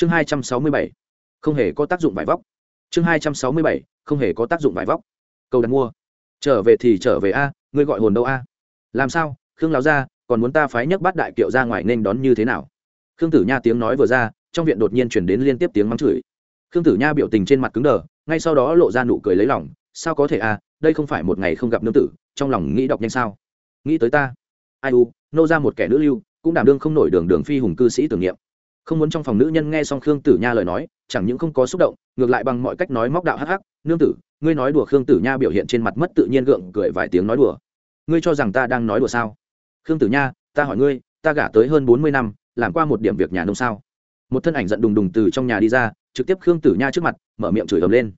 chương hai trăm sáu mươi bảy, không hề có tác dụng vải vóc. Chương hai trăm sáu mươi bảy, không hề có tác dụng vải vóc. Câu đặt mua. Trở về thì trở về a, ngươi gọi hồn đâu a? Làm sao, khương láo ra còn muốn ta phái nhấc bát đại kiệu ra ngoài nên đón như thế nào? Khương tử nha tiếng nói vừa ra, trong viện đột nhiên chuyển đến liên tiếp tiếng mắng chửi. Khương tử nha biểu tình trên mặt cứng đờ, ngay sau đó lộ ra nụ cười lấy lòng. Sao có thể a, đây không phải một ngày không gặp nương tử, trong lòng nghĩ đọc nhanh sao? Nghĩ tới ta. Ai u, nô ra một kẻ nữ lưu, cũng đảm đương không nổi đường đường phi hùng cư sĩ tưởng niệm không muốn trong phòng nữ nhân nghe xong khương tử nha lời nói, chẳng những không có xúc động, ngược lại bằng mọi cách nói móc đạo hắc hắc, nương tử, ngươi nói đùa khương tử nha biểu hiện trên mặt mất tự nhiên gượng cười vài tiếng nói đùa. Ngươi cho rằng ta đang nói đùa sao? Khương tử nha, ta hỏi ngươi, ta gả tới hơn bốn mươi năm, làm qua một điểm việc nhà nông sao? Một thân ảnh giận đùng đùng từ trong nhà đi ra, trực tiếp khương tử nha trước mặt, mở miệng chửi ầm lên.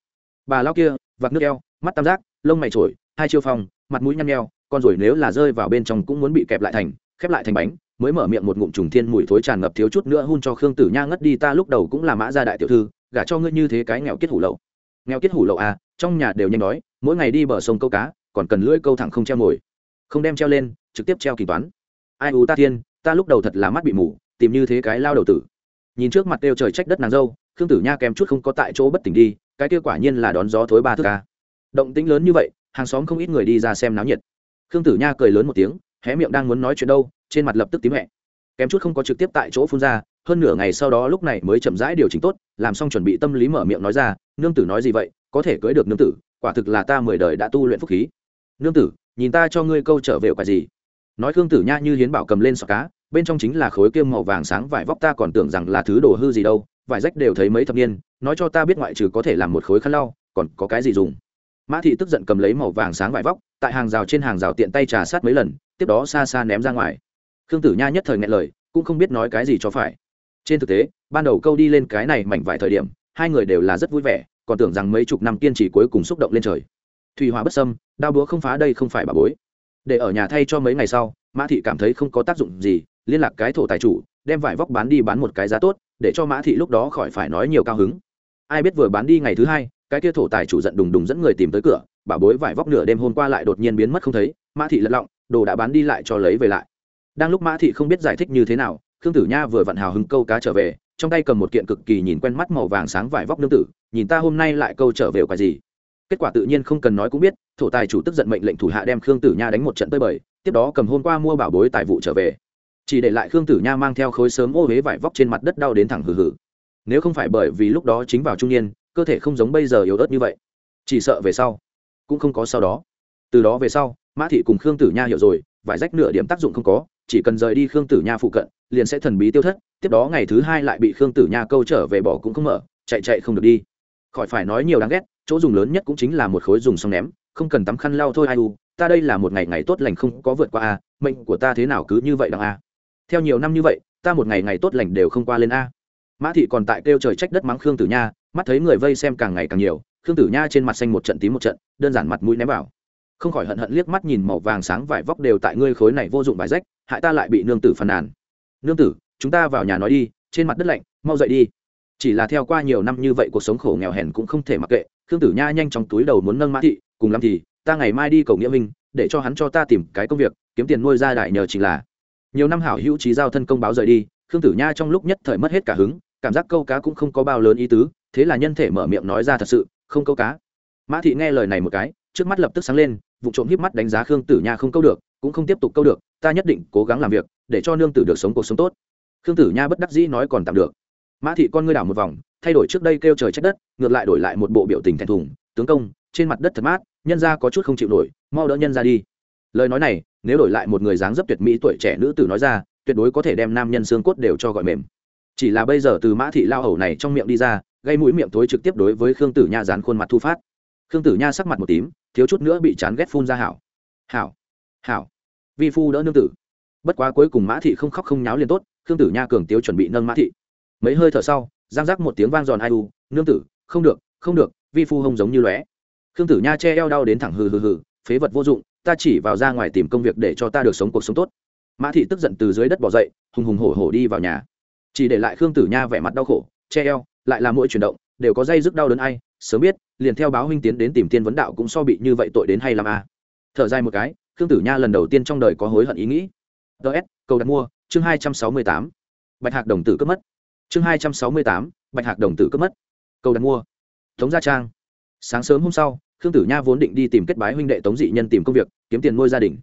Bà lao kia vặt nước eo, mắt tam giác, lông mày trổi, hai chiêu phong, mặt mũi nhăn nheo, con rồi nếu là rơi vào bên trong cũng muốn bị kẹp lại thành, khép lại thành bánh mới mở miệng một ngụm trùng thiên mùi thối tràn ngập thiếu chút nữa hun cho khương tử nha ngất đi, ta lúc đầu cũng là mã gia đại tiểu thư, gả cho ngươi như thế cái nghèo kết hủ lậu. Nghèo kết hủ lậu à trong nhà đều nhanh đói, mỗi ngày đi bờ sông câu cá, còn cần lưỡi câu thẳng không treo ngồi. Không đem treo lên, trực tiếp treo kỳ toán. Ai u ta thiên, ta lúc đầu thật là mắt bị mù, tìm như thế cái lao đầu tử. Nhìn trước mặt đều trời trách đất nàng dâu, khương tử nha kèm chút không có tại chỗ bất tỉnh đi, cái kia quả nhiên là đón gió thối ba thước ca. Động tĩnh lớn như vậy, hàng xóm không ít người đi ra xem náo nhiệt. Khương tử nha cười lớn một tiếng hé miệng đang muốn nói chuyện đâu, trên mặt lập tức tím mẹ kém chút không có trực tiếp tại chỗ phun ra, hơn nửa ngày sau đó lúc này mới chậm rãi điều chỉnh tốt, làm xong chuẩn bị tâm lý mở miệng nói ra, nương tử nói gì vậy? Có thể cưới được nương tử, quả thực là ta mười đời đã tu luyện phúc khí. Nương tử, nhìn ta cho ngươi câu trở về quả gì? Nói khương tử nha như hiến bảo cầm lên sọ cá, bên trong chính là khối kiêm màu vàng sáng vải vóc ta còn tưởng rằng là thứ đồ hư gì đâu, vải rách đều thấy mấy thập niên, nói cho ta biết ngoại trừ có thể làm một khối khăn lau, còn có cái gì dùng. Mã thị tức giận cầm lấy màu vàng sáng vải vóc, tại hàng rào trên hàng rào tiện tay trà sát mấy lần tiếp đó xa xa ném ra ngoài. Khương tử nha nhất thời ngại lời, cũng không biết nói cái gì cho phải. Trên thực tế, ban đầu câu đi lên cái này mảnh vài thời điểm, hai người đều là rất vui vẻ, còn tưởng rằng mấy chục năm kiên trì cuối cùng xúc động lên trời. Thủy hóa bất sâm, đao búa không phá đây không phải bà bối. Để ở nhà thay cho mấy ngày sau, mã thị cảm thấy không có tác dụng gì, liên lạc cái thổ tài chủ, đem vải vóc bán đi bán một cái giá tốt, để cho mã thị lúc đó khỏi phải nói nhiều cao hứng. Ai biết vừa bán đi ngày thứ hai, cái kia thổ tài chủ giận đùng đùng dẫn người tìm tới cửa, bà bối vải vóc nửa đêm hôm qua lại đột nhiên biến mất không thấy, mã thị lật lọng đồ đã bán đi lại cho lấy về lại. Đang lúc mã thị không biết giải thích như thế nào, khương tử nha vừa vặn hào hứng câu cá trở về, trong tay cầm một kiện cực kỳ nhìn quen mắt màu vàng sáng vải vóc nương tử, nhìn ta hôm nay lại câu trở về quả gì. Kết quả tự nhiên không cần nói cũng biết, thổ tài chủ tức giận mệnh lệnh thủ hạ đem khương tử nha đánh một trận tơi bời, tiếp đó cầm hôm qua mua bảo bối tài vụ trở về. Chỉ để lại khương tử nha mang theo khối sớm ô huế vải vóc trên mặt đất đau đến thẳng hừ hừ. Nếu không phải bởi vì lúc đó chính vào trung niên, cơ thể không giống bây giờ yếu ớt như vậy. Chỉ sợ về sau, cũng không có sau đó. Từ đó về sau mã thị cùng khương tử nha hiểu rồi, vải rách nửa điểm tác dụng không có, chỉ cần rời đi khương tử nha phụ cận, liền sẽ thần bí tiêu thất, tiếp đó ngày thứ hai lại bị khương tử nha câu trở về bỏ cũng không mở, chạy chạy không được đi. Khỏi phải nói nhiều đáng ghét, chỗ dùng lớn nhất cũng chính là một khối dùng xong ném, không cần tắm khăn lau thôi ai u, ta đây là một ngày ngày tốt lành không có vượt qua a, mệnh của ta thế nào cứ như vậy đằng a. Theo nhiều năm như vậy, ta một ngày ngày tốt lành đều không qua lên a. Mã thị còn tại kêu trời trách đất mắng khương tử nha, mắt thấy người vây xem càng ngày càng nhiều, khương tử nha trên mặt xanh một trận tím một trận, đơn giản mặt mũi ném vào không khỏi hận hận liếc mắt nhìn màu vàng sáng vải vóc đều tại ngươi khối này vô dụng vải rách, hại ta lại bị nương tử phàn nàn. Nương tử, chúng ta vào nhà nói đi, trên mặt đất lạnh, mau dậy đi. Chỉ là theo qua nhiều năm như vậy cuộc sống khổ nghèo hèn cũng không thể mặc kệ, khương tử nha nhanh trong túi đầu muốn nâng mã thị, cùng làm thì, ta ngày mai đi cầu nghĩa minh, để cho hắn cho ta tìm cái công việc, kiếm tiền nuôi ra đại nhờ chỉ là. Nhiều năm hảo hữu trí giao thân công báo rời đi, khương tử nha trong lúc nhất thời mất hết cả hứng, cảm giác câu cá cũng không có bao lớn ý tứ, thế là nhân thể mở miệng nói ra thật sự, không câu cá. Mã thị nghe lời này một cái, trước mắt lập tức sáng lên vụ trộm híp mắt đánh giá khương tử nha không câu được, cũng không tiếp tục câu được, ta nhất định cố gắng làm việc, để cho nương tử được sống cuộc sống tốt. Khương tử nha bất đắc dĩ nói còn tạm được. Mã thị con ngươi đảo một vòng, thay đổi trước đây kêu trời trách đất, ngược lại đổi lại một bộ biểu tình thẹn thùng, tướng công, trên mặt đất thật mát, nhân ra có chút không chịu nổi, mau đỡ nhân ra đi. Lời nói này, nếu đổi lại một người dáng dấp tuyệt mỹ tuổi trẻ nữ tử nói ra, tuyệt đối có thể đem nam nhân xương cốt đều cho gọi mềm. Chỉ là bây giờ từ mã thị lao hầu này trong miệng đi ra, gây mũi miệng tối trực tiếp đối với khương tử nha dán khuôn mặt thu phát. Khương tử nha sắc mặt một tím thiếu chút nữa bị chán ghét phun ra hảo. Hảo hảo. Vi phu đỡ nương tử. Bất quá cuối cùng mã thị không khóc không nháo liền tốt, khương tử nha cường tiếu chuẩn bị nâng mã thị. Mấy hơi thở sau, giang giác một tiếng vang giòn ai u, nương tử, không được không được, vi phu hông giống như lóe. Khương tử nha che eo đau đến thẳng hừ hừ hừ, phế vật vô dụng, ta chỉ vào ra ngoài tìm công việc để cho ta được sống cuộc sống tốt. Mã thị tức giận từ dưới đất bỏ dậy, hùng hùng hổ hổ đi vào nhà. Chỉ để lại khương tử nha vẻ mặt đau khổ, che eo, lại là mỗi chuyển động, đều có dây rức đau đớn ai sớm biết, liền theo báo huynh tiến đến tìm tiên vấn đạo cũng so bị như vậy tội đến hay làm a à. thở dài một cái, khương tử nha lần đầu tiên trong đời có hối hận ý nghĩ. Ts cầu đặt mua, chương hai trăm sáu mươi tám. Bạch hạc đồng tử cướp mất. Chương hai trăm sáu mươi tám, bạch hạc đồng tử cướp mất. Cầu đặt mua. Tống gia trang. Sáng sớm hôm sau, khương tử nha vốn định đi tìm kết bái huynh đệ tống dị nhân tìm công việc, kiếm tiền nuôi gia đình.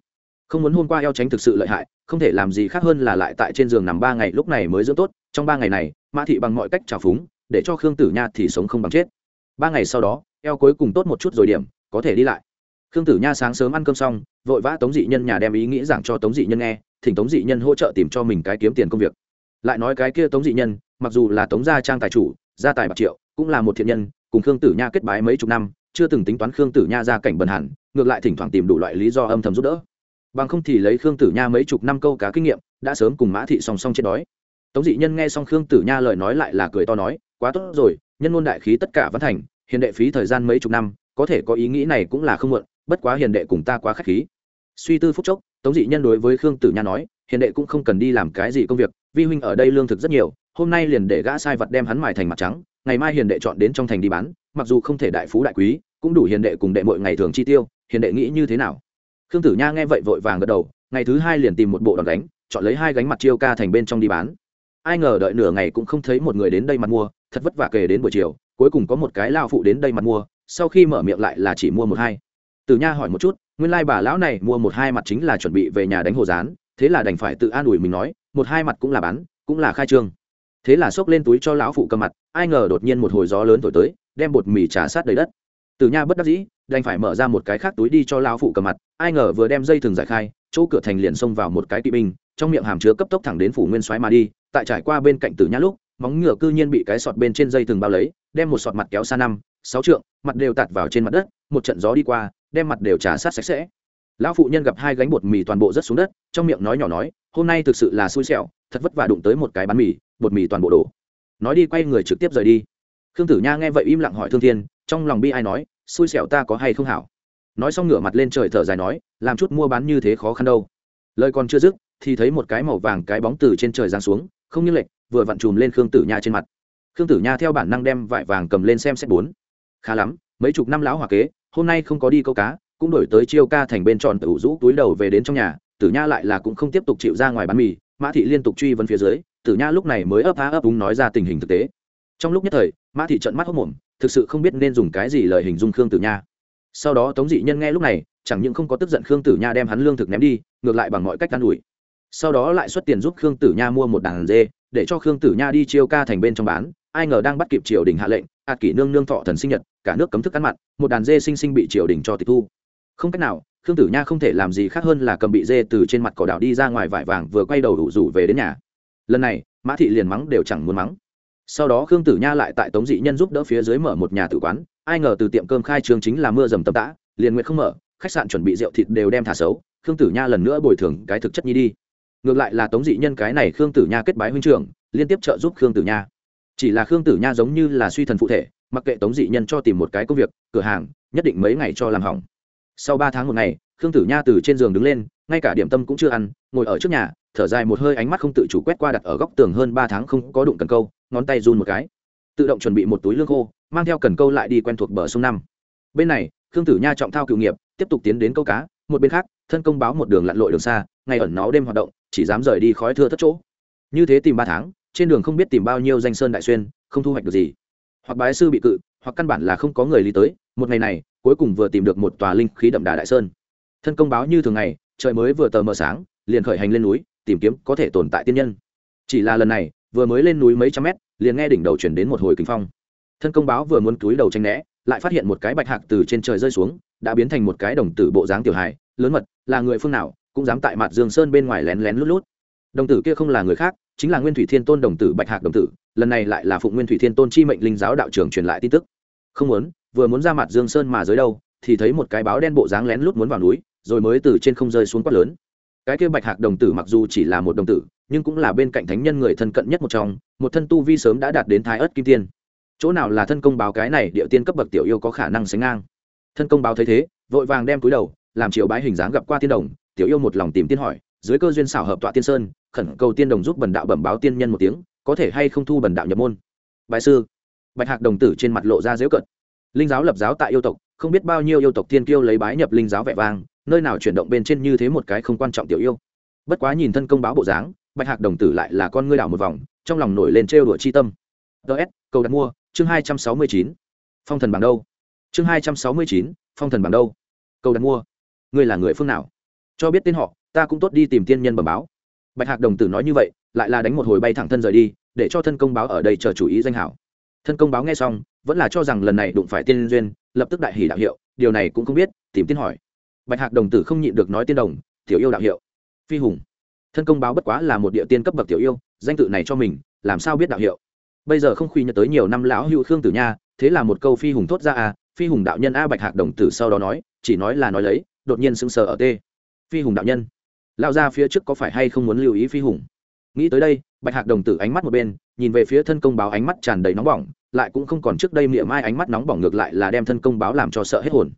Không muốn hôm qua eo tránh thực sự lợi hại, không thể làm gì khác hơn là lại tại trên giường nằm ba ngày, lúc này mới dưỡng tốt. Trong ba ngày này, mã thị bằng mọi cách trào phúng, để cho khương tử nha thì sống không bằng chết ba ngày sau đó, eo cuối cùng tốt một chút rồi điểm, có thể đi lại. Khương tử nha sáng sớm ăn cơm xong, vội vã tống dị nhân nhà đem ý nghĩ giảng cho tống dị nhân nghe, thỉnh tống dị nhân hỗ trợ tìm cho mình cái kiếm tiền công việc. Lại nói cái kia tống dị nhân, mặc dù là tống gia trang tài chủ, gia tài bạc triệu, cũng là một thiện nhân, cùng khương tử nha kết bái mấy chục năm, chưa từng tính toán khương tử nha ra cảnh bần hẳn, ngược lại thỉnh thoảng tìm đủ loại lý do âm thầm giúp đỡ. Bằng không thì lấy khương tử nha mấy chục năm câu cá kinh nghiệm, đã sớm cùng mã thị song song chết đói. Tống dị nhân nghe xong khương tử nha lời nói lại là cười to nói, quá tốt rồi nhân ngôn đại khí tất cả văn thành, hiền đệ phí thời gian mấy chục năm, có thể có ý nghĩ này cũng là không muộn, bất quá hiền đệ cùng ta quá k h á c h khí. Suy tư phúc chốc, tống dị nhân đối với khương tử nha nói, hiền đệ cũng không cần đi làm cái gì công việc, vi huynh ở đây lương thực rất nhiều, hôm nay liền để gã sai vật đem hắn mài thành mặt trắng, ngày mai hiền đệ chọn đến trong thành đi bán, mặc dù không thể đại phú đại quý, cũng đủ hiền đệ cùng đệ mọi ngày thường chi tiêu, hiền đệ nghĩ như thế nào? Khương tử nha nghe vậy vội vàng gật đầu, ngày thứ hai liền tìm một bộ đòn gánh, chọn lấy hai gánh mặt chiêu ca thành bên trong đi bán. Ai ngờ đợi nửa ngày cũng không thấy một người đến đây mặt mua thật vất vả kể đến buổi chiều, cuối cùng có một cái lao phụ đến đây mặt mua, sau khi mở miệng lại là chỉ mua một hai. Từ nha hỏi một chút, nguyên lai bà lão này mua một hai mặt chính là chuẩn bị về nhà đánh hồ rán thế là đành phải tự an ủi mình nói, một hai mặt cũng là bán, cũng là khai trương. Thế là xốc lên túi cho lão phụ cầm mặt, ai ngờ đột nhiên một hồi gió lớn thổi tới, đem bột mì trà sát đầy đất. Từ nha bất đắc dĩ, đành phải mở ra một cái khác túi đi cho lão phụ cầm mặt, ai ngờ vừa đem dây thừng giải khai, chỗ cửa thành liền xông vào một cái kỵ binh, trong miệng hàm chứa cấp tốc thẳng đến phủ nguyên soái mà đi, tại trải qua bên cạnh tử nha lúc móng ngựa cư nhiên bị cái sọt bên trên dây thừng bao lấy, đem một sọt mặt kéo xa năm, sáu trượng, mặt đều tạt vào trên mặt đất, một trận gió đi qua, đem mặt đều trà sát sạch sẽ. Lão phụ nhân gặp hai gánh bột mì toàn bộ rất xuống đất, trong miệng nói nhỏ nói, hôm nay thực sự là xui xẻo, thật vất vả đụng tới một cái bánh mì, bột mì toàn bộ đổ. Nói đi, quay người trực tiếp rời đi. Khương tử nha nghe vậy im lặng hỏi thương thiên, trong lòng bi ai nói, xui xẻo ta có hay không hảo? Nói xong ngửa mặt lên trời thở dài nói, làm chút mua bán như thế khó khăn đâu. Lời còn chưa dứt, thì thấy một cái màu vàng cái bóng từ trên trời giáng xuống, không như lệch vừa vặn chùm lên khương tử nha trên mặt. Khương tử nha theo bản năng đem vải vàng cầm lên xem xét bốn. Khá lắm, mấy chục năm lão hòa kế, hôm nay không có đi câu cá, cũng đổi tới chiêu ca thành bên tròn tử rũ túi đầu về đến trong nhà, tử nha lại là cũng không tiếp tục chịu ra ngoài bán mì, mã thị liên tục truy vấn phía dưới, tử nha lúc này mới ấp á ấp úng nói ra tình hình thực tế. Trong lúc nhất thời, mã thị trận mắt hốc mồm, thực sự không biết nên dùng cái gì lời hình dung khương tử nha. Sau đó tống dị nhân nghe lúc này, chẳng những không có tức giận khương tử nha đem hắn lương thực ném đi, ngược lại bằng mọi cách can ủi. Sau đó lại xuất tiền giúp khương tử nha mua một đàn dê để cho khương tử nha đi chiêu ca thành bên trong bán, ai ngờ đang bắt kịp triều đình hạ lệnh hạt kỷ nương nương thọ thần sinh nhật, cả nước cấm thức ăn mặn, một đàn dê sinh sinh bị triều đình cho tịch thu. Không cách nào, khương tử nha không thể làm gì khác hơn là cầm bị dê từ trên mặt cỏ đảo đi ra ngoài vải vàng vừa quay đầu đủ rủ về đến nhà. Lần này, mã thị liền mắng đều chẳng muốn mắng. Sau đó khương tử nha lại tại tống dị nhân giúp đỡ phía dưới mở một nhà tử quán, ai ngờ từ tiệm cơm khai trương chính là mưa dầm tầm tã, liền nguyện không mở, khách sạn chuẩn bị rượu thịt đều đem thả xấu, khương tử nha lần nữa bồi thường cái thực chất nhi đi ngược lại là tống dị nhân cái này khương tử nha kết bái huynh trưởng, liên tiếp trợ giúp khương tử nha. Chỉ là khương tử nha giống như là suy thần phụ thể, mặc kệ tống dị nhân cho tìm một cái công việc, cửa hàng, nhất định mấy ngày cho làm hỏng. Sau ba tháng một ngày, khương tử nha từ trên giường đứng lên, ngay cả điểm tâm cũng chưa ăn, ngồi ở trước nhà, thở dài một hơi ánh mắt không tự chủ quét qua đặt ở góc tường hơn ba tháng không có đụng cần câu, ngón tay run một cái. Tự động chuẩn bị một túi lương khô, mang theo cần câu lại đi quen thuộc bờ sông năm bên này, khương tử nha trọng thao cựu nghiệp, tiếp tục tiến đến câu cá, một bên khác, thân công báo một đường lặn lội đường xa, ngày ẩn náu đêm hoạt động chỉ dám rời đi khói thưa thất chỗ. Như thế tìm ba tháng, trên đường không biết tìm bao nhiêu danh sơn đại xuyên, không thu hoạch được gì. Hoặc bái sư bị cự, hoặc căn bản là không có người lý tới, một ngày này, cuối cùng vừa tìm được một tòa linh khí đậm đà đại sơn. Thân công báo như thường ngày, trời mới vừa tờ mờ sáng, liền khởi hành lên núi, tìm kiếm có thể tồn tại tiên nhân. Chỉ là lần này, vừa mới lên núi mấy trăm mét, liền nghe đỉnh đầu chuyển đến một hồi kinh phong. Thân công báo vừa muốn túi đầu tranh né, lại phát hiện một cái bạch hạc từ trên trời rơi xuống, đã biến thành một cái đồng tử bộ dáng tiểu hài, lớn mật, là người phương nào cũng dám tại mặt dương sơn bên ngoài lén lén lút lút. Đồng tử kia không là người khác, chính là nguyên thủy thiên tôn đồng tử bạch hạc đồng tử, lần này lại là phụng nguyên thủy thiên tôn chi mệnh linh giáo đạo trưởng truyền lại tin tức. Không muốn, vừa muốn ra mặt dương sơn mà dưới đâu, thì thấy một cái báo đen bộ dáng lén lút muốn vào núi, rồi mới từ trên không rơi xuống quát lớn. Cái kia bạch hạc đồng tử mặc dù chỉ là một đồng tử, nhưng cũng là bên cạnh thánh nhân người thân cận nhất một trong, một thân tu vi sớm đã đạt đến thái ớt kim tiên. Chỗ nào là thân công báo cái này địa tiên cấp bậc tiểu yêu có khả năng sánh ngang. Thân công báo thấy thế, vội vàng đem túi đầu, làm triệu bái hình dáng gặp qua tiên đồng tiểu yêu một lòng tìm tiên hỏi, dưới cơ duyên xảo hợp tọa tiên sơn, khẩn cầu tiên đồng giúp bần đạo bẩm báo tiên nhân một tiếng, có thể hay không thu bần đạo nhập môn? Bài sư. Bạch hạc đồng tử trên mặt lộ ra dễu cận linh giáo lập giáo tại yêu tộc, không biết bao nhiêu yêu tộc tiên kiêu lấy bái nhập linh giáo vẻ vang, nơi nào chuyển động bên trên như thế một cái không quan trọng tiểu yêu. Bất quá nhìn thân công báo bộ dáng, bạch hạc đồng tử lại là con ngươi đảo một vòng, trong lòng nổi lên trêu đùa chi tâm. Ts cầu đặt mua, chương hai trăm sáu mươi chín. Phong thần bằng đâu? Chương hai trăm sáu mươi chín, phong thần bằng đâu? Cầu đặt mua. Ngươi là người phương nào? Cho biết tên họ, ta cũng tốt đi tìm tiên nhân bẩm báo. Bạch hạc đồng tử nói như vậy, lại là đánh một hồi bay thẳng thân rời đi, để cho thân công báo ở đây chờ chủ ý danh hảo. Thân công báo nghe xong, vẫn là cho rằng lần này đụng phải tiên duyên, lập tức đại hỷ đạo hiệu, điều này cũng không biết, tìm tiên hỏi. Bạch hạc đồng tử không nhịn được nói tiên đồng, tiểu yêu đạo hiệu. Phi hùng. Thân công báo bất quá là một địa tiên cấp bậc tiểu yêu, danh tự này cho mình, làm sao biết đạo hiệu? Bây giờ không khuy nhớ tới nhiều năm lão hữu khương tử nha, thế là một câu phi hùng thốt ra à phi hùng đạo nhân a bạch hạc đồng tử sau đó nói, chỉ nói là nói lấy, đột nhiên sững sờ ở t phi hùng đạo nhân. Lao ra phía trước có phải hay không muốn lưu ý phi hùng? Nghĩ tới đây, bạch hạc đồng tử ánh mắt một bên, nhìn về phía thân công báo ánh mắt tràn đầy nóng bỏng, lại cũng không còn trước đây miệng mai ánh mắt nóng bỏng ngược lại là đem thân công báo làm cho sợ hết hồn.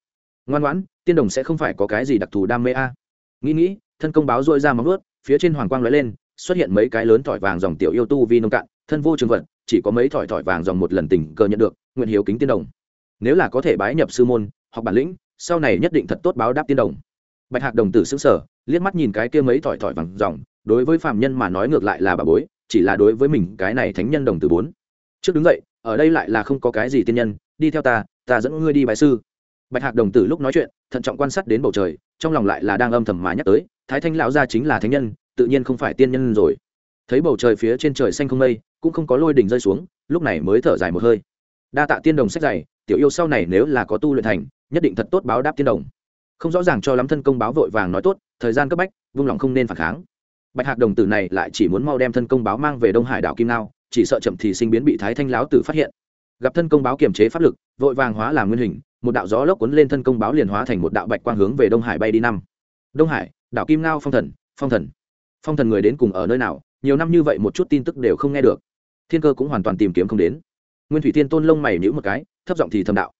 Ngoan ngoãn, tiên đồng sẽ không phải có cái gì đặc thù đam mê a. Nghĩ nghĩ, thân công báo dội ra móng ướt phía trên hoàng quang lóe lên, xuất hiện mấy cái lớn thỏi vàng dòng tiểu yêu tu vi nông cạn, thân vô trường vận, chỉ có mấy thỏi thỏi vàng dòng một lần tình cờ nhận được, nguyện hiếu kính tiên đồng. Nếu là có thể bái nhập sư môn hoặc bản lĩnh, sau này nhất định thật tốt báo đáp tiên đồng bạch hạc đồng tử xứng sở liếc mắt nhìn cái kia mấy thỏi thỏi vàng dòng đối với phạm nhân mà nói ngược lại là bà bối, chỉ là đối với mình cái này thánh nhân đồng tử bốn. Trước đứng dậy, ở đây lại là không có cái gì tiên nhân, đi theo ta ta dẫn ngươi đi bài sư. Bạch hạc đồng tử lúc nói chuyện, thận trọng quan sát đến bầu trời, trong lòng lại là đang âm thầm mà nhắc tới, thái thanh lão gia chính là thánh nhân, tự nhiên không phải tiên nhân rồi. Thấy bầu trời phía trên trời xanh không mây, cũng không có lôi đỉnh rơi xuống, lúc này mới thở dài một hơi. Đa tạ tiên đồng sách dày, tiểu yêu sau này nếu là có tu luyện thành, nhất định thật tốt báo đáp tiên đồng không rõ ràng cho lắm thân công báo vội vàng nói tốt thời gian cấp bách vung lòng không nên phản kháng. Bạch hạc đồng tử này lại chỉ muốn mau đem thân công báo mang về đông hải đảo kim Nao, chỉ sợ chậm thì sinh biến bị thái thanh lão tử phát hiện. Gặp thân công báo kiềm chế pháp lực vội vàng hóa làm nguyên hình một đạo gió lốc cuốn lên thân công báo liền hóa thành một đạo bạch quang hướng về đông hải bay đi năm. Đông hải đảo kim Nao, phong thần phong thần. Phong thần người đến cùng ở nơi nào nhiều năm như vậy một chút tin tức đều không nghe được. Thiên cơ cũng hoàn toàn tìm kiếm không đến. Nguyên thủy thiên tôn lông mày nhữ một cái thấp giọng thì thầm đạo.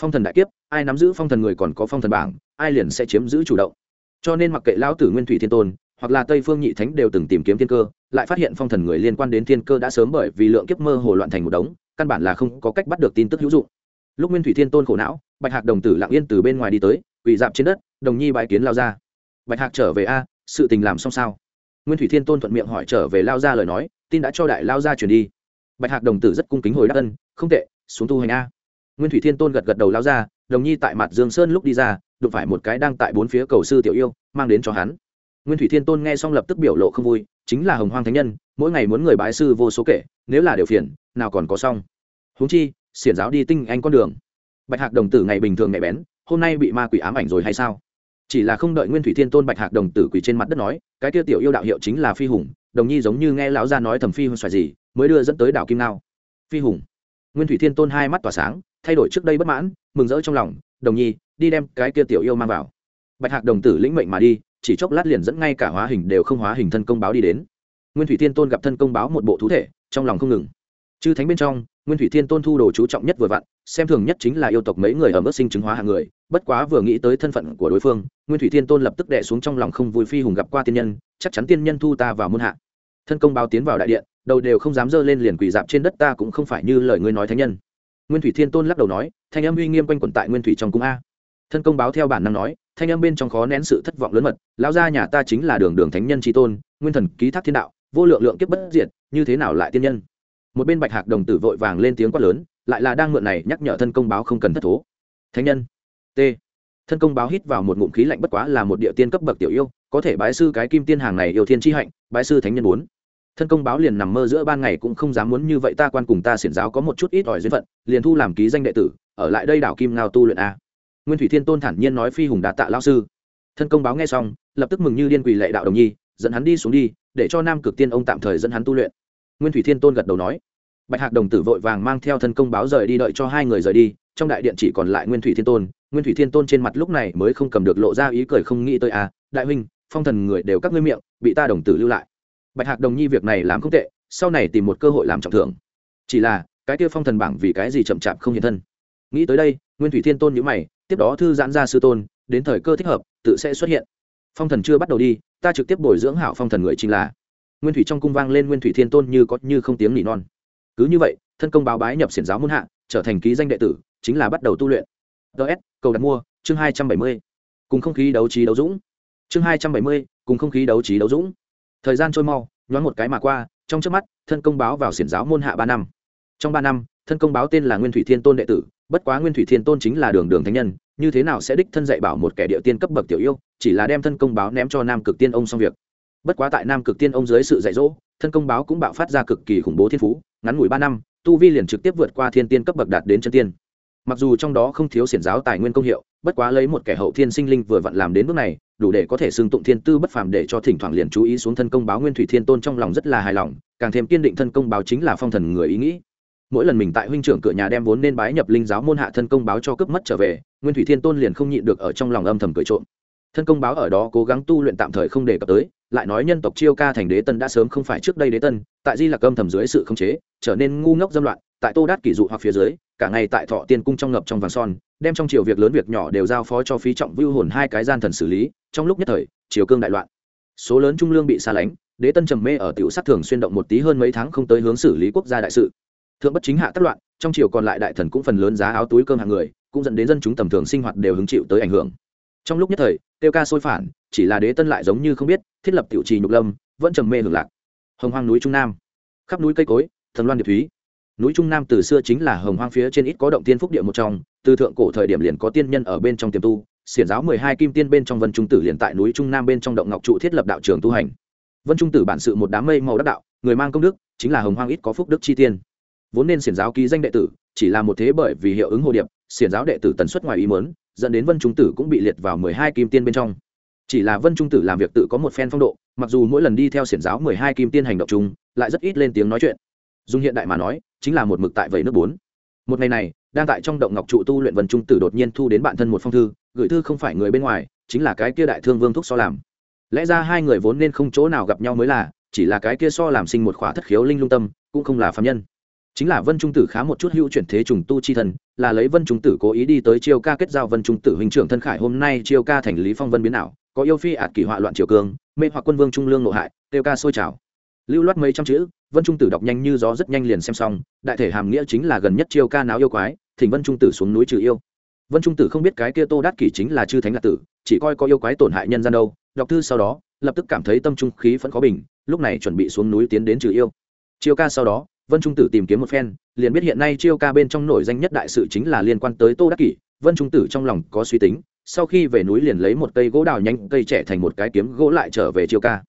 Phong thần đại kiếp ai nắm giữ phong thần người còn có phong thần bảng ai liền sẽ chiếm giữ chủ động. Cho nên mặc kệ lão tử nguyên thủy thiên tôn, hoặc là tây phương nhị thánh đều từng tìm kiếm thiên cơ, lại phát hiện phong thần người liên quan đến thiên cơ đã sớm bởi vì lượng kiếp mơ hồ loạn thành một đống, căn bản là không có cách bắt được tin tức hữu dụng. Lúc nguyên thủy thiên tôn khổ não, bạch hạc đồng tử lặng yên từ bên ngoài đi tới, quỳ dạp trên đất, đồng nhi bãi kiến lao ra bạch hạc trở về a, sự tình làm xong sao? Nguyên thủy thiên tôn thuận miệng hỏi trở về lao ra lời nói, tin đã cho đại lao ra truyền đi. Bạch hạc đồng tử rất cung kính hồi đáp ân, không tệ, xuống tu hành a. Nguyên thủy thiên tôn gật gật đầu lao ra đồng nhi tại mặt dương sơn lúc đi ra, đụng phải một cái đang tại bốn phía cầu sư tiểu yêu, mang đến cho hắn. Nguyên thủy thiên tôn nghe xong lập tức biểu lộ không vui, chính là hồng hoang thánh nhân, mỗi ngày muốn người bái sư vô số kể, nếu là điều phiền, nào còn có xong. Huống chi, xiển giáo đi tinh anh con đường. Bạch hạc đồng tử ngày bình thường nhạy bén, hôm nay bị ma quỷ ám ảnh rồi hay sao? Chỉ là không đợi nguyên thủy thiên tôn bạch hạc đồng tử quỷ trên mặt đất nói, cái tiêu tiểu yêu đạo hiệu chính là phi hùng, đồng nhi giống như nghe lão gia nói thầm phi hùng xoài gì, mới đưa dẫn tới đảo kim nao phi hùng nguyên thủy thiên tôn hai mắt tỏa sáng, thay đổi trước đây bất mãn, mừng rỡ trong lòng, đồng nhi, đi đem cái kia tiểu yêu mang vào. Bạch hạc đồng tử lĩnh mệnh mà đi, chỉ chốc lát liền dẫn ngay cả hóa hình đều không hóa hình thân công báo đi đến. Nguyên thủy thiên tôn gặp thân công báo một bộ thú thể, trong lòng không ngừng. Chư thánh bên trong, nguyên thủy thiên tôn thu đồ chú trọng nhất vừa vặn, xem thường nhất chính là yêu tộc mấy người ở mức sinh chứng hóa hàng người, bất quá vừa nghĩ tới thân phận của đối phương, nguyên thủy thiên tôn lập tức đệ xuống trong lòng không vui phi hùng gặp qua tiên nhân, chắc chắn tiên nhân thu ta vào môn hạ. Thân công báo tiến vào đại điện đầu đều không dám dơ lên liền quỳ dạp trên đất, ta cũng không phải như lời ngươi nói thánh nhân. Nguyên thủy thiên tôn lắc đầu nói, thanh âm uy nghiêm quanh quẩn tại nguyên thủy trong cung a. Thân công báo theo bản năng nói, thanh âm bên trong khó nén sự thất vọng lớn mật, lão gia nhà ta chính là đường đường thánh nhân tri tôn, nguyên thần ký thác thiên đạo, vô lượng lượng kiếp bất diệt, như thế nào lại tiên nhân? Một bên bạch hạc đồng tử vội vàng lên tiếng quát lớn, lại là đang mượn này nhắc nhở thân công báo không cần thất thố. Thánh nhân. T. Thân công báo hít vào một ngụm khí lạnh bất quá là một địa tiên cấp bậc tiểu yêu, có thể bái sư cái kim tiên hàng này yêu thiên tri hạnh, bái sư thánh nhân bốn thân công báo liền nằm mơ giữa ban ngày cũng không dám muốn như vậy, ta quan cùng ta xiển giáo có một chút ít ỏi duyên phận, liền thu làm ký danh đệ tử, ở lại đây đảo kim ngao tu luyện a. Nguyên thủy thiên tôn thản nhiên nói phi hùng đạt tạ lao sư. Thân công báo nghe xong, lập tức mừng như điên quỳ lệ đạo đồng nhi, dẫn hắn đi xuống đi, để cho nam cực tiên ông tạm thời dẫn hắn tu luyện. Nguyên thủy thiên tôn gật đầu nói. Bạch hạc đồng tử vội vàng mang theo thân công báo rời đi đợi cho hai người rời đi, trong đại điện chỉ còn lại nguyên thủy thiên tôn. Nguyên thủy thiên tôn trên mặt lúc này mới không cầm được lộ ra ý cười không nghĩ tới à đại huynh, phong thần người đều các ngươi miệng, bị ta đồng tử lưu lại bạch hạc đồng nhi việc này làm không tệ, sau này tìm một cơ hội làm trọng thưởng. Chỉ là, cái kia phong thần bảng vì cái gì chậm chạp không hiện thân? Nghĩ tới đây, nguyên thủy thiên tôn nhữ mày, tiếp đó thư giãn ra sư tôn, đến thời cơ thích hợp, tự sẽ xuất hiện. Phong thần chưa bắt đầu đi, ta trực tiếp bồi dưỡng hảo phong thần người chính là. Nguyên thủy trong cung vang lên nguyên thủy thiên tôn như có như không tiếng nỉ non. Cứ như vậy, thân công báo bái nhập xiển giáo muôn hạ, trở thành ký danh đệ tử, chính là bắt đầu tu luyện. Ts cầu đặt mua, chương hai trăm bảy mươi. Cùng không khí đấu trí đấu dũng. Chương hai trăm bảy mươi, cùng không khí đấu trí đấu dũng thời gian trôi mau, nhoáng một cái mà qua, trong trước mắt, thân công báo vào xiển giáo môn hạ ba năm. Trong ba năm, thân công báo tên là nguyên thủy thiên tôn đệ tử, bất quá nguyên thủy thiên tôn chính là đường đường thánh nhân, như thế nào sẽ đích thân dạy bảo một kẻ địa tiên cấp bậc tiểu yêu, chỉ là đem thân công báo ném cho nam cực tiên ông xong việc. Bất quá tại nam cực tiên ông dưới sự dạy dỗ, thân công báo cũng bạo phát ra cực kỳ khủng bố thiên phú, ngắn ngủi ba năm, tu vi liền trực tiếp vượt qua thiên tiên cấp bậc đạt đến chân tiên. Mặc dù trong đó không thiếu xiển giáo tài nguyên công hiệu, bất quá lấy một kẻ hậu thiên sinh linh vừa vặn làm đến bước này đủ để có thể xưng tụng thiên tư bất phàm để cho thỉnh thoảng liền chú ý xuống thân công báo nguyên thủy thiên tôn trong lòng rất là hài lòng, càng thêm kiên định thân công báo chính là phong thần người ý nghĩ. Mỗi lần mình tại huynh trưởng cửa nhà đem vốn nên bái nhập linh giáo môn hạ thân công báo cho cướp mất trở về, nguyên thủy thiên tôn liền không nhịn được ở trong lòng âm thầm cười trộm. Thân công báo ở đó cố gắng tu luyện tạm thời không đề cập tới, lại nói nhân tộc chiêu ca thành đế tân đã sớm không phải trước đây đế tân, tại di lạc âm thầm dưới sự khống chế, trở nên ngu ngốc dâm loạn tại tô đát kỷ dụ hoặc phía dưới, cả ngày tại thọ tiên cung trong ngập trong vàng son, đem trong chiều việc lớn việc nhỏ đều giao phó cho phí trọng vưu hồn hai cái gian thần xử lý, trong lúc nhất thời chiều cương đại loạn. Số lớn trung lương bị xa lánh, đế tân trầm mê ở tiểu sát thường xuyên động một tí hơn mấy tháng không tới hướng xử lý quốc gia đại sự. Thượng bất chính hạ tất loạn, trong chiều còn lại đại thần cũng phần lớn giá áo túi cơm hàng người, cũng dẫn đến dân chúng tầm thường sinh hoạt đều hứng chịu tới ảnh hưởng. Trong lúc nhất thời, tiêu ca sôi phản, chỉ là đế tân lại giống như không biết, thiết lập tiểu trì nhục lâm, vẫn trầm mê hưởng lạc. Hồng hoang núi trung nam. Khắp núi cây cối thần loan điệp thúy núi trung nam từ xưa chính là hồng hoang phía trên ít có động tiên phúc địa một trong, từ thượng cổ thời điểm liền có tiên nhân ở bên trong tiềm tu, xiển giáo mười hai kim tiên bên trong vân trung tử liền tại núi trung nam bên trong động ngọc trụ thiết lập đạo trường tu hành. Vân trung tử bản sự một đám mây màu đắc đạo, người mang công đức, chính là hồng hoang ít có phúc đức chi tiên. Vốn nên xiển giáo ký danh đệ tử, chỉ là một thế bởi vì hiệu ứng hồ điệp, xiển giáo đệ tử tần suất ngoài ý mớn dẫn đến vân trung tử cũng bị liệt vào mười hai kim tiên bên trong. Chỉ là vân trung tử làm việc tự có một phen phong độ, mặc dù mỗi lần đi theo xiển giáo mười hai kim tiên hành động chung, lại rất ít lên tiếng nói chuyện. Dùng hiện đại mà nói chính là một mực tại vậy nước bốn. Một ngày này, đang tại trong động ngọc trụ tu luyện vân trung tử đột nhiên thu đến bạn thân một phong thư, gửi thư không phải người bên ngoài, chính là cái kia đại thương vương thúc so làm. Lẽ ra hai người vốn nên không chỗ nào gặp nhau mới là, chỉ là cái kia so làm sinh một khỏa thất khiếu linh lung tâm, cũng không là phạm nhân. Chính là vân trung tử khá một chút hữu chuyển thế trùng tu chi thần, là lấy vân trung tử cố ý đi tới chiêu ca kết giao vân trung tử huynh trưởng thân khải hôm nay chiêu ca thành lý phong vân biến ảo, có yêu phi ạt kỳ họa loạn triều cương, mê hoặc quân vương trung lương nội hại, tiêu ca sôi trào lưu loát mấy trăm chữ, vân trung tử đọc nhanh như gió rất nhanh liền xem xong, đại thể hàm nghĩa chính là gần nhất chiêu ca náo yêu quái, thỉnh vân trung tử xuống núi trừ yêu. Vân trung tử không biết cái kia tô đát kỷ chính là chư thánh lạc tử, chỉ coi có yêu quái tổn hại nhân gian đâu, đọc thư sau đó, lập tức cảm thấy tâm trung khí vẫn khó bình, lúc này chuẩn bị xuống núi tiến đến trừ yêu. Chiêu ca sau đó, vân trung tử tìm kiếm một phen, liền biết hiện nay chiêu ca bên trong nổi danh nhất đại sự chính là liên quan tới tô đắc kỷ, vân trung tử trong lòng có suy tính, sau khi về núi liền lấy một cây gỗ đào nhanh, cây trẻ thành một cái kiếm gỗ lại trở về chiêu ca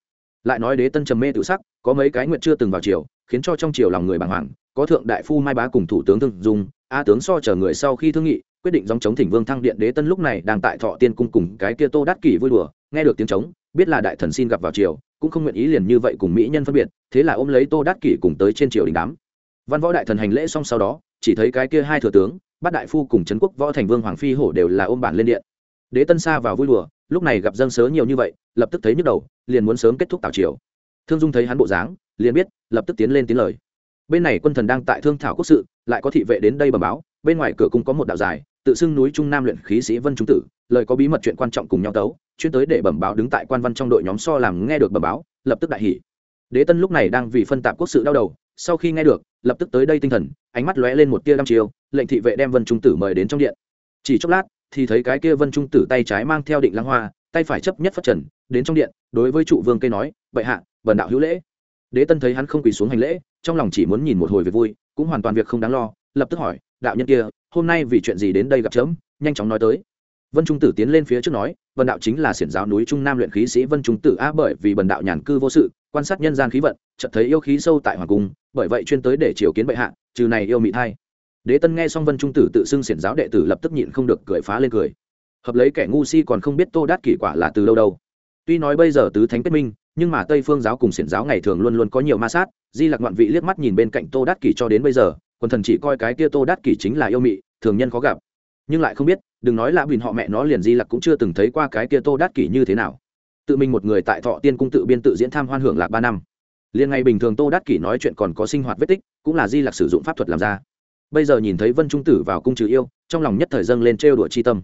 lại nói đế tân trầm mê tự sắc, có mấy cái nguyện chưa từng vào triều, khiến cho trong triều lòng người bàng hoàng, có thượng đại phu mai bá cùng thủ tướng thương dung, a tướng so chờ người sau khi thương nghị, quyết định dòng chống thỉnh vương thăng điện đế tân lúc này đang tại thọ tiên cung cùng cái kia tô đắc kỷ vui đùa, nghe được tiếng trống biết là đại thần xin gặp vào triều, cũng không nguyện ý liền như vậy cùng mỹ nhân phân biệt, thế là ôm lấy tô đắc kỷ cùng tới trên triều đình đám. Văn võ đại thần hành lễ xong sau đó, chỉ thấy cái kia hai thừa tướng, bát đại phu cùng trấn quốc võ thành vương hoàng phi hổ đều là ôm bản lên điện. Đế tân xa vào vui đùa, lúc này gặp dân sớ nhiều như vậy lập tức thấy nhức đầu, liền muốn sớm kết thúc tào triều. Thương dung thấy hắn bộ dáng, liền biết, lập tức tiến lên tiến lời. Bên này quân thần đang tại thương thảo quốc sự, lại có thị vệ đến đây bẩm báo, bên ngoài cửa cung có một đạo dài, tự xưng núi trung nam luyện khí sĩ vân trung tử, lời có bí mật chuyện quan trọng cùng nhau tấu, chuyên tới để bẩm báo đứng tại quan văn trong đội nhóm so làm nghe được bẩm báo, lập tức đại hỉ. Đế tân lúc này đang vì phân tạp quốc sự đau đầu, sau khi nghe được, lập tức tới đây tinh thần, ánh mắt lóe lên một tia đăm chiều lệnh thị vệ đem vân trung tử mời đến trong điện. Chỉ chốc lát, thì thấy cái kia vân trung tử tay trái mang theo định lăng hoa tay phải chấp nhất phát trần, đến trong điện, đối với trụ vương cây nói, bệ hạ vần đạo hữu lễ. Đế tân thấy hắn không quỳ xuống hành lễ, trong lòng chỉ muốn nhìn một hồi về vui, cũng hoàn toàn việc không đáng lo, lập tức hỏi, đạo nhân kia, hôm nay vì chuyện gì đến đây gặp chớm? Nhanh chóng nói tới. Vân trung tử tiến lên phía trước nói vân đạo chính là xiển giáo núi trung nam luyện khí sĩ vân trung tử a bởi vì bần đạo nhàn cư vô sự, quan sát nhân gian khí vận, chợt thấy yêu khí sâu tại hoàng cung, bởi vậy chuyên tới để triều kiến bệ hạ, trừ này yêu mị thai. Đế tân nghe xong vân trung tử tự xưng xiển giáo đệ tử lập tức nhịn không được cười phá lên cười hợp lấy kẻ ngu si còn không biết tô đát kỷ quả là từ lâu đâu. Tuy nói bây giờ tứ thánh kết minh, nhưng mà tây phương giáo cùng xiển giáo ngày thường luôn luôn có nhiều ma sát, di lặc ngoạn vị liếc mắt nhìn bên cạnh tô đát kỷ cho đến bây giờ, quần thần chỉ coi cái kia tô đát kỷ chính là yêu mị, thường nhân khó gặp. Nhưng lại không biết, đừng nói là bình họ mẹ nó liền di lặc cũng chưa từng thấy qua cái kia tô đát kỷ như thế nào. Tự mình một người tại thọ tiên cung tự biên tự diễn tham hoan hưởng lạc ba năm. Liền ngày bình thường tô đát kỷ nói chuyện còn có sinh hoạt vết tích, cũng là di lặc sử dụng pháp thuật làm ra. Bây giờ nhìn thấy vân trung tử vào cung trừ yêu, trong lòng nhất thời dâng lên trêu đùa chi tâm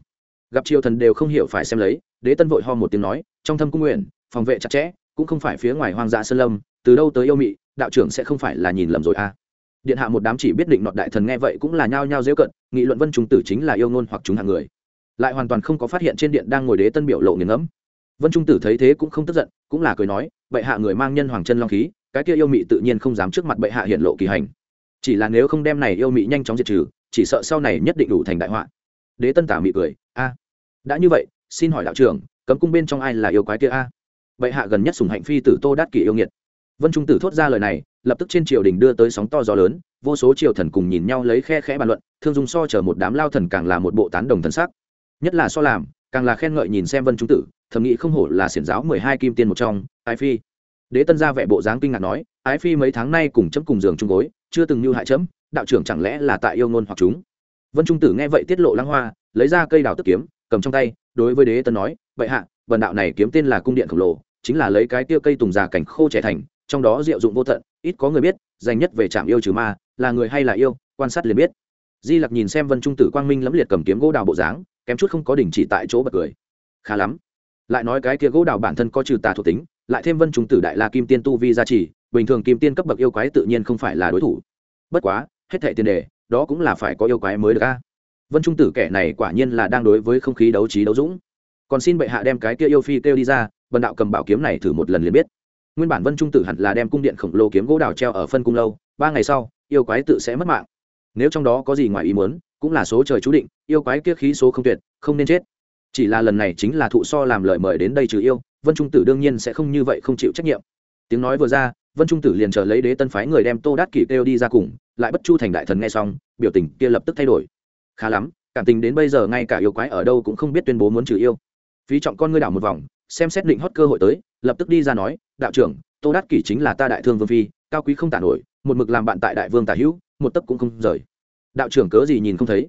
gặp triều thần đều không hiểu phải xem lấy, đế tân vội ho một tiếng nói, trong thâm cung nguyện, phòng vệ chặt chẽ, cũng không phải phía ngoài hoang dã sơn lâm, từ đâu tới yêu mị, đạo trưởng sẽ không phải là nhìn lầm rồi à. Điện hạ một đám chỉ biết định nọt đại thần nghe vậy cũng là nhao nhao dễ cận, nghị luận vân trung tử chính là yêu ngôn hoặc chúng hạng người. Lại hoàn toàn không có phát hiện trên điện đang ngồi đế tân biểu lộ nghiền ngẫm. Vân trung tử thấy thế cũng không tức giận, cũng là cười nói, bệ hạ người mang nhân hoàng chân long khí, cái kia yêu mị tự nhiên không dám trước mặt bệ hạ hiện lộ kỳ hành. Chỉ là nếu không đem này yêu mị nhanh chóng diệt trừ, chỉ sợ sau này nhất định đủ thành đại họa. Đế tân tả mị cười, a đã như vậy, xin hỏi đạo trưởng, cấm cung bên trong ai là yêu quái kia a? Bệ hạ gần nhất sùng hạnh phi tử tô đát kỷ yêu nghiệt. Vân trung tử thốt ra lời này, lập tức trên triều đình đưa tới sóng to gió lớn, vô số triều thần cùng nhìn nhau lấy khe khẽ bàn luận, thương dung so chở một đám lao thần càng là một bộ tán đồng thần sắc. Nhất là so làm, càng là khen ngợi nhìn xem vân trung tử, thầm nghĩ không hổ là xiển giáo mười hai kim tiên một trong, ái phi. Đế tân ra vẻ bộ dáng kinh ngạc nói, ái phi mấy tháng nay cùng chấm cùng giường chung gối, chưa từng như hại chấm, đạo trưởng chẳng lẽ là tại yêu ngôn hoặc chúng? Vân trung tử nghe vậy tiết lộ lăng hoa, lấy ra cây đào tức kiếm cầm trong tay, đối với đế tân nói, vậy hạ, vần đạo này kiếm tên là cung điện khổng lồ, chính là lấy cái tia cây tùng già cảnh khô trẻ thành, trong đó diệu dụng vô tận, ít có người biết dành nhất về trạm yêu trừ ma, là người hay là yêu, quan sát liền biết. Di lặc nhìn xem vân trung tử quang minh lẫm liệt cầm kiếm gỗ đào bộ dáng, kém chút không có đỉnh chỉ tại chỗ bật cười. Khá lắm. Lại nói cái kia gỗ đào bản thân có trừ tà thuộc tính, lại thêm vân trung tử đại la kim tiên tu vi gia trì, bình thường kim tiên cấp bậc yêu quái tự nhiên không phải là đối thủ. Bất quá, hết thệ tiền đề, đó cũng là phải có yêu quái mới được a vân trung tử kẻ này quả nhiên là đang đối với không khí đấu trí đấu dũng. Còn xin bệ hạ đem cái kia yêu phi kêu đi ra vần đạo cầm bảo kiếm này thử một lần liền biết. Nguyên bản vân trung tử hẳn là đem cung điện khổng lồ kiếm gỗ đào treo ở phân cung lâu, ba ngày sau, yêu quái tự sẽ mất mạng. Nếu trong đó có gì ngoài ý muốn, cũng là số trời chú định, yêu quái kia khí số không tuyệt, không nên chết. Chỉ là lần này chính là thụ so làm lời mời đến đây trừ yêu, vân trung tử đương nhiên sẽ không như vậy không chịu trách nhiệm. Tiếng nói vừa ra, vân trung tử liền chờ lấy đế tân phái người đem tô đát kỷ kêu đi ra cùng, lại bất chu thành đại thần nghe xong, biểu tình kia lập tức thay đổi khá lắm, cảm tình đến bây giờ ngay cả yêu quái ở đâu cũng không biết tuyên bố muốn trừ yêu. Phí trọng con ngươi đảo một vòng, xem xét định hót cơ hội tới, lập tức đi ra nói, đạo trưởng, tô đát kỷ chính là ta đại thương vương phi, cao quý không tả nổi, một mực làm bạn tại đại vương tả hữu, một tấc cũng không rời. Đạo trưởng cớ gì nhìn không thấy.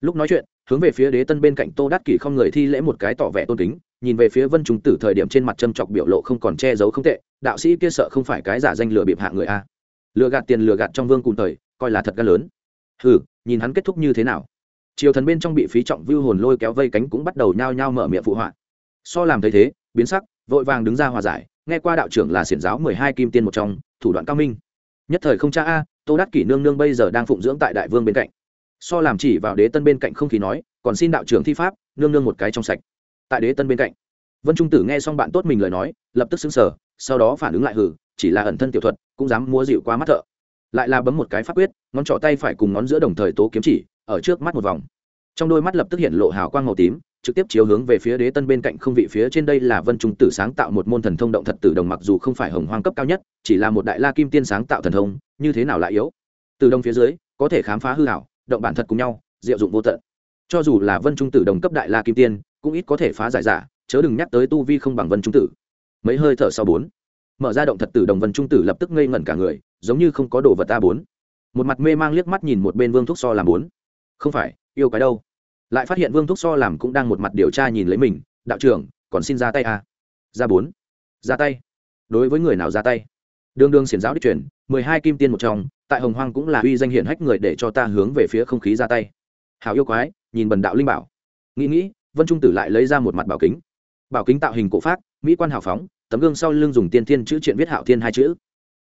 Lúc nói chuyện, hướng về phía đế tân bên cạnh tô đát kỷ không người thi lễ một cái tỏ vẻ tôn kính, nhìn về phía vân trung tử thời điểm trên mặt châm chọc biểu lộ không còn che giấu không tệ, đạo sĩ kia sợ không phải cái giả danh lừa bịp hạ người a. Lừa gạt tiền lừa gạt trong vương cùng thời, coi là thật gan lớn. Ừ nhìn hắn kết thúc như thế nào? Triều thần bên trong bị phí trọng vưu hồn lôi kéo vây cánh cũng bắt đầu nhao nhao mở miệng phụ họa. So làm thấy thế, biến sắc, vội vàng đứng ra hòa giải, nghe qua đạo trưởng là xiển giáo mười hai kim tiên một trong, thủ đoạn cao minh. Nhất thời không cha a, tô đắc kỷ nương nương bây giờ đang phụng dưỡng tại đại vương bên cạnh. So làm chỉ vào đế tân bên cạnh không khí nói, còn xin đạo trưởng thi pháp, nương nương một cái trong sạch. Tại đế tân bên cạnh, vân trung tử nghe xong bạn tốt mình lời nói, lập tức xứng sở sau đó phản ứng lại hử chỉ là ẩn thân tiểu thuật, cũng dám mua dịu qua mắt thợ. Lại là bấm một cái pháp quyết, ngón trỏ tay phải cùng ngón giữa đồng thời tố kiếm chỉ ở trước mắt một vòng. Trong đôi mắt lập tức hiện lộ hào quang màu tím, trực tiếp chiếu hướng về phía đế tân bên cạnh không vị phía trên đây là vân trung tử sáng tạo một môn thần thông động thật tử đồng mặc dù không phải hồng hoang cấp cao nhất, chỉ là một đại la kim tiên sáng tạo thần thông, như thế nào lại yếu? Từ đông phía dưới, có thể khám phá hư hảo động bản thật cùng nhau, diệu dụng vô tận. Cho dù là vân trung tử đồng cấp đại la kim tiên, cũng ít có thể phá giải giả, chớ đừng nhắc tới tu vi không bằng vân trung tử. Mấy hơi thở sau bốn, mở ra động thật tử đồng vân trung tử lập tức ngây ngẩn cả người, giống như không có đồ vật a bốn. Một mặt mê mang liếc mắt nhìn một bên vương thúc so làm bốn không phải, yêu cái đâu. Lại phát hiện vương thúc so làm cũng đang một mặt điều tra nhìn lấy mình, đạo trưởng, còn xin ra tay à? ra bốn. Ra tay? Đối với người nào ra tay? Đương đương xiển giáo đi chuyển, mười hai kim tiên một trong, tại hồng hoang cũng là uy danh hiển hách người để cho ta hướng về phía không khí ra tay. Hào yêu quái, nhìn bần đạo linh bảo. Nghĩ nghĩ, vân trung tử lại lấy ra một mặt bảo kính. Bảo kính tạo hình cổ pháp mỹ quan hào phóng, tấm gương sau lưng dùng tiên thiên chữ triện viết hạo thiên hai chữ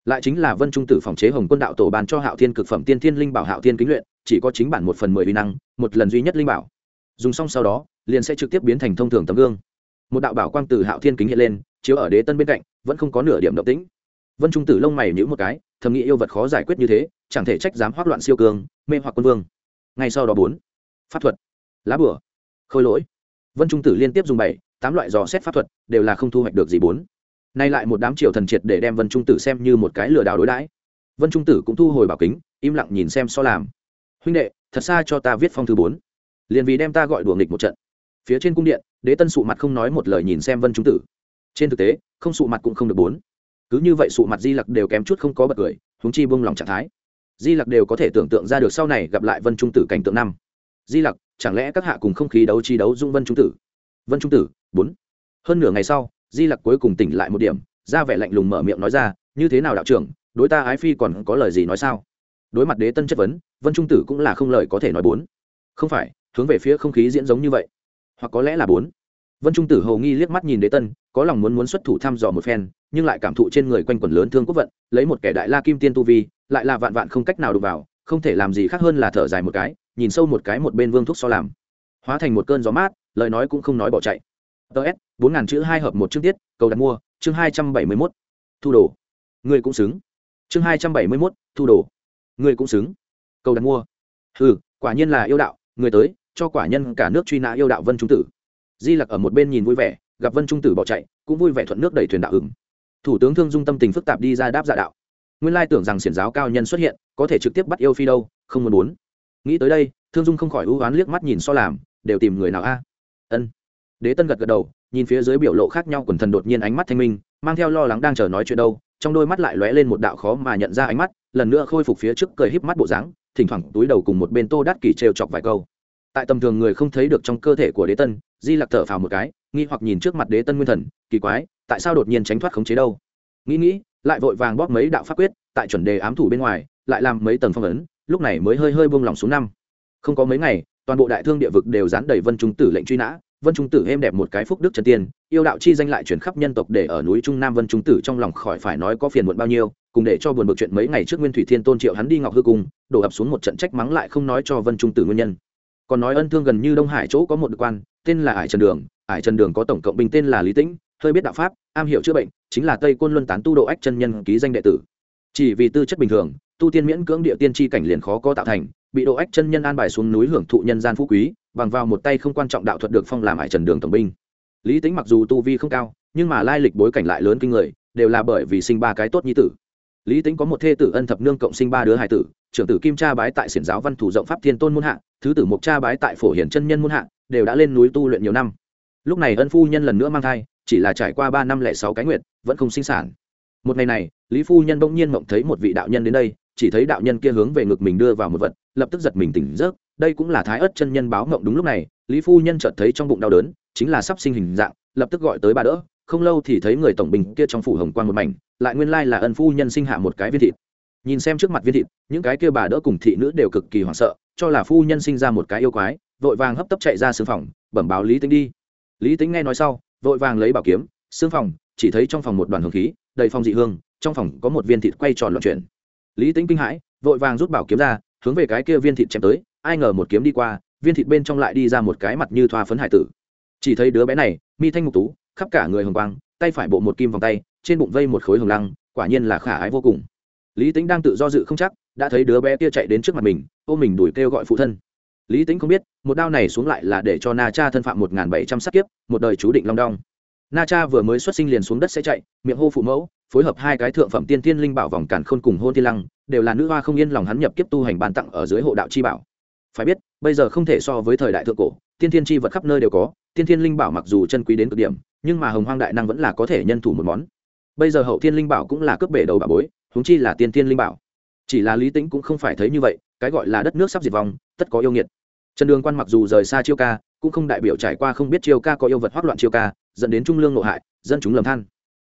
lại chính là vân trung tử phòng chế hồng quân đạo tổ bàn cho hạo thiên cực phẩm tiên thiên linh bảo hạo thiên kính luyện, chỉ có chính bản một phần mười uy năng, một lần duy nhất linh bảo. Dùng xong sau đó, liền sẽ trực tiếp biến thành thông thường tấm gương. Một đạo bảo quang từ hạo thiên kính hiện lên, chiếu ở đế tân bên cạnh, vẫn không có nửa điểm động tĩnh. Vân trung tử lông mày nhữ một cái, thầm nghĩ yêu vật khó giải quyết như thế, chẳng thể trách dám hoác loạn siêu cường, mê hoặc quân vương. Ngay sau đó bốn, pháp thuật, lá bửa khôi lỗi. Vân trung tử liên tiếp dùng bảy, tám loại dò xét pháp thuật, đều là không thu hoạch được gì bốn nay lại một đám triều thần triệt để đem vân trung tử xem như một cái lừa đảo đối đãi. Vân trung tử cũng thu hồi bảo kính, im lặng nhìn xem so làm. Huynh đệ, thật xa cho ta viết phong thư bốn. Liền vì đem ta gọi đùa nghịch một trận. Phía trên cung điện, đế tân sụ mặt không nói một lời nhìn xem vân trung tử. Trên thực tế, không sụ mặt cũng không được bốn. Cứ như vậy sụ mặt di lặc đều kém chút không có bật cười húng chi bông lòng trạng thái. Di lặc đều có thể tưởng tượng ra được sau này gặp lại vân trung tử cảnh tượng năm. Di lặc, chẳng lẽ các hạ cùng không khí đấu chi đấu dung vân trung tử? Vân trung tử, bốn. Hơn nửa ngày sau di lặc cuối cùng tỉnh lại một điểm, ra vẻ lạnh lùng mở miệng nói ra, như thế nào đạo trưởng, đối ta ái phi còn có lời gì nói sao? Đối mặt đế tân chất vấn, vân trung tử cũng là không lời có thể nói bốn. Không phải, hướng về phía không khí diễn giống như vậy. Hoặc có lẽ là bốn. Vân trung tử hầu nghi liếc mắt nhìn đế tân, có lòng muốn muốn xuất thủ thăm dò một phen, nhưng lại cảm thụ trên người quanh quần lớn thương quốc vận, lấy một kẻ đại la kim tiên tu vi, lại là vạn vạn không cách nào đụng vào, không thể làm gì khác hơn là thở dài một cái, nhìn sâu một cái một bên vương thúc so làm. Hóa thành một cơn gió mát, lời nói cũng không nói bỏ chạy ts bốn ngàn chữ hai hợp một chương tiết, cầu đặt mua, chương hai trăm bảy mươi mốt, thu đồ. Ngươi cũng xứng. Chương hai trăm bảy mươi mốt, thu đồ. Ngươi cũng xứng. Cầu đặt mua. Ừ quả nhiên là yêu đạo, người tới, cho quả nhân cả nước truy nã yêu đạo vân trung tử. Di lặc ở một bên nhìn vui vẻ, gặp vân trung tử bỏ chạy, cũng vui vẻ thuận nước đẩy thuyền đạo hừng thủ tướng thương dung tâm tình phức tạp đi ra đáp giả đạo. Nguyên lai tưởng rằng xiển giáo cao nhân xuất hiện, có thể trực tiếp bắt yêu phi đâu, không muốn muốn. Nghĩ tới đây, thương dung không khỏi hữu oán liếc mắt nhìn so làm, đều tìm người nào a? Ân đế tân gật gật đầu, nhìn phía dưới biểu lộ khác nhau quần thần đột nhiên ánh mắt thanh minh, mang theo lo lắng đang chờ nói chuyện đâu, trong đôi mắt lại lóe lên một đạo khó mà nhận ra ánh mắt, lần nữa khôi phục phía trước cười híp mắt bộ dáng, thỉnh thoảng túi đầu cùng một bên tô đắt kỷ trêu chọc vài câu. Tại tầm thường người không thấy được trong cơ thể của đế tân, di lặc thở phào một cái, nghi hoặc nhìn trước mặt đế tân nguyên thần, kỳ quái, tại sao đột nhiên tránh thoát khống chế đâu? Nghĩ nghĩ, lại vội vàng bóp mấy đạo pháp quyết, tại chuẩn đề ám thủ bên ngoài, lại làm mấy tầng phong ấn, lúc này mới hơi hơi buông lỏng xuống năm. Không có mấy ngày, toàn bộ đại thương địa vực đều dán đầy vân trung tử lệnh truy nã vân trung tử êm đẹp một cái phúc đức chân tiên, yêu đạo chi danh lại chuyển khắp nhân tộc để ở núi trung nam vân trung tử trong lòng khỏi phải nói có phiền muộn bao nhiêu, cùng để cho buồn bực chuyện mấy ngày trước nguyên thủy thiên tôn triệu hắn đi ngọc hư cung, đổ ập xuống một trận trách mắng lại không nói cho vân trung tử nguyên nhân. Còn nói ân thương gần như đông hải chỗ có một quan, tên là ải trần đường, ải trần đường có tổng cộng binh tên là lý tĩnh, hơi biết đạo pháp, am hiểu chữa bệnh, chính là tây côn luân tán tu độ ách chân nhân ký danh đệ tử. Chỉ vì tư chất bình thường, tu tiên miễn cưỡng địa tiên tri cảnh liền khó có tạo thành bị độ ách chân nhân an bài xuống núi hưởng thụ nhân gian phú quý, bằng vào một tay không quan trọng đạo thuật được phong làm hải trần đường tổng binh. Lý tính mặc dù tu vi không cao, nhưng mà lai lịch bối cảnh lại lớn kinh người, đều là bởi vì sinh ba cái tốt như tử. Lý tính có một thê tử ân thập nương cộng sinh ba đứa hải tử, trưởng tử kim cha bái tại xiển giáo văn thủ rộng pháp thiên tôn muôn hạ, thứ tử mục cha bái tại phổ hiển chân nhân muôn hạ, đều đã lên núi tu luyện nhiều năm. Lúc này ân phu nhân lần nữa mang thai, chỉ là trải qua ba năm lẻ sáu cái nguyện vẫn không sinh sản. Một ngày này, lý phu nhân bỗng nhiên mộng thấy một vị đạo nhân đến đây chỉ thấy đạo nhân kia hướng về ngực mình đưa vào một vật, lập tức giật mình tỉnh giấc. Đây cũng là thái ớt chân nhân báo ngộng đúng lúc này, lý phu nhân chợt thấy trong bụng đau đớn, chính là sắp sinh hình dạng, lập tức gọi tới bà đỡ. Không lâu thì thấy người tổng bình kia trong phủ hồng quan một mảnh, lại nguyên lai là ân phu nhân sinh hạ một cái viên thịt. Nhìn xem trước mặt viên thịt, những cái kia bà đỡ cùng thị nữ đều cực kỳ hoảng sợ, cho là phu nhân sinh ra một cái yêu quái, vội vàng hấp tấp chạy ra xương phòng, bẩm báo lý tính đi. Lý tính nghe nói sau, vội vàng lấy bảo kiếm, xương phòng, chỉ thấy trong phòng một đoàn hương khí, đầy phong dị hương, trong phòng có một viên thịt quay tròn loạn chuyển lý tính kinh hãi, vội vàng rút bảo kiếm ra, hướng về cái kia viên thịt chém tới, ai ngờ một kiếm đi qua, viên thịt bên trong lại đi ra một cái mặt như thoa phấn hải tử. Chỉ thấy đứa bé này, mi thanh mục tú, khắp cả người hồng quang, tay phải bộ một kim vòng tay, trên bụng vây một khối hồng lăng, quả nhiên là khả ái vô cùng. Lý tính đang tự do dự không chắc, đã thấy đứa bé kia chạy đến trước mặt mình, ôm mình đuổi kêu gọi phụ thân. Lý tính không biết, một đao này xuống lại là để cho na cha thân phạm một nghìn bảy trăm sát kiếp, một đời chú định long đong. Na cha vừa mới xuất sinh liền xuống đất sẽ chạy, miệng hô phụ mẫu phối hợp hai cái thượng phẩm tiên tiên linh bảo vòng càn khôn cùng hôn thiên lăng, đều là nữ hoa không yên lòng hắn nhập kiếp tu hành ban tặng ở dưới hộ đạo chi bảo. Phải biết, bây giờ không thể so với thời đại thượng cổ, tiên thiên chi vật khắp nơi đều có, tiên thiên linh bảo mặc dù chân quý đến cực điểm, nhưng mà hồng hoang đại năng vẫn là có thể nhân thủ một món. Bây giờ hậu thiên linh bảo cũng là cướp bể đầu bà bối húng chi là tiên thiên linh bảo. Chỉ là lý tính cũng không phải thấy như vậy, cái gọi là đất nước sắp diệt vong, tất có yêu nghiệt. Trần đường quan mặc dù rời xa chiêu ca, cũng không đại biểu trải qua không biết chiêu ca có yêu vật hoác loạn chiêu ca, dẫn đến trung lương nội hại, dân chúng lầm than.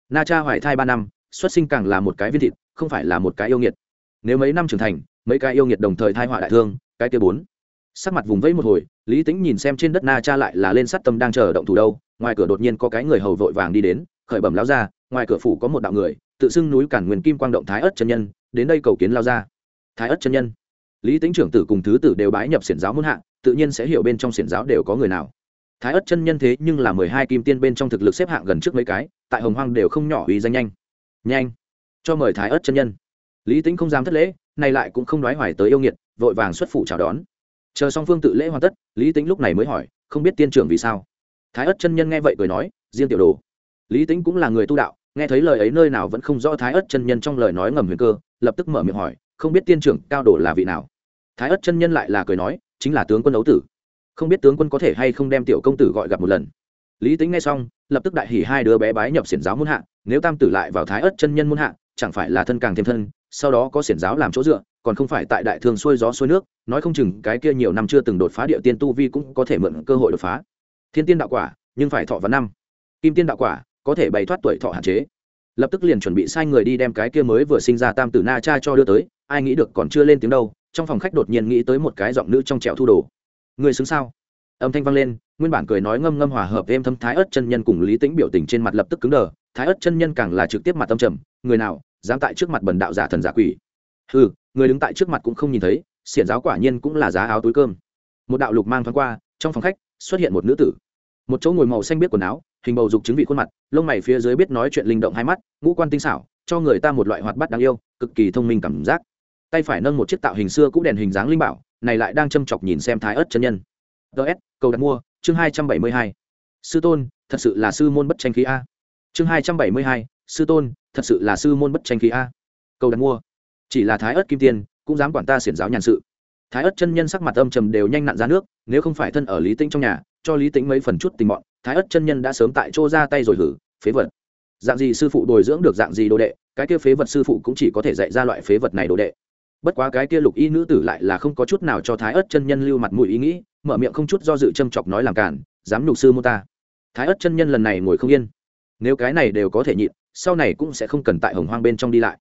Na cha hoài thai ba năm xuất sinh càng là một cái viên thịt, không phải là một cái yêu nghiệt. Nếu mấy năm trưởng thành, mấy cái yêu nghiệt đồng thời thai họa đại thương, cái kia bốn. Sắc mặt vùng vẫy một hồi, lý tính nhìn xem trên đất na cha lại là lên sắt tâm đang chờ động thủ đâu, ngoài cửa đột nhiên có cái người hầu vội vàng đi đến, khởi bẩm lao ra ngoài cửa phủ có một đạo người, tự xưng núi cản nguyên kim quang động thái ất chân nhân, đến đây cầu kiến lao ra thái ất chân nhân. Lý tính trưởng tử cùng thứ tử đều bái nhập xiển giáo muôn hạ, tự nhiên sẽ hiểu bên trong xiển giáo đều có người nào. Thái ất chân nhân thế nhưng là mười hai kim tiên bên trong thực lực xếp hạng gần trước mấy cái, tại hồng hoang đều không nhỏ uy danh nhanh nhanh. Cho mời thái ất chân nhân. Lý tính không dám thất lễ, nay lại cũng không nói hoài tới yêu nghiệt, vội vàng xuất phủ chào đón. Chờ song phương tự lễ hoàn tất, lý tính lúc này mới hỏi, không biết tiên trưởng vì sao? Thái ất chân nhân nghe vậy cười nói, riêng tiểu đồ. Lý tính cũng là người tu đạo, nghe thấy lời ấy nơi nào vẫn không rõ thái ất chân nhân trong lời nói ngầm huyền cơ, lập tức mở miệng hỏi, không biết tiên trưởng cao đồ là vị nào? Thái ất chân nhân lại là cười nói, chính là tướng quân ấu tử. Không biết tướng quân có thể hay không đem tiểu công tử gọi gặp một lần. Lý tính nghe xong, lập tức đại hỉ hai đứa bé bái nhập xiển giáo muôn hạ nếu tam tử lại vào thái ất chân nhân muôn hạ, chẳng phải là thân càng thêm thân, sau đó có xiển giáo làm chỗ dựa, còn không phải tại đại thương xuôi gió xuôi nước, nói không chừng cái kia nhiều năm chưa từng đột phá địa tiên tu vi cũng có thể mượn cơ hội đột phá. Thiên tiên đạo quả, nhưng phải thọ vào năm. Kim tiên đạo quả, có thể bày thoát tuổi thọ hạn chế. Lập tức liền chuẩn bị sai người đi đem cái kia mới vừa sinh ra tam tử na cha cho đưa tới, ai nghĩ được còn chưa lên tiếng đâu, trong phòng khách đột nhiên nghĩ tới một cái giọng nữ trong trẻo thu đồ. Người xứng sao? Âm thanh vang lên, nguyên bản cười nói ngâm ngâm hòa hợp thêm thâm thái ớt chân nhân cùng lý tĩnh biểu tình trên mặt lập tức cứng đờ thái ớt chân nhân càng là trực tiếp mặt tâm trầm, người nào dám tại trước mặt bần đạo giả thần giả quỷ? Ừ người đứng tại trước mặt cũng không nhìn thấy, xiển giáo quả nhiên cũng là giá áo túi cơm. Một đạo lục mang thoáng qua, trong phòng khách xuất hiện một nữ tử. Một chỗ ngồi màu xanh biết quần áo, hình bầu dục chứng vị khuôn mặt, lông mày phía dưới biết nói chuyện linh động hai mắt, ngũ quan tinh xảo, cho người ta một loại hoạt bát đáng yêu, cực kỳ thông minh cảm giác. Tay phải nâng một chiếc tạo hình xưa cũ đèn hình dáng linh bảo, này lại đang châm chọc nhìn xem thái ớt chân nhân. Ts cầu đặt mua, chương hai trăm bảy mươi hai. Sư tôn, thật sự là sư môn bất tranh khí a chương hai trăm bảy mươi hai, sư tôn, thật sự là sư môn bất tranh khí a. Cầu đặt mua. Chỉ là thái ớt kim tiên, cũng dám quản ta xiển giáo nhàn sự. Thái ớt chân nhân sắc mặt âm trầm đều nhanh nặn ra nước, nếu không phải thân ở lý tĩnh trong nhà, cho lý tĩnh mấy phần chút tình bọn thái ớt chân nhân đã sớm tại chỗ ra tay rồi hử, phế vật. Dạng gì sư phụ bồi dưỡng được dạng gì đồ đệ, cái kia phế vật sư phụ cũng chỉ có thể dạy ra loại phế vật này đồ đệ. Bất quá cái kia lục y nữ tử lại là không có chút nào cho thái ớt chân nhân lưu mặt mũi ý nghĩ, mở miệng không chút do dự châm chọc nói làm cản dám nhục sư mô ta. Thái ớt chân nhân lần này ngồi không yên nếu cái này đều có thể nhịn, sau này cũng sẽ không cần tại hồng hoang bên trong đi lại.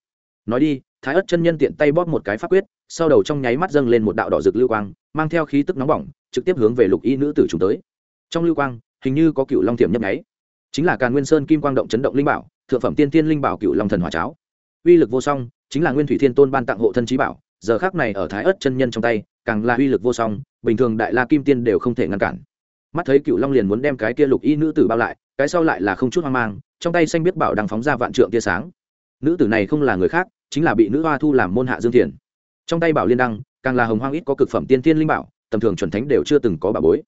Nói đi, thái ớt chân nhân tiện tay bóp một cái pháp quyết, sau đầu trong nháy mắt dâng lên một đạo đỏ rực lưu quang, mang theo khí tức nóng bỏng, trực tiếp hướng về lục y nữ tử chúng tới. Trong lưu quang, hình như có cựu long tiềm nhấp nháy. Chính là càn nguyên sơn kim quang động chấn động linh bảo, thượng phẩm tiên tiên linh bảo cựu long thần hòa cháo. Uy lực vô song, chính là nguyên thủy thiên tôn ban tặng hộ thân trí bảo, giờ khác này ở thái ớt chân nhân trong tay, càng là uy lực vô song, bình thường đại la kim tiên đều không thể ngăn cản. Mắt thấy cựu long liền muốn đem cái kia lục y nữ tử bao lại cái sau lại là không chút hoang mang, trong tay xanh biết bảo đang phóng ra vạn trượng tia sáng. Nữ tử này không là người khác, chính là bị nữ hoa thu làm môn hạ dương thiền. Trong tay bảo liên đăng, càng là hồng hoang ít có cực phẩm tiên tiên linh bảo, tầm thường chuẩn thánh đều chưa từng có bảo bối.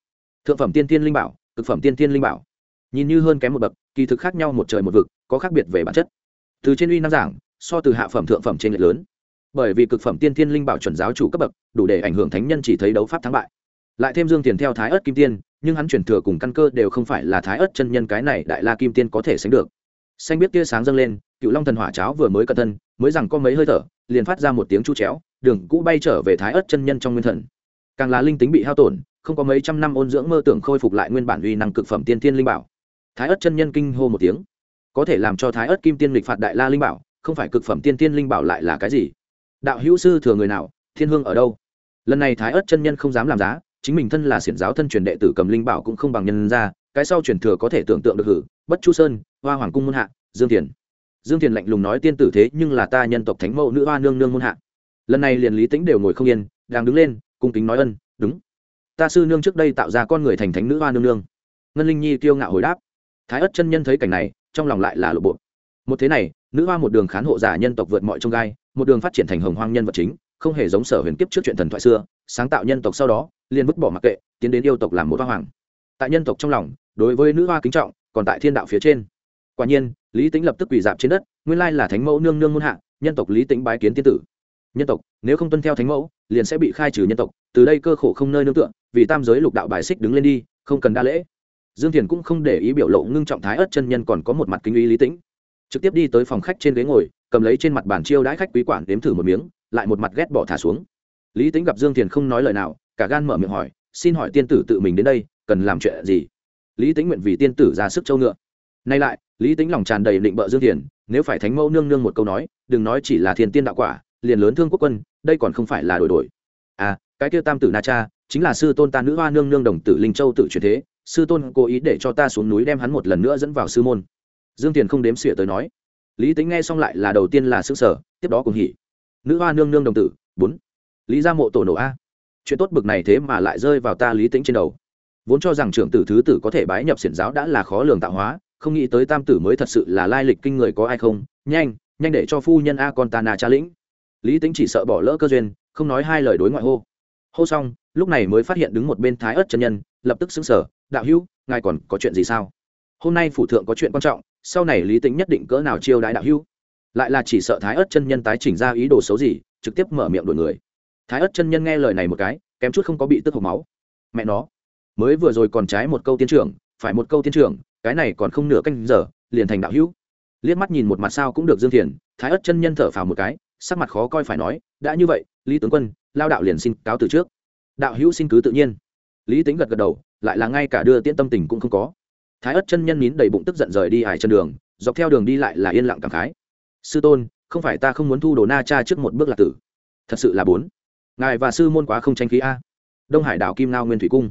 Thượng phẩm tiên tiên linh bảo, cực phẩm tiên tiên linh bảo. Nhìn như hơn kém một bậc, kỳ thực khác nhau một trời một vực, có khác biệt về bản chất. Từ trên uy năng giảng, so từ hạ phẩm thượng phẩm trên lệ lớn. Bởi vì cực phẩm tiên tiên linh bảo chuẩn giáo chủ cấp bậc, đủ để ảnh hưởng thánh nhân chỉ thấy đấu pháp thắng bại. Lại thêm dương tiền theo thái ớt kim tiên nhưng hắn chuyển thừa cùng căn cơ đều không phải là thái ớt chân nhân cái này đại la kim tiên có thể sánh được. Xanh biết tia sáng dâng lên, cựu long thần hỏa cháo vừa mới cẩn thân mới rằng có mấy hơi thở, liền phát ra một tiếng chu chéo, đường cũ bay trở về thái ớt chân nhân trong nguyên thần. Càng là linh tính bị hao tổn, không có mấy trăm năm ôn dưỡng mơ tưởng khôi phục lại nguyên bản uy năng cực phẩm tiên tiên linh bảo. Thái ớt chân nhân kinh hô một tiếng. Có thể làm cho thái ớt kim tiên lịch phạt đại la linh bảo, không phải cực phẩm tiên tiên linh bảo lại là cái gì? Đạo hữu sư thừa người nào, thiên hương ở đâu? Lần này thái ớt chân nhân không dám làm giá chính mình thân là xiển giáo thân truyền đệ tử cầm linh bảo cũng không bằng nhân ra cái sau truyền thừa có thể tưởng tượng được hử, bất chu sơn, hoa hoàng cung môn hạ, dương thiền. Dương thiền lạnh lùng nói tiên tử thế nhưng là ta nhân tộc thánh mẫu nữ hoa nương nương môn hạ. Lần này liền lý tĩnh đều ngồi không yên, đang đứng lên, cung kính nói ân, đúng. Ta sư nương trước đây tạo ra con người thành thánh nữ hoa nương nương. Ngân linh nhi kiêu ngạo hồi đáp. Thái ất chân nhân thấy cảnh này, trong lòng lại là lộ bộ. Một thế này, nữ hoa một đường khán hộ giả nhân tộc vượt mọi trông gai, một đường phát triển thành hồng hoang nhân vật chính, không hề giống sở huyền kiếp trước chuyện thần thoại xưa sáng tạo nhân tộc sau đó, liền vứt bỏ mặc kệ, tiến đến yêu tộc làm một hoa hoàng. Tại nhân tộc trong lòng, đối với nữ hoa kính trọng, còn tại thiên đạo phía trên. Quả nhiên, lý tính lập tức quỳ dạp trên đất, nguyên lai là thánh mẫu nương nương muôn hạ, nhân tộc lý tính bái kiến tiên tử. Nhân tộc, nếu không tuân theo thánh mẫu, liền sẽ bị khai trừ nhân tộc, từ đây cơ khổ không nơi nương tựa, vì tam giới lục đạo bài xích đứng lên đi, không cần đa lễ. Dương thiền cũng không để ý biểu lộ ngưng trọng thái ớt chân nhân còn có một mặt kinh uy lý tĩnh. Trực tiếp đi tới phòng khách trên ghế ngồi, cầm lấy trên mặt bàn chiêu đãi khách quý quản đếm thử một miếng, lại một mặt ghét bỏ thả xuống lý tính gặp dương thiền không nói lời nào, cả gan mở miệng hỏi, xin hỏi tiên tử tự mình đến đây, cần làm chuyện gì? Lý tính nguyện vì tiên tử ra sức châu ngựa. Nay lại, lý tính lòng tràn đầy định bợ dương thiền, nếu phải thánh mẫu nương nương một câu nói, đừng nói chỉ là thiền tiên đạo quả, liền lớn thương quốc quân, đây còn không phải là đổi đổi. À cái kia tam tử na cha, chính là sư tôn ta nữ hoa nương nương đồng tử linh châu tự truyền thế, sư tôn cố ý để cho ta xuống núi đem hắn một lần nữa dẫn vào sư môn. Dương tiền không đếm xỉa tới nói. Lý tính nghe xong lại là đầu tiên là xứ sở tiếp đó cùng hỉ. Nữ hoa nương nương đồng tử, bốn lý gia mộ tổ nổ a. Chuyện tốt bực này thế mà lại rơi vào ta lý tính trên đầu. Vốn cho rằng trưởng tử thứ tử có thể bái nhập xiển giáo đã là khó lường tạo hóa, không nghĩ tới tam tử mới thật sự là lai lịch kinh người có ai không. Nhanh nhanh để cho phu nhân a con ta na cha lĩnh. Lý tính chỉ sợ bỏ lỡ cơ duyên, không nói hai lời đối ngoại hô. Hô xong, lúc này mới phát hiện đứng một bên thái ớt chân nhân, lập tức xứng sở đạo hữu, ngài còn có chuyện gì sao? Hôm nay phủ thượng có chuyện quan trọng, sau này lý tính nhất định cỡ nào chiêu đãi đạo hữu. Lại là chỉ sợ thái ớt chân nhân tái chỉnh ra ý đồ xấu gì, trực tiếp mở miệng đổi người thái ớt chân nhân nghe lời này một cái, kém chút không có bị tức hộc máu. Mẹ nó, mới vừa rồi còn trái một câu tiến trưởng, phải một câu tiến trưởng, cái này còn không nửa canh giờ, liền thành đạo hữu. Liếc mắt nhìn một mặt sao cũng được dương thiền, thái ớt chân nhân thở phào một cái, sắc mặt khó coi phải nói, đã như vậy, lý tướng quân, lao đạo liền xin cáo từ trước. Đạo hữu xin cứ tự nhiên. Lý tính gật gật đầu, lại là ngay cả đưa tiễn tâm tình cũng không có. Thái ất chân nhân nín đầy bụng tức giận rời đi hải chân đường, dọc theo đường đi lại là yên lặng cảm khái. Sư tôn, không phải ta không muốn thu đồ na cha trước một bước là tử. Thật sự là bốn ngài và sư môn quá không tranh khí a. Đông hải đảo kim ngao nguyên thủy cung.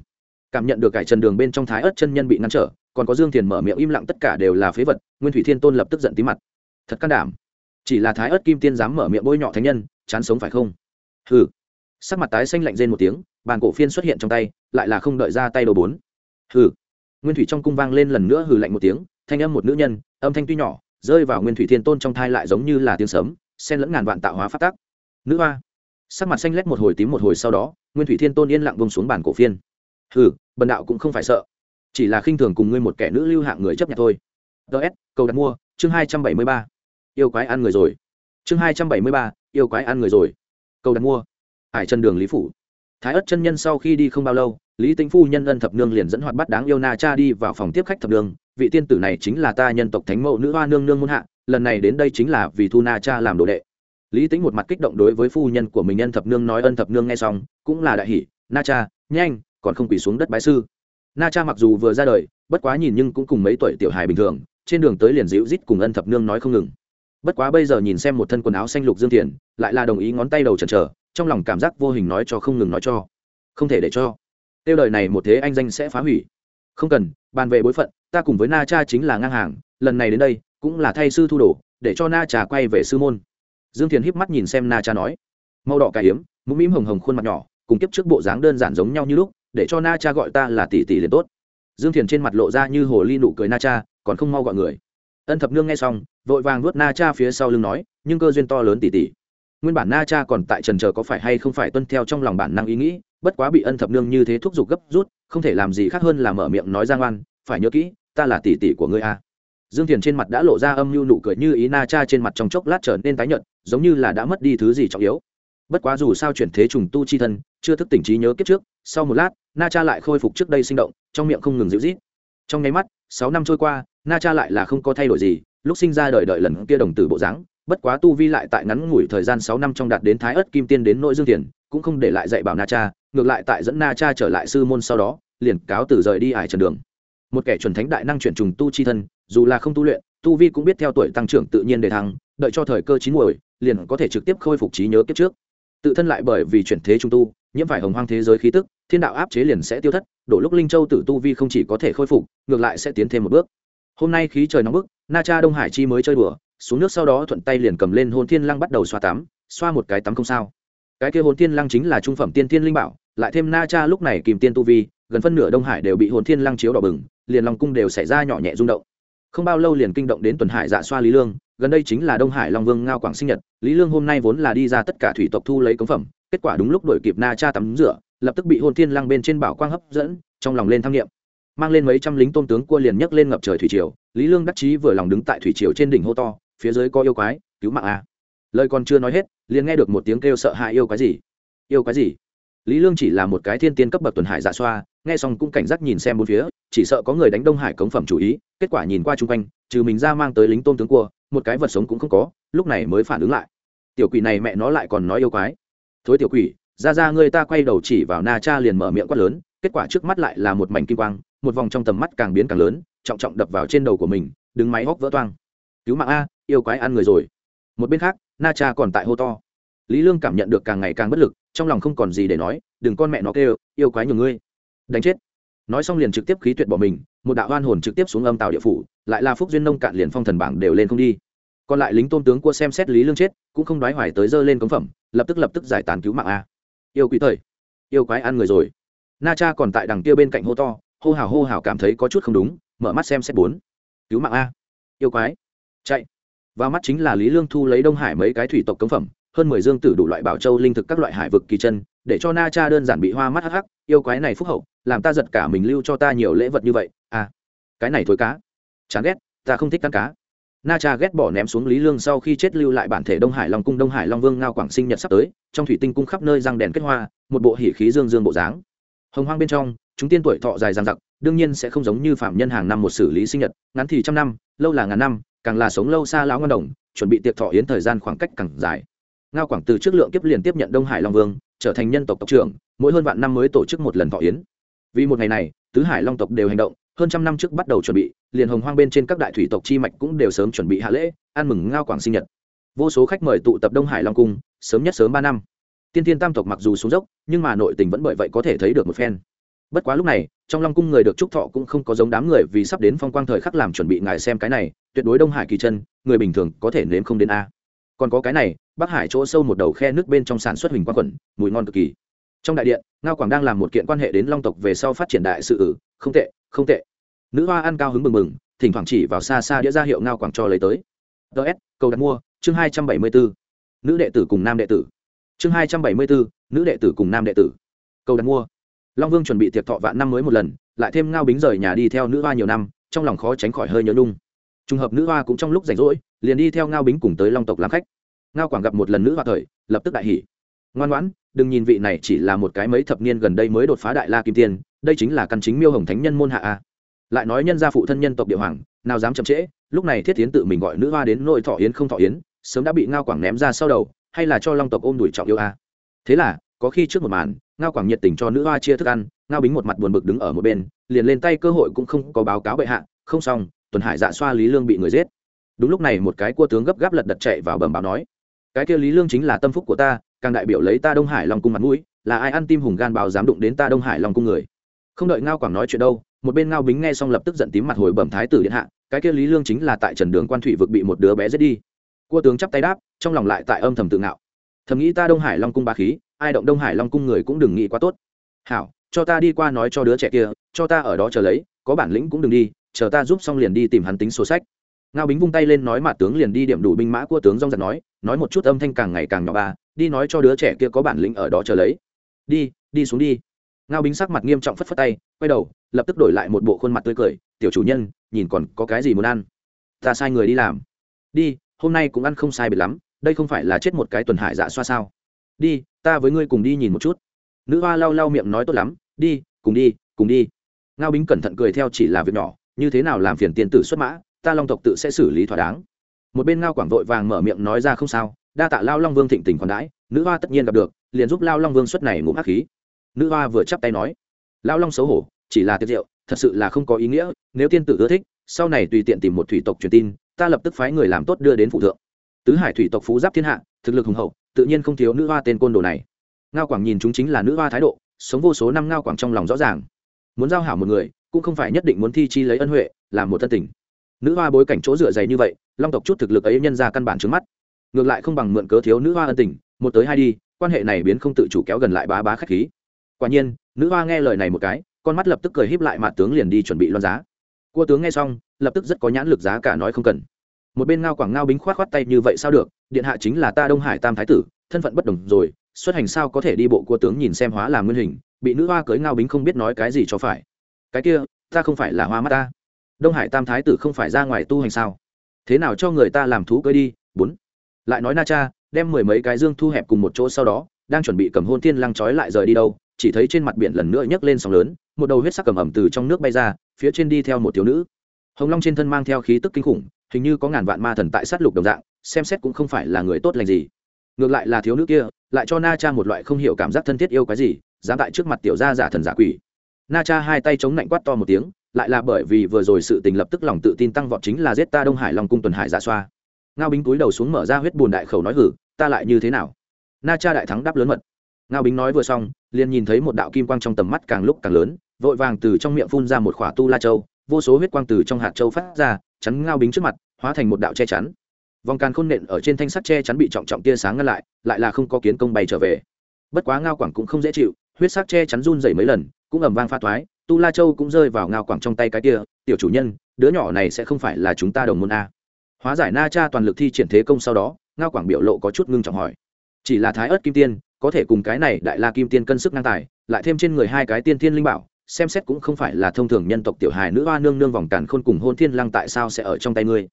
Cảm nhận được cải trần đường bên trong thái ớt chân nhân bị ngăn trở, còn có dương thiền mở miệng im lặng tất cả đều là phế vật, nguyên thủy thiên tôn lập tức giận tí mặt. Thật can đảm. Chỉ là thái ớt kim tiên dám mở miệng bôi nhọ thánh nhân, chán sống phải không? Hừ. Sắc mặt tái xanh lạnh rên một tiếng, bàn cổ phiên xuất hiện trong tay, lại là không đợi ra tay đồ bốn. Hừ. Nguyên thủy trong cung vang lên lần nữa hừ lạnh một tiếng, thanh âm một nữ nhân, âm thanh tuy nhỏ, rơi vào nguyên thủy thiên tôn trong thai lại giống như là tiếng sấm, xen lẫn ngàn vạn tạo hóa phát tác nữ hoa sắc mặt xanh lét một hồi tím một hồi sau đó, nguyên thủy thiên tôn yên lặng bông xuống bàn cổ phiên. Hừ, bần đạo cũng không phải sợ, chỉ là khinh thường cùng ngươi một kẻ nữ lưu hạng người chấp nhận thôi. Ts cầu đặt mua, chương hai trăm bảy mươi ba, yêu quái ăn người rồi. Chương hai trăm bảy mươi ba, yêu quái ăn người rồi. Cầu đặt mua hải chân đường lý phủ. Thái ất chân nhân sau khi đi không bao lâu, lý tĩnh phu nhân ân thập nương liền dẫn hoạt bắt đáng yêu na cha đi vào phòng tiếp khách thập nương vị tiên tử này chính là ta nhân tộc thánh mẫu nữ hoa nương nương muôn hạ, lần này đến đây chính là vì thu na cha làm đồ đệ lý tĩnh một mặt kích động đối với phu nhân của mình ân thập nương nói, ân thập nương nghe xong, cũng là đại hỷ na cha, nhanh, còn không quỳ xuống đất bái sư. Na cha mặc dù vừa ra đời, bất quá nhìn nhưng cũng cùng mấy tuổi tiểu hài bình thường, trên đường tới liền dịu rít cùng ân thập nương nói không ngừng. Bất quá bây giờ nhìn xem một thân quần áo xanh lục dương thiền lại là đồng ý ngón tay đầu chần chờ, trong lòng cảm giác vô hình nói cho không ngừng nói cho. Không thể để cho. Tiêu đời này một thế anh danh sẽ phá hủy. Không cần, bàn về bối phận, ta cùng với na cha chính là ngang hàng, lần này đến đây, cũng là thay sư thu đồ, để cho na cha quay về sư môn dương thiền híp mắt nhìn xem na cha nói, màu đỏ cà hiếm mũm mĩm hồng hồng khuôn mặt nhỏ, cùng kiếp trước bộ dáng đơn giản giống nhau như lúc, để cho na cha gọi ta là tỷ tỷ liền tốt. Dương thiền trên mặt lộ ra như hồ ly nụ cười na cha, còn không mau gọi người. Ân thập nương nghe xong, vội vàng nuốt na cha phía sau lưng nói, nhưng cơ duyên to lớn tỷ tỷ. Nguyên bản na cha còn tại trần chờ có phải hay không phải tuân theo trong lòng bản năng ý nghĩ, bất quá bị ân thập nương như thế thúc giục gấp rút, không thể làm gì khác hơn là mở miệng nói ra ngoan, phải nhớ kỹ, ta là tỷ tỷ của ngươi a dương thiền trên mặt đã lộ ra âm mưu nụ cười như ý na cha trên mặt trong chốc lát trở nên tái nhợt giống như là đã mất đi thứ gì trọng yếu. Bất quá dù sao chuyển thế trùng tu chi thân chưa thức tỉnh trí nhớ kiếp trước sau một lát na cha lại khôi phục trước đây sinh động trong miệng không ngừng dịu rít trong nháy mắt sáu năm trôi qua na cha lại là không có thay đổi gì lúc sinh ra đời đợi lần kia đồng tử bộ dáng bất quá tu vi lại tại ngắn ngủi thời gian sáu năm trong đạt đến thái ất kim tiên đến nội dương Thiền, cũng không để lại dạy bảo na cha ngược lại tại dẫn na cha trở lại sư môn sau đó liền cáo từ rời đi ải trần đường. Một kẻ chuẩn thánh đại năng chuyển trùng tu chi thân dù là không tu luyện, tu vi cũng biết theo tuổi tăng trưởng tự nhiên để thăng, đợi cho thời cơ chín muồi, liền có thể trực tiếp khôi phục trí nhớ kiếp trước. Tự thân lại bởi vì chuyển thế trung tu, nhiễm phải hồng hoang thế giới khí tức, thiên đạo áp chế liền sẽ tiêu thất, đổ lúc linh châu tử tu vi không chỉ có thể khôi phục, ngược lại sẽ tiến thêm một bước. Hôm nay khí trời nóng bức, na cha đông hải chi mới chơi đùa, xuống nước sau đó thuận tay liền cầm lên hồn thiên lăng bắt đầu xoa tắm, xoa một cái tắm không sao. Cái kia hồn thiên lăng chính là trung phẩm tiên thiên linh bảo, lại thêm na cha lúc này kìm tiên tu vi, gần phân nửa đông hải đều bị hồn thiên lăng chiếu đỏ bừng, liền lòng cung đều xảy ra nhỏ nhẹ rung động không bao lâu liền kinh động đến tuần hải dạ xoa lý lương, gần đây chính là đông hải long vương ngao quảng sinh nhật, lý lương hôm nay vốn là đi ra tất cả thủy tộc thu lấy cống phẩm, kết quả đúng lúc đổi kịp na cha tắm rửa, lập tức bị hồn thiên lăng bên trên bảo quang hấp dẫn, trong lòng lên tham nghiệm mang lên mấy trăm lính tôn tướng cua liền nhấc lên ngập trời thủy triều, lý lương đắc chí vừa lòng đứng tại thủy triều trên đỉnh hô to, phía dưới có yêu quái, cứu mạng a. Lời còn chưa nói hết, liền nghe được một tiếng kêu sợ hãi, yêu quái gì? Yêu quái gì? Lý lương chỉ là một cái thiên tiên cấp bậc tuần hải giả xoa, nghe xong cũng cảnh giác nhìn xem bốn phía, chỉ sợ có người đánh đông hải cống phẩm chủ ý, kết quả nhìn qua chung quanh, trừ mình ra mang tới lính tôn tướng cua, một cái vật sống cũng không có, lúc này mới phản ứng lại. Tiểu quỷ này mẹ nó lại còn nói yêu quái. Thối tiểu quỷ, ra ra ngươi ta quay đầu chỉ vào na cha liền mở miệng quát lớn, kết quả trước mắt lại là một mảnh kim quang, một vòng trong tầm mắt càng biến càng lớn, trọng trọng đập vào trên đầu của mình, đứng máy hóc vỡ toang. Cứu mạng a, yêu quái ăn người rồi. Một bên khác, na cha còn tại hô to. Lý lương cảm nhận được càng ngày càng bất lực trong lòng không còn gì để nói, đừng con mẹ nó kêu, yêu quái nhiều ngươi. Đánh chết. Nói xong liền trực tiếp khí tuyệt bỏ mình, một đạo oan hồn trực tiếp xuống âm tàu địa phủ, lại là phúc duyên nông cạn liền phong thần bảng đều lên không đi. Còn lại lính tôn tướng cua xem xét lý lương chết, cũng không đoái hoài tới dơ lên cống phẩm, lập tức lập tức giải tán cứu mạng a. Yêu quý thời, yêu quái ăn người rồi. Na cha còn tại đằng kia bên cạnh hô to, hô hào hô hào cảm thấy có chút không đúng, mở mắt xem xét bốn. Cứu mạng a. Yêu quái. Chạy. Vào mắt chính là lý lương thu lấy đông hải mấy cái thủy tộc cống phẩm hơn mười dương tử đủ loại bảo châu linh thực các loại hải vực kỳ chân, để cho na cha đơn giản bị hoa mắt hắc hắc, yêu quái này phúc hậu, làm ta giật cả mình lưu cho ta nhiều lễ vật như vậy à cái này thối cá, chán ghét, ta không thích ăn cá. Na cha ghét bỏ ném xuống lý lương sau khi chết lưu lại bản thể đông hải long cung đông hải long vương ngao quảng sinh nhật sắp tới, trong thủy tinh cung khắp nơi răng đèn kết hoa, một bộ hỉ khí dương dương bộ dáng. Hồng hoang bên trong, chúng tiên tuổi thọ dài dằng dặc, đương nhiên sẽ không giống như phạm nhân hàng năm một xử lý sinh nhật, ngắn thì trăm năm, lâu là ngàn năm, càng là sống lâu xa lão ngân đồng, chuẩn bị tiệc thọ yến thời gian khoảng cách càng dài ngao quảng từ trước lượng kiếp liền tiếp nhận đông hải long vương, trở thành nhân tộc tộc trưởng, mỗi hơn vạn năm mới tổ chức một lần thọ yến. Vì một ngày này, tứ hải long tộc đều hành động, hơn trăm năm trước bắt đầu chuẩn bị, liền hồng hoang bên trên các đại thủy tộc chi mạch cũng đều sớm chuẩn bị hạ lễ, ăn mừng ngao quảng sinh nhật. Vô số khách mời tụ tập đông hải long cung, sớm nhất sớm ba năm. Tiên tiên tam tộc mặc dù xuống dốc, nhưng mà nội tình vẫn bởi vậy có thể thấy được một phen. Bất quá lúc này, trong long cung người được trúc thọ cũng không có giống đám người vì sắp đến phong quang thời khắc làm chuẩn bị ngài xem cái này, tuyệt đối đông hải kỳ chân, người bình thường có thể nếm không đến a. Còn có cái này bắc hải chỗ sâu một đầu khe nước bên trong sản xuất hình quang quẩn, mùi ngon cực kỳ. Trong đại điện, ngao quảng đang làm một kiện quan hệ đến long tộc về sau phát triển đại sự ử, không tệ không tệ. Nữ hoa ăn cao hứng mừng mừng, thỉnh thoảng chỉ vào xa xa đĩa ra hiệu ngao quảng cho lấy tới. Ts cầu đặt mua, chương hai trăm bảy mươi bốn nữ đệ tử cùng nam đệ tử. Chương hai trăm bảy mươi bốn nữ đệ tử cùng nam đệ tử. Cầu đặt mua. Long vương chuẩn bị tiệc thọ vạn năm mới một lần, lại thêm ngao bính rời nhà đi theo nữ hoa nhiều năm, trong lòng khó tránh khỏi hơi nhớ nhung. Trùng hợp nữ hoa cũng trong lúc rảnh rỗi, liền đi theo ngao bính cùng tới long tộc làm khách ngao quảng gặp một lần nữ hoa thời, lập tức đại hỉ. Ngoan ngoãn, đừng nhìn vị này chỉ là một cái mấy thập niên gần đây mới đột phá đại la kim tiên, đây chính là căn chính miêu hồng thánh nhân môn hạ a. Lại nói nhân gia phụ thân nhân tộc địa hoàng, nào dám chậm trễ, lúc này thiết tiến tự mình gọi nữ hoa đến nội thọ yến không thọ yến, sớm đã bị ngao quảng ném ra sau đầu, hay là cho long tộc ôm đuổi trọng yêu a. Thế là, có khi trước một màn, ngao quảng nhiệt tình cho nữ hoa chia thức ăn, ngao bính một mặt buồn bực đứng ở một bên, liền lên tay cơ hội cũng không có báo cáo bệ hạ, không xong, tuần hải dạ xoa lý lương bị người giết. Đúng lúc này một cái cua tướng gấp gáp lật đật chạy vào bầm báo nói cái kia lý lương chính là tâm phúc của ta, càng đại biểu lấy ta đông hải long cung mặt mũi, là ai ăn tim hùng gan bào dám đụng đến ta đông hải long cung người. Không đợi ngao quảng nói chuyện đâu, một bên ngao bính nghe xong lập tức giận tím mặt hồi bẩm thái tử điện hạ, cái kia lý lương chính là tại trần đường quan thủy vực bị một đứa bé giết đi. Cua tướng chắp tay đáp, trong lòng lại tại âm thầm tự ngạo. Thầm nghĩ ta đông hải long cung ba khí, ai động đông hải long cung người cũng đừng nghĩ quá tốt. Hảo, cho ta đi qua nói cho đứa trẻ kia, cho ta ở đó chờ lấy, có bản lĩnh cũng đừng đi, chờ ta giúp xong liền đi tìm hắn tính sổ sách ngao bính vung tay lên nói mà tướng liền đi điểm đủ binh mã của tướng rong giật nói nói một chút âm thanh càng ngày càng nhỏ ba, đi nói cho đứa trẻ kia có bản lĩnh ở đó chờ lấy. Đi đi xuống đi. Ngao bính sắc mặt nghiêm trọng phất phất tay, quay đầu, lập tức đổi lại một bộ khuôn mặt tươi cười, tiểu chủ nhân, nhìn còn có cái gì muốn ăn? Ta sai người đi làm. Đi, hôm nay cũng ăn không sai biệt lắm, đây không phải là chết một cái tuần hải dạ xoa sao? Đi, ta với ngươi cùng đi nhìn một chút. Nữ hoa lau lau miệng nói tốt lắm, đi, cùng đi cùng đi. Ngao bính cẩn thận cười theo chỉ là việc nhỏ, như thế nào làm phiền tiền tử xuất mã ta long tộc tự sẽ xử lý thỏa đáng. Một bên ngao quảng vội vàng mở miệng nói ra không sao, đa tạ lao long vương thịnh tình còn đãi, nữ hoa tất nhiên gặp được, liền giúp lao long vương xuất này ngụm hắc khí. Nữ hoa vừa chắp tay nói, lao long xấu hổ, chỉ là tiệc rượu thật sự là không có ý nghĩa, nếu tiên tử ưa thích, sau này tùy tiện tìm một thủy tộc truyền tin, ta lập tức phái người làm tốt đưa đến phụ thượng. Tứ hải thủy tộc phú giáp thiên hạ, thực lực hùng hậu, tự nhiên không thiếu nữ hoa tên côn đồ này. Ngao quảng nhìn chúng chính là nữ hoa thái độ, sống vô số năm ngao quảng trong lòng rõ ràng. Muốn giao hảo một người, cũng không phải nhất định muốn thi chi lấy ân huệ, làm một thân tình nữ hoa bối cảnh chỗ dựa dày như vậy, long tộc chút thực lực ấy nhân ra căn bản trước mắt. Ngược lại không bằng mượn cớ thiếu nữ hoa ân tình, một tới hai đi, quan hệ này biến không tự chủ kéo gần lại bá bá khách khí. Quả nhiên, nữ hoa nghe lời này một cái, con mắt lập tức cười híp lại mạn tướng liền đi chuẩn bị loan giá. Cua tướng nghe xong, lập tức rất có nhãn lực giá cả nói không cần. Một bên ngao quảng ngao bính khoát khoát tay như vậy sao được, điện hạ chính là ta đông hải tam thái tử, thân phận bất đồng rồi, xuất hành sao có thể đi bộ cua tướng nhìn xem hóa làm nguyên hình, bị nữ hoa cưới ngao bính không biết nói cái gì cho phải. Cái kia, ta không phải là hoa mắt ta đông hải tam thái tử không phải ra ngoài tu hành sao? Thế nào cho người ta làm thú cưới đi? Bốn. Lại nói na cha, đem mười mấy cái dương thu hẹp cùng một chỗ sau đó, đang chuẩn bị cầm hôn thiên lăng trói lại rời đi đâu, chỉ thấy trên mặt biển lần nữa nhấc lên sóng lớn, một đầu huyết sắc cầm ẩm từ trong nước bay ra, phía trên đi theo một thiếu nữ. Hồng long trên thân mang theo khí tức kinh khủng, hình như có ngàn vạn ma thần tại sát lục đồng dạng, xem xét cũng không phải là người tốt lành gì. Ngược lại là thiếu nữ kia, lại cho na cha một loại không hiểu cảm giác thân thiết yêu cái gì, dám tại trước mặt tiểu gia giả thần giả quỷ. Na cha hai tay chống lạnh quát to một tiếng lại là bởi vì vừa rồi sự tình lập tức lòng tự tin tăng vọt chính là giết ta đông hải long cung tuần hải giả xoa. Ngao bính túi đầu xuống mở ra huyết bùn đại khẩu nói hử, ta lại như thế nào? Na cha đại thắng đáp lớn mật. Ngao bính nói vừa xong, liền nhìn thấy một đạo kim quang trong tầm mắt càng lúc càng lớn, vội vàng từ trong miệng phun ra một khỏa tu la châu, vô số huyết quang từ trong hạt châu phát ra, chắn ngao bính trước mặt, hóa thành một đạo che chắn. Vòng càn khôn nện ở trên thanh sắt che chắn bị trọng trọng tia sáng ngăn lại lại là không có kiến công bay trở về. Bất quá ngao quảng cũng không dễ chịu, huyết sắc che chắn run dày mấy lần, cũng ẩm vang pha thoái tu la châu cũng rơi vào ngao quảng trong tay cái kia, tiểu chủ nhân, đứa nhỏ này sẽ không phải là chúng ta đồng môn a. Hóa giải na cha toàn lực thi triển thế công sau đó, ngao quảng biểu lộ có chút ngưng trọng hỏi. Chỉ là thái ớt kim tiên, có thể cùng cái này đại la kim tiên cân sức ngang tài, lại thêm trên người hai cái tiên thiên linh bảo, xem xét cũng không phải là thông thường nhân tộc tiểu hài nữ hoa nương nương vòng cản khôn cùng hôn thiên lăng tại sao sẽ ở trong tay ngươi.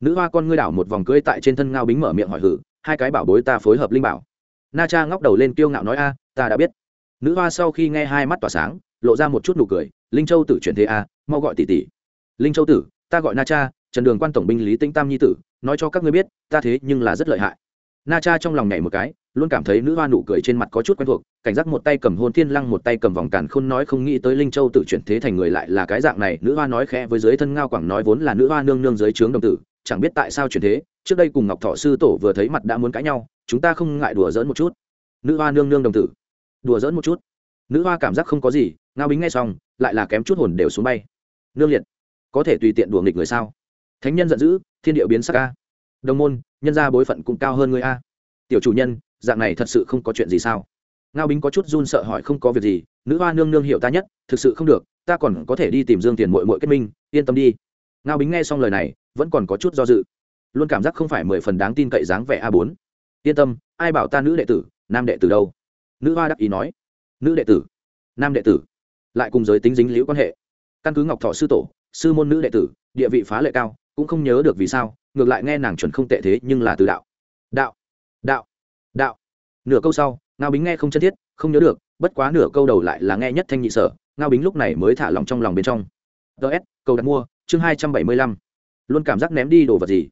Nữ hoa con ngươi đảo một vòng cưới tại trên thân ngao bính mở miệng hỏi hử, hai cái bảo bối ta phối hợp linh bảo. Na cha ngóc đầu lên kiêu ngạo nói a, ta đã biết. Nữ hoa sau khi nghe hai mắt tỏa sáng lộ ra một chút nụ cười, linh châu tử chuyển thế a, mau gọi tỷ tỷ. Linh châu tử, ta gọi na cha, trần đường quan tổng binh lý tĩnh tam nhi tử, nói cho các ngươi biết, ta thế nhưng là rất lợi hại. Na cha trong lòng nhảy một cái, luôn cảm thấy nữ hoa nụ cười trên mặt có chút quen thuộc, cảnh giác một tay cầm hôn thiên lăng một tay cầm vòng càn khôn nói không nghĩ tới linh châu tự chuyển thế thành người lại là cái dạng này, nữ hoa nói khẽ với dưới thân ngao quảng nói vốn là nữ hoa nương nương dưới trướng đồng tử, chẳng biết tại sao chuyển thế, trước đây cùng ngọc thọ sư tổ vừa thấy mặt đã muốn cãi nhau, chúng ta không ngại đùa dỡn một chút. Nữ hoa nương nương đồng tử, đùa dỡn một chút nữ hoa cảm giác không có gì, ngao bính ngay xong, lại là kém chút hồn đều xuống bay. Nương liệt, có thể tùy tiện đùa nghịch người sao? Thánh nhân giận dữ, thiên điệu biến sắc ca đồng môn, nhân gia bối phận cũng cao hơn người a. Tiểu chủ nhân, dạng này thật sự không có chuyện gì sao? Ngao bính có chút run sợ hỏi không có việc gì, nữ hoa nương nương hiểu ta nhất, thực sự không được, ta còn có thể đi tìm dương tiền mội mội kết minh, yên tâm đi. Ngao bính nghe xong lời này, vẫn còn có chút do dự. Luôn cảm giác không phải mười phần đáng tin cậy dáng vẻ a bốn. Yên tâm, ai bảo ta nữ đệ tử, nam đệ tử đâu? Nữ hoa đắc ý nói nữ đệ tử, nam đệ tử, lại cùng giới tính dính liễu quan hệ. Căn cứ ngọc thọ sư tổ, sư môn nữ đệ tử, địa vị phá lệ cao, cũng không nhớ được vì sao, ngược lại nghe nàng chuẩn không tệ thế nhưng là từ đạo. Đạo đạo đạo. Nửa câu sau, ngao bính nghe không chân thiết, không nhớ được, bất quá nửa câu đầu lại là nghe nhất thanh nhị sở, ngao bính lúc này mới thả lòng trong lòng bên trong. Ts câu đặt mua, chương hai trăm bảy mươi lăm. Luôn cảm giác ném đi đồ vật gì?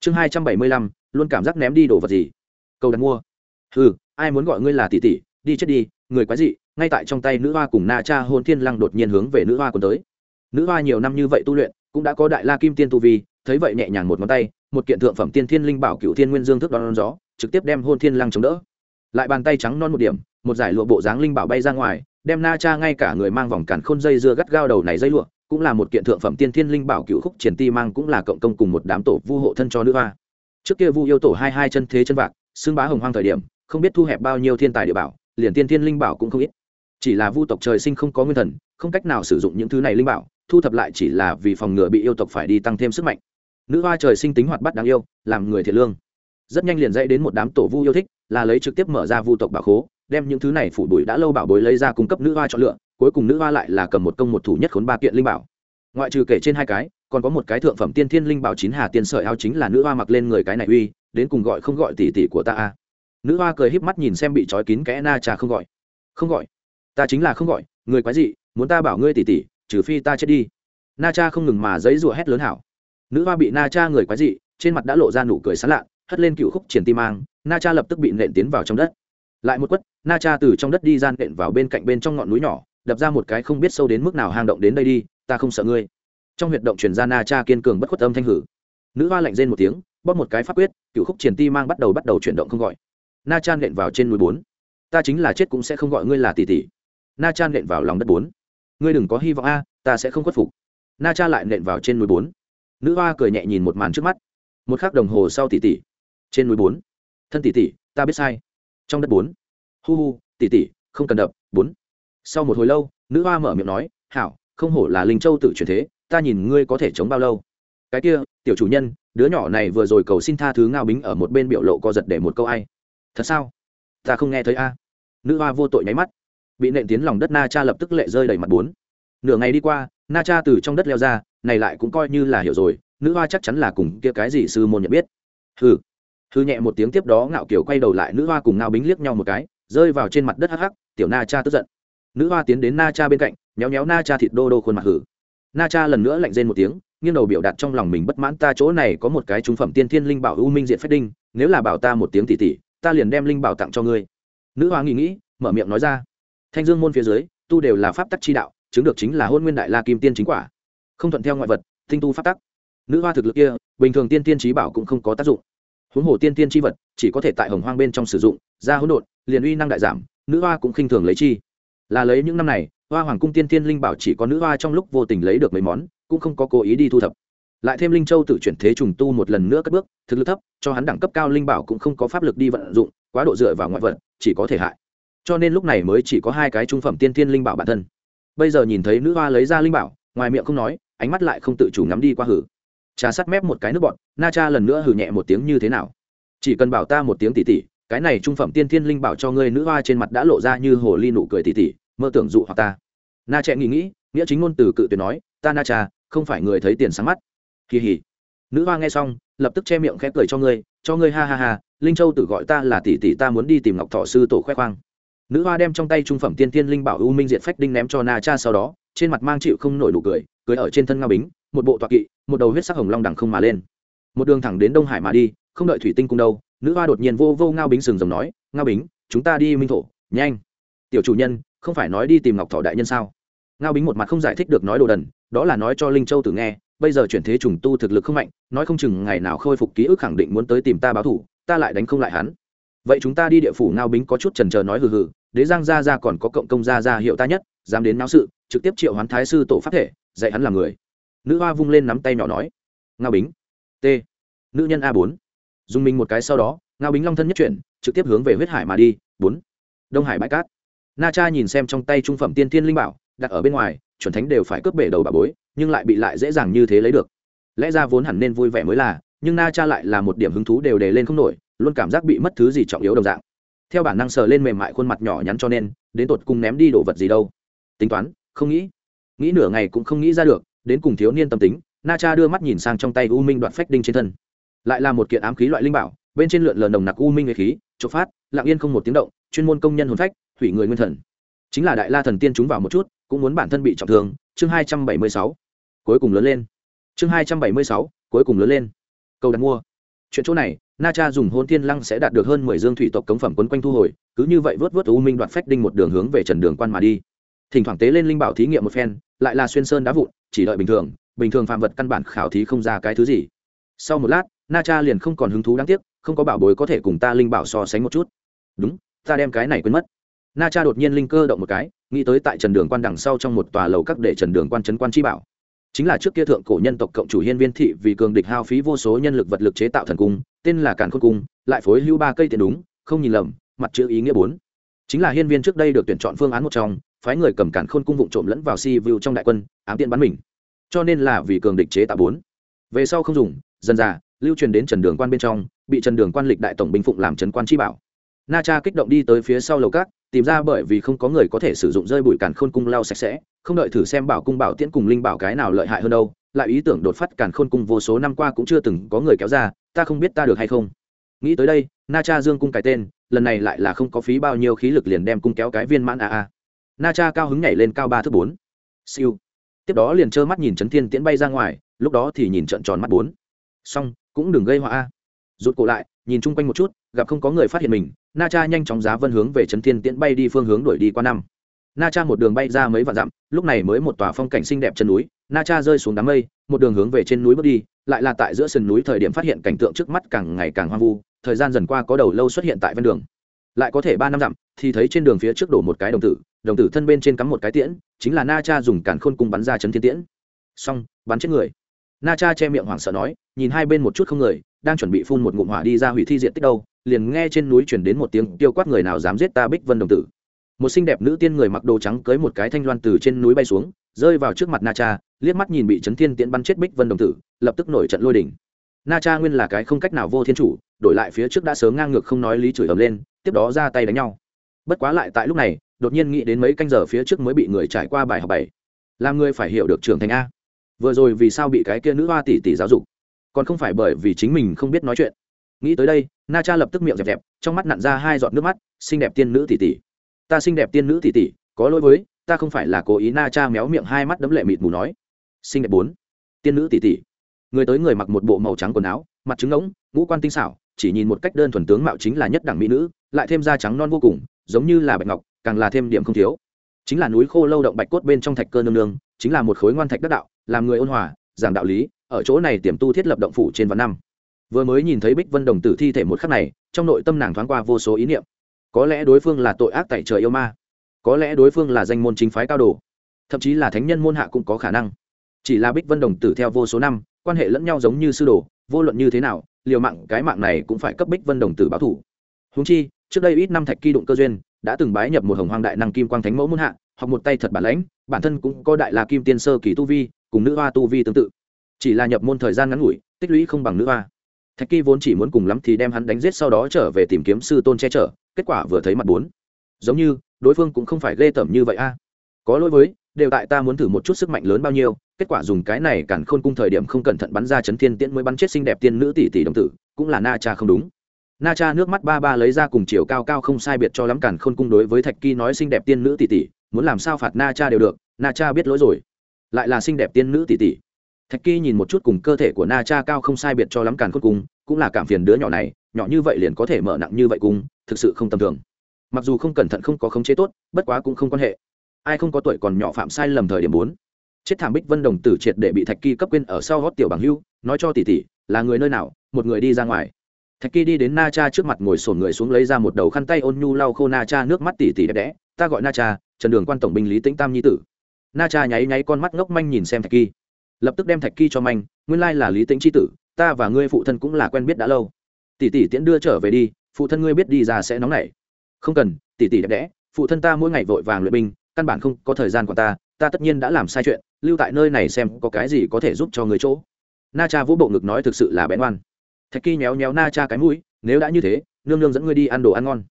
Chương hai trăm bảy mươi lăm, luôn cảm giác ném đi đồ vật gì? Câu đặt mua. Ừ ai muốn gọi ngươi là tỷ tỷ, đi chết đi người quái dị, ngay tại trong tay nữ hoa cùng na cha hôn thiên lăng đột nhiên hướng về nữ hoa còn tới. Nữ hoa nhiều năm như vậy tu luyện, cũng đã có đại la kim tiên tu vi, thấy vậy nhẹ nhàng một ngón tay, một kiện thượng phẩm tiên thiên linh bảo cựu thiên nguyên dương thức đón gió, trực tiếp đem hôn thiên lăng chống đỡ. Lại bàn tay trắng non một điểm, một giải lụa bộ dáng linh bảo bay ra ngoài, đem na cha ngay cả người mang vòng cản khôn dây dưa gắt gao đầu này dây lụa, cũng là một kiện thượng phẩm tiên thiên linh bảo cựu khúc triển ti mang cũng là cộng công cùng một đám tổ vu hộ thân cho nữ hoa. Trước kia vu yêu tổ hai hai chân thế chân vạc, xưng bá hồng hoang thời điểm, không biết thu hẹp bao nhiêu thiên tài địa bảo liền tiên thiên linh bảo cũng không ít. Chỉ là vu tộc trời sinh không có nguyên thần, không cách nào sử dụng những thứ này linh bảo, thu thập lại chỉ là vì phòng ngừa bị yêu tộc phải đi tăng thêm sức mạnh. Nữ hoa trời sinh tính hoạt bát đáng yêu, làm người thiệt lương. Rất nhanh liền dạy đến một đám tổ vu yêu thích, là lấy trực tiếp mở ra vu tộc bảo khố, đem những thứ này phủ bụi đã lâu bảo bối lấy ra cung cấp nữ hoa chọn lựa, cuối cùng nữ hoa lại là cầm một công một thủ nhất khốn ba kiện linh bảo. Ngoại trừ kể trên hai cái, còn có một cái thượng phẩm tiên thiên linh bảo chín hà tiên sợi áo chính là nữ hoa mặc lên người cái này uy, đến cùng gọi không gọi tỷ tỷ của ta a? Nữ hoa cười híp mắt nhìn xem bị trói kín kẽ na trà không gọi. Không gọi? Ta chính là không gọi, người quái dị, muốn ta bảo ngươi tỷ tỷ trừ phi ta chết đi. Na cha không ngừng mà giấy rủa hét lớn hảo. Nữ hoa bị na cha người quái dị, trên mặt đã lộ ra nụ cười sán lạ hất lên cựu khúc triển tim mang, na cha lập tức bị nện tiến vào trong đất. Lại một quất, na cha từ trong đất đi gian nện vào bên cạnh bên trong ngọn núi nhỏ, đập ra một cái không biết sâu đến mức nào hang động đến đây đi, ta không sợ ngươi. Trong huyệt động truyền ra na cha kiên cường bất khuất âm thanh hử. Nữ hoa lạnh rên một tiếng, bóp một cái pháp quyết, cựu khúc triển ti mang bắt đầu bắt đầu chuyển động không gọi na chan nện vào trên núi bốn. Ta chính là chết cũng sẽ không gọi ngươi là tỷ tỷ. Na chan nện vào lòng đất bốn. Ngươi đừng có hy vọng a, ta sẽ không khuất phục. Na cha lại nện vào trên núi bốn. Nữ hoa cười nhẹ nhìn một màn trước mắt. Một k h ắ c đồng hồ sau tỷ tỷ. Trên núi bốn. Thân tỷ tỷ, ta biết sai. Trong đất bốn. Hu hu, tỷ tỷ, không cần đập, bốn. Sau một hồi lâu, nữ hoa mở miệng nói, hảo, không hổ là linh châu tự chuyển thế, ta nhìn ngươi có thể chống bao lâu. Cái kia, tiểu chủ nhân, đứa nhỏ này vừa rồi cầu xin tha thứ ngao bính ở một bên biểu lộ co giật để một câu ai thật sao? Ta không nghe thấy a. Nữ hoa vô tội nháy mắt. Bị nện tiến lòng đất na cha lập tức lệ rơi đầy mặt bốn. Nửa ngày đi qua, na cha từ trong đất leo ra, này lại cũng coi như là hiểu rồi, nữ hoa chắc chắn là cùng kia cái gì sư môn nhận biết. Hừ. Hư nhẹ một tiếng tiếp đó ngạo kiểu quay đầu lại, nữ hoa cùng ngao bính liếc nhau một cái, rơi vào trên mặt đất hắc hắc, tiểu na cha tức giận. Nữ hoa tiến đến na cha bên cạnh nhéo nhéo na cha thịt đô đô khuôn mặt hử. Na cha lần nữa lạnh rên một tiếng, nghiêng đầu biểu đạt trong lòng mình bất mãn, ta chỗ này có một cái trung phẩm tiên thiên linh bảo u minh diện phép đinh, nếu là bảo ta một tiếng tỉ tỉ ta liền đem linh bảo tặng cho ngươi. Nữ hoa nghĩ nghĩ, mở miệng nói ra. Thanh dương môn phía dưới, tu đều là pháp tắc chi đạo, chứng được chính là hôn nguyên đại la kim tiên chính quả. Không thuận theo ngoại vật, tinh tu pháp tắc. Nữ hoa thực lực kia, bình thường tiên tiên trí bảo cũng không có tác dụng. Huống hồ tiên tiên tri vật, chỉ có thể tại hồng hoang bên trong sử dụng, ra hỗn độn, liền uy năng đại giảm, nữ hoa cũng khinh thường lấy chi. Là lấy những năm này, hoa hoàng cung tiên tiên linh bảo chỉ có nữ hoa trong lúc vô tình lấy được mấy món, cũng không có cố ý đi thu thập lại thêm linh châu tự chuyển thế trùng tu một lần nữa cất bước, thực lực thấp, cho hắn đẳng cấp cao linh bảo cũng không có pháp lực đi vận dụng, quá độ dựa vào ngoại vật, chỉ có thể hại. Cho nên lúc này mới chỉ có hai cái trung phẩm tiên thiên linh bảo bản thân. Bây giờ nhìn thấy nữ hoa lấy ra linh bảo, ngoài miệng không nói, ánh mắt lại không tự chủ ngắm đi qua hử. Trà sắt mép một cái nước bọn na cha lần nữa hử nhẹ một tiếng như thế nào? Chỉ cần bảo ta một tiếng tỉ tỉ, cái này trung phẩm tiên thiên linh bảo cho ngươi nữ hoa trên mặt đã lộ ra như hồ ly nụ cười tỉ tỉ, mơ tưởng dụ hoặc ta. Na trẻ nghĩ nghĩ, nghĩa chính ngôn từ cự tuyệt nói, ta na cha, không phải người thấy tiền sáng mắt kỳ hì nữ hoa nghe xong, lập tức che miệng khẽ cười cho ngươi cho ngươi ha ha ha, linh châu tự gọi ta là tỷ tỷ, ta muốn đi tìm ngọc thọ sư tổ khoe khoang. Nữ hoa đem trong tay trung phẩm tiên tiên linh bảo u minh diệt phách đinh ném cho na cha sau đó, trên mặt mang chịu không nổi đủ cười cười ở trên thân ngao bính, một bộ toạc kỵ, một đầu huyết sắc hồng long đằng không mà lên. Một đường thẳng đến đông hải mà đi, không đợi thủy tinh cung đâu, nữ hoa đột nhiên vô vô ngao bính sừng rồng nói, ngao bính, chúng ta đi minh thổ, nhanh. Tiểu chủ nhân, không phải nói đi tìm ngọc thọ đại nhân sao? Ngao bính một mặt không giải thích được nói đồ đần, đó là nói cho linh châu tử nghe bây giờ chuyển thế trùng tu thực lực không mạnh, nói không chừng ngày nào khôi phục ký ức khẳng định muốn tới tìm ta báo thủ, ta lại đánh không lại hắn. Vậy chúng ta đi địa phủ ngao bính có chút trần trờ nói hừ hừ, đế giang gia gia còn có cộng công gia gia hiệu ta nhất, dám đến náo sự, trực tiếp triệu hoán thái sư tổ pháp thể, dạy hắn làm người. Nữ hoa vung lên nắm tay nhỏ nói. Ngao bính. T. Nữ nhân a bốn. Dùng mình một cái sau đó, ngao bính long thân nhất chuyển, trực tiếp hướng về huyết hải mà đi, bốn. Đông hải bãi cát. Na cha nhìn xem trong tay trung phẩm tiên thiên linh bảo, đặt ở bên ngoài chuẩn thánh đều phải cướp bể đầu bà bối, nhưng lại bị lại dễ dàng như thế lấy được. Lẽ ra vốn hẳn nên vui vẻ mới là, nhưng na cha lại là một điểm hứng thú đều đề lên không nổi, luôn cảm giác bị mất thứ gì trọng yếu đồng dạng. Theo bản năng sờ lên mềm mại khuôn mặt nhỏ nhắn cho nên, đến tột cùng ném đi đồ vật gì đâu. Tính toán, không nghĩ. Nghĩ nửa ngày cũng không nghĩ ra được, đến cùng thiếu niên tâm tính, na cha đưa mắt nhìn sang trong tay u minh đoạt phách đinh trên thân. Lại là một kiện ám khí loại linh bảo, bên trên lượn lờ nồng nặc u minh nghệ khí chột phát, lặng yên không một tiếng động, chuyên môn công nhân hồn phách, hủy người nguyên thần chính là đại la thần tiên chúng vào một chút, cũng muốn bản thân bị trọng thương. Chương hai trăm bảy mươi sáu, cuối cùng lớn lên. Chương hai trăm bảy mươi sáu, cuối cùng lớn lên. Câu đặt mua. Chuyện chỗ này, na cha dùng hôn thiên lăng sẽ đạt được hơn mười dương thủy tộc cống phẩm quấn quanh thu hồi, cứ như vậy vớt vớt u minh đoạt phách đinh một đường hướng về trần đường quan mà đi. Thỉnh thoảng tế lên linh bảo thí nghiệm một phen, lại là xuyên sơn đá vụn, chỉ đợi bình thường bình thường phạm vật căn bản khảo thí không ra cái thứ gì. Sau một lát, na cha liền không còn hứng thú đáng tiếc, không có bảo bối có thể cùng ta linh bảo so sánh một chút. Đúng, ta đem cái này quên mất na cha đột nhiên linh cơ động một cái, nghĩ tới tại trần đường quan đằng sau trong một tòa lầu các để trần đường quan trấn quan chi bảo. Chính là trước kia thượng cổ nhân tộc cộng chủ hiên viên thị vì cường địch hao phí vô số nhân lực vật lực chế tạo thần cung, tên là càn khôn cung, lại phối hữu ba cây tiền đúng, không nhìn lầm, mặt chữ ý nghĩa bốn. Chính là hiên viên trước đây được tuyển chọn phương án một trong, phái người cầm càn khôn cung vụng trộm lẫn vào si vu trong đại quân, ám tiện bắn mình. Cho nên là vì cường địch chế tạo bốn. Về sau không dùng, dần dà, lưu truyền đến trần đường quan bên trong, bị trần đường quan lịch đại tổng binh phụng làm trấn quan chi bảo na cha kích động đi tới phía sau lầu cát tìm ra bởi vì không có người có thể sử dụng rơi bụi càn khôn cung lau sạch sẽ, không đợi thử xem bảo cung bảo tiễn cùng linh bảo cái nào lợi hại hơn đâu, lại ý tưởng đột phát càn khôn cung vô số năm qua cũng chưa từng có người kéo ra, ta không biết ta được hay không. Nghĩ tới đây na cha dương cung cái tên, lần này lại là không có phí bao nhiêu khí lực liền đem cung kéo cái viên mãn a a. Na cha cao hứng nhảy lên cao ba thước bốn. Siêu. Tiếp đó liền trơ mắt nhìn trấn thiên tiễn bay ra ngoài, lúc đó thì nhìn trợn tròn mắt bốn. Xong, cũng đừng gây họa a. Rụt cổ lại nhìn chung quanh một chút, gặp không có người phát hiện mình, na cha nhanh chóng giá vân hướng về trấn thiên tiễn bay đi phương hướng đuổi đi qua năm. Na cha một đường bay ra mấy vạn dặm, lúc này mới một tòa phong cảnh xinh đẹp chân núi, na cha rơi xuống đám mây, một đường hướng về trên núi bước đi, lại là tại giữa sườn núi thời điểm phát hiện cảnh tượng trước mắt càng ngày càng hoang vu, thời gian dần qua có đầu lâu xuất hiện tại ven đường. Lại có thể ba năm dặm, thì thấy trên đường phía trước đổ một cái đồng tử đồng tử thân bên trên cắm một cái tiễn, chính là na cha dùng càn khôn cung bắn ra chấn thiên tiễn. Xong, bắn chết người na cha che miệng hoảng sợ nói, nhìn hai bên một chút không người, đang chuẩn bị phun một ngụm hỏa đi ra hủy thi diện tích đâu, liền nghe trên núi chuyển đến một tiếng tiêu quát người nào dám giết ta bích vân đồng tử. Một xinh đẹp nữ tiên người mặc đồ trắng cưới một cái thanh loan từ trên núi bay xuống, rơi vào trước mặt na cha, liếc mắt nhìn bị chấn thiên tiễn bắn chết bích vân đồng tử, lập tức nổi trận lôi đỉnh na cha nguyên là cái không cách nào vô thiên chủ, đổi lại phía trước đã sớm ngang ngược không nói lý chửi ầm lên, tiếp đó ra tay đánh nhau. Bất quá lại tại lúc này, đột nhiên nghĩ đến mấy canh giờ phía trước mới bị người trải qua bài học bảy. Làm người phải hiểu được trưởng thành a vừa rồi vì sao bị cái kia nữ hoa tỷ tỷ giáo dục? Còn không phải bởi vì chính mình không biết nói chuyện. Nghĩ tới đây, na cha lập tức miệng dẹp dẹp, trong mắt nặn ra hai giọt nước mắt, xinh đẹp tiên nữ tỷ tỷ. Ta xinh đẹp tiên nữ tỷ tỷ, có lỗi với, ta không phải là cố ý na cha méo miệng hai mắt đấm lệ mịt mù nói. Xinh đẹp bốn, tiên nữ tỷ tỷ. Người tới người mặc một bộ màu trắng quần áo, mặt trứng ngỗng, ngũ quan tinh xảo, chỉ nhìn một cách đơn thuần tướng mạo chính là nhất đẳng mỹ nữ, lại thêm da trắng non vô cùng, giống như là bạch ngọc, càng là thêm điểm không thiếu. Chính là núi khô lâu động bạch cốt bên trong thạch cơ nương nương chính là một khối ngoan thạch đắc đạo, làm người ôn hòa, giảng đạo lý, ở chỗ này tiềm tu thiết lập động phủ trên vạn năm. Vừa mới nhìn thấy bích vân đồng tử thi thể một khắc này, trong nội tâm nàng thoáng qua vô số ý niệm. Có lẽ đối phương là tội ác tại trời yêu ma. Có lẽ đối phương là danh môn chính phái cao đồ. Thậm chí là thánh nhân môn hạ cũng có khả năng. Chỉ là bích vân đồng tử theo vô số năm, quan hệ lẫn nhau giống như sư đồ, vô luận như thế nào, liều mạng cái mạng này cũng phải cấp bích vân đồng tử báo thủ. Húng chi, trước đây ít năm thạch kỳ đụng cơ duyên, đã từng bái nhập một hồng hoang đại năng kim quang thánh mẫu muôn hạ học một tay thật bản lãnh, bản thân cũng có đại la kim tiên sơ kỳ tu vi, cùng nữ hoa tu vi tương tự. Chỉ là nhập môn thời gian ngắn ngủi, tích lũy không bằng nữ hoa. Thạch kỳ vốn chỉ muốn cùng lắm thì đem hắn đánh giết sau đó trở về tìm kiếm sư tôn che chở, kết quả vừa thấy mặt bốn. Giống như, đối phương cũng không phải ghê tởm như vậy a. À. Có lỗi với, đều tại ta muốn thử một chút sức mạnh lớn bao nhiêu, kết quả dùng cái này cản khôn cung thời điểm không cẩn thận bắn ra chấn thiên tiễn mới bắn chết xinh đẹp tiên nữ tỷ tỷ đồng tử, cũng là na cha không đúng. Na cha nước mắt ba ba lấy ra cùng chiều cao cao không sai biệt cho lắm cản khôn cung đối với thạch kỳ nói xinh đẹp tiên nữ tỷ tỷ muốn làm sao phạt na cha đều được, na cha biết lỗi rồi. Lại là xinh đẹp tiên nữ tỷ tỷ. Thạch kỳ nhìn một chút cùng cơ thể của na cha cao không sai biệt cho lắm càn cốt cung cũng là cảm phiền đứa nhỏ này, nhỏ như vậy liền có thể mở nặng như vậy cung thực sự không tầm thường. Mặc dù không cẩn thận không có khống chế tốt, bất quá cũng không quan hệ. Ai không có tuổi còn nhỏ phạm sai lầm thời điểm bốn. Chết thảm bích vân đồng tử triệt để bị thạch kỳ cấp quên ở sau gót tiểu bằng hưu, nói cho tỷ tỷ, là người nơi nào, một người đi ra ngoài. Thạch kỳ đi đến na cha trước mặt ngồi sổn người xuống lấy ra một đầu khăn tay ôn nhu lau khô na cha nước mắt tỷ tỷ đẹp đẽ, ta gọi na cha trần đường quan tổng binh lý tĩnh tam nhi tử. Na cha nháy nháy con mắt ngốc manh nhìn xem thạch kỳ. Lập tức đem thạch kỳ cho manh, nguyên lai là lý tĩnh chi tử, ta và ngươi phụ thân cũng là quen biết đã lâu. Tỷ tỷ tiễn đưa trở về đi, phụ thân ngươi biết đi ra sẽ nóng nảy. Không cần, tỷ tỷ đẹp đẽ, phụ thân ta mỗi ngày vội vàng luyện binh, căn bản không có thời gian của ta ta tất nhiên đã làm sai chuyện, lưu tại nơi này xem có cái gì có thể giúp cho người chỗ. Na cha vũ bộ ngực nói thực sự là bén oan. Thạch kỳ méo méo na cha cái mũi, nếu đã như thế, nương nương dẫn ngươi đi ăn đồ ăn ngon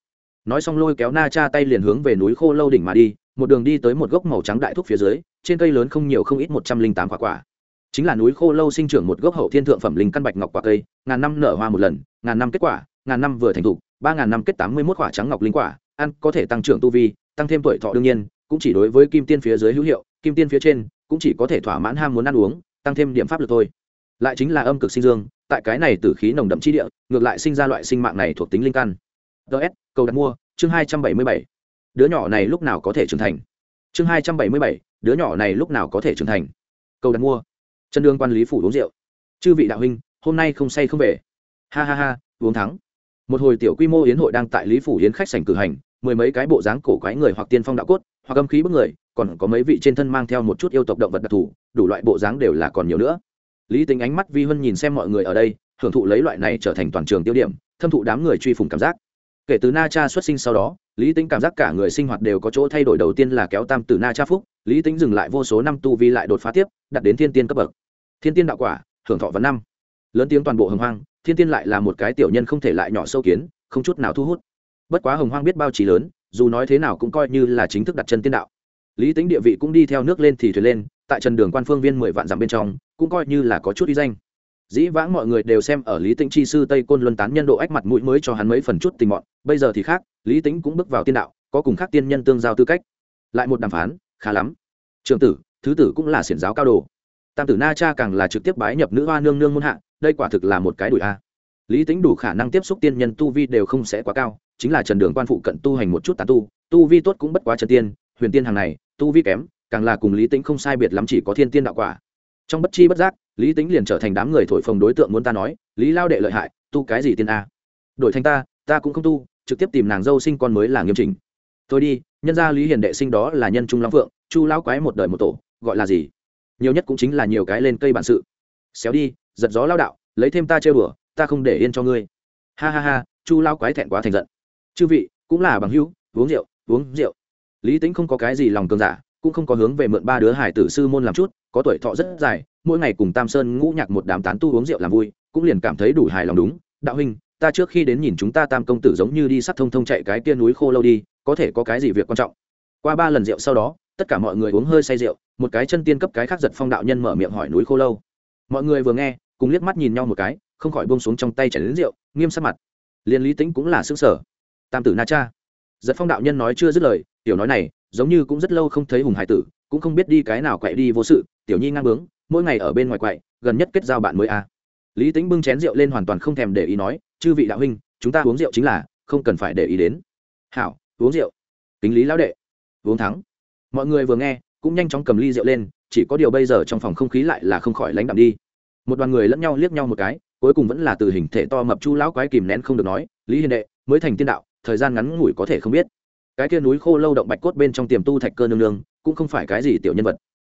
nói xong lôi kéo na cha tay liền hướng về núi khô lâu đỉnh mà đi, một đường đi tới một gốc màu trắng đại thúc phía dưới, trên cây lớn không nhiều không ít một trăm linh tám quả quả. Chính là núi khô lâu sinh trưởng một gốc hậu thiên thượng phẩm linh căn bạch ngọc quả cây, ngàn năm nở hoa một lần, ngàn năm kết quả, ngàn năm vừa thành thục, ba ngàn năm kết tám mươi mốt quả trắng ngọc linh quả, ăn có thể tăng trưởng tu vi, tăng thêm tuổi thọ đương nhiên, cũng chỉ đối với kim tiên phía dưới hữu hiệu, kim tiên phía trên cũng chỉ có thể thỏa mãn ham muốn ăn uống, tăng thêm điểm pháp lực thôi. Lại chính là âm cực sinh dương, tại cái này tử khí nồng đậm chi địa, ngược lại sinh ra loại sinh mạng này thuộc tính linh căn. Ts cầu đặt mua, chương hai trăm bảy mươi bảy. Đứa nhỏ này lúc nào có thể trưởng thành? Chương hai trăm bảy mươi bảy, đứa nhỏ này lúc nào có thể trưởng thành? Cầu đặt mua. Chân đương quan lý phủ uống rượu. Chư vị đạo huynh, hôm nay không say không về. Ha ha ha, uống thắng. Một hồi tiểu quy mô yến hội đang tại lý phủ yến khách sảnh cử hành, mười mấy cái bộ dáng cổ quái người hoặc tiên phong đạo cốt, hoặc âm khí bức người, còn có mấy vị trên thân mang theo một chút yêu tộc động vật đặc thù, đủ loại bộ dáng đều là còn nhiều nữa. Lý tính ánh mắt vi huân nhìn xem mọi người ở đây, hưởng thụ lấy loại này trở thành toàn trường tiêu điểm, thâm thụ đám người truy phùng cảm giác kể từ na cha xuất sinh sau đó, lý tính cảm giác cả người sinh hoạt đều có chỗ thay đổi. Đầu tiên là kéo tam từ na cha phúc, lý tính dừng lại vô số năm tu vi lại đột phá tiếp đặt đến thiên tiên cấp bậc. Thiên tiên đạo quả, hưởng thọ vấn năm. Lớn tiếng toàn bộ hồng hoang, thiên tiên lại là một cái tiểu nhân không thể lại nhỏ sâu kiến, không chút nào thu hút. Bất quá hồng hoang biết bao trí lớn, dù nói thế nào cũng coi như là chính thức đặt chân tiên đạo. Lý tính địa vị cũng đi theo nước lên thì thuyền lên, tại trần đường quan phương viên mười vạn dặm bên trong, cũng coi như là có chút uy danh dĩ vãng mọi người đều xem ở lý tĩnh chi sư tây côn luân tán nhân độ ách mặt mũi mới cho hắn mấy phần chút tình mọn. Bây giờ thì khác, lý tĩnh cũng bước vào tiên đạo, có cùng khác tiên nhân tương giao tư cách. Lại một đàm phán, khá lắm. Trường tử, thứ tử cũng là xiển giáo cao đồ. Tam tử na cha càng là trực tiếp bái nhập nữ hoa nương nương muôn hạ, đây quả thực là một cái đùi a. Lý tính đủ khả năng tiếp xúc tiên nhân tu vi đều không sẽ quá cao, chính là trần đường quan phụ cận tu hành một chút tà tu tu vi tốt cũng bất quá trần tiên, huyền tiên hàng này, tu vi kém, càng là cùng lý tính không sai biệt lắm chỉ có thiên tiên đạo quả trong bất chi bất giác, lý tính liền trở thành đám người thổi phồng đối tượng muốn ta nói, lý lao đệ lợi hại, tu cái gì tiên a? Đổi thành ta ta cũng không tu, trực tiếp tìm nàng dâu sinh con mới là nghiêm trình thôi đi, nhân gia lý hiền đệ sinh đó là nhân trung long phượng, chu lão quái một đời một tổ, gọi là gì? Nhiều nhất cũng chính là nhiều cái lên cây bản sự. Xéo đi, giật gió lao đạo, lấy thêm ta chơi bừa ta không để yên cho ngươi. Ha ha ha, chu lao quái thẹn quá thành giận. Chư vị, cũng là bằng hữu, uống rượu uống rượu. Lý tính không có cái gì lòng cường giả cũng không có hướng về mượn ba đứa hải tử sư môn làm chút, có tuổi thọ rất dài, mỗi ngày cùng tam sơn ngũ nhạc một đám tán tu uống rượu làm vui, cũng liền cảm thấy đủ hài lòng đúng. Đạo huynh, ta trước khi đến nhìn chúng ta tam công tử giống như đi sắt thông thông chạy cái kia núi khô lâu đi, có thể có cái gì việc quan trọng? Qua ba lần rượu sau đó, tất cả mọi người uống hơi say rượu, một cái chân tiên cấp cái khác giật phong đạo nhân mở miệng hỏi núi khô lâu. Mọi người vừa nghe, cùng liếc mắt nhìn nhau một cái, không khỏi buông xuống trong tay chảy đến rượu, nghiêm sắc mặt. Liên lý tính cũng là xương sở tam tử na cha. Giật phong đạo nhân nói chưa dứt lời, tiểu nói này giống như cũng rất lâu không thấy hùng hải tử, cũng không biết đi cái nào quậy đi vô sự, tiểu nhi ngang bướng, mỗi ngày ở bên ngoài quậy, gần nhất kết giao bạn mới a. À. lý tính bưng chén rượu lên hoàn toàn không thèm để ý nói, chư vị đạo huynh, chúng ta uống rượu chính là, không cần phải để ý đến. Hảo, uống rượu. Kính lý lão đệ. Uống thắng. Mọi người vừa nghe, cũng nhanh chóng cầm ly rượu lên, chỉ có điều bây giờ trong phòng không khí lại là không khỏi lánh đạm đi. Một đoàn người lẫn nhau liếc nhau một cái, cuối cùng vẫn là từ hình thể to mập chu lão quái kìm nén không được nói, lý hiền đệ, mới thành tiên đạo, thời gian ngắn ngủi có thể không biết cái kia núi khô lâu động bạch cốt bên trong tiềm tu thạch cơ nương nương, cũng không phải cái gì tiểu nhân vật.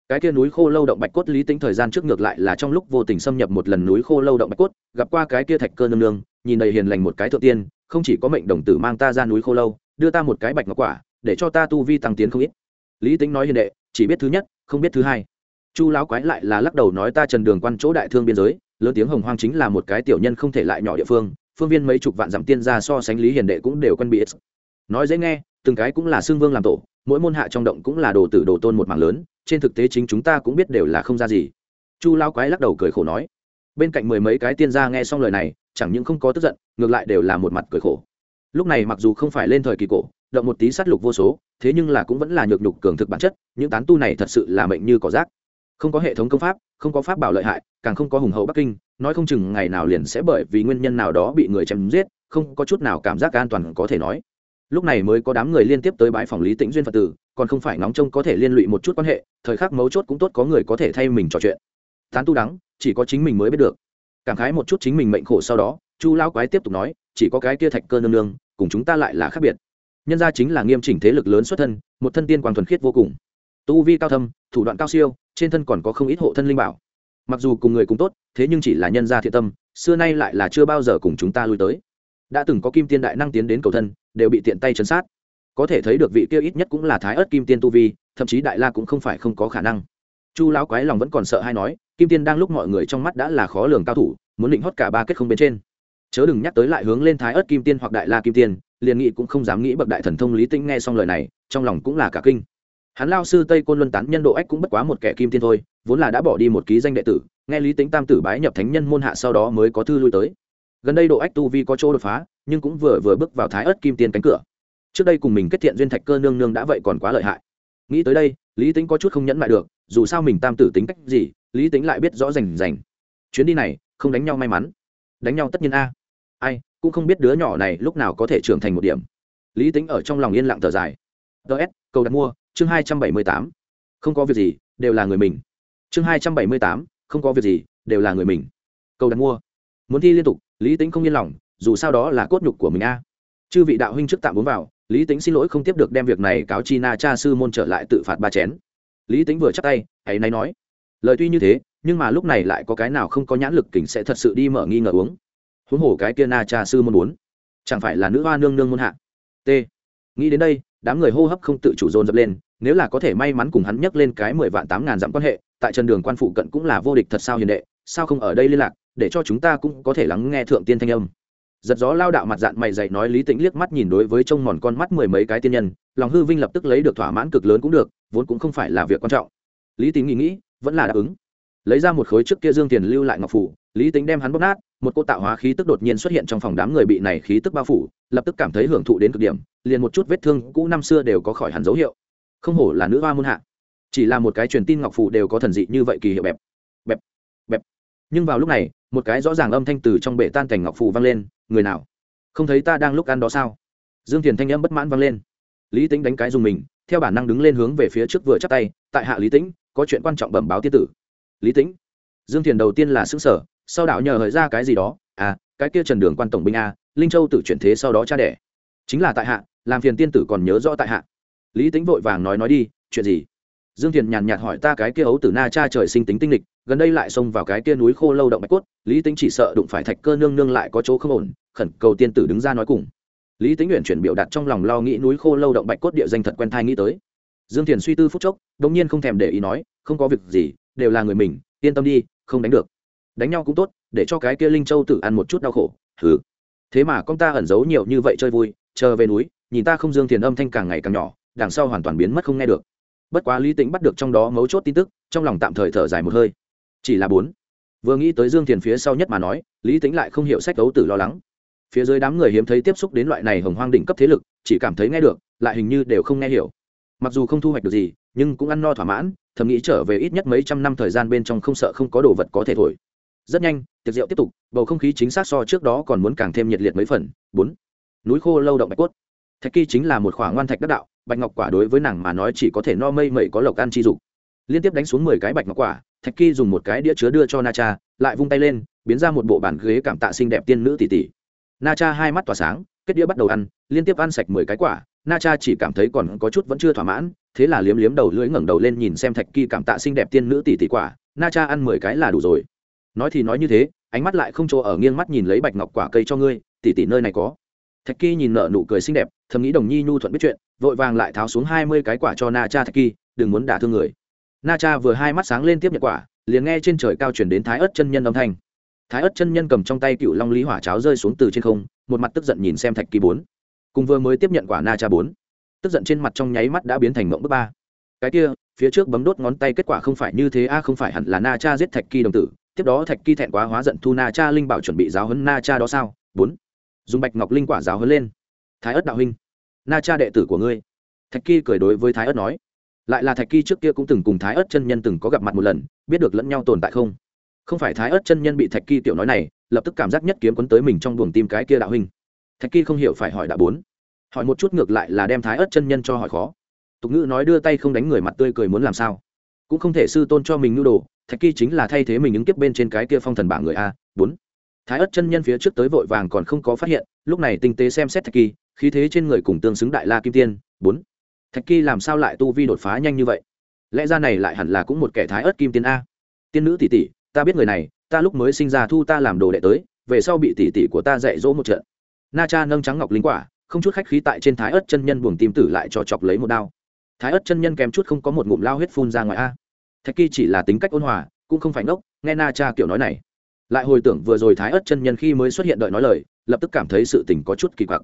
Cái kia núi khô lâu động bạch cốt lý tính thời gian trước ngược lại là trong lúc vô tình xâm nhập một lần núi khô lâu động bạch cốt, gặp qua cái kia thạch cơ nương nương, nhìn đầy hiền lành một cái thượng tiên, không chỉ có mệnh đồng tử mang ta ra núi khô lâu, đưa ta một cái bạch ngọc quả, để cho ta tu vi tăng tiến không ít. Lý tính nói hiền đệ, chỉ biết thứ nhất, không biết thứ hai. Chu lão quái lại là lắc đầu nói ta trần đường quan chỗ đại thương biên giới, lớn tiếng hồng hoang chính là một cái tiểu nhân không thể lại nhỏ địa phương phương viên mấy chục vạn dặm tiên ra so sánh lý hiền đệ cũng đều quen bị. Nói dễ nghe từng cái cũng là xương vương làm tổ, mỗi môn hạ trong động cũng là đồ tử đồ tôn một mảng lớn, trên thực tế chính chúng ta cũng biết đều là không ra gì. Chu lao quái lắc đầu cười khổ nói. Bên cạnh mười mấy cái tiên gia nghe xong lời này, chẳng những không có tức giận, ngược lại đều là một mặt cười khổ. Lúc này mặc dù không phải lên thời kỳ cổ, động một tí sát lục vô số, thế nhưng là cũng vẫn là nhược nhục cường thực bản chất, những tán tu này thật sự là mệnh như cỏ rác. Không có hệ thống công pháp, không có pháp bảo lợi hại, càng không có hùng hậu bắc kinh, nói không chừng ngày nào liền sẽ bởi vì nguyên nhân nào đó bị người chém giết, không có chút nào cảm giác an toàn có thể nói lúc này mới có đám người liên tiếp tới bãi phòng lý tĩnh duyên phật tử, còn không phải nóng trông có thể liên lụy một chút quan hệ, thời khắc mấu chốt cũng tốt có người có thể thay mình trò chuyện. Tán tu đắng, chỉ có chính mình mới biết được. Cảm khái một chút chính mình mệnh khổ sau đó, chu lão quái tiếp tục nói, chỉ có cái kia thạch cơ nương nương, cùng chúng ta lại là khác biệt. Nhân ra chính là nghiêm chỉnh thế lực lớn xuất thân, một thân tiên quang thuần khiết vô cùng. Tu vi cao thâm, thủ đoạn cao siêu, trên thân còn có không ít hộ thân linh bảo. Mặc dù cùng người cùng tốt, thế nhưng chỉ là nhân gia thiện tâm, xưa nay lại là chưa bao giờ cùng chúng ta lui tới. Đã từng có kim tiên đại năng tiến đến cầu thân đều bị tiện tay chấn sát. Có thể thấy được vị kia ít nhất cũng là thái ớt kim tiên tu vi, thậm chí đại la cũng không phải không có khả năng. Chu lão quái lòng vẫn còn sợ hay nói, kim tiên đang lúc mọi người trong mắt đã là khó lường cao thủ, muốn định hót cả ba kết không bên trên. Chớ đừng nhắc tới lại hướng lên thái ớt kim tiên hoặc đại la kim tiên, liền nghị cũng không dám nghĩ bậc đại thần thông lý tĩnh nghe xong lời này, trong lòng cũng là cả kinh. Hắn lao sư tây côn luân tán nhân độ ách cũng bất quá một kẻ kim tiên thôi, vốn là đã bỏ đi một ký danh đệ tử, nghe lý tính tam tử bái nhập thánh nhân môn hạ sau đó mới có thư lui tới gần đây độ ách tu vi có chỗ đột phá, nhưng cũng vừa vừa bước vào thái ớt kim tiên cánh cửa. Trước đây cùng mình kết thiện duyên thạch cơ nương nương đã vậy còn quá lợi hại. Nghĩ tới đây, lý tính có chút không nhẫn lại được, dù sao mình tam tử tính cách gì, lý tính lại biết rõ rành rành. Chuyến đi này, không đánh nhau may mắn. Đánh nhau tất nhiên a. Ai, cũng không biết đứa nhỏ này lúc nào có thể trưởng thành một điểm. Lý tính ở trong lòng yên lặng thở dài. Ts cầu đặt mua, chương hai trăm bảy mươi tám. Không có việc gì, đều là người mình. Chương hai trăm bảy mươi tám, không có việc gì, đều là người mình. Cầu đặt mua. Muốn thi liên tục lý tính không yên lòng, dù sao đó là cốt nhục của mình a. Chư vị đạo huynh trước tạm bốn vào, lý tính xin lỗi không tiếp được đem việc này cáo chi na cha sư môn trở lại tự phạt ba chén. Lý tính vừa chắc tay, hãy nay nói. Lời tuy như thế, nhưng mà lúc này lại có cái nào không có nhãn lực kỉnh sẽ thật sự đi mở nghi ngờ uống. Huống hồ cái kia na cha sư môn muốn. Chẳng phải là nữ hoa nương nương môn hạ. T. Nghĩ đến đây, đám người hô hấp không tự chủ dồn dập lên, nếu là có thể may mắn cùng hắn nhắc lên cái mười vạn tám ngàn dặm quan hệ, tại trần đường quan phụ cận cũng là vô địch thật sao hiền đệ, sao không ở đây liên lạc? Để cho chúng ta cũng có thể lắng nghe thượng tiên thanh âm. Giật gió lao đạo mặt dạng mày dậy nói lý tĩnh liếc mắt nhìn đối với trông mòn con mắt mười mấy cái tiên nhân, lòng hư vinh lập tức lấy được thỏa mãn cực lớn cũng được, vốn cũng không phải là việc quan trọng. Lý tính nghĩ nghĩ, vẫn là đáp ứng. Lấy ra một khối trước kia dương tiền lưu lại ngọc phủ, lý tính đem hắn bóp nát, một cô tạo hóa khí tức đột nhiên xuất hiện trong phòng đám người bị này khí tức bao phủ, lập tức cảm thấy hưởng thụ đến cực điểm, liền một chút vết thương cũ năm xưa đều có khỏi hẳn dấu hiệu. Không hổ là nữ hoa muôn hạ. Chỉ là một cái truyền tin ngọc phủ đều có thần dị như vậy kỳ hiệu bẹp. Bẹp bẹp. Nhưng vào lúc này một cái rõ ràng âm thanh từ trong bệ tan cảnh ngọc phù vang lên, người nào? Không thấy ta đang lúc ăn đó sao? Dương thiền thanh âm bất mãn vang lên. Lý tính đánh cái dùng mình, theo bản năng đứng lên hướng về phía trước vừa chắc tay, tại hạ lý tĩnh, có chuyện quan trọng bẩm báo tiên tử. Lý tĩnh? Dương thiền đầu tiên là xứng sở sau đảo nhờ hời ra cái gì đó à cái kia trần đường quan tổng binh a, linh châu tự chuyển thế sau đó cha đẻ. Chính là tại hạ, làm phiền tiên tử còn nhớ rõ tại hạ. Lý tính vội vàng nói nói đi, chuyện gì? Dương thiền nhàn nhạt hỏi, ta cái kia ấu tử na cha trời sinh tính tinh lịch gần đây lại xông vào cái kia núi khô lâu động bạch cốt, lý tính chỉ sợ đụng phải thạch cơ nương nương lại có chỗ không ổn, khẩn cầu tiên tử đứng ra nói cùng. Lý tính nguyện chuyển biểu đạt trong lòng lo nghĩ núi khô lâu động bạch cốt địa danh thật quen thai nghĩ tới. Dương thiền suy tư phút chốc đ ỗ n g nhiên không thèm để ý nói, không có việc gì, đều là người mình, yên tâm đi, không đánh được. Đánh nhau cũng tốt, để cho cái kia linh châu tử ăn một chút đau khổ, hừ. Thế mà con ta ẩn giấu nhiều như vậy chơi vui, chờ về núi, nhìn ta không dương thiền âm thanh càng ngày càng nhỏ, đằng sau hoàn toàn biến mất không nghe được. Bất quá lý tính bắt được trong đó mấu chốt tin tức, trong lòng tạm thời thở dài một hơi chỉ là bốn. Vừa nghĩ tới dương thiền phía sau nhất mà nói, lý tính lại không hiểu sách đấu tử lo lắng. Phía dưới đám người hiếm thấy tiếp xúc đến loại này hồng hoang đỉnh cấp thế lực, chỉ cảm thấy nghe được, lại hình như đều không nghe hiểu. Mặc dù không thu hoạch được gì, nhưng cũng ăn no thỏa mãn, thầm nghĩ trở về ít nhất mấy trăm năm thời gian bên trong không sợ không có đồ vật có thể thổi. Rất nhanh, tiệc rượu tiếp tục, bầu không khí chính xác so trước đó còn muốn càng thêm nhiệt liệt mấy phần. Bốn. Núi khô lâu động bạch cốt. Thạch kỳ chính là một khoảng ngoan thạch đắc đạo, bạch ngọc quả đối với nàng mà nói chỉ có thể no mây mẩy có lộc ăn chi dục. Liên tiếp đánh xuống mười cái bạch ngọc quả thạch kỳ dùng một cái đĩa chứa đưa cho na cha, lại vung tay lên, biến ra một bộ bàn ghế cảm tạ xinh đẹp tiên nữ tỷ tỷ. Na cha hai mắt tỏa sáng, kết đĩa bắt đầu ăn, liên tiếp ăn sạch mười cái quả, na cha chỉ cảm thấy còn có chút vẫn chưa thỏa mãn, thế là liếm liếm đầu lưỡi ngẩng đầu lên nhìn xem thạch kỳ cảm tạ xinh đẹp tiên nữ tỷ tỷ quả, na cha ăn mười cái là đủ rồi. Nói thì nói như thế, ánh mắt lại không chỗ ở nghiêng mắt nhìn lấy bạch ngọc quả cây cho ngươi, tỷ tỷ nơi này có. Thạch kỳ nhìn nợ nụ cười xinh đẹp, thầm nghĩ đồng nhi nhu thuận biết chuyện, vội vàng lại tháo xuống hai mươi cái quả cho na cha thạch kỳ, đừng muốn đả thương người na cha vừa hai mắt sáng lên tiếp nhận quả, liền nghe trên trời cao chuyển đến thái ớt chân nhân âm thanh. Thái ớt chân nhân cầm trong tay cựu long lý hỏa cháo rơi xuống từ trên không, một mặt tức giận nhìn xem thạch kỳ bốn. Cùng vừa mới tiếp nhận quả na cha bốn, tức giận trên mặt trong nháy mắt đã biến thành mộng bước ba. Cái kia, phía trước bấm đốt ngón tay kết quả không phải như thế a, không phải hẳn là na cha giết thạch kỳ đồng tử, tiếp đó thạch kỳ thẹn quá hóa giận thu na cha linh bảo chuẩn bị giáo huấn na cha đó sao? Bốn. Dùng bạch ngọc linh quả giáo huấn lên. Thái ớt đạo huynh, na cha đệ tử của ngươi. Thạch kỳ cười đối với thái ớt nói lại là thạch kỳ trước kia cũng từng cùng thái ớt chân nhân từng có gặp mặt một lần, biết được lẫn nhau tồn tại không? Không phải thái ớt chân nhân bị thạch kỳ tiểu nói này, lập tức cảm giác nhất kiếm quấn tới mình trong buồng tim cái kia đạo huynh. Thạch kỳ không hiểu phải hỏi đạo bốn. Hỏi một chút ngược lại là đem thái ớt chân nhân cho hỏi khó. Tục ngữ nói đưa tay không đánh người mặt tươi cười muốn làm sao? Cũng không thể sư tôn cho mình nhu đồ, thạch kỳ chính là thay thế mình ứng kiếp bên trên cái kia phong thần bảng người a, bốn. Thái ớt chân nhân phía trước tới vội vàng còn không có phát hiện, lúc này tinh tế xem xét thạch kỳ, khí thế trên người cùng tương xứng đại la kim tiên, bốn thạch kỳ làm sao lại tu vi đột phá nhanh như vậy? Lẽ ra này lại hẳn là cũng một kẻ thái ớt kim tiên a. Tiên nữ tỷ tỷ, ta biết người này, ta lúc mới sinh ra thu ta làm đồ đệ tới, về sau bị tỷ tỷ của ta dạy dỗ một trận. Na cha nâng trắng ngọc linh quả, không chút khách khí tại trên thái ớt chân nhân buồng tim tử lại cho chọc lấy một đao. Thái ớt chân nhân kèm chút không có một ngụm lao huyết phun ra ngoài a. Thạch kỳ chỉ là tính cách ôn hòa, cũng không phải ngốc, nghe na cha kiểu nói này. Lại hồi tưởng vừa rồi thái ớt chân nhân khi mới xuất hiện đợi nói lời, lập tức cảm thấy sự tình có chút kỳ quặc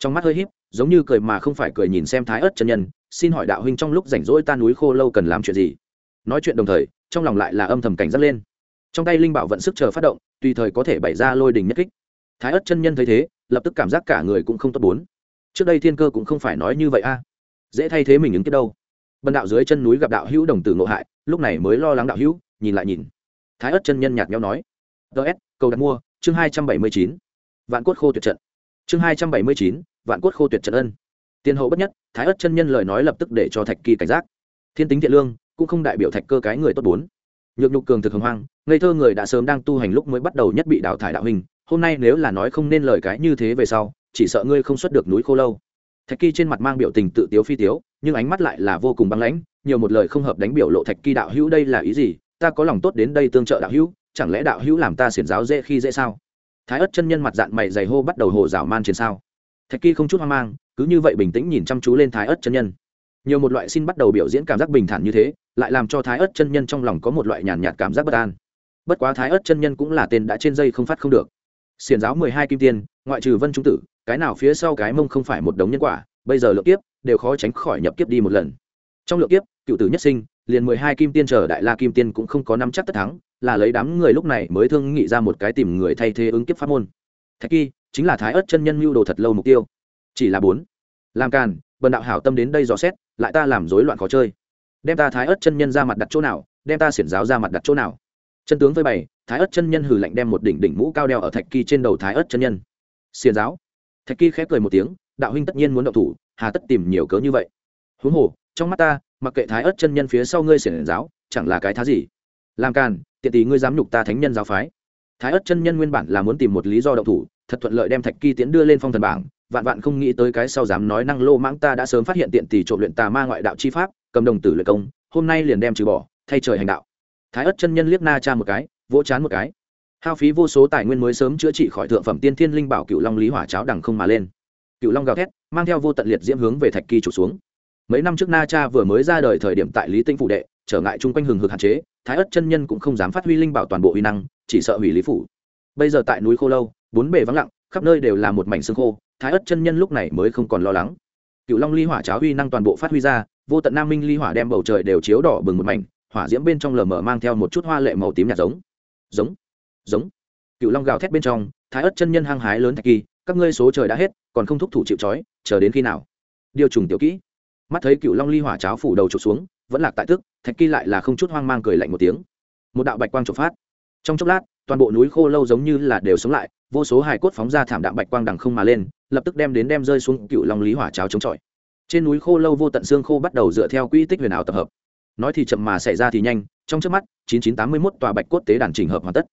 trong mắt hơi híp, giống như cười mà không phải cười nhìn xem thái ớt chân nhân, xin hỏi đạo huynh trong lúc rảnh rỗi ta núi khô lâu cần làm chuyện gì? Nói chuyện đồng thời, trong lòng lại là âm thầm cảnh giác lên. Trong tay linh bảo vận sức chờ phát động, tùy thời có thể bày ra lôi đình nhất kích. Thái ớt chân nhân thấy thế, lập tức cảm giác cả người cũng không tốt bốn. Trước đây thiên cơ cũng không phải nói như vậy a. Dễ thay thế mình ứng kết đâu. Bần đạo dưới chân núi gặp đạo hữu đồng tử ngộ hại, lúc này mới lo lắng đạo hữu, nhìn lại nhìn. Thái ớt chân nhân nhạt nhau nói. Ts cầu đặt mua, chương hai trăm bảy mươi chín. Vạn cốt khô tuyệt trận. Chương hai trăm bảy mươi chín vạn cốt khô tuyệt trần ân. Tiên hậu bất nhất, thái ất chân nhân lời nói lập tức để cho thạch kỳ cảnh giác. Thiên tính thiện lương, cũng không đại biểu thạch cơ cái người tốt bốn. Nhược nhục cường thực hồng hoang, ngây thơ người đã sớm đang tu hành lúc mới bắt đầu nhất bị đào thải đạo hình, hôm nay nếu là nói không nên lời cái như thế về sau, chỉ sợ ngươi không xuất được núi khô lâu. Thạch kỳ trên mặt mang biểu tình tự tiếu phi tiếu, nhưng ánh mắt lại là vô cùng băng lãnh, nhiều một lời không hợp đánh biểu lộ thạch kỳ đạo hữu đây là ý gì, ta có lòng tốt đến đây tương trợ đạo hữu, chẳng lẽ đạo hữu làm ta xiển giáo dễ khi dễ sao? Thái ất chân nhân mặt dạng mày dày hô bắt đầu hồ dạo man trên sao thạch kỳ không chút hoang mang, cứ như vậy bình tĩnh nhìn chăm chú lên thái ớt chân nhân. Nhiều một loại xin bắt đầu biểu diễn cảm giác bình thản như thế, lại làm cho thái ớt chân nhân trong lòng có một loại nhàn nhạt cảm giác bất an. Bất quá thái ớt chân nhân cũng là tên đã trên dây không phát không được. Xiển giáo mười hai kim tiên, ngoại trừ vân trung tử, cái nào phía sau cái mông không phải một đống nhân quả, bây giờ lượng kiếp đều khó tránh khỏi nhập kiếp đi một lần. Trong lượng kiếp, cựu tử nhất sinh, liền mười hai kim tiên chờ đại la kim tiên cũng không có năm chắc tất thắng, là lấy đám người lúc này mới thương nghị ra một cái tìm người thay thế ứng kiếp pháp môn. Thạch kỳ chính là thái ớt chân nhân mưu đồ thật lâu mục tiêu. Chỉ là bốn. Làm càn, bần đạo hảo tâm đến đây dò xét, lại ta làm rối loạn khó chơi. Đem ta thái ớt chân nhân ra mặt đặt chỗ nào, đem ta xiển giáo ra mặt đặt chỗ nào. Chân tướng với bày, thái ớt chân nhân hử lạnh đem một đỉnh đỉnh mũ cao đeo ở thạch kỳ trên đầu thái ớt chân nhân. Xiển giáo. Thạch kỳ khép cười một tiếng, đạo huynh tất nhiên muốn động thủ, hà tất tìm nhiều cớ như vậy. Huống hồ, trong mắt ta, mặc kệ thái ớt chân nhân phía sau ngươi xiển giáo, chẳng là cái thá gì. Làm càn, tiện tỷ ngươi dám nhục ta thánh nhân giáo phái. Thái ớt chân nhân nguyên bản là muốn tìm một lý do động thủ thật thuận lợi đem thạch kỳ tiến đưa lên phong thần bảng, vạn vạn không nghĩ tới cái sau dám nói năng lô mãng ta đã sớm phát hiện tiện tỷ trộm luyện tà ma ngoại đạo chi pháp, cầm đồng tử luyện công, hôm nay liền đem trừ bỏ, thay trời hành đạo. Thái ất chân nhân liếc na cha một cái, vỗ chán một cái. Hao phí vô số tài nguyên mới sớm chữa trị khỏi thượng phẩm tiên thiên linh bảo cựu long lý hỏa cháo đằng không mà lên. Cựu long gào thét, mang theo vô tận liệt diễm hướng về thạch kỳ trục xuống. Mấy năm trước na cha vừa mới ra đời thời điểm tại lý tinh phủ đệ, trở ngại chung quanh hừng hực hạn chế, thái ất chân nhân cũng không dám phát huy linh bảo toàn bộ uy năng, chỉ sợ hủy lý phủ. Bây giờ tại núi khô lâu bốn bề vắng lặng, khắp nơi đều là một mảnh xương khô, thái ất chân nhân lúc này mới không còn lo lắng. Cựu long ly hỏa cháo huy năng toàn bộ phát huy ra, vô tận nam minh ly hỏa đem bầu trời đều chiếu đỏ bừng một mảnh, hỏa diễm bên trong lờ mờ mang theo một chút hoa lệ màu tím nhạt giống. Giống giống. Cựu long gào thét bên trong, thái ất chân nhân hăng hái lớn thạch kỳ, các ngươi số trời đã hết, còn không thúc thủ chịu trói, chờ đến khi nào? Điều trùng tiểu kỹ. Mắt thấy cựu long ly hỏa cháo phủ đầu trục xuống, vẫn lạc tại tức, thạch kỳ lại là không chút hoang mang cười lạnh một tiếng. Một đạo bạch quang trục phát. Trong chốc lát, toàn bộ núi khô lâu giống như là đều sống lại vô số hài cốt phóng ra thảm đạm bạch quang đằng không mà lên, lập tức đem đến đem rơi xuống cựu long lý hỏa cháo chống chọi. Trên núi khô lâu vô tận xương khô bắt đầu dựa theo quỹ tích huyền ảo tập hợp. Nói thì chậm mà xảy ra thì nhanh, trong trước mắt 9981 tòa bạch cốt tế đàn chỉnh hợp hoàn tất.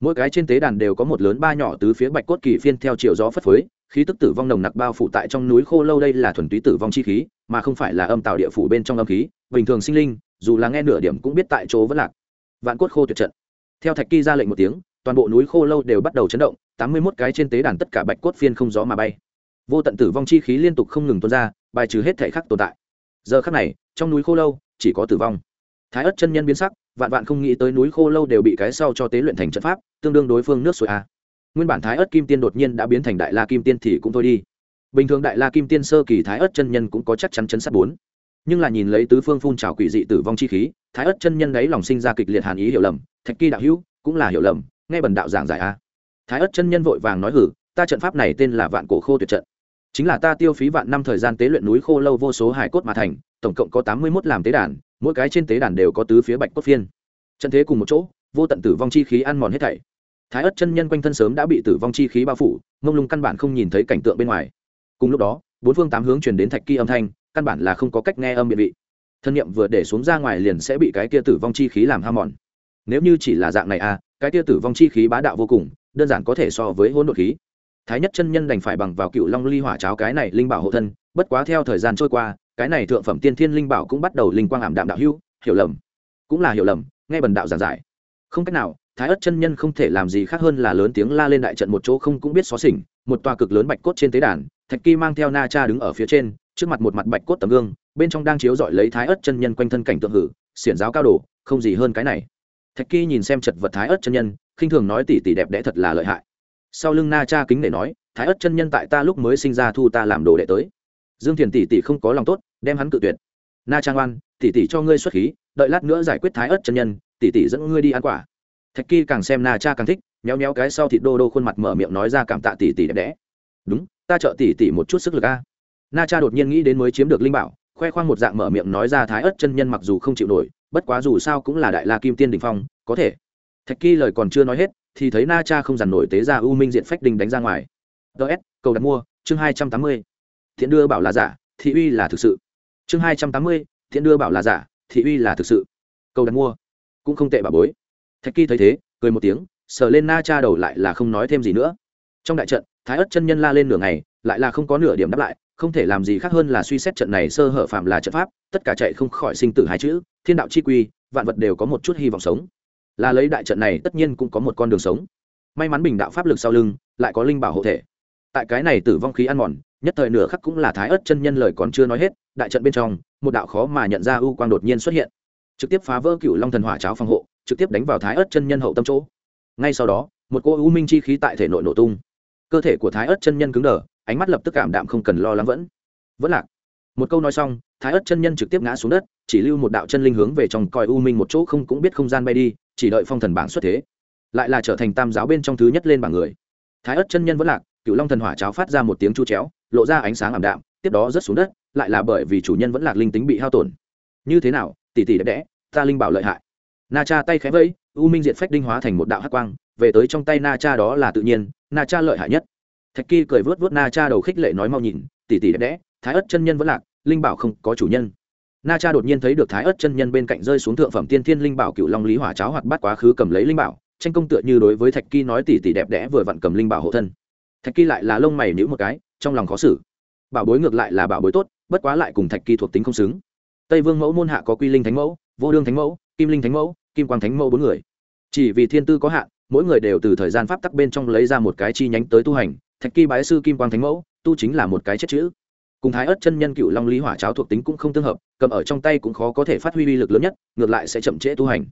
Mỗi cái trên tế đàn đều có một lớn ba nhỏ tứ phía bạch cốt kỳ phiên theo chiều gió phất phới, khí tức tử vong nồng nặc bao phủ tại trong núi khô lâu đây là thuần túy tử vong chi khí, mà không phải là âm tạo địa phủ bên trong âm khí, bình thường sinh linh, dù là nghe nửa điểm cũng biết tại chỗ vẫn lạc. Vạn cốt khô tuyệt trận. Theo thạch kỳ ra lệnh một tiếng, toàn bộ núi khô lâu đều bắt đầu chấn động tám mươi mốt cái trên tế đàn tất cả bạch cốt phiên không gió mà bay. Vô tận tử vong chi khí liên tục không ngừng tuôn ra, bài trừ hết thể khắc tồn tại. Giờ khắc này, trong núi khô lâu, chỉ có tử vong. Thái ất chân nhân biến sắc, vạn vạn không nghĩ tới núi khô lâu đều bị cái sau cho tế luyện thành trận pháp, tương đương đối phương nước suối a à. nguyên bản thái ất kim tiên đột nhiên đã biến thành đại la kim tiên thì cũng thôi đi. Bình thường đại la kim tiên sơ kỳ thái ất chân nhân cũng có chắc chắn chấn sát bốn. Nhưng là nhìn lấy tứ phương phun trào quỷ dị tử vong chi khí, thái ất chân nhân đấy lòng sinh ra kịch liệt hàn ý hiểu lầm, thạch kỳ đạo hữu cũng là hiểu lầm, nghe bần đạo giảng giải a thái ất chân nhân vội vàng nói hử, ta trận pháp này tên là vạn cổ khô tuyệt trận. Chính là ta tiêu phí vạn năm thời gian tế luyện núi khô lâu vô số hải cốt mà thành, tổng cộng có tám mươi mốt làm tế đàn, mỗi cái trên tế đàn đều có tứ phía bạch cốt phiên. Trận thế cùng một chỗ, vô tận tử vong chi khí ăn mòn hết thảy. Thái ất chân nhân quanh thân sớm đã bị tử vong chi khí bao phủ, mông lung căn bản không nhìn thấy cảnh tượng bên ngoài. Cùng lúc đó, bốn phương tám hướng chuyển đến thạch kỳ âm thanh, căn bản là không có cách nghe âm biện vị. Thân nhiệm vừa để xuống ra ngoài liền sẽ bị cái kia tử vong chi khí làm ham mòn. Nếu như chỉ là dạng này à cái kia tử vong chi khí bá đạo vô cùng đơn giản có thể so với hỗn độn khí. Thái nhất chân nhân đành phải bằng vào cựu long ly hỏa cháo cái này linh bảo hộ thân, bất quá theo thời gian trôi qua, cái này thượng phẩm tiên thiên linh bảo cũng bắt đầu linh quang ảm đạm đạo hữu, hiểu lầm. Cũng là hiểu lầm, nghe bần đạo giảng giải. Không cách nào, thái ất chân nhân không thể làm gì khác hơn là lớn tiếng la lên đại trận một chỗ không cũng biết xóa xỉnh, một tòa cực lớn bạch cốt trên tế đàn, thạch kỳ mang theo na cha đứng ở phía trên, trước mặt một mặt bạch cốt tấm gương, bên trong đang chiếu dọi lấy thái ất chân nhân quanh thân cảnh tượng hử, xiển giáo cao đồ, không gì hơn cái này. Thạch kỳ nhìn xem chật vật thái ất chân nhân khinh thường nói tỷ tỷ đẹp đẽ thật là lợi hại. Sau lưng na cha kính để nói, thái ất chân nhân tại ta lúc mới sinh ra thu ta làm đồ đệ tới. Dương thiền tỷ tỷ không có lòng tốt, đem hắn cự tuyệt. Na trang oan tỷ tỷ cho ngươi xuất khí, đợi lát nữa giải quyết thái ất chân nhân tỷ tỷ dẫn ngươi đi ăn quả. Thạch kỳ càng xem na cha càng thích, méo méo cái sau thịt đô đô khuôn mặt mở miệng nói ra cảm tạ tỷ tỷ đẹp đẽ. Đúng, ta trợ tỷ tỷ một chút sức lực a. Na cha đột nhiên nghĩ đến mới chiếm được linh bảo, khoe khoang một dạng mở miệng nói ra thái ất chân nhân mặc dù không chịu nổi, bất quá dù sao cũng là đại la kim tiên đình phong, có thể thạch kỳ lời còn chưa nói hết, thì thấy na cha không dằn nổi tế ra u minh diện phách đình đánh ra ngoài. Ts cầu đặt mua, chương hai trăm tám mươi. Thiện đưa bảo là giả, thị uy là thực sự. Chương hai trăm tám mươi, thiện đưa bảo là giả, thị uy là thực sự. Cầu đặt mua, cũng không tệ bà bối. Thạch kỳ thấy thế, cười một tiếng, sờ lên na cha đầu lại là không nói thêm gì nữa. Trong đại trận, thái ất chân nhân la lên nửa ngày, lại là không có nửa điểm đáp lại, không thể làm gì khác hơn là suy xét trận này sơ hở phạm là trận pháp, tất cả chạy không khỏi sinh tử hai chữ, thiên đạo chi quy, vạn vật đều có một chút hy vọng sống là lấy đại trận này tất nhiên cũng có một con đường sống. May mắn bình đạo pháp lực sau lưng lại có linh bảo hộ thể. Tại cái này tử vong khí ăn mòn, nhất thời nửa khắc cũng là thái ớt chân nhân lời còn chưa nói hết, đại trận bên trong, một đạo khó mà nhận ra ưu quang đột nhiên xuất hiện. Trực tiếp phá vỡ cựu long thần hỏa cháo phòng hộ, trực tiếp đánh vào thái ớt chân nhân hậu tâm chỗ. Ngay sau đó, một cô u minh chi khí tại thể nội nổ tung. Cơ thể của thái ớt chân nhân cứng đờ, ánh mắt lập tức cảm đạm không cần lo lắng vẫn. Vẫn lạc. Một câu nói xong, thái ớt chân nhân trực tiếp ngã xuống đất, chỉ lưu một đạo chân linh hướng về trong coi u minh một chỗ không cũng biết không gian bay đi chỉ đợi phong thần bảng xuất thế, lại là trở thành tam giáo bên trong thứ nhất lên bảng người. Thái ất chân nhân vẫn lạc, cựu long thần hỏa cháo phát ra một tiếng chu chéo, lộ ra ánh sáng ảm đạm, tiếp đó rớt xuống đất, lại là bởi vì chủ nhân vẫn lạc linh tính bị hao tổn. Như thế nào, tỷ tỷ đẹp đẽ, ta linh bảo lợi hại. Na cha tay khẽ vẫy u minh diện phách đinh hóa thành một đạo hát quang, về tới trong tay na cha đó là tự nhiên, na cha lợi hại nhất. Thạch kỳ cười vớt vớt na cha đầu khích lệ nói mau nhìn, tỷ tỷ đẹp đẽ, thái ất chân nhân vẫn lạc, linh bảo không có chủ nhân na cha đột nhiên thấy được thái ớt chân nhân bên cạnh rơi xuống thượng phẩm tiên thiên linh bảo cựu long lý hỏa cháo hoặc bắt quá khứ cầm lấy linh bảo, tranh công tựa như đối với thạch kỳ nói tỷ tỷ đẹp đẽ vừa vặn cầm linh bảo hộ thân. Thạch kỳ lại là lông mày nhữ một cái, trong lòng khó xử. Bảo bối ngược lại là bảo bối tốt, bất quá lại cùng thạch kỳ thuộc tính không xứng. Tây vương mẫu môn hạ có quy linh thánh mẫu, vô đương thánh mẫu, kim linh thánh mẫu, kim quang thánh mẫu bốn người. Chỉ vì thiên tư có hạn, mỗi người đều từ thời gian pháp tắc bên trong lấy ra một cái chi nhánh tới tu hành, thạch kỳ bái sư kim quang thánh mẫu, tu chính là một cái chết chữ. Cùng thái ớt chân nhân cựu long lý hỏa cháo thuộc tính cũng không tương hợp cầm ở trong tay cũng khó có thể phát huy uy lực lớn nhất, ngược lại sẽ chậm trễ tu hành.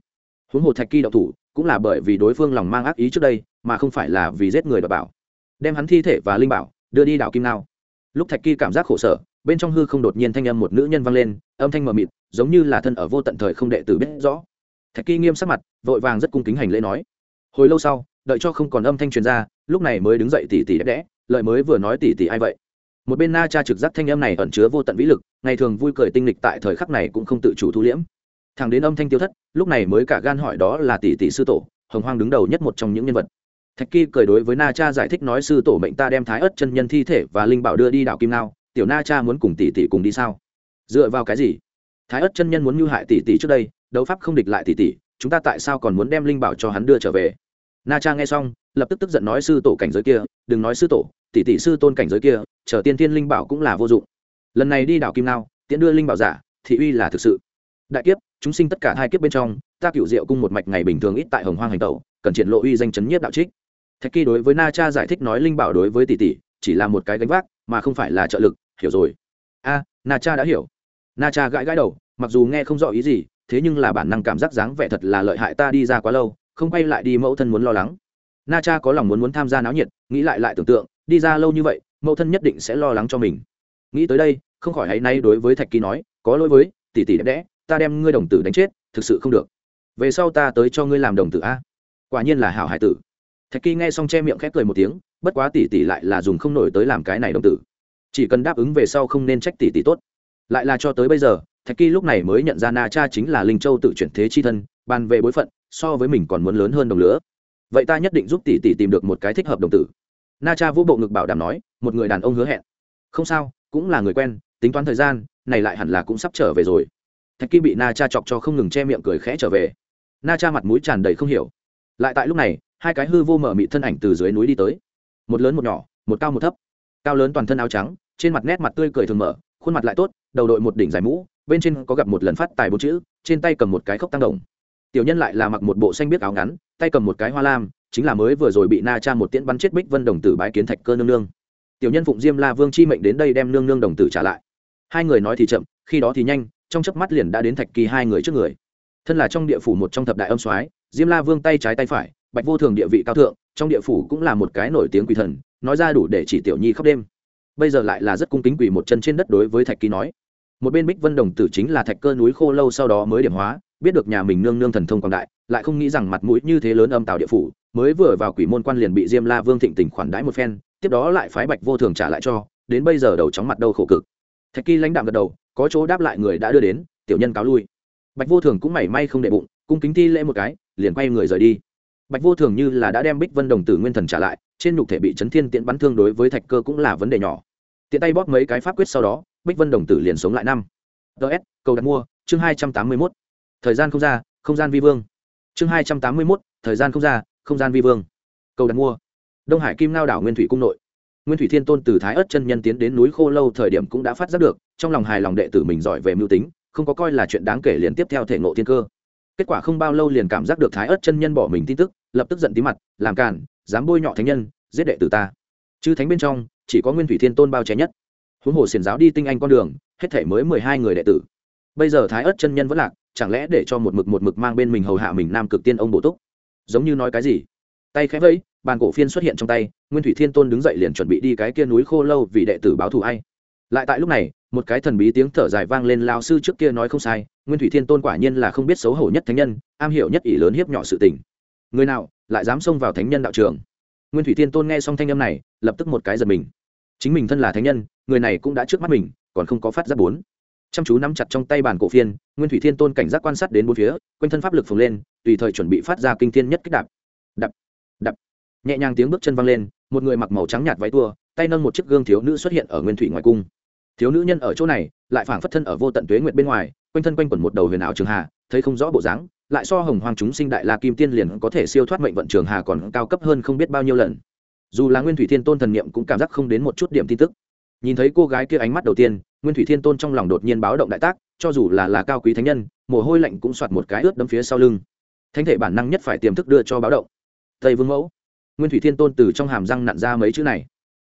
Huống hồ thạch kỳ đậu thủ, cũng là bởi vì đối phương lòng mang ác ý trước đây, mà không phải là vì giết người đ bảo. Đem hắn thi thể và linh bảo, đưa đi đảo kim nao. Lúc thạch kỳ cảm giác khổ sở, bên trong hư không đột nhiên thanh âm một nữ nhân vang lên, âm thanh mờ mịt, giống như là thân ở vô tận thời không đệ tử biết rõ. Thạch kỳ nghiêm sắc mặt, vội vàng rất cung kính hành lễ nói. Hồi lâu sau, đợi cho không còn âm thanh truyền ra, lúc này mới đứng dậy tỉ tỉ đẹp đẽ lợi mới vừa nói tỉ tỉ ai vậy? Một bên na cha trực giác thanh âm này ẩn chứa vô tận vĩ lực, ngày thường vui cười tinh lịch tại thời khắc này cũng không tự chủ thu liễm. Thằng đến âm thanh tiêu thất, lúc này mới cả gan hỏi đó là tỷ tỷ sư tổ, hồng hoang đứng đầu nhất một trong những nhân vật. Thạch kỳ cười đối với na cha giải thích nói sư tổ mệnh ta đem thái ớt chân nhân thi thể và linh bảo đưa đi đảo kim lao tiểu na cha muốn cùng tỷ tỷ cùng đi sao? Dựa vào cái gì? Thái ớt chân nhân muốn mưu hại tỷ tỷ trước đây, đấu pháp không địch lại tỷ tỷ, chúng ta tại sao còn muốn đem linh bảo cho hắn đưa trở về? Na cha nghe xong, lập tức tức giận nói sư tổ cảnh giới kia, đừng nói sư tổ tỷ tỷ sư tôn cảnh giới kia, chờ tiên thiên linh bảo cũng là vô dụng. Lần này đi đảo kim lao tiễn đưa linh bảo giả, thị uy là thực sự. Đại kiếp, chúng sinh tất cả hai kiếp bên trong, ta cựu diệu cung một mạch ngày bình thường ít tại hồng hoang hành tẩu, cần triển lộ uy danh chấn nhiếp đạo trích. Thạch kỳ đối với na cha giải thích nói linh bảo đối với tỷ tỷ, chỉ là một cái gánh vác, mà không phải là trợ lực, hiểu rồi. A, na cha đã hiểu. Na cha gãi gãi đầu, mặc dù nghe không rõ ý gì, thế nhưng là bản năng cảm giác dáng vẻ thật là lợi hại ta đi ra quá lâu, không quay lại đi mẫu thân muốn lo lắng. Na cha có lòng muốn muốn tham gia náo nhiệt, nghĩ lại lại tưởng tượng đi ra lâu như vậy, mẫu thân nhất định sẽ lo lắng cho mình. Nghĩ tới đây, không khỏi hãy nay đối với thạch kỳ nói, có lỗi với, tỷ tỷ đẹp đẽ, ta đem ngươi đồng tử đánh chết, thực sự không được. Về sau ta tới cho ngươi làm đồng tử a. Quả nhiên là hảo hải tử. Thạch kỳ nghe xong che miệng khép cười một tiếng, bất quá tỷ tỷ lại là dùng không nổi tới làm cái này đồng tử. Chỉ cần đáp ứng về sau không nên trách tỷ tỷ tốt. Lại là cho tới bây giờ, thạch kỳ lúc này mới nhận ra na cha chính là linh châu tự chuyển thế chi thân, bàn về bối phận, so với mình còn muốn lớn hơn đồng lửa. Vậy ta nhất định giúp tỷ tỷ tìm được một cái thích hợp đồng tử na cha vũ bộ ngực bảo đảm nói, một người đàn ông hứa hẹn. Không sao, cũng là người quen, tính toán thời gian, này lại hẳn là cũng sắp trở về rồi. Thạch kỳ bị na cha chọc cho không ngừng che miệng cười khẽ trở về. Na cha mặt mũi tràn đầy không hiểu. Lại tại lúc này, hai cái hư vô mở mị thân ảnh từ dưới núi đi tới. Một lớn một nhỏ, một cao một thấp. Cao lớn toàn thân áo trắng, trên mặt nét mặt tươi cười thường mở, khuôn mặt lại tốt, đầu đội một đỉnh dài mũ, bên trên có gặp một lần phát tài bốn chữ, trên tay cầm một cái khốc tăng đồng. Tiểu nhân lại là mặc một bộ xanh biết áo ngắn, tay cầm một cái hoa lam chính là mới vừa rồi bị na cha một tiễn bắn chết bích vân đồng tử bái kiến thạch cơ nương nương. Tiểu nhân phụng diêm la vương chi mệnh đến đây đem nương nương đồng tử trả lại. Hai người nói thì chậm, khi đó thì nhanh, trong chớp mắt liền đã đến thạch kỳ hai người trước người. Thân là trong địa phủ một trong thập đại âm soái, diêm la vương tay trái tay phải, bạch vô thường địa vị cao thượng, trong địa phủ cũng là một cái nổi tiếng quỷ thần, nói ra đủ để chỉ tiểu nhi khóc đêm. Bây giờ lại là rất cung kính quỷ một chân trên đất đối với thạch kỳ nói. Một bên bích vân đồng tử chính là thạch cơ núi khô lâu sau đó mới điểm hóa, biết được nhà mình nương nương thần thông quảng đại, lại không nghĩ rằng mặt mũi như thế lớn âm tạo địa phủ mới vừa vào quỷ môn quan liền bị diêm la vương thịnh tình khoản đãi một phen, tiếp đó lại phái bạch vô thường trả lại cho, đến bây giờ đầu chóng mặt đâu khổ cực. Thạch kỳ lãnh đạm gật đầu, có chỗ đáp lại người đã đưa đến, tiểu nhân cáo lui. Bạch vô thường cũng mảy may không đệ bụng, cung kính thi lễ một cái, liền quay người rời đi. Bạch vô thường như là đã đem bích vân đồng tử nguyên thần trả lại, trên nhục thể bị chấn thiên tiễn bắn thương đối với thạch cơ cũng là vấn đề nhỏ. Tiện tay bóp mấy cái pháp quyết sau đó, bích vân đồng tử liền sống lại năm. Ts cầu đặt mua, chương hai trăm tám mươi mốt. Thời gian không ra, không gian vi vương. Chương hai trăm tám mươi mốt, thời gian không ra không gian vi vương. Cầu đặt mua. Đông hải kim lao đảo nguyên thủy cung nội. Nguyên thủy thiên tôn từ thái ớt chân nhân tiến đến núi khô lâu thời điểm cũng đã phát giác được trong lòng hài lòng đệ tử mình giỏi về mưu tính không có coi là chuyện đáng kể liền tiếp theo thể ngộ thiên cơ. Kết quả không bao lâu liền cảm giác được thái ớt chân nhân bỏ mình tin tức lập tức giận tí mặt làm càn, dám bôi nhọ thánh nhân giết đệ tử ta. Chứ thánh bên trong chỉ có nguyên thủy thiên tôn bao che nhất. Huống hồ xiền giáo đi tinh anh con đường hết thể mới mười hai người đệ tử. Bây giờ thái ớt chân nhân vẫn lạc chẳng lẽ để cho một mực một mực mang bên mình hầu hạ mình nam cực tiên ông bổ túc? Giống như nói cái gì. Tay khẽ vẫy, bàn cổ phiên xuất hiện trong tay, nguyên thủy thiên tôn đứng dậy liền chuẩn bị đi cái kia núi khô lâu vì đệ tử báo thù ai. Lại tại lúc này, một cái thần bí tiếng thở dài vang lên lao sư trước kia nói không sai, nguyên thủy thiên tôn quả nhiên là không biết xấu hổ nhất thánh nhân, am hiểu nhất ỷ lớn hiếp nhỏ sự tình. Người nào, lại dám xông vào thánh nhân đạo trường? Nguyên thủy thiên tôn nghe xong thanh âm này, lập tức một cái giật mình. Chính mình thân là thánh nhân, người này cũng đã trước mắt mình, còn không có phát giác bốn chăm chú nắm chặt trong tay bàn cổ phiên, nguyên thủy thiên tôn cảnh giác quan sát đến bốn phía, quanh thân pháp lực phồng lên, tùy thời chuẩn bị phát ra kinh thiên nhất kích đạp. Đập đập. Nhẹ nhàng tiếng bước chân văng lên, một người mặc màu trắng nhạt váy tua, tay nâng một chiếc gương thiếu nữ xuất hiện ở nguyên thủy ngoài cung. Thiếu nữ nhân ở chỗ này, lại phảng phất thân ở vô tận tuế nguyệt bên ngoài, quanh thân quanh quẩn một đầu huyền ảo trường hà, thấy không rõ bộ dáng, lại so hồng hoàng chúng sinh đại la kim tiên liền có thể siêu thoát mệnh vận trường hà còn cao cấp hơn không biết bao nhiêu lần. Dù là nguyên thủy thiên tôn thần niệm cũng cảm giác không đến một chút điểm tin tức nhìn thấy cô gái kia ánh mắt đầu tiên, nguyên thủy thiên tôn trong lòng đột nhiên báo động đại tác, cho dù là là cao quý thánh nhân, mồ hôi lạnh cũng soạt một cái ướt đâm phía sau lưng. Thánh thể bản năng nhất phải tiềm thức đưa cho báo động. Tây vương mẫu. Nguyên thủy thiên tôn từ trong hàm răng nặn ra mấy chữ này.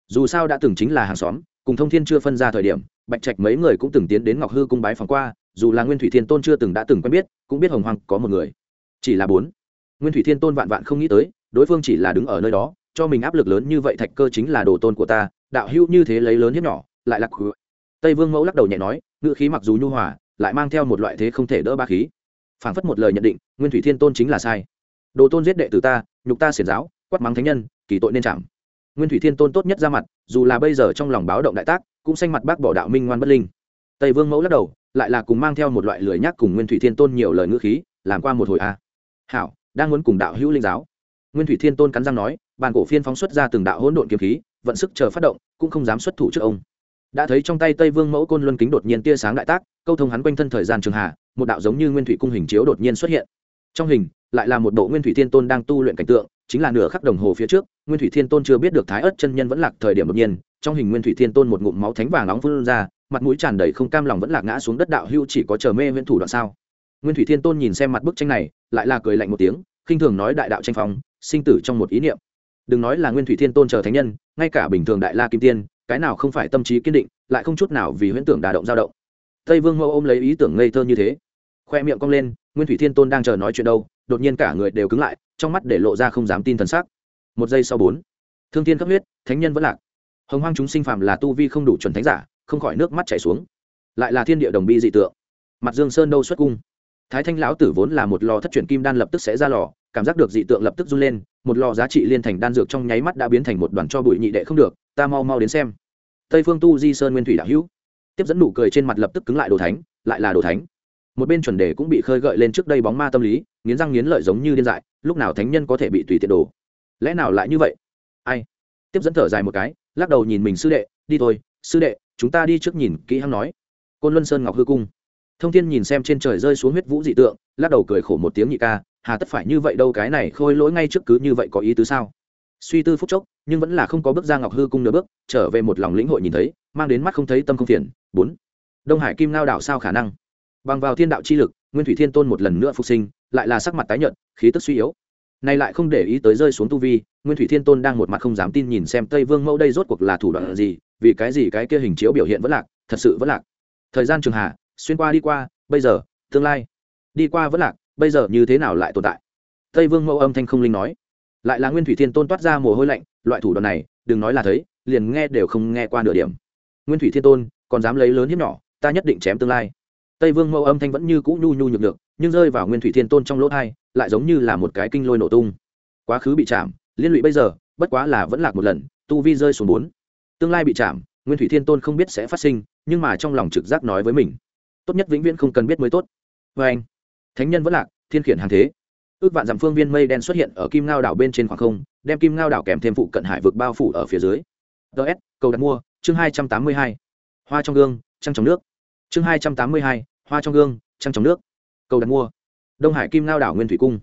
Dù sao đã từng chính là hàng xóm, cùng thông thiên chưa phân ra thời điểm, bạch trạch mấy người cũng từng tiến đến ngọc hư cung bái phòng qua, dù là nguyên thủy thiên tôn chưa từng đã từng quen biết, cũng biết hồng hoàng có một người. Chỉ là bốn. Nguyên thủy thiên tôn vạn vạn không nghĩ tới, đối phương chỉ là đứng ở nơi đó cho mình áp lực lớn như vậy thạch cơ chính là đồ tôn của ta, đạo hữu như thế lấy lớn hiếp nhỏ, lại lạc khứ tây vương mẫu lắc đầu nhẹ nói, ngữ khí mặc dù nhu hòa, lại mang theo một loại thế không thể đỡ ba khí. Phảng phất một lời nhận định, nguyên thủy thiên tôn chính là sai. Đồ tôn giết đệ tử ta, nhục ta xiển giáo, quát mắng thánh nhân, kỳ tội nên chạm. Nguyên thủy thiên tôn tốt nhất ra mặt, dù là bây giờ trong lòng báo động đại tác, cũng xanh mặt bác bỏ đạo minh ngoan bất linh. Tây vương mẫu lắc đầu, lại là cùng mang theo một loại lười nhác cùng nguyên thủy thiên tôn nhiều lời ngữ khí, làm qua một hồi a à. hảo, đang muốn cùng đạo hữu linh giáo nguyên thủy thiên tôn cắn răng nói, bàn cổ phiên phóng xuất ra từng đạo hỗn độn kiếm khí, vận sức chờ phát động, cũng không dám xuất thủ trước ông. Đã thấy trong tay tây vương mẫu côn luân kính đột nhiên tia sáng đại tác, câu thông hắn quanh thân thời gian trường hạ, một đạo giống như nguyên thủy cung hình chiếu đột nhiên xuất hiện. Trong hình, lại là một bộ nguyên thủy thiên tôn đang tu luyện cảnh tượng, chính là nửa khắc đồng hồ phía trước, nguyên thủy thiên tôn chưa biết được thái ớt chân nhân vẫn lạc thời điểm đột nhiên, trong hình nguyên thủy thiên tôn một ngụm máu thánh vàng nóng phun ra, mặt mũi tràn đầy không cam lòng vẫn lạc ngã xuống đất đạo hưu chỉ có chờ mê nguyên thủ đoạn sao. Nguyên thủy thiên tôn nhìn xem mặt bức tranh này, lại là cười lạnh một tiếng khinh thường nói đại đạo tranh phong, sinh tử trong một ý niệm. Đừng nói là nguyên thủy thiên tôn chờ thánh nhân, ngay cả bình thường đại la kim tiên, cái nào không phải tâm trí kiên định, lại không chút nào vì huyễn tưởng đà động dao động. Tây vương mẫu ôm lấy ý tưởng ngây thơ như thế. Khoe miệng cong lên, nguyên thủy thiên tôn đang chờ nói chuyện đâu, đột nhiên cả người đều cứng lại, trong mắt để lộ ra không dám tin thần sắc. Một giây sau bốn, thương thiên cấp huyết, thánh nhân vẫn lạc. Hồng hoang chúng sinh phàm là tu vi không đủ chuẩn thánh giả, không khỏi nước mắt chảy xuống. Lại là thiên địa đồng bi dị tượng. Mặt dương sơn đâu xuất cung? Thái thanh lão tử vốn là một lò thất truyền kim đan lập tức sẽ ra lò, cảm giác được dị tượng lập tức run lên, một lò giá trị liên thành đan dược trong nháy mắt đã biến thành một đoàn cho bụi nhị đệ không được, ta mau mau đến xem. Tây phương tu di sơn nguyên thủy đạo hữu. Tiếp dẫn nụ cười trên mặt lập tức cứng lại đồ thánh, lại là đồ thánh. Một bên chuẩn đề cũng bị khơi gợi lên trước đây bóng ma tâm lý, nghiến răng nghiến lợi giống như điên dại, lúc nào thánh nhân có thể bị tùy tiện đồ lẽ nào lại như vậy? Ai? Tiếp dẫn thở dài một cái, lắc đầu nhìn mình sư đệ, đi thôi, sư đệ, chúng ta đi trước nhìn kỹ hăng nói. Côn luân sơn ngọc hư cung thông thiên nhìn xem trên trời rơi xuống huyết vũ dị tượng, lắc đầu cười khổ một tiếng nhị ca, hà tất phải như vậy đâu, cái này khôi lỗi ngay trước cứ như vậy có ý tứ sao? Suy tư phúc chốc, nhưng vẫn là không có bước ra ngọc hư cung nửa bước, trở về một lòng lĩnh hội nhìn thấy, mang đến mắt không thấy tâm không phiền. Bốn, đông hải kim ngao đảo sao khả năng? Bằng vào thiên đạo chi lực, nguyên thủy thiên tôn một lần nữa phục sinh, lại là sắc mặt tái nhợt, khí tức suy yếu. Này lại không để ý tới rơi xuống tu vi, nguyên thủy thiên tôn đang một mặt không dám tin nhìn xem tây vương mẫu đây rốt cuộc là thủ đoạn gì, vì cái gì cái kia hình chiếu biểu hiện vẫn lạc, thật sự vẫn lạc. Thời gian trường hạ xuyên qua đi qua, bây giờ, tương lai. Đi qua vẫn lạc, bây giờ như thế nào lại tồn tại? Tây vương mẫu âm thanh không linh nói. Lại là nguyên thủy thiên tôn toát ra mồ hôi lạnh, loại thủ đoạn này, đừng nói là thấy, liền nghe đều không nghe qua nửa điểm. Nguyên thủy thiên tôn, còn dám lấy lớn hiếp nhỏ, ta nhất định chém tương lai. Tây vương mẫu âm thanh vẫn như cũ nhu nhu nhược được nhưng rơi vào nguyên thủy thiên tôn trong lỗ thai lại giống như là một cái kinh lôi nổ tung. Quá khứ bị chạm, liên lụy bây giờ, bất quá là vẫn lạc một lần, tu vi rơi xuống bốn. Tương lai bị chạm, nguyên thủy thiên tôn không biết sẽ phát sinh, nhưng mà trong lòng trực giác nói với mình tốt nhất vĩnh viễn không cần biết mới tốt. Vê anh, thánh nhân vẫn lạc, thiên khiển hàng thế. Ước vạn dặm phương viên mây đen xuất hiện ở kim ngao đảo bên trên khoảng không, đem kim ngao đảo kèm thêm phụ cận hải vực bao phủ ở phía dưới. Ts cầu đặt mua, chương hai trăm tám mươi hai. Hoa trong gương, trăng trong nước. Chương hai trăm tám mươi hai, hoa trong gương, trăng trong nước. Cầu đặt mua. Đông hải kim ngao đảo nguyên thủy cung.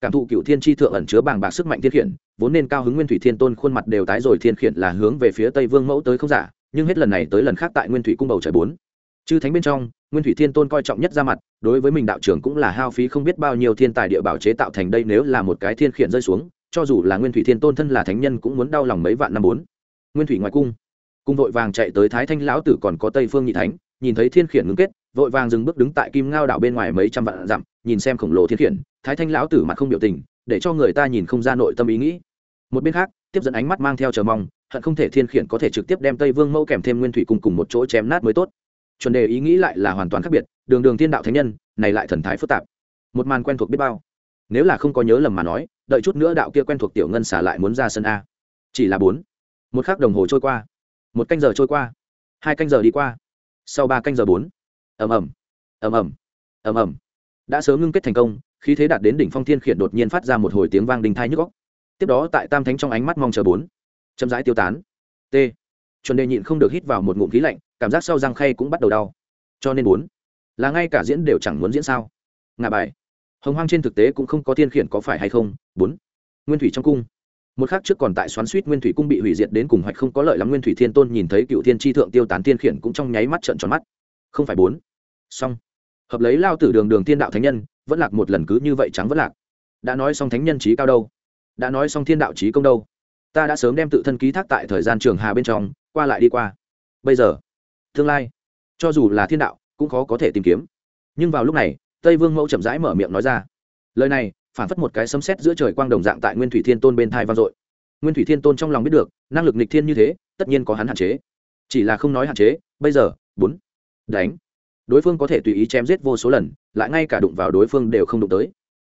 Cảm thụ cựu thiên tri thượng ẩn chứa bàng bạc sức mạnh thiên khiển, vốn nên cao hứng nguyên thủy thiên tôn khuôn mặt đều tái rồi thiên khiển là hướng về phía tây vương mẫu tới không giả, nhưng hết lần này tới lần khác tại nguyên thủy cung bầu trời bốn. Chư thánh bên trong nguyên thủy thiên tôn coi trọng nhất ra mặt, đối với mình đạo trưởng cũng là hao phí không biết bao nhiêu thiên tài địa bảo chế tạo thành đây nếu là một cái thiên khiển rơi xuống, cho dù là nguyên thủy thiên tôn thân là thánh nhân cũng muốn đau lòng mấy vạn năm bốn. Nguyên thủy ngoài cung cung vội vàng chạy tới thái thanh lão tử còn có tây phương nhị thánh, nhìn thấy thiên khiển ngưng kết, vội vàng dừng bước đứng tại kim ngao đảo bên ngoài mấy trăm vạn dặm, nhìn xem khổng lồ thiên khiển, thái thanh lão tử mặt không biểu tình, để cho người ta nhìn không ra nội tâm ý nghĩ. Một bên khác, tiếp dẫn ánh mắt mang theo chờ mong, hận không thể thiên khiển có thể trực tiếp đem tây vương mẫu kèm thêm nguyên thủy cùng cùng một chỗ chém nát mới tốt chuẩn đề ý nghĩ lại là hoàn toàn khác biệt, đường đường thiên đạo thánh nhân, này lại thần thái phức tạp. Một màn quen thuộc biết bao. Nếu là không có nhớ lầm mà nói, đợi chút nữa đạo kia quen thuộc tiểu ngân xả lại muốn ra sân a. Chỉ là bốn. Một khắc đồng hồ trôi qua. Một canh giờ trôi qua. Hai canh giờ đi qua. Sau ba canh giờ bốn. Ầm ầm. Ầm ầm. Ầm ầm. Đã sớm ngưng kết thành công, khí thế đạt đến đỉnh phong thiên khiển đột nhiên phát ra một hồi tiếng vang đình thai nhức góc tiếp đó tại tam thánh trong ánh mắt mong chờ bốn. Chậm rãi tiêu tán. T chuẩn đề nhịn không được hít vào một ngụm khí lạnh, cảm giác sau răng khay cũng bắt đầu đau. Cho nên bốn là ngay cả diễn đều chẳng muốn diễn sao? Ngà bài. Hồng hoang trên thực tế cũng không có thiên khiển có phải hay không? Bốn. Nguyên thủy trong cung. Một khác trước còn tại xoắn suýt nguyên thủy cung bị hủy diệt đến cùng hoạch không có lợi lắm, nguyên thủy thiên tôn nhìn thấy cựu thiên tri thượng tiêu tán thiên khiển cũng trong nháy mắt trận tròn mắt. Không phải bốn. Xong. Hợp lấy lao tử đường đường thiên đạo thánh nhân, vẫn lạc một lần cứ như vậy trắng vẫn lạc. Đã nói xong thánh nhân trí cao đâu? Đã nói xong thiên đạo trí công đâu? Ta đã sớm đem tự thân ký thác tại thời gian trường hà bên trong qua lại đi qua. Bây giờ, tương lai, cho dù là thiên đạo, cũng khó có thể tìm kiếm. Nhưng vào lúc này, tây vương mẫu chậm rãi mở miệng nói ra. Lời này, phản phất một cái sấm sét giữa trời quang đồng dạng tại nguyên thủy thiên tôn bên thai vang dội. Nguyên thủy thiên tôn trong lòng biết được, năng lực nịch thiên như thế, tất nhiên có hắn hạn chế. Chỉ là không nói hạn chế, bây giờ, bốn, đánh. Đối phương có thể tùy ý chém giết vô số lần, lại ngay cả đụng vào đối phương đều không đụng tới.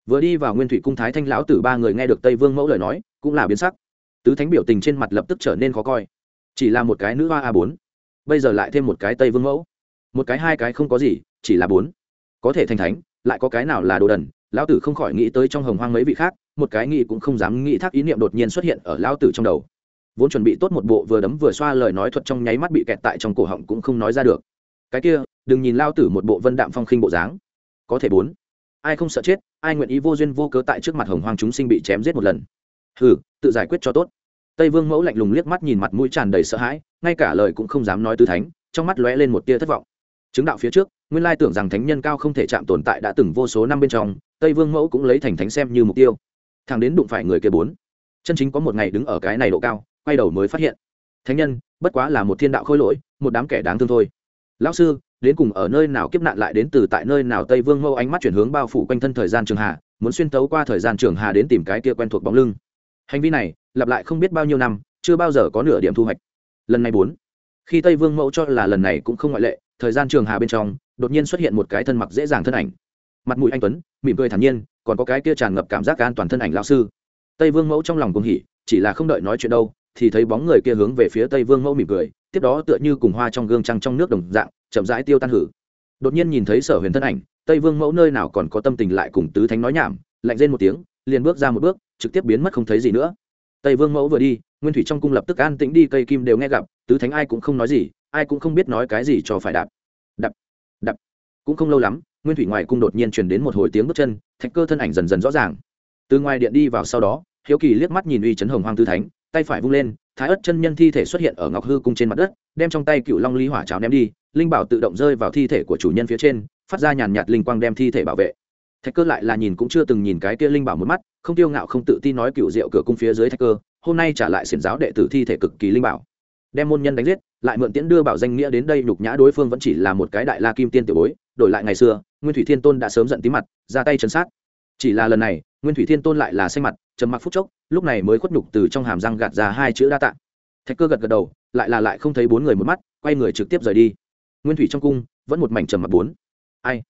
Vừa đi vào nguyên thủy cung thái thanh lão tử ba người nghe được tây vương mẫu lời nói, cũng là biến sắc. Tứ thánh biểu tình trên mặt lập tức trở nên khó coi chỉ là một cái nữ hoa a bốn. Bây giờ lại thêm một cái tây vương mẫu. Một cái hai cái không có gì, chỉ là bốn. Có thể thành thánh, lại có cái nào là đồ đần? Lão tử không khỏi nghĩ tới trong hồng hoang mấy vị khác, một cái nghĩ cũng không dám nghĩ thác ý niệm đột nhiên xuất hiện ở lão tử trong đầu. Vốn chuẩn bị tốt một bộ vừa đấm vừa xoa lời nói thuật trong nháy mắt bị kẹt tại trong cổ họng cũng không nói ra được. Cái kia, đừng nhìn lao tử một bộ vân đạm phong khinh bộ dáng. Có thể bốn. Ai không sợ chết, ai nguyện ý vô duyên vô cớ tại trước mặt hồng hoang chúng sinh bị chém giết một lần. Hừ, tự giải quyết cho tốt tây vương mẫu lạnh lùng liếc mắt nhìn mặt mũi tràn đầy sợ hãi, ngay cả lời cũng không dám nói tư thánh, trong mắt lóe lên một tia thất vọng. Chứng đạo phía trước, nguyên lai tưởng rằng thánh nhân cao không thể chạm tồn tại đã từng vô số năm bên trong, tây vương mẫu cũng lấy thành thánh xem như mục tiêu. Thằng đến đụng phải người kia bốn, chân chính có một ngày đứng ở cái này độ cao, quay đầu mới phát hiện, thánh nhân, bất quá là một thiên đạo khôi lỗi, một đám kẻ đáng thương thôi. Lão sư, đến cùng ở nơi nào kiếp nạn lại đến từ tại nơi nào? Tây vương mẫu ánh mắt chuyển hướng bao phủ quanh thân thời gian trường hà muốn xuyên tấu qua thời gian trường hà đến tìm cái kia quen thuộc bóng lưng. Hành vi này lặp lại không biết bao nhiêu năm, chưa bao giờ có nửa điểm thu hoạch. Lần này bốn, khi tây vương mẫu cho là lần này cũng không ngoại lệ, thời gian trường hà bên trong, đột nhiên xuất hiện một cái thân mặc dễ dàng thân ảnh. Mặt mũi anh tuấn, mỉm cười thản nhiên, còn có cái kia tràn ngập cảm giác an toàn thân ảnh lão sư. Tây vương mẫu trong lòng cùng hỉ, chỉ là không đợi nói chuyện đâu, thì thấy bóng người kia hướng về phía tây vương mẫu mỉm cười, tiếp đó tựa như cùng hoa trong gương trăng trong nước đồng dạng, chậm rãi tiêu tan hử. Đột nhiên nhìn thấy sở huyền thân ảnh, tây vương mẫu nơi nào còn có tâm tình lại cùng tứ thánh nói nhảm, lạnh rên một tiếng, liền bước ra một bước, trực tiếp biến mất không thấy gì nữa tây vương mẫu vừa đi, nguyên thủy trong cung lập tức an tĩnh đi, cây kim đều nghe gặp, tứ thánh ai cũng không nói gì, ai cũng không biết nói cái gì cho phải đạp. Đập đập. Cũng không lâu lắm, nguyên thủy ngoài cung đột nhiên truyền đến một hồi tiếng bước chân, thạch cơ thân ảnh dần dần rõ ràng. Từ ngoài điện đi vào sau đó, hiếu kỳ liếc mắt nhìn uy chấn hồng hoang tư thánh, tay phải vung lên, thái ớt chân nhân thi thể xuất hiện ở ngọc hư cung trên mặt đất, đem trong tay cựu long lý hỏa cháo ném đi, linh bảo tự động rơi vào thi thể của chủ nhân phía trên, phát ra nhàn nhạt linh quang đem thi thể bảo vệ thạch cơ lại là nhìn cũng chưa từng nhìn cái kia linh bảo một mắt, không tiêu ngạo, không tự tin nói cựu diệu cửa cung phía dưới thạch cơ, hôm nay trả lại xiển giáo đệ tử thi thể cực kỳ linh bảo. Đem môn nhân đánh giết, lại mượn tiễn đưa bảo danh nghĩa đến đây nhục nhã đối phương vẫn chỉ là một cái đại la kim tiên tiểu bối, đổi lại ngày xưa, nguyên thủy thiên tôn đã sớm giận tí mặt, ra tay chấn sát. Chỉ là lần này, nguyên thủy thiên tôn lại là xanh mặt, trầm mặc phút chốc, lúc này mới khuất nhục từ trong hàm răng gạt ra hai chữ đa tạ. Thạch cơ gật gật đầu, lại là lại không thấy bốn người một mắt, quay người trực tiếp rời đi. Nguyên thủy trong cung, vẫn một mảnh trầm mặc bốn. Ai?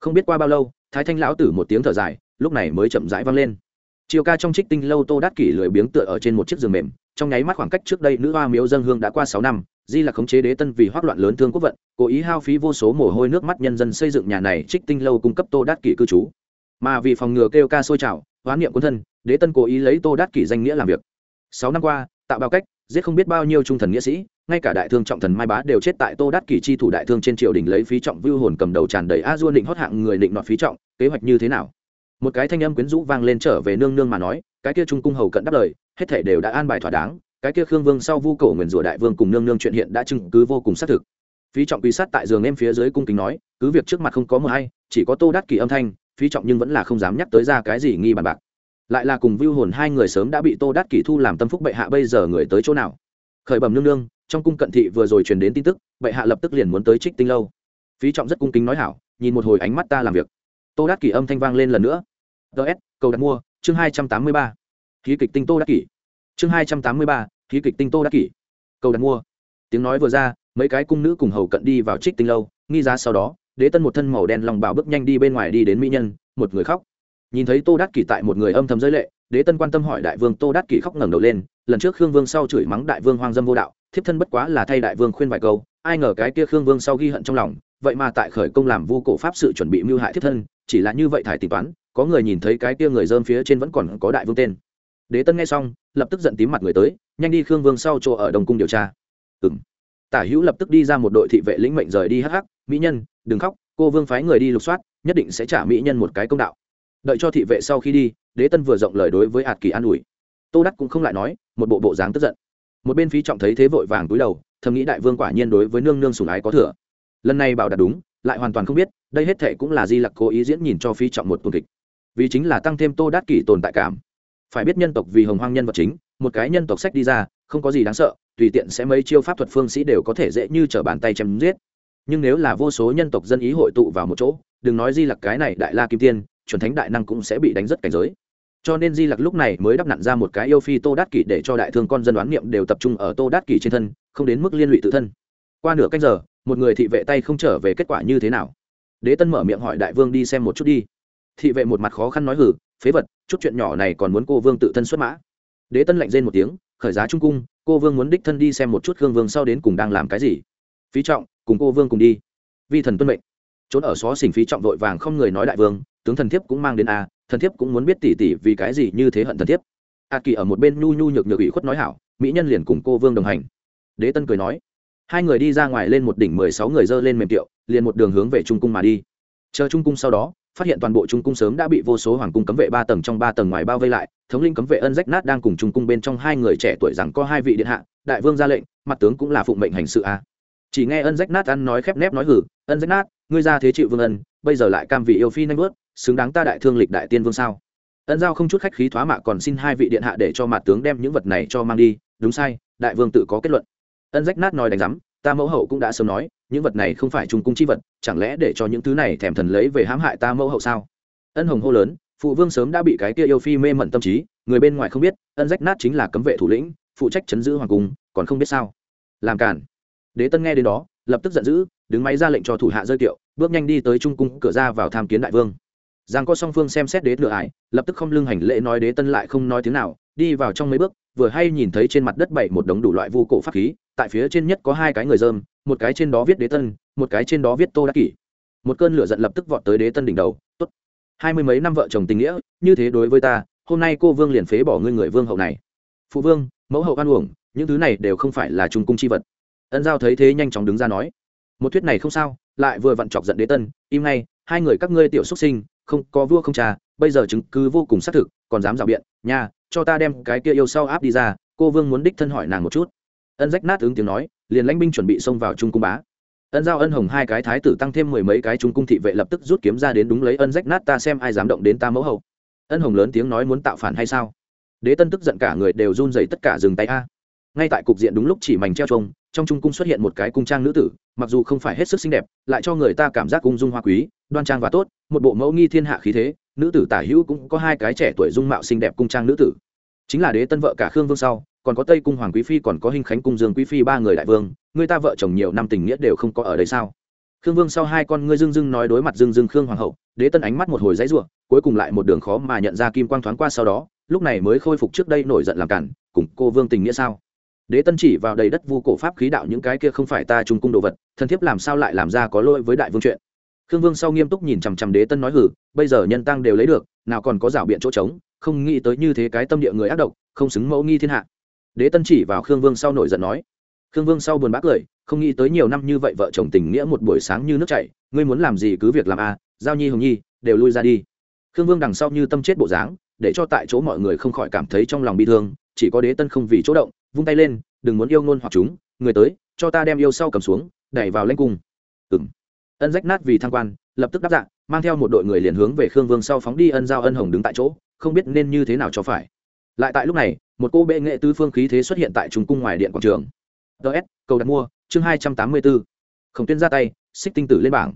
Không biết qua bao lâu thái thanh lão tử một tiếng thở dài, lúc này mới chậm rãi vang lên. Chiều ca trong trích tinh lâu tô đát kỷ lười biếng tựa ở trên một chiếc giường mềm, trong nháy mắt khoảng cách trước đây nữ hoa miếu dân hương đã qua sáu năm, di là khống chế đế tân vì hoác loạn lớn thương quốc vận, cố ý hao phí vô số mồ hôi nước mắt nhân dân xây dựng nhà này trích tinh lâu cung cấp tô đát kỷ cư trú. Mà vì phòng ngừa kêu ca sôi trào, hoán niệm quân thân, đế tân cố ý lấy tô đát kỷ danh nghĩa làm việc. Sáu năm qua, tạo bao cách, giết không biết bao nhiêu trung thần nghĩa sĩ ngay cả đại thương trọng thần mai bá đều chết tại tô đát kỷ chi thủ đại thương trên triều đình lấy phí trọng vưu hồn cầm đầu tràn đầy a dua định hót hạng người định nọt phí trọng, kế hoạch như thế nào? Một cái thanh âm quyến rũ vang lên trở về nương nương mà nói, cái kia trung cung hầu cận đáp lời, hết thể đều đã an bài thỏa đáng, cái kia khương vương sau vu cổ nguyền rủa đại vương cùng nương nương chuyện hiện đã chứng cứ vô cùng xác thực. Phí trọng quy sát tại giường em phía dưới cung kính nói, cứ việc trước mặt không có mờ hay, chỉ có tô đát kỳ âm thanh, phí trọng nhưng vẫn là không dám nhắc tới ra cái gì nghi bàn bạc. Lại là cùng vưu hồn hai người sớm đã bị tô đát kỳ thu làm tâm phúc bệ hạ bây giờ người tới chỗ nào? Khởi bẩm nương nương trong cung cận thị vừa rồi truyền đến tin tức, bệ hạ lập tức liền muốn tới trích tinh lâu. Phí trọng rất cung kính nói hảo, nhìn một hồi ánh mắt ta làm việc. Tô đát kỷ âm thanh vang lên lần nữa. Ts cầu đặt mua, chương hai trăm tám mươi ba. Khí kịch tinh tô đắc kỷ. Chương hai trăm tám mươi ba khí kịch tinh tô đắc kỷ. Cầu đặt mua. Tiếng nói vừa ra, mấy cái cung nữ cùng hầu cận đi vào trích tinh lâu, nghi giá sau đó, đế tân một thân màu đen lòng bảo bước nhanh đi bên ngoài đi đến mỹ nhân, một người khóc. Nhìn thấy tô đắc kỷ tại một người âm thầm giới lệ, đế tân quan tâm hỏi đại vương tô đắc kỷ khóc ngẩng đầu lên, lần trước khương vương sau chửi mắng đại vương hoang dâm vô đạo thiếp thân bất quá là thay đại vương khuyên vài câu, ai ngờ cái kia khương vương sau ghi hận trong lòng, vậy mà tại khởi công làm vu cổ pháp sự chuẩn bị mưu hại thiếp thân, chỉ là như vậy thải tính toán, có người nhìn thấy cái kia người dơm phía trên vẫn còn có đại vương tên. Đế tân nghe xong, lập tức giận tím mặt người tới, nhanh đi khương vương sau chỗ ở đồng cung điều tra. Ừ m tả hữu lập tức đi ra một đội thị vệ lĩnh mệnh rời đi hắc hắc, mỹ nhân, đừng khóc, cô vương phái người đi lục soát, nhất định sẽ trả mỹ nhân một cái công đạo. Đợi cho thị vệ sau khi đi, đế tân vừa rộng lời đối với hạt kỳ an ủi. Tô đắc cũng không lại nói, một bộ bộ dáng tức giận một bên phí trọng thấy thế vội vàng túi đầu, thầm nghĩ đại vương quả nhiên đối với nương nương sùng ái có thừa. Lần này bảo đạt đúng, lại hoàn toàn không biết, đây hết thệ cũng là di lặc cố ý diễn nhìn cho phí trọng một tuần kịch. Vì chính là tăng thêm tô đát kỷ tồn tại cảm. Phải biết nhân tộc vì hồng hoang nhân vật chính, một cái nhân tộc sách đi ra, không có gì đáng sợ, tùy tiện sẽ mấy chiêu pháp thuật phương sĩ đều có thể dễ như trở bàn tay chém giết. Nhưng nếu là vô số nhân tộc dân ý hội tụ vào một chỗ, đừng nói di lặc cái này đại la kim tiên, chuẩn thánh đại năng cũng sẽ bị đánh rất cảnh giới cho nên di lặc lúc này mới đắp nặn ra một cái yêu phi tô đát kỷ để cho đại thương con dân đoán niệm đều tập trung ở tô đát kỷ trên thân, không đến mức liên lụy tự thân. Qua nửa canh giờ, một người thị vệ tay không trở về kết quả như thế nào? Đế tân mở miệng hỏi đại vương đi xem một chút đi. Thị vệ một mặt khó khăn nói hử phế vật, chút chuyện nhỏ này còn muốn cô vương tự thân xuất mã? Đế tân lạnh rên một tiếng, khởi giá trung cung, cô vương muốn đích thân đi xem một chút khương vương sau đến cùng đang làm cái gì? Phí trọng, cùng cô vương cùng đi. Vi thần tuân mệnh. Trốn ở xó xỉnh phí trọng vội vàng không người nói đại vương, tướng thần thiếp cũng mang đến a thần thiếp cũng muốn biết tỉ tỉ vì cái gì như thế hận thần thiếp. A kỳ ở một bên nhu nhu nhược nhược ủy khuất nói hảo, mỹ nhân liền cùng cô vương đồng hành. Đế tân cười nói, hai người đi ra ngoài lên một đỉnh mười sáu người dơ lên mềm tiệu, liền một đường hướng về trung cung mà đi. Chờ trung cung sau đó, phát hiện toàn bộ trung cung sớm đã bị vô số hoàng cung cấm vệ ba tầng trong ba tầng ngoài bao vây lại, thống linh cấm vệ ân rách nát đang cùng trung cung bên trong hai người trẻ tuổi rằng có hai vị điện hạ, đại vương ra lệnh, mặt tướng cũng là phụng mệnh hành sự a. Chỉ nghe ân rách nát ăn nói khép nép nói hử, ân rách nát, ngươi ra thế chịu vương ân, bây giờ lại cam vị yêu phi nanh bớt xứng đáng ta đại thương lịch đại tiên vương sao? Ân giao không chút khách khí thoá mạ còn xin hai vị điện hạ để cho mạ tướng đem những vật này cho mang đi. Đúng sai, đại vương tự có kết luận. Ân rách nát nói đánh giám, ta mẫu hậu cũng đã sớm nói, những vật này không phải trung cung chi vật, chẳng lẽ để cho những thứ này thèm thần lấy về hãm hại ta mẫu hậu sao? Ân hồng hô lớn, phụ vương sớm đã bị cái kia yêu phi mê mẩn tâm trí, người bên ngoài không biết, ân rách nát chính là cấm vệ thủ lĩnh, phụ trách chấn giữ hoàng cung, còn không biết sao? Làm cản đế tân nghe đến đó, lập tức giận dữ, đứng máy ra lệnh cho thủ hạ rơi kiệu bước nhanh đi tới trung cung, cửa ra vào tham kiến đại vương giang có song phương xem xét đế lựa ải, lập tức không lưng hành lễ nói đế tân lại không nói tiếng nào, đi vào trong mấy bước, vừa hay nhìn thấy trên mặt đất bảy một đống đủ loại vu cổ pháp khí, tại phía trên nhất có hai cái người dơm, một cái trên đó viết đế tân, một cái trên đó viết tô đắc kỷ. Một cơn lửa giận lập tức vọt tới đế tân đỉnh đầu, tốt, hai mươi mấy năm vợ chồng tình nghĩa, như thế đối với ta, hôm nay cô vương liền phế bỏ ngươi người vương hậu này. Phụ vương, mẫu hậu an uổng, những thứ này đều không phải là trung cung chi vật. Ân giao thấy thế nhanh chóng đứng ra nói. Một thuyết này không sao, lại vừa vặn chọc giận đế tân, im ngay, hai người các ngươi tiểu xuất sinh không có vua không trà bây giờ chứng cứ vô cùng xác thực, còn dám rào biện, nha, cho ta đem cái kia yêu sau áp đi ra, cô vương muốn đích thân hỏi nàng một chút. Ân rách nát ứng tiếng nói, liền lãnh binh chuẩn bị xông vào trung cung bá. Ân giao ân hồng hai cái thái tử tăng thêm mười mấy cái trung cung thị vệ lập tức rút kiếm ra đến đúng lấy ân rách nát ta xem ai dám động đến ta mẫu hậu. Ân hồng lớn tiếng nói muốn tạo phản hay sao? Đế tân tức giận cả người đều run dày tất cả dừng tay a ngay tại cục diện đúng lúc chỉ mảnh treo trông trong trung cung xuất hiện một cái cung trang nữ tử, mặc dù không phải hết sức xinh đẹp, lại cho người ta cảm giác cung dung hoa quý, đoan trang và tốt, một bộ mẫu nghi thiên hạ khí thế, nữ tử tả hữu cũng có hai cái trẻ tuổi dung mạo xinh đẹp cung trang nữ tử. Chính là đế tân vợ cả khương vương sau, còn có tây cung hoàng quý phi, còn có hình khánh cung dương quý phi ba người đại vương, người ta vợ chồng nhiều năm tình nghĩa đều không có ở đây sao? Khương vương sau hai con ngươi dưng dưng nói đối mặt dưng dưng khương hoàng hậu, đế tân ánh mắt một hồi dãy ruộng cuối cùng lại một đường khó mà nhận ra kim quang thoáng qua sau đó, lúc này mới khôi phục trước đây nổi giận làm cản, cùng cô vương tình nghĩa sao? Đế tân chỉ vào đầy đất vu cổ pháp khí đạo những cái kia không phải ta trung cung đồ vật thân thiếp làm sao lại làm ra có lỗi với đại vương chuyện. Khương vương sau nghiêm túc nhìn chằm chằm đế tân nói hử bây giờ nhân tăng đều lấy được nào còn có rảo biện chỗ trống không nghĩ tới như thế cái tâm địa người ác độc không xứng mẫu nghi thiên hạ. Đế tân chỉ vào khương vương sau nổi giận nói. Khương vương sau buồn bã cười không nghĩ tới nhiều năm như vậy vợ chồng tình nghĩa một buổi sáng như nước chảy ngươi muốn làm gì cứ việc làm a à, giao nhi hồng nhi đều lui ra đi. Khương vương đằng sau như tâm chết bộ dáng để cho tại chỗ mọi người không khỏi cảm thấy trong lòng bi thương chỉ có đế tân không vì chỗ động vung tay lên, đừng muốn yêu ngôn hoặc chúng, người tới, cho ta đem yêu sau cầm xuống, đẩy vào lanh cung. Ừ m ân rách nát vì thăng quan, lập tức đáp dạng mang theo một đội người liền hướng về khương vương sau phóng đi ân giao ân hồng đứng tại chỗ, không biết nên như thế nào cho phải. Lại tại lúc này, một cô bệ nghệ tứ phương khí thế xuất hiện tại trung cung ngoài điện quảng trường. Ts cầu đặt mua, chương hai trăm tám mươi b ố khổng tuyên ra tay, xích tinh tử lên bảng.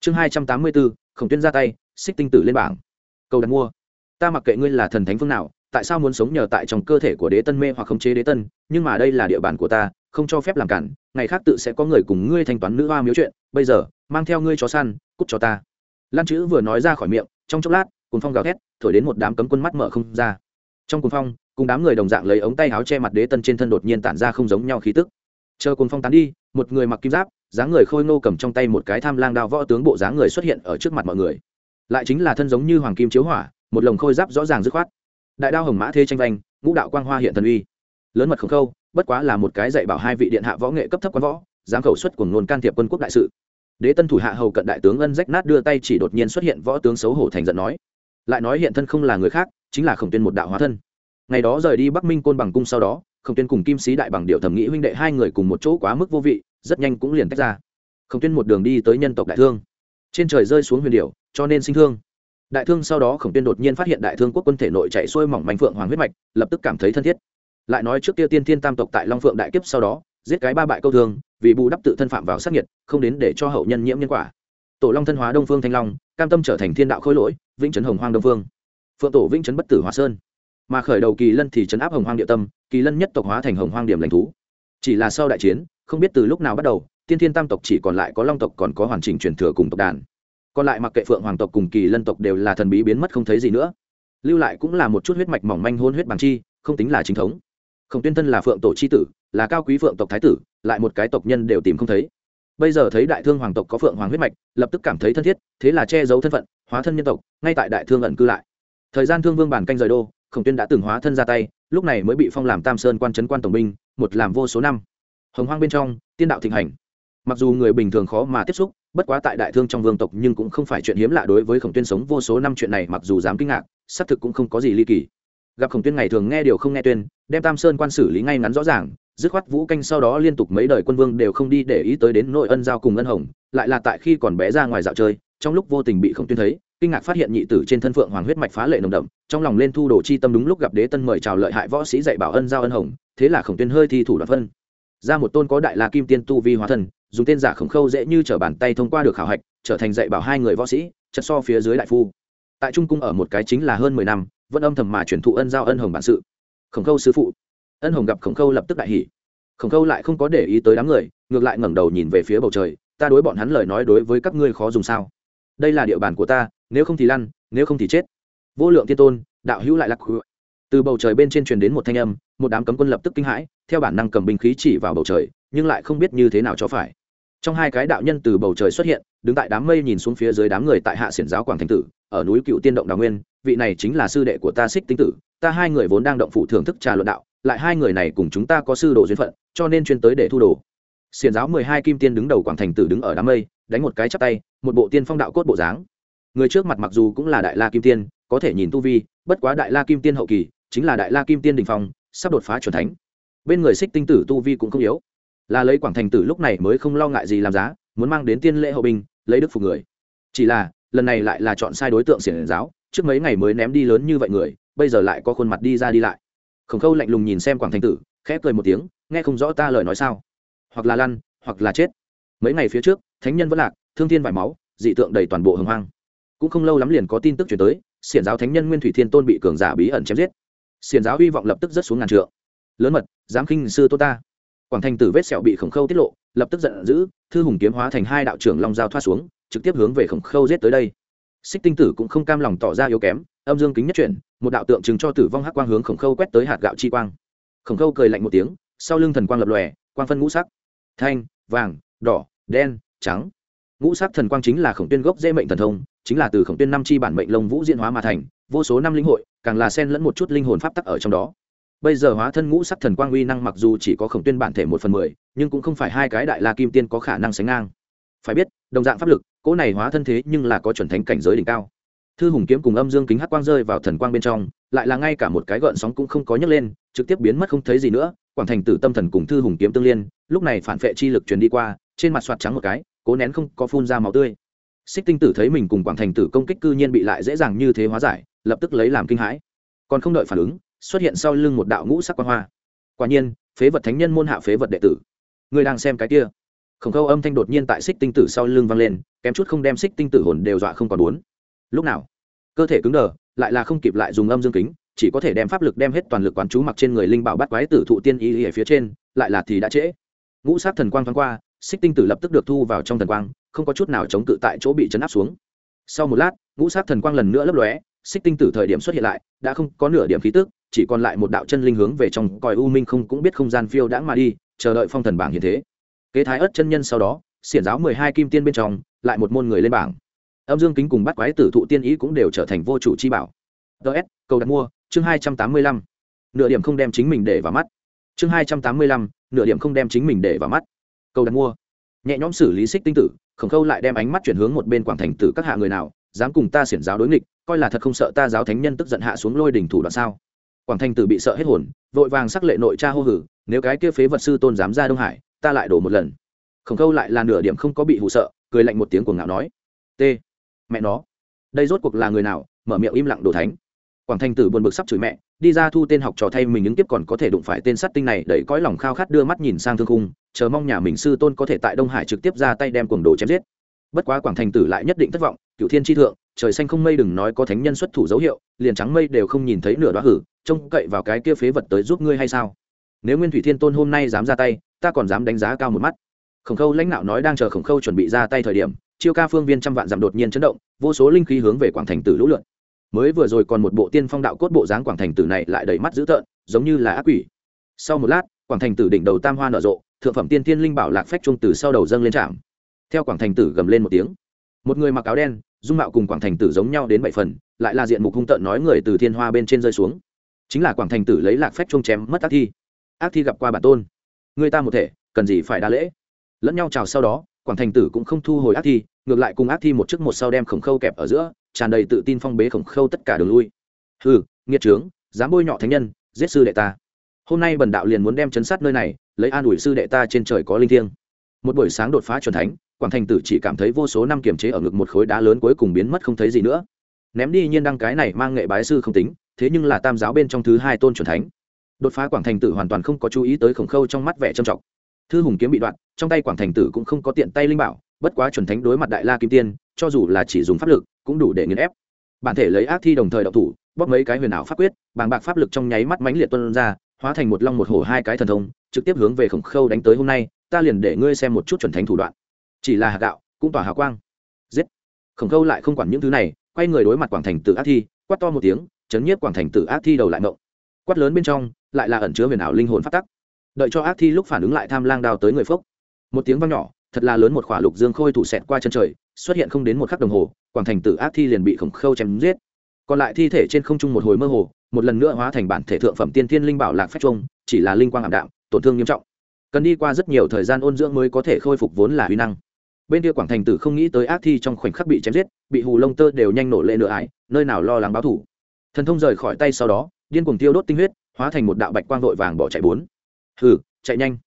Chương hai trăm tám mươi b ố khổng tuyên ra tay, xích tinh tử lên bảng. Cầu đặt mua. Ta mặc kệ ngươi là thần thánh phương nào, tại sao muốn sống nhờ tại trong cơ thể của đế tân mê hoặc khống chế đế tân nhưng mà đây là địa bàn của ta, không cho phép làm cản, ngày khác tự sẽ có người cùng ngươi thanh toán nữ hoa miếu chuyện, bây giờ, mang theo ngươi chó săn, cút cho ta. Lan chữ vừa nói ra khỏi miệng, trong chốc lát cùng phong gào thét, thổi đến một đám cấm quân mắt mở không ra. Trong cùng phong, cùng đám người đồng dạng lấy ống tay áo che mặt đế tân trên thân đột nhiên tản ra không giống nhau khí tức. Chờ cùng phong tán đi, một người mặc kim giáp, dáng người khôi nô cầm trong tay một cái tham lang đao võ tướng bộ dáng người xuất hiện ở trước mặt mọi người. Lại chính là thân giống như hoàng kim chiếu hỏa, một lồng khôi giáp rõ ràng dứt khoát. Đại đao hồng mã thê tranh vanh, ngũ đạo quang hoa hiện thần uy lớn mật không khâu, bất quá là một cái dạy bảo hai vị điện hạ võ nghệ cấp thấp quán võ dám khẩu xuất của nguồn can thiệp quân quốc đại sự. Đế tân thủ hạ hầu cận đại tướng ân rách nát đưa tay chỉ đột nhiên xuất hiện võ tướng xấu hổ thành giận nói. Lại nói hiện thân không là người khác, chính là khổng tuyên một đạo hóa thân. Ngày đó rời đi bắc minh côn bằng cung sau đó, khổng tuyên cùng kim sĩ đại bằng điệu thẩm nghĩ huynh đệ hai người cùng một chỗ quá mức vô vị, rất nhanh cũng liền tách ra. Khổng tuyên một đường đi tới nhân tộc đại thương. Trên trời rơi xuống huyền điệu cho nên sinh thương. Đại thương sau đó khổng tuyên đột nhiên phát hiện đại thương quốc quân thể nội chạy xuôi mỏng manh phượng hoàng huyết mạch, lập tức cảm thấy thân thiết lại nói trước kia tiên thiên tam tộc tại long phượng đại kiếp sau đó, giết cái ba bại câu thương vì bù đắp tự thân phạm vào sát nhiệt không đến để cho hậu nhân nhiễm nhân quả. Tổ long thân hóa đông phương thanh long, cam tâm trở thành thiên đạo khôi lỗi, vĩnh trấn hồng hoang đông phương. Phượng tổ vĩnh trấn bất tử hóa sơn. Mà khởi đầu kỳ lân thì trấn áp hồng hoang địa tâm, kỳ lân nhất tộc hóa thành hồng hoang điểm lãnh thú. Chỉ là sau đại chiến, không biết từ lúc nào bắt đầu, tiên thiên tam tộc chỉ còn lại có long tộc còn có hoàn chỉnh truyền thừa cùng tộc đàn. Còn lại mặc kệ phượng hoàng tộc cùng kỳ lân tộc đều là thần bí biến mất không thấy gì nữa. Lưu lại cũng là một chút huyết mạch mỏng manh hôn huyết bằng chi, không tính là chính thống khổng tuyên thân là phượng tổ c h i tử, là cao quý phượng tộc thái tử, lại một cái tộc nhân đều tìm không thấy. Bây giờ thấy đại thương hoàng tộc có phượng hoàng huyết mạch, lập tức cảm thấy thân thiết, thế là che giấu thân phận, hóa thân nhân tộc, ngay tại đại thương ẩn cư lại. Thời gian thương vương bản canh rời đô, khổng tuyên đã từng hóa thân ra tay, lúc này mới bị phong làm tam sơn quan trấn quan tổng binh, một làm vô số năm. Hồng hoang bên trong, tiên đạo thịnh hành. Mặc dù người bình thường khó mà tiếp xúc, bất quá tại đại thương trong vương tộc nhưng cũng không phải chuyện hiếm lạ đối với khổng tuyên sống vô số năm chuyện này mặc dù dám kinh ngạc, xác thực cũng không có gì ly kỳ gặp khổng tuyên ngày thường nghe điều không nghe tuyên, đem tam sơn quan xử lý ngay ngắn rõ ràng, dứt khoát vũ canh sau đó liên tục mấy đời quân vương đều không đi để ý tới đến nội ân giao cùng ân hồng, lại là tại khi còn bé ra ngoài dạo chơi, trong lúc vô tình bị khổng tuyên thấy, kinh ngạc phát hiện nhị tử trên thân phượng hoàng huyết mạch phá lệ nồng đậm, trong lòng lên thu đồ chi tâm đúng lúc gặp đế tân mời chào lợi hại võ sĩ dạy bảo ân giao ân hồng, thế là khổng tuyên hơi thi thủ đoạt phân ra một tôn có đại la kim tiên tu vi hóa thần, dùng tên giả khổng khâu dễ như trở bàn tay thông qua được khảo hạch, trở thành dạy bảo hai người võ sĩ chật so phía dưới đại phu. Tại trung cung ở một cái chính là hơn mười năm vẫn âm thầm mà chuyển thụ ân giao ân hồng bản sự. Khổng khâu sư phụ. Ân hồng gặp khổng khâu lập tức đại hỉ. Khổng khâu lại không có để ý tới đám người, ngược lại ngẩng đầu nhìn về phía bầu trời, ta đối bọn hắn lời nói đối với các ngươi khó dùng sao? Đây là địa bàn của ta, nếu không thì lăn, nếu không thì chết. Vô lượng tiên tôn, đạo hữu lại lạc từ bầu trời bên trên truyền đến một thanh âm, một đám cấm quân lập tức kinh hãi, theo bản năng cầm binh khí chỉ vào bầu trời, nhưng lại không biết như thế nào cho phải trong hai cái đạo nhân từ bầu trời xuất hiện, đứng tại đám mây nhìn xuống phía dưới đám người tại hạ xiển giáo quảng thành tử, ở núi cựu tiên động đào nguyên, vị này chính là sư đệ của ta xích tinh tử, ta hai người vốn đang động phủ thưởng thức trà luận đạo, lại hai người này cùng chúng ta có sư đồ duyên phận, cho nên chuyên tới để thu đồ. Xiển giáo mười hai kim tiên đứng đầu quảng thành tử đứng ở đám mây, đánh một cái chắp tay, một bộ tiên phong đạo cốt bộ dáng. Người trước mặt mặc dù cũng là đại la kim tiên, có thể nhìn tu vi, bất quá đại la kim tiên hậu kỳ, chính là đại la kim tiên đình phong, sắp đột phá c thánh. Bên người xích tinh tử tu vi cũng không yếu là lấy quảng thành tử lúc này mới không lo ngại gì làm giá, muốn mang đến tiên lễ hậu binh, lấy đức phục người. Chỉ là, lần này lại là chọn sai đối tượng xiển giáo, trước mấy ngày mới ném đi lớn như vậy người, bây giờ lại có khuôn mặt đi ra đi lại. Khổng khâu lạnh lùng nhìn xem quảng thành tử khép cười một tiếng, nghe không rõ ta lời nói sao. Hoặc là lăn, hoặc là chết. Mấy ngày phía trước, thánh nhân vẫn lạc, thương thiên vải máu, dị tượng đầy toàn bộ hồng hoang. Cũng không lâu lắm liền có tin tức chuyển tới, xiển giáo thánh nhân nguyên thủy thiên tôn bị cường giả bí ẩn chém giết. Xiển giáo hy vọng lập tức rớt xuống ngàn trượng. Lớn mật dám khinh sư tô ta quảng thành tử vết sẹo bị khổng khâu tiết lộ, lập tức giận dữ, thư hùng kiếm hóa thành hai đạo trưởng long giao thoát xuống, trực tiếp hướng về khổng khâu giết tới đây. Xích tinh tử cũng không cam lòng tỏ ra yếu kém, âm dương kính nhất chuyển, một đạo tượng trưng cho tử vong hắc quang hướng khổng khâu quét tới hạt gạo chi quang. Khổng khâu cười lạnh một tiếng, sau lưng thần quang lập lòe, quang phân ngũ sắc. Thanh, vàng, đỏ, đen, trắng. Ngũ sắc thần quang chính là khổng tuyên gốc dễ mệnh thần thông, chính là từ khổng tuyên năm chi bản mệnh lông vũ diễn hóa mà thành, vô số năm linh hội, càng là xen lẫn một chút linh hồn pháp tắc ở trong đó bây giờ hóa thân ngũ sắc thần quang uy năng mặc dù chỉ có khổng tuyên bản thể một phần mười, nhưng cũng không phải hai cái đại la kim tiên có khả năng sánh ngang. Phải biết, đồng dạng pháp lực, cỗ này hóa thân thế nhưng là có chuẩn thánh cảnh giới đỉnh cao. Thư hùng kiếm cùng âm dương kính hắc quang rơi vào thần quang bên trong, lại là ngay cả một cái gợn sóng cũng không có nhấc lên, trực tiếp biến mất không thấy gì nữa, quảng thành tử tâm thần cùng thư hùng kiếm tương liên, lúc này phản vệ chi lực truyền đi qua, trên mặt soạt trắng một cái, cố nén không có phun ra máu tươi. Xích tinh tử thấy mình cùng quảng thành tử công kích cư nhiên bị lại dễ dàng như thế hóa giải, lập tức lấy làm kinh hãi. Còn không đợi phản ứng xuất hiện sau lưng một đạo ngũ sắc quang hoa. Quả nhiên, phế vật thánh nhân môn hạ phế vật đệ tử. Người đang xem cái kia. Khổng khâu âm thanh đột nhiên tại xích tinh tử sau lưng vang lên, kém chút không đem xích tinh tử hồn đều dọa không còn bốn lúc nào? Cơ thể cứng đờ, lại là không kịp lại dùng âm dương kính, chỉ có thể đem pháp lực đem hết toàn lực quán chú mặc trên người linh bảo bắt quái tử thụ tiên y ở phía trên, lại là thì đã trễ. Ngũ sát thần quang thoáng qua, xích tinh tử lập tức được thu vào trong thần quang, không có chút nào chống cự tại chỗ bị chấn áp xuống. Sau một lát, ngũ sát thần quang lần nữa lấp lóe, xích tinh tử thời điểm xuất hiện lại đã không có nửa điểm khí tức, chỉ còn lại một đạo chân linh hướng về trong còi u minh không cũng biết không gian phiêu đãng mà đi, chờ đợi phong thần bảng hiện thế. Kế thái ớt chân nhân sau đó, xiển giáo mười hai kim tiên bên trong, lại một môn người lên bảng. Âm dương kính cùng bắt quái tử thụ tiên ý cũng đều trở thành vô chủ chi bảo. Ts cầu đặt mua, chương hai trăm tám mươi lăm. Nửa điểm không đem chính mình để vào mắt. Chương hai trăm tám mươi lăm, nửa điểm không đem chính mình để vào mắt. Cầu đặt mua. Nhẹ nhõm xử lý xích tinh tử, khổng khâu lại đem ánh mắt chuyển hướng một bên quảng thành tử các hạ người nào dám cùng ta xiển giáo đối nghịch, coi là thật không sợ ta giáo thánh nhân tức giận hạ xuống lôi đỉnh thủ đoạn sao? Quảng Thanh tử bị sợ hết hồn, vội vàng sắc lệ nội cha hô hử, nếu cái kia phế vật sư tôn dám ra đông hải, ta lại đổ một lần. Khổng khâu lại là nửa điểm không có bị hụ sợ, cười lạnh một tiếng cuồng ngạo nói t mẹ nó, đây rốt cuộc là người nào, mở miệng im lặng đồ thánh. Quảng Thanh tử buồn bực sắp chửi mẹ, đi ra thu tên học trò thay mình ứng tiếp còn có thể đụng phải tên sát tinh này, đẩy cõi lòng khao khát đưa mắt nhìn sang thương khung, chờ mong nhà mình sư tôn có thể tại đông hải trực tiếp ra tay đem cuồng đồ chém giết. Bất quá quảng Thanh tử lại nhất định thất vọng cựu thiên tri thượng, trời xanh không mây đừng nói có thánh nhân xuất thủ dấu hiệu, liền trắng mây đều không nhìn thấy nửa đoá hử, trông cậy vào cái kia phế vật tới giúp ngươi hay sao? Nếu nguyên thủy thiên tôn hôm nay dám ra tay, ta còn dám đánh giá cao một mắt. Khổng khâu lãnh đạo nói đang chờ khổng khâu chuẩn bị ra tay thời điểm, chiêu ca phương viên trăm vạn giảm đột nhiên chấn động, vô số linh khí hướng về quảng thành tử lũ lượn. Mới vừa rồi còn một bộ tiên phong đạo cốt bộ dáng quảng thành tử này lại đầy mắt dữ tợn, giống như là ác quỷ. Sau một lát, quảng thành tử đỉnh đầu tam hoa nở rộ, thượng phẩm tiên tiên linh bảo lạc phách trung từ sau đầu dâng lên trạm. Theo quảng thành tử gầm lên một tiếng, một người mặc áo đen dung mạo cùng quảng thành tử giống nhau đến bảy phần, lại là diện mục hung tợn nói người từ thiên hoa bên trên rơi xuống. Chính là quảng thành tử lấy lạc phách trông chém mất ác thi. Ác thi gặp qua bản tôn. Người ta một thể, cần gì phải đa lễ? Lẫn nhau chào sau đó, quảng thành tử cũng không thu hồi ác thi, ngược lại cùng ác thi một chiếc một sau đem khổng khâu kẹp ở giữa, tràn đầy tự tin phong bế khổng khâu tất cả đường lui. Hừ, nghiệt trướng, dám bôi nhọ thánh nhân, giết sư đệ ta. Hôm nay bần đạo liền muốn đem chấn sát nơi này, lấy an ủi sư đệ ta trên trời có linh thiêng. Một buổi sáng đột phá c thánh quảng thành tử chỉ cảm thấy vô số năm kiềm chế ở ngực một khối đá lớn cuối cùng biến mất không thấy gì nữa. Ném đi nhiên đăng cái này mang nghệ bái sư không tính, thế nhưng là tam giáo bên trong thứ hai tôn c thánh. Đột phá quảng thành tử hoàn toàn không có chú ý tới khổng khâu trong mắt vẻ trầm trọng. Thư hùng kiếm bị đoạn, trong tay quảng thành tử cũng không có tiện tay linh bảo, bất quá chuẩn thánh đối mặt đại la kim tiên, cho dù là chỉ dùng pháp lực, cũng đủ để nghiền ép. Bản thể lấy ác thi đồng thời đậu thủ, bóp mấy cái huyền ảo pháp quyết, bàng bạc pháp lực trong nháy mắt mãnh liệt tuân ra, hóa thành một long một hổ hai cái thần thông, trực tiếp hướng về khổng khâu đánh tới hôm nay, ta liền để ngươi xem một chút chuẩn thánh thủ đoạn chỉ là hạt gạo, cũng tỏa hào quang. Giết. Khổng khâu lại không quản những thứ này, quay người đối mặt quảng thành tử ác thi, quát to một tiếng, chấn nhiếp quảng thành tử ác thi đầu lại mộng. Quát lớn bên trong, lại là ẩn chứa huyền ảo linh hồn phát tắc. Đợi cho ác thi lúc phản ứng lại tham lang đào tới người phốc. Một tiếng vang nhỏ, thật là lớn một khỏa lục dương khôi thủ xẹt qua chân trời, xuất hiện không đến một khắc đồng hồ, quảng thành tử ác thi liền bị khổng khâu chém giết. Còn lại thi thể trên không trung một hồi mơ hồ, một lần nữa hóa thành bản thể thượng phẩm tiên thiên linh bảo lạc phách trung chỉ là linh quang ảm đạm, tổn thương nghiêm trọng. Cần đi qua rất nhiều thời gian ôn dưỡng mới có thể khôi phục vốn là huy năng bên kia quảng thành tử không nghĩ tới ác thi trong khoảnh khắc bị chém giết, bị hù lông tơ đều nhanh nổ lệ nửa ải, nơi nào lo lắng báo thủ. Thần thông rời khỏi tay sau đó, điên cuồng tiêu đốt tinh huyết, hóa thành một đạo bạch quang vội vàng bỏ chạy bốn. Hừ, chạy nhanh.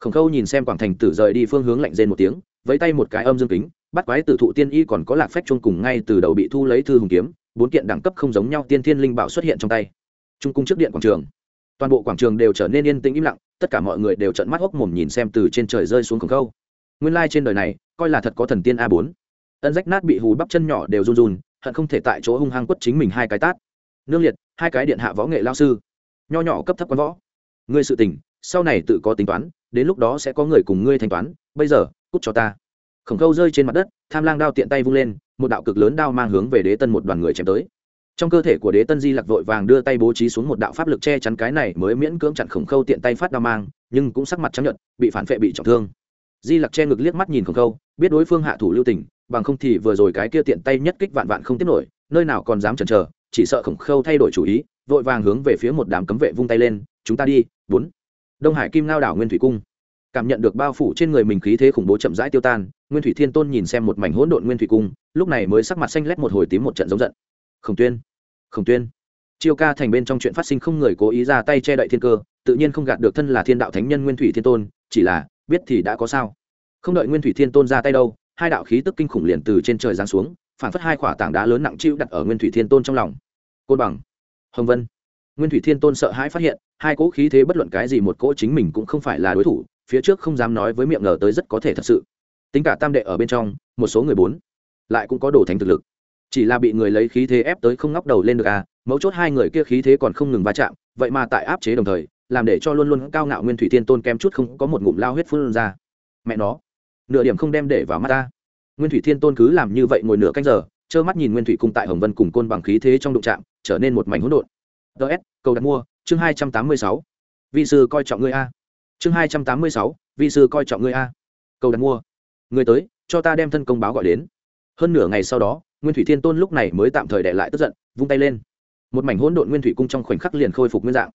Khổng khâu nhìn xem quảng thành tử rời đi phương hướng lạnh rên một tiếng với tay một cái âm dương kính, bắt quái tử thụ tiên y còn có lạc phách chung cùng ngay từ đầu bị thu lấy thư hùng kiếm, bốn kiện đẳng cấp không giống nhau tiên thiên linh bảo xuất hiện trong tay. Trung cung trước điện quảng trường. Toàn bộ quảng trường đều trở nên yên tĩnh im lặng, tất cả mọi người đều trợn mắt hốc mồm nhìn xem từ trên trời rơi xuống khổng khâu nguyên lai trên đời này, coi là thật có thần tiên a bốn. Ân rách nát bị hù bắp chân nhỏ đều run run, hận không thể tại chỗ hung hăng quất chính mình hai cái tát. Nương liệt, hai cái điện hạ võ nghệ lao sư. Nho nhỏ cấp thấp quán võ. Ngươi sự tình, sau này tự có tính toán, đến lúc đó sẽ có người cùng ngươi thanh toán, bây giờ, cút cho ta. Khổng khâu rơi trên mặt đất, tham lang đao tiện tay vung lên, một đạo cực lớn đao mang hướng về đế tân một đoàn người chém tới. Trong cơ thể của đế tân di lặc vội vàng đưa tay bố trí xuống một đạo pháp lực che chắn cái này mới miễn cưỡng chặn khổng khâu tiện tay phát đao mang, nhưng cũng sắc mặt chấp nhận bị phản vệ bị trọng thương di lặc che ngực liếc mắt nhìn khổng khâu, biết đối phương hạ thủ lưu tình, bằng không thì vừa rồi cái kia tiện tay nhất kích vạn vạn không tiếp nổi, nơi nào còn dám chần chờ, chỉ sợ khổng khâu thay đổi chủ ý, vội vàng hướng về phía một đám cấm vệ vung tay lên, chúng ta đi, bốn. Đông hải kim lao đảo nguyên thủy cung. Cảm nhận được bao phủ trên người mình khí thế khủng bố chậm rãi tiêu tan, nguyên thủy thiên tôn nhìn xem một mảnh hỗn độn nguyên thủy cung, lúc này mới sắc mặt xanh lét một hồi tím một trận giống giận. Khổng tuyên khổng tuyên. Chiêu ca thành bên trong chuyện phát sinh không người cố ý ra tay che đậy thiên cơ, tự nhiên không gạt được thân là thiên đạo thánh nhân nguyên thủy thiên tôn, chỉ là biết thì đã có sao. Không đợi nguyên thủy thiên tôn ra tay đâu, hai đạo khí tức kinh khủng liền từ trên trời giáng xuống, phản phất hai khỏa tảng đá lớn nặng chịu đặt ở nguyên thủy thiên tôn trong lòng. Côn bằng. Hồng vân. Nguyên thủy thiên tôn sợ hãi phát hiện, hai cỗ khí thế bất luận cái gì một cỗ chính mình cũng không phải là đối thủ, phía trước không dám nói với miệng ngờ tới rất có thể thật sự. Tính cả tam đệ ở bên trong, một số người bốn lại cũng có đồ thánh thực lực. Chỉ là bị người lấy khí thế ép tới không ngóc đầu lên được à mấu chốt hai người kia khí thế còn không ngừng va chạm, vậy mà tại áp chế đồng thời làm để cho luôn luôn cao ngạo nguyên thủy thiên tôn kém chút không có một ngụm lao huyết phun ra. Mẹ nó, nửa điểm không đem để vào mắt ta. Nguyên thủy thiên tôn cứ làm như vậy ngồi nửa canh giờ, trơ mắt nhìn nguyên thủy cung tại hồng vân cùng côn bằng khí thế trong đụng trạm trở nên một mảnh hỗn độn. Ts cầu đặt mua, chương hai trăm tám mươi sáu. Vị sư coi trọng ngươi a. Chương hai trăm tám mươi sáu vị sư coi trọng ngươi a. Cầu đặt mua. Người tới, cho ta đem thân công báo gọi đến. Hơn nửa ngày sau đó, nguyên thủy thiên tôn lúc này mới tạm thời đệ lại tức giận, vung tay lên. Một mảnh hỗn độn nguyên thủy cung trong khoảnh khắc liền khôi phục nguyên dạng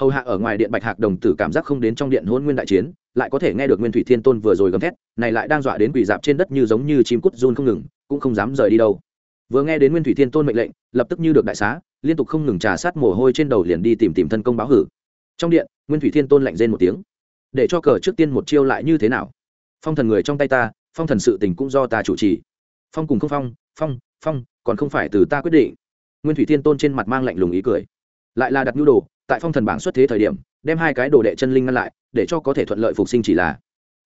hầu hạ ở ngoài điện bạch hạc đồng tử cảm giác không đến trong điện hôn nguyên đại chiến, lại có thể nghe được nguyên thủy thiên tôn vừa rồi gầm thét, này lại đang dọa đến quỳ dạp trên đất như giống như chim cút run không ngừng, cũng không dám rời đi đâu. Vừa nghe đến nguyên thủy thiên tôn mệnh lệnh, lập tức như được đại xá, liên tục không ngừng trà sát mồ hôi trên đầu liền đi tìm tìm thân công báo hử. Trong điện, nguyên thủy thiên tôn lạnh rên một tiếng. Để cho cờ trước tiên một chiêu lại như thế nào? Phong thần người trong tay ta, phong thần sự tình cũng do ta chủ trì. Phong cùng không phong phong phong, còn không phải từ ta quyết định. Nguyên thủy thiên tôn trên mặt mang lạnh lùng ý cười. Lại là đặt nhu đồ tại phong thần bảng xuất thế thời điểm, đem hai cái đồ đệ chân linh ngăn lại, để cho có thể thuận lợi phục sinh chỉ là.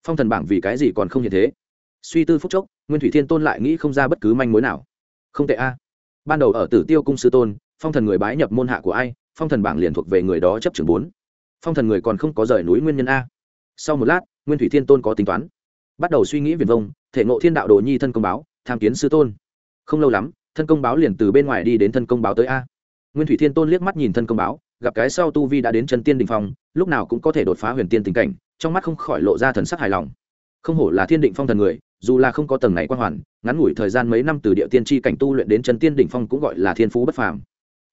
Phong thần bảng vì cái gì còn không như thế? Suy tư phúc chốc, nguyên thủy thiên tôn lại nghĩ không ra bất cứ manh mối nào. Không tệ a. Ban đầu ở tử tiêu cung sư tôn, phong thần người bái nhập môn hạ của ai, phong thần bảng liền thuộc về người đó chấp trưởng bốn. Phong thần người còn không có rời núi nguyên nhân a. Sau một lát, nguyên thủy thiên tôn có tính toán. Bắt đầu suy nghĩ viền vông, thể ngộ thiên đạo đồ nhi thân công báo, tham kiến sư tôn. Không lâu lắm, thân công báo liền từ bên ngoài đi đến thân công báo tới a. Nguyên thủy thiên tôn liếc mắt nhìn thân công báo gặp cái sau tu vi đã đến chân tiên đình phong, lúc nào cũng có thể đột phá huyền tiên tình cảnh, trong mắt không khỏi lộ ra thần sắc hài lòng. Không hổ là thiên định phong thần người, dù là không có tầng này quan hoàn, ngắn ngủi thời gian mấy năm từ địa tiên tri cảnh tu luyện đến chân tiên đỉnh phong cũng gọi là thiên phú bất phàm.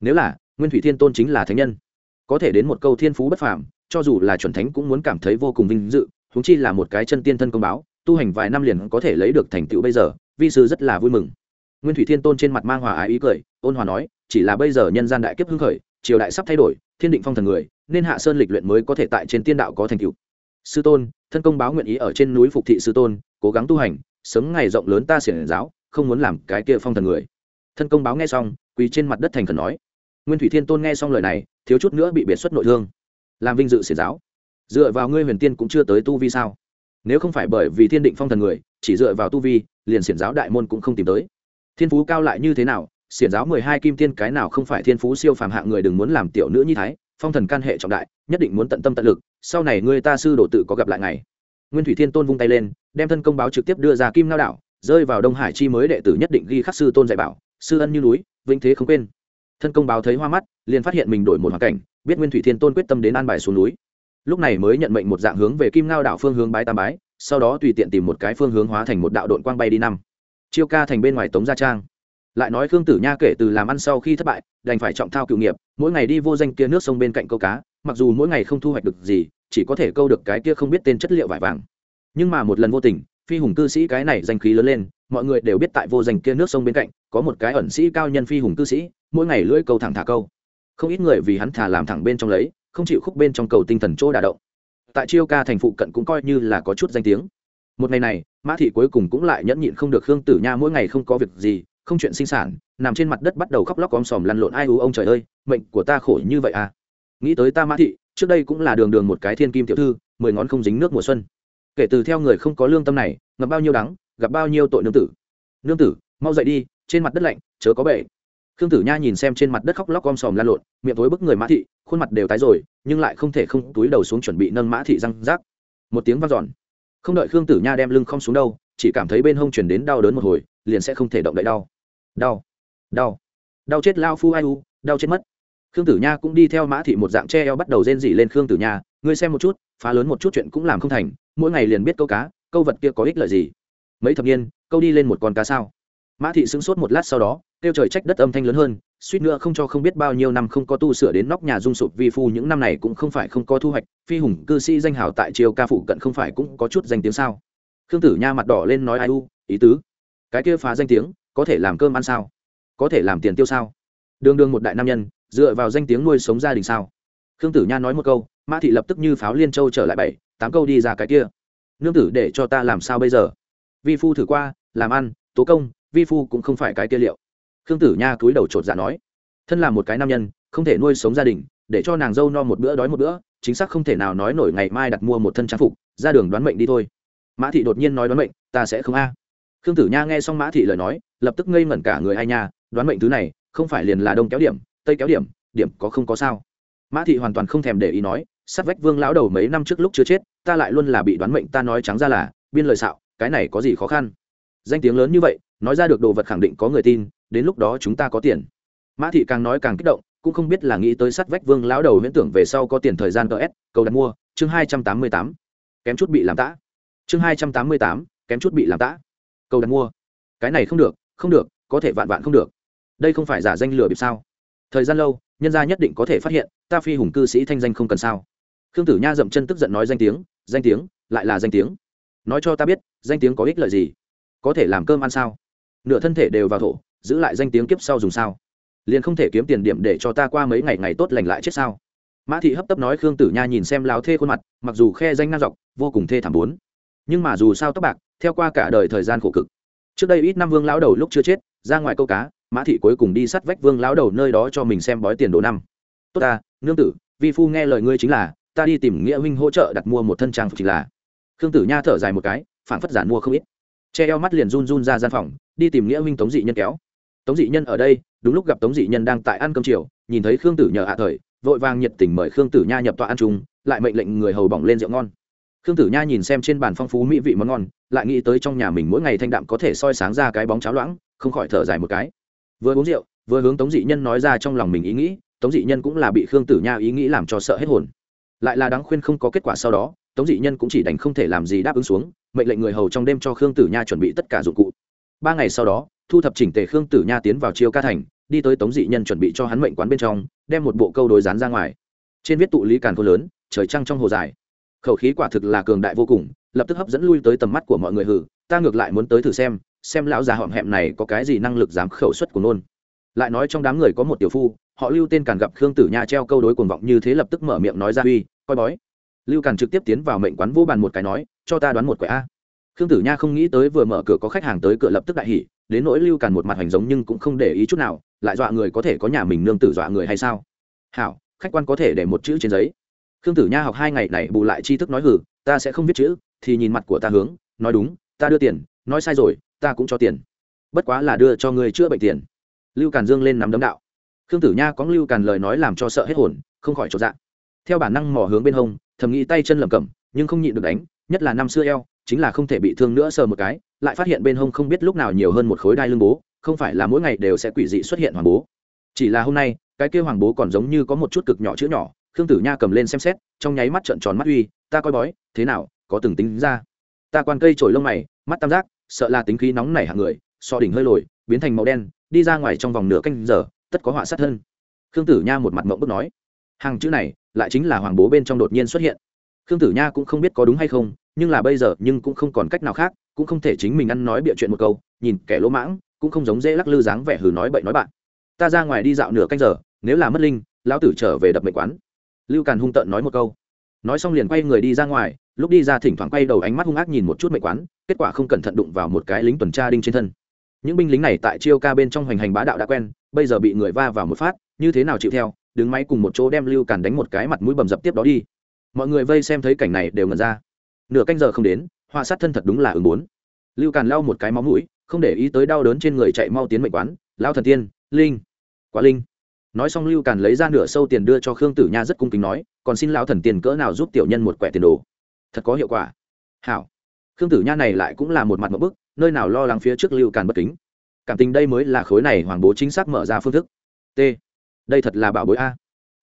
Nếu là, nguyên thủy thiên tôn chính là thánh nhân. Có thể đến một câu thiên phú bất phàm, cho dù là chuẩn thánh cũng muốn cảm thấy vô cùng vinh dự húng chi là một cái chân tiên thân công báo, tu hành vài năm liền có thể lấy được thành tựu bây giờ, vi sư rất là vui mừng. Nguyên thủy thiên tôn trên mặt mang hòa ái ý cười, ôn hòa nói, chỉ là bây giờ nhân gian đại kiếp hưng khởi triều đại sắp thay đổi, thiên định phong thần người, nên hạ sơn lịch luyện mới có thể tại trên tiên đạo có thành tựu. Sư tôn, thân công báo nguyện ý ở trên núi phục thị sư tôn, cố gắng tu hành, sớm ngày rộng lớn ta xiển giáo, không muốn làm cái kia phong thần người. Thân công báo nghe xong, quỳ trên mặt đất thành khẩn nói. Nguyên thủy thiên tôn nghe xong lời này, thiếu chút nữa bị biệt xuất nội thương. Làm vinh dự xiển giáo. Dựa vào ngươi huyền tiên cũng chưa tới tu vi sao? Nếu không phải bởi vì thiên định phong thần người, chỉ dựa vào tu vi, liền xiển giáo đại môn cũng không tìm tới. Thiên phú cao lại như thế nào xiển giáo mười hai kim tiên cái nào không phải thiên phú siêu phàm hạng người đừng muốn làm tiểu nữ như thái, phong thần can hệ trọng đại, nhất định muốn tận tâm tận lực, sau này ngươi ta sư đồ tự có gặp lại ngày. Nguyên thủy thiên tôn vung tay lên, đem thân công báo trực tiếp đưa ra kim lao đảo, rơi vào đông hải chi mới đệ tử nhất định ghi khắc sư tôn dạy bảo, sư ân như núi vinh thế không quên. Thân công báo thấy hoa mắt, liền phát hiện mình đổi một hoàn cảnh, biết nguyên thủy thiên tôn quyết tâm đến an bài xuống núi. Lúc này mới nhận mệnh một dạng hướng về kim ngao đảo phương hướng bái tam bái, sau đó tùy tiện tìm một cái phương hướng hóa thành một đạo đội quang bay đi năm. Chiêu ca thành bên ngoài tống gia trang lại nói khương tử nha kể từ làm ăn sau khi thất bại, đành phải trọng thao cựu nghiệp, mỗi ngày đi vô danh kia nước sông bên cạnh câu cá, mặc dù mỗi ngày không thu hoạch được gì, chỉ có thể câu được cái kia không biết tên chất liệu vải vàng. Nhưng mà một lần vô tình, phi hùng cư sĩ cái này danh khí lớn lên, mọi người đều biết tại vô danh kia nước sông bên cạnh, có một cái ẩn sĩ cao nhân phi hùng cư sĩ, mỗi ngày lưỡi câu thẳng thả câu. Không ít người vì hắn thả làm thẳng bên trong lấy, không chịu khúc bên trong cầu tinh thần chỗ đà động. Tại chiêu ca thành phụ cận cũng coi như là có chút danh tiếng. Một ngày này, mã thị cuối cùng cũng lại nhẫn nhịn không được khương tử nha mỗi ngày không có việc gì không chuyện sinh sản, nằm trên mặt đất bắt đầu khóc lóc om sòm lăn lộn. Ai u ông trời ơi, mệnh của ta khổ như vậy à? Nghĩ tới ta mã thị, trước đây cũng là đường đường một cái thiên kim tiểu thư, mười ngón không dính nước mùa xuân. Kể từ theo người không có lương tâm này, ngập bao nhiêu đắng, gặp bao nhiêu tội nương tử. Nương tử, mau dậy đi, trên mặt đất lạnh, chớ có bệ khương tử nha nhìn xem trên mặt đất khóc lóc om sòm lan lộn, miệng tối bức người mã thị, khuôn mặt đều tái rồi, nhưng lại không thể không túi đầu xuống chuẩn bị nâng mã thị răng rác. Một tiếng vang dọn. Không đợi khương tử nha đem lưng không xuống đâu, chỉ cảm thấy bên hông chuyển đến đau đớn một hồi, liền sẽ không thể động đậy đau đau. Đau. Đau chết lao phu ai u, đau chết mất. Khương tử nha cũng đi theo mã thị một dạng che eo bắt đầu rên rỉ lên khương tử nha, ngươi xem một chút, phá lớn một chút chuyện cũng làm không thành, mỗi ngày liền biết câu cá, câu vật kia có ích lợi gì. Mấy thập niên, câu đi lên một con cá sao? Mã thị sững sốt một lát sau đó, kêu trời trách đất âm thanh lớn hơn, suýt nữa không cho không biết bao nhiêu năm không có tu sửa đến nóc nhà dung sụp vi phu, những năm này cũng không phải không có thu hoạch, phi hùng cư sĩ danh hào tại triều ca phụ cận không phải cũng có chút danh tiếng sao? Khương tử nha mặt đỏ lên nói, ai u, ý tứ? Cái kia phá danh tiếng có thể làm cơm ăn sao? Có thể làm tiền tiêu sao? Đương đương một đại nam nhân, dựa vào danh tiếng nuôi sống gia đình sao? Khương tử nha nói một câu, mã thị lập tức như pháo liên châu trở lại bảy, tám câu đi ra cái kia. Nương tử để cho ta làm sao bây giờ? Vi phu thử qua, làm ăn, tố công, vi phu cũng không phải cái kia liệu. Khương tử nha cúi đầu chột dạ nói, thân là một cái nam nhân, không thể nuôi sống gia đình, để cho nàng dâu no một bữa đói một bữa, chính xác không thể nào nói nổi ngày mai đặt mua một thân trang phục, ra đường đoán mệnh đi thôi. Mã thị đột nhiên nói đoán mệnh, ta sẽ không a. Khương tử nha nghe xong mã thị lời nói lập tức ngây ngẩn cả người ai nha, đoán mệnh thứ này, không phải liền là đông kéo điểm, tây kéo điểm điểm có không có sao. Mã thị hoàn toàn không thèm để ý nói, sát vách vương lão đầu mấy năm trước lúc chưa chết, ta lại luôn là bị đoán mệnh ta nói trắng ra là, biên lời xạo, cái này có gì khó khăn? Danh tiếng lớn như vậy, nói ra được đồ vật khẳng định có người tin, đến lúc đó chúng ta có tiền. Mã thị càng nói càng kích động, cũng không biết là nghĩ tới sát vách vương lão đầu huyễn tưởng về sau có tiền thời gian ts cầu đặt mua, chương hai trăm tám mươi tám. Kém chút bị làm tã. Chương hai trăm tám mươi tám, kém chút bị làm tã. Cầu đặt mua. Cái này không được không được, có thể vạn vạn không được. Đây không phải giả danh lừa bịp sao? Thời gian lâu, nhân gia nhất định có thể phát hiện, ta phi hùng cư sĩ thanh danh không cần sao? Khương tử nha dậm chân tức giận nói danh tiếng danh tiếng, lại là danh tiếng. Nói cho ta biết, danh tiếng có ích lợi gì? Có thể làm cơm ăn sao? Nửa thân thể đều vào thổ, giữ lại danh tiếng kiếp sau dùng sao? Liền không thể kiếm tiền điểm để cho ta qua mấy ngày ngày tốt lành lại chết sao? Mã thị hấp tấp nói khương tử nha nhìn xem láo thê khuôn mặt, mặc dù khe danh năng dọc, vô cùng thê thảm bốn. Nhưng mà dù sao tóc bạc, theo qua cả đời thời gian khổ cực trước đây ít năm vương lão đầu lúc chưa chết, ra ngoài câu cá, mã thị cuối cùng đi sắt vách vương lão đầu nơi đó cho mình xem bói tiền đồ năm. Tốt ta, nương tử, vi phu nghe lời ngươi chính là, ta đi tìm nghĩa huynh hỗ trợ đặt mua một thân trang phục chỉ là. Khương tử nha thở dài một cái phản phất giản mua không ít. Che eo mắt liền run run ra gian phòng, đi tìm nghĩa huynh tống dị nhân kéo. Tống dị nhân ở đây, đúng lúc gặp tống dị nhân đang tại ăn cơm chiều, nhìn thấy khương tử nhờ hạ à thời, vội vàng nhiệt tình mời khương tử nha nhập tọa ăn chung, lại mệnh lệnh người hầu bỏng lên rượu ngon khương tử nha nhìn xem trên bàn phong phú mỹ vị món ngon, lại nghĩ tới trong nhà mình mỗi ngày thanh đạm có thể soi sáng ra cái bóng cháo loãng, không khỏi thở dài một cái. Vừa uống rượu, vừa hướng tống dị nhân nói ra trong lòng mình ý nghĩ, tống dị nhân cũng là bị khương tử nha ý nghĩ làm cho sợ hết hồn. Lại là đáng khuyên không có kết quả sau đó, tống dị nhân cũng chỉ đành không thể làm gì đáp ứng xuống, mệnh lệnh người hầu trong đêm cho khương tử nha chuẩn bị tất cả dụng cụ. Ba ngày sau đó, thu thập chỉnh tề khương tử nha tiến vào chiêu ca thành, đi tới tống dị nhân chuẩn bị cho hắn mệnh quán bên trong, đem một bộ câu đối rán ra ngoài. Trên viết tụ lý càn khô lớn, trời trăng trong hồ dài khẩu khí quả thực là cường đại vô cùng, lập tức hấp dẫn lui tới tầm mắt của mọi người hử, ta ngược lại muốn tới thử xem xem lão già họm hẹm này có cái gì năng lực dám khẩu suất của nôn. Lại nói trong đám người có một tiểu phu, họ lưu tên càn gặp khương tử nha treo câu đối cuồng vọng như thế lập tức mở miệng nói ra, uy, coi bói. Lưu càn trực tiếp tiến vào mệnh quán vô bàn một cái nói, cho ta đoán một quẻ a. Khương tử nha không nghĩ tới vừa mở cửa có khách hàng tới cửa lập tức đại hỉ, đến nỗi lưu càn một mặt hành giống nhưng cũng không để ý chút nào, lại dọa người có thể có nhà mình nương tử dọa người hay sao? Hảo, khách quan có thể để một chữ trên giấy khương tử nha học hai ngày này bù lại tri thức nói hử ta sẽ không viết chữ, thì nhìn mặt của ta hướng, nói đúng, ta đưa tiền, nói sai rồi, ta cũng cho tiền. Bất quá là đưa cho người chữa bệnh tiền. Lưu càn dương lên nắm đấm đạo. Khương tử nha có lưu càn lời nói làm cho sợ hết hồn, không khỏi trọn dạng theo bản năng mò hướng bên hông, thầm nghĩ tay chân lầm cầm nhưng không nhịn được đánh, nhất là năm xưa eo, chính là không thể bị thương nữa sờ một cái, lại phát hiện bên hông không biết lúc nào nhiều hơn một khối đai lưng bố, không phải là mỗi ngày đều sẽ quỷ dị xuất hiện hoàng bố. Chỉ là hôm nay, cái kia hoàng bố còn giống như có một chút cực nhỏ chữ nhỏ khương tử nha cầm lên xem xét, trong nháy mắt trợn tròn mắt uy, ta coi bói, thế nào, có từng tính ra? Ta quan cây trổi lông mày, mắt tam giác, sợ là tính khí nóng nảy hạng người, so đỉnh hơi lồi, biến thành màu đen, đi ra ngoài trong vòng nửa canh giờ, tất có họa sát thân. Khương tử nha một mặt mộng bức nói, hàng chữ này, lại chính là hoàng bố bên trong đột nhiên xuất hiện. Khương tử nha cũng không biết có đúng hay không, nhưng là bây giờ nhưng cũng không còn cách nào khác, cũng không thể chính mình ăn nói bịa chuyện một câu, nhìn kẻ lỗ mãng, cũng không giống dễ lắc lư dáng vẻ hừ nói bậy nói bạn. Ta ra ngoài đi dạo nửa canh giờ, nếu là mất linh, lão tử trở về đập mệnh quán lưu càn hung tợn nói một câu. Nói xong liền quay người đi ra ngoài, lúc đi ra thỉnh thoảng quay đầu ánh mắt hung ác nhìn một chút mệnh quán, kết quả không cẩn thận đụng vào một cái lính tuần tra đinh trên thân. Những binh lính này tại chiêu ca bên trong hoành hành bá đạo đã quen, bây giờ bị người va vào một phát, như thế nào chịu theo, đứng máy cùng một chỗ đem lưu càn đánh một cái mặt mũi bầm dập tiếp đó đi. Mọi người vây xem thấy cảnh này đều ngẩn ra. Nửa canh giờ không đến, họa sát thân thật đúng là ứng bốn. Lưu càn lau một cái máu mũi, không để ý tới đau đớn trên người chạy mau tiến mệnh quán. Lao thần tiên, linh. Quá linh nói xong lưu càn lấy ra nửa sâu tiền đưa cho khương tử nha rất cung kính nói, còn xin lão thần tiền cỡ nào giúp tiểu nhân một quẻ tiền đồ? Thật có hiệu quả. Hảo. Khương tử nha này lại cũng là một mặt một bức, nơi nào lo lắng phía trước lưu càn bất kính. Cảm tình đây mới là khối này hoàng bố chính xác mở ra phương thức. T. Đây thật là bảo bối a.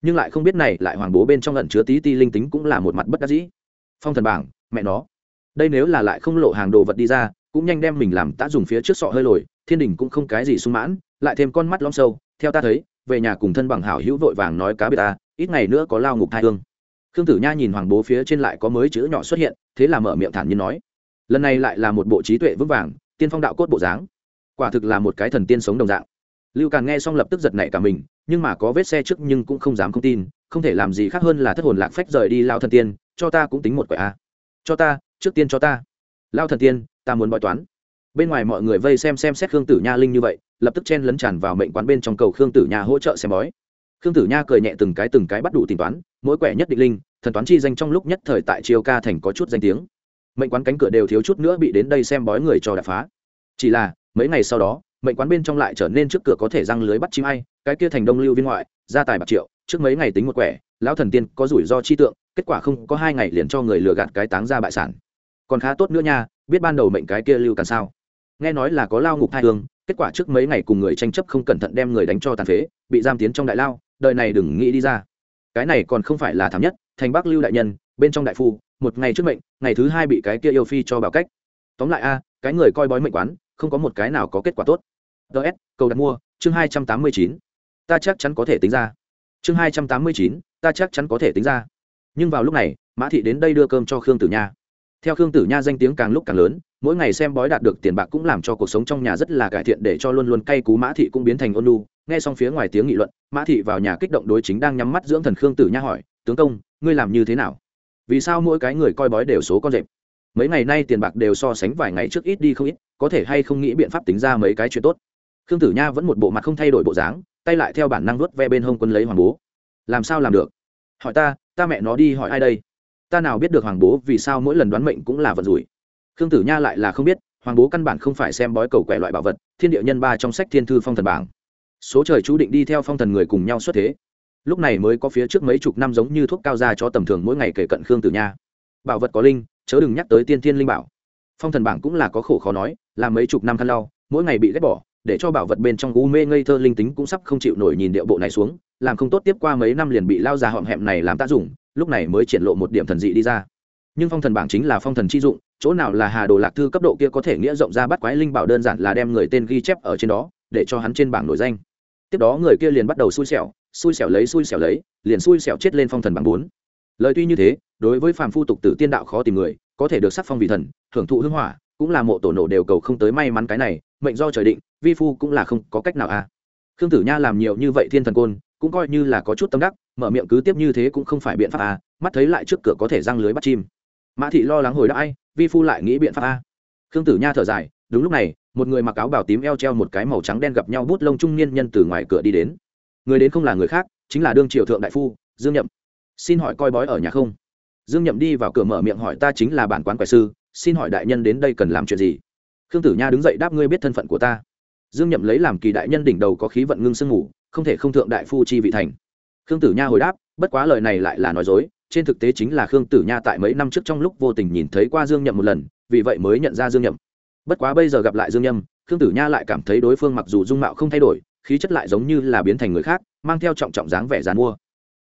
Nhưng lại không biết này, lại hoàng bố bên trong lận chứa tí ti linh tính cũng là một mặt bất đắc dĩ. Phong thần bảng, mẹ nó. Đây nếu là lại không lộ hàng đồ vật đi ra, cũng nhanh đem mình làm tã dùng phía trước sọ hơi lồi, thiên đình cũng không cái gì sung mãn, lại thêm con mắt lom sâu, theo ta thấy về nhà cùng thân bằng hảo hữu vội vàng nói cá biệt ta, ít ngày nữa có lao ngục thai hương. Khương tử nha nhìn hoàng bố phía trên lại có mới chữ nhỏ xuất hiện, thế là mở miệng thản nhiên nói, lần này lại là một bộ trí tuệ vững vàng, tiên phong đạo cốt bộ dáng. Quả thực là một cái thần tiên sống đồng dạng. Lưu càn nghe xong lập tức giật nảy cả mình, nhưng mà có vết xe trước nhưng cũng không dám không tin, không thể làm gì khác hơn là thất hồn lạc phách rời đi lao thần tiên, cho ta cũng tính một quẻ a. Cho ta, trước tiên cho ta. Lao thần tiên, ta muốn bói toán bên ngoài mọi người vây xem xem xét khương tử nha linh như vậy, lập tức chen lấn tràn vào mệnh quán bên trong cầu khương tử nha hỗ trợ xem bói. Khương tử nha cười nhẹ từng cái từng cái bắt đủ tính toán, mỗi quẻ nhất định linh, thần toán chi danh trong lúc nhất thời tại triều ca thành có chút danh tiếng. Mệnh quán cánh cửa đều thiếu chút nữa bị đến đây xem bói người cho đập phá. Chỉ là, mấy ngày sau đó, mệnh quán bên trong lại trở nên trước cửa có thể răng lưới bắt chim ai, cái kia thành đông lưu viên ngoại, gia tài bạc triệu, trước mấy ngày tính một quẻ, lão thần tiên có rủi ro chi tượng, kết quả không có hai ngày liền cho người lừa gạt cái táng ra bại sản. Còn khá tốt nữa nha, biết ban đầu mệnh cái kia lưu càn sao nghe nói là có lao ngục thai hương, kết quả trước mấy ngày cùng người tranh chấp không cẩn thận đem người đánh cho tàn phế, bị giam tiến trong đại lao, đời này đừng nghĩ đi ra. Cái này còn không phải là thảm nhất, thành bắc lưu đại nhân, bên trong đại phu, một ngày trước mệnh, ngày thứ hai bị cái kia yêu phi cho bảo cách. Tóm lại a, cái người coi bói mệnh quán, không có một cái nào có kết quả tốt. Ts cầu đặt mua, chương hai trăm tám mươi chín. Ta chắc chắn có thể tính ra. Chương hai trăm tám mươi chín, ta chắc chắn có thể tính ra. Nhưng vào lúc này, mã thị đến đây đưa cơm cho khương tử nha. Theo khương tử nha danh tiếng càng lúc càng lớn mỗi ngày xem bói đạt được tiền bạc cũng làm cho cuộc sống trong nhà rất là cải thiện để cho luôn luôn cay cú mã thị cũng biến thành ôn lu nghe xong phía ngoài tiếng nghị luận, mã thị vào nhà kích động đối chính đang nhắm mắt dưỡng thần khương tử nha hỏi, tướng công, ngươi làm như thế nào? Vì sao mỗi cái người coi bói đều số con rệp? Mấy ngày nay tiền bạc đều so sánh vài ngày trước ít đi không ít, có thể hay không nghĩ biện pháp tính ra mấy cái chuyện tốt? Khương tử nha vẫn một bộ mặt không thay đổi bộ dáng, tay lại theo bản năng nuốt ve bên hông quân lấy hoàng bố. Làm sao làm được? Hỏi ta ta mẹ nó đi hỏi ai đây? Ta nào biết được hoàng bố vì sao mỗi lần đoán mệnh cũng là vận rủi? Khương tử nha lại là không biết, hoàng bố căn bản không phải xem bói cầu quẻ loại bảo vật, thiên địa nhân ba trong sách thiên thư phong thần bảng. Số trời chú định đi theo phong thần người cùng nhau xuất thế. Lúc này mới có phía trước mấy chục năm giống như thuốc cao ra cho tầm thường mỗi ngày kể cận khương tử nha. Bảo vật có linh, chớ đừng nhắc tới tiên thiên linh bảo. Phong thần bảng cũng là có khổ khó nói, là mấy chục năm khăn lau, mỗi ngày bị ghét bỏ, để cho bảo vật bên trong u mê ngây thơ linh tính cũng sắp không chịu nổi nhìn điệu bộ này xuống, làm không tốt tiếp qua mấy năm liền bị lao già họm hẹm này làm tác dụng, lúc này mới triển lộ một điểm thần dị đi ra. Nhưng phong thần bảng chính là phong thần chi dụng chỗ nào là hà đồ lạc thư cấp độ kia có thể nghĩa rộng ra bắt quái linh bảo đơn giản là đem người tên ghi chép ở trên đó, để cho hắn trên bảng nổi danh. Tiếp đó người kia liền bắt đầu xui xẻo xui xẻo lấy, xui xẻo lấy, liền xui xẻo chết lên phong thần bảng bốn. Lời tuy như thế, đối với phàm phu tục tử tiên đạo khó tìm người, có thể được sắc phong vị thần, thưởng thụ hưng hỏa, cũng là mộ tổ nổ đều cầu không tới may mắn cái này, mệnh do trời định, vi phu cũng là không có cách nào à. khương tử nha làm nhiều như vậy thiên thần côn, cũng coi như là có chút tâm đắc, mở miệng cứ tiếp như thế cũng không phải biện pháp à mắt thấy lại trước cửa có thể răng lưới bắt chim. Mã thị lo lắng hồi đã ai vi phu lại nghĩ biện pháp a. Khương tử nha thở dài, đúng lúc này, một người mặc áo bảo tím eo treo một cái màu trắng đen gặp nhau bút lông trung niên nhân từ ngoài cửa đi đến. Người đến không là người khác, chính là đương triều thượng đại phu, dương nhậm. Xin hỏi coi bói ở nhà không? Dương nhậm đi vào cửa mở miệng hỏi ta chính là bản quán quẻ sư, xin hỏi đại nhân đến đây cần làm chuyện gì? Khương tử nha đứng dậy đáp ngươi biết thân phận của ta. Dương nhậm lấy làm kỳ đại nhân đỉnh đầu có khí vận ngưng sương ngủ, không thể không thượng đại phu chi vị thành. Khương tử nha hồi đáp, bất quá lời này lại là nói dối trên thực tế chính là khương tử nha tại mấy năm trước trong lúc vô tình nhìn thấy qua dương nhậm một lần, vì vậy mới nhận ra dương nhậm. Bất quá bây giờ gặp lại dương nhậm, khương tử nha lại cảm thấy đối phương mặc dù dung mạo không thay đổi, khí chất lại giống như là biến thành người khác, mang theo trọng trọng dáng vẻ dàn mua.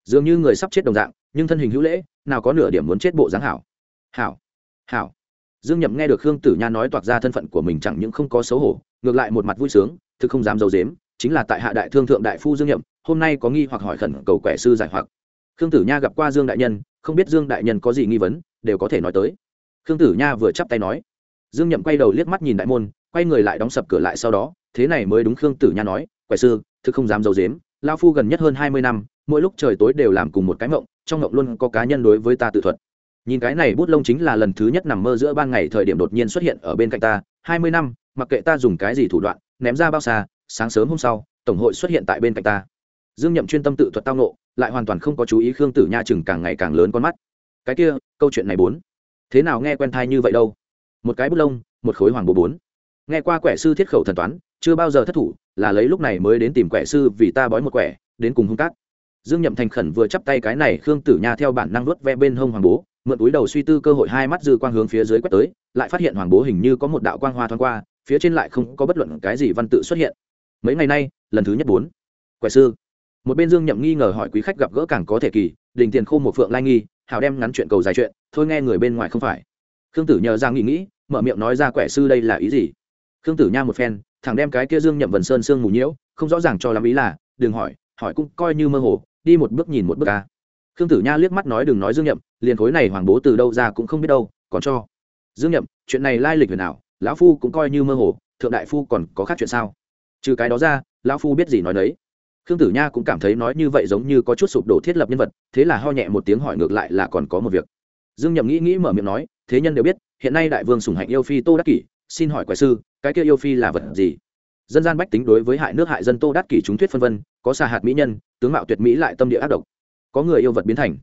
Dường như người sắp chết đồng dạng, nhưng thân hình hữu lễ, nào có nửa điểm muốn chết bộ dáng hảo. Hảo hảo. Dương nhậm nghe được khương tử nha nói toạc ra thân phận của mình chẳng những không có xấu hổ, ngược lại một mặt vui sướng, thực không dám d i ấ u dếm, chính là tại hạ đại thương thượng đại phu dương nhậm, hôm nay có nghi hoặc hỏi khẩn cầu quẻ sư giải hoặc khương tử nha gặp qua dương đại nhân, không biết dương đại nhân có gì nghi vấn, đều có thể nói tới. Khương tử nha vừa chắp tay nói. Dương nhậm quay đầu liếc mắt nhìn đại môn, quay người lại đóng sập cửa lại sau đó, thế này mới đúng khương tử nha nói, quẻ sư, thực không dám d i ấ u dếm lao phu gần nhất hơn hai mươi năm, mỗi lúc trời tối đều làm cùng một cái mộng, trong mộng luôn có cá nhân đối với ta tự thuật. Nhìn cái này bút lông chính là lần thứ nhất nằm mơ giữa ban ngày thời điểm đột nhiên xuất hiện ở bên cạnh ta, hai mươi năm, mặc kệ ta dùng cái gì thủ đoạn, ném ra bao xa, sáng sớm hôm sau, tổng hội xuất hiện tại bên cạnh ta dương nhậm chuyên tâm tự thuật tao nộ lại hoàn toàn không có chú ý khương tử nha chừng càng ngày càng lớn con mắt. Cái kia, câu chuyện này bốn. Thế nào nghe quen thai như vậy đâu? Một cái bút lông, một khối hoàng bố bốn. Nghe qua quẻ sư thiết khẩu thần toán, chưa bao giờ thất thủ, là lấy lúc này mới đến tìm quẻ sư vì ta bói một quẻ, đến cùng hung cát. Dương nhậm thành khẩn vừa chắp tay cái này khương tử nha theo bản năng vớt ve bên hông hoàng bố, mượn túi đầu suy tư cơ hội hai mắt dư quang hướng phía dưới quét tới, lại phát hiện hoàng bố hình như có một đạo quang hoa thoáng qua, phía trên lại không có bất luận cái gì văn tự xuất hiện. Mấy ngày nay, lần thứ nhất bốn. Quẻ sư một bên dương nhậm nghi ngờ hỏi quý khách gặp gỡ càng có thể kỳ, đình tiền khô một phượng lai nghi hào đem ngắn chuyện cầu dài chuyện, thôi nghe người bên ngoài không phải. Khương tử nhờ ra nghĩ nghĩ, mở miệng nói ra quẻ sư đây là ý gì? Khương tử nha một phen thằng đem cái kia dương nhậm vần sơn sương mù nhiễu, không rõ ràng cho làm ý là, đừng hỏi hỏi cũng coi như mơ hồ, đi một bước nhìn một bước ca khương tử nha liếc mắt nói đừng nói dương nhậm, liền khối này hoàng bố từ đâu ra cũng không biết đâu, còn cho. Dương nhậm, chuyện này lai lịch về nào lão phu cũng coi như mơ hồ, thượng đại phu còn có khác chuyện sao? Trừ cái đó ra, lão phu biết gì nói đấy khương tử nha cũng cảm thấy nói như vậy giống như có chút sụp đổ thiết lập nhân vật, thế là ho nhẹ một tiếng hỏi ngược lại là còn có một việc. Dương nhậm nghĩ nghĩ mở miệng nói, thế nhân đều biết, hiện nay đại vương sùng hạnh yêu phi tô đắc kỷ, xin hỏi quái sư, cái kia yêu phi là vật gì? Dân gian bách tính đối với hại nước hại dân tô đắc kỷ chúng thuyết phân vân, có xa hạt mỹ nhân, tướng mạo tuyệt mỹ lại tâm địa ác độc. Có người yêu vật biến thành.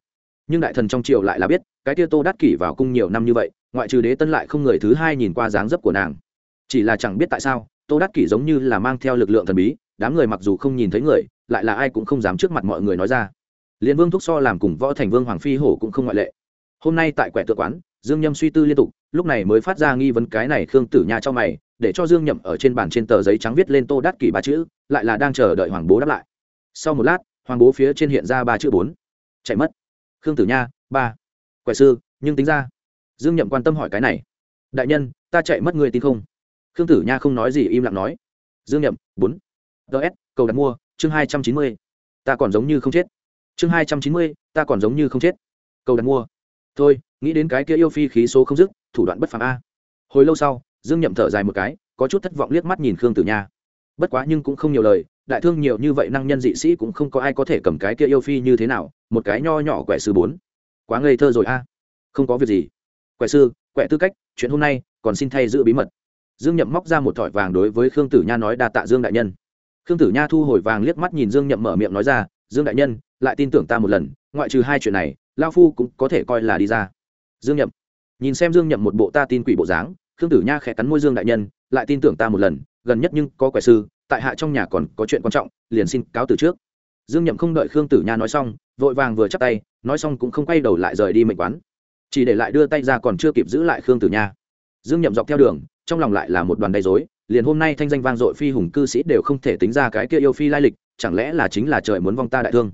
Nhưng đại thần trong triều lại là biết, cái kia tô đắc kỷ vào cung nhiều năm như vậy, ngoại trừ đế tân lại không người thứ hai nhìn qua dáng dấp của nàng. Chỉ là chẳng biết tại sao, tô đắc kỷ giống như là mang theo lực lượng thần bí đám người mặc dù không nhìn thấy người, lại là ai cũng không dám trước mặt mọi người nói ra. Liên vương thúc so làm cùng võ thành vương hoàng phi hổ cũng không ngoại lệ. Hôm nay tại quẻ tự quán, dương nhâm suy tư liên tục, lúc này mới phát ra nghi vấn cái này khương tử nha cho mày, để cho dương nhậm ở trên bàn trên tờ giấy trắng viết lên tô đắt kỷ ba chữ, lại là đang chờ đợi hoàng bố đáp lại. Sau một lát, hoàng bố phía trên hiện ra ba chữ bốn. Chạy mất. Khương tử nha, ba. Quẻ sư, nhưng tính ra. Dương nhậm quan tâm hỏi cái này. Đại nhân, ta chạy mất người tin không? Khương tử nha không nói gì, im lặng nói. Dương nhậm, bốn ts cầu đặt mua, chương hai trăm chín mươi. Ta còn giống như không chết. Chương hai trăm chín mươi, ta còn giống như không chết. Cầu đặt mua. Thôi, nghĩ đến cái kia yêu phi khí số không dứt, thủ đoạn bất phàm a. Hồi lâu sau, dương nhậm thở dài một cái, có chút thất vọng liếc mắt nhìn khương tử nha. Bất quá nhưng cũng không nhiều lời, đại thương nhiều như vậy năng nhân dị sĩ cũng không có ai có thể cầm cái kia yêu phi như thế nào, một cái nho nhỏ quẻ sư bốn. Quá ngây thơ rồi a. Không có việc gì. Quẻ sư, quẻ tư cách, chuyện hôm nay còn xin thay giữ bí mật. Dương nhậm móc ra một thỏi vàng đối với khương tử nha nói đa tạ dương đại nhân khương tử nha thu hồi vàng liếc mắt nhìn dương nhậm mở miệng nói ra, dương đại nhân, lại tin tưởng ta một lần, ngoại trừ hai chuyện này lao phu cũng có thể coi là đi ra. Dương nhậm nhìn xem dương nhậm một bộ ta tin quỷ bộ dáng, khương tử nha khẽ cắn môi dương đại nhân, lại tin tưởng ta một lần, gần nhất nhưng có quẻ sư, tại hạ trong nhà còn có chuyện quan trọng, liền xin cáo từ trước. Dương nhậm không đợi khương tử nha nói xong, vội vàng vừa chắp tay, nói xong cũng không quay đầu lại rời đi mệnh quán. Chỉ để lại đưa tay ra còn chưa kịp giữ lại khương tử nha. Dương nhậm dọc theo đường, trong lòng lại là một đoàn đầy dối liền hôm nay thanh danh vang dội phi hùng cư sĩ đều không thể tính ra cái kia yêu phi lai lịch, chẳng lẽ là chính là trời muốn vong ta đại thương?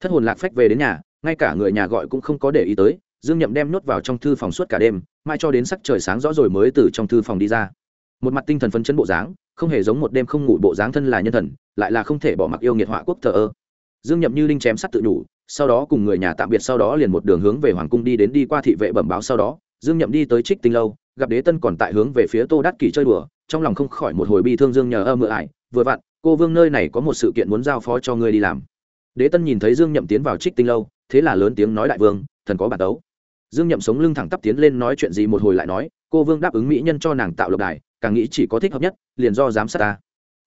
Thất hồn lạc phách về đến nhà, ngay cả người nhà gọi cũng không có để ý tới, dương nhậm đem nhốt vào trong thư phòng suốt cả đêm, mai cho đến sắc trời sáng rõ rồi mới từ trong thư phòng đi ra. Một mặt tinh thần phấn chấn bộ dáng, không hề giống một đêm không ngủ bộ dáng thân là nhân thần, lại là không thể bỏ mặc yêu nghiệt họa quốc thờ ơ. Dương nhậm như linh chém sắt tự nhủ, sau đó cùng người nhà tạm biệt sau đó liền một đường hướng về hoàng cung đi đến đi qua thị vệ bẩm báo sau đó. Dương nhậm đi tới trích tinh lâu, gặp đế tân còn tại hướng về phía tô đắc kỷ chơi đùa trong lòng không khỏi một hồi bi thương dương nhờ ơ mựa ải, vừa vặn, cô vương nơi này có một sự kiện muốn giao phó cho ngươi đi làm. Đế tân nhìn thấy dương nhậm tiến vào trích tinh lâu, thế là lớn tiếng nói đại vương, thần có bản đấu dương nhậm sống lưng thẳng tắp tiến lên nói chuyện gì một hồi lại nói, cô vương đáp ứng mỹ nhân cho nàng tạo lộc đài, càng nghĩ chỉ có thích hợp nhất, liền do giám sát ta.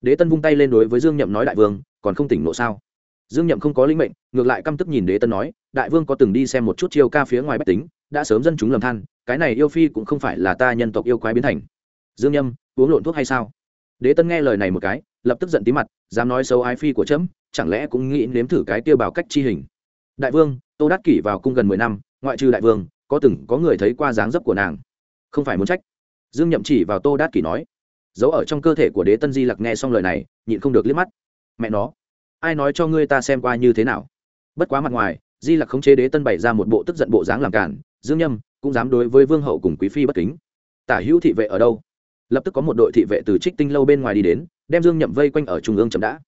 Đế tân vung tay lên đối với dương nhậm nói đại vương, còn không tỉnh nộ sao? Dương nhậm không có linh mệnh, ngược lại căm tức nhìn đế tân nói, đại vương có từng đi xem một chút chiêu ca phía ngoài bách tính, đã sớm dân chúng lầm than, cái này yêu phi cũng không phải là ta nhân tộc yêu quái biến thành. Dương nhâm uống lộn thuốc hay sao? Đế tân nghe lời này một cái, lập tức giận tí mặt, dám nói xấu ái phi của trẫm chẳng lẽ cũng nghĩ nếm thử cái tiêu bảo cách chi hình? Đại vương, tô đắc kỷ vào cung gần mười năm, ngoại trừ đại vương, có từng có người thấy qua dáng dấp của nàng. Không phải muốn trách. Dương nhậm chỉ vào tô đát kỷ nói. Giấu ở trong cơ thể của đế tân di lặc nghe xong lời này, nhịn không được liếc mắt. Mẹ nó, ai nói cho ngươi ta xem qua như thế nào? Bất quá mặt ngoài, di lặc khống chế đế tân bày ra một bộ tức giận bộ dáng làm cản, dương nhâm cũng dám đối với vương hậu cùng quý phi bất kính. Tả hữu thị vệ ở đâu? Lập tức có một đội thị vệ từ trích tinh lâu bên ngoài đi đến, đem dương nhậm vây quanh ở trung ương chậm đã.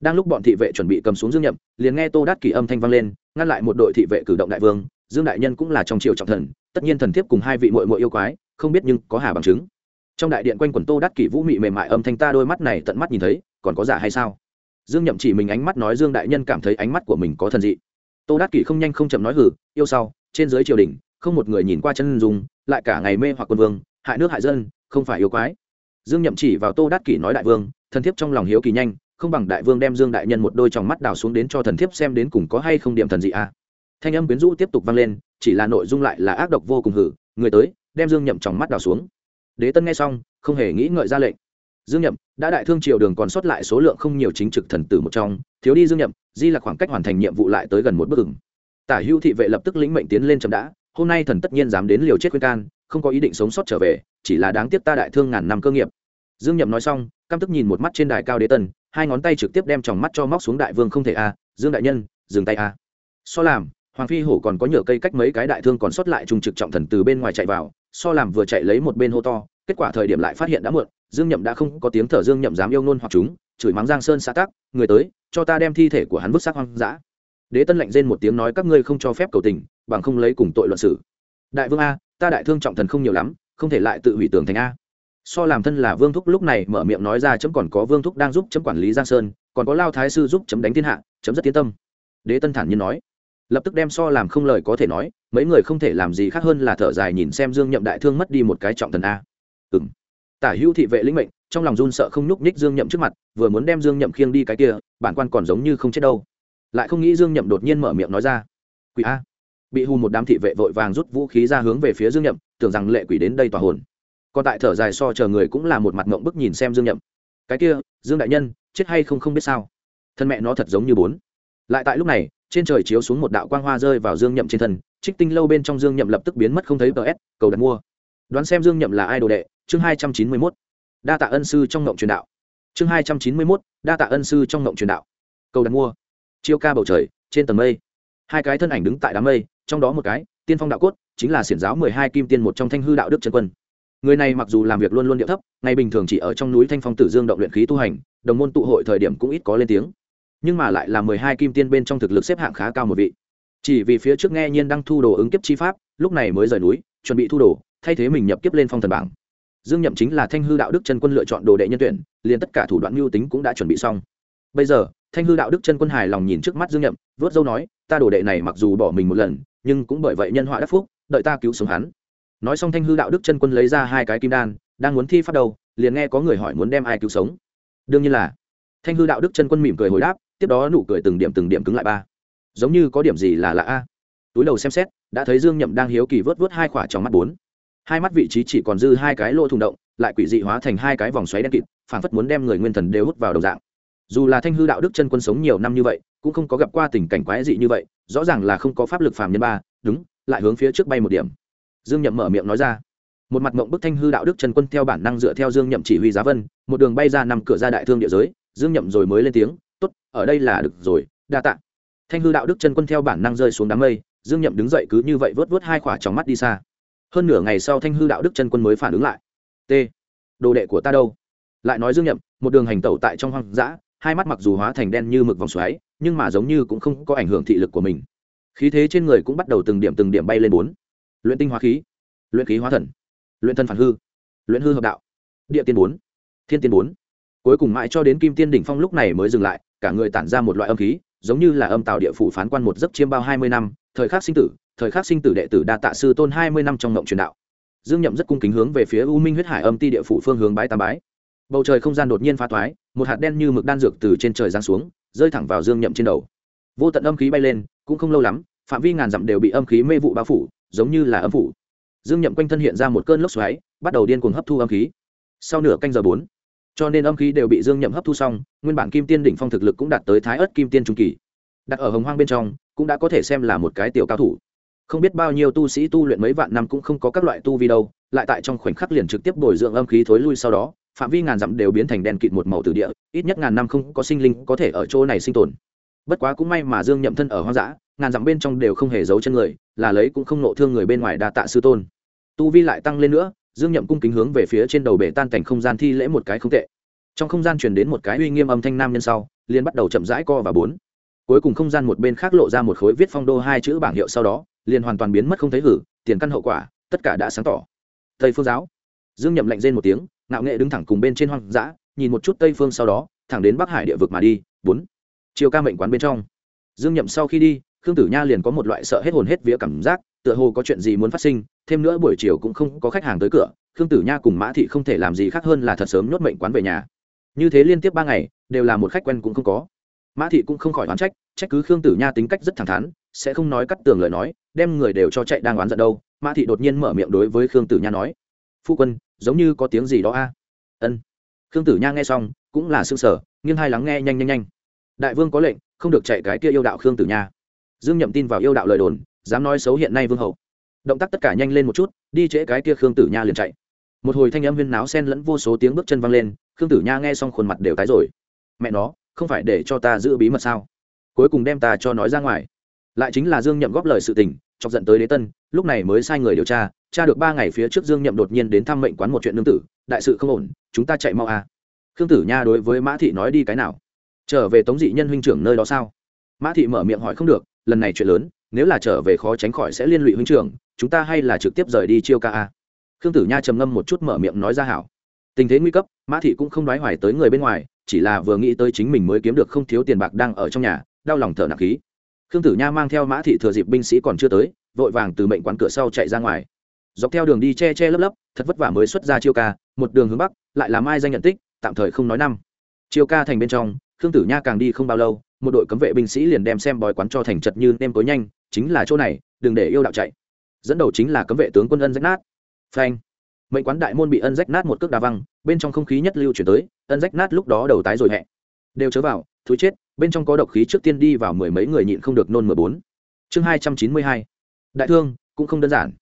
Đang lúc bọn thị vệ chuẩn bị cầm xuống dương nhậm, liền nghe tô đát kỷ âm thanh vang lên, ngăn lại một đội thị vệ cử động đại vương, dương đại nhân cũng là trong triều trọng thần, tất nhiên thần thiếp cùng hai vị mội mội yêu quái, không biết nhưng có hà bằng chứng. Trong đại điện quanh quần tô Đát kỷ vũ mị mềm mại âm thanh ta đôi mắt này tận mắt nhìn thấy, còn có giả hay sao? Dương nhậm chỉ mình ánh mắt nói dương đại nhân cảm thấy ánh mắt của mình có thần dị. Tô Đát kỷ không nhanh không chậm nói hử yêu sau, trên dưới triều đình, không một người nhìn qua chân dùng lại cả ngày mê hoặc quân vương, hại nước hại dân không phải yêu quái. Dương nhậm chỉ vào tô đát kỷ nói đại vương, thần thiếp trong lòng hiếu kỳ nhanh, không bằng đại vương đem dương đại nhân một đôi tròng mắt đào xuống đến cho thần thiếp xem đến cùng có hay không điểm thần gì à. Thanh âm quyến rũ tiếp tục vang lên, chỉ là nội dung lại là ác độc vô cùng hử, người tới, đem dương nhậm tròng mắt đào xuống. Đế tân nghe xong, không hề nghĩ ngợi ra lệnh. Dương nhậm, đã đại thương triều đường còn sót lại số lượng không nhiều chính trực thần tử một trong, thiếu đi dương nhậm, di là khoảng cách hoàn thành nhiệm vụ lại tới gần một bước ừng tả hưu thị vệ lập tức lĩnh mệnh tiến lên chậm đã, hôm nay thần tất nhiên dám đến liều chết khuyên can không có ý định sống sót trở về, chỉ là đáng tiếc ta đại thương ngàn năm cơ nghiệp. Dương nhậm nói xong, căm tức nhìn một mắt trên đài cao đế tân hai ngón tay trực tiếp đem tròng mắt cho móc xuống đại vương không thể a, dương đại nhân, dừng tay a. So làm, hoàng phi hổ còn có nhựa cây cách mấy cái đại thương còn sót lại trung trực trọng thần từ bên ngoài chạy vào, so làm vừa chạy lấy một bên hô to, kết quả thời điểm lại phát hiện đã muộn, dương nhậm đã không có tiếng thở dương nhậm dám yêu nôn hoặc chúng, chửi mắng giang sơn xã tác người tới, cho ta đem thi thể của hắn vứt xác hoang dã. Đế tân lạnh rên một tiếng nói, các ngươi không cho phép cầu tình, bằng không lấy cùng tội luận xử. Đại vương a ta đại thương trọng thần không nhiều lắm, không thể lại tự hủy tường thành a. So làm thân là vương thúc lúc này mở miệng nói ra chấm còn có vương thúc đang giúp chấm quản lý giang sơn, còn có lao thái sư giúp chấm đánh thiên hạ, chấm rất tiến tâm. Đế tân thản nhiên nói. Lập tức đem so làm không lời có thể nói, mấy người không thể làm gì khác hơn là thở dài nhìn xem dương nhậm đại thương mất đi một cái trọng thần a. Ừ m tả hữu thị vệ lĩnh mệnh, trong lòng run sợ không nhúc nhích dương nhậm trước mặt, vừa muốn đem dương nhậm khiêng đi cái kia, bản quan còn giống như không chết đâu. Lại không nghĩ dương nhậm đột nhiên mở miệng nói ra. Quỷ a bị hù một đám thị vệ vội vàng rút vũ khí ra hướng về phía dương nhậm, tưởng rằng lệ quỷ đến đây tòa hồn. Còn tại thở dài so chờ người cũng là một mặt ngộng bức nhìn xem dương nhậm. Cái kia, dương đại nhân, chết hay không không biết sao? Thân mẹ nó thật giống như bốn. Lại tại lúc này, trên trời chiếu xuống một đạo quang hoa rơi vào dương nhậm trên thân, trích tinh lâu bên trong dương nhậm lập tức biến mất không thấy ts cầu đặt mua. Đoán xem dương nhậm là ai đồ đệ, chương hai trăm chín mươi mốt. Đa tạ ân sư trong ngộng truyền đạo. Chương hai trăm chín mươi mốt, đa tạ ân sư trong ngộng truyền đạo. Cầu đặt mua. Chiêu ca bầu trời, trên tầng mây hai cái thân ảnh đứng tại đám mây, trong đó một cái, tiên phong đạo cốt, chính là xiển giáo mười hai kim tiên một trong thanh hư đạo đức trần quân. Người này mặc dù làm việc luôn luôn điệu thấp, ngày bình thường chỉ ở trong núi thanh phong tử dương động luyện khí tu hành, đồng môn tụ hội thời điểm cũng ít có lên tiếng. Nhưng mà lại là mười hai kim tiên bên trong thực lực xếp hạng khá cao một vị. Chỉ vì phía trước nghe nhiên đang thu đồ ứng kiếp chi pháp, lúc này mới rời núi, chuẩn bị thu đồ, thay thế mình nhập kiếp lên phong thần bảng. Dương nhậm chính là thanh hư đạo đức chân quân lựa chọn đồ đệ nhân tuyển, liền tất cả thủ đoạn mưu tính cũng đã chuẩn bị xong. Bây giờ thanh hư đạo đức chân quân hài lòng nhìn trước mắt dương nhậm, vớt dâu nói, ta đổ đệ này mặc dù bỏ mình một lần, nhưng cũng bởi vậy nhân họa đắc phúc, đợi ta cứu sống hắn. Nói xong thanh hư đạo đức chân quân lấy ra hai cái kim đan, đang muốn thi phát đầu liền nghe có người hỏi muốn đem ai cứu sống. Đương nhiên là, thanh hư đạo đức chân quân mỉm cười hồi đáp, tiếp đó nụ cười từng điểm từng điểm cứng lại ba. Giống như có điểm gì là lạ a. Túi đầu xem xét, đã thấy dương nhậm đang hiếu kỳ vớt vớt hai khỏa trong mắt bốn. Hai mắt vị trí chỉ còn dư hai cái lỗ thùng động, lại quỷ dị hóa thành hai cái vòng xoáy đen kịt phản phất muốn đem người nguyên thần đều hút vào đồng dạng dù là thanh hư đạo đức chân quân sống nhiều năm như vậy, cũng không có gặp qua tình cảnh quái dị như vậy, rõ ràng là không có pháp lực phàm nhân ba, đúng, lại hướng phía trước bay một điểm. Dương nhậm mở miệng nói ra. Một mặt mộng bức thanh hư đạo đức chân quân theo bản năng dựa theo dương nhậm chỉ huy giá vân, một đường bay ra nằm cửa ra đại thương địa giới, dương nhậm rồi mới lên tiếng, tốt, ở đây là được rồi, đa tạ. Thanh hư đạo đức chân quân theo bản năng rơi xuống đám mây, dương nhậm đứng dậy cứ như vậy vớt vớt hai khỏa trong mắt đi xa. Hơn nửa ngày sau thanh hư đạo đức chân quân mới phản ứng lại. T, đồ đệ của ta đâu? Lại nói dương nhậm, một đường hành tẩu tại trong hoang dã hai mắt mặc dù hóa thành đen như mực vòng xoáy, nhưng mà giống như cũng không có ảnh hưởng thị lực của mình. Khí thế trên người cũng bắt đầu từng điểm từng điểm bay lên bốn. Luyện tinh hóa khí, luyện khí hóa thần, luyện thân phản hư, luyện hư hợp đạo, địa tiên bốn, thiên tiên bốn. Cuối cùng mãi cho đến kim tiên đỉnh phong lúc này mới dừng lại, cả người tản ra một loại âm khí, giống như là âm tạo địa phủ phán quan một giấc chiêm bao hai mươi năm, thời khắc sinh tử, thời khắc sinh tử đệ tử đa tạ sư tôn hai mươi năm trong ngộng truyền đạo. Dương nhậm rất cung kính hướng về phía u minh huyết hải âm ti địa phủ phương hướng bái tam bái bầu trời không gian đột nhiên phá thoái, một hạt đen như mực đan dược từ trên trời giáng xuống, rơi thẳng vào dương nhậm trên đầu. Vô tận âm khí bay lên, cũng không lâu lắm, phạm vi ngàn dặm đều bị âm khí mê vụ bao phủ, giống như là âm phủ. Dương nhậm quanh thân hiện ra một cơn lốc xoáy, bắt đầu điên cuồng hấp thu âm khí. Sau nửa canh giờ bốn, cho nên âm khí đều bị dương nhậm hấp thu xong, nguyên bản kim tiên đỉnh phong thực lực cũng đạt tới thái ớt kim tiên trung kỳ. Đặt ở hồng hoang bên trong, cũng đã có thể xem là một cái tiểu cao thủ. Không biết bao nhiêu tu sĩ tu luyện mấy vạn năm cũng không có các loại tu vi đâu, lại tại trong khoảnh khắc liền trực tiếp bồi dưỡng âm khí thối lui sau đó phạm vi ngàn dặm đều biến thành đèn kịt một màu từ địa, ít nhất ngàn năm không có sinh linh có thể ở chỗ này sinh tồn. Bất quá cũng may mà dương nhậm thân ở hoang dã, ngàn dặm bên trong đều không hề giấu chân người, là lấy cũng không nộ thương người bên ngoài đa tạ sư tôn. Tu vi lại tăng lên nữa, dương nhậm cung kính hướng về phía trên đầu bể tan cảnh không gian thi lễ một cái không tệ. Trong không gian truyền đến một cái uy nghiêm âm thanh nam nhân sau, liền bắt đầu chậm rãi co và bốn. Cuối cùng không gian một bên khác lộ ra một khối viết phong đô hai chữ bảng hiệu sau đó, liền hoàn toàn biến mất không thấy hử, tiền căn hậu quả, tất cả đã sáng tỏ. Tây phương giáo. Dương nhậm lạnh rên một tiếng ngạo nghệ đứng thẳng cùng bên trên hoang dã, nhìn một chút tây phương sau đó, thẳng đến bắc hải địa vực mà đi. Bốn, chiều ca mệnh quán bên trong. Dương nhậm sau khi đi, khương tử nha liền có một loại sợ hết hồn hết vía cảm giác, tựa hồ có chuyện gì muốn phát sinh, thêm nữa buổi chiều cũng không có khách hàng tới cửa, khương tử nha cùng mã thị không thể làm gì khác hơn là thật sớm nhốt mệnh quán về nhà. Như thế liên tiếp ba ngày, đều là một khách quen cũng không có. Mã thị cũng không khỏi oán trách trách cứ khương tử nha tính cách rất thẳng thắn, sẽ không nói cắt tường lời nói, đem người đều cho chạy đang oán giận đâu. Mã thị đột nhiên mở miệng đối với khương tử nha nói, phu quân giống như có tiếng gì đó a. Ân. Khương tử nha nghe xong, cũng là xương sở nghiêng hai lắng nghe nhanh nhanh nhanh. Đại vương có lệnh, không được chạy cái kia yêu đạo khương tử nha. Dương nhậm tin vào yêu đạo lời đồn, dám nói xấu hiện nay vương hậu. Động tác tất cả nhanh lên một chút, đi trễ cái kia khương tử nha liền chạy. Một hồi thanh âm viên náo sen lẫn vô số tiếng bước chân văng lên, khương tử nha nghe xong khuôn mặt đều tái rồi. Mẹ nó, không phải để cho ta giữ bí mật sao? Cuối cùng đem ta cho nói ra ngoài. Lại chính là dương nhậm góp lời sự tình, chọc giận tới đế tân, lúc này mới sai người điều tra Cha được ba ngày phía trước dương nhậm đột nhiên đến thăm mệnh quán một chuyện nương tử, đại sự không ổn, chúng ta chạy mau à. khương tử nha đối với mã thị nói đi cái nào? Trở về tống dị nhân huynh trưởng nơi đó sao? Mã thị mở miệng hỏi không được, lần này chuyện lớn, nếu là trở về khó tránh khỏi sẽ liên lụy huynh trưởng, chúng ta hay là trực tiếp rời đi chiêu ca a? Khương tử nha trầm ngâm một chút mở miệng nói ra hảo. Tình thế nguy cấp, mã thị cũng không nói hoài tới người bên ngoài, chỉ là vừa nghĩ tới chính mình mới kiếm được không thiếu tiền bạc đang ở trong nhà, đau lòng thở nặng khí. Khương tử nha mang theo mã thị thừa dịp binh sĩ còn chưa tới, vội vàng từ mệnh quán cửa sau chạy ra ngoài dọc theo đường đi che che lấp lấp, thật vất vả mới xuất ra chiêu ca, một đường hướng bắc, lại làm ai danh nhận tích, tạm thời không nói năm. Chiêu ca thành bên trong, khương tử nha càng đi không bao lâu, một đội cấm vệ binh sĩ liền đem xem bói quán cho thành chật như nem tối nhanh, chính là chỗ này, đừng để yêu đạo chạy. Dẫn đầu chính là cấm vệ tướng quân ân rách nát. Phanh. Mệnh quán đại môn bị ân rách nát một cước đa văng, bên trong không khí nhất lưu chuyển tới, ân rách nát lúc đó đầu tái rồi hẹ. Đều chớ vào thú chết, bên trong có độc khí trước tiên đi vào mười mấy người nhịn không được nôn mười bốn. Chương hai trăm chín mươi hai. Đại thương, cũng không đơn giản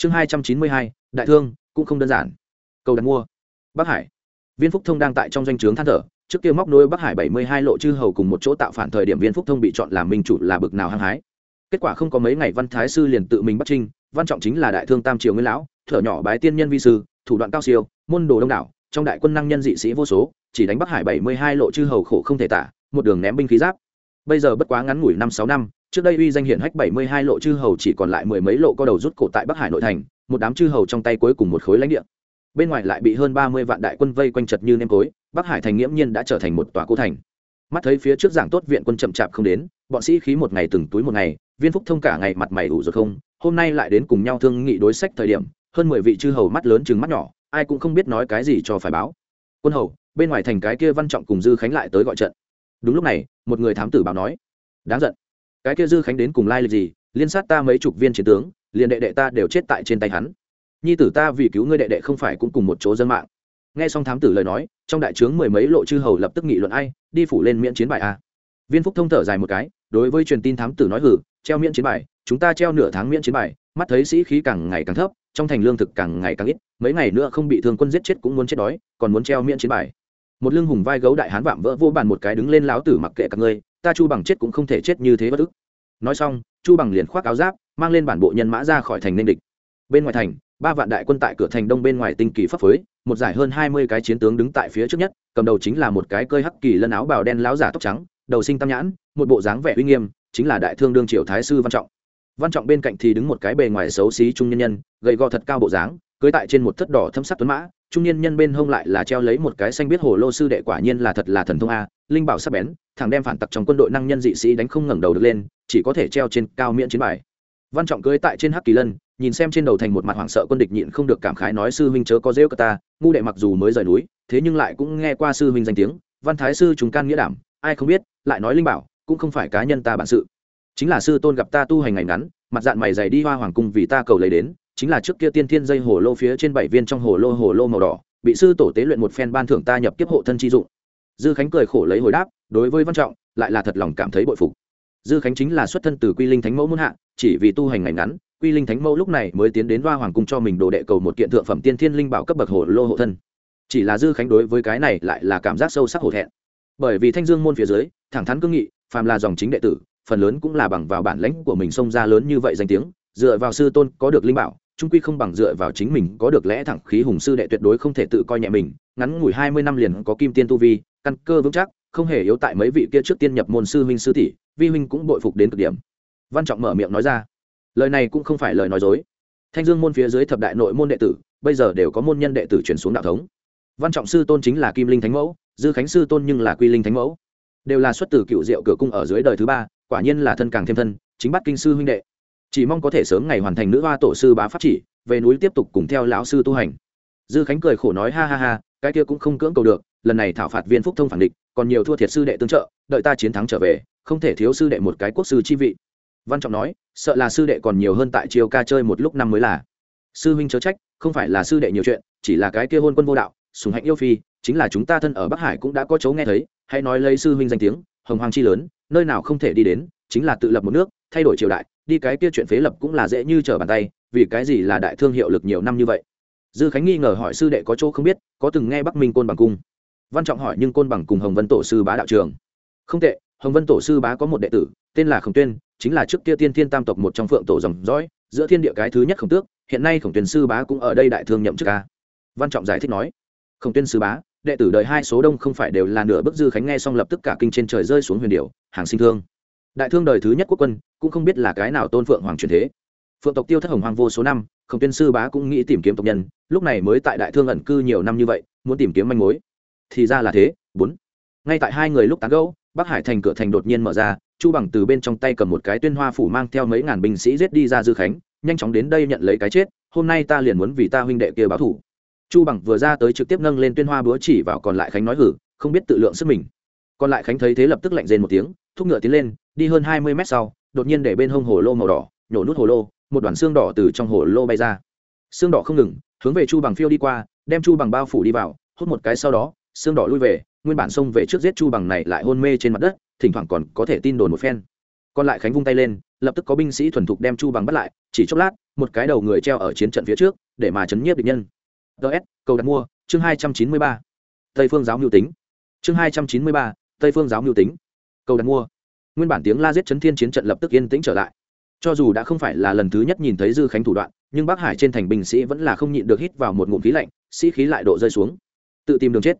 chương hai trăm chín mươi hai, đại thương, cũng không đơn giản. Cầu đặt mua. Bắc hải. Viên phúc thông đang tại trong doanh trướng than thở, trước kia móc nối bắc hải bảy mươi hai lộ chư hầu cùng một chỗ tạo phản thời điểm viên phúc thông bị chọn làm minh chủ là bực nào hăng hái. Kết quả không có mấy ngày văn thái sư liền tự mình bắt trinh, văn trọng chính là đại thương tam triều nguyên lão, thở nhỏ bái tiên nhân vi sư, thủ đoạn cao siêu, môn đồ đông đảo, trong đại quân năng nhân dị sĩ vô số, chỉ đánh bắc hải bảy mươi hai lộ chư hầu khổ không thể tả, một đường ném binh khí giáp. Bây giờ bất quá ngắn ngủi năm sáu năm trước đây uy danh hiển hách bảy mươi hai lộ chư hầu chỉ còn lại mười mấy lộ có đầu rút cổ tại bắc hải nội thành, một đám chư hầu trong tay cuối cùng một khối lãnh địa. Bên ngoài lại bị hơn ba mươi vạn đại quân vây quanh chật như nêm cối, bắc hải thành nghiễm nhiên đã trở thành một tòa cô thành. Mắt thấy phía trước giảng tốt viện quân chậm chạp không đến, bọn sĩ khí một ngày từng túi một ngày, viên phúc thông cả ngày mặt mày ủ rồi không, hôm nay lại đến cùng nhau thương nghị đối sách thời điểm, hơn mười vị chư hầu mắt lớn chừng mắt nhỏ, ai cũng không biết nói cái gì cho phải báo. Quân hầu, bên ngoài thành cái kia văn trọng cùng dư khánh lại tới gọi trận. Đúng lúc này, một người thám tử báo nói, đáng giận cái kia dư khánh đến cùng lai lịch gì, liên sát ta mấy chục viên chiến tướng, liền đệ đệ ta đều chết tại trên tay hắn. Nhi tử ta vì cứu ngươi đệ đệ không phải cũng cùng một chỗ dân mạng. Nghe xong thám tử lời nói, trong đại trướng mười mấy lộ chư hầu lập tức nghị luận ai, đi phủ lên miễn chiến bài a. Viên phúc thông thở dài một cái, đối với truyền tin thám tử nói hử treo miễn chiến bài, chúng ta treo nửa tháng miễn chiến bài, mắt thấy sĩ khí càng ngày càng thấp, trong thành lương thực càng ngày càng ít, mấy ngày nữa không bị thương quân giết chết cũng muốn chết đói, còn muốn treo miễn chiến bài. Một lưng hùng vai gấu đại hán vạm vỡ vô bàn một cái đứng lên láo tử mặc kệ các ngươi ta chu bằng chết cũng không thể chết như thế bất ức nói xong, chu bằng liền khoác áo giáp, mang lên bản bộ nhân mã ra khỏi thành Ninh địch bên ngoài thành, ba vạn đại quân tại cửa thành đông bên ngoài tinh kỳ pháp phới. một giải hơn hai mươi cái chiến tướng đứng tại phía trước nhất, cầm đầu chính là một cái cơi hắc kỳ lân áo bào đen láo giả tóc trắng, đầu sinh tam nhãn, một bộ dáng vẻ uy nghiêm, chính là đại thương đương triều thái sư văn trọng văn trọng bên cạnh thì đứng một cái bề ngoài xấu xí trung nhân nhân, gầy gò thật cao bộ dáng, cưới tại trên một thất đỏ thâm sắc tuấn mã trung niên nhân bên hông lại là treo lấy một cái xanh biết hồ lô sư đệ quả nhiên là thật là thần thông a, linh bảo sắc bén thằng đem phản tặc trong quân đội năng nhân dị sĩ đánh không ngẩng đầu được lên, chỉ có thể treo trên cao miễn chiến bài. Văn trọng cưới tại trên hắc kỳ lân, nhìn xem trên đầu thành một mặt hoảng sợ quân địch nhịn không được cảm khái nói, sư huynh chớ có rêu ta, ngu đệ mặc dù mới rời núi, thế nhưng lại cũng nghe qua sư huynh danh tiếng, văn thái sư chúng can nghĩa đảm, ai không biết, lại nói linh bảo, cũng không phải cá nhân ta bản sự. Chính là sư tôn gặp ta tu hành ngày ngắn, mặt dạng mày dày đi hoa hoàng cung vì ta cầu lấy đến chính là trước kia tiên thiên dây hồ lô phía trên bảy viên trong hồ lô hồ lô màu đỏ, bị sư tổ tế luyện một phen ban thưởng ta nhập kiếp hộ thân chi dụng. Dư khánh cười khổ lấy hồi đáp, đối với văn trọng, lại là thật lòng cảm thấy bội phục. Dư khánh chính là xuất thân từ quy linh thánh mẫu muôn hạ, chỉ vì tu hành ngày ngắn, quy linh thánh mẫu lúc này mới tiến đến hoa hoàng cung cho mình đồ đệ cầu một kiện thượng phẩm tiên thiên linh bảo cấp bậc hồ lô hộ thân. Chỉ là dư khánh đối với cái này lại là cảm giác sâu sắc hổ thẹn. Bởi vì thanh dương môn phía dưới, thẳng thắn cương nghị, phàm là dòng chính đệ tử, phần lớn cũng là bằng vào bản lãnh của mình xông ra lớn như vậy danh tiếng, dựa vào sư tôn có được linh bảo trung quy không bằng dựa vào chính mình, có được lẽ thẳng khí hùng sư đệ tuyệt đối không thể tự coi nhẹ mình. Ngắn ngủi hai mươi năm liền có kim tiên tu vi, căn cơ vững chắc, không hề yếu tại mấy vị kia trước tiên nhập môn sư huynh sư tỷ, vi huynh cũng bội phục đến cực điểm. Văn trọng mở miệng nói ra, lời này cũng không phải lời nói dối. Thanh dương môn phía dưới thập đại nội môn đệ tử, bây giờ đều có môn nhân đệ tử chuyển xuống đạo thống. Văn trọng sư tôn chính là kim linh thánh mẫu, dư khánh sư tôn nhưng là quy linh thánh mẫu. Đều là xuất từ cựu diệu cửa cung ở dưới đời thứ ba, quả nhiên là thân càng thêm thân, chính bắt kinh sư huynh đệ chỉ mong có thể sớm ngày hoàn thành nữ hoa tổ sư bá pháp chỉ, về núi tiếp tục cùng theo lão sư tu hành. Dư khánh cười khổ nói, ha ha ha, cái kia cũng không cưỡng cầu được, lần này thảo phạt viên phúc thông phản địch, còn nhiều thua thiệt sư đệ tương trợ, đợi ta chiến thắng trở về, không thể thiếu sư đệ một cái quốc sư chi vị. Văn trọng nói, sợ là sư đệ còn nhiều hơn tại chiều ca chơi một lúc năm mới là. Sư huynh chớ trách, không phải là sư đệ nhiều chuyện, chỉ là cái kia hôn quân vô đạo, sùng hạnh yêu phi, chính là chúng ta thân ở bắc hải cũng đã có chấu nghe thấy, hãy nói lấy sư huynh danh tiếng, hồng hoàng chi lớn, nơi nào không thể đi đến, chính là tự lập một nước, thay đổi triều đại đi cái kia chuyện phế lập cũng là dễ như trở bàn tay, vì cái gì là đại thương hiệu lực nhiều năm như vậy? Dư khánh nghi ngờ hỏi sư đệ có chỗ không biết, có từng nghe bắc minh côn bằng cung. Văn trọng hỏi nhưng côn bằng cùng hồng vân tổ sư bá đạo trường. Không tệ, hồng vân tổ sư bá có một đệ tử, tên là khổng tuyên, chính là trước kia tiên thiên tam tộc một trong phượng tổ dòng dõi, giữa thiên địa cái thứ nhất khổng tước, hiện nay khổng tuyên sư bá cũng ở đây đại thương nhậm chức ca văn trọng giải thích nói, khổng tuyên sư bá, đệ tử đời hai số đông không phải đều là nửa bức dư khánh nghe xong lập tức cả kinh trên trời rơi xuống huyền điệu hàng sinh thương đại thương đời thứ nhất quốc quân, cũng không biết là cái nào tôn phượng hoàng truyền thế. Phượng tộc tiêu thất hồng hoàng vô số năm, khổng tuyên sư bá cũng nghĩ tìm kiếm tộc nhân, lúc này mới tại đại thương ẩn cư nhiều năm như vậy, muốn tìm kiếm manh mối. Thì ra là thế, bốn. Ngay tại hai người lúc tán gẫu, bắc hải thành cửa thành đột nhiên mở ra, chu bằng từ bên trong tay cầm một cái tuyên hoa phủ mang theo mấy ngàn binh sĩ giết đi ra dư khánh, nhanh chóng đến đây nhận lấy cái chết, hôm nay ta liền muốn vì ta huynh đệ kia báo thủ. Chu bằng vừa ra tới trực tiếp nâng lên tuyên hoa búa chỉ vào còn lại khánh nói hử, không biết tự lượng sức mình. Còn lại khánh thấy thế lập tức lạnh rên một tiếng thúc ngựa tiến lên, đi hơn hai mươi mét sau, đột nhiên để bên hông hồ lô màu đỏ, nhổ nút hồ lô, một đoàn xương đỏ từ trong hồ lô bay ra. Xương đỏ không ngừng, hướng về chu bằng phiêu đi qua, đem chu bằng bao phủ đi vào, hút một cái sau đó, xương đỏ lui về, nguyên bản xông về trước giết chu bằng này lại hôn mê trên mặt đất, thỉnh thoảng còn có thể tin đồn một phen. Còn lại khánh vung tay lên, lập tức có binh sĩ thuần thục đem chu bằng bắt lại, chỉ chốc lát, một cái đầu người treo ở chiến trận phía trước, để mà chấn nhiếp địch nhân. Ts cầu đặt mua, chương hai trăm chín mươi ba. Tây phương giáo mưu tính. Chương hai trăm chín mươi ba, tây phương giáo mưu tính câu đặt mua. Nguyên bản tiếng la giết chấn thiên chiến trận lập tức yên tĩnh trở lại. Cho dù đã không phải là lần thứ nhất nhìn thấy dư khánh thủ đoạn, nhưng bắc hải trên thành binh sĩ vẫn là không nhịn được hít vào một ngụm khí lạnh, sĩ khí lại độ rơi xuống. Tự tìm đường chết.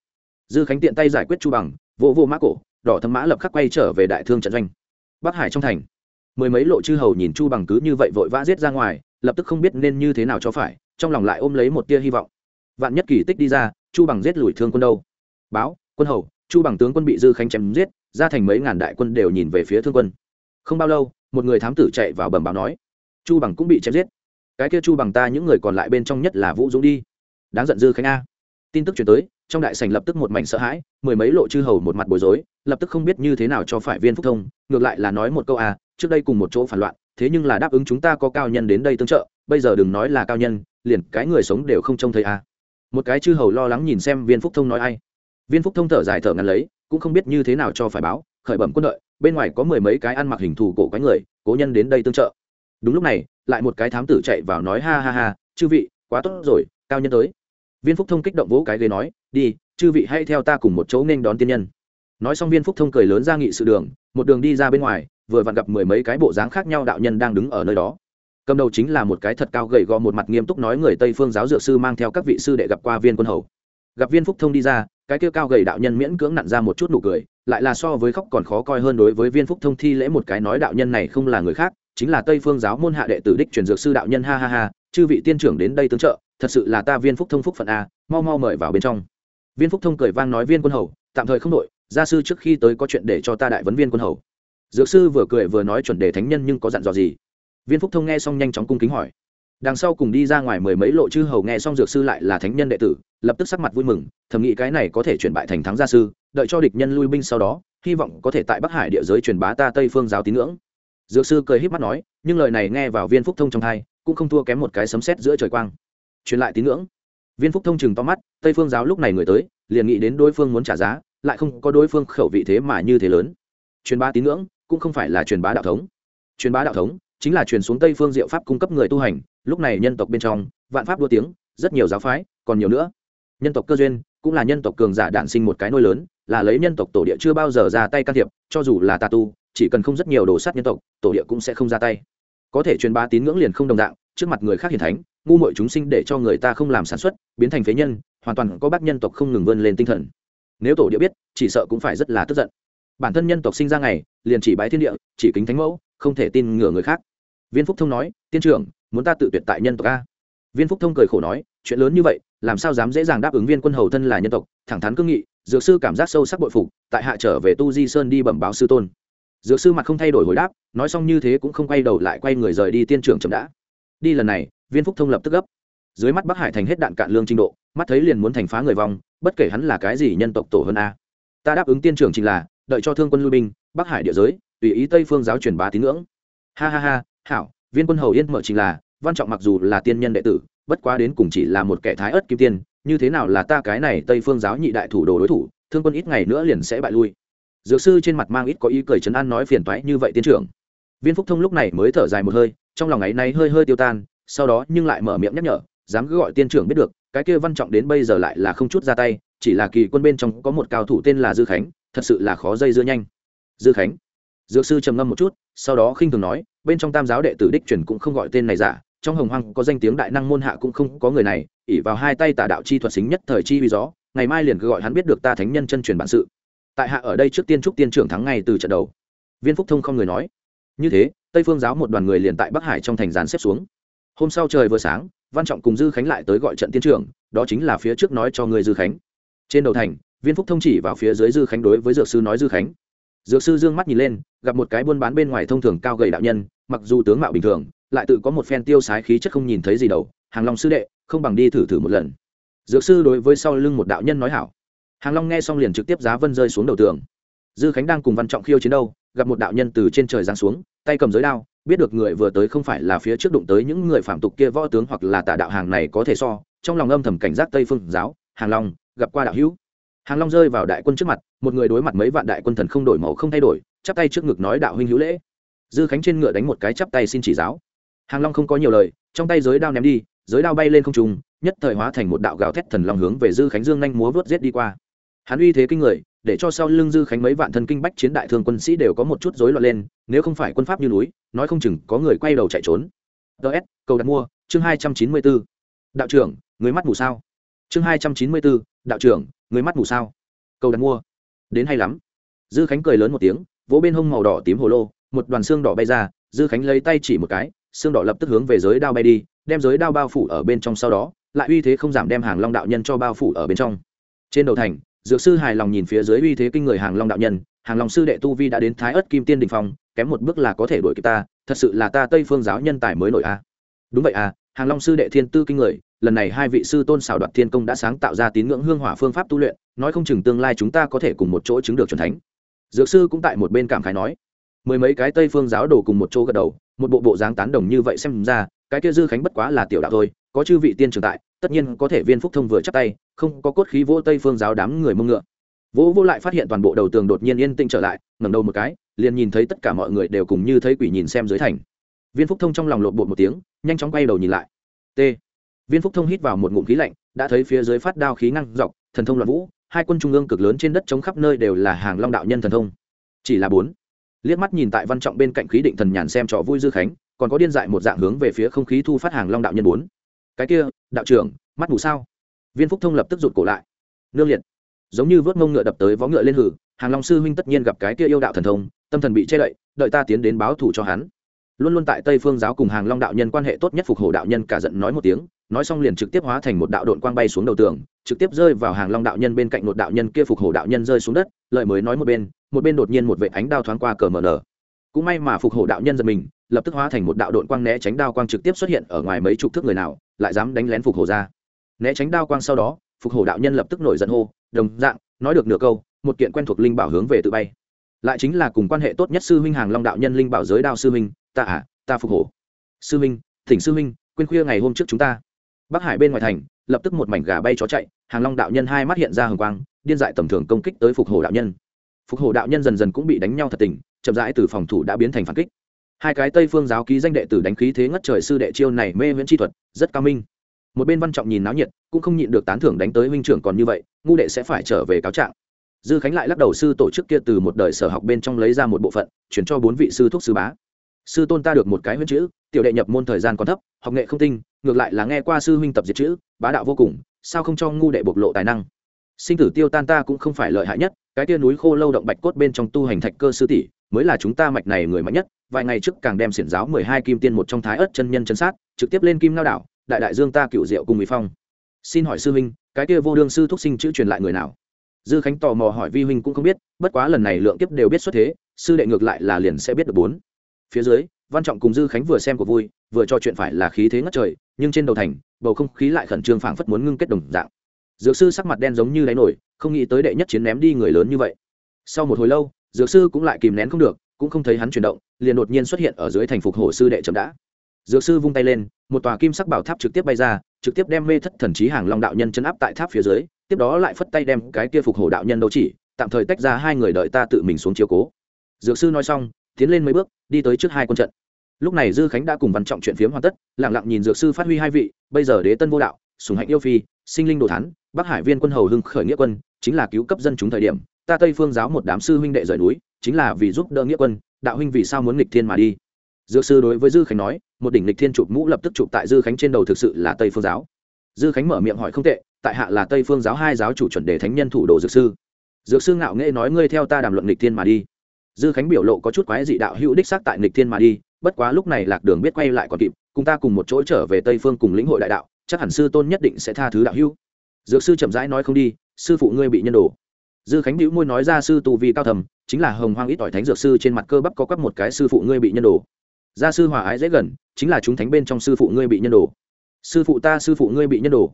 Dư khánh tiện tay giải quyết chu bằng vô vô mã cổ, đỏ thâm mã lập khắc quay trở về đại thương trận doanh. Bắc hải trong thành. Mười mấy lộ chư hầu nhìn chu bằng cứ như vậy vội vã giết ra ngoài, lập tức không biết nên như thế nào cho phải, trong lòng lại ôm lấy một tia hy vọng. Vạn nhất kỳ tích đi ra, chu bằng giết lùi thương quân đâu? Báo, quân hầu, chu bằng tướng quân bị dư khánh chém giết ra thành mấy ngàn đại quân đều nhìn về phía thương quân. Không bao lâu, một người thám tử chạy vào bẩm báo nói, chu bằng cũng bị chém giết. Cái kia chu bằng ta những người còn lại bên trong nhất là vũ dũng đi. Đáng giận dư khánh a. Tin tức chuyển tới, trong đại sành lập tức một mảnh sợ hãi, mười mấy lộ chư hầu một mặt bối rối, lập tức không biết như thế nào cho phải viên phúc thông, ngược lại là nói một câu a trước đây cùng một chỗ phản loạn, thế nhưng là đáp ứng chúng ta có cao nhân đến đây tương trợ, bây giờ đừng nói là cao nhân, liền cái người sống đều không trông thấy a. Một cái chư hầu lo lắng nhìn xem viên phúc thông nói ai. Viên phúc thông thở dài thở ngắn lấy cũng không biết như thế nào cho phải báo, khởi bẩm quân đội, bên ngoài có mười mấy cái ăn mặc hình thù cổ quái người, cố nhân đến đây tương trợ. Đúng lúc này, lại một cái thám tử chạy vào nói, ha ha ha, chư vị, quá tốt rồi, cao nhân tới. Viên phúc thông kích động vỗ cái ghế nói, đi, chư vị hãy theo ta cùng một chỗ nên đón tiên nhân. Nói xong viên phúc thông cười lớn ra nghị sự đường, một đường đi ra bên ngoài, vừa vặn gặp mười mấy cái bộ dáng khác nhau đạo nhân đang đứng ở nơi đó. Cầm đầu chính là một cái thật cao gầy gò một mặt nghiêm túc nói người tây phương giáo dược sư mang theo các vị sư để gặp qua viên quân hầu. Gặp viên phúc thông đi ra cái kia cao gầy đạo nhân miễn cưỡng nặn ra một chút nụ cười, lại là so với khóc còn khó coi hơn đối với viên phúc thông thi lễ một cái nói đạo nhân này không là người khác, chính là tây phương giáo môn hạ đệ tử đích truyền dược sư đạo nhân, ha ha ha, chư vị tiên trưởng đến đây tương trợ, thật sự là ta viên phúc thông phúc phận a, mau mau mời vào bên trong. Viên phúc thông cười vang nói viên quân hầu, tạm thời không đội, gia sư trước khi tới có chuyện để cho ta đại vấn viên quân hầu. Dược sư vừa cười vừa nói chuẩn đề thánh nhân nhưng có dặn dò gì? Viên phúc thông nghe xong nhanh chóng cung kính hỏi đằng sau cùng đi ra ngoài mười mấy lộ chư hầu nghe xong dược sư lại là thánh nhân đệ tử, lập tức sắc mặt vui mừng, thầm nghĩ cái này có thể chuyển bại thành thắng gia sư, đợi cho địch nhân lui binh sau đó, hy vọng có thể tại bắc hải địa giới truyền bá ta tây phương giáo tín ngưỡng. Dược sư cười híp mắt nói, nhưng lời này nghe vào viên phúc thông trong thai cũng không thua kém một cái sấm sét giữa trời quang. Truyền lại tín ngưỡng. Viên phúc thông chừng to mắt, tây phương giáo lúc này người tới, liền nghĩ đến đối phương muốn trả giá, lại không có đối phương khẩu vị thế mà như thế lớn. Truyền bá tín ngưỡng, cũng không phải là truyền bá đạo thống. Truyền bá đạo thống, chính là truyền xuống tây phương diệu pháp cung cấp người tu hành lúc này nhân tộc bên trong, vạn pháp đua tiếng, rất nhiều giáo phái, còn nhiều nữa. Nhân tộc cơ duyên, cũng là nhân tộc cường giả đản sinh một cái nôi lớn, là lấy nhân tộc tổ địa chưa bao giờ ra tay can thiệp, cho dù là tà tu, chỉ cần không rất nhiều đồ sát nhân tộc, tổ địa cũng sẽ không ra tay. Có thể truyền bá tín ngưỡng liền không đồng dạng, trước mặt người khác hiền thánh, ngu muội chúng sinh để cho người ta không làm sản xuất, biến thành phế nhân, hoàn toàn có bác nhân tộc không ngừng vươn lên tinh thần. Nếu tổ địa biết, chỉ sợ cũng phải rất là tức giận. Bản thân nhân tộc sinh ra ngày, liền chỉ bái thiên địa, chỉ kính thánh mẫu, không thể tin ngửa người khác. Viên phúc thông nói, tiên trưởng muốn ta tự tuyệt tại nhân tộc a? Viên phúc thông cười khổ nói, chuyện lớn như vậy, làm sao dám dễ dàng đáp ứng viên quân hầu thân là nhân tộc? Thẳng thắn cương nghị, dược sư cảm giác sâu sắc bội phục, tại hạ trở về tu di sơn đi bẩm báo sư tôn. Dược sư mặt không thay đổi hồi đáp, nói xong như thế cũng không quay đầu lại quay người rời đi tiên trưởng chậm đã. Đi lần này, viên phúc thông lập tức gấp. Dưới mắt bắc hải thành hết đạn cạn lương trình độ, mắt thấy liền muốn thành phá người vong, bất kể hắn là cái gì nhân tộc tổ hơn a. Ta đáp ứng tiên trưởng chính là, đợi cho thương quân lui binh, bắc hải địa giới, tùy ý tây phương giáo truyền bá tín ngưỡng. Ha ha ha, hảo viên quân hầu yên mở chính là, văn trọng mặc dù là tiên nhân đệ tử, bất quá đến cùng chỉ là một kẻ thái ớt kim tiên, như thế nào là ta cái này tây phương giáo nhị đại thủ đồ đối thủ, thương quân ít ngày nữa liền sẽ bại lui. Dược sư trên mặt mang ít có ý cười chấn an nói phiền toái như vậy tiên trưởng. Viên phúc thông lúc này mới thở dài một hơi, trong lòng ấy nay hơi hơi tiêu tan, sau đó nhưng lại mở miệng nhắc nhở, dám cứ gọi tiên trưởng biết được, cái kia văn trọng đến bây giờ lại là không chút ra tay, chỉ là kỳ quân bên trong có một cao thủ tên là dư khánh, thật sự là khó dây dưa nhanh. Dư khánh. Dược sư trầm ngâm một chút, sau đó khinh thường nói bên trong tam giáo đệ tử đích truyền cũng không gọi tên này giả, trong hồng hoang có danh tiếng đại năng môn hạ cũng không có người này ỉ vào hai tay tả đạo chi thuật xính nhất thời chi vì gió, ngày mai liền cứ gọi hắn biết được ta thánh nhân chân truyền bản sự. Tại hạ ở đây trước tiên trúc tiên trưởng thắng ngay từ trận đầu. Viên phúc thông không người nói. Như thế, tây phương giáo một đoàn người liền tại bắc hải trong thành gián xếp xuống. Hôm sau trời vừa sáng, văn trọng cùng dư khánh lại tới gọi trận tiên trưởng, đó chính là phía trước nói cho người dư khánh. Trên đầu thành, viên phúc thông chỉ vào phía dưới dư khánh đối với dược sư nói dư khánh dược sư Dương mắt nhìn lên, gặp một cái buôn bán bên ngoài thông thường cao gầy đạo nhân, mặc dù tướng mạo bình thường, lại tự có một phen tiêu sái khí chất không nhìn thấy gì đâu. Hàng long sư đệ, không bằng đi thử thử một lần. Dược sư đối với sau lưng một đạo nhân nói hảo. Hàng long nghe xong liền trực tiếp giá vân rơi xuống đầu tường. Dư khánh đang cùng văn trọng khiêu chiến đâu, gặp một đạo nhân từ trên trời giáng xuống, tay cầm giới đao, biết được người vừa tới không phải là phía trước đụng tới những người phạm tục kia võ tướng hoặc là tà đạo hàng này có thể so, trong lòng âm thầm cảnh giác tây phương giáo, hàng long, gặp qua đạo hữu hàng long rơi vào đại quân trước mặt, một người đối mặt mấy vạn đại quân thần không đổi màu không thay đổi, chắp tay trước ngực nói đạo huynh hữu lễ. Dư khánh trên ngựa đánh một cái chắp tay xin chỉ giáo. Hàng long không có nhiều lời, trong tay giới đao ném đi, giới đao bay lên không trung, nhất thời hóa thành một đạo gào thét thần long hướng về dư khánh dương nhanh múa vớt giết đi qua. Hắn uy thế kinh người, để cho sau lưng dư khánh mấy vạn thân kinh bách chiến đại thương quân sĩ đều có một chút rối loạn lên, nếu không phải quân pháp như núi, nói không chừng có người quay đầu chạy trốn. Ts cầu đặt mua, chương hai trăm chín mươi bốn. Đạo trưởng, người mắt mù sao? Chương hai trăm chín mươi bốn, đạo trưởng người mắt mù sao? Cầu đặt mua. Đến hay lắm. Dư khánh cười lớn một tiếng, vỗ bên hông màu đỏ tím hồ lô, một đoàn xương đỏ bay ra, dư khánh lấy tay chỉ một cái, xương đỏ lập tức hướng về giới đao bay đi, đem giới đao bao phủ ở bên trong sau đó, lại uy thế không giảm đem hàng long đạo nhân cho bao phủ ở bên trong. Trên đầu thành, dược sư hài lòng nhìn phía dưới uy thế kinh người hàng long đạo nhân, hàng long sư đệ tu vi đã đến thái ất kim tiên đình phong, kém một bước là có thể đuổi kịp ta, thật sự là ta tây phương giáo nhân tài mới nổi a. À. đúng vậy à hàng long sư đệ thiên tư kinh người lần này hai vị sư tôn xảo đoạt thiên công đã sáng tạo ra tín ngưỡng hương hỏa phương pháp tu luyện, nói không chừng tương lai chúng ta có thể cùng một chỗ chứng được c thánh. Dược sư cũng tại một bên cảm khái nói. Mười mấy cái tây phương giáo đồ cùng một chỗ gật đầu, một bộ bộ dáng tán đồng như vậy xem ra, cái kia dư khánh bất quá là tiểu đạo thôi, có chư vị tiên trường tại, tất nhiên có thể viên phúc thông vừa chắc tay, không có cốt khí vỗ tây phương giáo đám người mông ngựa. Vỗ vô lại phát hiện toàn bộ đầu tường đột nhiên yên tĩnh trở lại, ngẩng đầu một cái, liền nhìn thấy tất cả mọi người đều cùng như thấy quỷ nhìn xem dưới thành. Viên phúc thông trong lòng lột bột một tiếng, nhanh chóng quay đầu nhìn lại. T viên phúc thông hít vào một ngụm khí lạnh, đã thấy phía dưới phát đao khí ngăn dọc, thần thông loạn vũ, hai quân trung ương cực lớn trên đất chống khắp nơi đều là hàng long đạo nhân thần thông. Chỉ là bốn. Liếc mắt nhìn tại văn trọng bên cạnh khí định thần nhàn xem trò vui dư khánh, còn có điên dại một dạng hướng về phía không khí thu phát hàng long đạo nhân bốn. Cái kia, đạo trưởng, mắt mù sao? Viên phúc thông lập tức rụt cổ lại. Nương liệt. Giống như vớt ngông ngựa đập tới vó ngựa lên hử, hàng long sư huynh tất nhiên gặp cái kia yêu đạo thần thông, tâm thần bị che đậy, đợi ta tiến đến báo thù cho hắn. Luôn luôn tại tây phương giáo cùng hàng long đạo nhân quan hệ tốt nhất phục Hổ đạo nhân cả giận nói một tiếng nói xong liền trực tiếp hóa thành một đạo đội quang bay xuống đầu tường, trực tiếp rơi vào hàng long đạo nhân bên cạnh một đạo nhân kia phục Hổ đạo nhân rơi xuống đất lợi mới nói một bên một bên đột nhiên một vệ ánh đao thoáng qua cờ mờ nở. Cũng may mà phục Hổ đạo nhân giật mình, lập tức hóa thành một đạo đội quang né tránh đao quang trực tiếp xuất hiện ở ngoài mấy chục thước người nào, lại dám đánh lén phục Hổ ra. Né tránh đao quang sau đó, phục Hổ đạo nhân lập tức nổi giận hô, đồng dạng, nói được nửa câu, một kiện quen thuộc linh bảo hướng về tự bay. Lại chính là cùng quan hệ tốt nhất sư huynh hàng long đạo nhân linh bảo giới đao sư huynh, ta à ta phục Hổ. sư huynh, thỉnh sư huynh, quên khuya ngày hôm trước chúng ta bắc hải bên ngoài thành, lập tức một mảnh gà bay chó chạy, hàng long đạo nhân hai mắt hiện ra hừng quang, điên dại tầm thường công kích tới phục hồ đạo nhân. Phục hồ đạo nhân dần dần cũng bị đánh nhau thật tình, chậm rãi từ phòng thủ đã biến thành phản kích. Hai cái tây phương giáo ký danh đệ tử đánh khí thế ngất trời sư đệ chiêu này mê viễn chi thuật, rất cao minh. Một bên văn trọng nhìn náo nhiệt, cũng không nhịn được tán thưởng đánh tới huynh trưởng còn như vậy, ngu đệ sẽ phải trở về cáo trạng. Dư khánh lại lắc đầu sư tổ chức kia từ một đời sở học bên trong lấy ra một bộ phận, chuyển cho bốn vị sư thuốc sư bá sư tôn ta được một cái huyết chữ, tiểu đệ nhập môn thời gian còn thấp, học nghệ không tinh, ngược lại là nghe qua sư huynh tập diệt chữ, bá đạo vô cùng, sao không cho ngu đệ bộc lộ tài năng? Sinh tử tiêu tan ta cũng không phải lợi hại nhất, cái tia núi khô lâu động bạch cốt bên trong tu hành thạch cơ sư tỷ, mới là chúng ta mạch này người mạnh nhất, vài ngày trước càng đem xiển giáo mười hai kim tiên một trong thái ớt chân nhân chân sát, trực tiếp lên kim lao đảo, đại đại dương ta cựu diệu cùng mỹ phong. Xin hỏi sư huynh, cái kia vô đương sư thúc sinh chữ truyền lại người nào? Dư khánh tò mò hỏi vi huynh cũng không biết, bất quá lần này lượng kiếp đều biết xuất thế, sư đệ ngược lại là liền sẽ biết được bốn phía dưới, văn trọng cùng dư khánh vừa xem của vui, vừa cho chuyện phải là khí thế ngất trời, nhưng trên đầu thành, bầu không khí lại khẩn trương phảng phất muốn ngưng kết đồng dạng. Dược sư sắc mặt đen giống như đáy nổi, không nghĩ tới đệ nhất chiến ném đi người lớn như vậy. Sau một hồi lâu, dược sư cũng lại kìm nén không được, cũng không thấy hắn chuyển động, liền đột nhiên xuất hiện ở dưới thành phục hồ sư đệ chậm đã. Dược sư vung tay lên, một tòa kim sắc bảo tháp trực tiếp bay ra, trực tiếp đem mê thất thần trí hàng long đạo nhân chấn áp tại tháp phía dưới, tiếp đó lại phất tay đem cái kia phục hồ đạo nhân đấu chỉ, tạm thời tách ra hai người đợi ta tự mình xuống chiếu cố. Dược sư nói xong tiến lên mấy bước, đi tới trước hai quân trận. Lúc này dư khánh đã cùng văn trọng chuyện phiếm hoàn tất lẳng lặng nhìn dược sư phát huy hai vị, bây giờ đế tân vô đạo, sùng hạnh yêu phi, sinh linh đồ thán, bắc hải viên quân hầu hưng khởi nghĩa quân, chính là cứu cấp dân chúng thời điểm, ta tây phương giáo một đám sư huynh đệ rời núi, chính là vì giúp đỡ nghĩa quân, đạo huynh vì sao muốn nghịch thiên mà đi? Dược sư đối với dư khánh nói, một đỉnh nghịch thiên chụp mũ lập tức chụp tại dư khánh trên đầu thực sự là tây phương giáo. Dư khánh mở miệng hỏi không tệ, tại hạ là tây phương giáo hai giáo chủ chuẩn đề thánh nhân thủ đồ dược sư. Dược sư ngạo nghễ nói, ngươi theo ta đàm luận nghịch thiên mà đi dư khánh biểu lộ có chút quái dị đạo hữu đích xác tại nghịch thiên mà đi, bất quá lúc này lạc đường biết quay lại còn kịp, cùng ta cùng một chỗ trở về tây phương cùng lĩnh hội đại đạo, chắc hẳn sư tôn nhất định sẽ tha thứ đạo hữu. Dược sư chậm rãi nói không đi, sư phụ ngươi bị nhân đồ. Dư khánh bĩu môi nói ra sư tù vì cao thầm, chính là hồng hoang ít ỏi thánh dược sư trên mặt cơ bắp có quắp một cái sư phụ ngươi bị nhân đồ. Gia sư hòa ái dễ gần, chính là chúng thánh bên trong sư phụ ngươi bị nhân đồ. Sư phụ ta, sư phụ ngươi bị nhân đồ.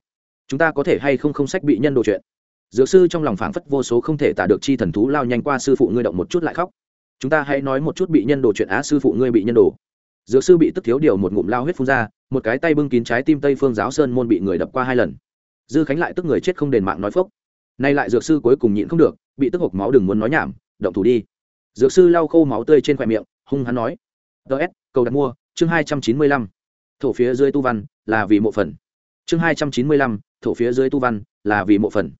Chúng ta có thể hay không không sách bị nhân đồ chuyện? Dược sư trong lòng phảng phất vô số không thể tả được chi thần thú lao nhanh qua sư phụ ngươi động một chút lại khóc chúng ta hãy nói một chút bị nhân đồ chuyện á, sư phụ ngươi bị nhân đồ. Dược sư bị tức thiếu điều một ngụm lao huyết phun ra, một cái tay bưng kín trái tim tây phương giáo sơn môn bị người đập qua hai lần. Dư khánh lại tức người chết không đền mạng nói phốc. Nay lại dược sư cuối cùng nhịn không được, bị tức hộc máu đừng muốn nói nhảm, động thủ đi. Dược sư lau khô máu tươi trên khoe miệng, hung hắn nói. Ts cầu đặt mua, chương hai trăm chín mươi lăm. Thổ phía dưới tu văn, là vì mộ phần. Chương hai trăm chín mươi lăm, thổ phía dưới tu văn, là vì mộ phần.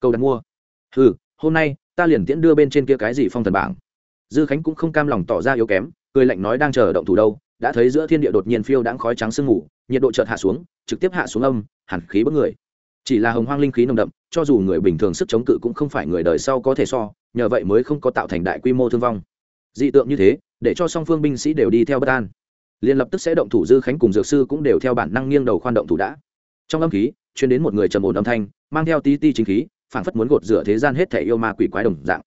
Cầu đặt mua. Ừ hôm nay, ta liền tiễn đưa bên trên kia cái gì phong thần bảng dư khánh cũng không cam lòng tỏ ra yếu kém, cười lạnh nói đang chờ động thủ đâu, đã thấy giữa thiên địa đột nhiên phiêu đãng khói trắng sương mù, nhiệt độ chợt hạ xuống, trực tiếp hạ xuống âm hẳn khí bất người. Chỉ là hồng hoang linh khí nồng đậm, cho dù người bình thường sức chống cự cũng không phải người đời sau có thể so, nhờ vậy mới không có tạo thành đại quy mô thương vong. Dị tượng như thế, để cho song phương binh sĩ đều đi theo bất an. Liền lập tức sẽ động thủ dư khánh cùng dược sư cũng đều theo bản năng nghiêng đầu khoan động thủ đã. Trong âm khí chuyên đến một người trầm ổn âm thanh, mang theo tí ti chính khí phản phất muốn gột rửa thế gian hết thể yêu ma quỷ quái đồng dạng.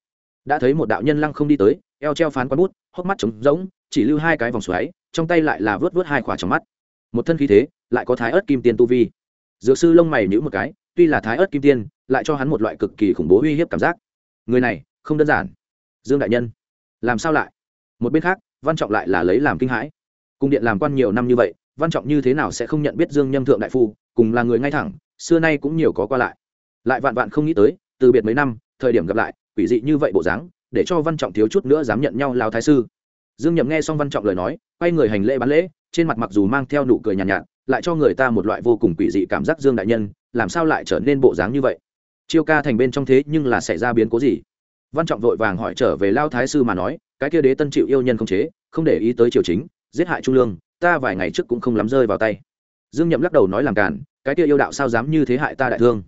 Đã thấy một đạo nhân lăng không đi tới eo treo phán quán bút, hốc mắt trống rỗng, chỉ lưu hai cái vòng xoáy, trong tay lại là vớt vớt hai khỏa trong mắt. Một thân khí thế, lại có thái ớt kim tiên tu vi. Dược sư lông mày nhữ một cái, tuy là thái ớt kim tiên, lại cho hắn một loại cực kỳ khủng bố uy hiếp cảm giác. Người này, không đơn giản. Dương đại nhân, làm sao lại? Một bên khác, văn trọng lại là lấy làm kinh hãi. Cung điện làm quan nhiều năm như vậy, văn trọng như thế nào sẽ không nhận biết dương nhâm thượng đại phu, cùng là người ngay thẳng, xưa nay cũng nhiều có qua lại. Lại vạn vạn không nghĩ tới, từ biệt mấy năm, thời điểm gặp lại, quỷ dị như vậy bộ dáng để cho văn trọng thiếu chút nữa dám nhận nhau lao thái sư. Dương nhậm nghe xong văn trọng lời nói quay người hành lễ bán lễ trên mặt mặc dù mang theo nụ cười nhàn nhạt, nhạt lại cho người ta một loại vô cùng quỷ dị cảm giác dương đại nhân làm sao lại trở nên bộ dáng như vậy? Chiêu ca thành bên trong thế nhưng là xảy ra biến cố gì? Văn trọng vội vàng hỏi trở về lao thái sư mà nói cái kia đế tân chịu yêu nhân không chế không để ý tới triều chính giết hại trung lương ta vài ngày trước cũng không lắm rơi vào tay. Dương nhậm lắc đầu nói làm cản cái kia yêu đạo sao dám như thế hại ta đại thương?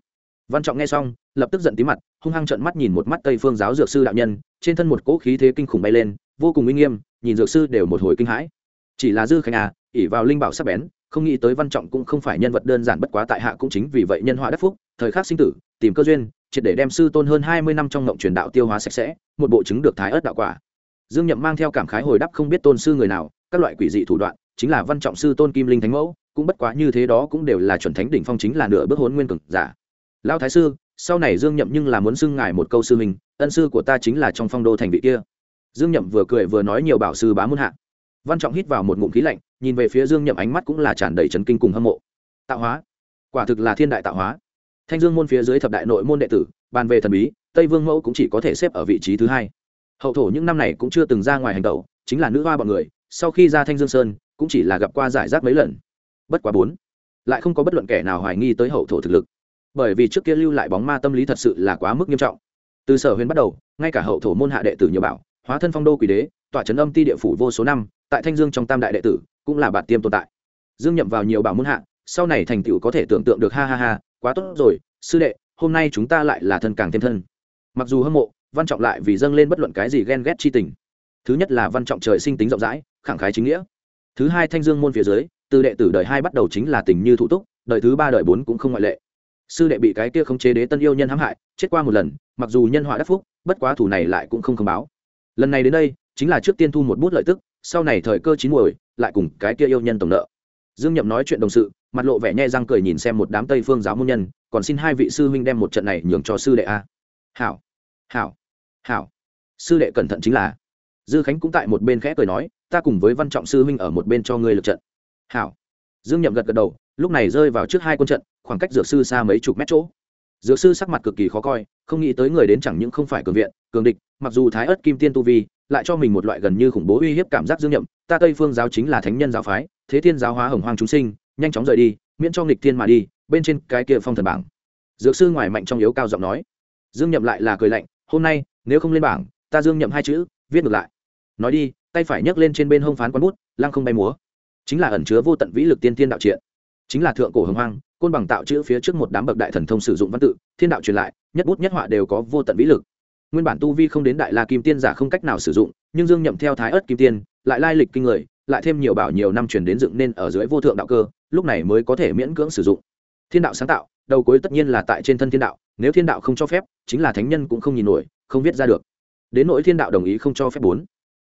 Văn trọng nghe xong, lập tức giận tí mặt, hung hăng trợn mắt nhìn một mắt tây phương giáo dược sư đạo nhân, trên thân một cỗ khí thế kinh khủng bay lên, vô cùng uy nghiêm, nhìn dược sư đều một hồi kinh hãi. Chỉ là dư khánh à ỉ vào linh bảo sắc bén, không nghĩ tới văn trọng cũng không phải nhân vật đơn giản bất quá tại hạ cũng chính vì vậy nhân họa đắc phúc, thời khắc sinh tử, tìm cơ duyên, triệt để đem sư tôn hơn hai mươi năm trong ngộng truyền đạo tiêu hóa sạch sẽ, một bộ chứng được thái ớt đạo quả. Dương nhậm mang theo cảm khái hồi đáp không biết tôn sư người nào, các loại quỷ dị thủ đoạn, chính là văn trọng sư tôn kim linh thánh mẫu, cũng bất quá như thế đó cũng đều là chuẩn thánh đỉnh phong chính là nửa bước hốn nguyên cực giả lão thái sư, sau này dương nhậm nhưng là muốn xưng ngài một câu sư mình ân sư của ta chính là trong phong đô thành vị kia. Dương nhậm vừa cười vừa nói nhiều bảo sư bá muôn hạ. Văn trọng hít vào một ngụm khí lạnh, nhìn về phía dương nhậm ánh mắt cũng là tràn đầy trấn kinh cùng hâm mộ. Tạo hóa. Quả thực là thiên đại tạo hóa. Thanh dương môn phía dưới thập đại nội môn đệ tử, bàn về thần bí, tây vương mẫu cũng chỉ có thể xếp ở vị trí thứ hai. Hậu thổ những năm này cũng chưa từng ra ngoài hành tẩu, chính là nữ hoa bọn người, sau khi ra thanh dương sơn, cũng chỉ là gặp qua giải rác mấy lần. Bất quá bốn. Lại không có bất luận kẻ nào hoài nghi tới hậu thổ thực lực bởi vì trước kia lưu lại bóng ma tâm lý thật sự là quá mức nghiêm trọng. Từ sở huyền bắt đầu, ngay cả hậu thổ môn hạ đệ tử nhiều bảo, hóa thân phong đô quỷ đế, tỏa trấn âm ti địa phủ vô số năm, tại thanh dương trong tam đại đệ tử, cũng là bản tiêm tồn tại. Dương nhậm vào nhiều bảo môn hạ, sau này thành tựu có thể tưởng tượng được, ha ha ha, quá tốt rồi, sư đệ, hôm nay chúng ta lại là thân càng thêm thân. Mặc dù hâm mộ, văn trọng lại vì dâng lên bất luận cái gì ghen ghét chi tình. Thứ nhất là văn trọng trời sinh tính rộng rãi, khẳng khái chính nghĩa. Thứ hai thanh dương môn phía dưới, từ đệ tử đời hai bắt đầu chính là tình như thủ túc, đời thứ ba đời bốn cũng không ngoại lệ sư đệ bị cái kia khống chế đế tân yêu nhân hãm hại, chết qua một lần, mặc dù nhân họa đắc phúc, bất quá thủ này lại cũng không không báo. Lần này đến đây, chính là trước tiên thu một bút lợi tức, sau này thời cơ chín muồi, lại cùng cái kia yêu nhân tổng nợ. Dương nhậm nói chuyện đồng sự, mặt lộ vẻ nhe răng cười nhìn xem một đám tây phương giáo môn nhân, còn xin hai vị sư huynh đem một trận này nhường cho sư đệ a. Hảo hảo hảo. Sư đệ cẩn thận chính là. Dư khánh cũng tại một bên khẽ cười nói, ta cùng với văn trọng sư huynh ở một bên cho ngươi lượt trận. Hảo. Dương nhậm gật gật đầu lúc này rơi vào trước hai quân trận, khoảng cách dược sư xa mấy chục mét chỗ. Dược sư sắc mặt cực kỳ khó coi, không nghĩ tới người đến chẳng những không phải cường viện, cường địch, mặc dù thái ớt kim tiên tu vi, lại cho mình một loại gần như khủng bố uy hiếp cảm giác dương nhậm, ta tây phương giáo chính là thánh nhân giáo phái, thế thiên giáo hóa hồng hoang chúng sinh, nhanh chóng rời đi, miễn cho nghịch thiên mà đi, bên trên cái kia phong thần bảng. Dược sư ngoài mạnh trong yếu cao giọng nói. Dương nhậm lại là cười lạnh, hôm nay, nếu không lên bảng, ta dương nhậm hai chữ, viết ngược lại. Nói đi, tay phải nhấc lên trên bên hông phán quán bút, lăng không bay múa. Chính là ẩn chứa vô tận vĩ lực tiên tiên đạo triện chính là thượng cổ hồng hoang, côn bằng tạo chữ phía trước một đám bậc đại thần thông sử dụng văn tự, thiên đạo truyền lại, nhất bút nhất họa đều có vô tận vĩ lực. Nguyên bản tu vi không đến đại la kim tiên giả không cách nào sử dụng, nhưng dương nhậm theo thái ớt kim tiên, lại lai lịch kinh người, lại thêm nhiều bảo nhiều năm truyền đến dựng nên ở dưới vô thượng đạo cơ, lúc này mới có thể miễn cưỡng sử dụng. Thiên đạo sáng tạo, đầu cuối tất nhiên là tại trên thân thiên đạo, nếu thiên đạo không cho phép, chính là thánh nhân cũng không nhìn nổi, không viết ra được. Đến nỗi thiên đạo đồng ý không cho phép bốn.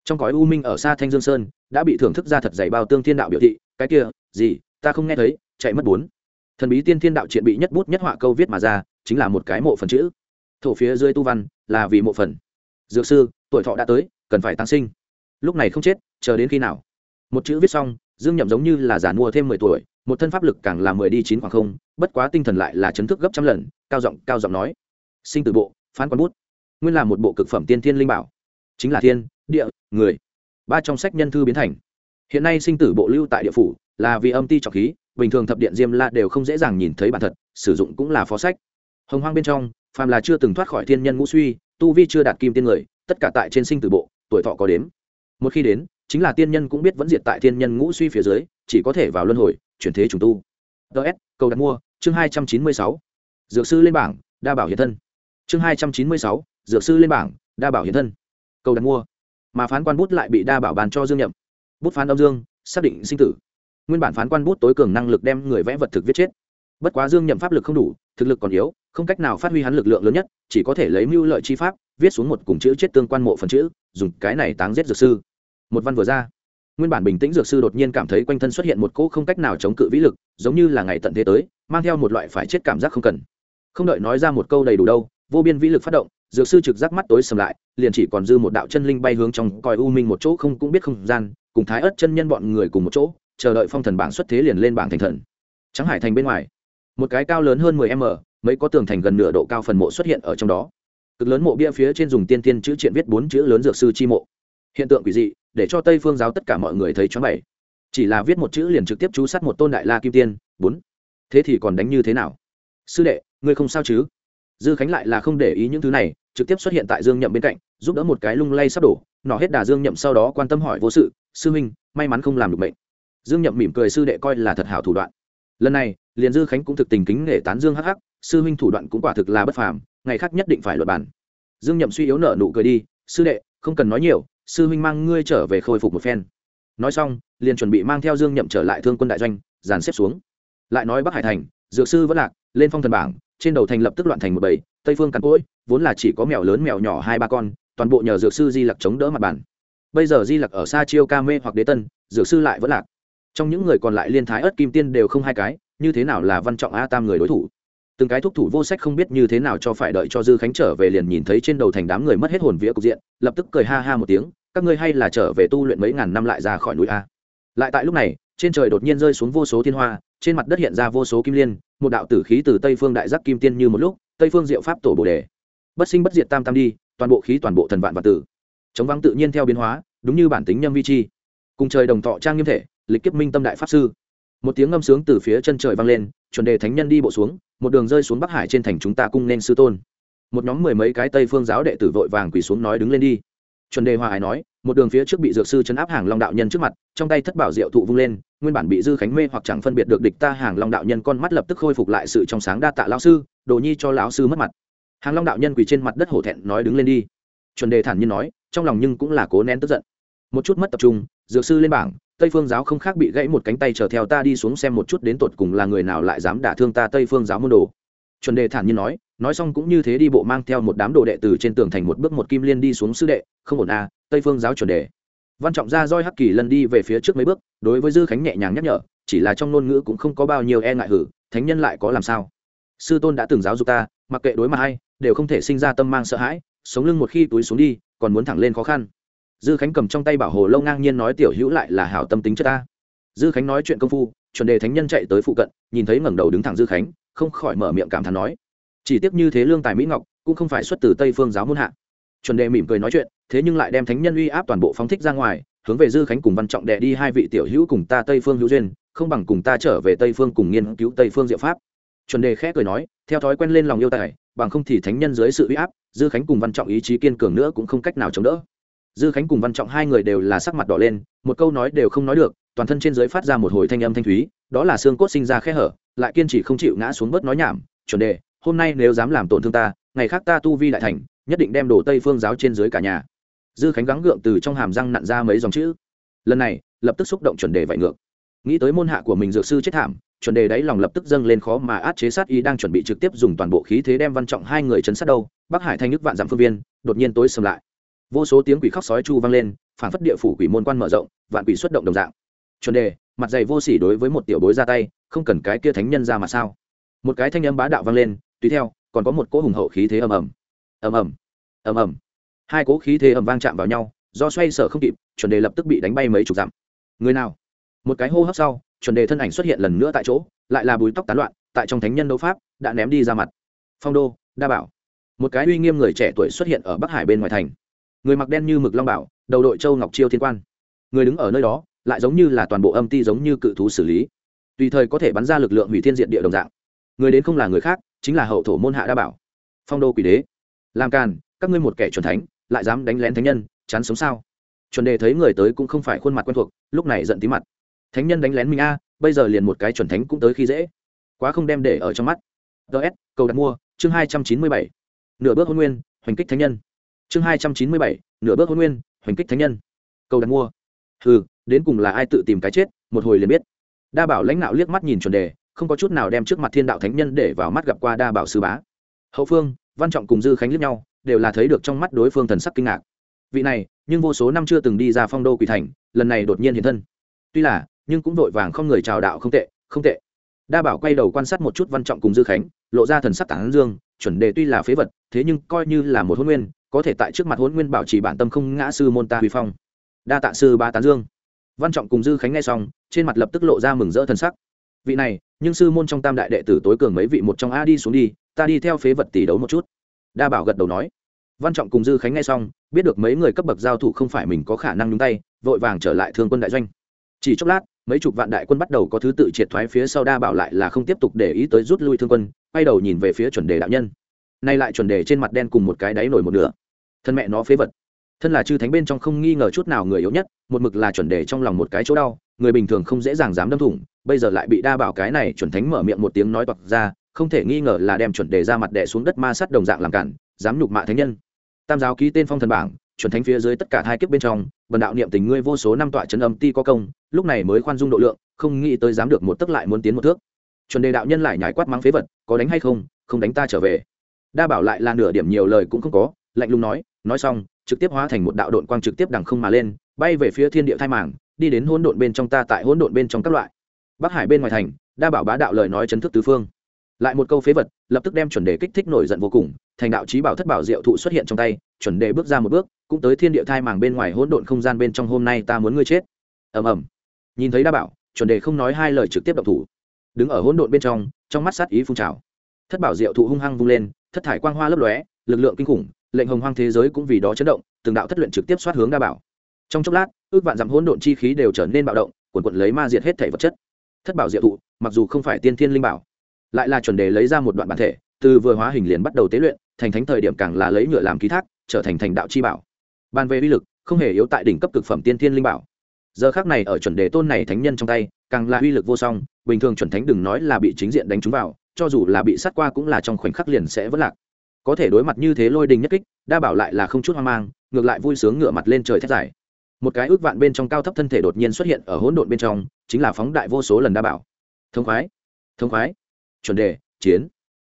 Trong cõi u minh ở xa thanh dương sơn, đã bị thưởng thức ra thật dày bao tương thiên đạo biểu thị, cái kia, gì ta không nghe thấy, chạy mất bốn. Thần bí tiên thiên đạo triện bị nhất bút nhất họa câu viết mà ra, chính là một cái mộ phần chữ. Thổ phía dưới tu văn, là vì mộ phần. Dược sư, tuổi thọ đã tới, cần phải tăng sinh. Lúc này không chết, chờ đến khi nào? Một chữ viết xong, dương nhậm giống như là giả mua thêm mười tuổi, một thân pháp lực càng là mười đi chín khoảng không, bất quá tinh thần lại là chấn thức gấp trăm lần, cao giọng cao giọng nói. Sinh từ bộ, phán quan bút. Nguyên là một bộ cực phẩm tiên thiên linh bảo. Chính là thiên, địa, người. Ba trong sách nhân thư biến thành. Hiện nay sinh tử bộ lưu tại địa phủ là vì âm ti trọng khí, bình thường thập điện diêm la đều không dễ dàng nhìn thấy bản thật, sử dụng cũng là phó sách. Hồng hoang bên trong, phàm là chưa từng thoát khỏi thiên nhân ngũ suy, tu vi chưa đạt kim tiên người, tất cả tại trên sinh tử bộ, tuổi thọ có đến một khi đến, chính là tiên nhân cũng biết vẫn diệt tại thiên nhân ngũ suy phía dưới, chỉ có thể vào luân hồi, chuyển thế trùng tu. Ts cầu đặt mua, chương hai trăm chín mươi sáu. Dược sư lên bảng, đa bảo hiện thân. Chương hai trăm chín mươi sáu, dược sư lên bảng, đa bảo hiện thân. Cầu đặt mua. Mà phán quan bút lại bị đa bảo bàn cho dương nhậm. Bút phán âm dương, xác định sinh tử nguyên bản phán quan bút tối cường năng lực đem người vẽ vật thực viết chết. Bất quá dương nhậm pháp lực không đủ, thực lực còn yếu, không cách nào phát huy hắn lực lượng lớn nhất, chỉ có thể lấy mưu lợi chi pháp, viết xuống một cùng chữ chết tương quan mộ phần chữ, dùng cái này táng giết dược sư. Một văn vừa ra, nguyên bản bình tĩnh dược sư đột nhiên cảm thấy quanh thân xuất hiện một cỗ không cách nào chống cự vĩ lực, giống như là ngày tận thế tới, mang theo một loại phải chết cảm giác không cần. Không đợi nói ra một câu đầy đủ đâu, vô biên vĩ lực phát động, dược sư trực giác mắt tối sầm lại, liền chỉ còn dư một đạo chân linh bay hướng trong coi u minh một chỗ không cũng biết không gian, cùng thái ớt chân nhân bọn người cùng một chỗ chờ đợi phong thần bảng xuất thế liền lên bảng thành thần. Trắng hải thành bên ngoài, một cái cao lớn hơn 10 m, mấy có tường thành gần nửa độ cao phần mộ xuất hiện ở trong đó. Cực lớn mộ bia phía trên dùng tiên tiên chữ triện viết bốn chữ lớn dược sư chi mộ. Hiện tượng quỷ dị, để cho tây phương giáo tất cả mọi người thấy choáng bảy chỉ là viết một chữ liền trực tiếp chú sát một tôn đại la kim tiên, bốn. Thế thì còn đánh như thế nào? Sư đệ, ngươi không sao chứ? Dư khánh lại là không để ý những thứ này, trực tiếp xuất hiện tại dương nhậm bên cạnh, giúp đỡ một cái lung lay sắp đổ. Nọ hết đà dương nhậm sau đó quan tâm hỏi vô sự, sư huynh may mắn không làm được bệnh dương nhậm mỉm cười sư đệ coi là thật hảo thủ đoạn. Lần này liền dư khánh cũng thực tình kính nể tán dương hắc hắc, sư huynh thủ đoạn cũng quả thực là bất phàm, ngày khác nhất định phải luật bản dương nhậm suy yếu nở nụ cười đi, sư đệ, không cần nói nhiều, sư huynh mang ngươi trở về khôi phục một phen. Nói xong, liền chuẩn bị mang theo dương nhậm trở lại thương quân đại doanh, dàn xếp xuống. Lại nói bắc hải thành, dược sư vẫn lạc, lên phong thần bảng, trên đầu thành lập tức loạn thành một bầy, tây phương càn cỗi, vốn là chỉ có mèo lớn mèo nhỏ hai ba con, toàn bộ nhờ dược sư di lặc chống đỡ mặt bản. bây giờ di lặc ở xa chiêu ca mê hoặc đế tân, dược sư lại vẫn lạc trong những người còn lại liên thái ớt kim tiên đều không hai cái, như thế nào là văn trọng a tam người đối thủ? Từng cái thúc thủ vô sách không biết như thế nào cho phải đợi cho dư khánh trở về liền nhìn thấy trên đầu thành đám người mất hết hồn vía cục diện, lập tức cười ha ha một tiếng, các ngươi hay là trở về tu luyện mấy ngàn năm lại ra khỏi núi a. Lại tại lúc này, trên trời đột nhiên rơi xuống vô số thiên hoa, trên mặt đất hiện ra vô số kim liên, một đạo tử khí từ tây phương đại giác kim tiên như một lúc, tây phương diệu pháp tổ bồ đề. Bất sinh bất diệt tam tam đi, toàn bộ khí toàn bộ thần vạn và tử. Chống vắng tự nhiên theo biến hóa, đúng như bản tính nhâm vi chi. Cùng trời đồng thọ trang nghiêm thể lịch kiếp minh tâm đại pháp sư. Một tiếng ngâm sướng từ phía chân trời vang lên, chuẩn đề thánh nhân đi bộ xuống, một đường rơi xuống bắc hải trên thành chúng ta cung nên sư tôn. Một nhóm mười mấy cái tây phương giáo đệ tử vội vàng quỳ xuống nói đứng lên đi. Chuẩn đề hòa hải nói, một đường phía trước bị dược sư chấn áp hàng long đạo nhân trước mặt, trong tay thất bảo diệu thụ vung lên, nguyên bản bị dư khánh mê hoặc chẳng phân biệt được địch ta hàng long đạo nhân con mắt lập tức khôi phục lại sự trong sáng đa tạ lão sư, đồ nhi cho lão sư mất mặt. Hàng long đạo nhân quỳ trên mặt đất hổ thẹn nói đứng lên đi. Chuẩn đề thản nhiên nói, trong lòng nhưng cũng là cố nén tức giận. Một chút mất tập trung, dược sư lên bảng tây phương giáo không khác bị gãy một cánh tay chờ theo ta đi xuống xem một chút đến tột cùng là người nào lại dám đả thương ta tây phương giáo môn đồ. Chuẩn đề thản nhiên nói nói xong cũng như thế đi bộ mang theo một đám đồ đệ từ trên tường thành một bước một kim liên đi xuống sư đệ, không ổn à tây phương giáo chuẩn đề. Văn trọng ra roi hắc kỳ lần đi về phía trước mấy bước, đối với dư khánh nhẹ nhàng nhắc nhở, chỉ là trong ngôn ngữ cũng không có bao nhiêu e ngại hử, thánh nhân lại có làm sao? Sư tôn đã từng giáo dục ta, mặc kệ đối mặt hay, đều không thể sinh ra tâm mang sợ hãi, sống lưng một khi túi xuống đi, còn muốn thẳng lên khó khăn dư khánh cầm trong tay bảo hồ lâu ngang nhiên nói tiểu hữu lại là hảo tâm tính cho ta. Dư khánh nói chuyện công phu, chuẩn đề thánh nhân chạy tới phụ cận, nhìn thấy ngẩng đầu đứng thẳng dư khánh, không khỏi mở miệng cảm thán nói, chỉ tiếc như thế lương tài mỹ ngọc, cũng không phải xuất từ tây phương giáo môn hạ. Chuẩn đề mỉm cười nói chuyện, thế nhưng lại đem thánh nhân uy áp toàn bộ phóng thích ra ngoài, hướng về dư khánh cùng văn trọng đệ đi hai vị tiểu hữu cùng ta tây phương hữu duyên, không bằng cùng ta trở về tây phương cùng nghiên cứu tây phương diệu pháp. Chuẩn đề khẽ cười nói, theo thói quen lên lòng yêu tài, bằng không thì thánh nhân dưới sự uy áp, dư khánh cùng văn trọng ý chí kiên cường nữa cũng không cách nào chống đỡ dư khánh cùng văn trọng hai người đều là sắc mặt đỏ lên, một câu nói đều không nói được, toàn thân trên dưới phát ra một hồi thanh âm thanh thúy, đó là xương cốt sinh ra khe hở, lại kiên trì không chịu ngã xuống bớt nói nhảm, chuẩn đề hôm nay nếu dám làm tổn thương ta, ngày khác ta tu vi đại thành, nhất định đem đổ tây phương giáo trên dưới cả nhà. Dư khánh gắng gượng từ trong hàm răng nặn ra mấy dòng chữ. Lần này, lập tức xúc động chuẩn đề vạy ngược. Nghĩ tới môn hạ của mình dược sư chết thảm, chuẩn đề đáy lòng lập tức dâng lên khó mà át chế sát y đang chuẩn bị trực tiếp dùng toàn bộ khí thế đem văn trọng hai người chấn sát đâu, bắc hải thanh nước vạn giảm phương viên, đột nhiên tối sầm lại vô số tiếng quỷ khóc sói chu vang lên phản phất địa phủ quỷ môn quan mở rộng, vạn quỷ xuất động đồng dạng. Chuẩn đề, mặt dày vô sỉ đối với một tiểu bối ra tay, không cần cái kia thánh nhân ra mà sao? Một cái thanh âm bá đạo vang lên, tùy theo, còn có một cỗ hùng hậu khí thế ầm ầm. Ầm ầm ầm ầm. Hai cỗ khí thế ầm vang chạm vào nhau, do xoay sở không kịp, chuẩn đề lập tức bị đánh bay mấy chục dặm. Người nào? Một cái hô hấp sau, chuẩn đề thân ảnh xuất hiện lần nữa tại chỗ, lại là bùi tóc tán loạn, tại trong thánh nhân đấu pháp, đã ném đi ra mặt. Phong đô, đa bảo. Một cái uy nghiêm người trẻ tuổi xuất hiện ở bắc hải bên ngoài thành người mặc đen như mực long bảo, đầu đội châu ngọc chiêu thiên quan. Người đứng ở nơi đó, lại giống như là toàn bộ âm ti giống như cự thú xử lý. Tùy thời có thể bắn ra lực lượng hủy thiên diện địa đồng dạng. Người đến không là người khác, chính là hậu thổ môn hạ đa bảo. Phong đô quỷ đế. Làm càn, các ngươi một kẻ chuẩn thánh, lại dám đánh lén thánh nhân, chán sống sao? Chuẩn đề thấy người tới cũng không phải khuôn mặt quen thuộc, lúc này giận tí mặt. Thánh nhân đánh lén mình a, bây giờ liền một cái chuẩn thánh cũng tới khi dễ. Quá không đem để ở trong mắt. Ts cầu đặt mua, chương hai trăm chín mươi bảy. Nửa bước hôn nguyên, hoành kích thánh nhân chương hai trăm chín mươi bảy, nửa bước hôn nguyên, hoành kích thánh nhân. Cầu đặt mua. Ừ đến cùng là ai tự tìm cái chết, một hồi liền biết. Đa bảo lãnh đạo liếc mắt nhìn chuẩn đề, không có chút nào đem trước mặt thiên đạo thánh nhân để vào mắt gặp qua đa bảo sư bá. Hậu phương, văn trọng cùng dư khánh liếc nhau, đều là thấy được trong mắt đối phương thần sắc kinh ngạc. Vị này, nhưng vô số năm chưa từng đi ra phong đô quỷ thành, lần này đột nhiên hiện thân. Tuy là, nhưng cũng vội vàng không người chào đạo không tệ không tệ. Đa bảo quay đầu quan sát một chút văn trọng cùng dư khánh, lộ ra thần sắc tản dương, chuẩn đề tuy là phế vật, thế nhưng coi như là một hôn nguyên có thể tại trước mặt hôn nguyên bảo trì bản tâm không ngã sư môn ta huy phong. Đa tạ sư ba tán dương. Văn trọng cùng dư khánh nghe xong, trên mặt lập tức lộ ra mừng rỡ thần sắc. Vị này, nhưng sư môn trong tam đại đệ tử tối cường mấy vị một trong a đi xuống đi, ta đi theo phế vật tỷ đấu một chút. Đa bảo gật đầu nói. Văn trọng cùng dư khánh nghe xong, biết được mấy người cấp bậc giao thủ không phải mình có khả năng nhúng tay, vội vàng trở lại thương quân đại doanh. Chỉ chốc lát, mấy chục vạn đại quân bắt đầu có thứ tự triệt thoái phía sau đa bảo lại là không tiếp tục để ý tới rút lui thương quân, quay đầu nhìn về phía chuẩn đề đạo nhân nay lại chuẩn đề trên mặt đen cùng một cái đáy nổi một nửa. Thân mẹ nó phế vật. Thân là chư thánh bên trong không nghi ngờ chút nào người yếu nhất, một mực là chuẩn đề trong lòng một cái chỗ đau, người bình thường không dễ dàng dám đâm thủng, bây giờ lại bị đa bảo cái này chuẩn thánh mở miệng một tiếng nói toạc ra, không thể nghi ngờ là đem chuẩn đề ra mặt đẻ xuống đất ma sắt đồng dạng làm cản, dám nhục mạ thánh nhân. Tam giáo ký tên phong thần bảng, chuẩn thánh phía dưới tất cả hai kiếp bên trong, bần đạo niệm tình ngươi vô số năm tọa chân âm ti có công, lúc này mới khoan dung độ lượng, không nghĩ tới dám được một tức lại muốn tiến một thước. Chuẩn đề đạo nhân lại nhảy quát mắng phế vật, có đánh hay không không đánh ta trở về đa bảo lại là nửa điểm nhiều lời cũng không có, lạnh lùng nói nói xong, trực tiếp hóa thành một đạo đội quang trực tiếp đằng không mà lên, bay về phía thiên địa thai màng, đi đến hỗn độn bên trong ta tại hỗn độn bên trong các loại. Bắc hải bên ngoài thành, đa bảo bá đạo lời nói chấn thức tứ phương. Lại một câu phế vật, lập tức đem chuẩn đề kích thích nổi giận vô cùng, thành đạo trí bảo thất bảo diệu thụ xuất hiện trong tay, chuẩn đề bước ra một bước, cũng tới thiên địa thai màng bên ngoài hỗn độn không gian bên trong hôm nay ta muốn ngươi chết. Ầm ầm. Nhìn thấy đa bảo, chuẩn đề không nói hai lời trực tiếp động thủ. Đứng ở hỗn độn bên trong trong mắt sát ý phun trào. Thất bảo diệu thụ hung hăng vung lên thất thải quang hoa lấp lóe, lực lượng kinh khủng, lệnh hồng hoang thế giới cũng vì đó chấn động, từng đạo thất luyện trực tiếp xoát hướng đa bảo. Trong chốc lát, ước vạn dặm hỗn độn chi khí đều trở nên bạo động quần quận lấy ma diệt hết thể vật chất. Thất bảo diệu thụ, mặc dù không phải tiên thiên linh bảo, lại là chuẩn đề lấy ra một đoạn bản thể, từ vừa hóa hình liền bắt đầu tế luyện, thành thánh thời điểm càng là lấy nhựa làm ký thác, trở thành thành đạo chi bảo. Ban về uy lực, không hề yếu tại đỉnh cấp cực phẩm tiên thiên linh bảo. Giờ khác này ở chuẩn đề tôn này thánh nhân trong tay, càng là uy lực vô song, bình thường chuẩn thánh đừng nói là bị chính diện đánh trúng vào cho dù là bị sát qua cũng là trong khoảnh khắc liền sẽ vất lạc. Có thể đối mặt như thế lôi đình nhất kích, đa bảo lại là không chút hoang mang, ngược lại vui sướng ngửa mặt lên trời thét dài. Một cái ước vạn bên trong cao thấp thân thể đột nhiên xuất hiện ở hỗn độn bên trong, chính là phóng đại vô số lần đa bảo. Thông khoái thông khoái, chuẩn đề, chiến.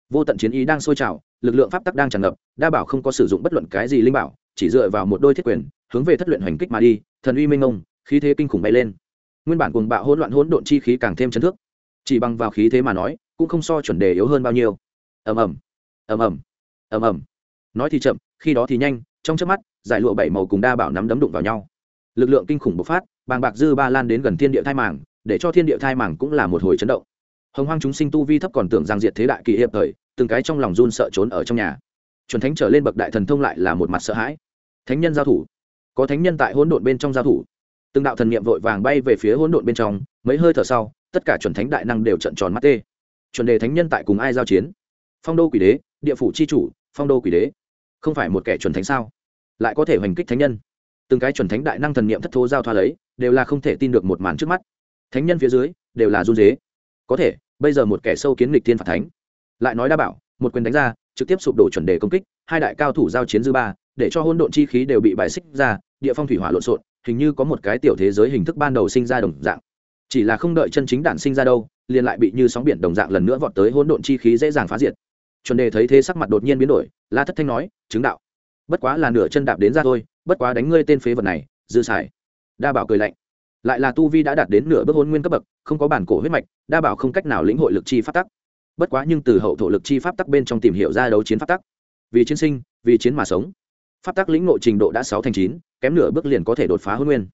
Vô tận chiến ý đang sôi trào, lực lượng pháp tắc đang tràn ngập, đa bảo không có sử dụng bất luận cái gì linh bảo, chỉ dựa vào một đôi thiết quyền, hướng về thất luyện hoành kích mà đi, thần uy minh ông khí thế kinh khủng bay lên. Nguyên bản cùng bạo hỗn loạn hỗn độn chi khí càng thêm chấn thước. Chỉ bằng vào khí thế mà nói cũng không so chuẩn đề yếu hơn bao nhiêu. Ầm ầm ầm ầm ầm ầm. Nói thì chậm, khi đó thì nhanh, trong chớp mắt, giải lụa bảy màu cùng đa bảo nắm đấm đụng vào nhau. Lực lượng kinh khủng bộc phát, bàng bạc dư ba lan đến gần thiên địa thai màng, để cho thiên địa thai màng cũng là một hồi chấn động. Hồng hoang chúng sinh tu vi thấp còn tưởng rằng diệt thế đại kỳ hiệp thời, từng cái trong lòng run sợ trốn ở trong nhà. Chuẩn thánh trở lên bậc đại thần thông lại là một mặt sợ hãi. Thánh nhân giao thủ. Có thánh nhân tại hỗn độn bên trong giao thủ. Từng đạo thần niệm vội vàng bay về phía hỗn độn bên trong, mấy hơi thở sau, tất cả chuẩn thánh đại năng đều trận tròn mắt tê chuẩn đề thánh nhân tại cùng ai giao chiến? Phong đô quỷ đế, địa phủ c h i chủ, phong đô quỷ đế. Không phải một kẻ chuẩn thánh sao? Lại có thể hoành kích thánh nhân. Từng cái chuẩn thánh đại năng thần niệm thất thố giao thoa lấy, đều là không thể tin được một màn trước mắt. Thánh nhân phía dưới, đều là run dế có thể, bây giờ một kẻ sâu kiến lịch thiên phạt thánh. Lại nói đa bảo, một quyền đánh ra, trực tiếp sụp đổ chuẩn đề công kích, hai đại cao thủ giao chiến dư ba, để cho hôn độn chi khí đều bị bài xích ra, địa phong thủy hỏa lộn xộn, hình như có một cái tiểu thế giới hình thức ban đầu sinh ra đồng dạng. Chỉ là không đợi chân chính đản sinh ra đâu liền lại bị như sóng biển đồng dạng lần nữa vọt tới hỗn độn chi khí dễ dàng phá diệt. Chuẩn đề thấy thế sắc mặt đột nhiên biến đổi, la thất thanh nói, chứng đạo. Bất quá là nửa chân đạp đến ra thôi, bất quá đánh ngươi tên phế vật này, dư xài. Đa bảo cười lạnh. Lại là tu vi đã đạt đến nửa bước hôn nguyên cấp bậc, không có bản cổ huyết mạch, đa bảo không cách nào lĩnh hội lực chi pháp tắc. Bất quá nhưng từ hậu thổ lực chi pháp tắc bên trong tìm hiểu ra đấu chiến pháp tắc. Vì chiến sinh, vì chiến mà sống. Pháp tắc lĩnh nội trình độ đã sáu thành chín, kém nửa bước liền có thể đột phá hôn nguyên.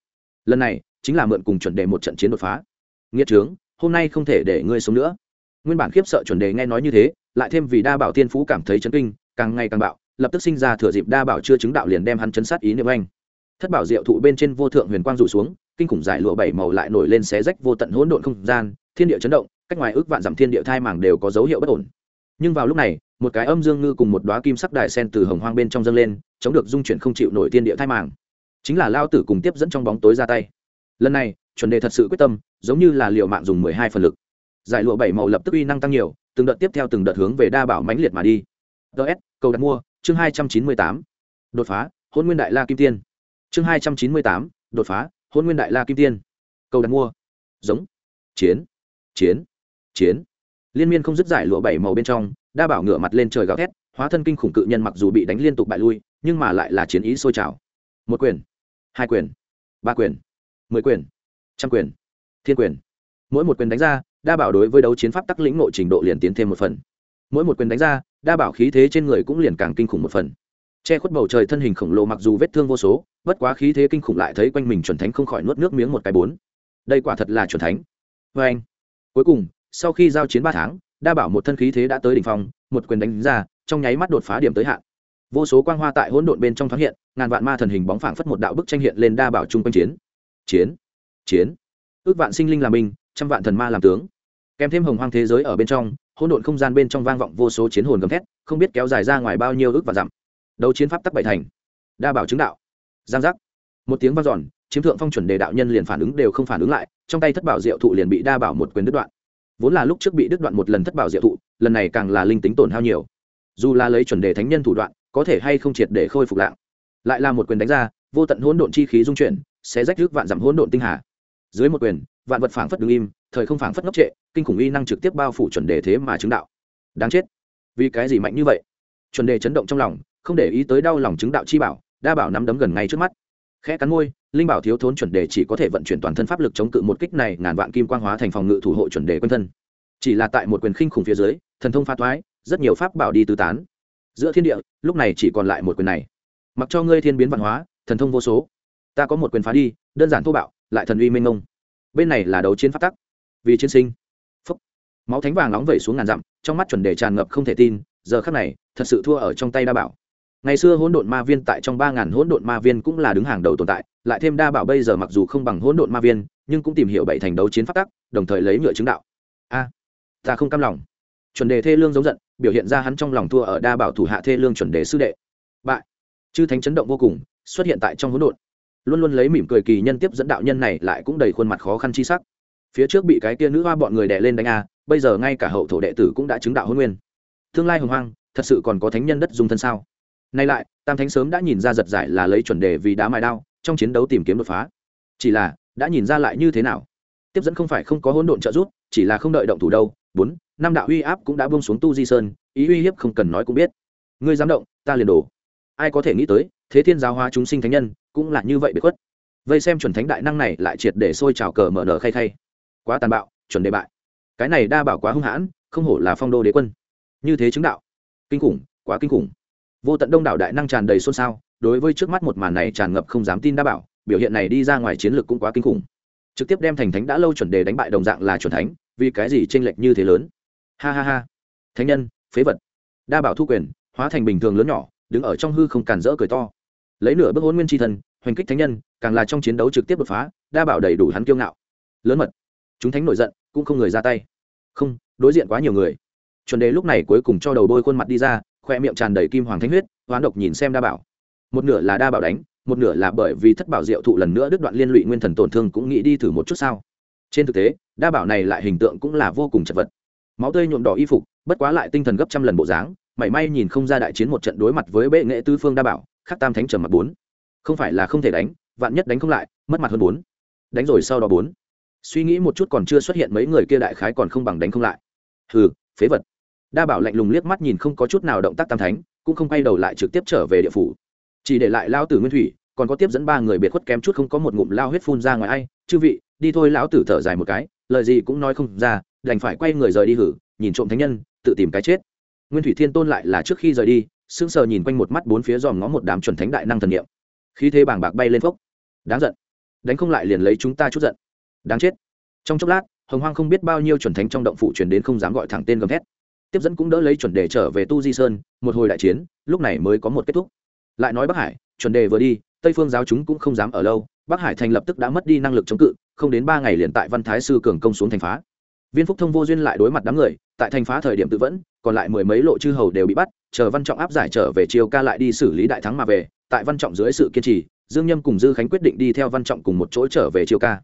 Lần này, chính là mượn cùng chuẩn đề một trận chiến đột phá. Nghĩa trướng hôm nay không thể để ngươi sống nữa. Nguyên bản khiếp sợ chuẩn đề nghe nói như thế, lại thêm vì đa bảo tiên phú cảm thấy chấn kinh, càng ngày càng bạo, lập tức sinh ra thừa dịp đa bảo chưa chứng đạo liền đem hắn chấn sát ý niệm anh. Thất bảo diệu thụ bên trên vô thượng huyền quang rụ xuống, kinh khủng giải lụa bảy màu lại nổi lên xé rách vô tận hỗn độn không gian, thiên địa chấn động, cách ngoài ước vạn dặm thiên địa thai màng đều có dấu hiệu bất ổn. Nhưng vào lúc này, một cái âm dương ngư cùng một đoá kim sắc đài sen từ hồng hoang bên trong dâng lên, chống được dung chuyển không chịu nổi thiên địa thai màng. Chính là lao tử cùng tiếp dẫn trong bóng tối ra tay. Lần này, chuẩn đề thật sự quyết tâm giống như là liệu mạng dùng mười hai phần lực. Giải lụa bảy màu lập tức uy năng tăng nhiều, từng đợt tiếp theo từng đợt hướng về đa bảo mãnh liệt mà đi. Ts cầu đặt mua, chương hai trăm chín mươi tám. Đột phá, hôn nguyên đại la kim tiên. Chương hai trăm chín mươi tám, đột phá, hôn nguyên đại la kim tiên. Cầu đặt mua. Giống. Chiến. Chiến. Chiến. Liên miên không dứt giải lụa bảy màu bên trong, đa bảo ngửa mặt lên trời gào thét, hóa thân kinh khủng cự nhân mặc dù bị đánh liên tục bại lui, nhưng mà lại là chiến ý sôi trào. Một quyền, hai quyền, ba quyền, mười quyền, trăm quyền thiên quyền. Mỗi một quyền đánh ra, đa bảo đối với đấu chiến pháp tắc lĩnh nội trình độ liền tiến thêm một phần. Mỗi một quyền đánh ra, đa bảo khí thế trên người cũng liền càng kinh khủng một phần. Che khuất bầu trời thân hình khổng lồ mặc dù vết thương vô số, bất quá khí thế kinh khủng lại thấy quanh mình chuẩn thánh không khỏi nuốt nước miếng một cái bốn. Đây quả thật là chuẩn thánh. Vê anh. Cuối cùng, sau khi giao chiến ba tháng, đa bảo một thân khí thế đã tới đỉnh phong, một quyền đánh ra, trong nháy mắt đột phá điểm tới hạn. Vô số quang hoa tại hỗn độn bên trong thoáng hiện, ngàn vạn ma thần hình bóng phảng phất một đạo bức tranh hiện lên đa bảo chung quanh chiến. Chiến. Chiến ước vạn sinh linh làm binh, trăm vạn thần ma làm tướng. Kèm thêm hồng hoang thế giới ở bên trong, hỗn độn không gian bên trong vang vọng vô số chiến hồn gầm thét, không biết kéo dài ra ngoài bao nhiêu ước và dặm. Đấu chiến pháp tắc bảy thành. Đa bảo chứng đạo. Giang giác. Một tiếng vang dọn, chiếm thượng phong chuẩn đề đạo nhân liền phản ứng đều không phản ứng lại, trong tay thất bảo diệu thụ liền bị đa bảo một quyền đứt đoạn. Vốn là lúc trước bị đứt đoạn một lần thất bảo diệu thụ, lần này càng là linh tính tổn hao nhiều. Dù là lấy chuẩn đề thánh nhân thủ đoạn, có thể hay không triệt để khôi phục lạng. Lại là một quyền đánh ra, vô tận hỗn độn chi khí dung chuyển sẽ rách rước vạn dặm hỗn độn tinh hà dưới một quyền, vạn vật phảng phất đứng im, thời không phảng phất ngốc trệ, kinh khủng uy năng trực tiếp bao phủ chuẩn đề thế mà chứng đạo. Đáng chết. Vì cái gì mạnh như vậy? Chuẩn đề chấn động trong lòng, không để ý tới đau lòng chứng đạo chi bảo, đa bảo nắm đấm gần ngay trước mắt. Khẽ cắn môi, linh bảo thiếu thốn chuẩn đề chỉ có thể vận chuyển toàn thân pháp lực chống cự một kích này, ngàn vạn kim quang hóa thành phòng ngự thủ hộ chuẩn đề quân thân. Chỉ là tại một quyền khinh khủng phía dưới, thần thông pha thoái, rất nhiều pháp bảo đi tứ tán. Giữa thiên địa, lúc này chỉ còn lại một quyền này. Mặc cho ngươi thiên biến văn hóa, thần thông vô số. Ta có một quyền phá đi đơn giản thô bạo, lại thần uy mênh mông. Bên này là đấu chiến phát tắc. Vì chiến sinh. Phúc. máu thánh vàng nóng vẩy xuống ngàn dặm, trong mắt chuẩn đề tràn ngập không thể tin, giờ khắc này, thật sự thua ở trong tay đa bảo. Ngày xưa hỗn độn ma viên tại trong ba ngàn hỗn độn ma viên cũng là đứng hàng đầu tồn tại, lại thêm đa bảo bây giờ mặc dù không bằng hỗn độn ma viên, nhưng cũng tìm hiểu bảy thành đấu chiến phát tắc, đồng thời lấy ngựa chứng đạo. A, ta không cam lòng. Chuẩn đề thê lương giống giận, biểu hiện ra hắn trong lòng thua ở đa bảo thủ hạ thê lương chuẩn đề sư đệ. Bại. Chư thánh chấn động vô cùng, xuất hiện tại trong hỗn độn luôn luôn lấy mỉm cười kỳ nhân tiếp dẫn đạo nhân này lại cũng đầy khuôn mặt khó khăn chi sắc. Phía trước bị cái kia nữ hoa bọn người đè lên đánh a, bây giờ ngay cả hậu thổ đệ tử cũng đã chứng đạo hôn nguyên. Tương lai hồng hoang, thật sự còn có thánh nhân đất dung thân sao? Nay lại, tam thánh sớm đã nhìn ra giật giải là lấy chuẩn đề vì đá mài đao, trong chiến đấu tìm kiếm đột phá. Chỉ là, đã nhìn ra lại như thế nào? Tiếp dẫn không phải không có hỗn độn trợ giúp, chỉ là không đợi động thủ đâu. Bốn, năm đạo uy áp cũng đã buông xuống tu di sơn, ý uy hiếp không cần nói cũng biết. Ngươi dám động, ta liền đổ. Ai có thể nghĩ tới thế thiên giáo hóa chúng sinh thánh nhân cũng là như vậy bị khuất. Vây xem chuẩn thánh đại năng này lại triệt để sôi trào cờ mở nở khay khay. Quá tàn bạo, chuẩn đề bại. Cái này đa bảo quá hung hãn, không hổ là phong đô đế quân. Như thế chứng đạo. Kinh khủng, quá kinh khủng. Vô tận đông đảo đại năng tràn đầy xôn xao, đối với trước mắt một màn này tràn ngập không dám tin đa bảo, biểu hiện này đi ra ngoài chiến lược cũng quá kinh khủng. Trực tiếp đem thành thánh đã lâu chuẩn đề đánh bại đồng dạng là chuẩn thánh, vì cái gì tranh lệch như thế lớn? Ha ha ha. Thánh nhân, phế vật. Đa bảo thu quyền, hóa thành bình thường lớn nhỏ đứng ở trong hư không cản rỡ cười to. Lấy nửa bước hôn nguyên tri thân, hoành kích thánh nhân, càng là trong chiến đấu trực tiếp đột phá, đa bảo đầy đủ hắn kiêu ngạo. Lớn mật. Chúng thánh nổi giận, cũng không người ra tay. Không, đối diện quá nhiều người. Chuẩn đề lúc này cuối cùng cho đầu đôi khuôn mặt đi ra, khoe miệng tràn đầy kim hoàng thánh huyết, hoán độc nhìn xem đa bảo. Một nửa là đa bảo đánh, một nửa là bởi vì thất bảo diệu thụ lần nữa đứt đoạn liên lụy nguyên thần tổn thương cũng nghĩ đi thử một chút sao. Trên thực tế, đa bảo này lại hình tượng cũng là vô cùng chật vật. Máu tươi nhuộm đỏ y phục, bất quá lại tinh thần gấp trăm lần bộ dáng mảy may nhìn không ra đại chiến một trận đối mặt với bệ nghệ tư phương đa bảo, khắc tam thánh trầm mặt bốn. Không phải là không thể đánh, vạn nhất đánh không lại, mất mặt hơn bốn. Đánh rồi sau đó bốn. Suy nghĩ một chút còn chưa xuất hiện mấy người kia đại khái còn không bằng đánh không lại. Hừ, phế vật. Đa bảo lạnh lùng liếc mắt nhìn không có chút nào động tác tam thánh, cũng không quay đầu lại trực tiếp trở về địa phủ. Chỉ để lại lao tử nguyên thủy, còn có tiếp dẫn ba người biệt khuất kém chút không có một ngụm lao huyết phun ra ngoài ai. Chư vị, đi thôi lão tử thở dài một cái, lời gì cũng nói không ra, đành phải quay người rời đi hử, nhìn trộm thánh nhân, tự tìm cái chết nguyên thủy thiên tôn lại là trước khi rời đi, sững sờ nhìn quanh một mắt bốn phía dòm ngó một đám chuẩn thánh đại năng thần niệm. Khi thế bảng bạc bay lên phốc. Đáng giận. Đánh không lại liền lấy chúng ta chút giận. Đáng chết. Trong chốc lát, hồng hoang không biết bao nhiêu chuẩn thánh trong động phủ truyền đến không dám gọi thẳng tên gầm thét. Tiếp dẫn cũng đỡ lấy chuẩn đề trở về tu di sơn, một hồi đại chiến, lúc này mới có một kết thúc. Lại nói bắc hải, chuẩn đề vừa đi, tây phương giáo chúng cũng không dám ở lâu, bắc hải thành lập tức đã mất đi năng lực chống cự, không đến ba ngày liền tại văn thái sư cường công xuống thành phá viên phúc thông vô duyên lại đối mặt đám người, tại thành phá thời điểm tự vẫn, còn lại mười mấy lộ chư hầu đều bị bắt, chờ văn trọng áp giải trở về chiều ca lại đi xử lý đại thắng mà về, tại văn trọng dưới sự kiên trì, dương nhâm cùng dư khánh quyết định đi theo văn trọng cùng một chỗ trở về chiều ca.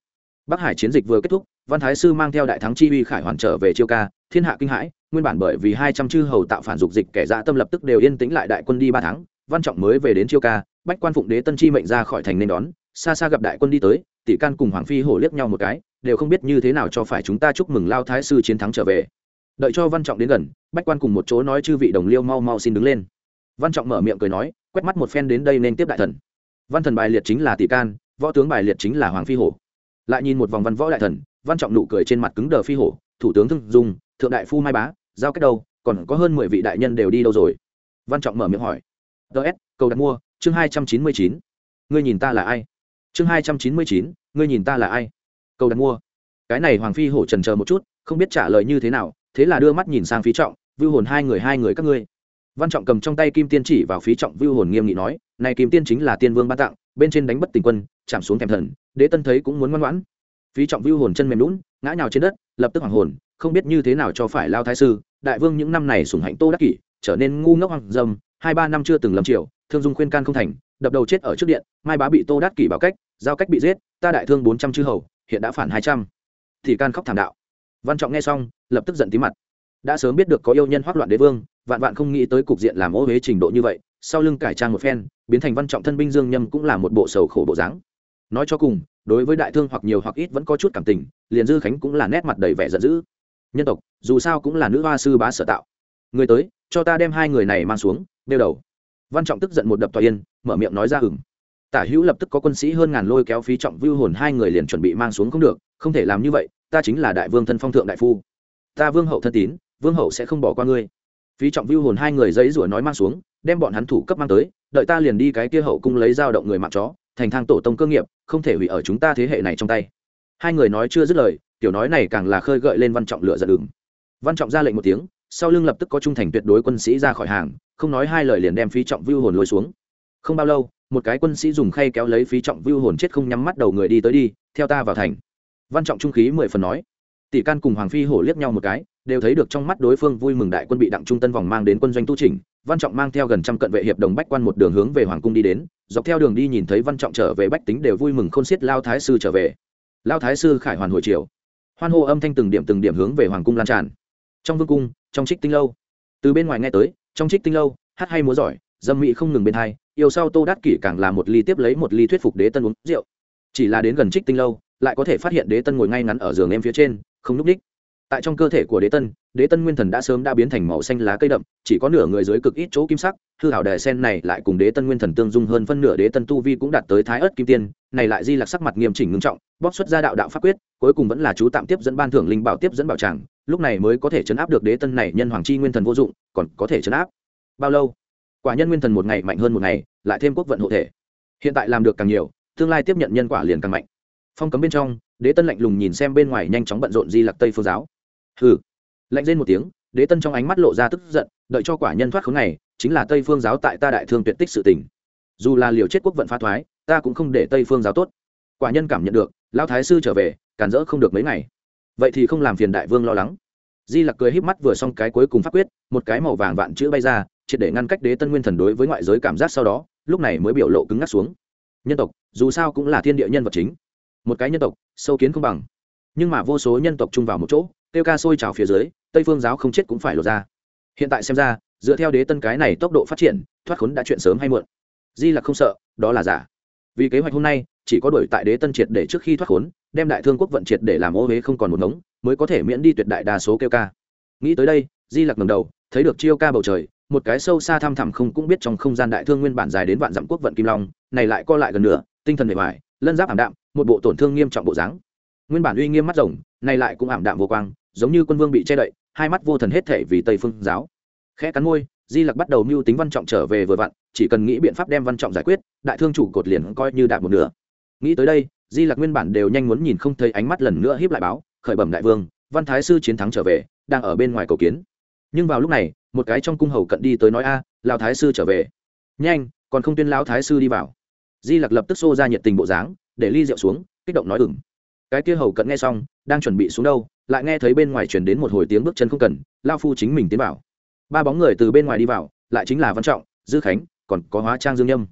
Bắc hải chiến dịch vừa kết thúc, văn thái sư mang theo đại thắng chi uy khải hoàn trở về chiều ca, thiên hạ kinh hãi, nguyên bản bởi vì hai trăm chư hầu tạo phản dục dịch kẻ ra tâm lập tức đều yên tĩnh lại đại quân đi ba tháng, văn trọng mới về đến chiêu ca, bách quan phụng đế tân chi mệnh ra khỏi thành nên đón, xa xa gặp đại quân đi tới tỷ can cùng hoàng phi hổ liếc nhau một cái, đều không biết như thế nào cho phải chúng ta chúc mừng lao thái sư chiến thắng trở về. Đợi cho văn trọng đến gần, bách quan cùng một chỗ nói chư vị đồng liêu mau mau xin đứng lên. Văn trọng mở miệng cười nói, quét mắt một phen đến đây nên tiếp đại thần. Văn thần bài liệt chính là tỷ can, võ tướng bài liệt chính là hoàng phi hổ. Lại nhìn một vòng văn võ đại thần, văn trọng nụ cười trên mặt cứng đờ phi hổ, thủ tướng thương dung, thượng đại phu mai bá, giao cách đâu, còn có hơn mười vị đại nhân đều đi đâu rồi? Văn trọng mở miệng hỏi. Ts cầu đặt mua, chương hai trăm chín mươi chín. Ngươi nhìn ta là ai? Chương hai trăm chín mươi chín, ngươi nhìn ta là ai? Cầu đặt mua. Cái này hoàng phi hổ trần chờ một chút, không biết trả lời như thế nào, thế là đưa mắt nhìn sang phí trọng, vưu hồn hai người hai người các ngươi. Văn trọng cầm trong tay kim tiên chỉ vào phí trọng, vưu hồn nghiêm nghị nói, này kim tiên chính là tiên vương ban tặng, bên trên đánh bất tình quân, chạm xuống thèm thần, đế tân thấy cũng muốn ngoan ngoãn. Phí trọng, vưu hồn chân mềm lún ngã nhào trên đất, lập tức hoàng hồn, không biết như thế nào cho phải lao thái sư, đại vương những năm này sủng hạnh tô đắc kỷ, trở nên ngu ngốc hoàng dâm, hai ba năm chưa từng lầm triều, thương dung khuyên can không thành đập đầu chết ở trước điện, mai bá bị tô đát kỷ bảo cách, giao cách bị giết, ta đại thương bốn trăm chư hầu, hiện đã phản hai trăm. Thì can khóc thảm đạo. Văn trọng nghe xong, lập tức giận tí mặt. Đã sớm biết được có yêu nhân hoắc loạn đế vương, vạn vạn không nghĩ tới cục diện làm ô huế trình độ như vậy, sau lưng cải trang một phen, biến thành văn trọng thân binh dương nhâm cũng là một bộ sầu khổ bộ dáng. Nói cho cùng, đối với đại thương hoặc nhiều hoặc ít vẫn có chút cảm tình, liền dư khánh cũng là nét mặt đầy vẻ giận dữ. Nhân tộc, dù sao cũng là nữ hoa sư bá sở tạo. Người tới, cho ta đem hai người này mang xuống đeo đầu văn trọng tức giận một đập tòa yên, mở miệng nói ra hừng tả hữu lập tức có quân sĩ hơn ngàn lôi kéo phí trọng vưu hồn hai người liền chuẩn bị mang xuống không được, không thể làm như vậy, ta chính là đại vương thân phong thượng đại phu. Ta vương hậu thân tín, vương hậu sẽ không bỏ qua ngươi. Phí trọng vưu hồn hai người giấy rủa nói mang xuống, đem bọn hắn thủ cấp mang tới, đợi ta liền đi cái kia hậu cung lấy dao động người mạng chó, thành thang tổ tông cơ nghiệp, không thể hủy ở chúng ta thế hệ này trong tay. Hai người nói chưa dứt lời, tiểu nói này càng là khơi gợi lên văn trọng lựa giận đường văn trọng ra lệnh một tiếng sau lưng lập tức có trung thành tuyệt đối quân sĩ ra khỏi hàng, không nói hai lời liền đem phí trọng vưu hồn lôi xuống. Không bao lâu, một cái quân sĩ dùng khay kéo lấy phí trọng vưu hồn chết không nhắm mắt đầu người đi tới đi, theo ta vào thành. Văn trọng trung khí mười phần nói. Tỷ can cùng hoàng phi hổ liếc nhau một cái, đều thấy được trong mắt đối phương vui mừng đại quân bị đặng trung tân vòng mang đến quân doanh tu trình văn trọng mang theo gần trăm cận vệ hiệp đồng bách quan một đường hướng về hoàng cung đi đến, dọc theo đường đi nhìn thấy văn trọng trở về bách tính đều vui mừng khôn xiết lao thái sư trở về. Lao thái sư khải hoàn hồi chiều hoan hô âm thanh từng điểm từng điểm hướng về hoàng cung lan tràn trong vương cung, trong trích tinh lâu. Từ bên ngoài nghe tới, trong trích tinh lâu, hát hay múa giỏi, dâm mỹ không ngừng bên hai, yêu sau tô đát kỷ càng là một ly tiếp lấy một ly thuyết phục đế tân uống rượu. Chỉ là đến gần trích tinh lâu, lại có thể phát hiện đế tân ngồi ngay ngắn ở giường em phía trên, không núp đích tại trong cơ thể của đế tân đế tân nguyên thần đã sớm đã biến thành màu xanh lá cây đậm, chỉ có nửa người dưới cực ít chỗ kim sắc, hư hảo đè sen này lại cùng đế tân nguyên thần tương dung hơn phân nửa đế tân tu vi cũng đạt tới thái ớt kim tiên, này lại di lạc sắc mặt nghiêm chỉnh ngưng trọng, bóp xuất ra đạo đạo pháp quyết, cuối cùng vẫn là chú tạm tiếp dẫn ban thưởng linh bảo tiếp dẫn bảo tràng, lúc này mới có thể chấn áp được đế tân này nhân hoàng chi nguyên thần vô dụng, còn có thể chấn áp bao lâu? Quả nhân nguyên thần một ngày mạnh hơn một ngày, lại thêm quốc vận hộ thể. Hiện tại làm được càng nhiều, tương lai tiếp nhận nhân quả liền càng mạnh. Phong cấm bên trong, đế tân lạnh lùng nhìn xem bên ngoài nhanh chóng bận rộn di lặc tây phương giáo hừ. Lạnh lên một tiếng, đế tân trong ánh mắt lộ ra tức giận, đợi cho quả nhân thoát khốn này, chính là tây phương giáo tại ta đại thương tuyệt tích sự tình. Dù là liều chết quốc vận phá thoái, ta cũng không để tây phương giáo tốt. Quả nhân cảm nhận được, lão thái sư trở về, cản rỡ không được mấy ngày. Vậy thì không làm phiền đại vương lo lắng. Di lặc cười híp mắt vừa xong cái cuối cùng pháp quyết, một cái màu vàng vạn chữ bay ra, triệt để ngăn cách đế tân nguyên thần đối với ngoại giới cảm giác sau đó, lúc này mới biểu lộ cứng ngắc xuống. Nhân tộc, dù sao cũng là thiên địa nhân vật chính. Một cái nhân tộc, sâu kiến không bằng. Nhưng mà vô số nhân tộc chung vào một chỗ tiêu ca sôi trào phía dưới tây phương giáo không chết cũng phải lột ra. Hiện tại xem ra dựa theo đế tân cái này tốc độ phát triển thoát khốn đã chuyện sớm hay muộn. Di lặc không sợ đó là giả. Vì kế hoạch hôm nay chỉ có đổi tại đế tân triệt để trước khi thoát khốn đem đại thương quốc vận triệt để làm ô huế không còn một ngống mới có thể miễn đi tuyệt đại đa số kêu ca. Nghĩ tới đây di lặc ngầm đầu thấy được chiêu ca bầu trời một cái sâu xa thăm thẳm không cũng biết trong không gian đại thương nguyên bản dài đến vạn dặm quốc vận kim long này lại co lại gần nửa, tinh thần bề ngoài lân giáp ảm đạm một bộ tổn thương nghiêm trọng bộ dáng. Nguyên bản uy nghiêm mắt rồng này lại cũng ảm đạm vô quang giống như quân vương bị che đậy, hai mắt vô thần hết thể vì tây phương giáo. Khẽ cắn môi, di lặc bắt đầu mưu tính văn trọng trở về vừa vặn, chỉ cần nghĩ biện pháp đem văn trọng giải quyết, đại thương chủ cột liền coi như đạt một nửa. Nghĩ tới đây, di lặc nguyên bản đều nhanh muốn nhìn không thấy ánh mắt lần nữa hiếp lại báo, khởi bẩm đại vương, văn thái sư chiến thắng trở về, đang ở bên ngoài cầu kiến. Nhưng vào lúc này, một cái trong cung hầu cận đi tới nói a lao thái sư trở về. Nhanh, còn không tuyên lão thái sư đi vào. Di lặc lập tức xô ra nhiệt tình bộ dáng, để ly rượu xuống, kích động nói ừng cái kia hầu cận nghe xong, đang chuẩn bị xuống đâu lại nghe thấy bên ngoài chuyển đến một hồi tiếng bước chân không cần, lao phu chính mình tiến vào. Ba bóng người từ bên ngoài đi vào, lại chính là văn trọng, dư khánh, còn có hóa trang dương nhâm.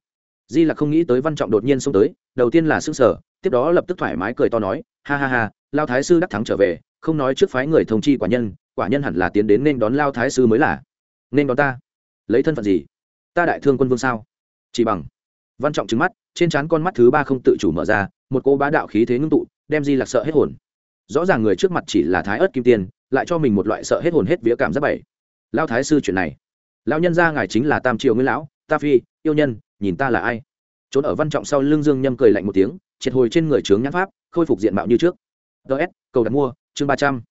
Di là không nghĩ tới văn trọng đột nhiên xông tới, đầu tiên là s ư n g sở tiếp đó lập tức thoải mái cười to nói, ha ha ha, lao thái sư đắc thắng trở về, không nói trước phái người thông chi quả nhân quả nhân hẳn là tiến đến nên đón lao thái sư mới là. Nên đón ta. Lấy thân phận gì? Ta đại thương quân vương sao? Chỉ bằng. Văn trọng trứng mắt, trên trán con mắt thứ ba không tự chủ mở ra, một cô bá đạo khí thế ngưng tụ, đem di lạc sợ hết hồn rõ ràng người trước mặt chỉ là thái ớt kim tiên, lại cho mình một loại sợ hết hồn hết vía cảm giác bảy lao thái sư chuyện này. Lao nhân ra ngài chính là tam triều nguyên lão, ta phi, yêu nhân, nhìn ta là ai? Trốn ở văn trọng sau lưng dương nhâm cười lạnh một tiếng, triệt hồi trên người trướng nhãn pháp, khôi phục diện mạo như trước. Ts cầu đặt mua, chương ba trăm.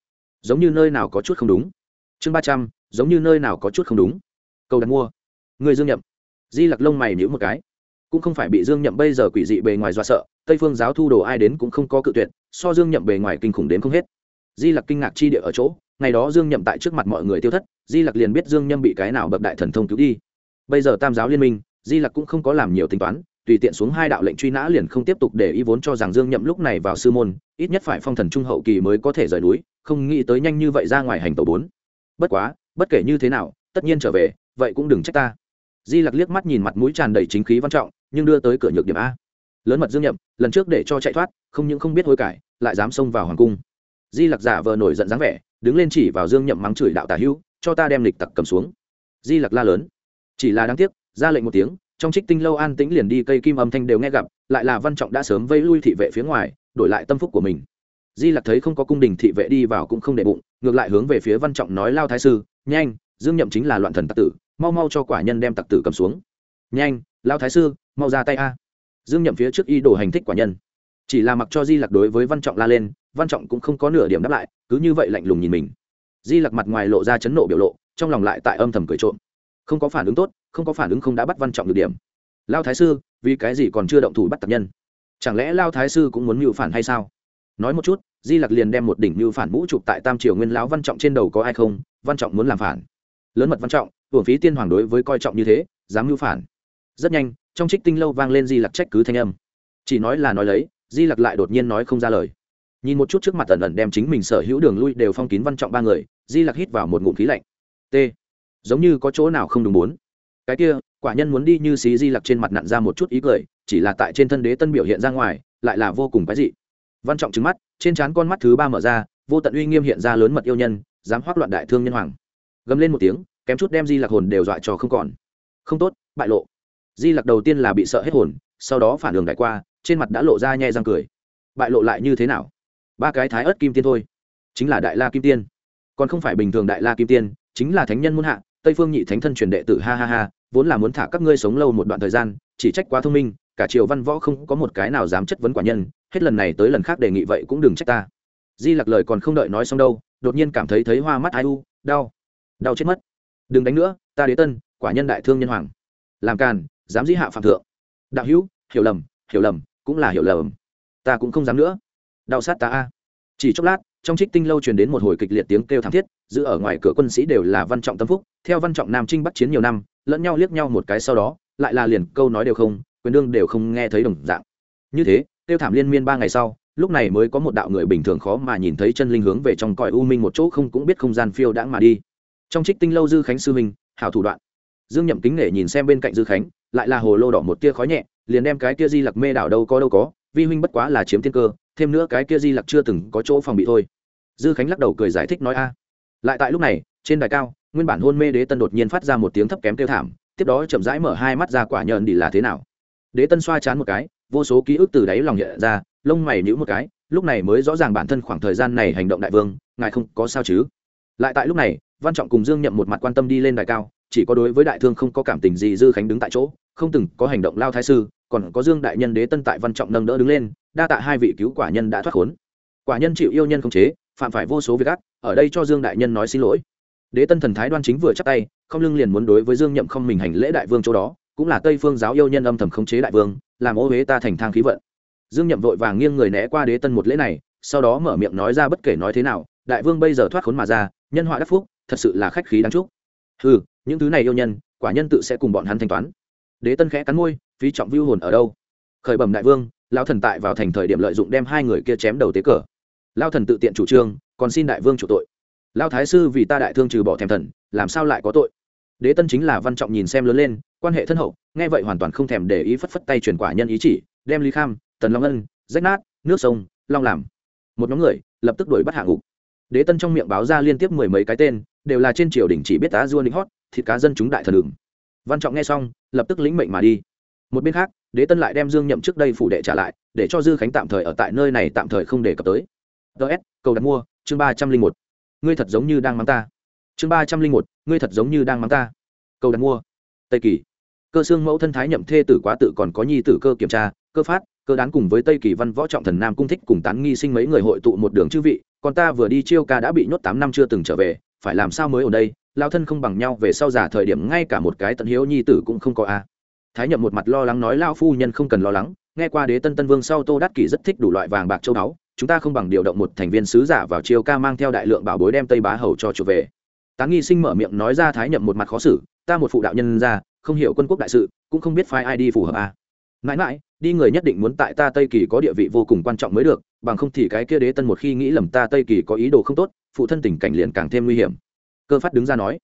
Giống như nơi nào có chút không đúng. Chương ba trăm, giống như nơi nào có chút không đúng. Cầu đặt mua. Người dương nhậm. Di lặc lông mày nhữ một cái. Cũng không phải bị dương nhậm bây giờ quỷ dị bề ngoài do sợ tây phương giáo thu đồ ai đến cũng không có cự tuyệt, so dương nhậm bề ngoài kinh khủng đến không hết. Di lặc kinh ngạc chi địa ở chỗ, ngày đó dương nhậm tại trước mặt mọi người tiêu thất, di lặc liền biết dương nhâm bị cái nào bậc đại thần thông cứu đi. Bây giờ tam giáo liên minh, di lặc cũng không có làm nhiều tính toán, tùy tiện xuống hai đạo lệnh truy nã liền không tiếp tục để ý vốn cho rằng dương nhậm lúc này vào sư môn, ít nhất phải phong thần trung hậu kỳ mới có thể rời núi, không nghĩ tới nhanh như vậy ra ngoài hành tổ bốn. Bất quá, bất kể như thế nào, tất nhiên trở về, vậy cũng đừng trách ta. Di lặc liếc mắt nhìn mặt mũi tràn đầy chính khí văn trọng, nhưng đưa tới cửa nhược điểm a lớn mật dương nhậm, lần trước để cho chạy thoát, không những không biết hối cải, lại dám xông vào hoàng cung. Di lặc giả vờ nổi giận dáng vẻ, đứng lên chỉ vào dương nhậm mắng chửi đạo tả hữu, cho ta đem lịch tặc cầm xuống. Di lặc la lớn. Chỉ là đáng tiếc, ra lệnh một tiếng, trong trích tinh lâu an tĩnh liền đi, cây kim âm thanh đều nghe gặp, lại là văn trọng đã sớm vây lui thị vệ phía ngoài, đổi lại tâm phúc của mình. Di lặc thấy không có cung đình thị vệ đi vào cũng không để bụng, ngược lại hướng về phía văn trọng nói, lao thái sư, nhanh, dương nhậm chính là loạn thần tặc tử, mau mau cho quả nhân đem tặc tử cầm xuống. Nhanh, lao thái sư, mau ra tay a dương nhậm phía trước y đồ hành thích quả nhân. Chỉ là mặc cho di lặc đối với văn trọng la lên, văn trọng cũng không có nửa điểm đáp lại, cứ như vậy lạnh lùng nhìn mình. Di lặc mặt ngoài lộ ra chấn nộ biểu lộ, trong lòng lại tại âm thầm cười trộm. Không có phản ứng tốt, không có phản ứng không đã bắt văn trọng được điểm. Lao thái sư, vì cái gì còn chưa động thủ bắt tập nhân? Chẳng lẽ lao thái sư cũng muốn mưu phản hay sao? Nói một chút, di lặc liền đem một đỉnh mưu phản mũ chụp tại tam triều nguyên lão văn trọng trên đầu có ai không? Văn trọng muốn làm phản. Lớn mật văn trọng, hưởng phí tiên hoàng đối với coi trọng như thế, dám mưu phản. Rất nhanh trong trích tinh lâu vang lên di lặc trách cứ thanh âm. Chỉ nói là nói lấy, di lặc lại đột nhiên nói không ra lời. Nhìn một chút trước mặt ẩn ẩn đem chính mình sở hữu đường lui đều phong kín văn trọng ba người, di lặc hít vào một ngụm khí lạnh. T. Giống như có chỗ nào không đúng bốn. Cái kia, quả nhân muốn đi như xí di lặc trên mặt nặn ra một chút ý cười, chỉ là tại trên thân đế tân biểu hiện ra ngoài, lại là vô cùng cái dị. Văn trọng trứng mắt, trên trán con mắt thứ ba mở ra, vô tận uy nghiêm hiện ra lớn mật yêu nhân, dám hoác loạn đại thương nhân hoàng. Gầm lên một tiếng, kém chút đem di lạc hồn đều dọa cho không còn. Không tốt, bại lộ di lặc đầu tiên là bị sợ hết hồn, sau đó phản đường đại qua, trên mặt đã lộ ra nhẹ răng cười. Bại lộ lại như thế nào? Ba cái thái ớt kim tiên thôi. Chính là đại la kim tiên. Còn không phải bình thường đại la kim tiên, chính là thánh nhân muôn hạ, tây phương nhị thánh thân truyền đệ tử, ha ha ha, vốn là muốn thả các ngươi sống lâu một đoạn thời gian, chỉ trách quá thông minh, cả triều văn võ không có một cái nào dám chất vấn quả nhân, hết lần này tới lần khác đề nghị vậy cũng đừng trách ta. Di lặc lời còn không đợi nói xong đâu, đột nhiên cảm thấy thấy hoa mắt ai u, đau. Đau chết mất. Đừng đánh nữa, ta đế tân, quả nhân đại thương nhân hoàng. Làm càn dám dĩ hạ phạm thượng. Đạo hữu, hiểu lầm hiểu lầm, cũng là hiểu lầm. Ta cũng không dám nữa. Đau sát ta a. Chỉ chốc lát, trong trích tinh lâu truyền đến một hồi kịch liệt tiếng kêu thảm thiết, giữ ở ngoài cửa quân sĩ đều là văn trọng tâm phúc, theo văn trọng nam trinh bắt chiến nhiều năm, lẫn nhau liếc nhau một cái sau đó, lại là liền câu nói đều không, quyền đương đều không nghe thấy đồng dạng. Như thế tiêu thảm liên miên ba ngày sau, lúc này mới có một đạo người bình thường khó mà nhìn thấy chân linh hướng về trong cõi u minh một chỗ không cũng biết không gian phiêu đãng mà đi. Trong trích tinh lâu dư khánh sư minh, hảo thủ đoạn. Dương nhậm kính nể nhìn xem bên cạnh dư khánh lại là hồ lô đỏ một tia khói nhẹ, liền đem cái kia di lặc mê đảo đâu có đâu có, vi huynh bất quá là chiếm tiên cơ, thêm nữa cái kia di lặc chưa từng có chỗ phòng bị thôi. Dư khánh lắc đầu cười giải thích nói, a, lại tại lúc này, trên đài cao, nguyên bản hôn mê đế tân đột nhiên phát ra một tiếng thấp kém kêu thảm, tiếp đó chậm rãi mở hai mắt ra quả nhợn đi là thế nào. Đế tân xoa chán một cái, vô số ký ức từ đáy lòng nhẹ ra, lông mày nhíu một cái, lúc này mới rõ ràng bản thân khoảng thời gian này hành động đại vương, ngài không có sao chứ. Lại tại lúc này, văn trọng cùng dương nhậm một mặt quan tâm đi lên đài cao chỉ có đối với đại thương không có cảm tình gì dư khánh đứng tại chỗ, không từng có hành động lao thái sư, còn có dương đại nhân đế tân tại văn trọng nâng đỡ đứng lên, đa tạ hai vị cứu quả nhân đã thoát khốn. Quả nhân chịu yêu nhân không chế, phạm phải vô số việc ác, ở đây cho dương đại nhân nói xin lỗi. Đế tân thần thái đoan chính vừa chắc tay, không lưng liền muốn đối với dương nhậm không mình hành lễ đại vương chỗ đó, cũng là tây phương giáo yêu nhân âm thầm khống chế đại vương, làm ô huế ta thành thang khí vận. Dương nhậm vội vàng nghiêng người né qua đế tân một lễ này, sau đó mở miệng nói ra bất kể nói thế nào, đại vương bây giờ thoát khốn mà ra, nhân họa đắc phúc, thật sự là khách khí đáng chúc ừ những thứ này yêu nhân, quả nhân tự sẽ cùng bọn hắn thanh toán. Đế tân khẽ cắn môi, phí trọng vưu hồn ở đâu? Khởi bẩm đại vương lao thần tại vào thành thời điểm lợi dụng đem hai người kia chém đầu tế cờ. Lao thần tự tiện chủ trương, còn xin đại vương chủ tội. Lao thái sư vì ta đại thương trừ bỏ thèm thần, làm sao lại có tội? Đế tân chính là văn trọng nhìn xem lớn lên, quan hệ thân hậu, nghe vậy hoàn toàn không thèm để ý phất phất tay truyền quả nhân ý chỉ, đem lý kham, tần long ân, rách nát, nước sông, long làm. Một nhóm người, lập tức đuổi bắt hạ ngục. Đế tân trong miệng báo ra liên tiếp mười mấy cái tên đều là trên triều đình chỉ biết tá dua lính hót, thịt cá dân chúng đại thần đường. Văn trọng nghe xong, lập tức lĩnh mệnh mà đi. Một bên khác, đế tân lại đem dương nhậm trước đây phủ đệ trả lại, để cho dư khánh tạm thời ở tại nơi này tạm thời không đề cập tới. Ts cầu đặt mua, chương ba trăm linh một. Ngươi thật giống như đang mắng ta. Chương ba trăm linh một, ngươi thật giống như đang mắng ta. Cầu đặt mua. Tây kỳ. Cơ xương mẫu thân thái nhậm thê tử quá tự còn có nhi tử cơ kiểm tra, cơ phát, cơ đán cùng với tây kỳ văn võ trọng thần nam cung thích cùng tán nghi sinh mấy người hội tụ một đường chư vị, còn ta vừa đi chiêu ca đã bị nhốt tám năm chưa từng trở về phải làm sao mới ở đây? Lao thân không bằng nhau, về sau giả thời điểm ngay cả một cái tận hiếu nhi tử cũng không có a thái nhậm một mặt lo lắng nói lao phu nhân không cần lo lắng, nghe qua đế tân tân vương sau tô đắc kỷ rất thích đủ loại vàng bạc châu báu, chúng ta không bằng điều động một thành viên sứ giả vào chiêu ca mang theo đại lượng bảo bối đem tây bá hầu cho trở về. Táng nghi sinh mở miệng nói ra, thái nhậm một mặt khó xử, ta một phụ đạo nhân ra, không hiểu quân quốc đại sự, cũng không biết phái ai đi phù hợp a mãi mãi, đi người nhất định muốn tại ta tây kỳ có địa vị vô cùng quan trọng mới được, bằng không thì cái kia đế tân một khi nghĩ lầm ta tây kỳ có ý đồ không tốt phụ thân tình cảnh liền càng thêm nguy hiểm. Cơ phát đứng ra nói,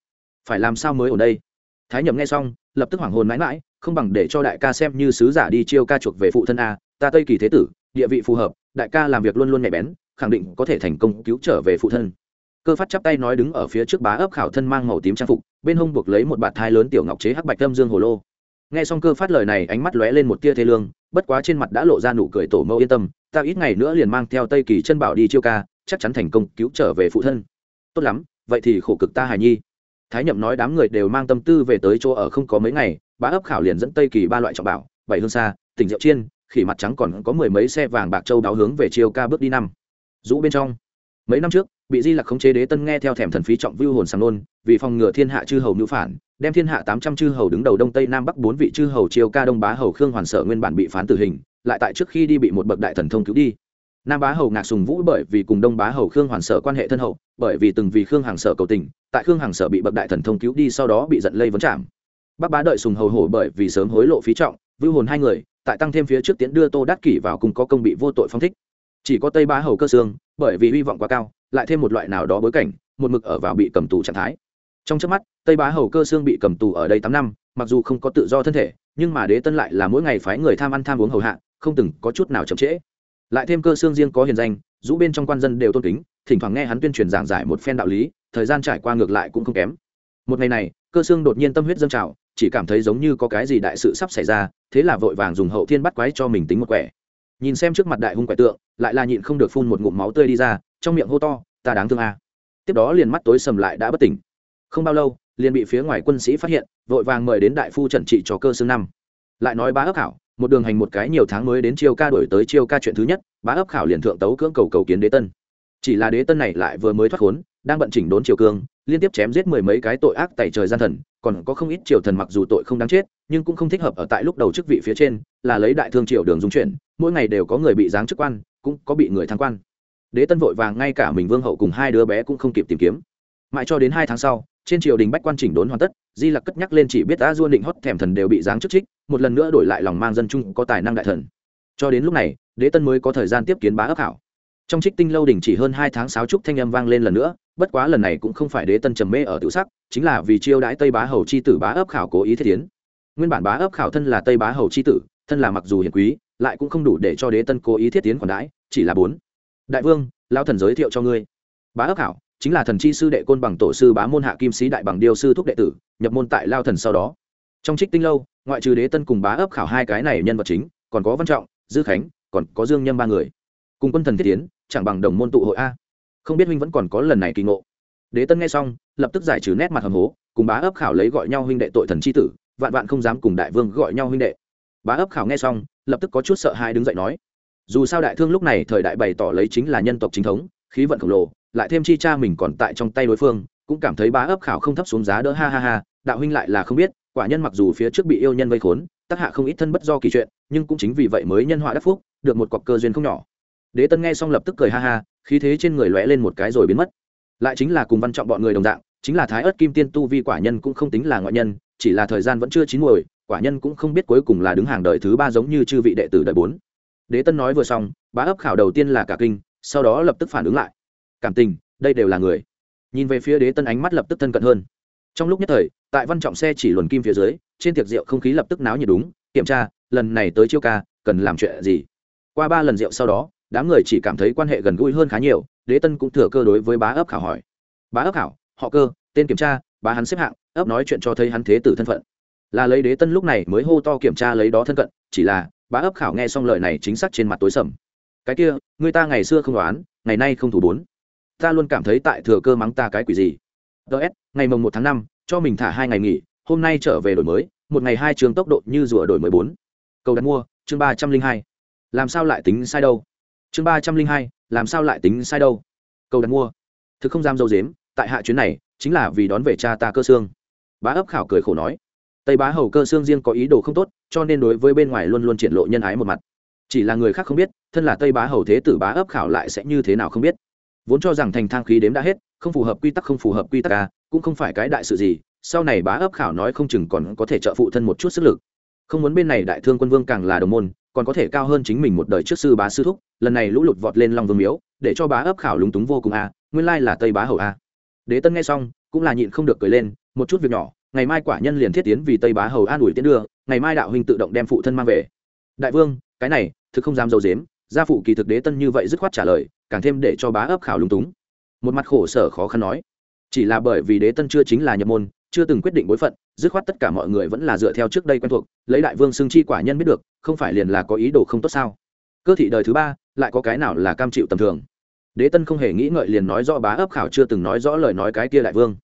phải làm sao mới ở đây? Thái nhậm nghe xong, lập tức hoảng hồn mãi mãi, không bằng để cho đại ca xem như sứ giả đi chiêu ca chuộc về phụ thân a, ta tây kỳ thế tử, địa vị phù hợp, đại ca làm việc luôn luôn nhạy bén, khẳng định có thể thành công cứu trở về phụ thân. Cơ phát chắp tay nói đứng ở phía trước bá ấp khảo thân mang màu tím trang phục, bên hông buộc lấy một bạt thai lớn tiểu ngọc chế hắc bạch tâm dương hồ lô. Nghe xong cơ phát lời này, ánh mắt lóe lên một tia thế lương, bất quá trên mặt đã lộ ra nụ cười tổ mẫu yên tâm, ta ít ngày nữa liền mang theo tây kỳ chân bảo đi chiêu ca chắc chắn thành công cứu trở về phụ thân. Tốt lắm, vậy thì khổ cực ta hài nhi. Thái nhậm nói đám người đều mang tâm tư về tới chỗ ở không có mấy ngày, bá ấp khảo liền dẫn tây kỳ ba loại trọng bảo, bảy hương xa tỉnh rượu chiên, khỉ mặt trắng còn có mười mấy xe vàng bạc châu đáo hướng về chiêu ca bước đi năm. Rũ bên trong. Mấy năm trước, bị di lặc khống chế đế tân nghe theo thèm thần phí trọng vưu hồn sàng nôn, vì phòng ngừa thiên hạ chư hầu nữ phản, đem thiên hạ tám trăm chư hầu đứng đầu đông tây nam bắc bốn vị chư hầu chiêu ca đông bá hầu khương hoàn sở nguyên bản bị phán tử hình, lại tại trước khi đi bị một bậc đại thần thông cứu đi nam bá hầu ngạc sùng vũ bởi vì cùng đông bá hầu khương hoàn sở quan hệ thân hậu, bởi vì từng vì khương hàng sở cầu tình, tại khương hàng sở bị bậc đại thần thông cứu đi sau đó bị giận lây vấn chạm bắc bá đợi sùng hầu hổ bởi vì sớm hối lộ phí trọng, vưu hồn hai người, tại tăng thêm phía trước tiến đưa tô đắc kỷ vào cùng có công bị vô tội phong thích. Chỉ có tây bá hầu cơ xương, bởi vì hy vọng quá cao, lại thêm một loại nào đó bối cảnh, một mực ở vào bị cầm tù trạng thái. Trong trước mắt, tây bá hầu cơ xương bị cầm tù ở đây tám năm, mặc dù không có tự do thân thể, nhưng mà đế tân lại là mỗi ngày phái người tham ăn tham uống hầu hạ, không từng có chút nào chậm trễ lại thêm cơ xương riêng có hiền danh, rũ bên trong quan dân đều tôn kính, thỉnh thoảng nghe hắn tuyên truyền giảng giải một phen đạo lý, thời gian trải qua ngược lại cũng không kém. Một ngày này, cơ xương đột nhiên tâm huyết dâng trào, chỉ cảm thấy giống như có cái gì đại sự sắp xảy ra, thế là vội vàng dùng hậu thiên bắt quái cho mình tính một quẻ. Nhìn xem trước mặt đại hung quẻ tượng, lại là nhịn không được phun một ngụm máu tươi đi ra, trong miệng hô to, ta đáng thương a. Tiếp đó liền mắt tối sầm lại đã bất tỉnh. Không bao lâu, liền bị phía ngoài quân sĩ phát hiện, vội vàng mời đến đại phu trần trị cho cơ xương năm. Lại nói bá ấp hảo một đường hành một cái nhiều tháng mới đến chiêu ca đổi tới chiêu ca chuyện thứ nhất, bá ấp khảo liền thượng tấu cưỡng cầu cầu kiến đế tân. Chỉ là đế tân này lại vừa mới thoát khốn, đang bận chỉnh đốn triều cương, liên tiếp chém giết mười mấy cái tội ác tại trời gian thần, còn có không ít triều thần mặc dù tội không đáng chết, nhưng cũng không thích hợp ở tại lúc đầu chức vị phía trên, là lấy đại thương triều đường dung chuyển, mỗi ngày đều có người bị giáng chức quan, cũng có bị người thăng quan. Đế tân vội vàng ngay cả mình vương hậu cùng hai đứa bé cũng không kịp tìm kiếm. Mãi cho đến hai tháng sau trên triều đình bách quan chỉnh đốn hoàn tất, di lặc cất nhắc lên chỉ biết a dua định hót thèm thần đều bị giáng chức trích, một lần nữa đổi lại lòng mang dân chung có tài năng đại thần. Cho đến lúc này, đế tân mới có thời gian tiếp kiến bá ấp hảo. Trong trích tinh lâu đình chỉ hơn hai tháng sáo trúc thanh âm vang lên lần nữa, bất quá lần này cũng không phải đế tân trầm mê ở tự sắc, chính là vì chiêu đãi tây bá hầu c h i tử bá ấp khảo cố ý thiết tiến. Nguyên bản bá ấp khảo thân là tây bá hầu c h i tử, thân là mặc dù hiền quý, lại cũng không đủ để cho đế tân cố ý thiết tiến còn đãi, chỉ là bốn. Đại vương lao thần giới thiệu cho ngươi. Bá ấp khảo chính là thần chi sư đệ côn bằng tổ sư bá môn hạ kim sĩ đại bằng điêu sư thúc đệ tử, nhập môn tại lao thần sau đó. Trong trích tinh lâu, ngoại trừ đế tân cùng bá ấp khảo hai cái này nhân vật chính, còn có văn trọng, dư khánh, còn có dương nhâm ba người. Cùng quân thần thiết tiến, chẳng bằng đồng môn tụ hội a. Không biết huynh vẫn còn có lần này kỳ ngộ. Đế tân nghe xong, lập tức giải trừ nét mặt hầm hố, cùng bá ấp khảo lấy gọi nhau huynh đệ tội thần c h i tử, vạn vạn không dám cùng đại vương gọi nhau huynh đệ. Bá ấp khảo nghe xong, lập tức có chút sợ hãi đứng dậy nói, dù sao đại thương lúc này thời đại bày tỏ lấy chính là nhân tộc chính thống khí vận khổng lồ, lại thêm chi cha mình còn tại trong tay đối phương, cũng cảm thấy bá ấp khảo không thấp xuống giá đỡ, ha ha ha, đạo huynh lại là không biết, quả nhân mặc dù phía trước bị yêu nhân vây khốn, tác hạ không ít thân bất do kỳ chuyện, nhưng cũng chính vì vậy mới nhân họa đắc phúc, được một cọc cơ duyên không nhỏ. Đế tân nghe xong lập tức cười ha ha, khí thế trên người lóe lên một cái rồi biến mất. Lại chính là cùng văn trọng bọn người đồng dạng, chính là thái ớt kim tiên tu vi quả nhân cũng không tính là ngoại nhân, chỉ là thời gian vẫn chưa chín muồi, quả nhân cũng không biết cuối cùng là đứng hàng đời thứ ba giống như chư vị đệ tử đời bốn. Đế tân nói vừa xong, bá ấp khảo đầu tiên là cả kinh sau đó lập tức phản ứng lại. Cảm tình, đây đều là người. Nhìn về phía đế tân ánh mắt lập tức thân cận hơn. Trong lúc nhất thời, tại văn trọng xe chỉ luồn kim phía dưới, trên tiệc rượu không khí lập tức náo nhiệt đúng. Kiểm tra, lần này tới chiêu ca, cần làm chuyện gì? Qua ba lần rượu sau đó, đám người chỉ cảm thấy quan hệ gần gũi hơn khá nhiều. Đế tân cũng thừa cơ đối với bá ấp khảo hỏi. Bá ấp khảo, họ cơ, tên kiểm tra, bá hắn xếp hạng, ấp nói chuyện cho thấy hắn thế tử thân phận. Là lấy đế tân lúc này mới hô to kiểm tra lấy đó thân cận, chỉ là bá ấp khảo nghe xong lời này chính xác trên mặt tối sầm cái kia, người ta ngày xưa không đoán, ngày nay không thủ bốn. Ta luôn cảm thấy tại thừa cơ mắng ta cái quỷ gì. Ts ngày mồng một tháng năm, cho mình thả hai ngày nghỉ, hôm nay trở về đổi mới, một ngày hai trường tốc độ như rùa đổi mới bốn. Cầu đặt mua, chương ba trăm linh hai. Làm sao lại tính sai đâu? Chương ba trăm linh hai, làm sao lại tính sai đâu? Cầu đặt mua. Thực không dám dâu dếm, tại hạ chuyến này, chính là vì đón về cha ta cơ xương. Bá ấp khảo cười khổ nói. Tây bá hầu cơ xương riêng có ý đồ không tốt, cho nên đối với bên ngoài luôn luôn triển lộ nhân ái một mặt chỉ là người khác không biết, thân là tây bá hầu thế tử bá ấp khảo lại sẽ như thế nào không biết. Vốn cho rằng thành thang khí đếm đã hết, không phù hợp quy tắc không phù hợp quy tắc à cũng không phải cái đại sự gì, sau này bá ấp khảo nói không chừng còn có thể trợ phụ thân một chút sức lực. Không muốn bên này đại thương quân vương càng là đồng môn, còn có thể cao hơn chính mình một đời trước sư bá sư thúc, lần này lũ lụt vọt lên long vương miếu, để cho bá ấp khảo lúng túng vô cùng a nguyên lai là tây bá hầu a đế tân nghe xong, cũng là nhịn không được cười lên, một chút việc nhỏ, ngày mai quả nhân liền thiết tiến vì tây bá hầu an ủi tiến đưa, ngày mai đạo huynh tự động đem phụ thân mang về. Đại vương cái này, thực không dám dâu dếm, gia phụ kỳ thực đế tân như vậy dứt khoát trả lời, càng thêm để cho bá ấp khảo lúng túng. Một mặt khổ sở khó khăn nói, chỉ là bởi vì đế tân chưa chính là nhập môn, chưa từng quyết định bối phận, dứt khoát tất cả mọi người vẫn là dựa theo trước đây quen thuộc, lấy đại vương xưng chi quả nhân biết được, không phải liền là có ý đồ không tốt sao? Cơ thị đời thứ ba, lại có cái nào là cam chịu tầm thường? Đế tân không hề nghĩ ngợi liền nói rõ bá ấp khảo chưa từng nói rõ lời nói cái kia đại vương.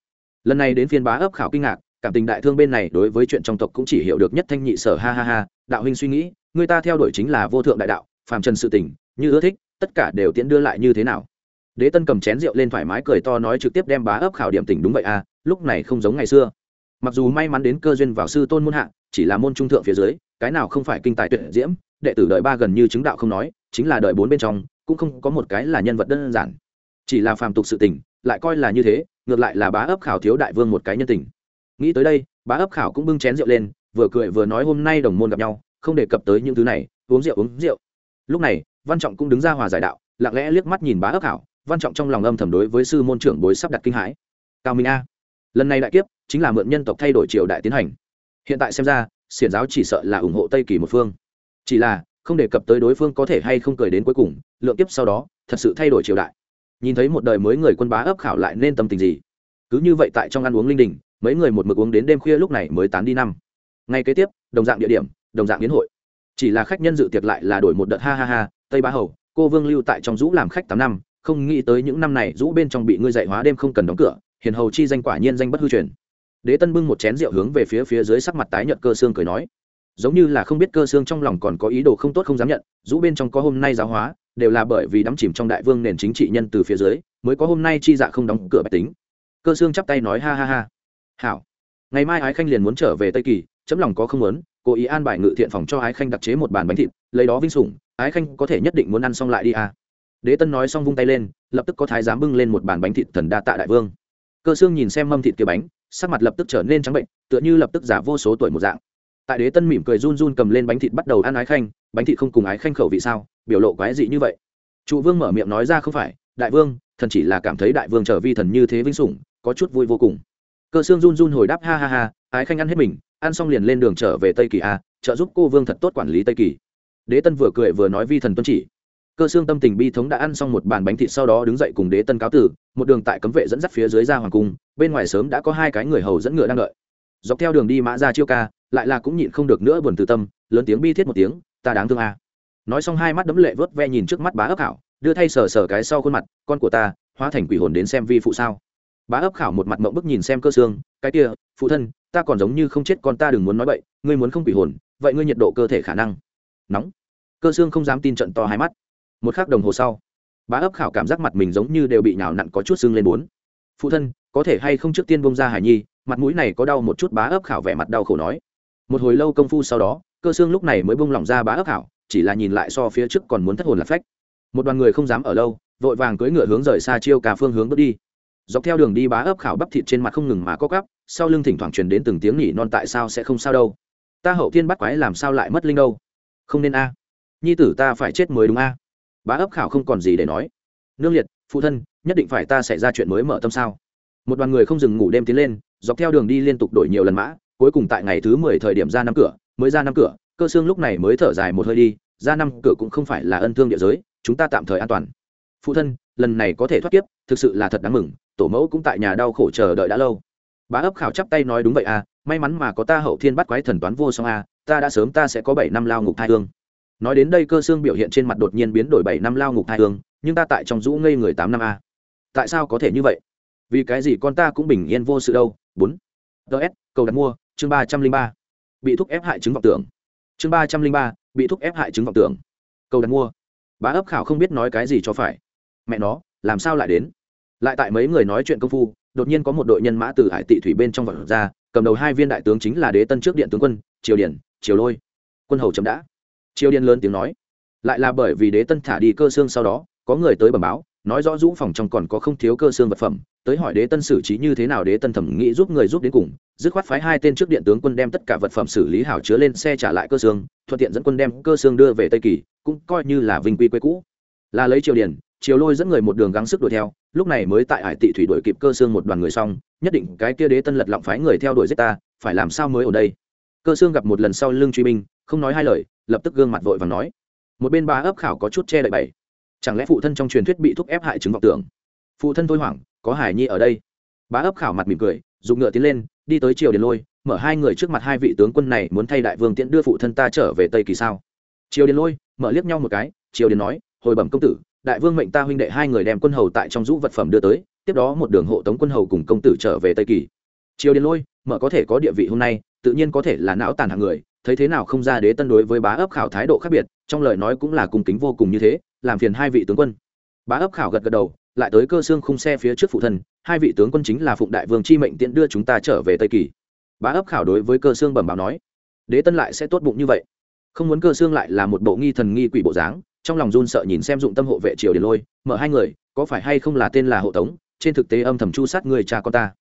Lần này đến phiên bá ấp khảo kinh ngạc, cảm tình đại thương bên này đối với chuyện trong tộc cũng chỉ hiểu được nhất thanh nhị sở, ha ha ha, đạo huynh suy nghĩ người ta theo đuổi chính là vô thượng đại đạo, phàm trần sự tình, như ưa thích, tất cả đều tiễn đưa lại như thế nào? Đế tân cầm chén rượu lên thoải mái cười to nói trực tiếp đem bá ấp khảo điểm tỉnh đúng vậy à lúc này không giống ngày xưa. Mặc dù may mắn đến cơ duyên vào sư tôn môn hạ, chỉ là môn trung thượng phía dưới, cái nào không phải kinh tài tuyệt diễm, đệ tử đợi ba gần như chứng đạo không nói, chính là đợi bốn bên trong, cũng không có một cái là nhân vật đơn giản. Chỉ là phàm tục sự tình, lại coi là như thế, ngược lại là bá ấp khảo thiếu đại vương một cái nhân tình. Nghĩ tới đây, bá ấp khảo cũng bưng chén rượu lên, vừa cười vừa nói hôm nay đồng môn gặp nhau không đề cập tới những thứ này, uống rượu uống rượu. Lúc này, văn trọng cũng đứng ra hòa giải đạo, lặng lẽ liếc mắt nhìn bá ấp hảo. Văn trọng trong lòng âm thầm đối với sư môn trưởng bối sắp đặt kinh hãi. Cao minh a, lần này đại kiếp, chính là mượn nhân tộc thay đổi triều đại tiến hành. Hiện tại xem ra, xiển giáo chỉ sợ là ủng hộ tây kỳ một phương. Chỉ là, không đề cập tới đối phương có thể hay không cười đến cuối cùng, lượng kiếp sau đó, thật sự thay đổi triều đại. Nhìn thấy một đời mới người quân bá ấp khảo lại nên tâm tình gì? Cứ như vậy tại trong ăn uống linh đình, mấy người một mực uống đến đêm khuya lúc này mới tán đi năm. Ngay kế tiếp, đồng dạng địa điểm đồng dạng biến hội. Chỉ là khách nhân dự tiệc lại là đổi một đợt ha ha ha, tây bá hầu, cô vương lưu tại trong rũ làm khách tám năm, không nghĩ tới những năm này rũ bên trong bị ngươi dạy hóa đêm không cần đóng cửa, hiền hầu chi danh quả nhiên danh bất hư truyền. Đế tân bưng một chén rượu hướng về phía phía dưới sắc mặt tái nhợt cơ xương cười nói, giống như là không biết cơ xương trong lòng còn có ý đồ không tốt không dám nhận rũ bên trong có hôm nay giáo hóa, đều là bởi vì đắm chìm trong đại vương nền chính trị nhân từ phía dưới, mới có hôm nay chi dạ không đóng cửa bạch tính. Cơ xương chắp tay nói ha ha ha. Hảo. Ngày mai ái khanh liền muốn trở về tây kỳ, chấm lòng có không muốn cố ý an bài ngự thiện phòng cho ái khanh đặc chế một bàn bánh thịt, lấy đó vinh sủng, ái khanh có thể nhất định muốn ăn xong lại đi à. đế tân nói xong vung tay lên, lập tức có thái giám bưng lên một bàn bánh thịt thần đa tạ đại vương. Cơ xương nhìn xem mâm thịt kia bánh, sắc mặt lập tức trở nên trắng bệnh, tựa như lập tức giả vô số tuổi một dạng. Tại đế tân mỉm cười run run cầm lên bánh thịt bắt đầu ăn ái khanh, bánh thịt không cùng ái khanh khẩu vị sao, biểu lộ quái dị như vậy. Trụ vương mở miệng nói ra không phải, đại vương, thần chỉ là cảm thấy đại vương trở vi thần như thế vinh sủng, có chút vui vô cùng. Cơ xương run run hồi đáp ha ha ha, ái khanh ăn hết mình ăn xong liền lên đường trở về tây kỳ a, trợ giúp cô vương thật tốt quản lý tây kỳ. Đế tân vừa cười vừa nói vi thần tuân chỉ. Cơ xương tâm tình bi thống đã ăn xong một bàn bánh thịt sau đó đứng dậy cùng đế tân cáo tử, một đường tại cấm vệ dẫn dắt phía dưới ra hoàng cung, bên ngoài sớm đã có hai cái người hầu dẫn ngựa đang đợi. Dọc theo đường đi mã ra chiêu ca, lại là cũng nhịn không được nữa buồn từ tâm, lớn tiếng bi thiết một tiếng, ta đáng thương a. Nói xong hai mắt đấm lệ vớt ve nhìn trước mắt bá ấp khảo, đưa thay sờ sờ cái sau khuôn mặt, con của ta, hóa thành quỷ hồn đến xem vi phụ sao. Bá ấp khảo một mặt mộng bức nhìn xem cơ xương cái kia, phụ thân, ta còn giống như không chết con ta đừng muốn nói vậy ngươi muốn không quỷ hồn, vậy ngươi nhiệt độ cơ thể khả năng nóng. Cơ xương không dám tin trận to hai mắt. Một khắc đồng hồ sau, bá ấp khảo cảm giác mặt mình giống như đều bị nhào nặn có chút xương lên bốn. Phụ thân, có thể hay không trước tiên bông ra hải nhi, mặt mũi này có đau một chút bá ấp khảo vẻ mặt đau khổ nói. Một hồi lâu công phu sau đó, cơ xương lúc này mới bông lỏng ra bá ấp khảo, chỉ là nhìn lại so phía trước còn muốn thất hồn lạc phách. Một đoàn người không dám ở lâu, vội vàng cưỡi ngựa hướng rời xa chiêu cả phương hướng bước đi dọc theo đường đi bá ấp khảo bắp thịt trên mặt không ngừng mà có cắp sau lưng thỉnh thoảng truyền đến từng tiếng nhỉ non tại sao sẽ không sao đâu. Ta hậu thiên bắt quái làm sao lại mất linh đâu? Không nên a. Nhi tử ta phải chết mới đúng a. Bá ấp khảo không còn gì để nói. Nương liệt, phụ thân, nhất định phải ta xảy ra chuyện mới mở tâm sao? Một đoàn người không dừng ngủ đêm tiến lên, dọc theo đường đi liên tục đổi nhiều lần mã, cuối cùng tại ngày thứ mười thời điểm ra năm cửa, mới ra năm cửa. Cơ xương lúc này mới thở dài một hơi đi, ra năm cửa cũng không phải là ân thương địa giới, chúng ta tạm thời an toàn phụ thân, lần này có thể thoát kiếp, thực sự là thật đáng mừng, tổ mẫu cũng tại nhà đau khổ chờ đợi đã lâu. Bá ấp khảo chắp tay nói đúng vậy à may mắn mà có ta hậu thiên bắt quái thần toán vô song à ta đã sớm ta sẽ có bảy năm lao ngục thai hương. Nói đến đây cơ xương biểu hiện trên mặt đột nhiên biến đổi bảy năm lao ngục thai hương, nhưng ta tại trong rũ ngây người tám năm a à. tại sao có thể như vậy? Vì cái gì con ta cũng bình yên vô sự đâu? Bốn. Ts cầu đặt mua, chương ba trăm linh ba. Bị thúc ép hại chứng vọng tưởng. Chương ba trăm linh ba, bị thúc ép hại chứng vọng tưởng. Cầu đặt mua. Bá ấp khảo không biết nói cái gì cho phải mẹ nó, làm sao lại đến? Lại tại mấy người nói chuyện công phu, đột nhiên có một đội nhân mã từ hải tị thủy bên trong vật ra, cầm đầu hai viên đại tướng chính là đế tân trước điện tướng quân, triều điển triều lôi. Quân hầu chấm đã. Triều điển lớn tiếng nói. Lại là bởi vì đế tân thả đi cơ xương sau đó, có người tới bẩm báo, nói rõ dũ phòng trong còn có không thiếu cơ xương vật phẩm, tới hỏi đế tân xử trí như thế nào, đế tân thẩm nghĩ giúp người giúp đến cùng, dứt khoát phái hai tên trước điện tướng quân đem tất cả vật phẩm xử lý hảo chứa lên xe trả lại cơ xương, thuận tiện dẫn quân đem cơ xương đưa về tây kỳ, cũng coi như là vinh quy quê cũ. Là lấy triều điển triều lôi dẫn người một đường gắng sức đuổi theo, lúc này mới tại hải tị thủy đuổi kịp cơ xương một đoàn người xong, nhất định cái kia đế tân lật lọng phái người theo đuổi giết ta, phải làm sao mới ở đây? Cơ xương gặp một lần sau lưng truy binh, không nói hai lời, lập tức gương mặt vội và nói. Một bên ba ấp khảo có chút che đậy bày chẳng lẽ phụ thân trong truyền thuyết bị thúc ép hại chứng vọng tưởng? Phụ thân thôi hoảng, có hải nhi ở đây. Bà ấp khảo mặt mỉm cười dùng ngựa tiến lên, đi tới triều điền lôi, mở hai người trước mặt hai vị tướng quân này muốn thay đại vương tiễn đưa phụ thân ta trở về tây kỳ sao? Triều điền lôi, mở liếc nhau một cái, triều điền nói, hồi bẩm công tử đại vương mệnh ta huynh đệ hai người đem quân hầu tại trong rũ vật phẩm đưa tới, tiếp đó một đường hộ tống quân hầu cùng công tử trở về tây kỳ. Triều điền lôi, mở có thể có địa vị hôm nay, tự nhiên có thể là não tàn hạng người, thấy thế nào không ra đế tân đối với bá ấp khảo thái độ khác biệt, trong lời nói cũng là cung kính vô cùng như thế, làm phiền hai vị tướng quân. Bá ấp khảo gật gật đầu, lại tới cơ xương khung xe phía trước phụ thân, hai vị tướng quân chính là phụng đại vương chi mệnh tiện đưa chúng ta trở về tây kỳ. Bá ấp khảo đối với cơ xương bẩm báo nói, đế tân lại sẽ tốt bụng như vậy. Không muốn cơ xương lại là một bộ nghi thần nghi quỷ bộ dáng trong lòng run sợ nhìn xem dụng tâm hộ vệ triều điền lôi, mở hai người, có phải hay không là tên là hộ tống? Trên thực tế âm thầm chu sát người cha con ta.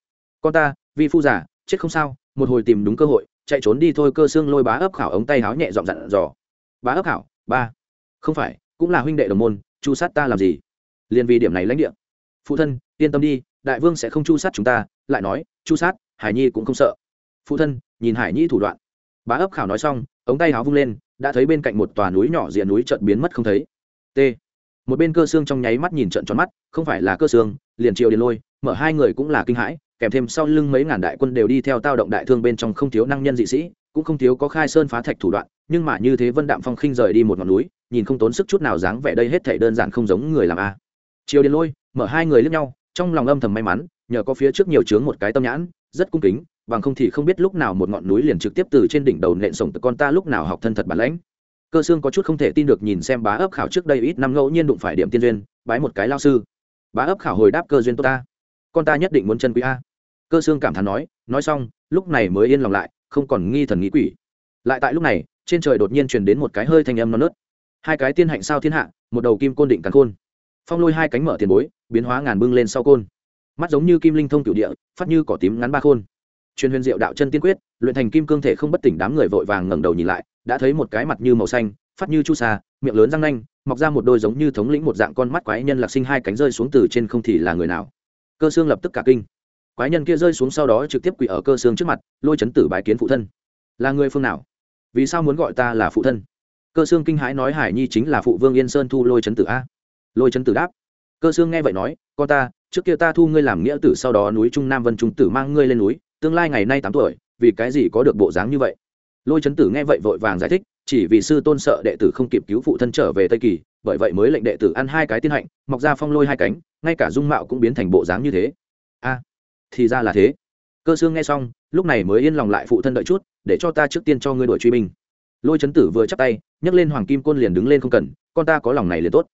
Con ta, vi phu giả, chết không sao, một hồi tìm đúng cơ hội, chạy trốn đi thôi, cơ xương lôi bá ấp khảo ống tay háo nhẹ dọn dặn dò. Bá ấp khảo, ba. Không phải, cũng là huynh đệ đồng môn, chu sát ta làm gì? Liền vì điểm này lãnh địa. Phụ thân, yên tâm đi, đại vương sẽ không chu sát chúng ta, lại nói, chu sát, hải nhi cũng không sợ. Phụ thân, nhìn hải nhi thủ đoạn. Bá ấp khảo nói xong, ống tay háo vung lên đã thấy bên cạnh một tòa núi nhỏ diện núi trận biến mất không thấy. T. Một bên cơ xương trong nháy mắt nhìn trận tròn mắt, không phải là cơ xương, liền triều điền lôi, mở hai người cũng là kinh hãi, kèm thêm sau lưng mấy ngàn đại quân đều đi theo tao động đại thương bên trong không thiếu năng nhân dị sĩ, cũng không thiếu có khai sơn phá thạch thủ đoạn, nhưng mà như thế vân đạm phong khinh rời đi một ngọn núi, nhìn không tốn sức chút nào dáng vẻ đây hết thể đơn giản không giống người làm a. Triều điền lôi, mở hai người lướt nhau, trong lòng âm thầm may mắn, nhờ có phía trước nhiều chướng một cái tâm nhãn, rất cung kính bằng không thì không biết lúc nào một ngọn núi liền trực tiếp từ trên đỉnh đầu nện sổng từ con ta lúc nào học thân thật bản lãnh. Cơ xương có chút không thể tin được nhìn xem bá ấp khảo trước đây ít năm ngẫu nhiên đụng phải điểm tiên duyên, bái một cái lao sư. Bá ấp khảo hồi đáp cơ duyên tốt ta. Con ta nhất định muốn chân quý a. Cơ xương cảm thán nói nói xong, lúc này mới yên lòng lại, không còn nghi thần nghĩ quỷ. Lại tại lúc này, trên trời đột nhiên truyền đến một cái hơi thanh âm non nớt. Hai cái tiên hạnh sao thiên hạ, một đầu kim côn định cắn khôn. Phong lôi hai cánh mở tiền bối, biến hóa ngàn bưng lên sau côn. Mắt giống như kim linh thông cửu địa, phát như cỏ tím ngắn ba khôn truyền huyền diệu đạo chân tiên quyết, luyện thành kim cương thể không bất tỉnh đám người vội vàng ngẩng đầu nhìn lại, đã thấy một cái mặt như màu xanh, phát như chu sa, miệng lớn răng nanh, mọc ra một đôi giống như thống lĩnh một dạng con mắt quái nhân lạc sinh hai cánh rơi xuống từ trên không thì là người nào. Cơ xương lập tức cả kinh. Quái nhân kia rơi xuống sau đó trực tiếp quỳ ở cơ xương trước mặt, lôi chấn tử bái kiến phụ thân. Là người phương nào? Vì sao muốn gọi ta là phụ thân? Cơ xương kinh hãi nói hải nhi chính là phụ vương yên sơn thu lôi chấn tử a. Lôi chấn tử đáp. Cơ xương nghe vậy nói, con ta, trước kia ta thu ngươi làm nghĩa tử, sau đó núi trung nam vân trung tử mang ngươi lên núi tương lai ngày nay tám tuổi, vì cái gì có được bộ dáng như vậy? Lôi chấn tử nghe vậy vội vàng giải thích, chỉ vì sư tôn sợ đệ tử không kịp cứu phụ thân trở về tây kỳ, bởi vậy mới lệnh đệ tử ăn hai cái tiên hạnh, mọc ra phong lôi hai cánh, ngay cả dung mạo cũng biến thành bộ dáng như thế. A, thì ra là thế. Cơ Sương nghe xong, lúc này mới yên lòng lại phụ thân đợi chút, để cho ta trước tiên cho ngươi đuổi truy binh. Lôi chấn tử vừa chắp tay, nhấc lên hoàng kim côn liền đứng lên không cần, con ta có lòng này liền tốt.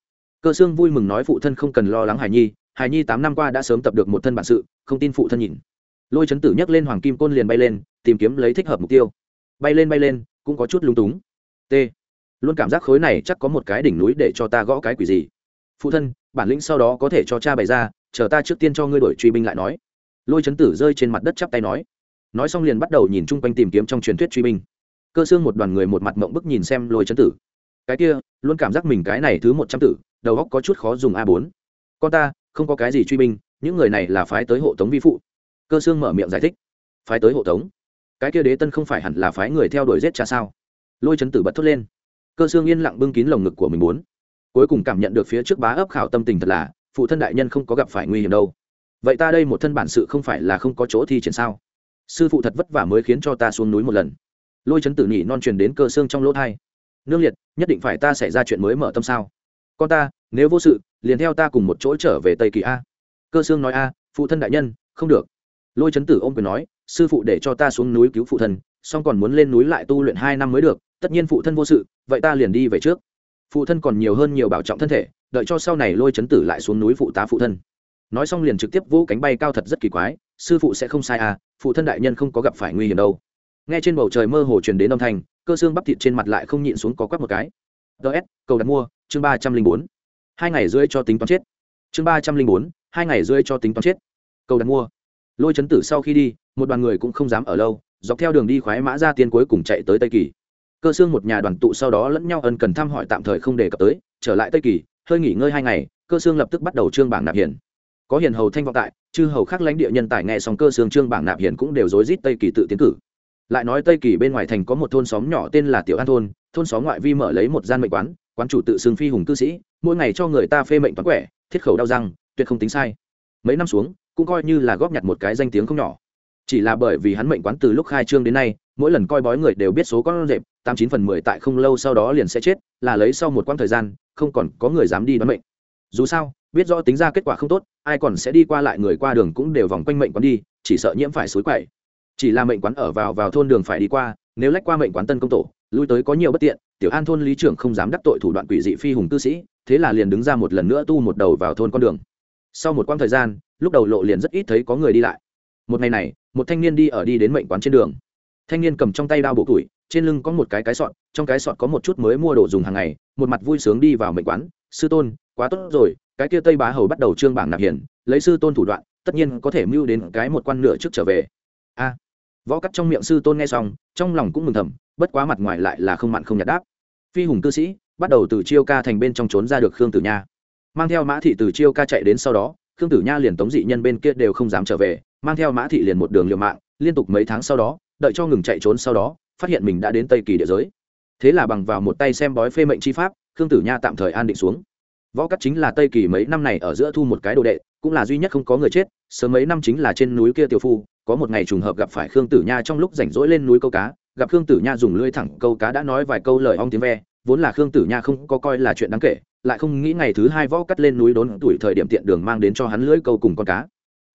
Cơ Sương vui mừng nói phụ thân không cần lo lắng hải nhi hải nhi tám năm qua đã sớm tập được một thân bản sự, không tin phụ thân nhìn lôi chấn tử nhấc lên hoàng kim côn liền bay lên, tìm kiếm lấy thích hợp mục tiêu. Bay lên bay lên, cũng có chút lung túng. T. Luôn cảm giác khối này chắc có một cái đỉnh núi để cho ta gõ cái quỷ gì. Phụ thân, bản lĩnh sau đó có thể cho cha bày ra, chờ ta trước tiên cho ngươi đổi truy binh lại nói. Lôi chấn tử rơi trên mặt đất chắp tay nói. Nói xong liền bắt đầu nhìn chung quanh tìm kiếm trong truyền thuyết truy binh. Cơ xương một đoàn người một mặt mộng bức nhìn xem lôi chấn tử. Cái kia, luôn cảm giác mình cái này thứ một trăm tử, đầu góc có chút khó dùng a bốn. Con ta, không có cái gì truy binh, những người này là phái tới hộ tống vi phụ cơ xương mở miệng giải thích. Phái tới hộ tống. Cái kia đế tân không phải hẳn là phái người theo đuổi giết cha sao? Lôi chấn tử bật thốt lên. Cơ xương yên lặng bưng kín lồng ngực của mình muốn. Cuối cùng cảm nhận được phía trước bá ấp khảo tâm tình thật là, phụ thân đại nhân không có gặp phải nguy hiểm đâu. Vậy ta đây một thân bản sự không phải là không có chỗ thi triển sao? Sư phụ thật vất vả mới khiến cho ta xuống núi một lần. Lôi chấn tử nhị non truyền đến cơ xương trong lỗ thai. Nương liệt, nhất định phải ta xảy ra chuyện mới mở tâm sao? Con ta, nếu vô sự, liền theo ta cùng một chỗ trở về tây kỳ a. Cơ xương nói a, phụ thân đại nhân, không được lôi chấn tử ôm quyền nói, sư phụ để cho ta xuống núi cứu phụ thân song còn muốn lên núi lại tu luyện hai năm mới được, tất nhiên phụ thân vô sự, vậy ta liền đi về trước. Phụ thân còn nhiều hơn nhiều bảo trọng thân thể, đợi cho sau này lôi chấn tử lại xuống núi phụ tá phụ thân. Nói xong liền trực tiếp vỗ cánh bay cao thật rất kỳ quái, sư phụ sẽ không sai à phụ thân đại nhân không có gặp phải nguy hiểm đâu. Nghe trên bầu trời mơ hồ truyền đến âm thanh, cơ xương bắp thịt trên mặt lại không nhịn xuống có quắc một cái. Ts cầu đặt mua, chương ba trăm linh bốn. Hai ngày rưỡi cho tính toán chết. Chương ba trăm linh bốn, hai ngày rưỡi cho tính toán chết. Cầu đặt mua lôi chấn tử sau khi đi, một đoàn người cũng không dám ở lâu, dọc theo đường đi khoái mã ra tiên cuối cùng chạy tới tây kỳ. Cơ xương một nhà đoàn tụ sau đó lẫn nhau ân cần thăm hỏi tạm thời không đề cập tới, trở lại tây kỳ, hơi nghỉ ngơi hai ngày, cơ xương lập tức bắt đầu trương bảng nạp hiền. có hiền hầu thanh vọng tại, chư hầu khác lãnh địa nhân tài nghe xong cơ xương trương bảng nạp hiền cũng đều rối rít tây kỳ tự tiến cử. Lại nói tây kỳ bên ngoài thành có một thôn xóm nhỏ tên là tiểu an thôn thôn xóm ngoại vi mở lấy một gian mệnh quán quán chủ tự xưng phi hùng cư sĩ, mỗi ngày cho người ta phê mệnh toán quẻ, thiết khẩu đau răng, tuyệt không tính sai. Mấy năm xuống cũng coi như là góp nhặt một cái danh tiếng không nhỏ. Chỉ là bởi vì hắn mệnh quán từ lúc khai trương đến nay, mỗi lần coi bói người đều biết số con rệp, tám chín phần mười tại không lâu sau đó liền sẽ chết, là lấy sau một quãng thời gian, không còn có người dám đi đoán mệnh. Dù sao, biết rõ tính ra kết quả không tốt, ai còn sẽ đi qua lại người qua đường cũng đều vòng quanh mệnh quán đi, chỉ sợ nhiễm phải suối quậy. Chỉ là mệnh quán ở vào vào thôn đường phải đi qua, nếu lách qua mệnh quán tân công tổ, lui tới có nhiều bất tiện, tiểu an thôn lý trưởng không dám đắc tội thủ đoạn quỷ dị phi hùng tư sĩ, thế là liền đứng ra một lần nữa tu một đầu vào thôn con đường sau một quãng thời gian, lúc đầu lộ liền rất ít thấy có người đi lại. Một ngày này, một thanh niên đi ở đi đến mệnh quán trên đường. Thanh niên cầm trong tay đao bộ tuổi, trên lưng có một cái cái sọt, trong cái sọt có một chút mới mua đồ dùng hàng ngày, một mặt vui sướng đi vào mệnh quán. Sư tôn, quá tốt rồi, cái kia tây bá hầu bắt đầu trương bảng nạp hiền lấy sư tôn thủ đoạn, tất nhiên có thể mưu đến cái một quan nửa trước trở về. A. Võ cắt trong miệng sư tôn nghe xong, trong lòng cũng mừng thầm, bất quá mặt ngoài lại là không mặn không nhạt đáp. Phi hùng cư sĩ, bắt đầu từ chiêu ca thành bên trong trốn ra được khương tử nha mang theo mã thị từ chiêu ca chạy đến sau đó, khương tử nha liền tống dị nhân bên kia đều không dám trở về, mang theo mã thị liền một đường liều mạng, liên tục mấy tháng sau đó, đợi cho ngừng chạy trốn sau đó, phát hiện mình đã đến tây kỳ địa giới. Thế là bằng vào một tay xem bói phê mệnh chi pháp, khương tử nha tạm thời an định xuống. Võ cắt chính là tây kỳ mấy năm này ở giữa thu một cái đồ đệ, cũng là duy nhất không có người chết, sớm mấy năm chính là trên núi kia tiểu phu, có một ngày trùng hợp gặp phải khương tử nha trong lúc rảnh rỗi lên núi câu cá, gặp khương tử nha dùng lưỡi thẳng câu cá đã nói vài câu lời ong tiếng ve, vốn là khương tử nha không có coi là chuyện đáng kể lại không nghĩ ngày thứ hai võ cắt lên núi đốn tuổi thời điểm tiện đường mang đến cho hắn lưỡi câu cùng con cá.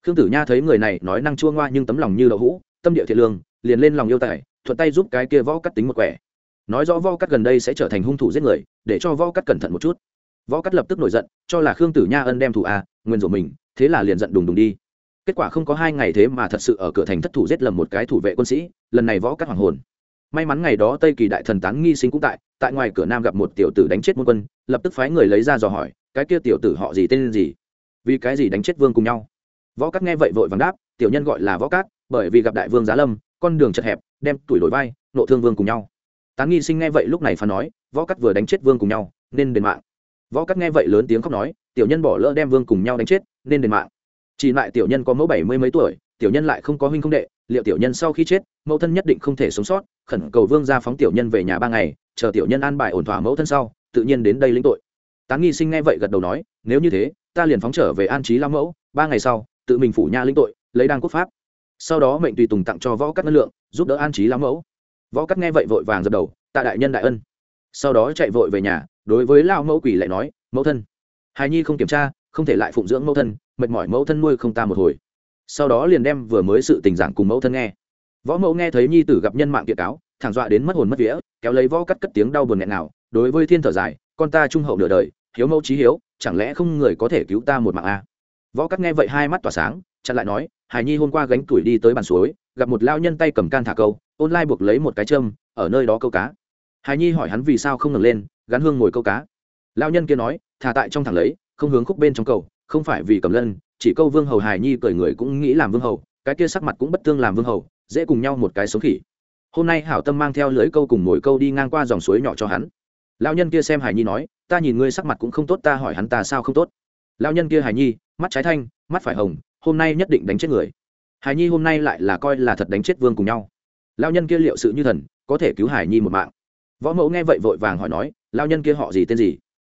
Khương tử nha thấy người này nói năng chua ngoa nhưng tấm lòng như đậu hũ, tâm địa thiện lương, liền lên lòng yêu tài, thuận tay giúp cái kia võ cắt tính một quẻ. Nói rõ võ cắt gần đây sẽ trở thành hung thủ giết người, để cho võ cắt cẩn thận một chút. Võ cắt lập tức nổi giận, cho là khương tử nha ân đem thủ a, nguyên rủa mình, thế là liền giận đùng đùng đi. Kết quả không có hai ngày thế mà thật sự ở cửa thành thất thủ giết lầm một cái thủ vệ quân sĩ, lần này võ cắt hoàng hồn may mắn ngày đó tây kỳ đại thần tán nghi sinh cũng tại tại ngoài cửa nam gặp một tiểu tử đánh chết môn quân, lập tức phái người lấy ra dò hỏi, cái kia tiểu tử họ gì tên gì? Vì cái gì đánh chết vương cùng nhau? Võ cát nghe vậy vội vàng đáp, tiểu nhân gọi là võ cát bởi vì gặp đại vương giá lâm, con đường chật hẹp, đem tuổi đổi vai, nộ thương vương cùng nhau. Tán nghi sinh nghe vậy lúc này phán nói, võ cát vừa đánh chết vương cùng nhau, nên đền mạng. Võ cát nghe vậy lớn tiếng khóc nói, tiểu nhân bỏ lỡ đem vương cùng nhau đánh chết, nên đền mạng. Chỉ lại tiểu nhân có mẫu bảy mươi mấy tuổi tiểu nhân lại không có huynh không đệ, liệu tiểu nhân sau khi chết, mẫu thân nhất định không thể sống sót, khẩn cầu vương ra phóng tiểu nhân về nhà ba ngày, chờ tiểu nhân an bài ổn thỏa mẫu thân sau, tự nhiên đến đây lĩnh tội. Tán nghi sinh nghe vậy gật đầu nói, nếu như thế, ta liền phóng trở về an trí lao mẫu, ba ngày sau, tự mình phủ nha lĩnh tội, lấy đăng quốc pháp. Sau đó mệnh tùy tùng tặng cho võ cắt ngân lượng, giúp đỡ an trí lao mẫu. Võ cắt nghe vậy vội vàng dập đầu, tạ đại nhân đại ân. Sau đó chạy vội về nhà, đối với lao mẫu quỷ lại nói, mẫu thân, hài nhi không kiểm tra, không thể lại phụng dưỡng mẫu thân, mệt mỏi mẫu thân nuôi không ta một hồi sau đó liền đem vừa mới sự tình giảng cùng mẫu thân nghe. Võ mẫu nghe thấy nhi tử gặp nhân mạng kiệt cáo thẳng dọa đến mất hồn mất vía, kéo lấy võ cắt cất tiếng đau buồn nghẹn nào đối với thiên thở dài, con ta trung hậu nửa đời, hiếu mẫu trí hiếu, chẳng lẽ không người có thể cứu ta một mạng a à? võ cắt nghe vậy hai mắt tỏa sáng, chặn lại nói, hải nhi hôm qua gánh tuổi đi tới bàn suối, gặp một lao nhân tay cầm can thả câu ôn lai buộc lấy một cái châm, ở nơi đó câu cá. Hải nhi hỏi hắn vì sao không ngẩng lên, gắn hương ngồi câu cá. Lao nhân kia nói, thả tại trong thẳng lấy, không hướng khúc bên trong cầu không phải vì cầm lân, chỉ câu vương hầu hải nhi cười người cũng nghĩ làm vương hầu, cái kia sắc mặt cũng bất tương làm vương hầu, dễ cùng nhau một cái sống khỉ. Hôm nay hảo tâm mang theo lưới câu cùng mồi câu đi ngang qua dòng suối nhỏ cho hắn. Lao nhân kia xem hải nhi nói, ta nhìn ngươi sắc mặt cũng không tốt, ta hỏi hắn ta sao không tốt. Lao nhân kia hải nhi, mắt trái thanh, mắt phải hồng, hôm nay nhất định đánh chết người. Hải nhi hôm nay lại là coi là thật đánh chết vương cùng nhau. Lao nhân kia liệu sự như thần, có thể cứu hải nhi một mạng. Võ mẫu nghe vậy vội vàng hỏi nói lao nhân kia họ gì tên gì?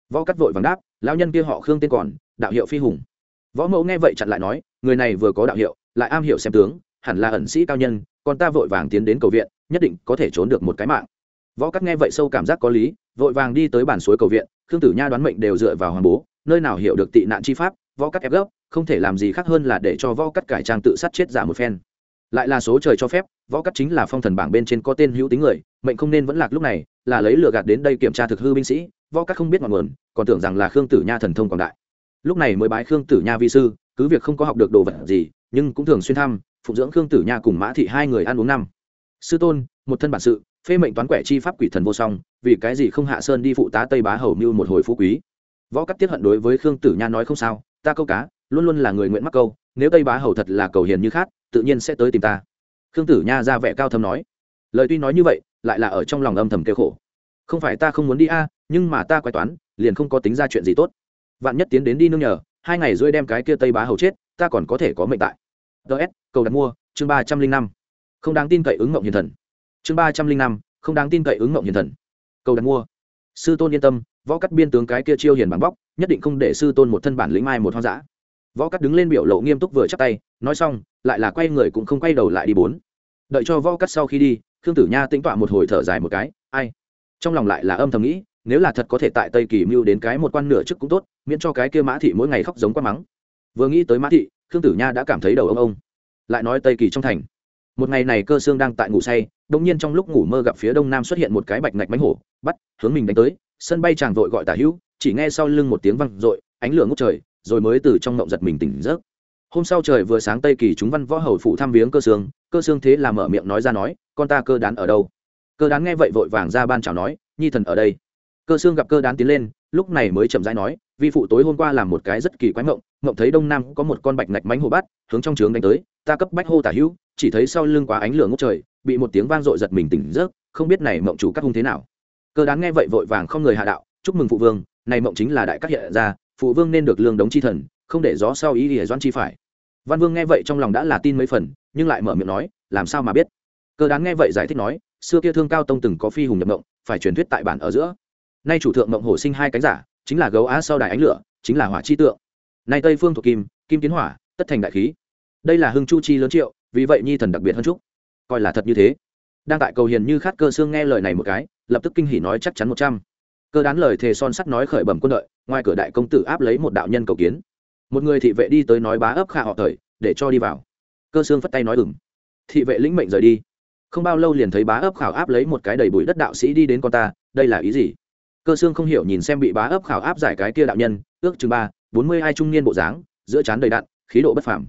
Võ cắt vội vàng đáp lao nhân kia họ khương tên còn đạo hiệu phi hùng. Võ mẫu nghe vậy chặn lại nói, người này vừa có đạo hiệu, lại am hiểu xem tướng, hẳn là ẩn sĩ cao nhân, còn ta vội vàng tiến đến cầu viện, nhất định có thể trốn được một cái mạng. Võ cắt nghe vậy sâu cảm giác có lý, vội vàng đi tới bản suối cầu viện, khương tử nha đoán mệnh đều dựa vào hoàng bố, nơi nào hiểu được tị nạn chi pháp, võ cắt ép gốc không thể làm gì khác hơn là để cho võ cắt cải trang tự sát chết giả một phen. Lại là số trời cho phép, võ cắt chính là phong thần bảng bên trên có tên hữu tính người, mệnh không nên vẫn lạc lúc này, là lấy lừa gạt đến đây kiểm tra thực hư binh sĩ, võ cắt không biết ngọn nguồn, còn tưởng rằng là khương tử nha thần thông quảng đại lúc này mới bái khương tử nha vi sư, cứ việc không có học được đồ vật gì, nhưng cũng thường xuyên thăm, phụng dưỡng khương tử nha cùng mã thị hai người ăn uống năm. Sư tôn, một thân bản sự, phê mệnh toán quẻ chi pháp quỷ thần vô song, vì cái gì không hạ sơn đi phụ tá tây bá hầu mưu một hồi phú quý? Võ cắt tiết hận đối với khương tử nha nói không sao, ta câu cá, luôn luôn là người nguyện mắc câu, nếu tây bá hầu thật là cầu hiền như khác tự nhiên sẽ tới tìm ta. Khương tử nha ra vẻ cao thâm nói. Lời tuy nói như vậy, lại là ở trong lòng âm thầm kêu khổ. Không phải ta không muốn đi a, nhưng mà ta quay toán, liền không có tính ra chuyện gì tốt vạn nhất tiến đến đi nương nhờ, hai ngày rưỡi đem cái kia tây bá hầu chết, ta còn có thể có mệnh tại. Ts cầu đặt mua, chương ba trăm linh năm. Không đáng tin cậy ứng mộng hiền thần. Chương ba trăm linh năm, không đáng tin cậy ứng mộng hiền thần. Cầu đặt mua. Sư tôn yên tâm, võ cắt biên tướng cái kia chiêu hiền bằng bóc, nhất định không để sư tôn một thân bản lĩnh mai một hoang dã. Võ cắt đứng lên biểu lộ nghiêm túc vừa chắc tay, nói xong, lại là quay người cũng không quay đầu lại đi bốn. Đợi cho võ cắt sau khi đi, khương tử nha tĩnh tọa một hồi thở dài một cái, ai? Trong lòng lại là âm thầm nghĩ nếu là thật có thể tại tây kỳ mưu đến cái một quan nửa chức cũng tốt, miễn cho cái kia mã thị mỗi ngày khóc giống quá mắng. Vừa nghĩ tới mã thị, khương tử nha đã cảm thấy đầu ông ông lại nói tây kỳ trong thành. Một ngày này cơ sương đang tại ngủ say đông nhiên trong lúc ngủ mơ gặp phía đông nam xuất hiện một cái bạch ngạch mánh hổ, bắt, hướng mình đánh tới. Sân bay chàng vội gọi tả hữu, chỉ nghe sau lưng một tiếng văng r ộ i ánh lửa ngốc trời, rồi mới từ trong ngộng giật mình tỉnh giấc. Hôm sau trời vừa sáng tây kỳ chúng văn võ hầu phụ thăm viếng cơ sương cơ sương thế là mở miệng nói ra nói, con ta cơ đán ở đâu? Cơ đán nghe vậy vội vàng ra ban chào nói, nhi thần ở đây cơ xương gặp cơ đán tiến lên, lúc này mới chậm rãi nói, vi phụ tối hôm qua làm một cái rất kỳ quái mộng mộng thấy đông nam có một con bạch ngạch mánh hổ bắt, hướng trong trướng đánh tới, ta cấp bách hô tả hữu, chỉ thấy sau lưng quá ánh lửa ngốc trời, bị một tiếng vang dội giật mình tỉnh giấc, không biết này mộng chủ các hung thế nào. Cơ đán nghe vậy vội vàng không người hạ đạo, chúc mừng phụ vương, này mộng chính là đại các hiện ra, phụ vương nên được lương đống chi thần, không để gió sau ý ỉa doan chi phải. Văn vương nghe vậy trong lòng đã là tin mấy phần, nhưng lại mở miệng nói, làm sao mà biết? Cơ đán nghe vậy giải thích nói, xưa kia thương cao tông từng có phi hùng nhập mộng, phải truyền thuyết tại bản ở giữa nay chủ thượng mộng hổ sinh hai cánh giả, chính là gấu á sau đài ánh lửa, chính là hỏa chi tượng. Nay tây phương thuộc kim kim kiến hỏa, tất thành đại khí. Đây là hưng chu chi lớn triệu, vì vậy nhi thần đặc biệt hơn chúc. Coi là thật như thế. Đang tại cầu hiền như khát cơ xương nghe lời này một cái, lập tức kinh hỉ nói chắc chắn một trăm. Cơ đán lời thề son sắt nói khởi bẩm quân lợi ngoài cửa đại công tử áp lấy một đạo nhân cầu kiến. Một người thị vệ đi tới nói bá ấp khả họ thời, để cho đi vào. Cơ xương phất tay nói ừng thị vệ lĩnh mệnh rời đi. Không bao lâu liền thấy bá ấp khảo áp lấy một cái đầy bụi đất đạo sĩ đi đến con ta, đây là ý gì? Cơ xương không hiểu nhìn xem bị bá ấp khảo áp giải cái kia đạo nhân, ước chừng ba, bốn mươi hai trung niên bộ dáng, giữa trán đầy đạn khí độ bất phàm.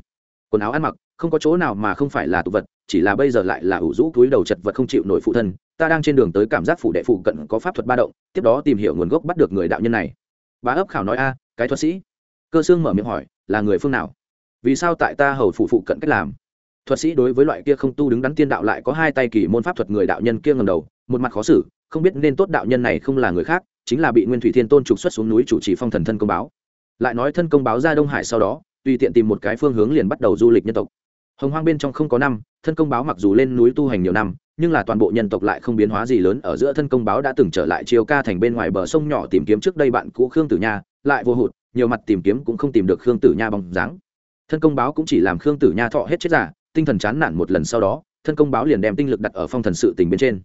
Quần áo ăn mặc, không có chỗ nào mà không phải là tụ vật, chỉ là bây giờ lại là ủ rũ túi đầu chật vật không chịu nổi phụ thân, ta đang trên đường tới cảm giác phủ đệ phụ cận có pháp thuật ba động, tiếp đó tìm hiểu nguồn gốc bắt được người đạo nhân này. Bá ấp khảo nói, a, cái thuật sĩ. Cơ xương mở miệng hỏi, là người phương nào? Vì sao tại ta hầu phụ phụ cận cách làm? Thuật sĩ đối với loại kia không tu đứng đắn tiên đạo lại có hai tay kỳ môn pháp thuật người đạo nhân kia ngầm đầu, một mặt khó xử không biết nên tốt đạo nhân này không là người khác, chính là bị nguyên thủy thiên tôn trục xuất xuống núi chủ trì phong thần thân công báo. Lại nói thân công báo ra đông hải sau đó, tùy tiện tìm một cái phương hướng liền bắt đầu du lịch nhân tộc. Hồng hoang bên trong không có năm, thân công báo mặc dù lên núi tu hành nhiều năm, nhưng là toàn bộ nhân tộc lại không biến hóa gì lớn, ở giữa thân công báo đã từng trở lại chiều ca thành bên ngoài bờ sông nhỏ tìm kiếm trước đây bạn cũ khương tử nha, lại vô hụt, nhiều mặt tìm kiếm cũng không tìm được khương tử nha bóng dáng. Thân công báo cũng chỉ làm khương tử nha thọ hết chết giả, tinh thần chán nản một lần sau đó, thân công báo liền đem tinh lực đặt ở phong thần sự tình bên trên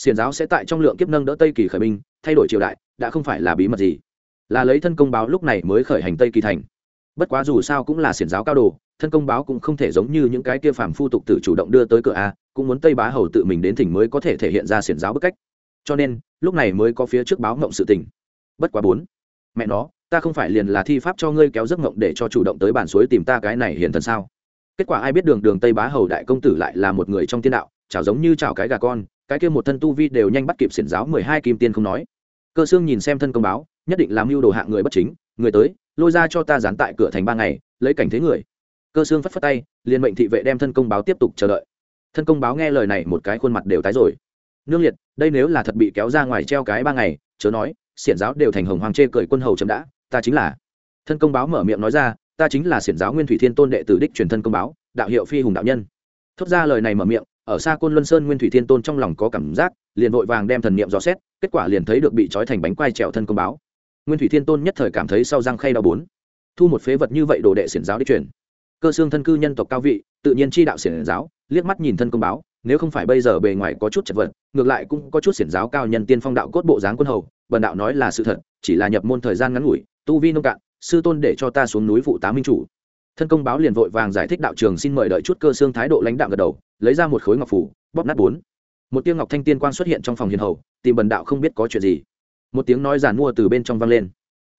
xiền giáo sẽ tại trong lượng kiếp nâng đỡ tây kỳ khởi binh, thay đổi triều đại, đã không phải là bí mật gì. Là lấy thân công báo lúc này mới khởi hành tây kỳ thành. Bất quá dù sao cũng là xiển giáo cao đồ, thân công báo cũng không thể giống như những cái kia phàm phu tục tử chủ động đưa tới cửa a, cũng muốn tây bá hầu tự mình đến thỉnh mới có thể thể hiện ra xiển giáo bức cách. Cho nên, lúc này mới có phía trước báo ngộng sự tình. Bất quá bốn, mẹ nó, ta không phải liền là thi pháp cho ngươi kéo giấc ngộng để cho chủ động tới bản suối tìm ta cái này hiền thần sao? Kết quả ai biết đường đường tây bá hầu đại công tử lại là một người trong tiên đạo chảo giống như chảo cái gà con cái kia một thân tu vi đều nhanh bắt kịp xiển giáo mười hai kim tiên không nói. Cơ xương nhìn xem thân công báo, nhất định làm mưu đồ hạng người bất chính, người tới, lôi ra cho ta dán tại cửa thành ba ngày, lấy cảnh thế người. Cơ xương phất phất tay, liền mệnh thị vệ đem thân công báo tiếp tục chờ đợi. Thân công báo nghe lời này một cái khuôn mặt đều tái rồi. Nương liệt, đây nếu là thật bị kéo ra ngoài treo cái ba ngày, chớ nói, xiển giáo đều thành hồng hoàng chê cười quân hầu chấm đã, ta chính là. Thân công báo mở miệng nói ra, ta chính là xiển giáo nguyên thủy thiên tôn đệ tử đích truyền thân công báo, đạo hiệu phi hùng đạo nhân. Thốt ra lời này mở miệng ở xa côn luân sơn nguyên thủy thiên tôn trong lòng có cảm giác, liền vội vàng đem thần niệm dò xét, kết quả liền thấy được bị trói thành bánh quai trèo thân công báo. Nguyên thủy thiên tôn nhất thời cảm thấy sau răng khay đau bốn thu một phế vật như vậy đồ đệ xiển giáo đi truyền. Cơ xương thân cư nhân tộc cao vị, tự nhiên chi đạo xiển giáo, liếc mắt nhìn thân công báo, nếu không phải bây giờ bề ngoài có chút chật vật, ngược lại cũng có chút xiển giáo cao nhân tiên phong đạo cốt bộ dáng quân hầu, bần đạo nói là sự thật, chỉ là nhập môn thời gian ngắn ngủi, tu vi nông cạn, sư tôn để cho ta xuống núi phụ tá minh chủ thân công báo liền vội vàng giải thích đạo trường xin mời đợi chút cơ xương thái độ lãnh đạo gật đầu, lấy ra một khối ngọc phủ, bóp nát bốn. Một tiếng ngọc thanh tiên quang xuất hiện trong phòng hiền hầu, tìm bần đạo không biết có chuyện gì. Một tiếng nói giàn mua từ bên trong vang lên.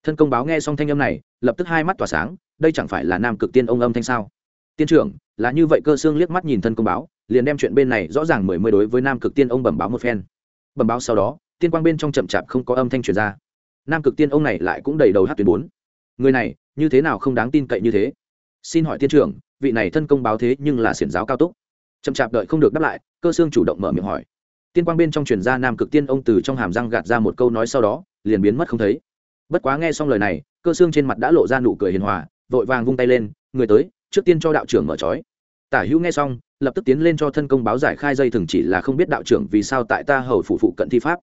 Thân công báo nghe xong thanh âm này, lập tức hai mắt tỏa sáng, đây chẳng phải là nam cực tiên ông âm thanh sao? Tiên trưởng, là như vậy cơ xương liếc mắt nhìn thân công báo, liền đem chuyện bên này rõ ràng mười mươi đối với nam cực tiên ông bẩm báo một phen. Bẩm báo sau đó, tiên quang bên trong chậm chạp không có âm thanh truyền ra. Nam cực tiên ông này lại cũng đầy đầu hát tuyến bốn. Người này, như thế nào không đáng tin cậy như thế? Xin hỏi tiên trưởng, vị này thân công báo thế nhưng là xiển giáo cao túc. Chậm chạp đợi không được đáp lại, cơ xương chủ động mở miệng hỏi. Tiên quang bên trong truyền ra nam cực tiên ông từ trong hàm răng gạt ra một câu nói sau đó, liền biến mất không thấy. Bất quá nghe xong lời này, cơ xương trên mặt đã lộ ra nụ cười hiền hòa, vội vàng vung tay lên, người tới, trước tiên cho đạo trưởng mở trói. Tả hữu nghe xong, lập tức tiến lên cho thân công báo giải khai dây thừng chỉ là không biết đạo trưởng vì sao tại ta hầu phủ phụ cận thi pháp.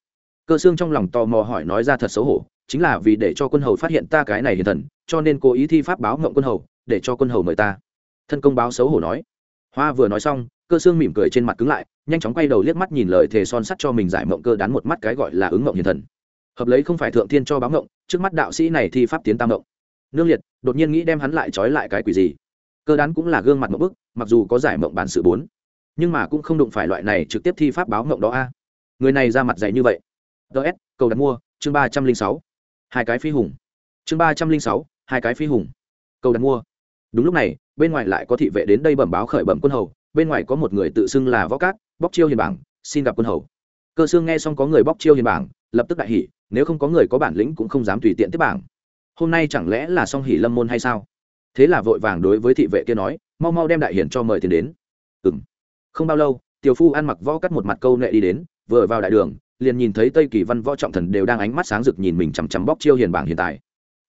Cơ xương trong lòng tò mò hỏi nói ra thật xấu hổ, chính là vì để cho quân hầu phát hiện ta cái này hiền thần, cho nên cố ý thi pháp báo ngộng quân hầu để cho quân hầu mời ta. Thân công báo xấu hổ nói. Hoa vừa nói xong, cơ xương mỉm cười trên mặt cứng lại, nhanh chóng quay đầu liếc mắt nhìn lời thề son sắt cho mình giải mộng cơ đán một mắt cái gọi là ứng mộng hiền thần. Hợp lấy không phải thượng thiên cho báo mộng, trước mắt đạo sĩ này thi pháp tiến tam mộng. Nương liệt, đột nhiên nghĩ đem hắn lại trói lại cái quỷ gì. Cơ đán cũng là gương mặt mộng bức, mặc dù có giải mộng bản sự bốn, nhưng mà cũng không đụng phải loại này trực tiếp thi pháp báo mộng đó a. Người này ra mặt dày như vậy. Ts cầu đặt mua, chương ba trăm linh sáu. Hai cái phi hùng. Chương ba trăm linh sáu, hai cái phi hùng. Cầu đặt mua đúng lúc này, bên ngoài lại có thị vệ đến đây bẩm báo khởi bẩm quân hầu, bên ngoài có một người tự xưng là võ cát, bóc chiêu hiền bảng, xin gặp quân hầu. Cơ xương nghe xong có người bóc chiêu hiền bảng, lập tức đại hỉ, nếu không có người có bản lĩnh cũng không dám tùy tiện tiếp bảng. Hôm nay chẳng lẽ là song hỉ lâm môn hay sao? Thế là vội vàng đối với thị vệ kia nói, mau mau đem đại hiển cho mời tiền đến. Ừ m không bao lâu, tiểu phu ăn mặc võ cắt một mặt câu nệ đi đến, vừa vào đại đường, liền nhìn thấy tây kỳ văn võ trọng thần đều đang ánh mắt sáng rực nhìn mình chằm chằm bóc chiêu hiền bảng hiện tại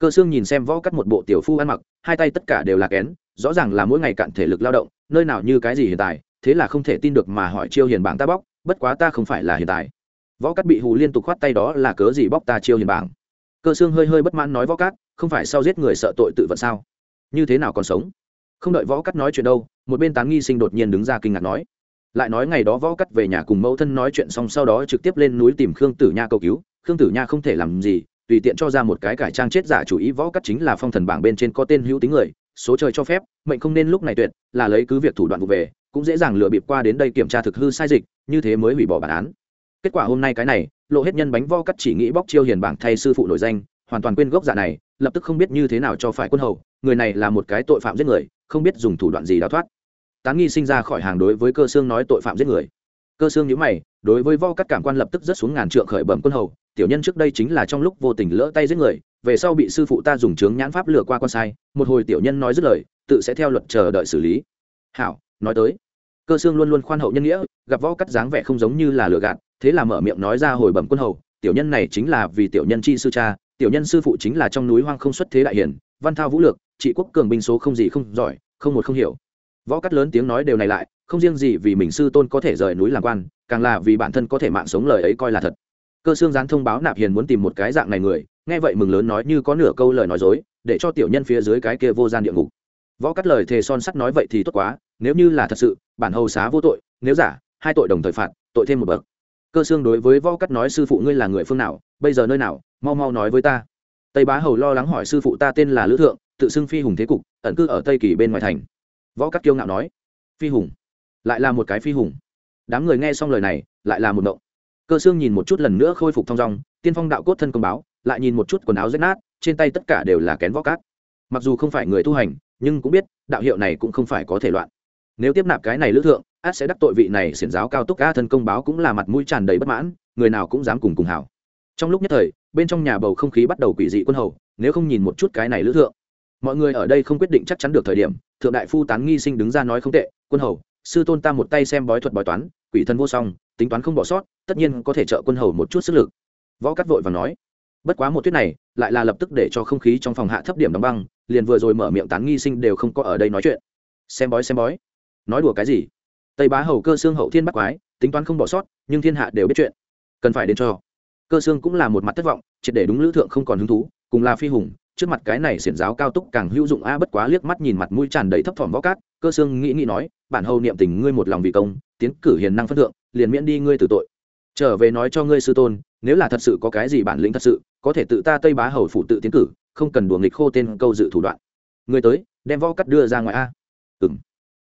cơ xương nhìn xem võ cắt một bộ tiểu phu ăn mặc hai tay tất cả đều là kén rõ ràng là mỗi ngày cạn thể lực lao động nơi nào như cái gì hiện tại thế là không thể tin được mà hỏi chiêu hiền bảng ta bóc bất quá ta không phải là hiện tại. Võ cắt bị hù liên tục khoát tay đó là cớ gì bóc ta chiêu hiền bảng? Cơ xương hơi hơi bất mãn nói võ cắt, không phải sau giết người sợ tội tự vận sao? Như thế nào còn sống? Không đợi võ cắt nói chuyện đâu một bên tán nghi sinh đột nhiên đứng ra kinh ngạc nói. Lại nói ngày đó võ cắt về nhà cùng mẫu thân nói chuyện xong sau đó trực tiếp lên núi tìm khương tử nha cầu cứu. Khương tử nha không thể làm gì tùy tiện cho ra một cái cải trang chết giả chủ ý võ cắt chính là phong thần bảng bên trên có tên hữu tính người, số trời cho phép, mệnh không nên lúc này tuyệt, là lấy cứ việc thủ đoạn vụ về, cũng dễ dàng lừa bịp qua đến đây kiểm tra thực hư sai dịch, như thế mới hủy bỏ bản án. Kết quả hôm nay cái này, lộ hết nhân bánh vo cắt chỉ nghĩ bóc chiêu hiền bảng thay sư phụ nổi danh, hoàn toàn quên gốc giả này, lập tức không biết như thế nào cho phải quân hầu, người này là một cái tội phạm giết người, không biết dùng thủ đoạn gì đào thoát. Tán nghi sinh ra khỏi hàng đối với cơ xương nói tội phạm giết người cơ xương nhíu mày, đối với vo cắt cảm quan lập tức rất xuống ngàn trượng khởi bẩm quân hầu, tiểu nhân trước đây chính là trong lúc vô tình lỡ tay giết người, về sau bị sư phụ ta dùng chướng nhãn pháp lừa qua con sai, một hồi tiểu nhân nói dứt lời, tự sẽ theo luật chờ đợi xử lý. Hảo, nói tới. Cơ xương luôn luôn khoan hậu nhân nghĩa, gặp võ cắt dáng vẻ không giống như là lừa gạt, thế là mở miệng nói ra hồi bẩm quân hầu, tiểu nhân này chính là vì tiểu nhân chi sư cha, tiểu nhân sư phụ chính là trong núi hoang không xuất thế đại hiển, văn thao vũ lược, trị quốc cường binh số không gì không giỏi, không một không hiểu. Võ cắt lớn tiếng nói đều này lại không riêng gì vì mình sư tôn có thể rời núi làm quan, càng là vì bản thân có thể mạng sống lời ấy coi là thật. Cơ xương gián thông báo nạp hiền muốn tìm một cái dạng này người, nghe vậy mừng lớn nói như có nửa câu lời nói dối, để cho tiểu nhân phía dưới cái kia vô gian địa ngục. Võ cắt lời thề son sắt nói vậy thì tốt quá, nếu như là thật sự, bản hầu xá vô tội, nếu giả, hai tội đồng thời phạt, tội thêm một bậc. Cơ xương đối với võ cắt nói sư phụ ngươi là người phương nào, bây giờ nơi nào, mau mau nói với ta. Tây bá hầu lo lắng hỏi sư phụ ta tên là lữ thượng, tự xưng phi hùng thế cục, ẩn cư ở tây kỳ bên ngoài thành. Võ cắt kiêu ngạo nói. Phi hùng lại là một cái phi hùng. Đám người nghe xong lời này, lại là một động. Cơ xương nhìn một chút lần nữa khôi phục thong dong, tiên phong đạo cốt thân công báo, lại nhìn một chút quần áo rách nát, trên tay tất cả đều là kén võ cát. Mặc dù không phải người tu hành, nhưng cũng biết, đạo hiệu này cũng không phải có thể loạn. Nếu tiếp nạp cái này lữ thượng, át sẽ đắc tội vị này xiển giáo cao túc ca thân công báo cũng là mặt mũi tràn đầy bất mãn, người nào cũng dám cùng cùng hảo. Trong lúc nhất thời, bên trong nhà bầu không khí bắt đầu quỷ dị quân hầu, nếu không nhìn một chút cái này lữ thượng. Mọi người ở đây không quyết định chắc chắn được thời điểm, thượng đại phu tán nghi sinh đứng ra nói không tệ, quân hầu sư tôn ta một tay xem bói thuật bói toán, quỷ thần vô song, tính toán không bỏ sót, tất nhiên có thể trợ quân hầu một chút sức lực. Võ cắt vội và nói, bất quá một tuyết này, lại là lập tức để cho không khí trong phòng hạ thấp điểm đóng băng, liền vừa rồi mở miệng tán nghi sinh đều không có ở đây nói chuyện. Xem bói xem bói. Nói đùa cái gì? Tây bá hầu cơ xương hậu thiên bắc quái, tính toán không bỏ sót, nhưng thiên hạ đều biết chuyện. Cần phải đến cho. Cơ xương cũng là một mặt thất vọng, triệt để đúng lữ thượng không còn hứng thú, cùng là phi hùng trước mặt cái này xiển giáo cao túc càng hữu dụng a, bất quá liếc mắt nhìn mặt mũi tràn đầy thấp thỏm võ cát, cơ xương nghĩ nghĩ nói, bản hầu niệm tình ngươi một lòng vì công, tiến cử hiền năng phân thượng, liền miễn đi ngươi từ tội. Trở về nói cho ngươi sư tôn, nếu là thật sự có cái gì bản lĩnh thật sự, có thể tự ta tây bá hầu phụ tự tiến cử, không cần đùa nghịch khô tên câu dự thủ đoạn. Người tới, đem võ cắt đưa ra ngoài a. Ừng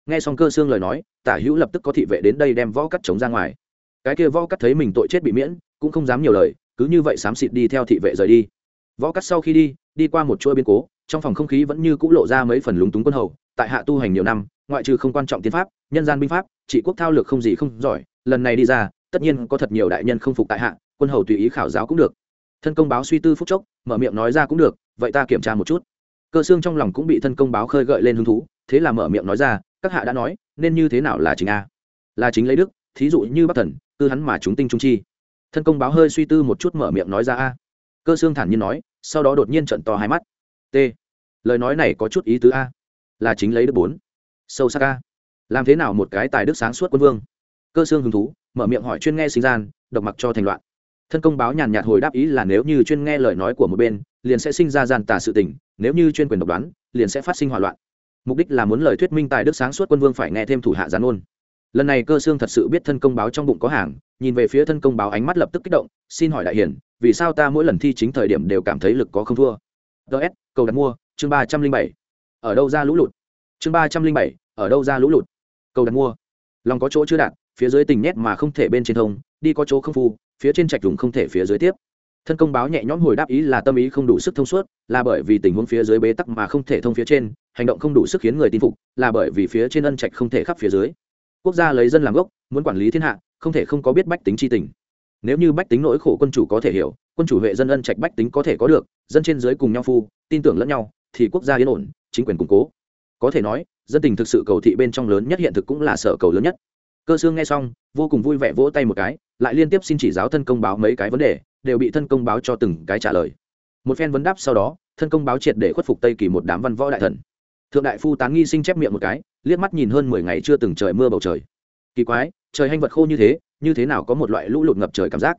nghe xong cơ xương lời nói, tả hữu lập tức có thị vệ đến đây đem võ cắt chống ra ngoài. Cái kia võ cắt thấy mình tội chết bị miễn, cũng không dám nhiều lời, cứ như vậy xám xịt đi theo thị vệ rời đi. Võ cắt sau khi đi đi qua một chuỗi biến cố, trong phòng không khí vẫn như cũ lộ ra mấy phần lúng túng quân hầu, tại hạ tu hành nhiều năm, ngoại trừ không quan trọng tiến pháp, nhân gian binh pháp, trị quốc thao lược không gì không giỏi, lần này đi ra, tất nhiên có thật nhiều đại nhân không phục tại hạ, quân hầu tùy ý khảo giáo cũng được. Thân công báo suy tư phúc chốc, mở miệng nói ra cũng được, vậy ta kiểm tra một chút. Cơ xương trong lòng cũng bị thân công báo khơi gợi lên hứng thú, thế là mở miệng nói ra, các hạ đã nói, nên như thế nào là chính a? Là chính lấy đức, thí dụ như bắc thần tư hắn mà chúng tinh trung chi. Thân công báo hơi suy tư một chút mở miệng nói ra a cơ xương thản nhiên nói, sau đó đột nhiên trận to hai mắt. T. Lời nói này có chút ý tứ a. Là chính lấy được bốn. Sâu sắc a. Làm thế nào một cái tài đức sáng suốt quân vương? Cơ xương hứng thú, mở miệng hỏi chuyên nghe sinh gian, độc mặc cho thành loạn. Thân công báo nhàn nhạt hồi đáp ý là nếu như chuyên nghe lời nói của một bên, liền sẽ sinh ra gian tà sự tình, nếu như chuyên quyền độc đoán, liền sẽ phát sinh hỏa loạn. Mục đích là muốn lời thuyết minh tài đức sáng suốt quân vương phải nghe thêm thủ hạ gián ôn lần này cơ xương thật sự biết thân công báo trong bụng có hàng, nhìn về phía thân công báo ánh mắt lập tức kích động, xin hỏi đại hiển, vì sao ta mỗi lần thi chính thời điểm đều cảm thấy lực có không thua? Ts cầu đặt mua, chương ba trăm linh bảy. Ở đâu ra lũ lụt? Chương ba trăm linh bảy, ở đâu ra lũ lụt? Cầu đặt mua. Lòng có chỗ chưa đạt, phía dưới tình nhét mà không thể bên trên thông, đi có chỗ không phu phía trên trạch vùng không thể phía dưới tiếp. Thân công báo nhẹ nhõm hồi đáp ý là tâm ý không đủ sức thông suốt, là bởi vì tình huống phía dưới bế tắc mà không thể thông phía trên, hành động không đủ sức khiến người tin phục, là bởi vì phía trên ân trạch không thể khắp phía dưới quốc gia lấy dân làm gốc, muốn quản lý thiên hạ, không thể không có biết bách tính tri tình. Nếu như bách tính nỗi khổ quân chủ có thể hiểu, quân chủ huệ dân ân trạch bách tính có thể có được, dân trên dưới cùng nhau phu, tin tưởng lẫn nhau, thì quốc gia yên ổn, chính quyền củng cố. Có thể nói, dân tình thực sự cầu thị bên trong lớn nhất hiện thực cũng là sở cầu lớn nhất. Cơ xương nghe xong, vô cùng vui vẻ vỗ tay một cái, lại liên tiếp xin chỉ giáo thân công báo mấy cái vấn đề, đều bị thân công báo cho từng cái trả lời. Một phen vấn đáp sau đó, thân công báo triệt để khuất phục tây kỳ một đám văn võ đại thần thượng đại phu tán nghi sinh chép miệng một cái, liếc mắt nhìn hơn mười ngày chưa từng trời mưa bầu trời. Kỳ quái, trời hanh vật khô như thế như thế nào có một loại lũ lụt ngập trời cảm giác?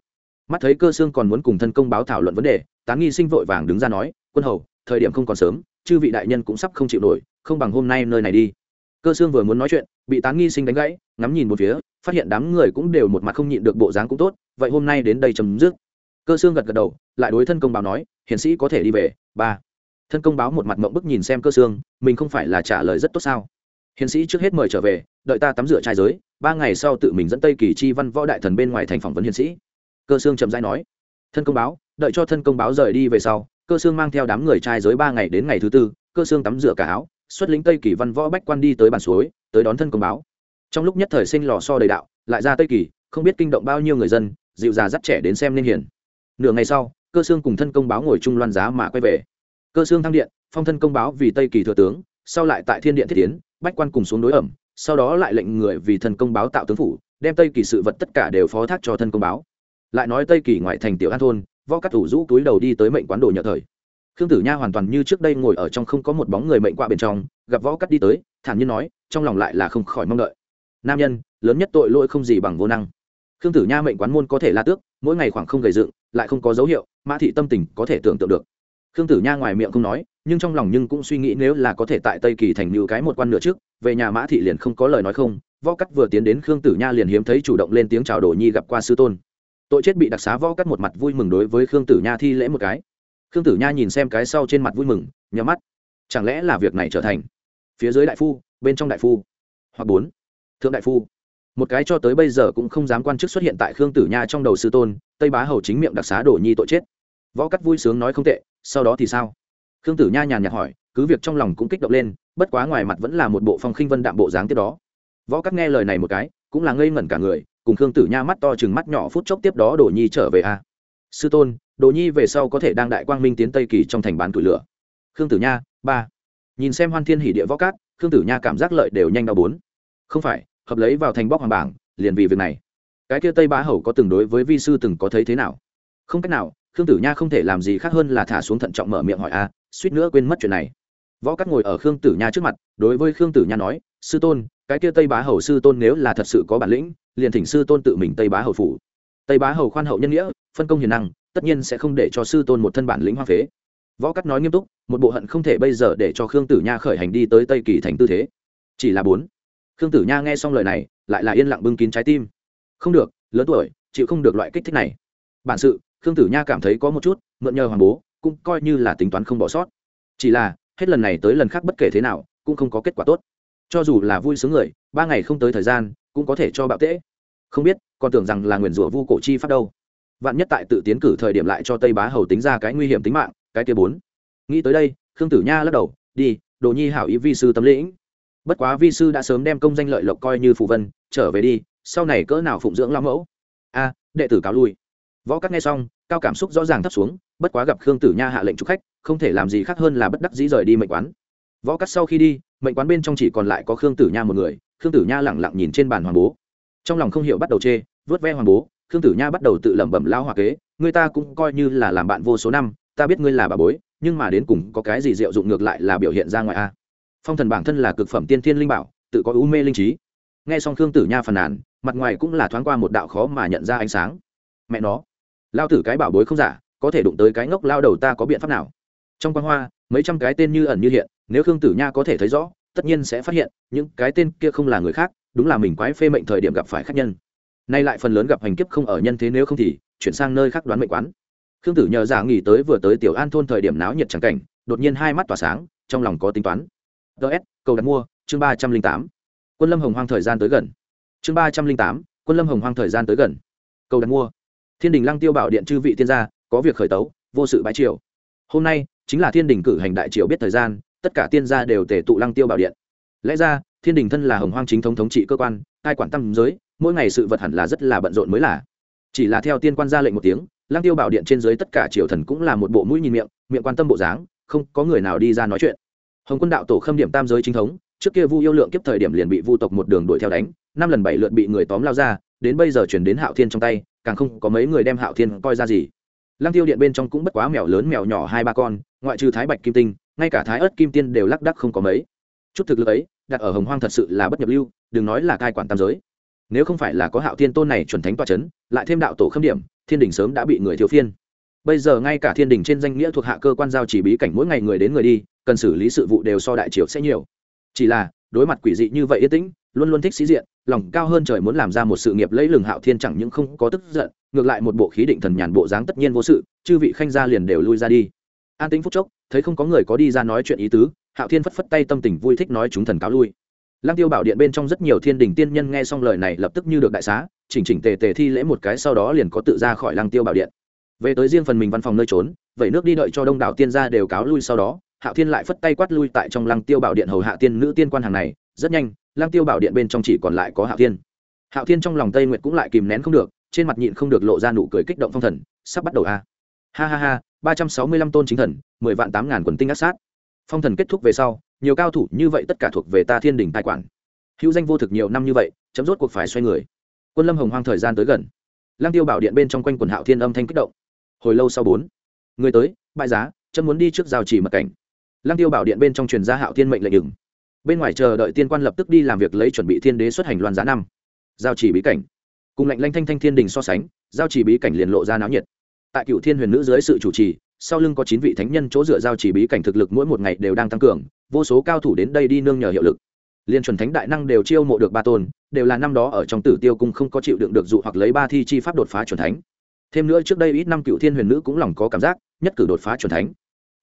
Mắt thấy cơ xương còn muốn cùng thân công báo thảo luận vấn đề, tán nghi sinh vội vàng đứng ra nói, quân hầu, thời điểm không còn sớm, chư vị đại nhân cũng sắp không chịu nổi, không bằng hôm nay nơi này đi. Cơ xương vừa muốn nói chuyện, bị tán nghi sinh đánh gãy, ngắm nhìn một phía, phát hiện đám người cũng đều một mặt không nhịn được bộ dáng cũng tốt, vậy hôm nay đến đây chấm dứt. Cơ xương gật gật đầu, lại đối thân công báo nói, hiển sĩ có thể đi về, ba thân công báo một mặt mộng bức nhìn xem cơ xương, mình không phải là trả lời rất tốt sao? Hiền sĩ trước hết mời trở về, đợi ta tắm rửa trai giới, ba ngày sau tự mình dẫn tây kỳ chi văn võ đại thần bên ngoài thành phỏng vấn hiền sĩ. Cơ xương chậm dai nói, thân công báo, đợi cho thân công báo rời đi về sau, cơ xương mang theo đám người trai giới ba ngày đến ngày thứ tư, cơ xương tắm rửa cả áo, xuất lính tây kỳ văn võ bách quan đi tới bàn suối, tới đón thân công báo. Trong lúc nhất thời sinh lò so đầy đạo, lại ra tây kỳ, không biết kinh động bao nhiêu người dân, dịu già dắt trẻ đến xem nên hiền. Nửa ngày sau, cơ xương cùng thân công báo ngồi chung loan giá mà quay về cơ xương thăng điện, phong thân công báo vì tây kỳ thừa tướng, sau lại tại thiên điện thiết tiến bách quan cùng xuống đối ẩm, sau đó lại lệnh người vì thần công báo tạo tướng phủ, đem tây kỳ sự vật tất cả đều phó thác cho thân công báo. Lại nói tây kỳ ngoại thành tiểu an thôn, võ cắt thủ rũ túi đầu đi tới mệnh quán đồ nhờ thời. Khương tử nha hoàn toàn như trước đây ngồi ở trong không có một bóng người mệnh qua bên trong, gặp võ cắt đi tới, thản nhiên nói, trong lòng lại là không khỏi mong đợi. Nam nhân, lớn nhất tội lỗi không gì bằng vô năng. Khương tử nha mệnh quán môn có thể la tước, mỗi ngày khoảng không gầy dựng, lại không có dấu hiệu, mã thị tâm tình có thể tưởng tượng được khương tử nha ngoài miệng không nói, nhưng trong lòng nhưng cũng suy nghĩ nếu là có thể tại tây kỳ thành như cái một quan nửa trước, về nhà mã thị liền không có lời nói không, võ cắt vừa tiến đến khương tử nha liền hiếm thấy chủ động lên tiếng chào đồ nhi gặp qua sư tôn. Tội chết bị đặc xá võ cắt một mặt vui mừng đối với khương tử nha thi lễ một cái. Khương tử nha nhìn xem cái sau trên mặt vui mừng, nhắm mắt. Chẳng lẽ là việc này trở thành phía dưới đại phu, bên trong đại phu, hoặc bốn thượng đại phu? Một cái cho tới bây giờ cũng không dám quan chức xuất hiện tại khương tử nha trong đầu sư tôn, tây bá hầu chính miệng đặc xá đồ nhi tội chết. Võ cắt vui sướng nói không tệ sau đó thì sao? Khương tử nha nhàn nhạt hỏi, cứ việc trong lòng cũng kích động lên, bất quá ngoài mặt vẫn là một bộ phong khinh vân đạm bộ dáng tiếp đó. Võ các nghe lời này một cái, cũng là ngây ngẩn cả người, cùng khương tử nha mắt to chừng mắt nhỏ phút chốc tiếp đó đồ nhi trở về a. Sư tôn, đồ nhi về sau có thể đang đại quang minh tiến tây kỳ trong thành bán tuổi lửa. Khương tử nha, ba. Nhìn xem hoan thiên hỷ địa võ cát khương tử nha cảm giác lợi đều nhanh đau bốn. Không phải, hợp lấy vào thành bóc hoàng bảng, liền vì việc này. Cái kia tây bá hầu có từng đối với vi sư từng có thấy thế nào? Không cách nào khương tử nha không thể làm gì khác hơn là thả xuống thận trọng mở miệng hỏi, a, suýt nữa quên mất chuyện này. Võ cắt ngồi ở khương tử nha trước mặt, đối với khương tử nha nói, sư tôn, cái kia tây bá hầu sư tôn nếu là thật sự có bản lĩnh, liền thỉnh sư tôn tự mình tây bá hầu phủ. Tây bá hầu khoan hậu nhân nghĩa, phân công hiền năng, tất nhiên sẽ không để cho sư tôn một thân bản lĩnh hoa phế. Võ cắt nói nghiêm túc, một bộ hận không thể bây giờ để cho khương tử nha khởi hành đi tới tây kỳ thành tư thế. Chỉ là bốn. Khương tử nha nghe xong lời này, lại là yên lặng bưng kín trái tim. Không được, lớn tuổi, chịu không được loại kích thích này. Bản sự khương tử nha cảm thấy có một chút, mượn nhờ hoàng bố, cũng coi như là tính toán không bỏ sót. Chỉ là, hết lần này tới lần khác bất kể thế nào, cũng không có kết quả tốt. Cho dù là vui sướng người, ba ngày không tới thời gian, cũng có thể cho bạo tễ. Không biết, còn tưởng rằng là nguyền rủa vu cổ chi phát đâu. Vạn nhất tại tự tiến cử thời điểm lại cho tây bá hầu tính ra cái nguy hiểm tính mạng, cái kia bốn. Nghĩ tới đây, khương tử nha lắc đầu, đi, đồ nhi hảo ý vi sư tâm lĩnh. Bất quá vi sư đã sớm đem công danh lợi lộc coi như phù vân, trở về đi, sau này cỡ nào phụng dưỡng lão mẫu? A, đệ tử cáo lui võ cắt nghe xong, cao cảm xúc rõ ràng thấp xuống, bất quá gặp khương tử nha hạ lệnh chúc khách, không thể làm gì khác hơn là bất đắc dĩ rời đi mệnh quán. Võ cắt sau khi đi, mệnh quán bên trong chỉ còn lại có khương tử nha một người, khương tử nha lẳng lặng nhìn trên bàn hoàng bố. Trong lòng không hiểu bắt đầu chê, vớt ve hoàng bố, khương tử nha bắt đầu tự lẩm bẩm lao hòa kế người ta cũng coi như là làm bạn vô số năm, ta biết ngươi là bà bối, nhưng mà đến cùng có cái gì diệu dụng ngược lại là biểu hiện ra ngoài a? Phong thần bản thân là cực phẩm tiên thiên linh bảo, tự có ưu mê linh trí. Nghe xong khương tử nha phàn nàn, mặt ngoài cũng là thoáng qua một đạo khó mà nhận ra ánh sáng. Mẹ nó lao tử cái bảo bối không giả, có thể đụng tới cái ngốc lao đầu ta có biện pháp nào? Trong quan hoa, mấy trăm cái tên như ẩn như hiện, nếu khương tử nha có thể thấy rõ, tất nhiên sẽ phát hiện, những cái tên kia không là người khác, đúng là mình quái phê mệnh thời điểm gặp phải khách nhân. Nay lại phần lớn gặp hành kiếp không ở nhân thế nếu không thì, chuyển sang nơi khác đoán mệnh quán. Khương tử nhờ giả nghỉ tới vừa tới tiểu an thôn thời điểm náo nhiệt trắng cảnh, đột nhiên hai mắt tỏa sáng, trong lòng có tính toán. Ts cầu đặt mua, chương ba trăm linh tám. Quân lâm hồng hoang thời gian tới gần. Chương ba trăm linh tám, quân lâm hồng hoang thời gian tới gần. Cầu đặt mua thiên đình lăng tiêu bảo điện chư vị tiên gia, có việc khởi tấu, vô sự bãi triều. Hôm nay, chính là thiên đình cử hành đại triều biết thời gian, tất cả tiên gia đều tề tụ lăng tiêu bảo điện. Lẽ ra, thiên đình thân là hồng hoang chính thống thống trị cơ quan, cai quản tâm giới, mỗi ngày sự vật hẳn là rất là bận rộn mới là. Chỉ là theo tiên quan ra lệnh một tiếng, lăng tiêu bảo điện trên dưới tất cả triều thần cũng là một bộ mũi nhìn miệng miệng quan tâm bộ dáng, không có người nào đi ra nói chuyện. Hồng quân đạo tổ khâm điểm tam giới chính thống, trước kia vu yêu lượng kiếp thời điểm liền bị vu tộc một đường đuổi theo đánh, năm lần bảy lượt bị người tóm lao ra đến bây giờ chuyển đến hạo thiên trong tay, càng không có mấy người đem hạo thiên coi ra gì. Lăng tiêu điện bên trong cũng bất quá mèo lớn mèo nhỏ hai ba con, ngoại trừ thái bạch kim tinh, ngay cả thái ớt kim tiên đều lắc đắc không có mấy. Chút thực lực ấy, đặt ở hồng hoang thật sự là bất nhập lưu, đừng nói là cai quản tam giới. Nếu không phải là có hạo thiên tôn này chuẩn thánh toa c h ấ n lại thêm đạo tổ khâm điểm, thiên đình sớm đã bị người thiếu phiên. Bây giờ ngay cả thiên đình trên danh nghĩa thuộc hạ cơ quan giao chỉ bí cảnh mỗi ngày người đến người đi, cần xử lý sự vụ đều so đại triều sẽ nhiều. Chỉ là đối mặt quỷ dị như vậy yên tĩnh, luôn luôn thích sĩ diện, lòng cao hơn trời muốn làm ra một sự nghiệp lấy lừng hạo thiên chẳng những không có tức giận, ngược lại một bộ khí định thần nhàn bộ dáng tất nhiên vô sự, chư vị khanh gia liền đều lui ra đi. An tĩnh phút chốc, thấy không có người có đi ra nói chuyện ý tứ, hạo thiên phất phất tay tâm tình vui thích nói chúng thần cáo lui. Lăng tiêu bảo điện bên trong rất nhiều thiên đình tiên nhân nghe xong lời này lập tức như được đại xá, chỉnh chỉnh tề tề thi lễ một cái sau đó liền có tự ra khỏi lăng tiêu bảo điện. Về tới riêng phần mình văn phòng nơi trốn, vậy nước đi đợi cho đông đảo tiên gia đều cáo lui sau đó hạo thiên lại phất tay quát lui tại trong lăng tiêu bảo điện hầu hạ tiên nữ tiên quan hàng này, rất nhanh, lăng tiêu bảo điện bên trong chỉ còn lại có hạo thiên. Hạo thiên trong lòng tây nguyệt cũng lại kìm nén không được, trên mặt nhịn không được lộ ra nụ cười kích động phong thần, sắp bắt đầu a. Ha ha ha, ba trăm sáu mươi lăm tôn chính thần, mười vạn tám ngàn quần tinh ác sát. Phong thần kết thúc về sau, nhiều cao thủ như vậy tất cả thuộc về ta thiên đình tài quản. Hữu danh vô thực nhiều năm như vậy, chấm rốt cuộc phải xoay người. Quân lâm hồng hoang thời gian tới gần. Lang tiêu bảo điện bên trong quanh quần hạo thiên âm thanh kích động. Hồi lâu sau bốn. Người tới, bại giá, chấm muốn đi trước giao chỉ mật cảnh lang tiêu bảo điện bên trong truyền gia hạo thiên mệnh lệnh đừng bên ngoài chờ đợi tiên quan lập tức đi làm việc lấy chuẩn bị thiên đế xuất hành loan giá năm. Giao chỉ bí cảnh. Cùng lệnh lanh thanh thanh thiên đình so sánh, giao chỉ bí cảnh liền lộ ra náo nhiệt. Tại cựu thiên huyền nữ dưới sự chủ trì, sau lưng có chín vị thánh nhân chỗ dựa giao chỉ bí cảnh thực lực mỗi một ngày đều đang tăng cường, vô số cao thủ đến đây đi nương nhờ hiệu lực. Liên chuẩn thánh đại năng đều chiêu mộ được ba tôn, đều là năm đó ở trong tử tiêu cung không có chịu đựng được dụ hoặc lấy ba thi chi pháp đột phá chuẩn thánh. Thêm nữa trước đây ít năm cựu thiên huyền nữ cũng lòng có cảm giác, nhất cử đột phá chuẩn thánh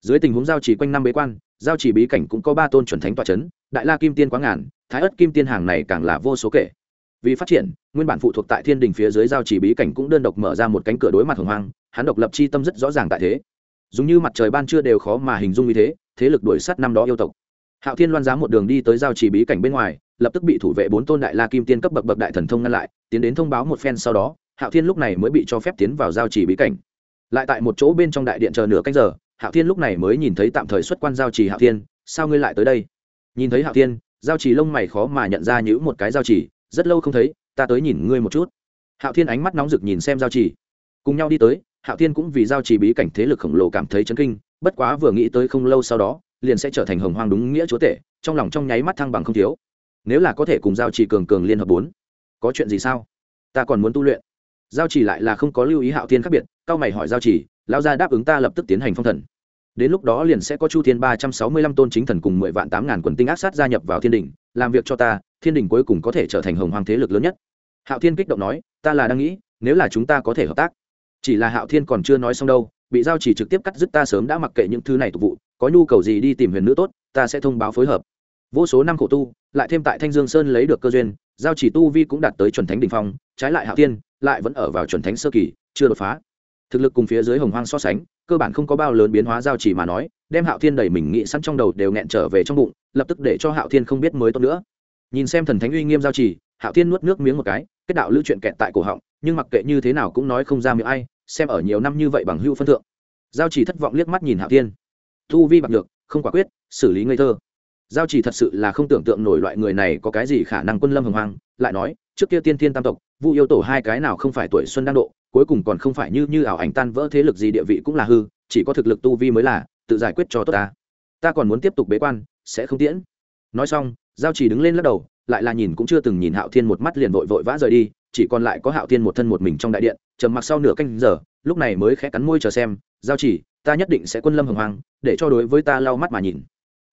dưới tình huống giao chỉ quanh năm bế quan, giao chỉ bí cảnh cũng có ba tôn chuẩn thánh tọa c h ấ n đại la kim tiên quá ngàn, thái ất kim tiên hàng này càng là vô số kể. Vì phát triển, nguyên bản phụ thuộc tại thiên đình phía dưới giao chỉ bí cảnh cũng đơn độc mở ra một cánh cửa đối mặt hồng hoang, hắn độc lập chi tâm rất rõ ràng tại thế. Dùng như mặt trời ban trưa đều khó mà hình dung như thế thế lực đuổi sát năm đó yêu tộc. Hạo thiên loan giá một đường đi tới giao chỉ bí cảnh bên ngoài, lập tức bị thủ vệ bốn tôn đại la kim tiên cấp bậc bậc đại thần thông ngăn lại, tiến đến thông báo một phen sau đó, hạo thiên lúc này mới bị cho phép tiến vào giao chỉ bí cảnh. Lại tại một chỗ bên trong đại điện chờ nửa canh giờ hạo thiên lúc này mới nhìn thấy tạm thời xuất quan giao trì hạo thiên, sao ngươi lại tới đây? Nhìn thấy hạo thiên, giao trì lông mày khó mà nhận ra những một cái giao trì, rất lâu không thấy, ta tới nhìn ngươi một chút. Hạo thiên ánh mắt nóng rực nhìn xem giao trì. Cùng nhau đi tới, hạo thiên cũng vì giao trì bí cảnh thế lực khổng lồ cảm thấy chấn kinh, bất quá vừa nghĩ tới không lâu sau đó, liền sẽ trở thành hồng hoang đúng nghĩa chúa tể, trong lòng trong nháy mắt thăng bằng không thiếu. Nếu là có thể cùng giao trì cường cường liên hợp bốn, có chuyện gì sao? Ta còn muốn tu luyện. Giao trì lại là không có lưu ý hạo thiên khác biệt cao mày hỏi giao trì Lão gia đáp ứng ta lập tức tiến hành phong thần. Đến lúc đó liền sẽ có chu thiên ba trăm sáu mươi lăm tôn chính thần cùng mười vạn tám ngàn quần tinh ác sát gia nhập vào thiên đình làm việc cho ta, thiên đình cuối cùng có thể trở thành hồng hoàng thế lực lớn nhất. Hạo thiên kích động nói, ta là đang nghĩ, nếu là chúng ta có thể hợp tác. Chỉ là hạo thiên còn chưa nói xong đâu, bị giao chỉ trực tiếp cắt dứt ta sớm đã mặc kệ những thứ này tục vụ, có nhu cầu gì đi tìm huyền nữ tốt, ta sẽ thông báo phối hợp. Vô số năm khổ tu, lại thêm tại thanh dương sơn lấy được cơ duyên, giao chỉ tu vi cũng đạt tới chuẩn thánh đình phong, trái lại hạo thiên lại vẫn ở vào chuẩn thánh sơ kỳ, chưa đột phá thực lực cùng phía dưới hồng hoang so sánh, cơ bản không có bao lớn biến hóa giao chỉ mà nói, đem hạo thiên đẩy mình nghĩ sẵn trong đầu đều nghẹn trở về trong bụng, lập tức để cho hạo thiên không biết mới tốt nữa. Nhìn xem thần thánh uy nghiêm giao chỉ, hạo thiên nuốt nước miếng một cái, kết đạo lưu chuyện kẹt tại cổ họng, nhưng mặc kệ như thế nào cũng nói không ra miệng ai, xem ở nhiều năm như vậy bằng hữu phân thượng. Giao chỉ thất vọng liếc mắt nhìn hạo thiên. Thu vi bạc được không quả quyết, xử lý ngây thơ. Giao chỉ thật sự là không tưởng tượng nổi loại người này có cái gì khả năng quân lâm hồng hoang, lại nói, trước kia tiên thiên tam tộc, vu yêu tổ hai cái nào không phải tuổi xuân đang độ cuối cùng còn không phải như như ảo ảnh tan vỡ thế lực gì địa vị cũng là hư, chỉ có thực lực tu vi mới là, tự giải quyết cho tốt ta. Ta còn muốn tiếp tục bế quan, sẽ không tiễn. Nói xong, giao chỉ đứng lên lắc đầu, lại là nhìn cũng chưa từng nhìn hạo thiên một mắt liền vội vội vã rời đi, chỉ còn lại có hạo thiên một thân một mình trong đại điện, trầm mặc sau nửa canh giờ, lúc này mới khẽ cắn môi chờ xem, giao chỉ, ta nhất định sẽ quân lâm hồng hoàng để cho đối với ta lau mắt mà nhìn.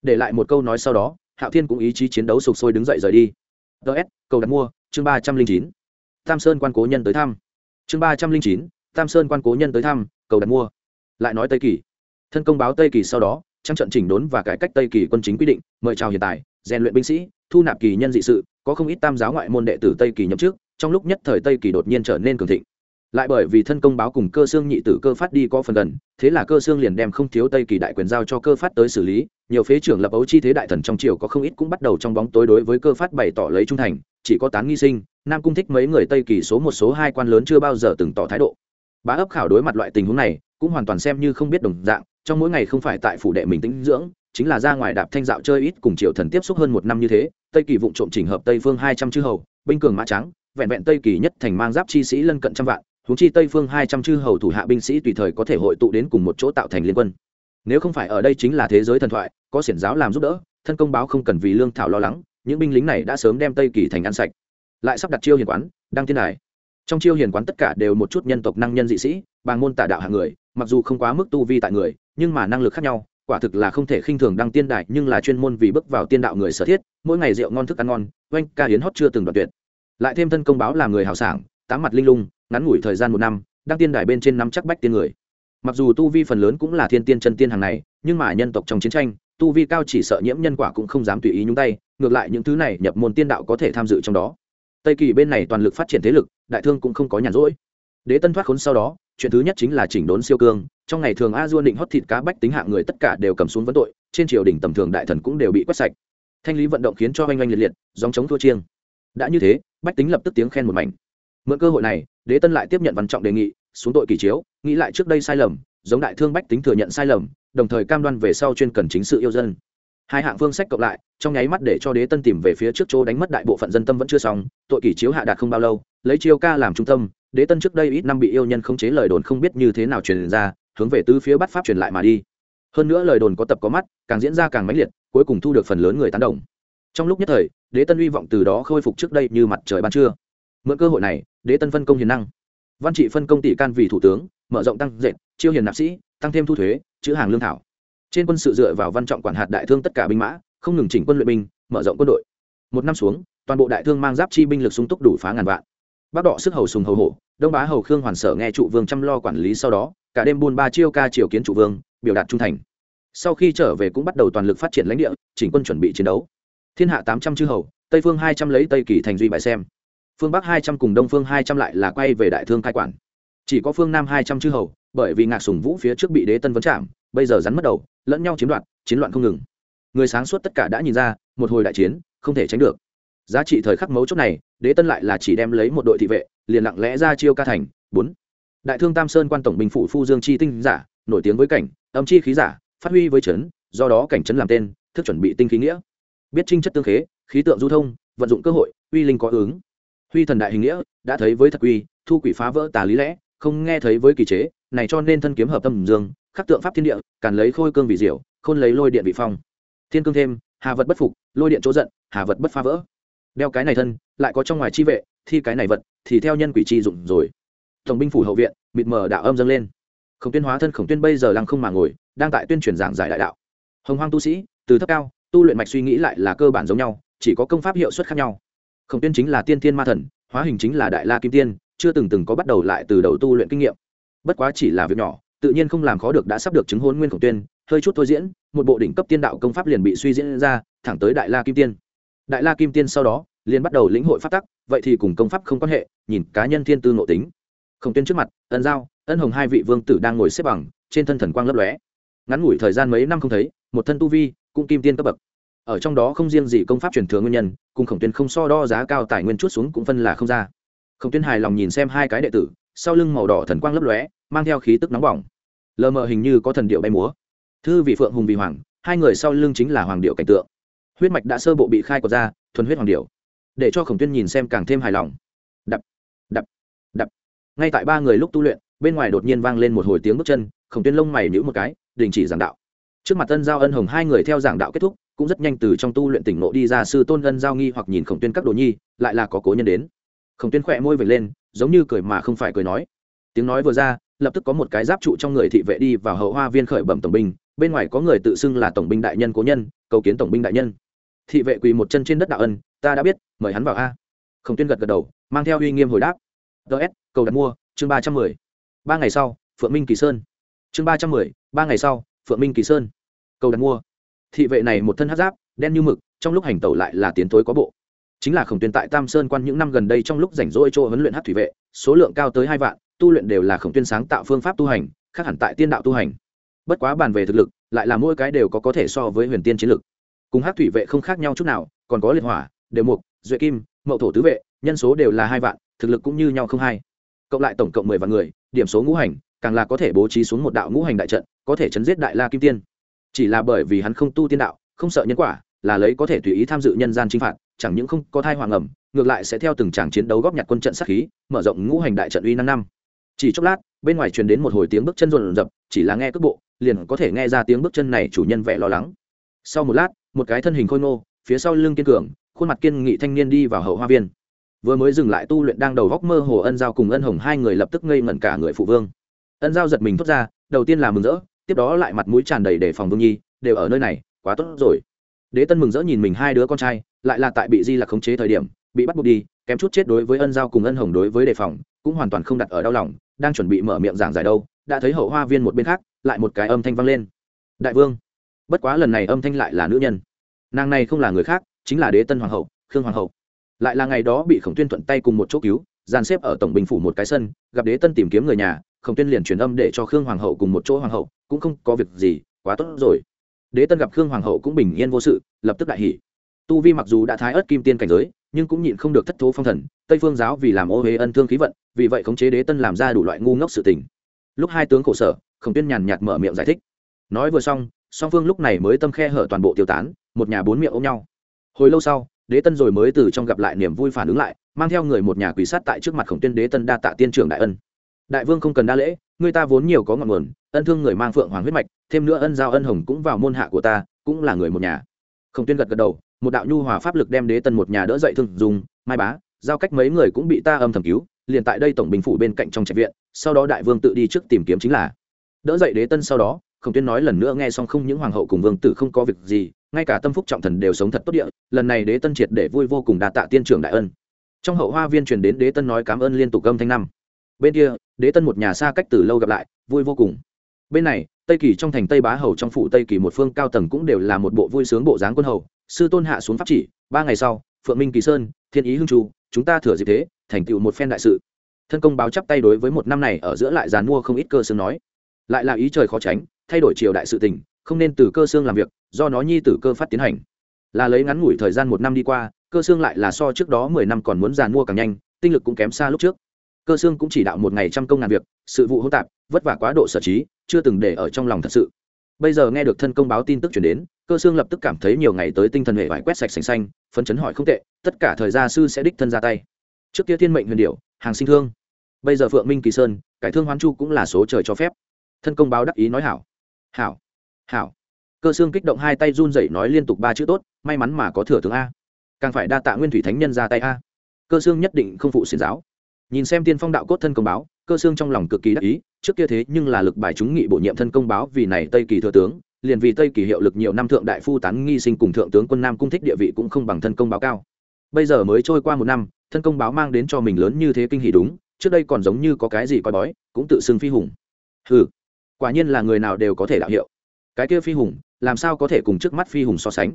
Để lại một câu nói sau đó, hạo thiên cũng ý chí chiến đấu sục sôi đứng dậy rời đi. Ts cầu đặt mua, chương ba trăm linh chín. Tam sơn quan cố nhân tới thăm chương ba trăm linh chín, tam sơn quan cố nhân tới thăm, cầu đặt mua lại nói tây kỳ thân công báo tây kỳ sau đó trang trận chỉnh đốn và cải cách tây kỳ quân chính quy định, mời chào hiện tại, rèn luyện binh sĩ, thu nạp kỳ nhân dị sự, có không ít tam giáo ngoại môn đệ tử tây kỳ nhậm chức. trong lúc nhất thời tây kỳ đột nhiên trở nên cường thịnh lại bởi vì thân công báo cùng cơ xương nhị tử cơ phát đi có phần gần, thế là cơ xương liền đem không thiếu tây kỳ đại quyền giao cho cơ phát tới xử lý, nhiều phế trưởng lập ấu chi thế đại thần trong triều có không ít cũng bắt đầu trong bóng tối đối với cơ phát bày tỏ lấy trung thành, chỉ có tán nghi sinh nam cung thích mấy người tây kỳ số một, số hai quan lớn chưa bao giờ từng tỏ thái độ. Bá ấp khảo đối mặt loại tình huống này, cũng hoàn toàn xem như không biết đồng dạng, trong mỗi ngày không phải tại phủ đệ mình tĩnh dưỡng, chính là ra ngoài đạp thanh dạo chơi ít cùng triệu thần tiếp xúc hơn một năm như thế, tây kỳ vụng trộm chỉnh hợp tây phương hai trăm chư hầu, binh cường mã trắng, vẹn vẹn tây kỳ nhất thành mang giáp chi sĩ lân cận trăm vạn, huống chi tây phương hai trăm chư hầu thủ hạ binh sĩ tùy thời có thể hội tụ đến cùng một chỗ tạo thành liên quân. Nếu không phải ở đây chính là thế giới thần thoại, có xiển giáo làm giúp đỡ, thân công báo không cần vì lương thảo lo lắng, những binh lính này đã sớm đem tây kỳ thành ăn sạch lại sắp đặt chiêu hiền quán, đăng tiên đài. Trong chiêu hiền quán tất cả đều một chút nhân tộc năng nhân dị sĩ bằng môn tả đạo hạng người, mặc dù không quá mức tu vi tại người, nhưng mà năng lực khác nhau, quả thực là không thể khinh thường đăng tiên đài, nhưng là chuyên môn vì bước vào tiên đạo người sở thiết, mỗi ngày rượu ngon thức ăn ngon, oanh, ca hiến hót chưa từng đoạn tuyệt. Lại thêm thân công báo là người hào sảng, tám mặt linh lung, ngắn ngủi thời gian một năm, đăng tiên đài bên trên năm chắc bách tiên người. Mặc dù tu vi phần lớn cũng là thiên tiên chân tiên hàng này, nhưng mà nhân tộc trong chiến tranh, tu vi cao chỉ sợ nhiễm nhân quả cũng không dám tùy ý nhúng tay, ngược lại những thứ này nhập môn tiên đạo có thể tham dự trong đó tây kỳ bên này toàn lực phát triển thế lực, đại thương cũng không có nhàn rỗi. Đế tân thoát khốn sau đó, chuyện thứ nhất chính là chỉnh đốn siêu cương, trong ngày thường a dua định hót thịt cá bách tính hạng người tất cả đều cầm xuống vấn tội, trên triều đình tầm thường đại thần cũng đều bị quét sạch. Thanh lý vận động khiến cho oanh oanh liệt liệt dòng chống thua chiêng. Đã như thế, bách tính lập tức tiếng khen một mảnh. Mượn cơ hội này, đế tân lại tiếp nhận văn trọng đề nghị, xuống tội kỳ chiếu, nghĩ lại trước đây sai lầm, giống đại thương bách tính thừa nhận sai lầm, đồng thời cam đoan về sau chuyên cần chính sự yêu dân hai hạng phương sách cộng lại, trong nháy mắt để cho đế tân tìm về phía trước chỗ đánh mất đại bộ phận dân tâm vẫn chưa xong, tội kỷ chiếu hạ đạt không bao lâu, lấy chiêu ca làm trung tâm, đế tân trước đây ít năm bị yêu nhân khống chế lời đồn không biết như thế nào truyền ra, hướng về tứ phía bắt pháp truyền lại mà đi. Hơn nữa lời đồn có tập có mắt, càng diễn ra càng mãnh liệt, cuối cùng thu được phần lớn người tán đồng. Trong lúc nhất thời, đế tân hy vọng từ đó khôi phục trước đây như mặt trời ban trưa. Mượn cơ hội này, đế tân phân công hiền năng. Văn trị phân công tỷ can vì thủ tướng, mở rộng tăng dệt, chiêu hiền nạp sĩ, tăng thêm thu thuế, chữ hàng lương thảo trên quân sự dựa vào văn trọng quản hạt đại thương tất cả binh mã, không ngừng chỉnh quân luyện binh, mở rộng quân đội. Một năm xuống, toàn bộ đại thương mang giáp chi binh lực sung túc đủ phá ngàn vạn. Bác đỏ sức hầu sùng hầu hổ, đông bá hầu khương hoàn sở nghe trụ vương chăm lo quản lý sau đó, cả đêm buôn ba chiêu ca triều kiến trụ vương, biểu đạt trung thành. Sau khi trở về cũng bắt đầu toàn lực phát triển lãnh địa, chỉnh quân chuẩn bị chiến đấu. Thiên hạ tám trăm chư hầu, tây phương hai trăm lấy tây kỳ thành duy bại xem. Phương bắc hai trăm cùng đông phương hai trăm lại là quay về đại thương cai quản. Chỉ có phương nam hai trăm chư hầu, bởi vì ngạc sùng vũ phía trước bị đế tân vấn chạm bây giờ rắn mất đầu, lẫn nhau chiếm đoạt, chiến loạn không ngừng. Người sáng suốt tất cả đã nhìn ra, một hồi đại chiến, không thể tránh được. Giá trị thời khắc mấu chốt này, đế tân lại là chỉ đem lấy một đội thị vệ, liền lặng lẽ ra chiêu ca thành, bốn. Đại thương tam sơn quan tổng binh phủ phu dương chi tinh giả, nổi tiếng với cảnh, âm chi khí giả, phát huy với trấn do đó cảnh trấn làm tên, thức chuẩn bị tinh khí nghĩa. Biết trinh chất tương khế, khí tượng du thông, vận dụng cơ hội, uy linh có ứng. Huy thần đại hình nghĩa, đã thấy với thật quy, thu quỷ phá vỡ tà lý lẽ, không nghe thấy với kỳ chế, này cho nên thân kiếm hợp tâm dương khắc tượng pháp thiên địa, càn lấy khôi cương vị diệu, khôn lấy lôi điện vị phong. Thiên cương thêm, hà vật bất phục, lôi điện chỗ giận, hà vật bất phá vỡ. Đeo cái này thân, lại có trong ngoài chi vệ, thi cái này vật, thì theo nhân quỷ chi dụng rồi. Tổng binh phủ hậu viện, mịt mờ đạo âm dâng lên. Khổng tuyên hóa thân khổng tuyên bây giờ lăng không mà ngồi, đang tại tuyên truyền giảng giải đại đạo. Hồng hoang tu sĩ, từ thấp cao, tu luyện mạch suy nghĩ lại là cơ bản giống nhau, chỉ có công pháp hiệu suất khác nhau. Khổng tuyên chính là tiên thiên ma thần, hóa hình chính là đại la kim tiên, chưa từng từng có bắt đầu lại từ đầu tu luyện kinh nghiệm. Bất quá chỉ là việc nhỏ tự nhiên không làm khó được đã sắp được chứng hôn nguyên khổng tuyên, hơi chút thôi diễn, một bộ đỉnh cấp tiên đạo công pháp liền bị suy diễn ra, thẳng tới đại la kim tiên. Đại la kim tiên sau đó, liền bắt đầu lĩnh hội phát tắc, vậy thì cùng công pháp không quan hệ, nhìn cá nhân thiên tư nội tính. Khổng tuyên trước mặt, ân giao, ân hồng hai vị vương tử đang ngồi xếp bằng, trên thân thần quang lấp lóe. Ngắn ngủi thời gian mấy năm không thấy, một thân tu vi, cũng kim tiên cấp bậc. Ở trong đó không riêng gì công pháp truyền thừa nguyên nhân, cùng khổng tuyên không so đo giá cao tài nguyên chút xuống cũng phân là không ra. Khổng tuyên hài lòng nhìn xem hai cái đệ tử, sau lưng màu đỏ thần quang lấp lóe, mang theo khí tức nóng bỏng lờ mờ hình như có thần điệu bay múa. Thư vị phượng hùng vì hoàng, hai người sau lưng chính là hoàng điệu cảnh tượng. Huyết mạch đã sơ bộ bị khai quật ra, thuần huyết hoàng điệu. Để cho khổng tuyên nhìn xem càng thêm hài lòng. Đập đập đập. Ngay tại ba người lúc tu luyện, bên ngoài đột nhiên vang lên một hồi tiếng bước chân, khổng tuyên lông mày nhữ một cái, đình chỉ giảng đạo. Trước mặt tân giao ân hồng hai người theo giảng đạo kết thúc, cũng rất nhanh từ trong tu luyện tỉnh nộ đi ra sư tôn ân giao nghi hoặc nhìn khổng tuyên các đồ nhi, lại là có cố nhân đến. Khổng tuyên khỏe môi vệt lên, giống như cười mà không phải cười nói. Tiếng nói vừa ra lập tức có một cái giáp trụ trong người thị vệ đi vào hậu hoa viên khởi bẩm tổng binh, bên ngoài có người tự xưng là tổng binh đại nhân cố nhân, cầu kiến tổng binh đại nhân. Thị vệ quỳ một chân trên đất đạo ân, ta đã biết, mời hắn vào a. Khổng tuyên gật gật đầu, mang theo uy nghiêm hồi đáp. Ts cầu đặt mua, chương ba trăm mười. Ba ngày sau, phượng minh kỳ sơn. Chương ba trăm mười, ba ngày sau, phượng minh kỳ sơn. Cầu đặt mua. Thị vệ này một thân hát giáp, đen như mực, trong lúc hành tẩu lại là tiến tối có bộ. Chính là khổng tuyên tại tam sơn quan những năm gần đây trong lúc rảnh rỗi chỗ huấn luyện hát thủy vệ, số lượng cao tới hai vạn tu luyện đều là khổng tuyên sáng tạo phương pháp tu hành, khác hẳn tại tiên đạo tu hành. Bất quá bàn về thực lực, lại là mỗi cái đều có có thể so với huyền tiên chiến lực. Cùng hát thủy vệ không khác nhau chút nào, còn có liệt hỏa, đều mục, duệ kim, mậu thổ tứ vệ, nhân số đều là hai vạn, thực lực cũng như nhau không hai. Cộng lại tổng cộng mười vạn người, điểm số ngũ hành, càng là có thể bố trí xuống một đạo ngũ hành đại trận, có thể chấn giết đại la kim tiên. Chỉ là bởi vì hắn không tu tiên đạo, không sợ nhân quả, là lấy có thể tùy ý tham dự nhân gian chinh phạt, chẳng những không có thai hoàng ẩm, ngược lại sẽ theo từng tràng chiến đấu góp nhặt quân trận sát khí, mở rộng ngũ hành đại trận uy năm năm chỉ chốc lát, bên ngoài truyền đến một hồi tiếng bước chân rộn rập, chỉ là nghe cước bộ, liền có thể nghe ra tiếng bước chân này chủ nhân vẻ lo lắng. Sau một lát, một cái thân hình khôi ngô, phía sau lưng kiên cường, khuôn mặt kiên nghị thanh niên đi vào hậu hoa viên. Vừa mới dừng lại tu luyện đang đầu góc mơ hồ ân giao cùng ân hồng hai người lập tức ngây ngẩn cả người phụ vương. Ân giao giật mình thốt ra, đầu tiên là mừng rỡ, tiếp đó lại mặt mũi tràn đầy để phòng vương nhi, đều ở nơi này, quá tốt rồi. Đế tân mừng rỡ nhìn mình hai đứa con trai, lại là tại bị di lạc khống chế thời điểm, bị bắt buộc đi, kém chút chết đối với ân giao cùng ân hồng đối với đề phòng cũng hoàn toàn không đặt ở đau lòng, đang chuẩn bị mở miệng giảng giải đâu, đã thấy hậu hoa viên một bên khác, lại một cái âm thanh vang lên. Đại vương, bất quá lần này âm thanh lại là nữ nhân. Nàng này không là người khác, chính là đế tân hoàng hậu, khương hoàng hậu. Lại là ngày đó bị khổng tuyên thuận tay cùng một chỗ cứu, dàn xếp ở tổng bình phủ một cái sân, gặp đế tân tìm kiếm người nhà, khổng tuyên liền truyền âm để cho khương hoàng hậu cùng một chỗ hoàng hậu, cũng không có việc gì, quá tốt rồi. Đế tân gặp khương hoàng hậu cũng bình yên vô sự, lập tức đại hỉ. Tu vi mặc dù đã thái ớt kim tiên cảnh giới nhưng cũng nhịn không được thất thố phong thần, tây phương giáo vì làm ô huế ân thương khí vận, vì vậy khống chế đế tân làm ra đủ loại ngu ngốc sự tình. Lúc hai tướng khổ sở, khổng tuyên nhàn nhạt mở miệng giải thích. Nói vừa xong, song phương lúc này mới tâm khe hở toàn bộ tiêu tán, một nhà bốn miệng ôm nhau. Hồi lâu sau, đế tân rồi mới từ trong gặp lại niềm vui phản ứng lại, mang theo người một nhà quỷ sát tại trước mặt khổng tuyên đế tân đa tạ tiên trưởng đại ân. Đại vương không cần đa lễ, người ta vốn nhiều có ngọn nguồn, ân thương người mang phượng hoàng huyết mạch, thêm nữa ân giao ân hồng cũng vào môn hạ của ta, cũng là người một nhà. Khổng tuyên gật gật đầu một đạo nhu hòa pháp lực đem đế tân một nhà đỡ dậy thương dùng, mai bá, giao cách mấy người cũng bị ta âm thầm cứu, liền tại đây tổng bình phủ bên cạnh trong trạch viện, sau đó đại vương tự đi trước tìm kiếm chính là. Đỡ dậy đế tân sau đó, khổng tuyên nói lần nữa nghe xong không những hoàng hậu cùng vương tử không có việc gì, ngay cả tâm phúc trọng thần đều sống thật tốt địa, lần này đế tân triệt để vui vô cùng đa tạ tiên trưởng đại ân. Trong hậu hoa viên truyền đến đế tân nói cảm ơn liên tục gâm thanh năm. Bên kia, đế tân một nhà xa cách từ lâu gặp lại, vui vô cùng. Bên này, tây kỳ trong thành tây bá hầu trong phủ tây kỳ một phương cao tầng cũng đều là một bộ vui sướng bộ dáng quân hầu sư tôn hạ xuống pháp chỉ, ba ngày sau, phượng minh kỳ sơn, thiên ý hưng chu chúng ta thừa dịp thế, thành tựu một phen đại sự. Thân công báo chắp tay đối với một năm này ở giữa lại dàn mua không ít cơ xương nói. Lại là ý trời khó tránh, thay đổi triều đại sự tình, không nên từ cơ xương làm việc, do nó nhi tử cơ phát tiến hành. Là lấy ngắn ngủi thời gian một năm đi qua, cơ xương lại là so trước đó mười năm còn muốn dàn mua càng nhanh, tinh lực cũng kém xa lúc trước. Cơ xương cũng chỉ đạo một ngày trăm công ngàn việc, sự vụ hỗn tạp, vất vả quá độ sở trí, chưa từng để ở trong lòng thật sự bây giờ nghe được thân công báo tin tức chuyển đến, cơ xương lập tức cảm thấy nhiều ngày tới tinh thần hệ vải quét sạch sành xanh, phấn chấn hỏi không tệ, tất cả thời gia sư sẽ đích thân ra tay. Trước kia thiên mệnh huyền điệu hàng sinh thương. Bây giờ phượng minh kỳ sơn, cải thương hoán chu cũng là số trời cho phép. Thân công báo đắc ý nói hảo. Hảo hảo. Cơ xương kích động hai tay run rẩy nói liên tục ba chữ tốt, may mắn mà có thừa tướng a. Càng phải đa tạ nguyên thủy thánh nhân ra tay a. Cơ xương nhất định không phụ xiển giáo nhìn xem tiên phong đạo cốt thân công báo, cơ xương trong lòng cực kỳ đắc ý, trước kia thế nhưng là lực bài chúng nghị bổ nhiệm thân công báo vì này tây kỳ thừa tướng, liền vì tây kỳ hiệu lực nhiều năm thượng đại phu tán nghi sinh cùng thượng tướng quân nam cung thích địa vị cũng không bằng thân công báo cao. Bây giờ mới trôi qua một năm, thân công báo mang đến cho mình lớn như thế kinh hỷ đúng, trước đây còn giống như có cái gì coi bói, cũng tự xưng phi hùng. Ừ quả nhiên là người nào đều có thể đạo hiệu. Cái kia phi hùng, làm sao có thể cùng trước mắt phi hùng so sánh?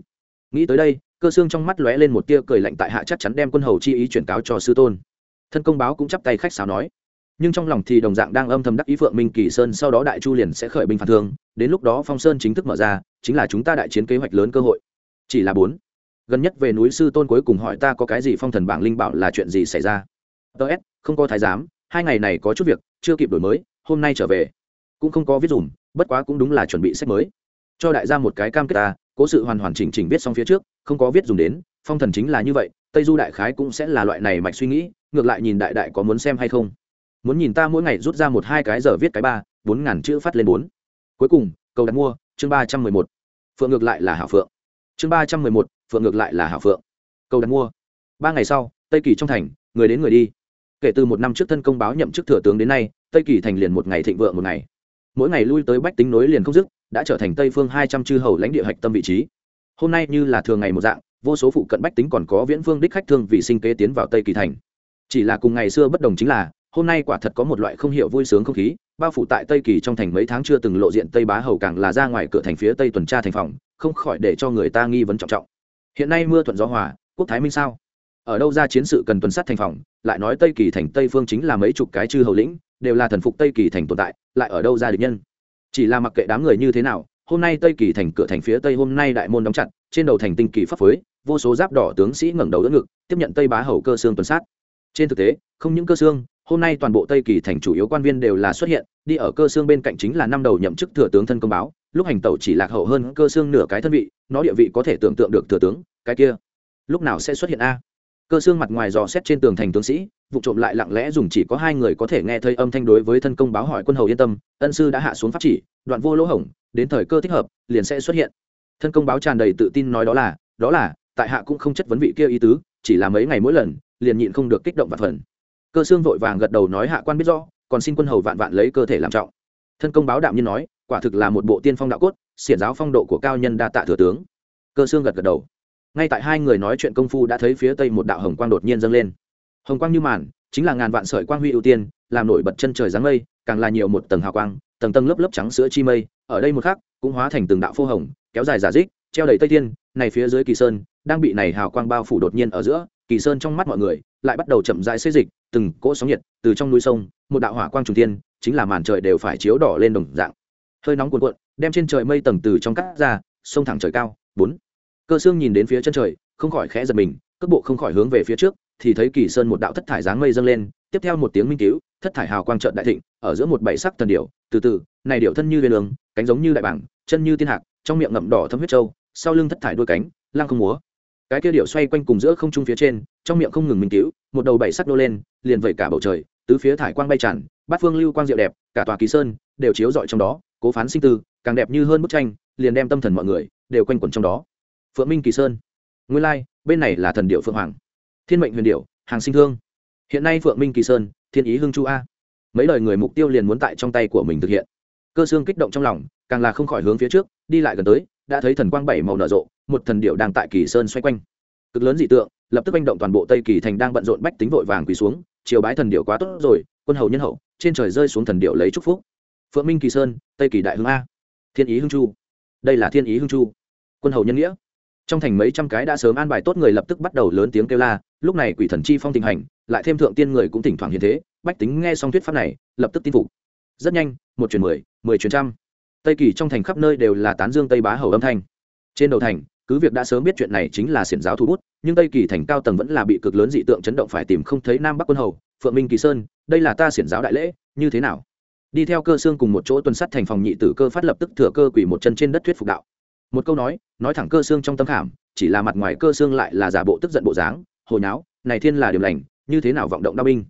Nghĩ tới đây, cơ xương trong mắt lóe lên một tia cười lạnh tại hạ chắc chắn đem quân hầu chi ý chuyển cáo cho sư tôn thân công báo cũng chắp tay khách sáo nói. Nhưng trong lòng thì đồng dạng đang âm thầm đắc ý phượng minh kỳ sơn sau đó đại chu liền sẽ khởi binh phản thương, đến lúc đó phong sơn chính thức mở ra, chính là chúng ta đại chiến kế hoạch lớn cơ hội. Chỉ là bốn. Gần nhất về núi sư tôn cuối cùng hỏi ta có cái gì phong thần bảng linh bảo là chuyện gì xảy ra. Ts không có thái giám, hai ngày này có chút việc, chưa kịp đổi mới, hôm nay trở về. Cũng không có viết dùm, bất quá cũng đúng là chuẩn bị sách mới. Cho đại gia một cái cam kết ta, cố sự hoàn hoàn chỉnh chỉnh viết xong phía trước, không có viết dùng đến, phong thần chính là như vậy tây du đại khái cũng sẽ là loại này mạch suy nghĩ, ngược lại nhìn đại đại có muốn xem hay không. Muốn nhìn ta mỗi ngày rút ra một hai cái giờ viết cái ba, bốn ngàn chữ phát lên bốn. Cuối cùng, cầu đặt mua, chương ba trăm mười một. Phượng ngược lại là hảo phượng. Chương ba trăm mười một, phượng ngược lại là hảo phượng. Cầu đặt mua. Ba ngày sau, tây kỳ trong thành, người đến người đi. Kể từ một năm trước thân công báo nhậm chức thừa tướng đến nay, tây kỳ thành liền một ngày thịnh vượng một ngày. Mỗi ngày lui tới bách tính nối liền không dứt, đã trở thành tây phương hai trăm chư hầu lãnh địa hạch tâm vị trí. Hôm nay như là thường ngày một dạng vô số phụ cận bách tính còn có viễn phương đích khách thương vì sinh kế tiến vào tây kỳ thành. Chỉ là cùng ngày xưa bất đồng chính là, hôm nay quả thật có một loại không hiểu vui sướng không khí, bao phủ tại tây kỳ trong thành mấy tháng chưa từng lộ diện tây bá hầu càng là ra ngoài cửa thành phía tây tuần tra thành phòng, không khỏi để cho người ta nghi vấn trọng trọng. Hiện nay mưa thuận gió hòa, quốc thái minh sao? Ở đâu ra chiến sự cần tuần sát thành phòng, lại nói tây kỳ thành tây phương chính là mấy chục cái chư hầu lĩnh, đều là thần phục tây kỳ thành tồn tại, lại ở đâu ra địch nhân? Chỉ là mặc kệ đám người như thế nào, hôm nay tây kỳ thành cửa thành phía tây hôm nay đại môn đóng chặt trên đầu thành tinh kỳ pháp phối, vô số giáp đỏ tướng sĩ ngẩng đầu đỡ ngực, tiếp nhận tây bá hầu cơ xương tuần sát. Trên thực tế, không những cơ xương, hôm nay toàn bộ tây kỳ thành chủ yếu quan viên đều là xuất hiện, đi ở cơ xương bên cạnh chính là năm đầu nhậm chức thừa tướng thân công báo, lúc hành tẩu chỉ lạc hậu hơn cơ xương nửa cái thân vị, nó địa vị có thể tưởng tượng được thừa tướng, cái kia, lúc nào sẽ xuất hiện a? Cơ xương mặt ngoài dò xét trên tường thành tướng sĩ, vụ trộm lại lặng lẽ dùng chỉ có hai người có thể nghe thấy âm thanh đối với thân công báo hỏi quân hầu yên tâm, ân sư đã hạ xuống pháp chỉ, đoạn vô lỗ hổng, đến thời cơ thích hợp, liền sẽ xuất hiện thân công báo tràn đầy tự tin nói đó là đó là, tại hạ cũng không chất vấn vị kia ý tứ, chỉ là mấy ngày mỗi lần, liền nhịn không được kích động và phần cơ xương vội vàng gật đầu nói hạ quan biết rõ, còn xin quân hầu vạn vạn lấy cơ thể làm trọng. Thân công báo đạm nhiên nói, quả thực là một bộ tiên phong đạo cốt, xiển giáo phong độ của cao nhân đa tạ thừa tướng. Cơ xương gật gật đầu. Ngay tại hai người nói chuyện công phu đã thấy phía tây một đạo hồng quang đột nhiên dâng lên. Hồng quang như màn, chính là ngàn vạn sợi quang huy ưu tiên, làm nổi bật chân trời dáng mây, càng là nhiều một tầng hào quang, tầng tầng lớp lớp trắng sữa chi mây, ở đây một khắc, cũng hóa thành từng đạo phô hồng kéo dài giả dích, treo đầy tây thiên, này phía dưới kỳ sơn, đang bị này hào quang bao phủ đột nhiên ở giữa, kỳ sơn trong mắt mọi người lại bắt đầu chậm rãi xê dịch, từng cỗ sóng nhiệt từ trong núi sông, một đạo hỏa quang trùng tiên chính là màn trời đều phải chiếu đỏ lên đồng dạng. Hơi nóng cuồn cuộn, đem trên trời mây tầng từ trong cắt ra, sông thẳng trời cao, bốn. Cơ xương nhìn đến phía chân trời, không khỏi khẽ giật mình, cước bộ không khỏi hướng về phía trước, thì thấy kỳ sơn một đạo thất thải dáng mây dâng lên, tiếp theo một tiếng minh cứu, thất thải hào quang trợn đại thịnh, ở giữa một bảy sắc thần điểu, từ từ, này điểu thân như viên đường cánh giống như đại bảng, chân như tiên hạc trong miệng ngậm đỏ thấm huyết trâu, sau lưng thất thải đuôi cánh lang không múa. Cái kia điệu xoay quanh cùng giữa không trung phía trên, trong miệng không ngừng minh cứu một đầu bảy sắc đô lên, liền vẩy cả bầu trời, tứ phía thải quang bay tràn, bát phương lưu quang diệu đẹp, cả tòa kỳ sơn đều chiếu rọi trong đó, cố phán sinh tư, càng đẹp như hơn bức tranh, liền đem tâm thần mọi người đều quanh quẩn trong đó. Phượng minh kỳ sơn. Nguyên lai, bên này là thần điệu phượng hoàng. Thiên mệnh huyền điệu hàng sinh thương. Hiện nay phượng minh kỳ sơn, thiên ý hương chu a. Mấy lời người mục tiêu liền muốn tại trong tay của mình thực hiện cơ xương kích động trong lòng, càng là không khỏi hướng phía trước, đi lại gần tới, đã thấy thần quang bảy màu nở rộ, một thần điệu đang tại kỳ sơn xoay quanh. Cực lớn dị tượng, lập tức manh động toàn bộ tây kỳ thành đang bận rộn bách tính vội vàng quỳ xuống chiều bái thần điệu quá tốt rồi, quân hầu nhân hậu, trên trời rơi xuống thần điệu lấy chúc phúc. Phượng minh kỳ sơn, tây kỳ đại hương a. Thiên ý hưng chu. Đây là thiên ý hưng chu. Quân hầu nhân nghĩa. Trong thành mấy trăm cái đã sớm an bài tốt người lập tức bắt đầu lớn tiếng kêu la, lúc này quỷ thần chi phong tình hành, lại thêm thượng tiên người cũng thỉnh thoảng hiện thế, bách tính nghe xong thuyết pháp này, lập tức tin phục. Rất nhanh một chuyển mười mười chuyển trăm. Tây kỳ trong thành khắp nơi đều là tán dương tây bá hầu âm thanh. Trên đầu thành, cứ việc đã sớm biết chuyện này chính là xiển giáo thu bút, nhưng tây kỳ thành cao tầng vẫn là bị cực lớn dị tượng chấn động phải tìm không thấy nam bắc quân hầu, phượng minh kỳ sơn, đây là ta xiển giáo đại lễ, như thế nào? Đi theo cơ xương cùng một chỗ tuần sắt thành phòng nhị tử cơ phát lập tức thừa cơ quỷ một chân trên đất thuyết phục đạo. Một câu nói nói thẳng cơ xương trong tâm khảm, chỉ là mặt ngoài cơ xương lại là giả bộ tức giận bộ dáng hồi nháo, này thiên là điểm lành, như thế nào vọng động đao binh?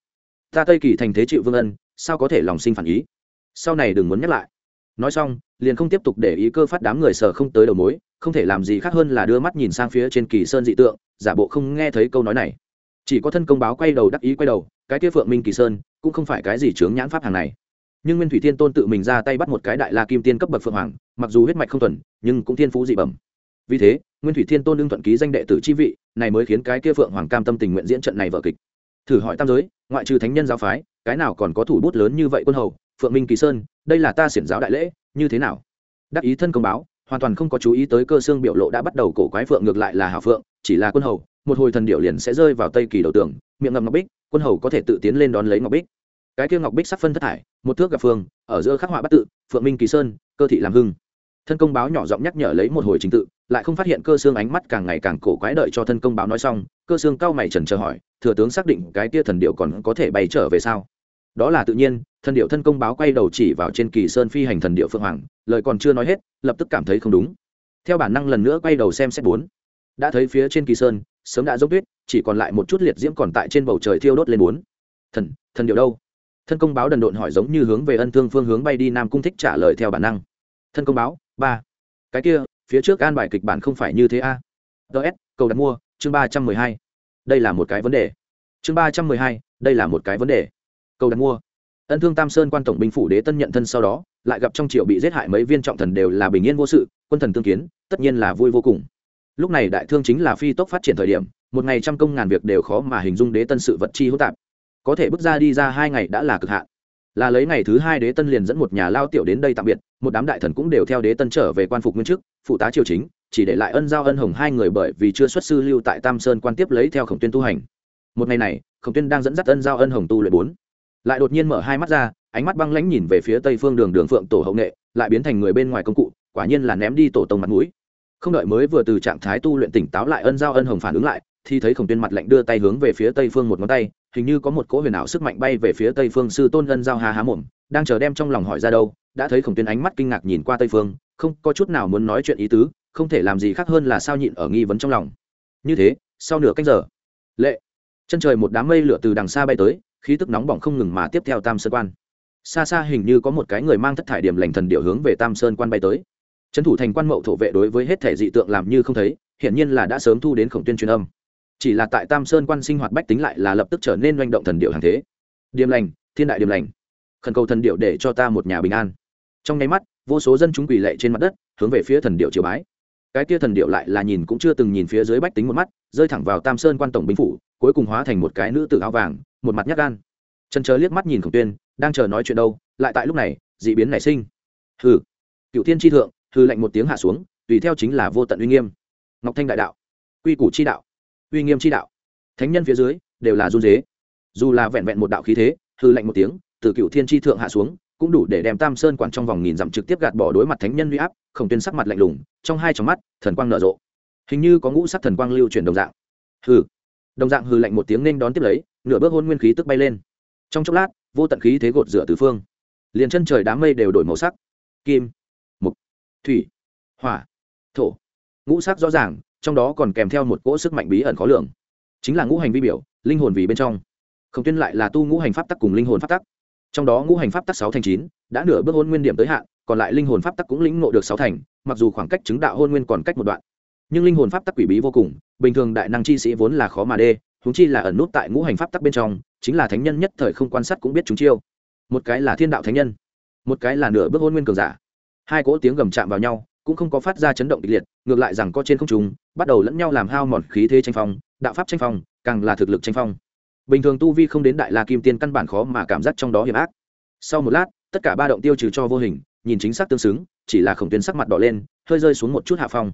Ta tây kỳ thành thế chịu vương ân, sao có thể lòng sinh phản ý? Sau này đừng muốn nhắc lại. Nói xong, liền không tiếp tục để ý cơ phát đám người sờ không tới đầu mối, không thể làm gì khác hơn là đưa mắt nhìn sang phía trên kỳ sơn dị tượng, giả bộ không nghe thấy câu nói này. Chỉ có thân công báo quay đầu đắc ý quay đầu, cái kia phượng minh kỳ sơn cũng không phải cái gì chướng nhãn pháp hàng này. Nhưng nguyên thủy thiên tôn tự mình ra tay bắt một cái đại la kim tiên cấp bậc phượng hoàng, mặc dù huyết mạch không thuần, nhưng cũng thiên phú dị bẩm. Vì thế, nguyên thủy thiên tôn đương thuận ký danh đệ tử chi vị, này mới khiến cái kia phượng hoàng cam tâm tình nguyện diễn trận này vở kịch. Thử hỏi tam giới, ngoại trừ thánh nhân giáo phái, cái nào còn có thủ bút lớn như vậy quân hầu phượng minh kỳ sơn, đây là ta xiển giáo đại lễ, như thế nào? Đắc ý thân công báo, hoàn toàn không có chú ý tới cơ xương biểu lộ đã bắt đầu cổ quái phượng ngược lại là hảo phượng, chỉ là quân hầu, một hồi thần điệu liền sẽ rơi vào tây kỳ đầu tường, miệng ngầm ngọc bích, quân hầu có thể tự tiến lên đón lấy ngọc bích. Cái kia ngọc bích sắc phân thất thải, một thước gặp phương, ở giữa khắc họa bắt tự, phượng minh kỳ sơn, cơ thị làm hưng. Thân công báo nhỏ giọng nhắc nhở lấy một hồi trình tự, lại không phát hiện cơ xương ánh mắt càng ngày càng cổ quái đợi cho thân công báo nói xong, cơ xương cao mày trần chờ hỏi, thừa tướng xác định cái tia thần điệu còn có thể bay trở về sao? Đó là tự nhiên, thần điệu thân công báo quay đầu chỉ vào trên kỳ sơn phi hành thần điệu phượng hoàng, lời còn chưa nói hết, lập tức cảm thấy không đúng. Theo bản năng lần nữa quay đầu xem xét bốn. Đã thấy phía trên kỳ sơn, sớm đã dốc tuyết, chỉ còn lại một chút liệt diễm còn tại trên bầu trời thiêu đốt lên bốn. Thần thần điệu đâu? Thân công báo đần độn hỏi giống như hướng về ân thương phương hướng bay đi, nam cung thích trả lời theo bản năng. Thân công báo, ba. Cái kia, phía trước an bài kịch bản không phải như thế a. Ts cầu đặt mua, chương ba trăm mười hai. Đây là một cái vấn đề. Chương ba trăm mười hai, đây là một cái vấn đề cầu đặt mua. Ân thương tam sơn quan tổng binh phủ đế tân nhận thân sau đó, lại gặp trong triệu bị giết hại mấy viên trọng thần đều là bình yên vô sự, quân thần tương kiến, tất nhiên là vui vô cùng. Lúc này đại thương chính là phi tốc phát triển thời điểm, một ngày trăm công ngàn việc đều khó mà hình dung đế tân sự vật chi hỗn tạp. Có thể bước ra đi ra hai ngày đã là cực hạn. Là lấy ngày thứ hai đế tân liền dẫn một nhà lao tiểu đến đây tạm biệt, một đám đại thần cũng đều theo đế tân trở về quan phục nguyên chức, phụ tá triều chính, chỉ để lại ân giao ân hồng hai người bởi vì chưa xuất sư lưu tại tam sơn quan tiếp lấy theo khổng tuyên tu hành. Một ngày này, khổng tuyên đang dẫn dắt ân giao ân hồng tu luyện bốn lại đột nhiên mở hai mắt ra, ánh mắt băng lãnh nhìn về phía tây phương đường đường phượng tổ hậu nghệ, lại biến thành người bên ngoài công cụ, quả nhiên là ném đi tổ tông mặt mũi. Không đợi mới vừa từ trạng thái tu luyện tỉnh táo lại ân giao ân hồng phản ứng lại, thì thấy khổng tuyên mặt lạnh đưa tay hướng về phía tây phương một ngón tay, hình như có một cỗ huyền ảo sức mạnh bay về phía tây phương sư tôn ân giao hà há mồm, đang chờ đem trong lòng hỏi ra đâu, đã thấy khổng tuyên ánh mắt kinh ngạc nhìn qua tây phương, không có chút nào muốn nói chuyện ý tứ, không thể làm gì khác hơn là sao nhịn ở nghi vấn trong lòng. Như thế, sau nửa canh giờ, lệ, chân trời một đám mây lửa từ đằng xa bay tới khí tức nóng bỏng không ngừng mà tiếp theo tam sơn quan. Xa xa hình như có một cái người mang thất thải điểm lành thần điệu hướng về tam sơn quan bay tới. Trấn thủ thành quan mậu thổ vệ đối với hết thể dị tượng làm như không thấy, hiển nhiên là đã sớm thu đến khổng tuyên truyền âm. Chỉ là tại tam sơn quan sinh hoạt bách tính lại là lập tức trở nên manh động thần điệu hàng thế. Điềm lành, thiên đại điềm lành. Khẩn cầu thần điệu để cho ta một nhà bình an. Trong nháy mắt, vô số dân chúng quỳ lệ trên mặt đất, hướng về phía thần điệu triều bái. Cái kia thần điệu lại là nhìn cũng chưa từng nhìn phía dưới bách tính một mắt, rơi thẳng vào tam sơn quan tổng binh phủ, cuối cùng hóa thành một cái nữ tử áo vàng một mặt nhát gan. Chân chớ liếc mắt nhìn khổng tuyên, đang chờ nói chuyện đâu, lại tại lúc này, dị biến nảy sinh. Hừ. Cựu thiên tri thượng hư lệnh một tiếng hạ xuống, tùy theo chính là vô tận uy nghiêm. Ngọc thanh đại đạo. Quy củ chi đạo. Uy nghiêm chi đạo. Thánh nhân phía dưới, đều là run dế dù là vẹn vẹn một đạo khí thế hư lệnh một tiếng, từ cựu thiên tri thượng hạ xuống, cũng đủ để đem tam sơn quản trong vòng nghìn dặm trực tiếp gạt bỏ đối mặt thánh nhân huy áp, khổng tuyên sắc mặt lạnh lùng, trong hai trong mắt, thần quang nở rộ. Hình như có ngũ sắc thần quang lưu chuyển đồng dạng. Hư đồng dạng hư lạnh một tiếng nên đón tiếp lấy nửa bước hôn nguyên khí tức bay lên. Trong chốc lát, vô tận khí thế gột rửa tứ phương. Liền chân trời đám mây đều đổi màu sắc. Kim, mục, thủy, hỏa, thổ. Ngũ sắc rõ ràng, trong đó còn kèm theo một cỗ sức mạnh bí ẩn khó lường. Chính là ngũ hành vi biểu, linh hồn vì bên trong. Không tuyên lại là tu ngũ hành pháp tắc cùng linh hồn pháp tắc. Trong đó ngũ hành pháp tắc sáu thành chín, đã nửa bước hôn nguyên điểm tới hạn, còn lại linh hồn pháp tắc cũng lĩnh ngộ được sáu thành, mặc dù khoảng cách chứng đạo hôn nguyên còn cách một đoạn. Nhưng linh hồn pháp tắc quỷ bí vô cùng, bình thường đại năng chi sĩ vốn là khó mà đê huống chi là ẩn nút tại ngũ hành pháp tắc bên trong, chính là thánh nhân nhất thời không quan sát cũng biết chúng chiêu. Một cái là thiên đạo thánh nhân, một cái là nửa bước hôn nguyên cường giả. Hai cỗ tiếng gầm chạm vào nhau, cũng không có phát ra chấn động kịch liệt, ngược lại rằng có trên không trung, bắt đầu lẫn nhau làm hao mòn khí thế tranh phong, đạo pháp tranh phong, càng là thực lực tranh phong. Bình thường tu vi không đến đại la kim tiên căn bản khó mà cảm giác trong đó hiểm ác. Sau một lát, tất cả ba động tiêu trừ cho vô hình, nhìn chính xác tương xứng, chỉ là khổng tuyến sắc mặt đỏ lên, hơi rơi xuống một chút hạ phong.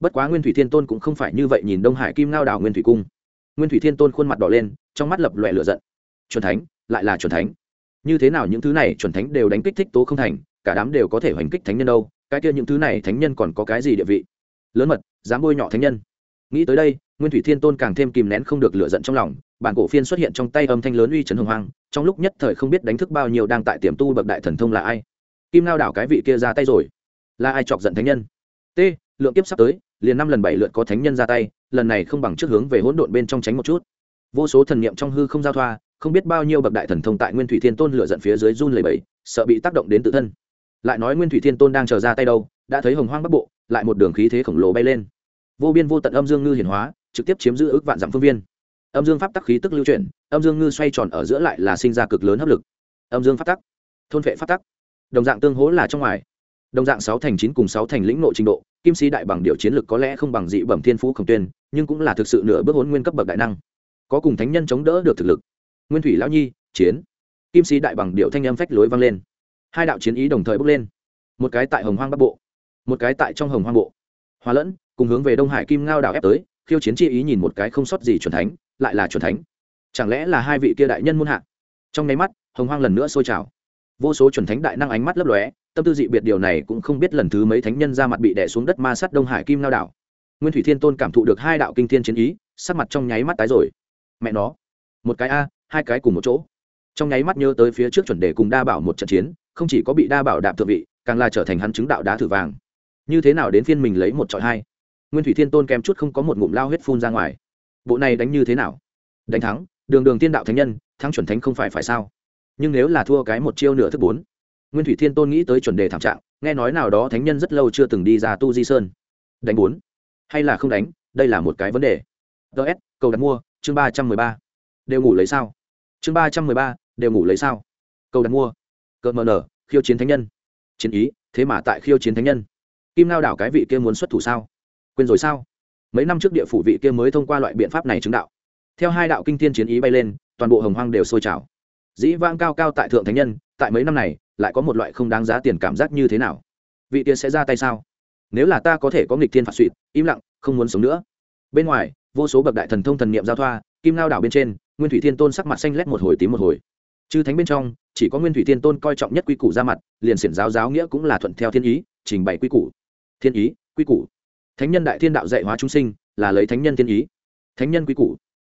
Bất quá nguyên thủy thiên tôn cũng không phải như vậy nhìn đông hải kim ngao đảo nguyên thủy cung nguyên thủy thiên tôn khuôn mặt đỏ lên, trong mắt lập loẹ lửa giận. Chuẩn thánh, lại là chuẩn thánh. Như thế nào những thứ này chuẩn thánh đều đánh kích thích tố không thành, cả đám đều có thể hoành kích thánh nhân đâu, cái kia những thứ này thánh nhân còn có cái gì địa vị? Lớn mật, dám bôi nhọ thánh nhân. Nghĩ tới đây, nguyên thủy thiên tôn càng thêm kìm nén không được lựa giận trong lòng, bản cổ phiên xuất hiện trong tay âm thanh lớn uy trấn hồng hoang, trong lúc nhất thời không biết đánh thức bao nhiêu đang tại tiềm tu bậc đại thần thông là ai. Kim lao đảo cái vị kia ra tay rồi. Là ai chọc giận thánh nhân? T, lượng kiếp sắp tới, liền năm lần bảy lượt có thánh nhân ra tay lần này không bằng trước hướng về hỗn độn bên trong tránh một chút. Vô số thần niệm trong hư không giao thoa, không biết bao nhiêu bậc đại thần thông tại nguyên thủy thiên tôn lựa giận phía dưới run lầy bẫy sợ bị tác động đến tự thân. Lại nói nguyên thủy thiên tôn đang chờ ra tay đâu, đã thấy hồng hoang bắc bộ, lại một đường khí thế khổng lồ bay lên. Vô biên vô tận âm dương ngư hiển hóa, trực tiếp chiếm giữ ước vạn dặm phương viên. Âm dương pháp tắc khí tức lưu chuyển, âm dương ngư xoay tròn ở giữa lại là sinh ra cực lớn hấp lực. Âm dương pháp tắc, thôn vệ pháp tắc. Đồng dạng tương hố là trong ngoài. Đồng dạng sáu thành chín cùng sáu thành lĩnh nội trình độ, kim sĩ đại bằng điều chiến lực có lẽ không bằng dị bẩm thiên phú khổng tuyên nhưng cũng là thực sự nửa bước hôn nguyên cấp bậc đại năng. Có cùng thánh nhân chống đỡ được thực lực. Nguyên thủy lão nhi, chiến. Kim sĩ đại bằng điệu thanh âm phách lối vang lên. Hai đạo chiến ý đồng thời bốc lên. Một cái tại hồng hoang bắc bộ, một cái tại trong hồng hoang bộ. Hòa lẫn, cùng hướng về đông hải kim ngao đảo ép tới, khiêu chiến chi ý nhìn một cái không sót gì chuẩn thánh, lại là chuẩn thánh. Chẳng lẽ là hai vị kia đại nhân muôn hạ? Trong nháy mắt, hồng hoang lần nữa sôi trào. Vô số chuẩn thánh đại năng ánh mắt lấp lóe, tâm tư dị biệt, điều này cũng không biết lần thứ mấy thánh nhân ra mặt bị đẻ xuống đất ma sát đông hải kim ngao đảo nguyên thủy thiên tôn cảm thụ được hai đạo kinh thiên chiến ý, sắc mặt trong nháy mắt tái rồi. Mẹ nó, một cái a, hai cái cùng một chỗ. Trong nháy mắt nhớ tới phía trước chuẩn đề cùng đa bảo một trận chiến, không chỉ có bị đa bảo đạp thượng vị, càng là trở thành hắn chứng đạo đá thử vàng. Như thế nào đến phiên mình lấy một trọi hai? Nguyên thủy thiên tôn kèm chút không có một ngụm lao huyết phun ra ngoài. Bộ này đánh như thế nào? Đánh thắng, đường đường tiên đạo thánh nhân, thắng chuẩn thánh không phải phải sao? Nhưng nếu là thua cái một chiêu nửa thức bốn, nguyên thủy thiên tôn nghĩ tới chuẩn đề thảm trạng, nghe nói nào đó thánh nhân rất lâu chưa từng đi ra tu di sơn. Đánh bốn hay là không đánh, đây là một cái vấn đề. Ts cầu đặt mua, chương ba trăm mười ba. Đều ngủ lấy sao? Chương ba trăm mười ba, đều ngủ lấy sao? Cầu đặt mua. Cợt mờ nở, khiêu chiến thánh nhân. Chiến ý, thế mà tại khiêu chiến thánh nhân. Kim lao đảo cái vị kia muốn xuất thủ sao? Quên rồi sao? Mấy năm trước địa phủ vị kia mới thông qua loại biện pháp này chứng đạo. Theo hai đạo kinh thiên chiến ý bay lên, toàn bộ hồng hoang đều sôi trào. Dĩ vang cao cao tại thượng thánh nhân, tại mấy năm này, lại có một loại không đáng giá tiền cảm giác như thế nào? Vị kia sẽ ra tay sao? Nếu là ta có thể có nghịch thiên phạt suỵt im lặng, không muốn sống nữa. Bên ngoài, vô số bậc đại thần thông thần niệm giao thoa, kim lao đảo bên trên, nguyên thủy thiên tôn sắc mặt xanh lét một hồi tím một hồi. Chư thánh bên trong, chỉ có nguyên thủy thiên tôn coi trọng nhất quy củ ra mặt, liền xiển giáo giáo nghĩa cũng là thuận theo thiên ý, trình bày quy củ. Thiên ý, quy củ. Thánh nhân đại thiên đạo dạy hóa chúng sinh, là lấy thánh nhân thiên ý. Thánh nhân quy củ.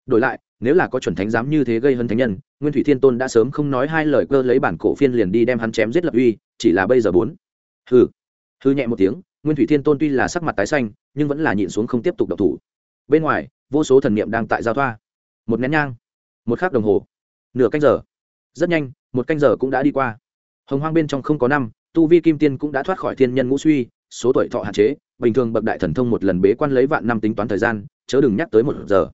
Đổi lại, nếu là có chuẩn thánh dám như thế gây hơn thánh nhân, nguyên thủy thiên tôn đã sớm không nói hai lời cơ lấy bản cổ phiên liền đi đem hắn chém giết lập uy, chỉ là bây giờ bốn. Hư hư nhẹ một tiếng nguyên thủy thiên tôn tuy là sắc mặt tái xanh, nhưng vẫn là nhịn xuống không tiếp tục độc thủ. Bên ngoài, vô số thần niệm đang tại giao thoa. Một nén nhang, một khắc đồng hồ, nửa canh giờ. Rất nhanh, một canh giờ cũng đã đi qua. Hồng hoang bên trong không có năm, tu vi kim tiên cũng đã thoát khỏi thiên nhân ngũ suy, số tuổi thọ hạn chế, bình thường bậc đại thần thông một lần bế quan lấy vạn năm tính toán thời gian, chớ đừng nhắc tới một giờ.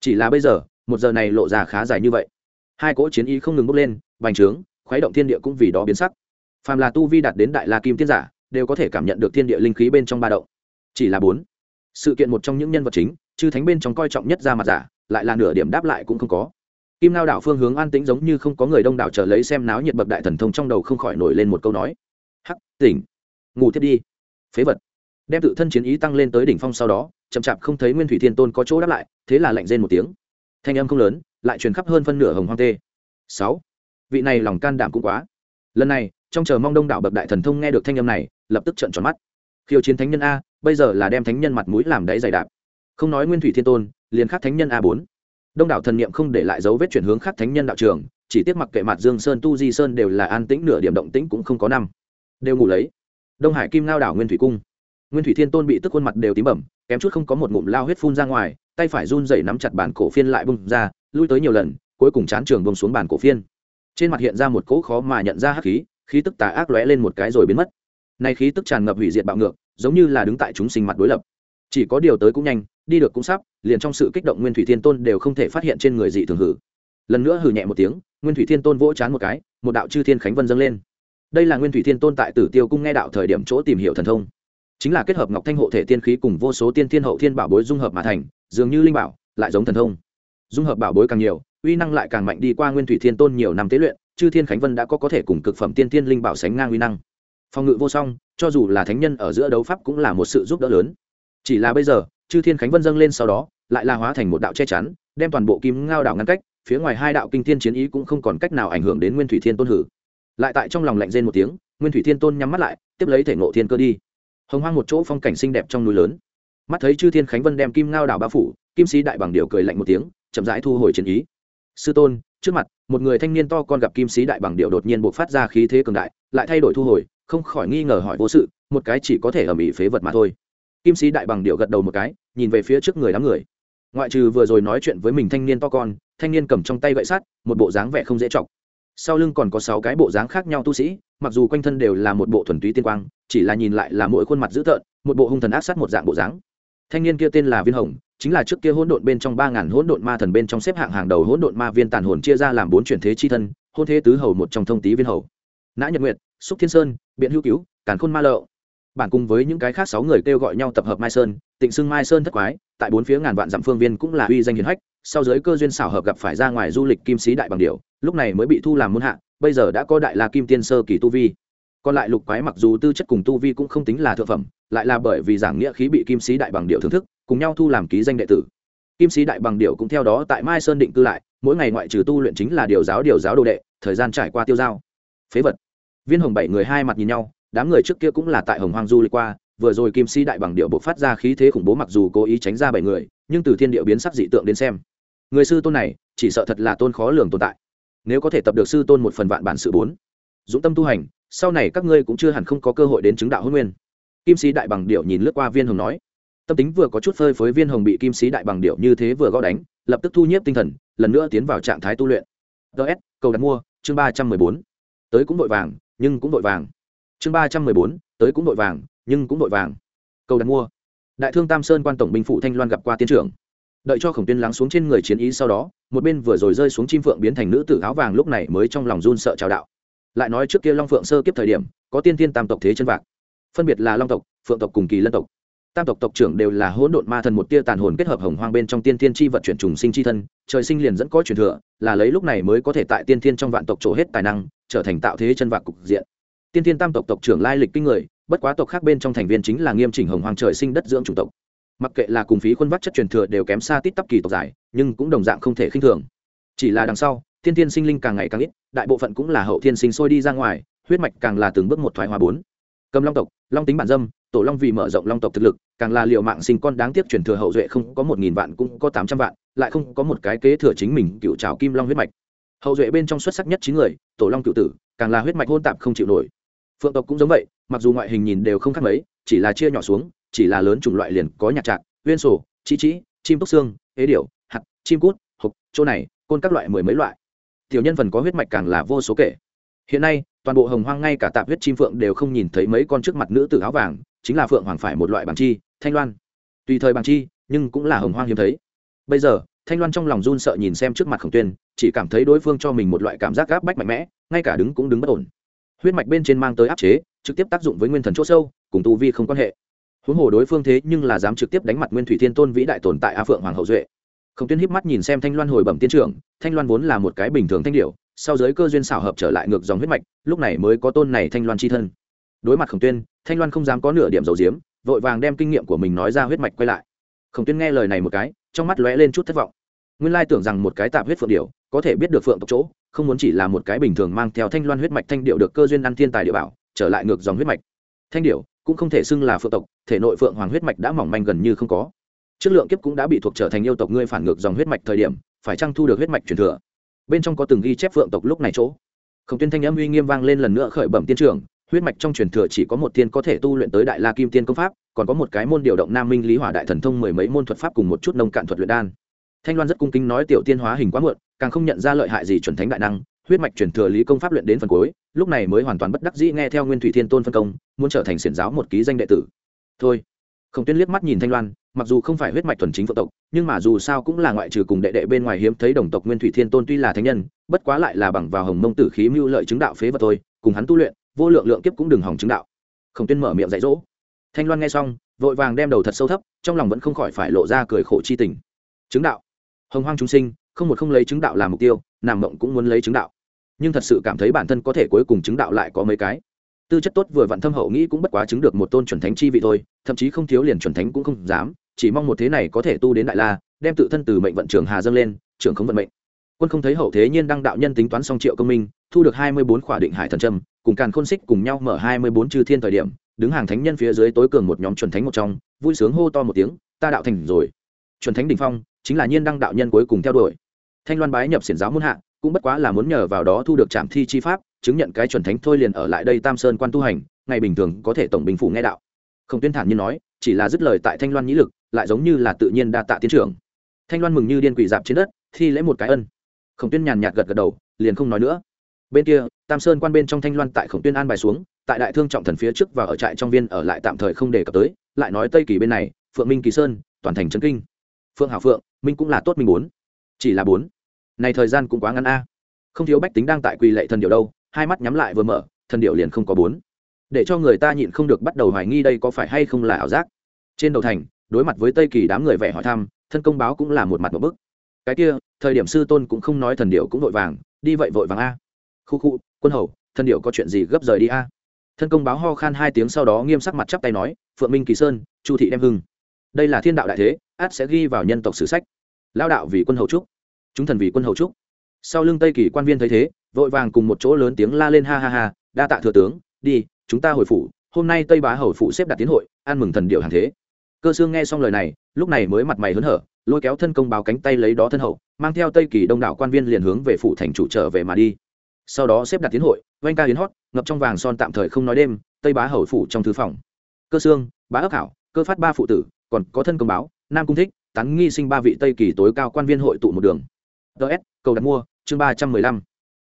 Chỉ là bây giờ, một giờ này lộ ra khá dài như vậy. Hai cỗ chiến y không ngừng bốc lên, bành trướng, khuấy động thiên địa cũng vì đó biến sắc. Phàm là tu vi đạt đến đại la kim tiên giả đều có thể cảm nhận được thiên địa linh khí bên trong ba động. Chỉ là bốn. Sự kiện một trong những nhân vật chính, chư thánh bên trong coi trọng nhất ra mặt giả, lại là nửa điểm đáp lại cũng không có. Kim lao đảo phương hướng an tĩnh giống như không có người đông đảo trở lấy xem náo nhiệt bậc đại thần thông trong đầu không khỏi nổi lên một câu nói. Hắc, tỉnh. Ngủ thiết đi. Phế vật. Đem tự thân chiến ý tăng lên tới đỉnh phong sau đó, chậm chạp không thấy nguyên thủy thiên tôn có chỗ đáp lại, thế là lạnh rên một tiếng. Thanh âm không lớn, lại truyền khắp hơn phân nửa hồng hoang tê. Sáu. Vị này lòng can đảm cũng quá. Lần này, trong chờ mong đông đảo bậc đại thần thông nghe được thanh âm này lập tức trợn tròn mắt. Khiêu chiến thánh nhân a, bây giờ là đem thánh nhân mặt mũi làm đáy dày đạp. Không nói nguyên thủy thiên tôn, liền khắc thánh nhân a bốn. Đông đảo thần niệm không để lại dấu vết chuyển hướng khắc thánh nhân đạo trường, chỉ tiếc mặc kệ mặt dương sơn, tu di sơn đều là an tĩnh nửa điểm động tĩnh cũng không có năm. Đều ngủ lấy. Đông hải kim lao đảo nguyên thủy cung. Nguyên thủy thiên tôn bị tức khuôn mặt đều tím bẩm, kém chút không có một ngụm lao huyết phun ra ngoài, tay phải run dậy nắm chặt bản cổ phiên lại bung ra, lui tới nhiều lần, cuối cùng chán trường bông xuống bản cổ phiên. Trên mặt hiện ra một cỗ khó mà nhận ra hắc khí khí tức tà ác lóe lên một cái rồi biến mất nay khí tức tràn ngập hủy diệt bạo ngược, giống như là đứng tại chúng sinh mặt đối lập. Chỉ có điều tới cũng nhanh, đi được cũng sắp, liền trong sự kích động nguyên thủy thiên tôn đều không thể phát hiện trên người dị thường hử. Lần nữa hử nhẹ một tiếng, nguyên thủy thiên tôn vỗ chán một cái, một đạo chư thiên khánh vân dâng lên. Đây là nguyên thủy thiên tôn tại tử tiêu cung nghe đạo thời điểm chỗ tìm hiểu thần thông. Chính là kết hợp ngọc thanh hộ thể tiên khí cùng vô số tiên thiên hậu thiên bảo bối dung hợp mà thành, dường như linh bảo, lại giống thần thông. Dung hợp bảo bối càng nhiều, uy năng lại càng mạnh đi qua nguyên thủy thiên tôn nhiều năm tế luyện, chư thiên khánh vân đã có có thể cùng cực phẩm tiên thiên linh bảo sánh ngang uy năng phòng ngự vô song, cho dù là thánh nhân ở giữa đấu pháp cũng là một sự giúp đỡ lớn. Chỉ là bây giờ, chư thiên khánh vân dâng lên sau đó, lại là hóa thành một đạo che chắn, đem toàn bộ kim ngao đảo ngăn cách, phía ngoài hai đạo kinh thiên chiến ý cũng không còn cách nào ảnh hưởng đến nguyên thủy thiên tôn hử. Lại tại trong lòng lạnh rên một tiếng, nguyên thủy thiên tôn nhắm mắt lại, tiếp lấy thể ngộ thiên cơ đi. Hồng hoang một chỗ phong cảnh xinh đẹp trong núi lớn. Mắt thấy chư thiên khánh vân đem kim ngao đảo bao phủ, kim sĩ đại bằng điều cười lạnh một tiếng, chậm rãi thu hồi chiến ý. Sư tôn, trước mặt, một người thanh niên to con gặp kim sĩ đại bằng điệu đột nhiên buộc phát ra khí thế cường đại, lại thay đổi thu hồi không khỏi nghi ngờ hỏi vô sự, một cái chỉ có thể ở mỹ phế vật mà thôi. Kim sĩ đại bằng điệu gật đầu một cái, nhìn về phía trước người đám người. Ngoại trừ vừa rồi nói chuyện với mình thanh niên to con, thanh niên cầm trong tay gậy sắt, một bộ dáng vẻ không dễ chọc. Sau lưng còn có sáu cái bộ dáng khác nhau tu sĩ, mặc dù quanh thân đều là một bộ thuần túy tiên quang, chỉ là nhìn lại là mỗi khuôn mặt dữ tợn, một bộ hung thần ác sát một dạng bộ dáng. Thanh niên kia tên là viên hồng, chính là trước kia hỗn độn bên trong ba ngàn hỗn độn ma thần bên trong xếp hạng hàng đầu hỗn độn ma viên tàn hồn chia ra làm bốn chuyển thế chi thân, hôn thế tứ hầu một trong thông tý viên hầu nã nhật nguyệt, xúc thiên sơn, biện hữu cứu cản khôn ma lậu. Bản cùng với những cái khác sáu người kêu gọi nhau tập hợp mai sơn, tịnh xưng mai sơn thất quái, tại bốn phía ngàn vạn dặm phương viên cũng là uy danh hiền hách, sau giới cơ duyên xảo hợp gặp phải ra ngoài du lịch kim sĩ đại bằng điệu lúc này mới bị thu làm môn hạ, bây giờ đã có đại la kim tiên sơ kỳ tu vi. Còn lại lục quái mặc dù tư chất cùng tu vi cũng không tính là thượng phẩm, lại là bởi vì giảng nghĩa khí bị kim sĩ đại bằng điệu thưởng thức, cùng nhau thu làm ký danh đệ tử. Kim sĩ đại bằng điệu cũng theo đó tại mai sơn định cư lại, mỗi ngày ngoại trừ tu luyện chính là điều giáo điều giáo đồ đệ, thời gian trải qua tiêu giao phế vật. Viên hồng bảy người hai mặt nhìn nhau, đám người trước kia cũng là tại hồng hoang du lịch qua, vừa rồi kim sĩ đại bằng điệu bộc phát ra khí thế khủng bố mặc dù cố ý tránh ra bảy người, nhưng từ thiên điệu biến sắc dị tượng đến xem. Người sư tôn này, chỉ sợ thật là tôn khó lường tồn tại. Nếu có thể tập được sư tôn một phần vạn bản sự bốn dũng tâm tu hành, sau này các ngươi cũng chưa hẳn không có cơ hội đến chứng đạo hôn nguyên. Kim sĩ đại bằng điệu nhìn lướt qua viên hồng nói, tâm tính vừa có chút phơi phới viên hồng bị kim sĩ đại bằng điệu như thế vừa gõ đánh, lập tức thu nhiếp tinh thần, lần nữa tiến vào trạng thái tu luyện. Ts cầu đặt mua, chương ba trăm mười bốn tới cũng vội vàng, nhưng cũng vội vàng. Chương ba trăm mười bốn, tới cũng vội vàng, nhưng cũng vội vàng. Cầu đặt mua. Đại thương tam sơn quan tổng binh phụ thanh loan gặp qua tiến trưởng. Đợi cho khổng tuyên lắng xuống trên người chiến ý sau đó, một bên vừa rồi rơi xuống chim phượng biến thành nữ tử áo vàng lúc này mới trong lòng run sợ chào đạo. Lại nói trước kia long phượng sơ kiếp thời điểm, có tiên tiên tam tộc thế chân vạc. Phân biệt là long tộc, phượng tộc cùng kỳ lân tộc tam tộc tộc trưởng đều là hỗn độn ma thần một tia tàn hồn kết hợp hồng hoang bên trong tiên thiên chi vật chuyển trùng sinh chi thân, trời sinh liền dẫn có truyền thừa, là lấy lúc này mới có thể tại tiên thiên trong vạn tộc trổ hết tài năng, trở thành tạo thế chân vạc cục diện. Tiên thiên tam tộc tộc trưởng lai lịch kinh người, bất quá tộc khác bên trong thành viên chính là nghiêm chỉnh hồng hoang trời sinh đất dưỡng chủng tộc. Mặc kệ là cùng phí khuôn vắt chất truyền thừa đều kém xa tít tắp kỳ tộc giải nhưng cũng đồng dạng không thể khinh thường. Chỉ là đằng sau, tiên thiên sinh linh càng ngày càng ít, đại bộ phận cũng là hậu thiên sinh sôi đi ra ngoài, huyết mạch càng là từng bước một thoái hóa bốn cầm long tộc, long tính bản dâm, tổ long vì mở rộng long tộc thực lực, càng là liệu mạng sinh con đáng tiếc truyền thừa hậu duệ không có một nghìn vạn cũng có tám trăm vạn, lại không có một cái kế thừa chính mình cựu trào kim long huyết mạch. Hậu duệ bên trong xuất sắc nhất chín người, tổ long cựu tử, càng là huyết mạch hôn tạp không chịu nổi. Phượng tộc cũng giống vậy, mặc dù ngoại hình nhìn đều không khác mấy, chỉ là chia nhỏ xuống, chỉ là lớn chủng loại liền có nhạc trạc, uyên sổ trí trí chim túc xương, ế điểu, hạt, chim cút, hộp, chỗ này, côn các loại mười mấy loại. Tiểu nhân phần có huyết mạch càng là vô số kể hiện nay, toàn bộ hồng hoang ngay cả tạp huyết chim phượng đều không nhìn thấy mấy con trước mặt nữ tử áo vàng, chính là phượng hoàng phải một loại bằng chi, thanh loan. Tùy thời bằng chi, nhưng cũng là hồng hoang hiếm thấy. Bây giờ, thanh loan trong lòng run sợ nhìn xem trước mặt khổng tuyên, chỉ cảm thấy đối phương cho mình một loại cảm giác gáp bách mạnh mẽ, ngay cả đứng cũng đứng bất ổn. Huyết mạch bên trên mang tới áp chế, trực tiếp tác dụng với nguyên thần chỗ sâu, cùng tu vi không quan hệ. Huống hồ đối phương thế nhưng là dám trực tiếp đánh mặt nguyên thủy thiên tôn vĩ đại tồn tại a phượng hoàng hậu duệ. Khổng tuyên híp mắt nhìn xem thanh loan hồi bẩm tiên trưởng, thanh loan vốn là một cái bình thường thanh điệu sau giới cơ duyên xảo hợp trở lại ngược dòng huyết mạch, lúc này mới có tôn này thanh loan c h i thân. Đối mặt khổng tuyên, thanh loan không dám có nửa điểm dầu diếm vội vàng đem kinh nghiệm của mình nói ra huyết mạch quay lại. Khổng tuyên nghe lời này một cái, trong mắt lóe lên chút thất vọng. Nguyên lai tưởng rằng một cái tạp huyết phượng điệu có thể biết được phượng tộc chỗ, không muốn chỉ là một cái bình thường mang theo thanh loan huyết mạch thanh điệu được cơ duyên ăn thiên tài địa bảo, trở lại ngược dòng huyết mạch. Thanh điệu cũng không thể xưng là phượng tộc, thể nội phượng hoàng huyết mạch đã mỏng manh gần như không có. Chất lượng kiếp cũng đã bị thuộc trở thành yêu tộc ngươi phản ngược dòng huyết mạch thời điểm, phải chăng thu được huyết mạch truyền thừa? Bên trong có từng ghi chép phượng tộc lúc này chỗ. Khổng tuyên thanh âm uy nghiêm vang lên lần nữa khởi bẩm tiên trưởng, huyết mạch trong truyền thừa chỉ có một tiên có thể tu luyện tới đại la kim tiên công pháp, còn có một cái môn điều động nam minh lý hỏa đại thần thông mười mấy môn thuật pháp cùng một chút nông cạn thuật luyện đan. Thanh loan rất cung kính nói tiểu tiên hóa hình quá muộn, càng không nhận ra lợi hại gì chuẩn thánh đại năng, huyết mạch truyền thừa lý công pháp luyện đến phần cuối, lúc này mới hoàn toàn bất đắc dĩ nghe theo nguyên thủy thiên tôn phân công, muốn trở thành xiển giáo một ký danh đệ tử. Thôi. Khổng tuyên liếc mắt nhìn thanh loan mặc dù không phải huyết mạch thuần chính phượng tộc, nhưng mà dù sao cũng là ngoại trừ cùng đệ đệ bên ngoài hiếm thấy đồng tộc nguyên thủy thiên tôn tuy là thánh nhân, bất quá lại là bằng vào hồng mông tử khí mưu lợi chứng đạo phế vật thôi, cùng hắn tu luyện, vô lượng lượng kiếp cũng đừng hỏng chứng đạo. Khổng tuyên mở miệng dạy dỗ. Thanh loan nghe xong, vội vàng đem đầu thật sâu thấp, trong lòng vẫn không khỏi phải lộ ra cười khổ chi tình. Chứng đạo. Hồng hoang chúng sinh, không một không lấy chứng đạo làm mục tiêu nàng mộng cũng muốn lấy chứng đạo. Nhưng thật sự cảm thấy bản thân có thể cuối cùng chứng đạo lại có mấy cái. Tư chất tốt vừa vặn thâm hậu nghĩ cũng bất quá chứng được một tôn chuẩn thánh chi vị thôi, thậm chí không thiếu liền chuẩn thánh cũng không dám chỉ mong một thế này có thể tu đến đại la, đem tự thân từ mệnh vận trường hà dâng lên, trưởng không vận mệnh. Quân không thấy hậu thế nhiên đăng đạo nhân tính toán song triệu công minh, thu được hai mươi bốn khỏa định hải thần trâm, cùng càn khôn xích cùng nhau mở hai mươi bốn chư thiên thời điểm, đứng hàng thánh nhân phía dưới tối cường một nhóm chuẩn thánh một trong, vui sướng hô to một tiếng, ta đạo thành rồi. Chuẩn thánh đ ỉ n h phong, chính là nhiên đăng đạo nhân cuối cùng theo đuổi. Thanh loan bái nhập xiển giáo muôn hạ, cũng bất quá là muốn nhờ vào đó thu được trạm thi chi pháp, chứng nhận cái chuẩn thánh thôi liền ở lại đây tam sơn quan tu hành, ngày bình thường có thể tổng bình phủ nghe đạo. Không tuyên thản như nói, chỉ là dứt lời tại thanh loan nhĩ lực lại giống như là tự nhiên đa tạ tiến trưởng. Thanh loan mừng như điên quỷ dạp trên đất, thi lễ một cái ân. Khổng tuyên nhàn nhạt gật gật đầu, liền không nói nữa. Bên kia, tam sơn quan bên trong thanh loan tại khổng tuyên an bài xuống, tại đại thương trọng thần phía trước và ở trại trong viên ở lại tạm thời không đề cập tới, lại nói tây kỳ bên này, phượng minh kỳ sơn, toàn thành trấn kinh. Phượng hảo phượng, minh cũng là tốt minh bốn. Chỉ là bốn. Này thời gian cũng quá ngắn a. Không thiếu bách tính đang tại quỳ lệ thần điệu đâu, hai mắt nhắm lại vừa mở, thần điệu liền không có bốn. Để cho người ta nhịn không được bắt đầu hoài nghi đây có phải hay không là ảo giác. Trên đầu thành đối mặt với tây kỳ đám người vẻ hỏi thăm, thân công báo cũng là một mặt một bức. Cái kia, thời điểm sư tôn cũng không nói thần điệu cũng vội vàng, đi vậy vội vàng a. Khu khu, quân hầu, thần điệu có chuyện gì gấp rời đi a? Thân công báo ho khan hai tiếng sau đó nghiêm sắc mặt chắp tay nói, phượng minh kỳ sơn, chu thị đem hưng. Đây là thiên đạo đại thế, át sẽ ghi vào nhân tộc sử sách. Lao đạo vì quân hầu trúc chúng thần vì quân hầu trúc sau lưng tây kỳ quan viên thấy thế, vội vàng cùng một chỗ lớn tiếng la lên ha ha ha, đa tạ thừa tướng, đi, chúng ta hồi phủ, hôm nay tây bá hầu phụ xếp đặt tiến hội, ăn mừng thần điệu hàng thế cơ sương nghe xong lời này, lúc này mới mặt mày hớn hở, lôi kéo thân công báo cánh tay lấy đó thân hậu, mang theo tây kỳ đông đảo quan viên liền hướng về phủ thành chủ trở về mà đi. Sau đó xếp đặt tiến hội, oanh ca hiến hót, ngập trong vàng son tạm thời không nói đêm, tây bá hầu phủ trong thư phòng. Cơ sương, bá ấp hảo, cơ phát ba phụ tử, còn có thân công báo, nam cung thích, tán nghi sinh ba vị tây kỳ tối cao quan viên hội tụ một đường. Ts cầu đặt mua, chương ba trăm mười lăm.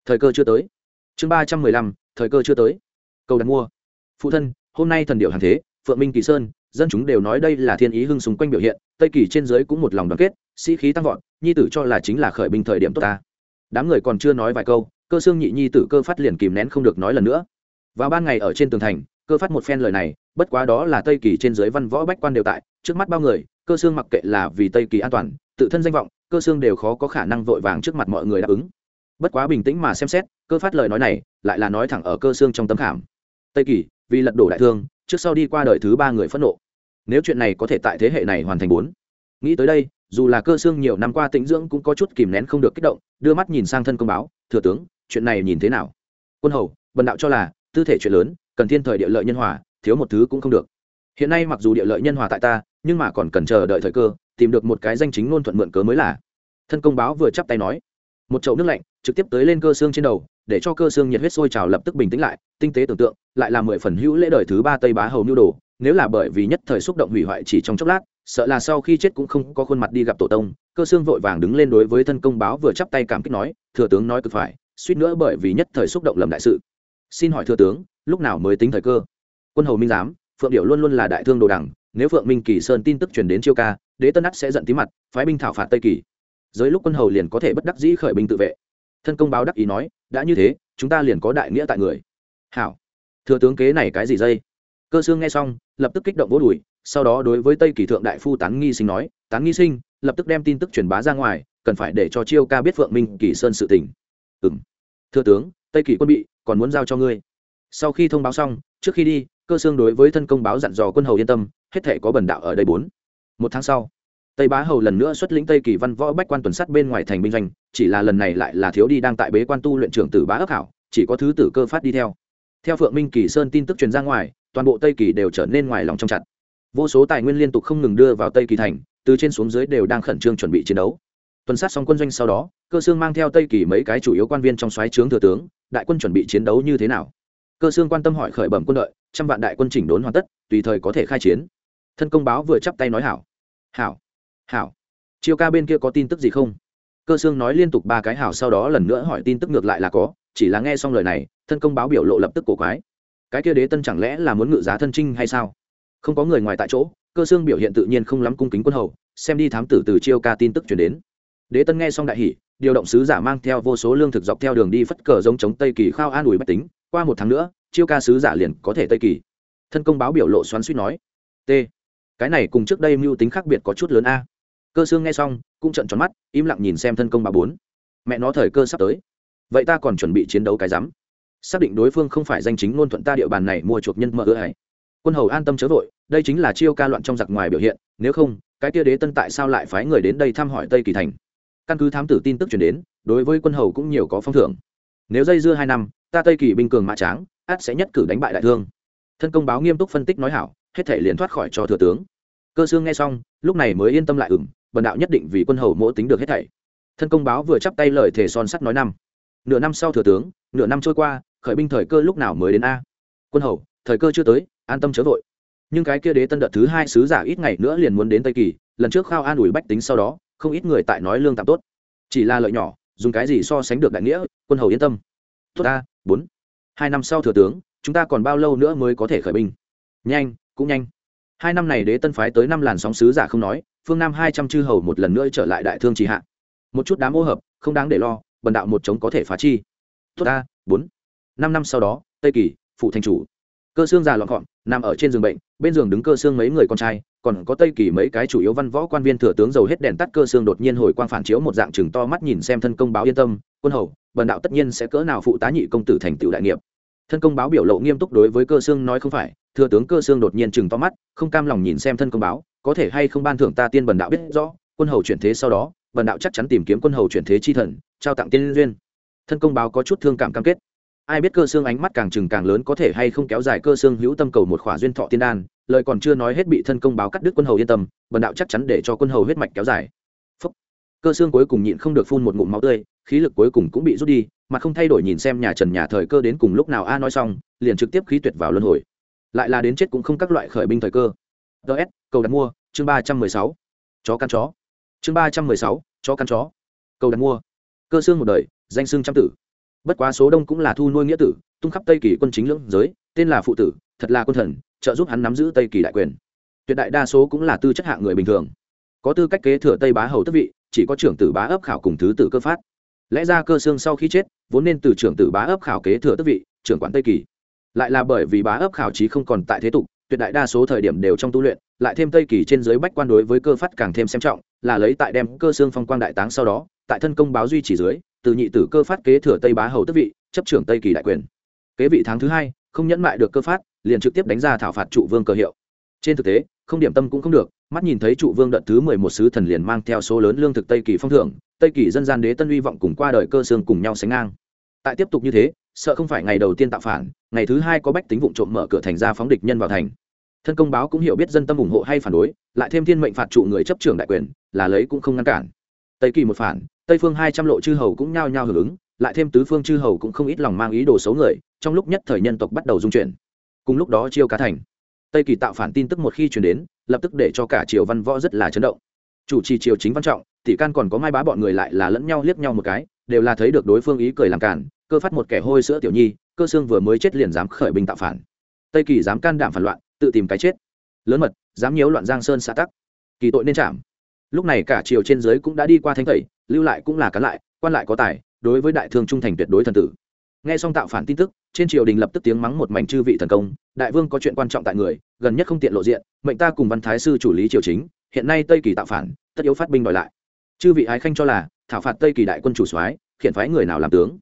Thời cơ chưa tới. Chương ba trăm mười lăm, thời cơ chưa tới. Cầu đặt mua. Phụ thân, hôm nay thần điệu hàng thế, phượng minh kỳ sơn dân chúng đều nói đây là thiên ý hưng xung quanh biểu hiện, tây kỳ trên dưới cũng một lòng đoàn kết, sĩ khí tăng vọt, nhi tử cho là chính là khởi binh thời điểm tốt ta. Đám người còn chưa nói vài câu, cơ xương nhị nhi tử cơ phát liền kìm nén không được nói lần nữa. Vào ban ngày ở trên tường thành, cơ phát một phen lời này, bất quá đó là tây kỳ trên dưới văn võ bách quan đều tại, trước mắt bao người, cơ xương mặc kệ là vì tây kỳ an toàn, tự thân danh vọng, cơ xương đều khó có khả năng vội vàng trước mặt mọi người đáp ứng. Bất quá bình tĩnh mà xem xét, cơ phát lời nói này, lại là nói thẳng ở cơ xương trong tấm khảm. Tây kỳ, vì lật đổ đại thương, trước sau đi qua đời thứ ba người phẫn nộ nếu chuyện này có thể tại thế hệ này hoàn thành bốn. Nghĩ tới đây, dù là cơ xương nhiều năm qua tĩnh dưỡng cũng có chút kìm nén không được kích động, đưa mắt nhìn sang thân công báo, thừa tướng, chuyện này nhìn thế nào? Quân hầu, bần đạo cho là, tư thể chuyện lớn, cần thiên thời địa lợi nhân hòa, thiếu một thứ cũng không được. Hiện nay mặc dù địa lợi nhân hòa tại ta, nhưng mà còn cần chờ đợi thời cơ, tìm được một cái danh chính ngôn thuận mượn cớ mới là. Thân công báo vừa chắp tay nói. Một chậu nước lạnh, trực tiếp tới lên cơ xương trên đầu, để cho cơ xương nhiệt huyết sôi trào lập tức bình tĩnh lại, tinh tế tưởng tượng, lại là mười phần hữu lễ đời thứ ba tây bá hầu nhu đồ nếu là bởi vì nhất thời xúc động hủy hoại chỉ trong chốc lát, sợ là sau khi chết cũng không có khuôn mặt đi gặp tổ tông, cơ xương vội vàng đứng lên đối với thân công báo vừa chắp tay cảm kích nói, thừa tướng nói cực phải, suýt nữa bởi vì nhất thời xúc động lầm đại sự. Xin hỏi thừa tướng, lúc nào mới tính thời cơ? Quân hầu minh giám, phượng điệu luôn luôn là đại thương đồ đẳng nếu phượng minh kỳ sơn tin tức truyền đến chiêu ca, đế tân ắt sẽ giận tí mặt, phái binh thảo phạt tây kỳ. Dưới lúc quân hầu liền có thể bất đắc dĩ khởi binh tự vệ. Thân công báo đắc ý nói, đã như thế, chúng ta liền có đại nghĩa tại người. Hảo. Thừa tướng kế này cái gì dây? Cơ xương nghe xong, lập tức kích động vỗ đùi, sau đó đối với tây kỳ thượng đại phu tán nghi sinh nói, tán nghi sinh, lập tức đem tin tức truyền bá ra ngoài, cần phải để cho chiêu ca biết phượng minh kỳ sơn sự tình. Ừ m thưa tướng, tây kỳ quân bị, còn muốn giao cho ngươi. Sau khi thông báo xong, trước khi đi, cơ xương đối với thân công báo dặn dò quân hầu yên tâm, hết thể có bần đạo ở đây bốn. Một tháng sau, tây bá hầu lần nữa xuất lĩnh tây kỳ văn võ bách quan tuần sát bên ngoài thành binh doanh, chỉ là lần này lại là thiếu đi đang tại bế quan tu luyện trưởng tử bá ước hảo, chỉ có thứ tử cơ phát đi theo. Theo phượng minh kỳ sơn tin tức truyền ra ngoài toàn bộ tây kỳ đều trở nên ngoài lòng trong chặt. Vô số tài nguyên liên tục không ngừng đưa vào tây kỳ thành, từ trên xuống dưới đều đang khẩn trương chuẩn bị chiến đấu. Tuần sát xong quân doanh sau đó, cơ sương mang theo tây kỳ mấy cái chủ yếu quan viên trong xoáy trướng thừa tướng, đại quân chuẩn bị chiến đấu như thế nào? Cơ sương quan tâm hỏi khởi bẩm quân đội, trăm vạn đại quân chỉnh đốn hoàn tất, tùy thời có thể khai chiến. Thân công báo vừa chắp tay nói hảo. Hảo hảo. Chiêu ca bên kia có tin tức gì không? Cơ sương nói liên tục ba cái hảo sau đó lần nữa hỏi tin tức ngược lại là có, chỉ là nghe xong lời này, thân công báo biểu lộ lập tức cổ quái cái kia đế tân chẳng lẽ là muốn ngự giá thân trinh hay sao? Không có người ngoài tại chỗ, cơ xương biểu hiện tự nhiên không lắm cung kính quân hầu, xem đi thám tử từ chiêu ca tin tức chuyển đến. Đế tân nghe xong đại hỷ điều động sứ giả mang theo vô số lương thực dọc theo đường đi phất cờ giống chống tây kỳ khao an ủi bách tính, qua một tháng nữa, chiêu ca sứ giả liền có thể tây kỳ. Thân công báo biểu lộ xoắn suýt nói, t, cái này cùng trước đây mưu tính khác biệt có chút lớn a. Cơ xương nghe xong, cũng trận tròn mắt, im lặng nhìn xem thân công báo bốn. Mẹ nó thời cơ sắp tới. Vậy ta còn chuẩn bị chiến đấu cái rắm xác định đối phương không phải danh chính ngôn thuận ta địa bàn này mua chuộc nhân mơ ưa hay quân hầu an tâm chớ vội, đây chính là chiêu ca loạn trong giặc ngoài biểu hiện, nếu không, cái tia đế tân tại sao lại phái người đến đây thăm hỏi tây kỳ thành? Căn cứ thám tử tin tức chuyển đến, đối với quân hầu cũng nhiều có phong thưởng. Nếu dây dưa hai năm, ta tây kỳ binh cường mã tráng át sẽ nhất cử đánh bại đại thương. Thân công báo nghiêm túc phân tích nói hảo, hết thể liền thoát khỏi cho thừa tướng. Cơ sương nghe xong, lúc này mới yên tâm lại ửng, bần đạo nhất định vì quân hầu mỗ tính được hết thảy. Thân công báo vừa chắp tay lời thể son sắt nói năm. Nửa năm sau thừa tướng, nửa năm trôi qua khởi binh thời cơ lúc nào mới đến a? Quân hầu, thời cơ chưa tới, an tâm chớ vội. Nhưng cái kia đế tân đợt thứ hai sứ giả ít ngày nữa liền muốn đến tây kỳ, lần trước khao an ủi bách tính sau đó, không ít người tại nói lương tạm tốt. Chỉ là lợi nhỏ, dùng cái gì so sánh được đại nghĩa, quân hầu yên tâm. Tốt a, bốn. Hai năm sau thừa tướng, chúng ta còn bao lâu nữa mới có thể khởi binh? Nhanh, cũng nhanh. Hai năm này đế tân phái tới năm làn sóng sứ giả không nói, phương nam hai trăm chư hầu một lần nữa trở lại đại thương trì hạ. Một chút đám ô hợp, không đáng để lo, bần đạo một chống có thể phá chi. Tốt a, bốn năm năm sau đó, tây kỳ phụ thành chủ. Cơ xương già lọn gọn, nằm ở trên giường bệnh, bên giường đứng cơ xương mấy người con trai, còn có tây kỳ mấy cái chủ yếu văn võ quan viên thừa tướng dầu hết đèn tắt cơ xương đột nhiên hồi quang phản chiếu một dạng chừng to mắt nhìn xem thân công báo yên tâm, quân hầu, bần đạo tất nhiên sẽ cỡ nào phụ tá nhị công tử thành tựu đại nghiệp. Thân công báo biểu lộ nghiêm túc đối với cơ xương nói không phải, thừa tướng cơ xương đột nhiên chừng to mắt, không cam lòng nhìn xem thân công báo, có thể hay không ban thưởng ta tiên bần đạo biết rõ, quân hầu chuyển thế sau đó, bần đạo chắc chắn tìm kiếm quân hầu chuyển thế chi thần, trao tặng tiên duyên. Thân công báo có chút thương cảm cam kết ai biết cơ xương ánh mắt càng chừng càng lớn có thể hay không kéo dài cơ xương hữu tâm cầu một khỏa duyên thọ tiên đan, lời còn chưa nói hết bị thân công báo cắt đứt quân hầu yên tâm, bần đạo chắc chắn để cho quân hầu huyết mạch kéo dài. Phúc. cơ xương cuối cùng nhịn không được phun một ngụm máu tươi, khí lực cuối cùng cũng bị rút đi, mà không thay đổi nhìn xem nhà trần nhà thời cơ đến cùng lúc nào a nói xong, liền trực tiếp khí tuyệt vào luân hồi. Lại là đến chết cũng không các loại khởi binh thời cơ. Ts cầu đặt mua, chương ba trăm mười sáu. Chó căn chó. Chương ba trăm mười sáu, chó căn chó. Cầu đặt mua. Cơ xương một đời, danh xương trăm tử bất quá số đông cũng là thu nuôi nghĩa tử, tung khắp tây kỳ quân chính lưỡng giới, tên là phụ tử, thật là quân thần, trợ giúp hắn nắm giữ tây kỳ đại quyền. Tuyệt đại đa số cũng là tư chất hạng người bình thường. Có tư cách kế thừa tây bá hầu tức vị, chỉ có trưởng tử bá ấp khảo cùng thứ tử cơ phát. Lẽ ra cơ xương sau khi chết, vốn nên từ trưởng tử bá ấp khảo kế thừa tức vị, trưởng quản tây kỳ. Lại là bởi vì bá ấp khảo trí không còn tại thế tục, tuyệt đại đa số thời điểm đều trong tu luyện, lại thêm tây kỳ trên giới bách quan đối với cơ phát càng thêm xem trọng, là lấy tại đem cơ xương phong quang đại táng sau đó, tại thân công báo duy trì dưới từ nhị tử cơ phát kế thừa tây bá hầu tức vị, chấp trưởng tây kỳ đại quyền. Kế vị tháng thứ hai, không nhẫn mại được cơ phát, liền trực tiếp đánh ra thảo phạt trụ vương cơ hiệu. Trên thực tế, không điểm tâm cũng không được, mắt nhìn thấy trụ vương đợt thứ mười một sứ thần liền mang theo số lớn lương thực tây kỳ phong thưởng, tây kỳ dân gian đế tân uy vọng cùng qua đời cơ xương cùng nhau sánh ngang. Tại tiếp tục như thế, sợ không phải ngày đầu tiên tạo phản, ngày thứ hai có bách tính vụ trộm mở cửa thành ra phóng địch nhân vào thành. Thân công báo cũng hiểu biết dân tâm ủng hộ hay phản đối, lại thêm thiên mệnh phạt trụ người chấp trưởng đại quyền, là lấy cũng không ngăn cản. Tây kỳ một phản tây phương hai trăm lộ chư hầu cũng nhao nhao hưởng ứng, lại thêm tứ phương chư hầu cũng không ít lòng mang ý đồ xấu người, trong lúc nhất thời nhân tộc bắt đầu dung chuyển. Cùng lúc đó chiêu cá thành. Tây kỳ tạo phản tin tức một khi chuyển đến, lập tức để cho cả triều văn võ rất là chấn động. Chủ trì triều chính văn trọng, tỷ can còn có mai bá bọn người lại là lẫn nhau liếc nhau một cái, đều là thấy được đối phương ý cười làm cản cơ phát một kẻ hôi sữa tiểu nhi, cơ xương vừa mới chết liền dám khởi binh tạo phản. Tây kỳ dám can đảm phản loạn, tự tìm cái chết. Lớn mật, dám nhiễu loạn giang sơn xã tắc. Kỳ tội nên chạm. Lúc này cả triều trên dưới cũng đã đi qua thanh tẩy lưu lại cũng là cán lại, quan lại có tài, đối với đại thương trung thành tuyệt đối thần tử. Nghe xong tạo phản tin tức, trên triều đình lập tức tiếng mắng một mảnh chư vị thần công, đại vương có chuyện quan trọng tại người, gần nhất không tiện lộ diện, mệnh ta cùng văn thái sư chủ lý triều chính, hiện nay tây kỳ tạo phản, tất yếu phát binh đòi lại. Chư vị ái khanh cho là, thảo phạt tây kỳ đại quân chủ soái, khiển phái người nào làm tướng.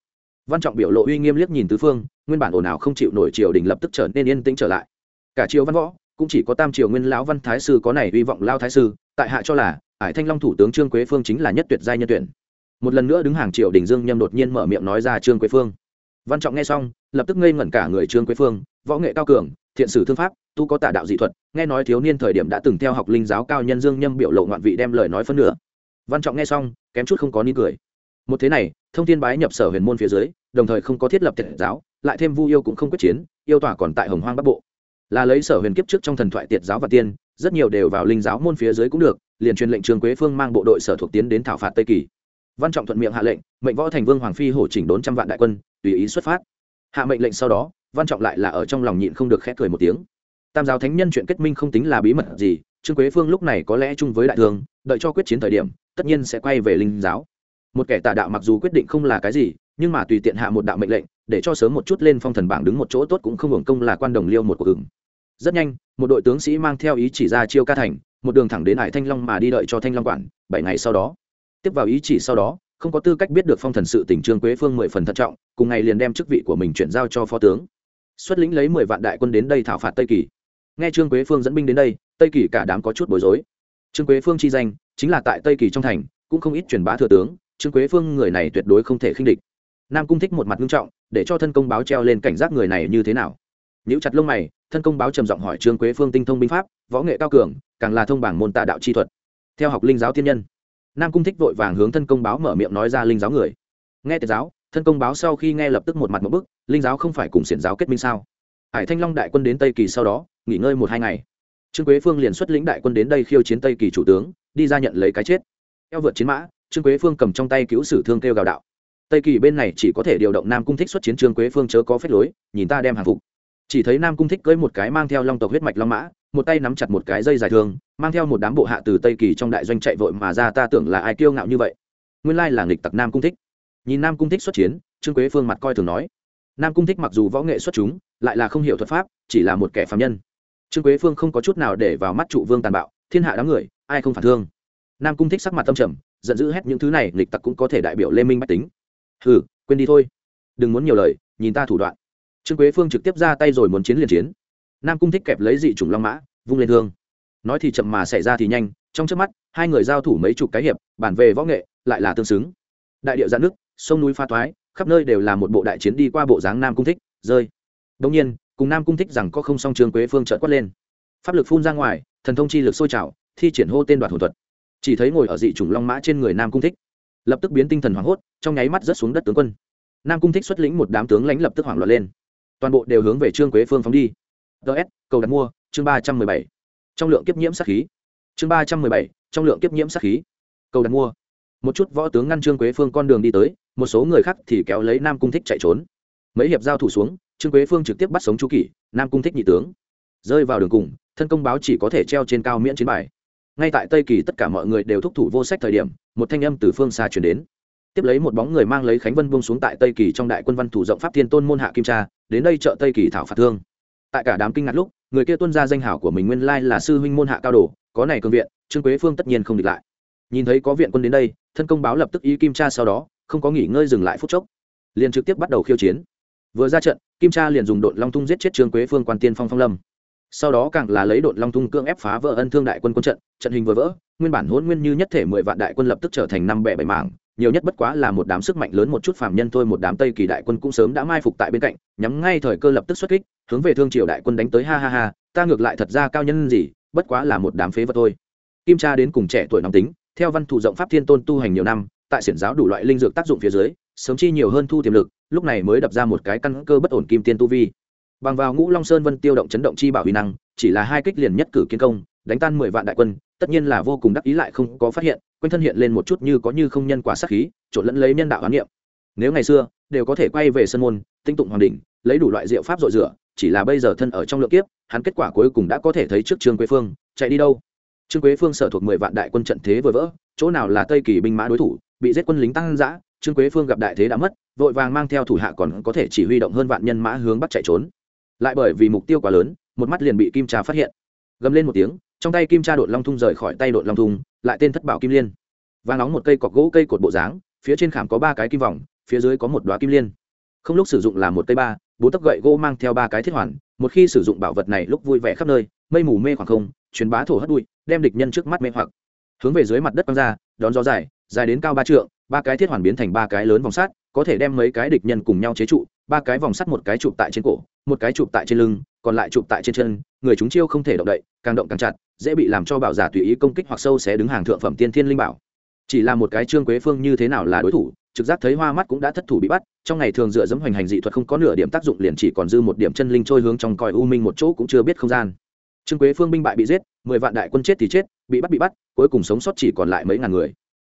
Văn trọng biểu lộ uy nghiêm liếc nhìn tứ phương, nguyên bản ồn ào không chịu nổi triều đình lập tức trở nên yên tĩnh trở lại. Cả triều văn võ, cũng chỉ có tam triều nguyên lão văn thái sư có này hy vọng lao thái sư, tại hạ cho là ải thanh long thủ tướng trương quế phương chính là nhất tuyệt giai nhân tuyển. Một lần nữa đứng hàng triệu đình dương nhâm đột nhiên mở miệng nói ra trương quế phương. Văn trọng nghe xong, lập tức ngây ngẩn cả người trương quế phương, võ nghệ cao cường, thiện sử thương pháp, tu có tả đạo dị thuật, nghe nói thiếu niên thời điểm đã từng theo học linh giáo cao nhân dương nhâm biểu lộ ngoạn vị đem lời nói phân nửa. Văn trọng nghe xong, kém chút không có nín cười. Một thế này, thông tin bái nhập sở huyền môn phía dưới, đồng thời không có thiết lập tiệt giáo, lại thêm vu yêu cũng không quyết chiến, yêu tỏa còn tại hồng hoang bắc bộ là lấy sở huyền kiếp trước trong thần thoại tiệt giáo và tiên, rất nhiều đều vào linh giáo môn phía dưới cũng được, liền truyền lệnh trường quế phương mang bộ đội sở thuộc tiến đến thảo phạt tây kỳ. Văn trọng thuận miệng hạ lệnh, mệnh võ thành vương hoàng phi hổ chỉnh đốn trăm vạn đại quân, tùy ý xuất phát. Hạ mệnh lệnh sau đó, văn trọng lại là ở trong lòng nhịn không được khẽ cười một tiếng. Tam giáo thánh nhân chuyện kết minh không tính là bí mật gì, trương quế phương lúc này có lẽ chung với đại thương, đợi cho quyết chiến thời điểm, tất nhiên sẽ quay về linh giáo. Một kẻ tà đạo mặc dù quyết định không là cái gì, nhưng mà tùy tiện hạ một đạo mệnh lệnh, để cho sớm một chút lên phong thần bảng đứng một chỗ tốt cũng không hưởng công là quan đồng liêu một cuộc ứng rất nhanh, một đội tướng sĩ mang theo ý chỉ ra chiêu ca thành, một đường thẳng đến hải thanh long mà đi đợi cho thanh long quản, bảy ngày sau đó. Tiếp vào ý chỉ sau đó, không có tư cách biết được phong thần sự tỉnh trương quế phương mười phần thận trọng, cùng ngày liền đem chức vị của mình chuyển giao cho phó tướng. Xuất lĩnh lấy mười vạn đại quân đến đây thảo phạt tây kỳ. Nghe trương quế phương dẫn binh đến đây, tây kỳ cả đám có chút bối rối. Trương quế phương chi danh, chính là tại tây kỳ trong thành, cũng không ít truyền bá thừa tướng, trương quế phương người này tuyệt đối không thể khinh địch. Nam cung thích một mặt nghiêm trọng, để cho thân công báo treo lên cảnh giác người này như thế nào. Nếu chặt lông mày thân công báo trầm giọng hỏi trương quế phương tinh thông binh pháp, võ nghệ cao cường, càng là thông bảng môn tạ đạo chi thuật. Theo học linh giáo thiên nhân, nam cung thích vội vàng hướng thân công báo mở miệng nói ra linh giáo người. Nghe tiệt giáo, thân công báo sau khi nghe lập tức một mặt một bức, linh giáo không phải cùng xiển giáo kết minh sao? Hải thanh long đại quân đến tây kỳ sau đó, nghỉ ngơi một hai ngày. Trương quế phương liền xuất lĩnh đại quân đến đây khiêu chiến tây kỳ chủ tướng, đi ra nhận lấy cái chết. Theo vượt chiến mã, trương quế phương cầm trong tay cứu sử thương kêu gào đạo. Tây kỳ bên này chỉ có thể điều động nam cung thích xuất chiến, trương quế phương chớ có phép lối, nhìn ta đem hàng phục chỉ thấy nam cung thích cưỡi một cái mang theo long tộc huyết mạch long mã, một tay nắm chặt một cái dây dài thương, mang theo một đám bộ hạ từ tây kỳ trong đại doanh chạy vội mà ra, ta tưởng là ai kiêu ngạo như vậy. Nguyên lai là nghịch tặc nam cung thích. Nhìn nam cung thích xuất chiến, trương quế phương mặt coi thường nói. Nam cung thích mặc dù võ nghệ xuất chúng, lại là không hiểu thuật pháp, chỉ là một kẻ phạm nhân. Trương quế phương không có chút nào để vào mắt trụ vương tàn bạo, thiên hạ đám người, ai không phản thương. Nam cung thích sắc mặt tâm trầm, giận dữ hết những thứ này, nghịch tặc cũng có thể đại biểu lê minh bách tính. Hừ, quên đi thôi. Đừng muốn nhiều lời, nhìn ta thủ đoạn trương quế phương trực tiếp ra tay rồi muốn chiến liền chiến. Nam cung thích kẹp lấy dị chủng long mã, vung lên thương. Nói thì chậm mà xảy ra thì nhanh, trong trước mắt, hai người giao thủ mấy chục cái hiệp, bản về võ nghệ, lại là tương xứng. Đại điệu giãn nước, sông núi pha toái khắp nơi đều là một bộ đại chiến đi qua bộ dáng nam cung thích, rơi. Đông nhiên, cùng nam cung thích rằng có không song trương quế phương trợn quát lên. Pháp lực phun ra ngoài, thần thông chi lực sôi trào, thi triển hô tên đoạt thủ thuật. Chỉ thấy ngồi ở dị chủng long mã trên người nam cung thích, lập tức biến tinh thần hoảng hốt, trong nháy mắt rớt xuống đất tướng quân. Nam cung thích xuất lĩnh một đám tướng lãnh lập tức hoảng loạn lên toàn bộ đều hướng về trương quế phương phóng đi. Ts cầu đặt mua, chương ba trăm mười bảy. Trong lượng kiếp nhiễm sát khí. Chương ba trăm mười bảy, trong lượng kiếp nhiễm sát khí. Cầu đặt mua. Một chút võ tướng ngăn trương quế phương con đường đi tới, một số người khác thì kéo lấy nam cung thích chạy trốn. Mấy hiệp giao thủ xuống, trương quế phương trực tiếp bắt sống chu kỷ, nam cung thích nhị tướng. Rơi vào đường cùng, thân công báo chỉ có thể treo trên cao miễn chiến bài. Ngay tại tây kỳ tất cả mọi người đều thúc thủ vô sách thời điểm, một thanh âm từ phương xa chuyển đến tiếp lấy một bóng người mang lấy khánh vân buông xuống tại tây kỳ trong đại quân văn thủ rộng pháp thiên tôn môn hạ kim tra đến đây chợ tây kỳ thảo phạt thương. Tại cả đám kinh ngạc lúc, người kia tuân ra danh hảo của mình nguyên lai là sư huynh môn hạ cao đồ, có này cường viện, trương quế phương tất nhiên không địch lại. Nhìn thấy có viện quân đến đây, thân công báo lập tức ý kim tra sau đó, không có nghỉ ngơi dừng lại phút chốc. Liền trực tiếp bắt đầu khiêu chiến. Vừa ra trận, kim tra liền dùng đội long tung giết chết trương quế phương quan tiên phong phong lâm. Sau đó càng là lấy đội long tung cưỡng ép phá vỡ ân thương đại quân quân trận trận hình vừa vỡ, nguyên bản hỗn nguyên như nhất thể mười vạn đại quân lập tức trở thành năm bẻ bảy mảng nhiều nhất bất quá là một đám sức mạnh lớn một chút phàm nhân thôi, một đám tây kỳ đại quân cũng sớm đã mai phục tại bên cạnh, nhắm ngay thời cơ lập tức xuất kích, hướng về thương triều đại quân đánh tới. Ha ha ha, ta ngược lại thật ra cao nhân gì, bất quá là một đám phế vật thôi. Kim cha đến cùng trẻ tuổi nóng tính, theo văn thủ rộng pháp thiên tôn tu hành nhiều năm, tại xiển giáo đủ loại linh dược tác dụng phía dưới, sớm chi nhiều hơn thu tiềm lực, lúc này mới đập ra một cái căn cơ bất ổn kim tiên tu vi. Bằng vào ngũ long sơn vân tiêu động chấn động chi bảo huy năng, chỉ là hai kích liền nhất cử kiến công, đánh tan mười vạn đại quân, tất nhiên là vô cùng đắc ý lại không có phát hiện quanh thân hiện lên một chút như có như không nhân quả sát khí, trộn lẫn lấy nhân đạo hoán niệm. Nếu ngày xưa, đều có thể quay về sân môn, tinh tụng hoàng đỉnh, lấy đủ loại diệu pháp dội rửa, chỉ là bây giờ thân ở trong lượng kiếp, hắn kết quả cuối cùng đã có thể thấy trước trương quế phương, chạy đi đâu? Trương quế phương sở thuộc mười vạn đại quân trận thế vừa vỡ, chỗ nào là tây kỳ binh mã đối thủ, bị giết quân lính tăng giã trương quế phương gặp đại thế đã mất, vội vàng mang theo thủ hạ còn có thể chỉ huy động hơn vạn nhân mã hướng bắc chạy trốn. Lại bởi vì mục tiêu quá lớn, một mắt liền bị kim trà phát hiện. Gầm lên một tiếng trong tay kim tra đột long thung rời khỏi tay đột long thung, lại tên thất bảo kim liên. Và nóng một cây cọc gỗ cây cột bộ dáng, phía trên khảm có ba cái kim vòng, phía dưới có một đoá kim liên. Không lúc sử dụng là một cây ba, bốn tấc gậy gỗ mang theo ba cái thiết hoàn, một khi sử dụng bảo vật này lúc vui vẻ khắp nơi, mây mù mê khoảng không, truyền bá thổ hất bụi, đem địch nhân trước mắt mê hoặc. Hướng về dưới mặt đất băng ra, đón gió dài dài đến cao ba trượng ba cái thiết hoàn biến thành ba cái lớn vòng sắt, có thể đem mấy cái địch nhân cùng nhau chế trụ, ba cái vòng sắt một cái chụp tại trên cổ, một cái chụp tại trên lưng, còn lại chụp tại trên chân, người chúng chiêu không thể động đậy, càng động càng chặt, dễ bị làm cho bảo giả tùy ý công kích hoặc sâu sẽ đứng hàng thượng phẩm tiên thiên linh bảo. Chỉ là một cái trương quế phương như thế nào là đối thủ, trực giác thấy hoa mắt cũng đã thất thủ bị bắt, trong ngày thường dựa dẫm hoành hành dị thuật không có nửa điểm tác dụng liền chỉ còn dư một điểm chân linh trôi hướng trong còi u minh một chỗ cũng chưa biết không gian. Trương quế phương binh bại bị giết, mười vạn đại quân chết thì chết, bị bắt bị bắt, cuối cùng sống sót chỉ còn lại mấy ngàn người.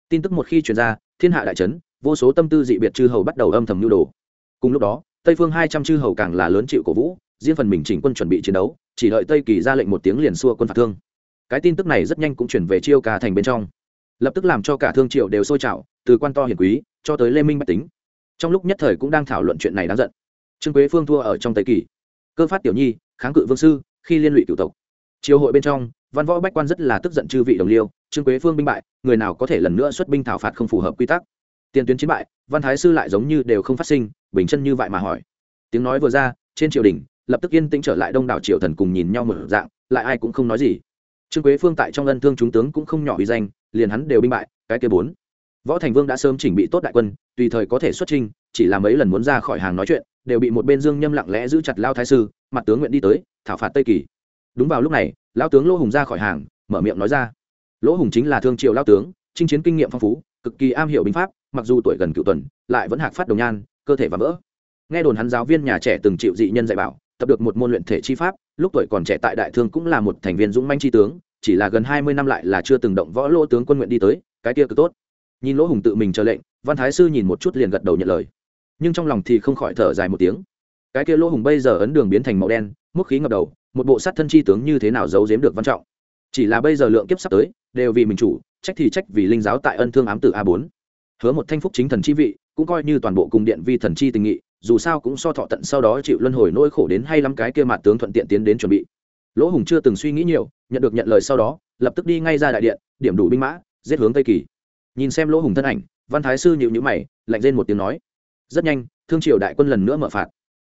Tin tức một khi truyền ra thiên hạ đại trấn, vô số tâm tư dị biệt chư hầu bắt đầu âm thầm nhu đồ. Cùng lúc đó, tây phương hai trăm chư hầu càng là lớn chịu cổ vũ, riêng phần mình chỉnh quân chuẩn bị chiến đấu, chỉ đợi tây kỳ ra lệnh một tiếng liền xua quân phạt thương. Cái tin tức này rất nhanh cũng chuyển về chiêu ca thành bên trong. Lập tức làm cho cả thương triệu đều sôi trào, từ quan to hiền quý, cho tới lê minh bạch tính. Trong lúc nhất thời cũng đang thảo luận chuyện này đáng giận. Trương quế phương thua ở trong tây kỳ. Cơ phát tiểu nhi, kháng cự vương sư, khi liên lụy cựu tộc. Triều hội bên trong, văn võ bách quan rất là tức giận chư vị đồng liêu trương quế phương binh bại, người nào có thể lần nữa xuất binh thảo phạt không phù hợp quy tắc. Tiền tuyến chiến bại, văn thái sư lại giống như đều không phát sinh, bình chân như vậy mà hỏi. Tiếng nói vừa ra, trên triều đình, lập tức yên tĩnh trở lại đông đảo triều thần cùng nhìn nhau một dạng, lại ai cũng không nói gì. Trương quế phương tại trong ân thương chúng tướng cũng không nhỏ uy danh, liền hắn đều binh bại, cái kia bốn. Võ thành vương đã sớm chỉnh bị tốt đại quân, tùy thời có thể xuất trinh chỉ là mấy lần muốn ra khỏi hàng nói chuyện, đều bị một bên dương nhâm lặng lẽ giữ chặt lao thái sư, mặt tướng nguyện đi tới, thảo phạt tây kỳ. Đúng vào lúc này, lao tướng Lô hùng ra khỏi hàng, mở miệng nói ra lỗ hùng chính là thương triều lao tướng, chinh chiến kinh nghiệm phong phú, cực kỳ am hiểu binh pháp, mặc dù tuổi gần cựu tuần, lại vẫn hạc phát đồng nhan, cơ thể và vỡ. Nghe đồn hắn giáo viên nhà trẻ từng chịu dị nhân dạy bảo, tập được một môn luyện thể chi pháp, lúc tuổi còn trẻ tại đại thương cũng là một thành viên dũng manh chi tướng, chỉ là gần hai mươi năm lại là chưa từng động võ lỗ tướng quân nguyện đi tới, cái kia cực tốt. Nhìn lỗ hùng tự mình chờ lệnh, văn thái sư nhìn một chút liền gật đầu nhận lời. Nhưng trong lòng thì không khỏi thở dài một tiếng. Cái kia lỗ hùng bây giờ ấn đường biến thành màu đen mức khí ngập đầu, một bộ sát thân chi tướng như thế nào giấu giếm được văn trọng? Chỉ là bây giờ lượng kiếp sắp tới đều vì mình chủ, trách thì trách vì linh giáo tại ân thương ám tử a bốn. Hứa một thanh phúc chính thần chi vị, cũng coi như toàn bộ cùng điện vi thần chi tình nghị, dù sao cũng so thọ tận sau đó chịu luân hồi nỗi khổ đến hay lắm cái kia mặt tướng thuận tiện tiến đến chuẩn bị. Lỗ hùng chưa từng suy nghĩ nhiều, nhận được nhận lời sau đó, lập tức đi ngay ra đại điện, điểm đủ binh mã, giết hướng tây kỳ. Nhìn xem lỗ hùng thân ảnh, văn thái sư nhịu nhữ mày, lạnh lên một tiếng nói, rất nhanh, thương triều đại quân lần nữa mở phạt.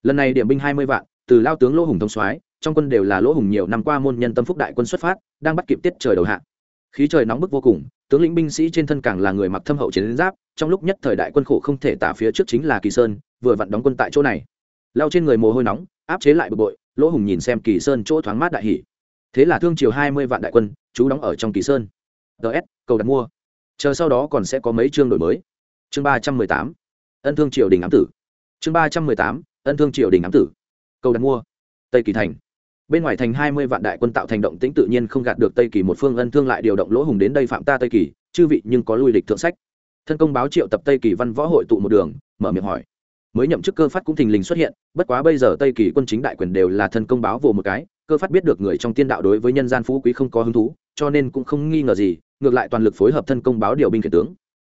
Lần này điểm binh hai mươi vạn, từ lao tướng lỗ hùng thông soái, trong quân đều là lỗ hùng nhiều năm qua môn nhân tâm phúc đại quân xuất phát, đang bắt kịp tiết trời đầu hạ khí trời nóng bức vô cùng, tướng lĩnh binh sĩ trên thân càng là người mặc thâm hậu chiến giáp, trong lúc nhất thời đại quân khổ không thể tả phía trước chính là kỳ sơn, vừa vặn đóng quân tại chỗ này. Lao trên người mồ hôi nóng, áp chế lại bực bội, lỗ hùng nhìn xem kỳ sơn chỗ thoáng mát đại hỷ thế là thương chiều hai mươi vạn đại quân, chú đóng ở trong kỳ sơn. Ts cầu đặt mua. Chờ sau đó còn sẽ có mấy chương đổi mới. Chương ba trăm mười tám, ân thương triều đình ám tử. Chương ba trăm mười tám, ân thương triều đình ám tử. Cầu đặt mua. Tây kỳ thành bên ngoài thành hai mươi vạn đại quân tạo thành động tĩnh tự nhiên không gạt được tây kỳ một phương ân thương lại điều động lỗ hùng đến đây phạm ta tây kỳ, chư vị nhưng có lui lịch thượng sách. Thân công báo triệu tập tây kỳ văn võ hội tụ một đường, mở miệng hỏi. Mới nhậm chức cơ phát cũng thình lình xuất hiện, bất quá bây giờ tây kỳ quân chính đại quyền đều là thân công báo vồ một cái, cơ phát biết được người trong tiên đạo đối với nhân gian phú quý không có hứng thú, cho nên cũng không nghi ngờ gì, ngược lại toàn lực phối hợp thân công báo điều binh khiển tướng.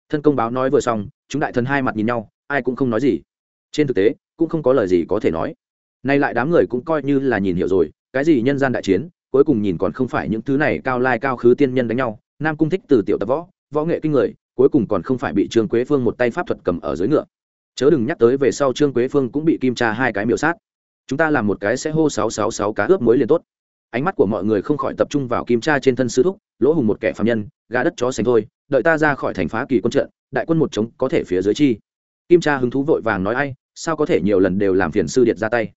Thân công báo nói vừa xong, chúng đại thần hai mặt nhìn nhau, ai cũng không nói gì. Trên thực tế, cũng không có lời gì có thể nói. Nay lại đám người cũng coi như là nhìn hiểu rồi cái gì nhân gian đại chiến, cuối cùng nhìn còn không phải những thứ này cao lai cao khứ tiên nhân đánh nhau. Nam cung thích từ tiểu tập võ võ nghệ kinh người, cuối cùng còn không phải bị trương quế phương một tay pháp thuật cầm ở dưới ngựa. Chớ đừng nhắc tới về sau trương quế phương cũng bị kim tra hai cái miểu sát. Chúng ta làm một cái sẽ hô sáu sáu sáu cá ướp mới liền tốt. Ánh mắt của mọi người không khỏi tập trung vào kim tra trên thân sư thúc, lỗ hùng một kẻ phạm nhân, gà đất chó sành thôi, đợi ta ra khỏi thành phá kỳ quân trận, đại quân một chống có thể phía dưới chi. Kim tra hứng thú vội vàng nói ai, sao có thể nhiều lần đều làm phiền sư điện ra tay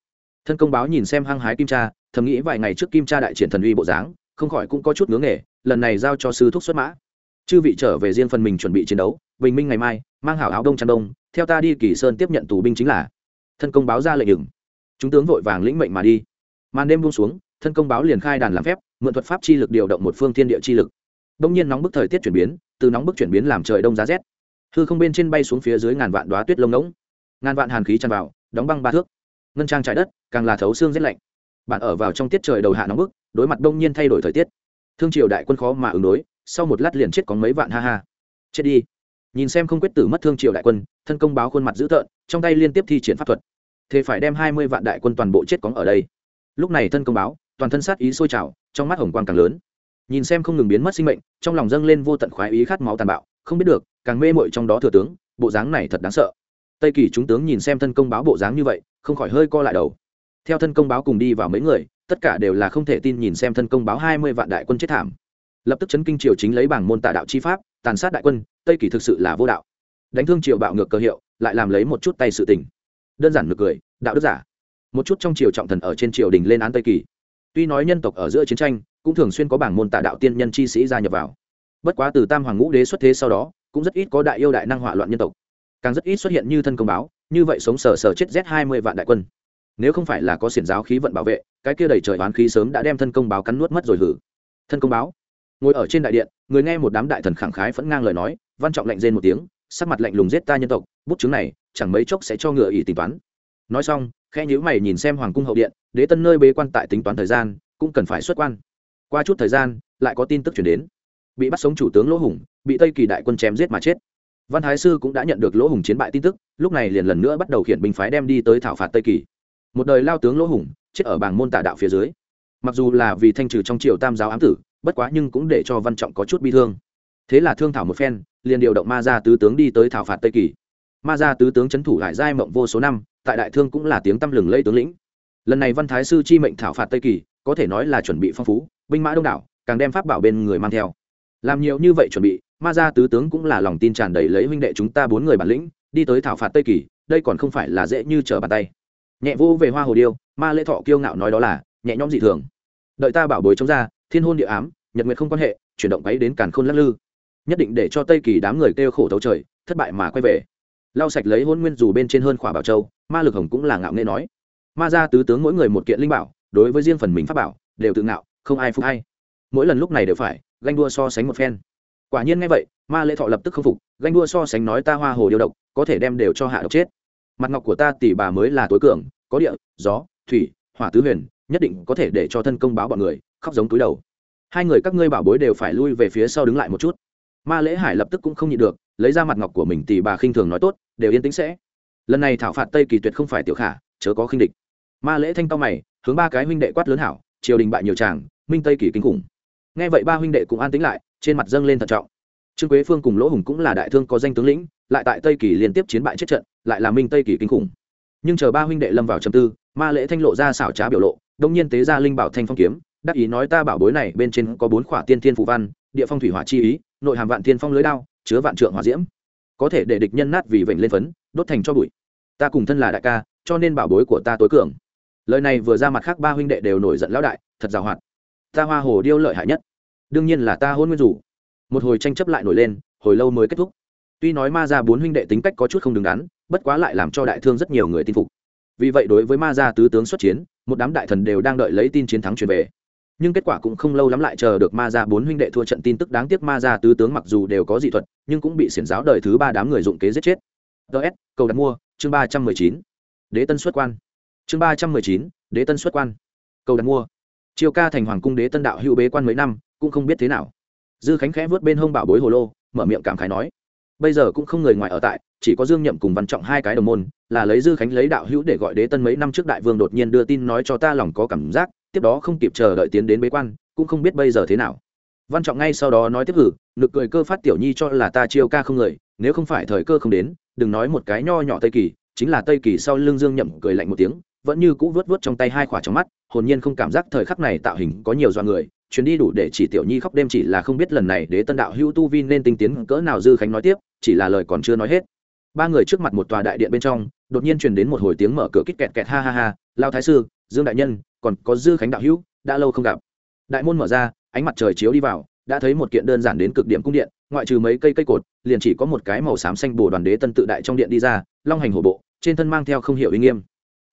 thân công báo nhìn xem hăng hái kim tra thầm nghĩ vài ngày trước kim tra đại triển thần uy bộ dáng, không khỏi cũng có chút ngưỡng nghề, lần này giao cho sư thúc xuất mã. Chư vị trở về riêng phần mình chuẩn bị chiến đấu, bình minh ngày mai, mang hảo áo đông chăn đông, theo ta đi kỳ sơn tiếp nhận tù binh chính là. Thân công báo ra lệnh đừng chúng tướng vội vàng lĩnh mệnh mà đi. Màn đêm buông xuống, thân công báo liền khai đàn làm phép, mượn thuật pháp chi lực điều động một phương thiên địa chi lực. Đông nhiên nóng bức thời tiết chuyển biến, từ nóng bức chuyển biến làm trời đông giá rét. Hư không bên trên bay xuống phía dưới ngàn vạn đoá tuyết lông ngỗng. Ngàn vạn hàn khí tràn vào, đóng băng ba thước. Ngân trang trái đất càng là thấu xương rét lạnh. Bạn ở vào trong tiết trời đầu hạ nóng bức, đối mặt đông nhiên thay đổi thời tiết. Thương triều đại quân khó mà ứng đối, sau một lát liền chết có mấy vạn ha ha. Chết đi. Nhìn xem không quyết tử mất thương triều đại quân, thân công báo khuôn mặt dữ tợn, trong tay liên tiếp thi triển pháp thuật. Thế phải đem hai mươi vạn đại quân toàn bộ chết cóng ở đây. Lúc này thân công báo, toàn thân sát ý sôi trào, trong mắt hồng quang càng lớn. Nhìn xem không ngừng biến mất sinh mệnh, trong lòng dâng lên vô tận khoái ý khát máu tàn bạo, không biết được, càng mê mội trong đó thừa tướng, bộ dáng này thật đáng sợ. Tây kỳ chúng tướng nhìn xem thân công báo bộ dáng như vậy, không khỏi hơi co lại đầu theo thân công báo cùng đi vào mấy người, tất cả đều là không thể tin nhìn xem thân công báo hai mươi vạn đại quân chết thảm. Lập tức chấn kinh triều chính lấy bảng môn tạ đạo chi pháp, tàn sát đại quân, tây kỳ thực sự là vô đạo. Đánh thương triều bạo ngược cơ hiệu, lại làm lấy một chút tay sự tình. Đơn giản ngược cười, đạo đức giả. Một chút trong triều trọng thần ở trên triều đình lên án tây kỳ. Tuy nói nhân tộc ở giữa chiến tranh, cũng thường xuyên có bảng môn tạ đạo tiên nhân chi sĩ gia nhập vào. Bất quá từ tam hoàng ngũ đế xuất thế sau đó, cũng rất ít có đại yêu đại năng hỏa loạn nhân tộc. Càng rất ít xuất hiện như thân công báo, như vậy sống sờ sờ chết z hai mươi vạn đại quân nếu không phải là có xiển giáo khí vận bảo vệ, cái kia đầy trời oán khí sớm đã đem thân công báo cắn nuốt mất rồi hử. Thân công báo? Ngồi ở trên đại điện, người nghe một đám đại thần khẳng khái phẫn ngang lời nói, văn trọng lạnh rên một tiếng, sắc mặt lạnh lùng giết ta nhân tộc, bút chứng này, chẳng mấy chốc sẽ cho ngựa ý tính toán. Nói xong khe nhữ mày nhìn xem hoàng cung hậu điện, đế tân nơi bế quan tại tính toán thời gian, cũng cần phải xuất quan. Qua chút thời gian, lại có tin tức chuyển đến. Bị bắt sống chủ tướng lỗ hùng, bị tây kỳ đại quân chém giết mà chết. Văn thái sư cũng đã nhận được lỗ hùng chiến bại tin tức, lúc này liền lần nữa bắt đầu khiển binh phái đem đi tới thảo phạt tây kỳ một đời lao tướng lỗ hùng, chết ở bảng môn tà đạo phía dưới. Mặc dù là vì thanh trừ trong triều tam giáo ám tử, bất quá nhưng cũng để cho văn trọng có chút bi thương. Thế là thương thảo một phen, liền điều động ma gia tứ tướng đi tới thảo phạt tây kỳ. Ma gia tứ tướng c h ấ n thủ hải giai mộng vô số năm, tại đại thương cũng là tiếng tăm lừng lây tướng lĩnh. Lần này văn thái sư chi mệnh thảo phạt tây kỳ, có thể nói là chuẩn bị phong phú, binh mã đông đảo, càng đem pháp bảo bên người mang theo. Làm nhiều như vậy chuẩn bị, ma gia tứ tướng cũng là lòng tin tràn đầy lấy huynh đệ chúng ta bốn người bản lĩnh, đi tới thảo phạt tây kỳ, đây còn không phải là dễ như trở bàn tay nhẹ vô về hoa hồ điêu, ma lễ thọ kiêu ngạo nói đó là, nhẹ nhõm dị thường. Đợi ta bảo bối chống ra, thiên hôn địa ám, nhật nguyệt không quan hệ, chuyển động ấy đến càn khôn lắc lư. Nhất định để cho tây kỳ đám người kêu khổ thấu trời, thất bại mà quay về. Lau sạch lấy hôn nguyên dù bên trên hơn khỏa bảo châu, ma lực hồng cũng là ngạo nghệ nói. Ma ra tứ tướng mỗi người một kiện linh bảo, đối với riêng phần mình pháp bảo, đều tự ngạo, không ai phục hay mỗi lần lúc này đều phải, ganh đua so sánh một phen. Quả nhiên ngay vậy, ma lễ thọ lập tức không phục, ganh đua so sánh nói ta hoa hồ điều độc, có thể đem đều cho hạ độc chết mặt ngọc của ta tỷ bà mới là tối cường, có địa, gió, thủy, hỏa tứ huyền, nhất định có thể để cho thân công báo bọn người, khóc giống túi đầu. Hai người các ngươi bảo bối đều phải lui về phía sau đứng lại một chút. Ma lễ hải lập tức cũng không nhịn được, lấy ra mặt ngọc của mình tỷ bà khinh thường nói tốt, đều yên tĩnh sẽ. Lần này thảo phạt tây kỳ tuyệt không phải tiểu khả, chớ có khinh địch. Ma lễ thanh cao mày, hướng ba cái huynh đệ quát lớn hảo, triều đình bại nhiều tràng minh tây kỳ kinh khủng. Nghe vậy ba huynh đệ cũng an tĩnh lại, trên mặt dâng lên thận trọng. Trương quế phương cùng lỗ hùng cũng là đại thương có danh tướng lĩnh lại tại tây kỳ liên tiếp chiến bại chết trận, lại là minh tây kỳ kinh khủng. Nhưng chờ ba huynh đệ lâm vào trầm tư, ma lễ thanh lộ ra xảo trá biểu lộ đông nhiên tế ra linh bảo thanh phong kiếm, đắc ý nói ta bảo bối này bên trên có bốn khỏa tiên thiên phù văn, địa phong thủy hỏa chi ý, nội hàm vạn thiên phong lưới đao, chứa vạn trượng hỏa diễm. Có thể để địch nhân nát vì vệnh lên phấn, đốt thành cho bụi. Ta cùng thân là đại ca, cho nên bảo bối của ta tối cường. Lời này vừa ra mặt khác ba huynh đệ đều nổi giận lão đại, thật giàu hoạt. Ta hoa hồ điêu lợi hại nhất. Đương nhiên là ta hôn nguyên rủ. Một hồi tranh chấp lại nổi lên, hồi lâu mới kết thúc tuy nói ma gia bốn huynh đệ tính cách có chút không đứng đắn, bất quá lại làm cho đại thương rất nhiều người tin phục. Vì vậy đối với ma gia tứ tướng xuất chiến, một đám đại thần đều đang đợi lấy tin chiến thắng truyền về. Nhưng kết quả cũng không lâu lắm lại chờ được ma gia bốn huynh đệ thua trận tin tức đáng tiếc ma gia tứ tướng mặc dù đều có dị thuật, nhưng cũng bị xiển giáo đời thứ ba đám người dụng kế giết chết. Ts cầu đặt mua, chương ba trăm mười chín. Đế tân xuất quan. Chương ba trăm mười chín, đế tân xuất quan. Cầu đặt mua. Triều ca thành hoàng cung đế tân đạo hữu bế quan mấy năm, cũng không biết thế nào. Dư khánh khẽ vớt bên hông bảo bối hồ lô, mở miệng cảm khái nói bây giờ cũng không người ngoài ở tại, chỉ có dương nhậm cùng văn trọng hai cái đồng môn, là lấy dư khánh lấy đạo hữu để gọi đế tân mấy năm trước đại vương đột nhiên đưa tin nói cho ta lòng có cảm giác, tiếp đó không kịp chờ đợi tiến đến bế quan, cũng không biết bây giờ thế nào. Văn trọng ngay sau đó nói tiếp hử, nực cười cơ phát tiểu nhi cho là ta chiêu ca không người, nếu không phải thời cơ không đến, đừng nói một cái nho nhỏ tây kỳ, chính là tây kỳ sau lưng dương nhậm cười lạnh một tiếng, vẫn như cũ vớt vớt trong tay hai khỏa trong mắt, hồn nhiên không cảm giác thời khắc này tạo hình có nhiều do người, chuyến đi đủ để chỉ tiểu nhi khóc đêm chỉ là không biết lần này đế tân đạo hữu tu vi nên tinh tiến cỡ nào dư khánh nói tiếp chỉ là lời còn chưa nói hết. Ba người trước mặt một tòa đại điện bên trong, đột nhiên truyền đến một hồi tiếng mở cửa kít kẹt kẹt ha ha ha lao thái sư, dương đại nhân, còn có dư khánh đạo hữu, đã lâu không gặp. Đại môn mở ra, ánh mặt trời chiếu đi vào, đã thấy một kiện đơn giản đến cực điểm cung điện, ngoại trừ mấy cây cây cột, liền chỉ có một cái màu xám xanh bồ đoàn đế tân tự đại trong điện đi ra, long hành hổ bộ, trên thân mang theo không hiểu uy nghiêm.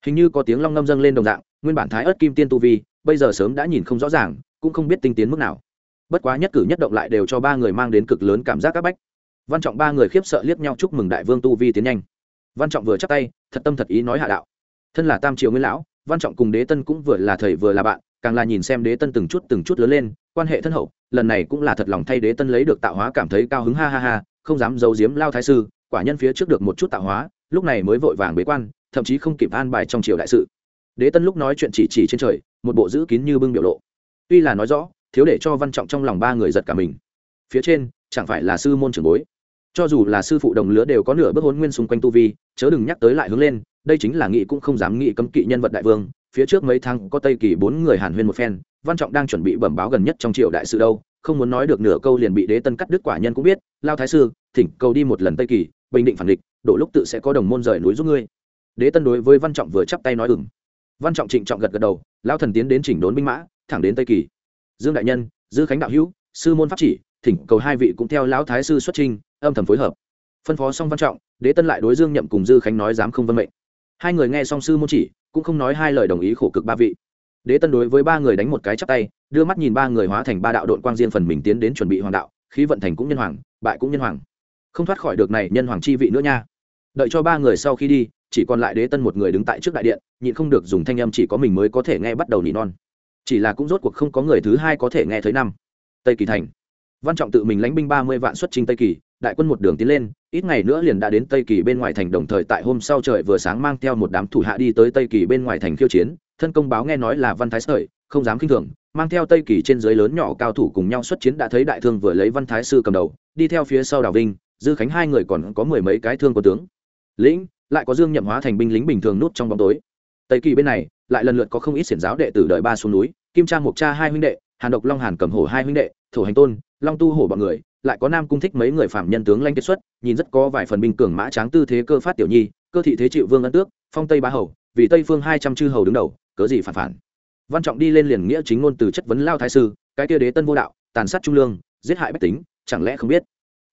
Hình như có tiếng long ngâm dâng lên đồng dạng, nguyên bản thái ớt kim tiên tu vi, bây giờ sớm đã nhìn không rõ ràng, cũng không biết tinh tiến mức nào. Bất quá nhất cử nhất động lại đều cho ba người mang đến cực lớn cảm giác áp bách văn trọng ba người khiếp sợ liếc nhau chúc mừng đại vương tu vi tiến nhanh. Văn trọng vừa chắc tay, thật tâm thật ý nói hạ đạo. Thân là tam triều nguyên lão, văn trọng cùng đế tân cũng vừa là thầy vừa là bạn, càng là nhìn xem đế tân từng chút từng chút lớn lên, quan hệ thân hậu, lần này cũng là thật lòng thay đế tân lấy được tạo hóa cảm thấy cao hứng ha ha ha, không dám giấu giếm lao thái sư, quả nhân phía trước được một chút tạo hóa, lúc này mới vội vàng bế quan, thậm chí không kịp an bài trong triều đại sự. Đế tân lúc nói chuyện chỉ chỉ trên trời, một bộ giữ kín như bưng biểu lộ. Tuy là nói rõ, thiếu để cho văn trọng trong lòng ba người giật cả mình. Phía trên, chẳng phải là sư môn trưởng bối cho dù là sư phụ đồng lứa đều có nửa bước hôn nguyên xung quanh tu vi, chớ đừng nhắc tới lại hướng lên, đây chính là nghị cũng không dám nghị cấm kỵ nhân vật đại vương, phía trước mấy tháng có tây kỳ bốn người hàn huyên một phen, văn trọng đang chuẩn bị bẩm báo gần nhất trong triều đại sự đâu, không muốn nói được nửa câu liền bị đế tân cắt đứt quả nhân cũng biết, lao thái sư, thỉnh cầu đi một lần tây kỳ, bình định phản địch, đổ lúc tự sẽ có đồng môn rời núi giúp ngươi. Đế tân đối với văn trọng vừa chắp tay nói ừng văn trọng trịnh trọng gật gật đầu, lao thần tiến đến chỉnh đốn binh mã, thẳng đến tây kỳ. Dương đại nhân, dư khánh đạo hữu, sư môn pháp chỉ thỉnh cầu hai vị cũng theo lão thái sư xuất trình âm thầm phối hợp. Phân phó xong văn trọng, đế tân lại đối dương nhậm cùng dư khánh nói dám không vân mệnh. Hai người nghe xong sư môn chỉ, cũng không nói hai lời đồng ý khổ cực ba vị. Đế tân đối với ba người đánh một cái chắp tay, đưa mắt nhìn ba người hóa thành ba đạo đội quang diên phần mình tiến đến chuẩn bị hoàng đạo, khí vận thành cũng nhân hoàng, bại cũng nhân hoàng. Không thoát khỏi được này nhân hoàng chi vị nữa nha. Đợi cho ba người sau khi đi, chỉ còn lại đế tân một người đứng tại trước đại điện, nhịn không được dùng thanh âm chỉ có mình mới có thể nghe bắt đầu nỉ non. Chỉ là cũng rốt cuộc không có người thứ hai có thể nghe thấy năm. Tây kỳ thành văn trọng tự mình lãnh binh ba mươi vạn xuất trình tây kỳ, đại quân một đường tiến lên, ít ngày nữa liền đã đến tây kỳ bên ngoài thành đồng thời tại hôm sau trời vừa sáng mang theo một đám thủ hạ đi tới tây kỳ bên ngoài thành khiêu chiến, thân công báo nghe nói là văn thái sợi, không dám kinh thường, mang theo tây kỳ trên dưới lớn nhỏ cao thủ cùng nhau xuất chiến đã thấy đại thương vừa lấy văn thái sư cầm đầu, đi theo phía sau đào vinh, dư khánh hai người còn có mười mấy cái thương của tướng. Lĩnh, lại có dương nhậm hóa thành binh lính bình thường nút trong bóng tối. Tây kỳ bên này, lại lần lượt có không ít xiển giáo đệ tử đợi ba xuống núi, kim trang, mộc cha hai huynh đệ, hàn độc long hàn cầm hổ hai huynh đệ Thủ hành tôn long tu hổ bọn người, lại có nam cung thích mấy người phạm nhân tướng lanh kết xuất, nhìn rất có vài phần binh cường mã tráng tư thế cơ phát tiểu nhi, cơ thị thế chịu vương ân tước, phong tây bá hầu, vì tây phương hai trăm chư hầu đứng đầu, cớ gì phản phản. Văn trọng đi lên liền nghĩa chính ngôn từ chất vấn lao thái sư, cái kia đế tân vô đạo, tàn sát trung lương, giết hại bách tính, chẳng lẽ không biết?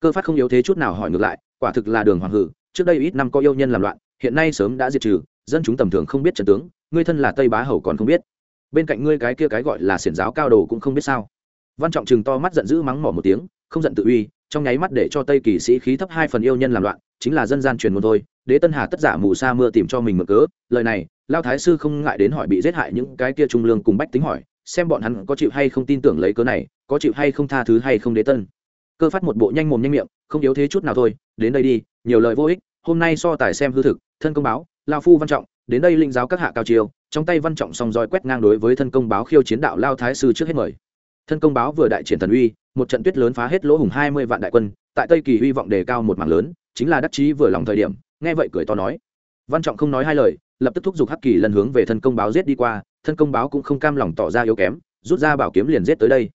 Cơ phát không yếu thế chút nào hỏi ngược lại, quả thực là đường hoàng hử, trước đây ít năm có yêu nhân làm loạn, hiện nay sớm đã diệt trừ, dân chúng tầm thường không biết trần tướng, ngươi thân là tây bá hầu còn không biết. Bên cạnh ngươi cái kia cái gọi là xiển giáo cao đồ cũng không biết sao văn trọng chừng to mắt giận dữ mắng mỏ một tiếng, không giận tự uy, trong nháy mắt để cho tây kỳ sĩ khí thấp hai phần yêu nhân làm loạn, chính là dân gian truyền ngôn thôi, đế tân hà tất giả mù sa mưa tìm cho mình mở cớ, lời này, lao thái sư không ngại đến hỏi bị giết hại những cái kia trung lương cùng bách tính hỏi, xem bọn hắn có chịu hay không tin tưởng lấy cớ này, có chịu hay không tha thứ hay không đế tân. Cơ phát một bộ nhanh mồm nhanh miệng, không yếu thế chút nào thôi, đến đây đi, nhiều lời vô ích, hôm nay so tài xem hư thực, thân công báo, lao phu văn trọng, đến đây linh giáo các hạ cao chiêu, trong tay văn trọng song roi quét ngang đối với thân công báo khiêu chiến đạo lao thái sư trước hết mời thân công báo vừa đại triển thần uy, một trận tuyết lớn phá hết lỗ hùng hai mươi vạn đại quân, tại tây kỳ hy vọng đề cao một mảng lớn, chính là đắc chí vừa lòng thời điểm, nghe vậy cười to nói. Văn trọng không nói hai lời, lập tức thúc giục hắc kỳ lần hướng về thân công báo giết đi qua, thân công báo cũng không cam lòng tỏ ra yếu kém, rút ra bảo kiếm liền giết tới đây.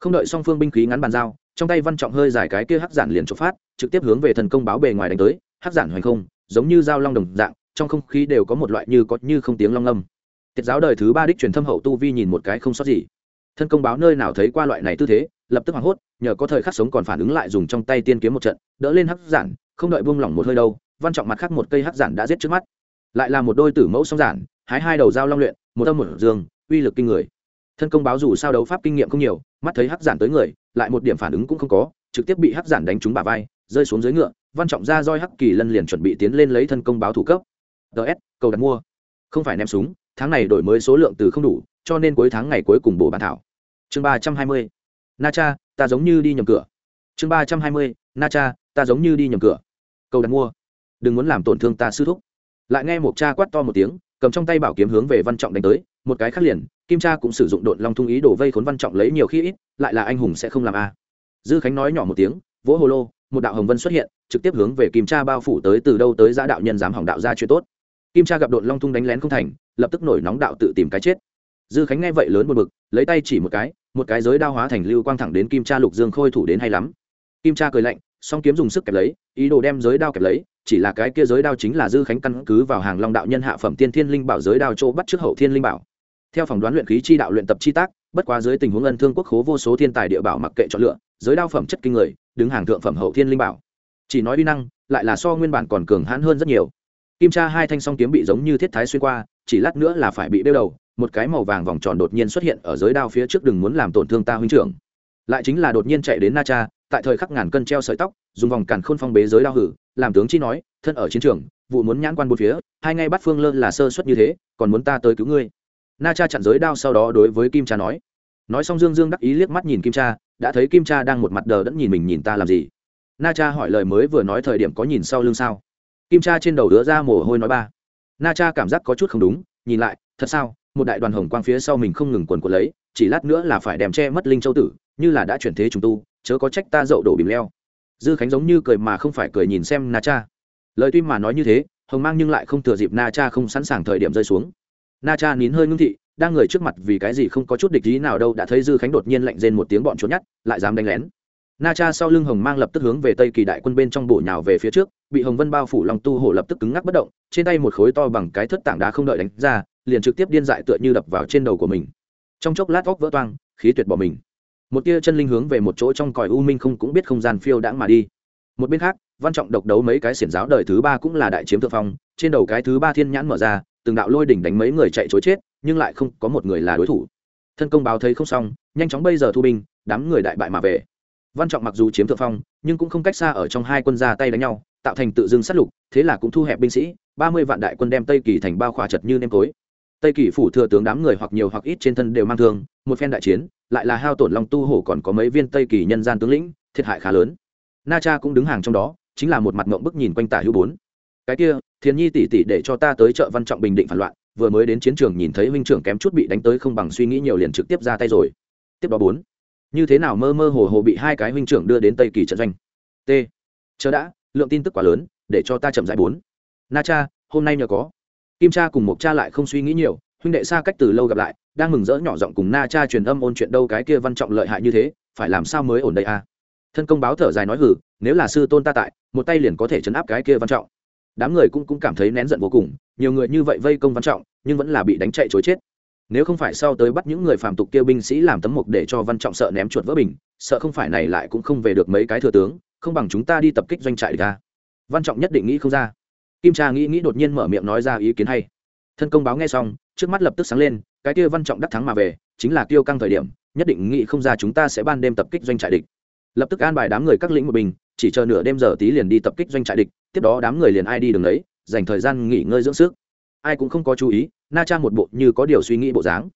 Không đợi song phương binh khí ngắn bàn giao, trong tay văn trọng hơi giải cái kia hắc giản liền chụp phát, trực tiếp hướng về thân công báo bề ngoài đánh tới, hắc giản hoành không, giống như dao long đồng dạng, trong không khí đều có một loại như có như không tiếng long âm. Tiết giáo đời thứ ba đích truyền thâm hậu tu vi nhìn một cái không sót gì thân công báo nơi nào thấy qua loại này tư thế, lập tức hoảng hốt, nhờ có thời khắc sống còn phản ứng lại dùng trong tay tiên kiếm một trận, đỡ lên hắc giản, không đợi buông lỏng một hơi đâu, văn trọng mặt khác một cây hắc giản đã giết trước mắt. Lại là một đôi tử mẫu song giản, hái hai đầu dao long luyện, một âm một dương, uy lực kinh người. Thân công báo dù sao đấu pháp kinh nghiệm không nhiều, mắt thấy hắc giản tới người, lại một điểm phản ứng cũng không có, trực tiếp bị hắc giản đánh trúng bả vai, rơi xuống dưới ngựa, văn trọng ra roi hắc kỳ lân liền chuẩn bị tiến lên lấy thân công báo thủ cấp. Ts cầu đặt mua. Không phải ném súng, tháng này đổi mới số lượng từ không đủ cho nên cuối tháng ngày cuối cùng bổ bản thảo. Chương ba trăm hai mươi. Na cha, ta giống như đi nhầm cửa. Chương ba trăm hai mươi. Na cha, ta giống như đi nhầm cửa. Cầu đặt mua. Đừng muốn làm tổn thương ta sư thúc. Lại nghe một cha quát to một tiếng, cầm trong tay bảo kiếm hướng về văn trọng đánh tới, một cái khác liền, kim cha cũng sử dụng đội long thung ý đổ vây khốn văn trọng lấy nhiều khi ít, lại là anh hùng sẽ không làm a. Dư khánh nói nhỏ một tiếng, vỗ hồ lô, một đạo hồng vân xuất hiện, trực tiếp hướng về kim cha bao phủ tới từ đâu tới giã đạo nhân dám hỏng đạo ra chuyện tốt. Kim cha gặp đội long thung đánh lén không thành, lập tức nổi nóng đạo tự tìm cái chết dư khánh nghe vậy lớn một bực, lấy tay chỉ một cái một cái giới đao hóa thành lưu quang thẳng đến kim cha lục dương khôi thủ đến hay lắm. Kim cha cười lạnh, song kiếm dùng sức kẹp lấy, ý đồ đem giới đao kẹp lấy, chỉ là cái kia giới đao chính là dư khánh căn cứ vào hàng long đạo nhân hạ phẩm tiên thiên linh bảo giới đao chỗ bắt trước hậu thiên linh bảo. Theo phỏng đoán luyện khí chi đạo luyện tập chi tác, bất quá dưới tình huống ân thương quốc khố vô số thiên tài địa bảo mặc kệ chọn lựa, giới đao phẩm chất kinh người, đứng hàng thượng phẩm hậu thiên linh bảo. Chỉ nói uy năng, lại là so nguyên bản còn cường hãn hơn rất nhiều. Kim cha hai thanh song kiếm bị giống như thiết thái xuyên qua, chỉ lát nữa là phải bị đeo đầu một cái màu vàng vòng tròn đột nhiên xuất hiện ở giới đao phía trước đừng muốn làm tổn thương ta huynh trưởng. Lại chính là đột nhiên chạy đến na cha, tại thời khắc ngàn cân treo sợi tóc, dùng vòng càn khôn phong bế giới đao hử, làm tướng chi nói, thân ở chiến trường, vụ muốn nhãn quan bốn phía, hai ngay bắt phương lơ là sơ suất như thế, còn muốn ta tới cứu ngươi. Na cha chặn giới đao sau đó đối với kim cha nói. Nói xong dương dương đắc ý liếc mắt nhìn kim cha, đã thấy kim cha đang một mặt đờ đẫn nhìn mình nhìn ta làm gì. Na cha hỏi lời mới vừa nói thời điểm có nhìn sau lưng sao? Kim cha trên đầu đứa ra mồ hôi nói ba. Na cha cảm giác có chút không đúng, nhìn lại, thật sao? Một đại đoàn hồng quang phía sau mình không ngừng quần của lấy, chỉ lát nữa là phải đem che mất linh châu tử, như là đã chuyển thế trùng tu, chớ có trách ta dậu đổ bìm leo. Dư khánh giống như cười mà không phải cười nhìn xem na cha. Lời tuy mà nói như thế, hồng mang nhưng lại không thừa dịp na cha không sẵn sàng thời điểm rơi xuống. Na cha nín hơi ngưng thị, đang người trước mặt vì cái gì không có chút địch ý nào đâu, đã thấy dư khánh đột nhiên lạnh rên một tiếng bọn trốn nhát lại dám đánh lén. Na cha sau lưng hồng mang lập tức hướng về tây kỳ đại quân bên trong bổ nhào về phía trước, bị hồng vân bao phủ lòng tu hổ lập tức cứng ngắc bất động, trên tay một khối to bằng cái thất tảng đá không đợi đánh ra liền trực tiếp điên dại tựa như đập vào trên đầu của mình. Trong chốc lát vóc vỡ toang, khí tuyệt bỏ mình. Một tia chân linh hướng về một chỗ trong còi u minh không cũng biết không gian phiêu đãng mà đi. Một bên khác, văn trọng độc đấu mấy cái xiển giáo đời thứ ba cũng là đại chiếm thượng phong, trên đầu cái thứ ba thiên nhãn mở ra, từng đạo lôi đỉnh đánh mấy người chạy chối chết, nhưng lại không có một người là đối thủ. Thân công báo thấy không xong, nhanh chóng bây giờ thu binh, đám người đại bại mà về. Văn trọng mặc dù chiếm thượng phong, nhưng cũng không cách xa ở trong hai quân ra tay đánh nhau, tạo thành tự dưng sát lục, thế là cũng thu hẹp binh sĩ, ba mươi vạn đại quân đem tây kỳ thành bao khỏa chật như nêm tối tây kỳ phủ thừa tướng đám người hoặc nhiều hoặc ít trên thân đều mang thương, một phen đại chiến, lại là hao tổn long tu hổ còn có mấy viên tây kỳ nhân gian tướng lĩnh, thiệt hại khá lớn. Na cha cũng đứng hàng trong đó, chính là một mặt ngộng bức nhìn quanh tả hữu bốn. Cái kia, thiền nhi tỷ tỷ để cho ta tới chợ văn trọng bình định phản loạn, vừa mới đến chiến trường nhìn thấy huynh trưởng kém chút bị đánh tới không bằng suy nghĩ nhiều liền trực tiếp ra tay rồi. Tiếp đó bốn. Như thế nào mơ mơ hồ hồ bị hai cái huynh trưởng đưa đến tây kỳ trận doanh? T. Chờ đã, lượng tin tức quá lớn, để cho ta chậm dãi bốn. Na cha, hôm nay nhờ có kim cha cùng một cha lại không suy nghĩ nhiều, huynh đệ xa cách từ lâu gặp lại, đang mừng rỡ nhỏ giọng cùng na cha truyền âm ôn chuyện đâu cái kia văn trọng lợi hại như thế, phải làm sao mới ổn đây a à? thân công báo thở dài nói hử nếu là sư tôn ta tại, một tay liền có thể chấn áp cái kia văn trọng. Đám người cũng cũng cảm thấy nén giận vô cùng, nhiều người như vậy vây công văn trọng, nhưng vẫn là bị đánh chạy chối chết. Nếu không phải sau tới bắt những người phàm tục kia binh sĩ làm tấm mục để cho văn trọng sợ ném chuột vỡ bình, sợ không phải này lại cũng không về được mấy cái thừa tướng, không bằng chúng ta đi tập kích doanh trại ra à? văn trọng nhất định nghĩ không ra kim trà nghĩ nghĩ đột nhiên mở miệng nói ra ý kiến hay. Thân công báo nghe xong, trước mắt lập tức sáng lên, cái kia văn trọng đắc thắng mà về, chính là tiêu căng thời điểm, nhất định nghĩ không ra chúng ta sẽ ban đêm tập kích doanh trại địch. Lập tức an bài đám người các lĩnh một bình, chỉ chờ nửa đêm giờ tí liền đi tập kích doanh trại địch, tiếp đó đám người liền ai đi đường đấy dành thời gian nghỉ ngơi dưỡng sức. Ai cũng không có chú ý, na cha một bộ như có điều suy nghĩ bộ dáng.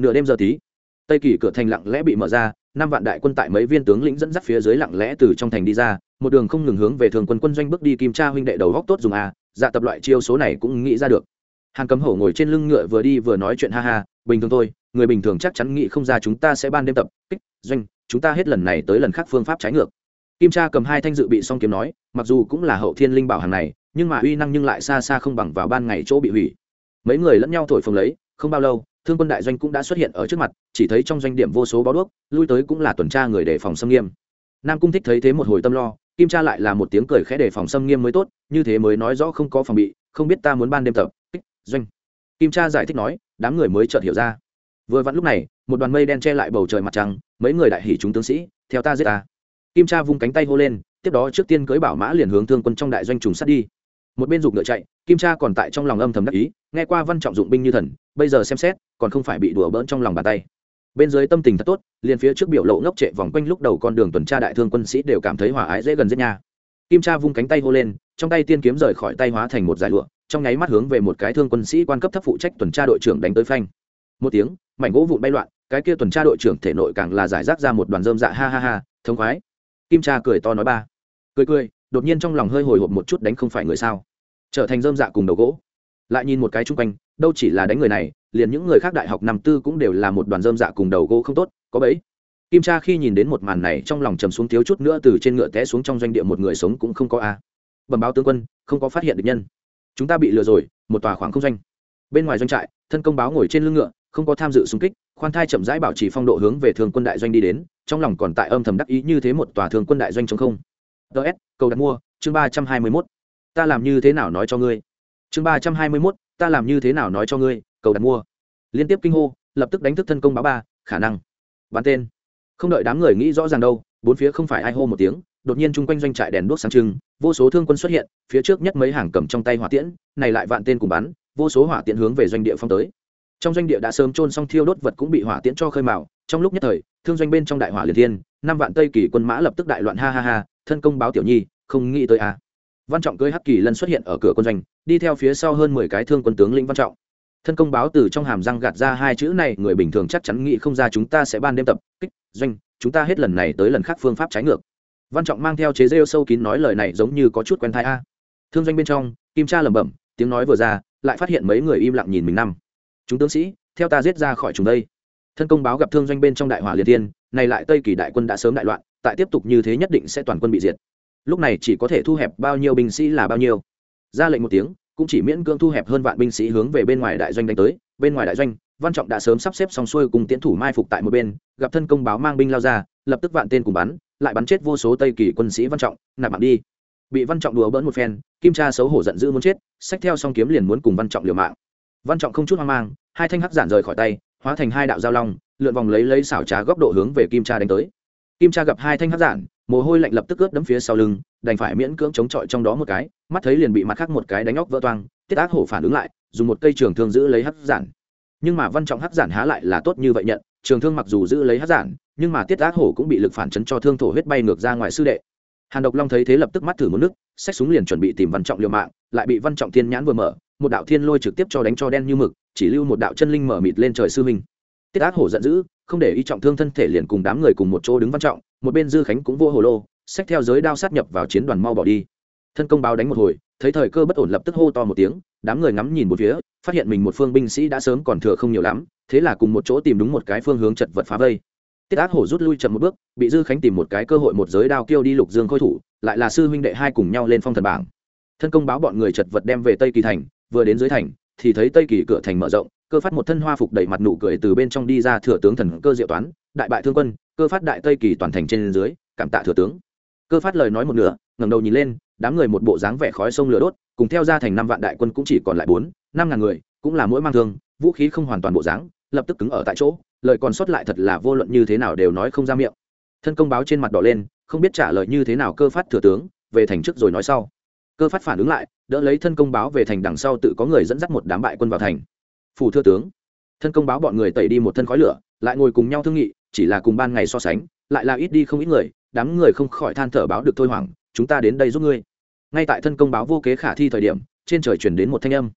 Nửa đêm giờ tí, tây kỳ cửa thành lặng lẽ bị mở ra, năm vạn đại quân tại mấy viên tướng lĩnh dẫn dắt phía dưới lặng lẽ từ trong thành đi ra, một đường không ngừng hướng về thường quân quân doanh bước đi kim Tra huynh đệ đầu góc tốt dùng a dạ tập loại chiêu số này cũng nghĩ ra được. Hàn cấm hổ ngồi trên lưng ngựa vừa đi vừa nói chuyện ha ha, bình thường thôi, người bình thường chắc chắn nghĩ không ra chúng ta sẽ ban đêm tập, kích, doanh, chúng ta hết lần này tới lần khác phương pháp trái ngược. Kim cha cầm hai thanh dự bị song kiếm nói, mặc dù cũng là hậu thiên linh bảo hàng này, nhưng mà uy năng nhưng lại xa xa không bằng vào ban ngày chỗ bị hủy. Mấy người lẫn nhau thổi phồng lấy, không bao lâu, thương quân đại doanh cũng đã xuất hiện ở trước mặt, chỉ thấy trong doanh điểm vô số báo đuốc, lui tới cũng là tuần tra người đề phòng xâm nghiêm. Nam cung thích thấy thế một hồi tâm lo kim cha lại là một tiếng cười khẽ để phòng xâm nghiêm mới tốt, như thế mới nói rõ không có phòng bị, không biết ta muốn ban đêm tập, kích, doanh. Kim cha giải thích nói, đám người mới chợt hiểu ra. Vừa vặn lúc này, một đoàn mây đen che lại bầu trời mặt trăng, mấy người đại hỉ chúng tướng sĩ, theo ta giết ta. Kim cha vung cánh tay hô lên, tiếp đó trước tiên cưới bảo mã liền hướng thương quân trong đại doanh trùng sát đi. Một bên giục ngựa chạy, kim cha còn tại trong lòng âm thầm đắc ý, nghe qua văn trọng dụng binh như thần, bây giờ xem xét, còn không phải bị đùa bỡn trong lòng bàn tay bên dưới tâm tình thật tốt, liền phía trước biểu lộ ngốc trệ vòng quanh lúc đầu con đường tuần tra đại thương quân sĩ đều cảm thấy hòa ái dễ gần dễ nha. Kim cha vung cánh tay hô lên, trong tay tiên kiếm rời khỏi tay hóa thành một giải lụa, trong nháy mắt hướng về một cái thương quân sĩ quan cấp thấp phụ trách tuần tra đội trưởng đánh tới phanh. Một tiếng, mảnh gỗ vụn bay loạn, cái kia tuần tra đội trưởng thể nội càng là giải rác ra một đoàn dơm dạ ha ha ha, thống khoái. Kim cha cười to nói ba. Cười cười, đột nhiên trong lòng hơi hồi hộp một chút đánh không phải người sao. Trở thành dơm dạ cùng đầu gỗ. Lại nhìn một cái chung quanh, đâu chỉ là đánh người này liền những người khác đại học năm tư cũng đều là một đoàn dơm dạ cùng đầu gỗ không tốt, có bấy kim cha khi nhìn đến một màn này trong lòng trầm xuống thiếu chút nữa từ trên ngựa té xuống trong doanh địa một người sống cũng không có a. Bẩm báo tướng quân, không có phát hiện được nhân. Chúng ta bị lừa rồi, một tòa khoảng không doanh. Bên ngoài doanh trại, thân công báo ngồi trên lưng ngựa, không có tham dự xung kích, khoan thai chậm rãi bảo trì phong độ hướng về thường quân đại doanh đi đến, trong lòng còn tại âm thầm đắc ý như thế một tòa thường quân đại doanh chống không. Ts cầu đặt mua, chương ba trăm hai mươi mốt. Ta làm như thế nào nói cho ngươi? Chương ba trăm hai mươi mốt, ta làm như thế nào nói cho ngươi? Cầu đặt mua. Liên tiếp kinh hô, lập tức đánh thức thân công báo ba, khả năng. Bắn tên. Không đợi đám người nghĩ rõ ràng đâu, bốn phía không phải ai hô một tiếng, đột nhiên chung quanh doanh trại đèn đuốc sáng trưng, vô số thương quân xuất hiện, phía trước nhất mấy hàng cầm trong tay hỏa tiễn, này lại vạn tên cùng bắn, vô số hỏa tiễn hướng về doanh địa phong tới. Trong doanh địa đã sớm trôn xong thiêu đốt vật cũng bị hỏa tiễn cho khơi mào, trong lúc nhất thời, thương doanh bên trong đại hỏa liệt thiên, năm vạn tây kỳ quân mã lập tức đại loạn ha ha ha, thân công báo tiểu nhi, không nghĩ tới à. văn trọng cưới hắc kỳ lân xuất hiện ở cửa quân doanh, đi theo phía sau hơn mười cái thương quân tướng lĩnh văn trọng thân công báo từ trong hàm răng gạt ra hai chữ này, người bình thường chắc chắn nghĩ không ra chúng ta sẽ ban đêm tập, kích, doanh, chúng ta hết lần này tới lần khác phương pháp trái ngược. Văn trọng mang theo chế rêu sâu kín nói lời này giống như có chút quen thai a. Thương doanh bên trong, kim cha lẩm bẩm, tiếng nói vừa ra, lại phát hiện mấy người im lặng nhìn mình năm chúng tướng sĩ, theo ta giết ra khỏi chúng đây. Thân công báo gặp thương doanh bên trong đại hỏa liệt tiên này lại tây kỳ đại quân đã sớm đại loạn, tại tiếp tục như thế nhất định sẽ toàn quân bị diệt. Lúc này chỉ có thể thu hẹp bao nhiêu binh sĩ là bao nhiêu. Ra lệnh một tiếng cũng chỉ miễn cưỡng thu hẹp hơn vạn binh sĩ hướng về bên ngoài đại doanh đánh tới. Bên ngoài đại doanh, văn trọng đã sớm sắp xếp xong xuôi cùng tiến thủ mai phục tại một bên, gặp thân công báo mang binh lao ra, lập tức vạn tên cùng bắn, lại bắn chết vô số tây kỳ quân sĩ văn trọng, nạp mạng đi. Bị văn trọng đùa bỡn một phen, kim cha xấu hổ giận dữ muốn chết, xách theo song kiếm liền muốn cùng văn trọng liều mạng. Văn trọng không chút hoang mang, hai thanh hắc giản rời khỏi tay, hóa thành hai đạo giao long, lượn vòng lấy lấy xảo trá góc độ hướng về kim cha đánh tới. Kim cha gặp hai thanh hắc giản mồ hôi lạnh lập tức ướt đấm phía sau lưng, đành phải miễn cưỡng chống chọi trong đó một cái, mắt thấy liền bị mặt khác một cái đánh óc vỡ toang, tiết ác hổ phản ứng lại, dùng một cây trường thương giữ lấy hắc giản. Nhưng mà văn trọng hắc giản há lại là tốt như vậy nhận, trường thương mặc dù giữ lấy hắc giản, nhưng mà tiết ác hổ cũng bị lực phản chấn cho thương thổ huyết bay ngược ra ngoài sư đệ. Hàn độc long thấy thế lập tức mắt thử một nước, xách súng liền chuẩn bị tìm văn trọng liều mạng, lại bị văn trọng thiên nhãn vừa mở, một đạo thiên lôi trực tiếp cho đánh cho đen như mực, chỉ lưu một đạo chân linh mở mịt lên trời sư minh tiết ác hổ giận dữ, không để ý trọng thương thân thể liền cùng đám người cùng một chỗ đứng văn trọng một bên dư khánh cũng vô hồ lô, xách theo giới đao sát nhập vào chiến đoàn mau bỏ đi. Thân công báo đánh một hồi, thấy thời cơ bất ổn lập tức hô to một tiếng, đám người ngắm nhìn một phía, phát hiện mình một phương binh sĩ đã sớm còn thừa không nhiều lắm, thế là cùng một chỗ tìm đúng một cái phương hướng chật vật phá vây. Tiết ác hổ rút lui chậm một bước, bị dư khánh tìm một cái cơ hội một giới đao kêu đi lục dương khôi thủ, lại là sư huynh đệ hai cùng nhau lên phong thần bảng. Thân công báo bọn người chật vật đem về tây kỳ thành, vừa đến dưới thành, thì thấy tây kỳ cửa thành mở rộng, cơ phát một thân hoa phục đẩy mặt nụ cười từ bên trong đi ra thừa tướng thần cơ diệu toán, đại bại thương quân cơ phát đại tây kỳ toàn thành trên dưới, cảm tạ thừa tướng. Cơ phát lời nói một nửa, ngẩng đầu nhìn lên, đám người một bộ dáng vẻ khói sông lửa đốt, cùng theo ra thành năm vạn đại quân cũng chỉ còn lại bốn, năm ngàn người, cũng là mỗi mang thương, vũ khí không hoàn toàn bộ dáng, lập tức cứng ở tại chỗ, lời còn sót lại thật là vô luận như thế nào đều nói không ra miệng. Thân công báo trên mặt đỏ lên, không biết trả lời như thế nào cơ phát thừa tướng, về thành trước rồi nói sau. Cơ phát phản ứng lại, đỡ lấy thân công báo về thành đằng sau tự có người dẫn dắt một đám bại quân vào thành. Phủ thừa tướng, thân công báo bọn người tẩy đi một thân khói lửa, lại ngồi cùng nhau thương nghị chỉ là cùng ban ngày so sánh, lại là ít đi không ít người, đám người không khỏi than thở báo được thôi hoảng, chúng ta đến đây giúp ngươi. Ngay tại thân công báo vô kế khả thi thời điểm, trên trời chuyển đến một thanh âm.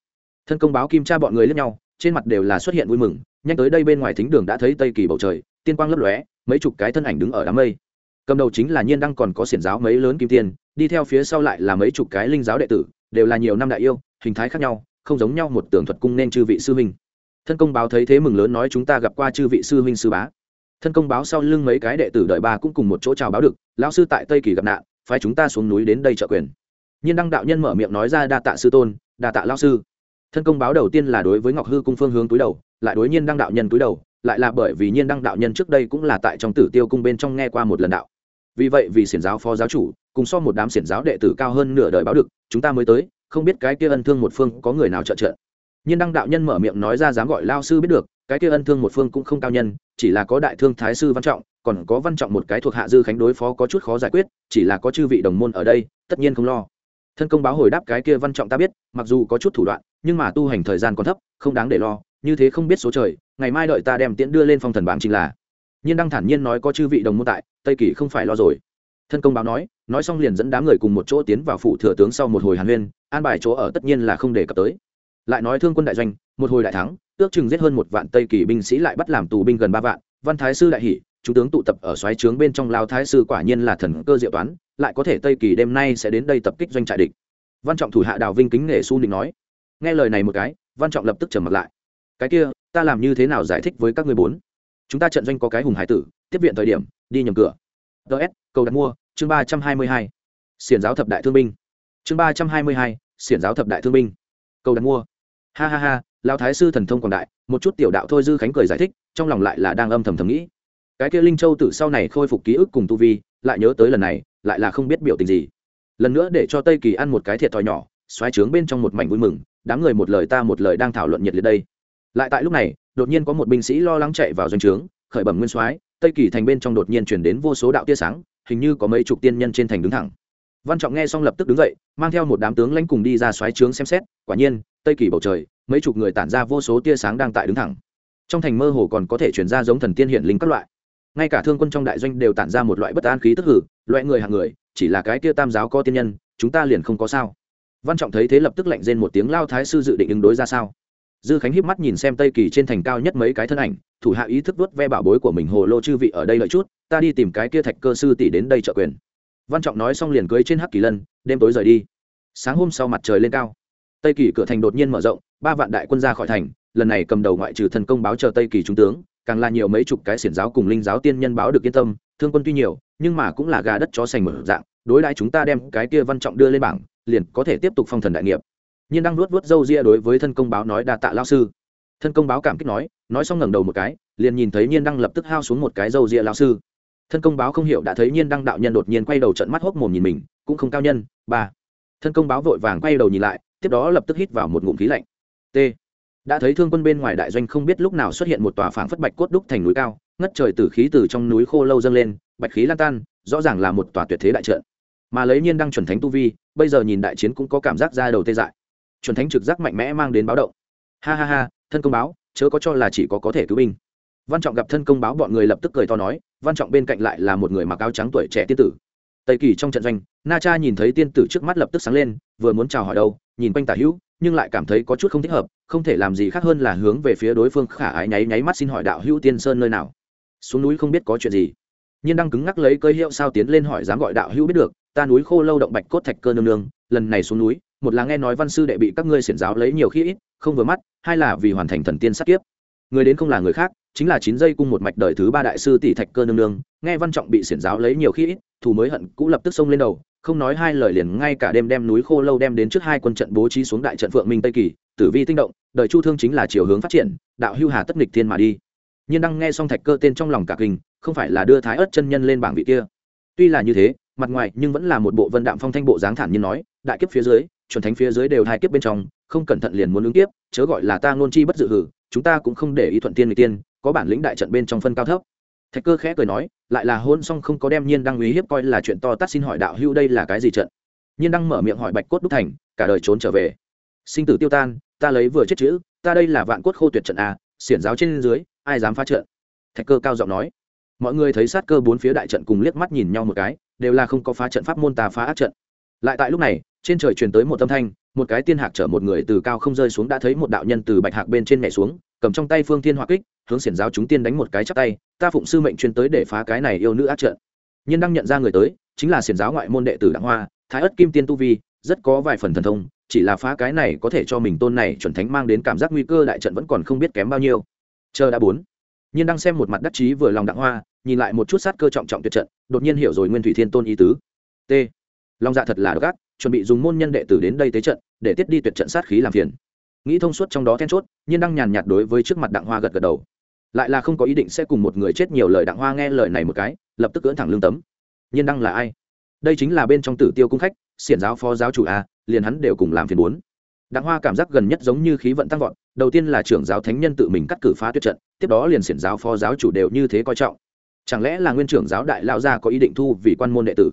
Thân công báo kim tra bọn người lẫn nhau, trên mặt đều là xuất hiện vui mừng, nhanh tới đây bên ngoài thính đường đã thấy tây kỳ bầu trời, tiên quang lấp lóe, mấy chục cái thân ảnh đứng ở đám mây. Cầm đầu chính là nhiên đăng còn có xiển giáo mấy lớn kim tiên, đi theo phía sau lại là mấy chục cái linh giáo đệ tử, đều là nhiều năm đại yêu, hình thái khác nhau, không giống nhau một tường thuật cung nên chư vị sư huynh. Thân công báo thấy thế mừng lớn nói chúng ta gặp qua chư vị sư huynh sư bá thân công báo sau lưng mấy cái đệ tử đợi ba cũng cùng một chỗ chào báo được, lão sư tại tây kỳ gặp nạn, phái chúng ta xuống núi đến đây trợ quyền. Nhiên đăng đạo nhân mở miệng nói ra đa tạ sư tôn, đa tạ lão sư. Thân công báo đầu tiên là đối với ngọc hư cung phương hướng túi đầu, lại đối nhiên đăng đạo nhân túi đầu, lại là bởi vì nhiên đăng đạo nhân trước đây cũng là tại trong tử tiêu cung bên trong nghe qua một lần đạo. Vì vậy vì xiển giáo phó giáo chủ, cùng so một đám xiển giáo đệ tử cao hơn nửa đời báo được, chúng ta mới tới, không biết cái kia ân thương một phương có người nào trợ trợ. Nhiên đăng đạo nhân mở miệng nói ra dám gọi lao sư biết được cái kia ân thương một phương cũng không cao nhân, chỉ là có đại thương thái sư văn trọng, còn có văn trọng một cái thuộc hạ dư khánh đối phó có chút khó giải quyết, chỉ là có chư vị đồng môn ở đây, tất nhiên không lo. Thân công báo hồi đáp cái kia văn trọng ta biết, mặc dù có chút thủ đoạn, nhưng mà tu hành thời gian còn thấp, không đáng để lo, như thế không biết số trời, ngày mai đợi ta đem tiễn đưa lên phong thần bảng chính là. Nhiên đăng thản nhiên nói có chư vị đồng môn tại, tây kỳ không phải lo rồi. Thân công báo nói nói xong liền dẫn đám người cùng một chỗ tiến vào phủ thừa tướng sau một hồi hàn huyên, an bài chỗ ở tất nhiên là không để cập tới. Lại nói thương quân đại doanh, một hồi đại thắng ước chừng giết hơn một vạn tây kỳ binh sĩ lại bắt làm tù binh gần ba vạn. Văn thái sư đại hỷ, chúng tướng tụ tập ở xoáy trướng bên trong lao thái sư quả nhiên là thần cơ diệu toán, lại có thể tây kỳ đêm nay sẽ đến đây tập kích doanh trại địch. Văn trọng thủ hạ đào vinh kính nể su định nói. Nghe lời này một cái, văn trọng lập tức trở mặt lại. Cái kia, ta làm như thế nào giải thích với các người bốn? Chúng ta trận doanh có cái hùng hải tử, tiếp viện thời điểm, đi nhầm cửa. Ts cầu đặt mua, chương ba trăm hai mươi hai. Xiển giáo thập đại thương binh. Chương ba trăm hai mươi hai, xiển giáo thập đại thương binh. Cầu đặt mua. Ha ha ha lão thái sư thần thông quảng đại, một chút tiểu đạo thôi dư khánh cười giải thích, trong lòng lại là đang âm thầm thầm nghĩ. Cái kia linh châu tử sau này khôi phục ký ức cùng tu vi, lại nhớ tới lần này, lại là không biết biểu tình gì. Lần nữa để cho tây kỳ ăn một cái thiệt thòi nhỏ xoáy trướng bên trong một mảnh vui mừng, đám người một lời ta một lời đang thảo luận nhiệt liệt đây. Lại tại lúc này, đột nhiên có một binh sĩ lo lắng chạy vào doanh trướng, khởi bẩm nguyên soái, tây kỳ thành bên trong đột nhiên chuyển đến vô số đạo tia sáng, hình như có mấy chục tiên nhân trên thành đứng thẳng. Văn trọng nghe xong lập tức đứng dậy, mang theo một đám tướng lãnh cùng đi ra xoáy trướng xem xét, quả nhiên, tây kỳ bầu trời mấy chục người tản ra vô số tia sáng đang tại đứng thẳng. Trong thành mơ hồ còn có thể chuyển ra giống thần tiên hiển linh các loại. Ngay cả thương quân trong đại doanh đều tản ra một loại bất an khí tức hử, loại người hàng người, chỉ là cái kia tam giáo có tiên nhân, chúng ta liền không có sao. Văn trọng thấy thế lập tức lạnh rên một tiếng, lao thái sư dự định ứng đối ra sao? Dư khánh híp mắt nhìn xem tây kỳ trên thành cao nhất mấy cái thân ảnh, thủ hạ ý thức đốt ve bảo bối của mình, hồ lô chư vị ở đây lợi chút, ta đi tìm cái kia thạch cơ sư tỷ đến đây trợ quyền. Văn trọng nói xong liền cưới trên hắc kỳ lân, đêm tối rời đi. Sáng hôm sau mặt trời lên cao tây kỳ cửa thành đột nhiên mở rộng, ba vạn đại quân ra khỏi thành, lần này cầm đầu ngoại trừ thần công báo chờ tây kỳ trung tướng, càng là nhiều mấy chục cái xiển giáo cùng linh giáo tiên nhân báo được yên tâm, thương quân tuy nhiều, nhưng mà cũng là gà đất chó sành mở dạng, đối đãi chúng ta đem cái kia văn trọng đưa lên bảng, liền có thể tiếp tục phong thần đại nghiệp. Nhiên đang nuốt vuốt râu ria đối với thân công báo nói đa tạ lao sư. Thân công báo cảm kích nói nói xong ngẩng đầu một cái, liền nhìn thấy nhiên đăng lập tức hao xuống một cái râu ria lao sư. Thân công báo không hiểu đã thấy nhiên đăng đạo nhân đột nhiên quay đầu trận mắt hốc mồm nhìn mình, cũng không cao nhân, ba. Thân công báo vội vàng quay đầu nhìn lại tiếp đó lập tức hít vào một ngụm khí lạnh. T. Đã thấy thương quân bên ngoài đại doanh không biết lúc nào xuất hiện một tòa phảng phất bạch cốt đúc thành núi cao, ngất trời tử khí từ trong núi khô lâu dâng lên, bạch khí lan tan, rõ ràng là một tòa tuyệt thế đại trận. Mà lấy nhiên đang chuẩn thánh tu vi, bây giờ nhìn đại chiến cũng có cảm giác ra đầu tê dại. Chuẩn thánh trực giác mạnh mẽ mang đến báo động. Ha ha ha, thân công báo, chớ có cho là chỉ có có thể cứu binh. Văn trọng gặp thân công báo, bọn người lập tức cười to nói, văn trọng bên cạnh lại là một người mặc áo trắng tuổi trẻ tiên tử. Tây kỳ trong trận doanh, na cha nhìn thấy tiên tử trước mắt lập tức sáng lên vừa muốn chào hỏi đâu, nhìn quanh tả hữu, nhưng lại cảm thấy có chút không thích hợp, không thể làm gì khác hơn là hướng về phía đối phương khả ái nháy nháy mắt xin hỏi đạo hữu tiên sơn nơi nào. Xuống núi không biết có chuyện gì. Nhiên đang cứng ngắc lấy cơ hiệu sao tiến lên hỏi dám gọi đạo hữu biết được, ta núi khô lâu động bạch cốt thạch cơ nương nương, lần này xuống núi, một là nghe nói văn sư đệ bị các ngươi xiển giáo lấy nhiều khi ít, không vừa mắt, hai là vì hoàn thành thần tiên sát kiếp. Người đến không là người khác, chính là chín giây cung một mạch đời thứ ba đại sư tỷ thạch cơ nương nương, nghe văn trọng bị xiển giáo lấy nhiều khi ít, thù mới hận, cũ lập tức xông lên đầu không nói hai lời liền ngay cả đêm đem núi khô lâu đem đến trước hai quân trận bố trí xuống đại trận phượng minh tây kỳ, tử vi tinh động, đời chu thương chính là chiều hướng phát triển, đạo hưu hà tất nghịch thiên mà đi. Nhiên đăng nghe xong thạch cơ tên trong lòng cả kinh, không phải là đưa thái ớt chân nhân lên bảng vị kia. Tuy là như thế, mặt ngoài nhưng vẫn là một bộ vân đạm phong thanh bộ dáng thản nhiên nói, đại kiếp phía dưới, chuẩn thánh phía dưới đều hai kiếp bên trong, không cẩn thận liền muốn ứng kiếp, chớ gọi là ta ngôn chi bất dự hử, chúng ta cũng không để ý thuận tiên người tiên, có bản lĩnh đại trận bên trong phân cao thấp thạch cơ khẽ cười nói, lại là hôn xong không có đem nhiên đăng uy hiếp coi là chuyện to tát xin hỏi đạo hữu đây là cái gì trận? Nhiên đăng mở miệng hỏi bạch cốt đúc thành, cả đời trốn trở về. Sinh tử tiêu tan, ta lấy vừa chết chữ, ta đây là vạn cốt khô tuyệt trận a xiển giáo trên dưới, ai dám phá trận? Thạch cơ cao giọng nói. Mọi người thấy sát cơ bốn phía đại trận cùng liếc mắt nhìn nhau một cái, đều là không có phá trận pháp môn ta phá ác trận. Lại tại lúc này, trên trời truyền tới một âm thanh, một cái tiên hạc chở một người từ cao không rơi xuống đã thấy một đạo nhân từ bạch hạc bên trên nhảy xuống, cầm trong tay phương thiên hỏa kích hướng xiển giáo chúng tiên đánh một cái chắp tay, ta phụng sư mệnh chuyên tới để phá cái này yêu nữ ác trận. Nhân đang nhận ra người tới, chính là xiển giáo ngoại môn đệ tử đặng hoa, thái ất kim tiên tu vi, rất có vài phần thần thông, chỉ là phá cái này có thể cho mình tôn này chuẩn thánh mang đến cảm giác nguy cơ đại trận vẫn còn không biết kém bao nhiêu. Chờ đã bốn. Nhiên đang xem một mặt đắc chí vừa lòng đặng hoa, nhìn lại một chút sát cơ trọng trọng tuyệt trận, đột nhiên hiểu rồi nguyên thủy thiên tôn ý tứ. T. Long dạ thật là độc ác, chuẩn bị dùng môn nhân đệ tử đến đây tế trận, để tiết đi tuyệt trận sát khí làm phiền. Nghĩ thông suốt trong đó then chốt, nhiên đang nhàn nhạt đối với trước mặt đặng hoa gật gật đầu lại là không có ý định sẽ cùng một người chết nhiều lời đặng hoa nghe lời này một cái, lập tức cưỡn thẳng lương tấm. Nhiên đăng là ai? Đây chính là bên trong tử tiêu cung khách, xiển giáo phó giáo chủ a, liền hắn đều cùng làm phiền bốn đặng hoa cảm giác gần nhất giống như khí vận tăng vọt, đầu tiên là trưởng giáo thánh nhân tự mình cắt cử phá tuyệt trận, tiếp đó liền xiển giáo phó giáo chủ đều như thế coi trọng. Chẳng lẽ là nguyên trưởng giáo đại lao gia có ý định thu vì quan môn đệ tử?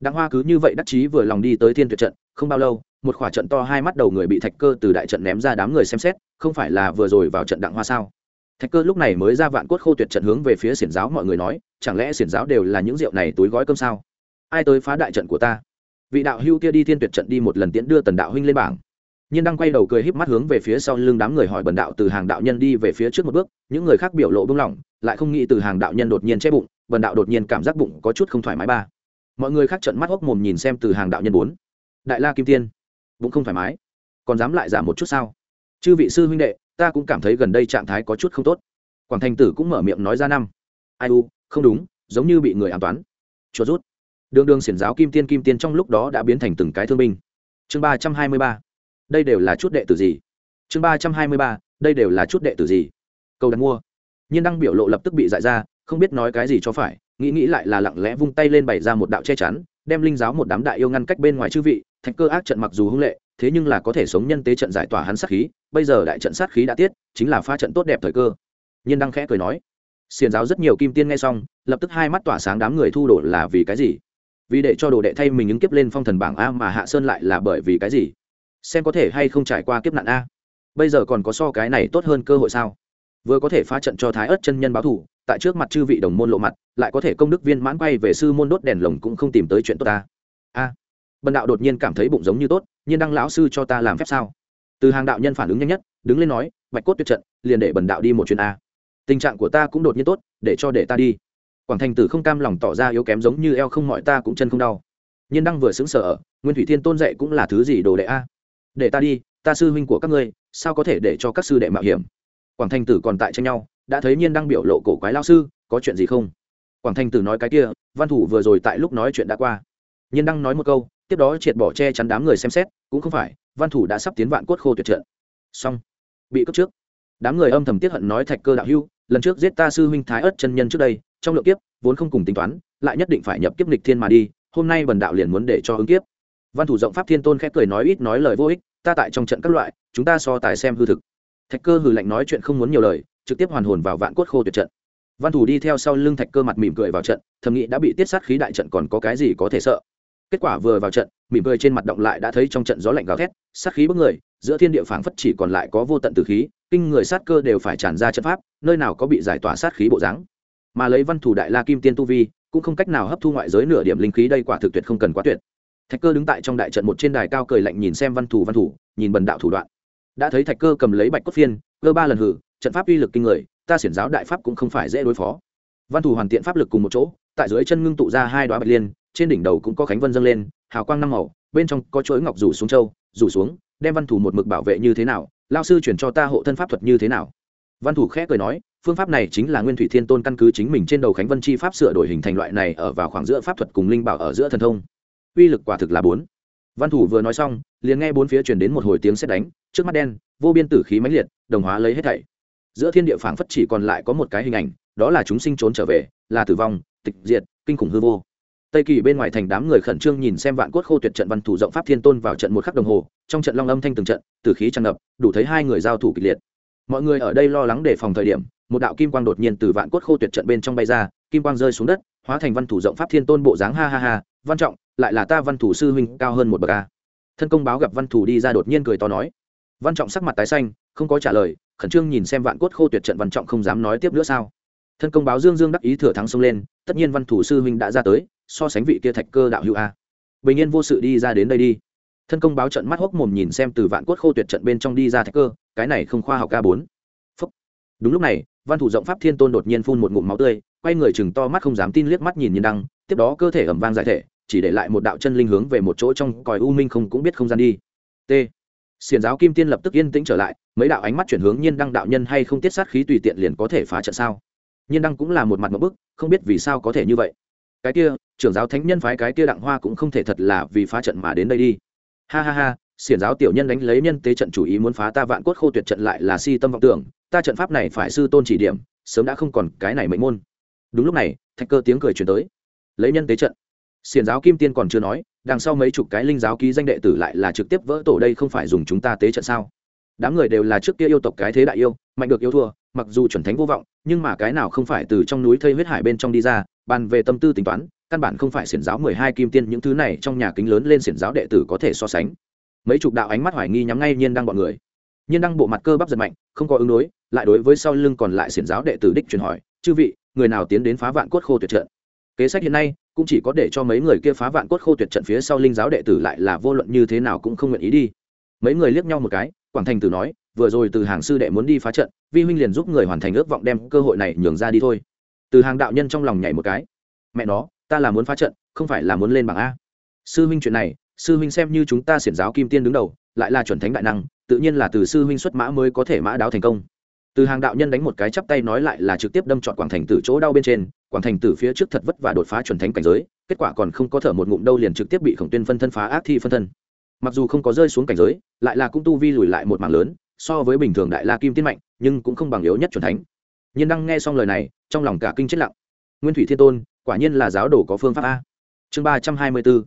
Đặng hoa cứ như vậy đắc chí vừa lòng đi tới thiên tuyệt trận, không bao lâu, một khỏa trận to hai mắt đầu người bị thạch cơ từ đại trận ném ra đám người xem xét, không phải là vừa rồi vào trận đặng hoa sao? Thạch cơ lúc này mới ra vạn cốt khô tuyệt trận hướng về phía xiển giáo, mọi người nói, chẳng lẽ xiển giáo đều là những rượu này túi gói cơm sao? Ai tới phá đại trận của ta? Vị đạo hưu kia đi thiên tuyệt trận đi một lần tiễn đưa tần đạo huynh lên bảng. Nhiên đang quay đầu cười híp mắt hướng về phía sau lưng đám người hỏi bần đạo từ hàng đạo nhân đi về phía trước một bước, những người khác biểu lộ bưng lỏng, lại không nghĩ từ hàng đạo nhân đột nhiên che bụng, bần đạo đột nhiên cảm giác bụng có chút không thoải mái ba. Mọi người khác trận mắt hốc mồm nhìn xem từ hàng đạo nhân bốn. Đại la kim tiên, bụng không thoải mái, còn dám lại giảm một chút sao? Chư vị sư huynh đệ ta cũng cảm thấy gần đây trạng thái có chút không tốt. Quảng thành tử cũng mở miệng nói ra năm. Ai u, không đúng, giống như bị người an toán. Chuột rút. Đường đường xiển giáo kim tiên kim tiên trong lúc đó đã biến thành từng cái thương binh. Chương ba trăm hai mươi ba. Đây đều là chút đệ tử gì? Chương ba trăm hai mươi ba, đây đều là chút đệ tử gì? Câu đặt mua. Nhiên đăng biểu lộ lập tức bị dại ra, không biết nói cái gì cho phải, nghĩ nghĩ lại là lặng lẽ vung tay lên bày ra một đạo che chắn đem linh giáo một đám đại yêu ngăn cách bên ngoài chư vị, thạch cơ ác trận mặc dù hung lệ, thế nhưng là có thể sống nhân tế trận giải tỏa hắn sát khí, bây giờ đại trận sát khí đã tiết, chính là pha trận tốt đẹp thời cơ. Nhiên đăng khẽ cười nói, xiền giáo rất nhiều kim tiên nghe xong, lập tức hai mắt tỏa sáng đám người thu đồ là vì cái gì? Vì để cho đồ đệ thay mình ứng kiếp lên phong thần bảng a mà hạ sơn lại là bởi vì cái gì? Xem có thể hay không trải qua kiếp nạn a. Bây giờ còn có so cái này tốt hơn cơ hội sao? Vừa có thể phá trận cho thái ớt chân nhân báo thủ tại trước mặt chư vị đồng môn lộ mặt, lại có thể công đức viên mãn quay về sư môn đốt đèn lồng cũng không tìm tới chuyện tốt ta. A. Bần đạo đột nhiên cảm thấy bụng giống như tốt, nhiên đăng lão sư cho ta làm phép sao? Từ hàng đạo nhân phản ứng nhanh nhất, đứng lên nói, bạch cốt tuyệt trận, liền để bần đạo đi một chuyến a. Tình trạng của ta cũng đột nhiên tốt, để cho để ta đi. Quảng thành tử không cam lòng tỏ ra yếu kém giống như eo không mọi ta cũng chân không đau. Nhiên đăng vừa xứng sở nguyên thủy thiên tôn dạy cũng là thứ gì đồ đệ a? Để ta đi, ta sư huynh của các ngươi, sao có thể để cho các sư đệ mạo hiểm? Quảng thành tử còn tại tranh nhau đã thấy nhiên đăng biểu lộ cổ quái lao sư, có chuyện gì không? Quảng thành tử nói cái kia, văn thủ vừa rồi tại lúc nói chuyện đã qua. Nhiên đăng nói một câu, tiếp đó triệt bỏ che chắn đám người xem xét, cũng không phải, văn thủ đã sắp tiến vạn cốt khô tuyệt trận. Xong. Bị cướp trước. Đám người âm thầm tiết hận nói thạch cơ đạo hưu lần trước giết ta sư huynh thái ất chân nhân trước đây, trong lượng kiếp, vốn không cùng tính toán, lại nhất định phải nhập kiếp lịch thiên mà đi, hôm nay bần đạo liền muốn để cho ứng kiếp. Văn thủ rộng pháp thiên tôn khẽ cười nói ít nói lời vô ích, ta tại trong trận các loại, chúng ta so tài xem hư thực. Thạch cơ hừ lạnh nói chuyện không muốn nhiều lời trực tiếp hoàn hồn vào vạn cốt khô tuyệt trận. Văn thủ đi theo sau lưng thạch cơ mặt mỉm cười vào trận, thầm nghĩ đã bị tiết sát khí đại trận còn có cái gì có thể sợ. Kết quả vừa vào trận, mỉm cười trên mặt động lại đã thấy trong trận gió lạnh gào thét, sát khí bức người, giữa thiên địa phảng phất chỉ còn lại có vô tận từ khí, kinh người sát cơ đều phải tràn ra trận pháp, nơi nào có bị giải tỏa sát khí bộ dáng. Mà lấy văn thủ đại la kim tiên tu vi, cũng không cách nào hấp thu ngoại giới nửa điểm linh khí, đây quả thực tuyệt không cần quá tuyệt. Thạch cơ đứng tại trong đại trận một trên đài cao cười lạnh nhìn xem văn thủ văn thủ, nhìn bần đạo thủ đoạn. Đã thấy thạch cơ cầm lấy bạch cốt phiên cơ ba lần hử trận pháp uy lực kinh người, ta xiển giáo đại pháp cũng không phải dễ đối phó. Văn thủ hoàn tiện pháp lực cùng một chỗ, tại dưới chân ngưng tụ ra hai đoá bạch liên, trên đỉnh đầu cũng có khánh vân dâng lên, hào quang năm màu, bên trong có chuỗi ngọc rủ xuống châu, rủ xuống, đem văn thủ một mực bảo vệ như thế nào, lao sư chuyển cho ta hộ thân pháp thuật như thế nào. Văn thủ khẽ cười nói, phương pháp này chính là nguyên thủy thiên tôn căn cứ chính mình trên đầu khánh vân chi pháp sửa đổi hình thành loại này ở vào khoảng giữa pháp thuật cùng linh bảo ở giữa thần thông. Uy lực quả thực là bốn. Văn thủ vừa nói xong, liền nghe bốn phía truyền đến một hồi tiếng sét đánh, trước mắt đen, vô biên tử khí mãnh liệt, đồng hóa lấy hết thảy giữa thiên địa phảng phất chỉ còn lại có một cái hình ảnh, đó là chúng sinh trốn trở về, là tử vong, tịch diệt, kinh khủng hư vô. Tây kỳ bên ngoài thành đám người khẩn trương nhìn xem vạn cốt khô tuyệt trận văn thủ rộng pháp thiên tôn vào trận một khắc đồng hồ, trong trận long âm thanh từng trận, tử khí tràn ngập, đủ thấy hai người giao thủ kịch liệt. Mọi người ở đây lo lắng để phòng thời điểm, một đạo kim quang đột nhiên từ vạn cốt khô tuyệt trận bên trong bay ra, kim quang rơi xuống đất, hóa thành văn thủ rộng pháp thiên tôn bộ dáng ha ha ha, văn trọng, lại là ta văn thủ sư huynh cao hơn một bậc a. Thân công báo gặp văn thủ đi ra đột nhiên cười to nói. Văn trọng sắc mặt tái xanh, không có trả lời khẩn trương nhìn xem vạn cốt khô tuyệt trận văn trọng không dám nói tiếp nữa sao? Thân công báo dương dương đắc ý thừa thắng xông lên, tất nhiên văn thủ sư huynh đã ra tới, so sánh vị kia thạch cơ đạo hữu a. Bình yên vô sự đi ra đến đây đi. Thân công báo trận mắt hốc mồm nhìn xem từ vạn cốt khô tuyệt trận bên trong đi ra thạch cơ, cái này không khoa học a bốn. Đúng lúc này, văn thủ rộng pháp thiên tôn đột nhiên phun một ngụm máu tươi, quay người chừng to mắt không dám tin liếc mắt nhìn nhiên đăng, tiếp đó cơ thể ẩm vang giải thể, chỉ để lại một đạo chân linh hướng về một chỗ trong còi u minh không cũng biết không gian đi. T xiền giáo kim tiên lập tức yên tĩnh trở lại, mấy đạo ánh mắt chuyển hướng nhiên đăng đạo nhân hay không tiết sát khí tùy tiện liền có thể phá trận sao? Nhiên đăng cũng là một mặt một bức, không biết vì sao có thể như vậy. Cái kia, trưởng giáo thánh nhân phái cái kia đặng hoa cũng không thể thật là vì phá trận mà đến đây đi. Ha ha ha, xiển giáo tiểu nhân đánh lấy nhân tế trận chủ ý muốn phá ta vạn cốt khô tuyệt trận lại là si tâm vọng tưởng, ta trận pháp này phải sư tôn chỉ điểm, sớm đã không còn cái này mệnh môn. Đúng lúc này, thạch cơ tiếng cười truyền tới. Lấy nhân tế trận xiển giáo kim tiên còn chưa nói, đằng sau mấy chục cái linh giáo ký danh đệ tử lại là trực tiếp vỡ tổ đây không phải dùng chúng ta tế trận sao? Đám người đều là trước kia yêu tộc cái thế đại yêu, mạnh được yêu thua, mặc dù chuẩn thánh vô vọng, nhưng mà cái nào không phải từ trong núi thây huyết hải bên trong đi ra, bàn về tâm tư tính toán, căn bản không phải xiển giáo mười hai kim tiên, những thứ này trong nhà kính lớn lên xiển giáo đệ tử có thể so sánh. Mấy chục đạo ánh mắt hoài nghi nhắm ngay nhiên đăng bọn người. Nhiên đăng bộ mặt cơ bắp giật mạnh, không có ứng đối, lại đối với sau lưng còn lại xiển giáo đệ tử đích truyền hỏi, chư vị, người nào tiến đến phá vạn cốt khô tuyệt trận? Kế sách hiện nay cũng chỉ có để cho mấy người kia phá vạn cốt khô tuyệt trận phía sau linh giáo đệ tử lại là vô luận như thế nào cũng không nguyện ý đi. Mấy người liếc nhau một cái, quảng thành tử nói, vừa rồi từ hàng sư đệ muốn đi phá trận, vi huynh liền giúp người hoàn thành ước vọng đem cơ hội này nhường ra đi thôi. Từ hàng đạo nhân trong lòng nhảy một cái. Mẹ nó, ta là muốn phá trận, không phải là muốn lên bảng a. Sư huynh chuyện này, sư huynh xem như chúng ta xiển giáo kim tiên đứng đầu, lại là chuẩn thánh đại năng, tự nhiên là từ sư huynh xuất mã mới có thể mã đáo thành công. Từ hàng đạo nhân đánh một cái chắp tay nói lại là trực tiếp đâm trọn quảng thành tử chỗ đau bên trên quảng thành tử phía trước thật vất và đột phá chuẩn thánh cảnh giới, kết quả còn không có thở một ngụm đâu liền trực tiếp bị khổng tuyên phân thân phá ác thi phân thân. Mặc dù không có rơi xuống cảnh giới, lại là cũng tu vi lùi lại một mảng lớn, so với bình thường đại la kim tiên mạnh, nhưng cũng không bằng yếu nhất chuẩn thánh. Nhiên đăng nghe xong lời này, trong lòng cả kinh chết lặng. Nguyên thủy thiên tôn, quả nhiên là giáo đồ có phương pháp a. Chương ba trăm hai mươi bốn,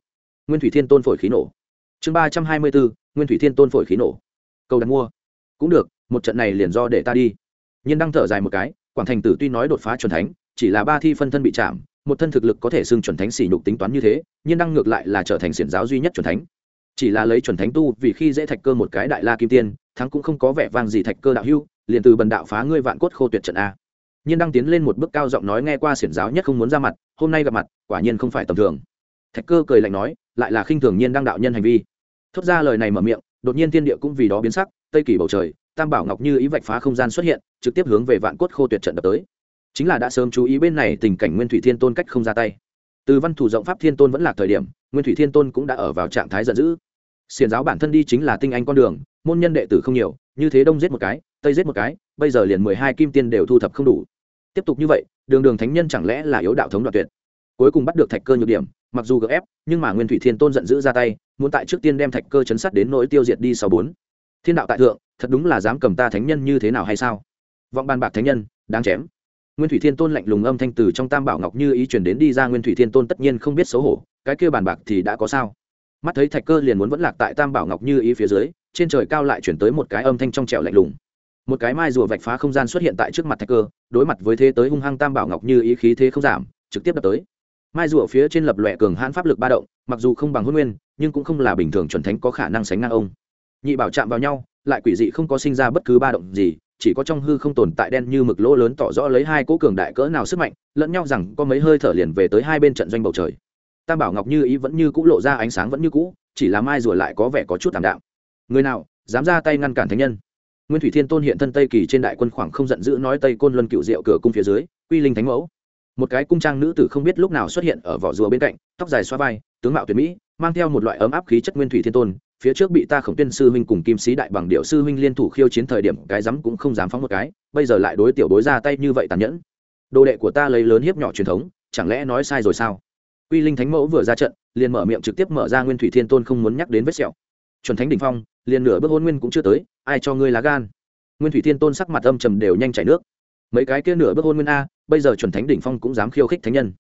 nguyên thủy thiên tôn phổi khí nổ. Chương ba trăm hai mươi bốn, nguyên thủy thiên tôn phổi khí nổ. Câu đặt mua. Cũng được, một trận này liền do để ta đi. Nhiên đăng thở dài một cái, quảng thành tử tuy nói đột phá chuẩn thánh chỉ là ba thi phân thân bị chạm, một thân thực lực có thể xưng chuẩn thánh sỉ nhục tính toán như thế nhiên đăng ngược lại là trở thành xiển giáo duy nhất chuẩn thánh. Chỉ là lấy chuẩn thánh tu vì khi dễ thạch cơ một cái đại la kim tiên, thắng cũng không có vẻ vang gì thạch cơ đạo hưu liền từ bần đạo phá ngươi vạn cốt khô tuyệt trận a. Nhiên đăng tiến lên một bước cao giọng nói nghe qua xiển giáo nhất không muốn ra mặt, hôm nay gặp mặt, quả nhiên không phải tầm thường. Thạch cơ cười lạnh nói, lại là khinh thường nhiên đăng đạo nhân hành vi. Thốt ra lời này mở miệng, đột nhiên thiên địa cũng vì đó biến sắc, tây kỳ bầu trời, tam bảo ngọc như ý vạch phá không gian xuất hiện, trực tiếp hướng về vạn cốt khô tuyệt trận đập tới chính là đã sớm chú ý bên này tình cảnh nguyên thủy thiên tôn cách không ra tay. Từ văn thủ rộng pháp thiên tôn vẫn là thời điểm, nguyên thủy thiên tôn cũng đã ở vào trạng thái giận dữ. Xiền giáo bản thân đi chính là tinh anh con đường, môn nhân đệ tử không nhiều, như thế đông giết một cái, tây giết một cái, bây giờ liền mười hai kim tiên đều thu thập không đủ. Tiếp tục như vậy, đường đường thánh nhân chẳng lẽ là yếu đạo thống đoạt tuyệt? Cuối cùng bắt được thạch cơ nhược điểm, mặc dù gợ ép, nhưng mà nguyên thủy thiên tôn giận dữ ra tay, muốn tại trước tiên đem thạch cơ chấn sát đến nỗi tiêu diệt đi sau bốn. Thiên đạo tại thượng, thật đúng là dám cầm ta thánh nhân như thế nào hay sao? Vọng bàn bạc thánh nhân, đáng chém nguyên thủy thiên tôn lạnh lùng âm thanh từ trong tam bảo ngọc như ý chuyển đến đi ra, nguyên thủy thiên tôn tất nhiên không biết xấu hổ, cái kia bàn bạc thì đã có sao? Mắt thấy thạch cơ liền muốn vẫn lạc tại tam bảo ngọc như ý phía dưới, trên trời cao lại chuyển tới một cái âm thanh trong trẻo lạnh lùng. Một cái mai rùa vạch phá không gian xuất hiện tại trước mặt thạch cơ, đối mặt với thế tới hung hăng tam bảo ngọc như ý khí thế không giảm, trực tiếp đập tới. Mai rùa phía trên lập lòe cường hãn pháp lực ba động, mặc dù không bằng hôn nguyên, nhưng cũng không là bình thường chuẩn thánh có khả năng sánh ngang ông. Nhị bảo chạm vào nhau, lại quỷ dị không có sinh ra bất cứ ba động gì chỉ có trong hư không tồn tại đen như mực lỗ lớn tỏ rõ lấy hai cỗ cường đại cỡ nào sức mạnh, lẫn nhau rằng có mấy hơi thở liền về tới hai bên trận doanh bầu trời. Tam bảo ngọc như ý vẫn như cũ lộ ra ánh sáng vẫn như cũ, chỉ là mai rùa lại có vẻ có chút tạm đạo người nào, dám ra tay ngăn cản thánh nhân? Nguyên thủy thiên tôn hiện thân tây kỳ trên đại quân khoảng không giận dữ nói tây côn luân cựu diệu cửa cung phía dưới, quy linh thánh mẫu. Một cái cung trang nữ tử không biết lúc nào xuất hiện ở vỏ rùa bên cạnh, tóc dài xoa vai, tướng mạo tuyệt mỹ, mang theo một loại ấm áp khí chất nguyên thủy thiên tôn phía trước bị ta khổng tuyên sư huynh cùng kim sĩ đại bằng điệu sư huynh liên thủ khiêu chiến thời điểm, cái rắm cũng không dám phóng một cái, bây giờ lại đối tiểu đối ra tay như vậy tàn nhẫn. Đồ đệ của ta lấy lớn hiếp nhỏ truyền thống, chẳng lẽ nói sai rồi sao? Quy linh thánh mẫu vừa ra trận, liền mở miệng trực tiếp mở ra nguyên thủy thiên tôn không muốn nhắc đến vết sẹo. Chuẩn thánh đỉnh phong, liền nửa bước hôn nguyên cũng chưa tới, ai cho ngươi lá gan? Nguyên thủy thiên tôn sắc mặt âm trầm đều nhanh chảy nước. Mấy cái kia nửa bước hôn nguyên a, bây giờ chuẩn thánh đỉnh phong cũng dám khiêu khích thánh nhân.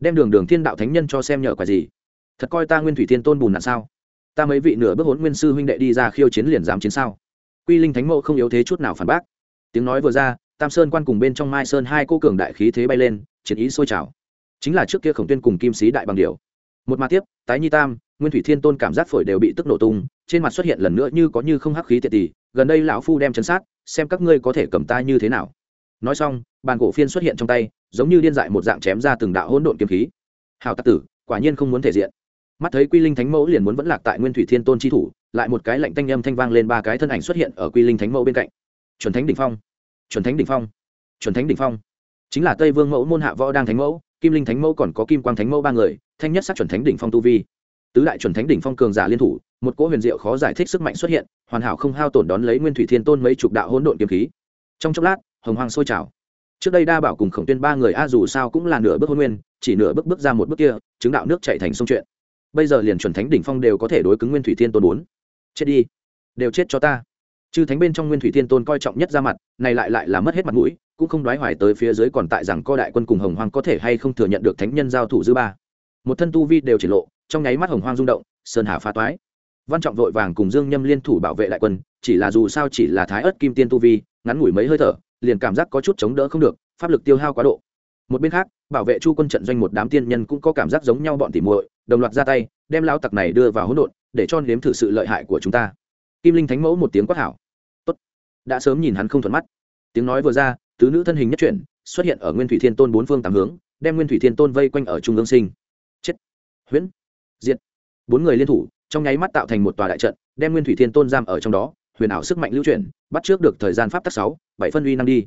Đem đường đường thiên đạo thánh nhân cho xem nhờ quả gì? Thật coi ta nguyên thủy thiên tôn bùn là sao? Ta mấy vị nửa bước hỗn nguyên sư huynh đệ đi ra khiêu chiến liền dám chiến sao? Quy linh thánh mẫu không yếu thế chút nào phản bác. Tiếng nói vừa ra, tam sơn quan cùng bên trong mai sơn hai cô cường đại khí thế bay lên, chiến ý sôi trào. Chính là trước kia khổng tuyên cùng kim sĩ đại bằng điều một ma tiếp, tái nhi tam, nguyên thủy thiên tôn cảm giác phổi đều bị tức nổ tung, trên mặt xuất hiện lần nữa như có như không hắc khí tiệt tỷ gần đây lão phu đem chấn sát, xem các ngươi có thể cầm ta như thế nào. Nói xong, bàn cổ phiên xuất hiện trong tay, giống như điên dại một dạng chém ra từng đạo hỗn độn kiếm khí. Hào tặc tử, quả nhiên không muốn thể diện mắt thấy quy linh thánh mẫu liền muốn vẫn lạc tại nguyên thủy thiên tôn chi thủ, lại một cái lạnh tanh âm thanh vang lên, ba cái thân ảnh xuất hiện ở quy linh thánh mẫu bên cạnh. Chuẩn thánh đỉnh phong, chuẩn thánh đỉnh phong, chuẩn thánh đỉnh phong. Chính là tây vương mẫu môn hạ võ đang thánh mẫu, kim linh thánh mẫu còn có kim quang thánh mẫu ba người, thanh nhất sắc chuẩn thánh đỉnh phong tu vi. Tứ đại chuẩn thánh đỉnh phong cường giả liên thủ, một cỗ huyền diệu khó giải thích sức mạnh xuất hiện, hoàn hảo không hao tổn đón lấy nguyên thủy thiên tôn mấy chục đạo hỗn độn kiếm khí. Trong chốc lát, hồng hoàng sôi trào. Trước đây đa bảo cùng khổng tuyên ba người a dù sao cũng là nửa bước hôn nguyên, chỉ nửa bước bước ra một bước kia, chứng đạo nước chạy thành sông chuyện bây giờ liền chuẩn thánh đỉnh phong đều có thể đối cứng nguyên thủy thiên tôn bốn. Chết đi. Đều chết cho ta. Chư thánh bên trong nguyên thủy thiên tôn coi trọng nhất ra mặt, này lại lại là mất hết mặt mũi, cũng không đoái hoài tới phía dưới còn tại rằng co đại quân cùng hồng hoang có thể hay không thừa nhận được thánh nhân giao thủ dư ba. Một thân tu vi đều triển lộ, trong nháy mắt hồng hoang rung động, sơn hà pha toái. Văn trọng vội vàng cùng dương nhâm liên thủ bảo vệ đại quân, chỉ là dù sao chỉ là thái ớt kim tiên tu vi, ngắn ngủi mấy hơi thở, liền cảm giác có chút chống đỡ không được, pháp lực tiêu hao quá độ một bên khác, bảo vệ chu quân trận doanh một đám tiên nhân cũng có cảm giác giống nhau bọn tỉ muội, đồng loạt ra tay, đem lão tặc này đưa vào hỗn độn, để cho nếm thử sự lợi hại của chúng ta. Kim linh thánh mẫu một tiếng quát hảo. Tốt. Đã sớm nhìn hắn không thuận mắt. Tiếng nói vừa ra, tứ nữ thân hình nhất chuyển, xuất hiện ở nguyên thủy thiên tôn bốn phương tám hướng, đem nguyên thủy thiên tôn vây quanh ở trung ương sinh. Chết. Huyễn. Diện bốn người liên thủ, trong nháy mắt tạo thành một tòa đại trận, đem nguyên thủy thiên tôn giam ở trong đó, huyền ảo sức mạnh lưu chuyển, bắt trước được thời gian pháp tắc sáu, bảy phân uy năng đi.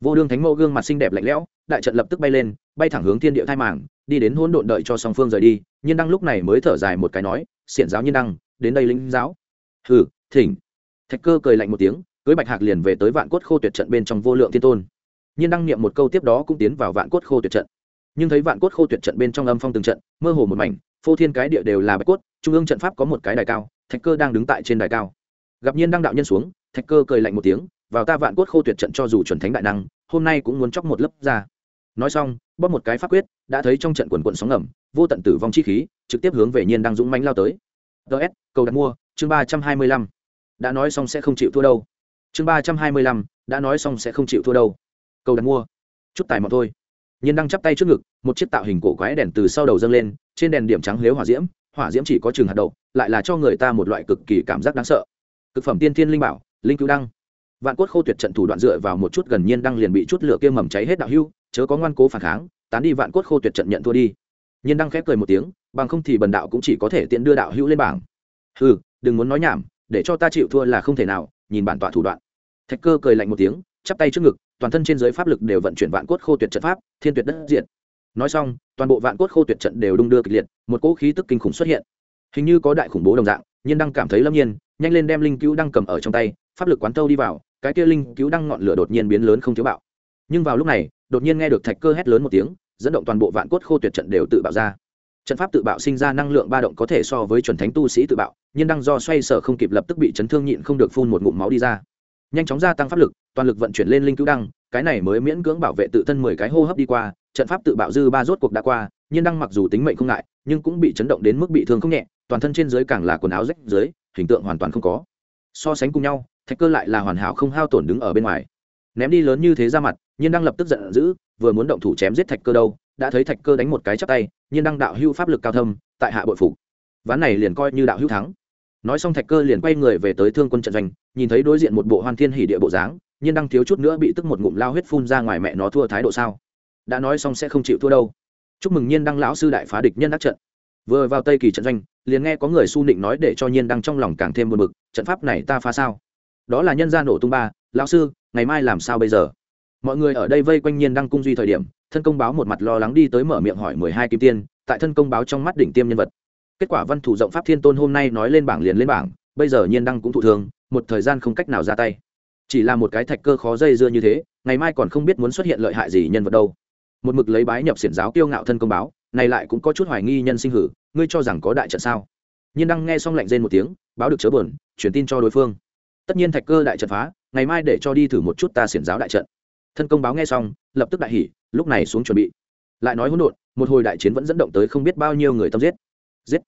Vô đương thánh mẫu gương mặt xinh đẹp lạnh lẽo đại trận lập tức bay lên, bay thẳng hướng thiên địa thai màng, đi đến hỗn độn đợi cho song phương rời đi. Nhiên đăng lúc này mới thở dài một cái nói, xiển giáo nhiên đăng, đến đây lính giáo. Hừ, thỉnh. Thạch cơ cười lạnh một tiếng, cưới bạch hạc liền về tới vạn cốt khô tuyệt trận bên trong vô lượng thiên tôn. Nhiên đăng niệm một câu tiếp đó cũng tiến vào vạn cốt khô tuyệt trận. Nhưng thấy vạn cốt khô tuyệt trận bên trong âm phong từng trận, mơ hồ một mảnh, phô thiên cái địa đều là bạch cốt, trung ương trận pháp có một cái đài cao, thạch cơ đang đứng tại trên đài cao. Gặp nhiên đăng đạo nhân xuống, thạch cơ cười lạnh một tiếng, vào ta vạn cốt khô tuyệt trận cho dù chuẩn thánh đại năng, hôm nay cũng muốn chóc một lớp ra nói xong, bóp một cái pháp quyết, đã thấy trong trận quần quận sóng ngầm, vô tận tử vong chi khí, trực tiếp hướng về nhiên đang dũng mánh lao tới. Ts cầu đặt mua, chương ba trăm hai mươi lăm. Đã nói xong sẽ không chịu thua đâu. Chương ba trăm hai mươi lăm, đã nói xong sẽ không chịu thua đâu. Cầu đặt mua. Chút tài mọn thôi. Nhiên đang chắp tay trước ngực, một chiếc tạo hình cổ quái đèn từ sau đầu dâng lên, trên đèn điểm trắng lếu hỏa diễm hỏa diễm chỉ có chừng hạt đậu, lại là cho người ta một loại cực kỳ cảm giác đáng sợ. Cực phẩm tiên thiên linh bảo, linh cứu đăng vạn cốt khô tuyệt trận thủ đoạn dựa vào một chút gần nhiên đăng liền bị chút lửa kia mầm cháy hết đạo hưu, chớ có ngoan cố phản kháng, tán đi vạn cốt khô tuyệt trận nhận thua đi. Nhiên đăng khép cười một tiếng, bằng không thì bần đạo cũng chỉ có thể tiện đưa đạo hưu lên bảng. Ừ đừng muốn nói nhảm, để cho ta chịu thua là không thể nào, nhìn bản tọa thủ đoạn. Thạch cơ cười lạnh một tiếng, chắp tay trước ngực, toàn thân trên giới pháp lực đều vận chuyển vạn cốt khô tuyệt trận pháp, thiên tuyệt đất diện nói xong, toàn bộ vạn cốt khô tuyệt trận đều đung đưa kịch liệt, một cỗ khí tức kinh khủng xuất hiện. Hình như có đại khủng bố đồng dạng, nhiên đăng cảm thấy lâm nhiên, nhanh lên đem linh cứu đăng cầm ở trong tay, pháp lực quán tâu đi vào cái kia linh cứu đăng ngọn lửa đột nhiên biến lớn không thiếu bạo. Nhưng vào lúc này, đột nhiên nghe được thạch cơ hét lớn một tiếng, dẫn động toàn bộ vạn cốt khô tuyệt trận đều tự bạo ra. Trận pháp tự bạo sinh ra năng lượng ba động có thể so với chuẩn thánh tu sĩ tự bạo, nhưng đăng do xoay sở không kịp lập tức bị chấn thương nhịn không được phun một ngụm máu đi ra. Nhanh chóng gia tăng pháp lực, toàn lực vận chuyển lên linh cứu đăng, cái này mới miễn cưỡng bảo vệ tự thân mười cái hô hấp đi qua, trận pháp tự bạo dư ba rốt cuộc đã qua, nhưng đăng mặc dù tính mệnh không ngại, nhưng cũng bị chấn động đến mức bị thương không nhẹ, toàn thân trên dưới càng là quần áo rách dưới, hình tượng hoàn toàn không có so sánh cùng nhau, thạch cơ lại là hoàn hảo không hao tổn đứng ở bên ngoài. Ném đi lớn như thế ra mặt, nhiên đăng lập tức giận dữ, vừa muốn động thủ chém giết thạch cơ đâu, đã thấy thạch cơ đánh một cái chắp tay, nhiên đăng đạo hưu pháp lực cao thâm, tại hạ bội phục. Ván này liền coi như đạo hưu thắng. Nói xong thạch cơ liền quay người về tới thương quân trận doanh, nhìn thấy đối diện một bộ hoan thiên hỉ địa bộ dáng, nhiên đăng thiếu chút nữa bị tức một ngụm lao huyết phun ra ngoài mẹ nó thua thái độ sao? Đã nói xong sẽ không chịu thua đâu. Chúc mừng nhiên đăng lão sư đại phá địch nhân đắc trận vừa vào tây kỳ trận doanh, liền nghe có người su nịnh nói để cho nhiên đăng trong lòng càng thêm buồn bực, trận pháp này ta phá sao? Đó là nhân gia nổ tung ba, lão sư, ngày mai làm sao bây giờ? Mọi người ở đây vây quanh nhiên đăng cung duy thời điểm, thân công báo một mặt lo lắng đi tới mở miệng hỏi mười hai kim tiên, tại thân công báo trong mắt đỉnh tiêm nhân vật. Kết quả văn thủ rộng pháp thiên tôn hôm nay nói lên bảng liền lên bảng, bây giờ nhiên đăng cũng thụ thương, một thời gian không cách nào ra tay. Chỉ là một cái thạch cơ khó dây dưa như thế, ngày mai còn không biết muốn xuất hiện lợi hại gì nhân vật đâu. Một mực lấy bái nhập xiển giáo kiêu ngạo thân công báo này lại cũng có chút hoài nghi nhân sinh hử, ngươi cho rằng có đại trận sao? Nhiên đăng nghe xong lạnh rên một tiếng, báo được chớ buồn, truyền tin cho đối phương. Tất nhiên thạch cơ đại trận phá, ngày mai để cho đi thử một chút ta xiển giáo đại trận. Thân công báo nghe xong, lập tức đại hỉ, lúc này xuống chuẩn bị. Lại nói hỗn độn, một hồi đại chiến vẫn dẫn động tới không biết bao nhiêu người tâm giết. Giết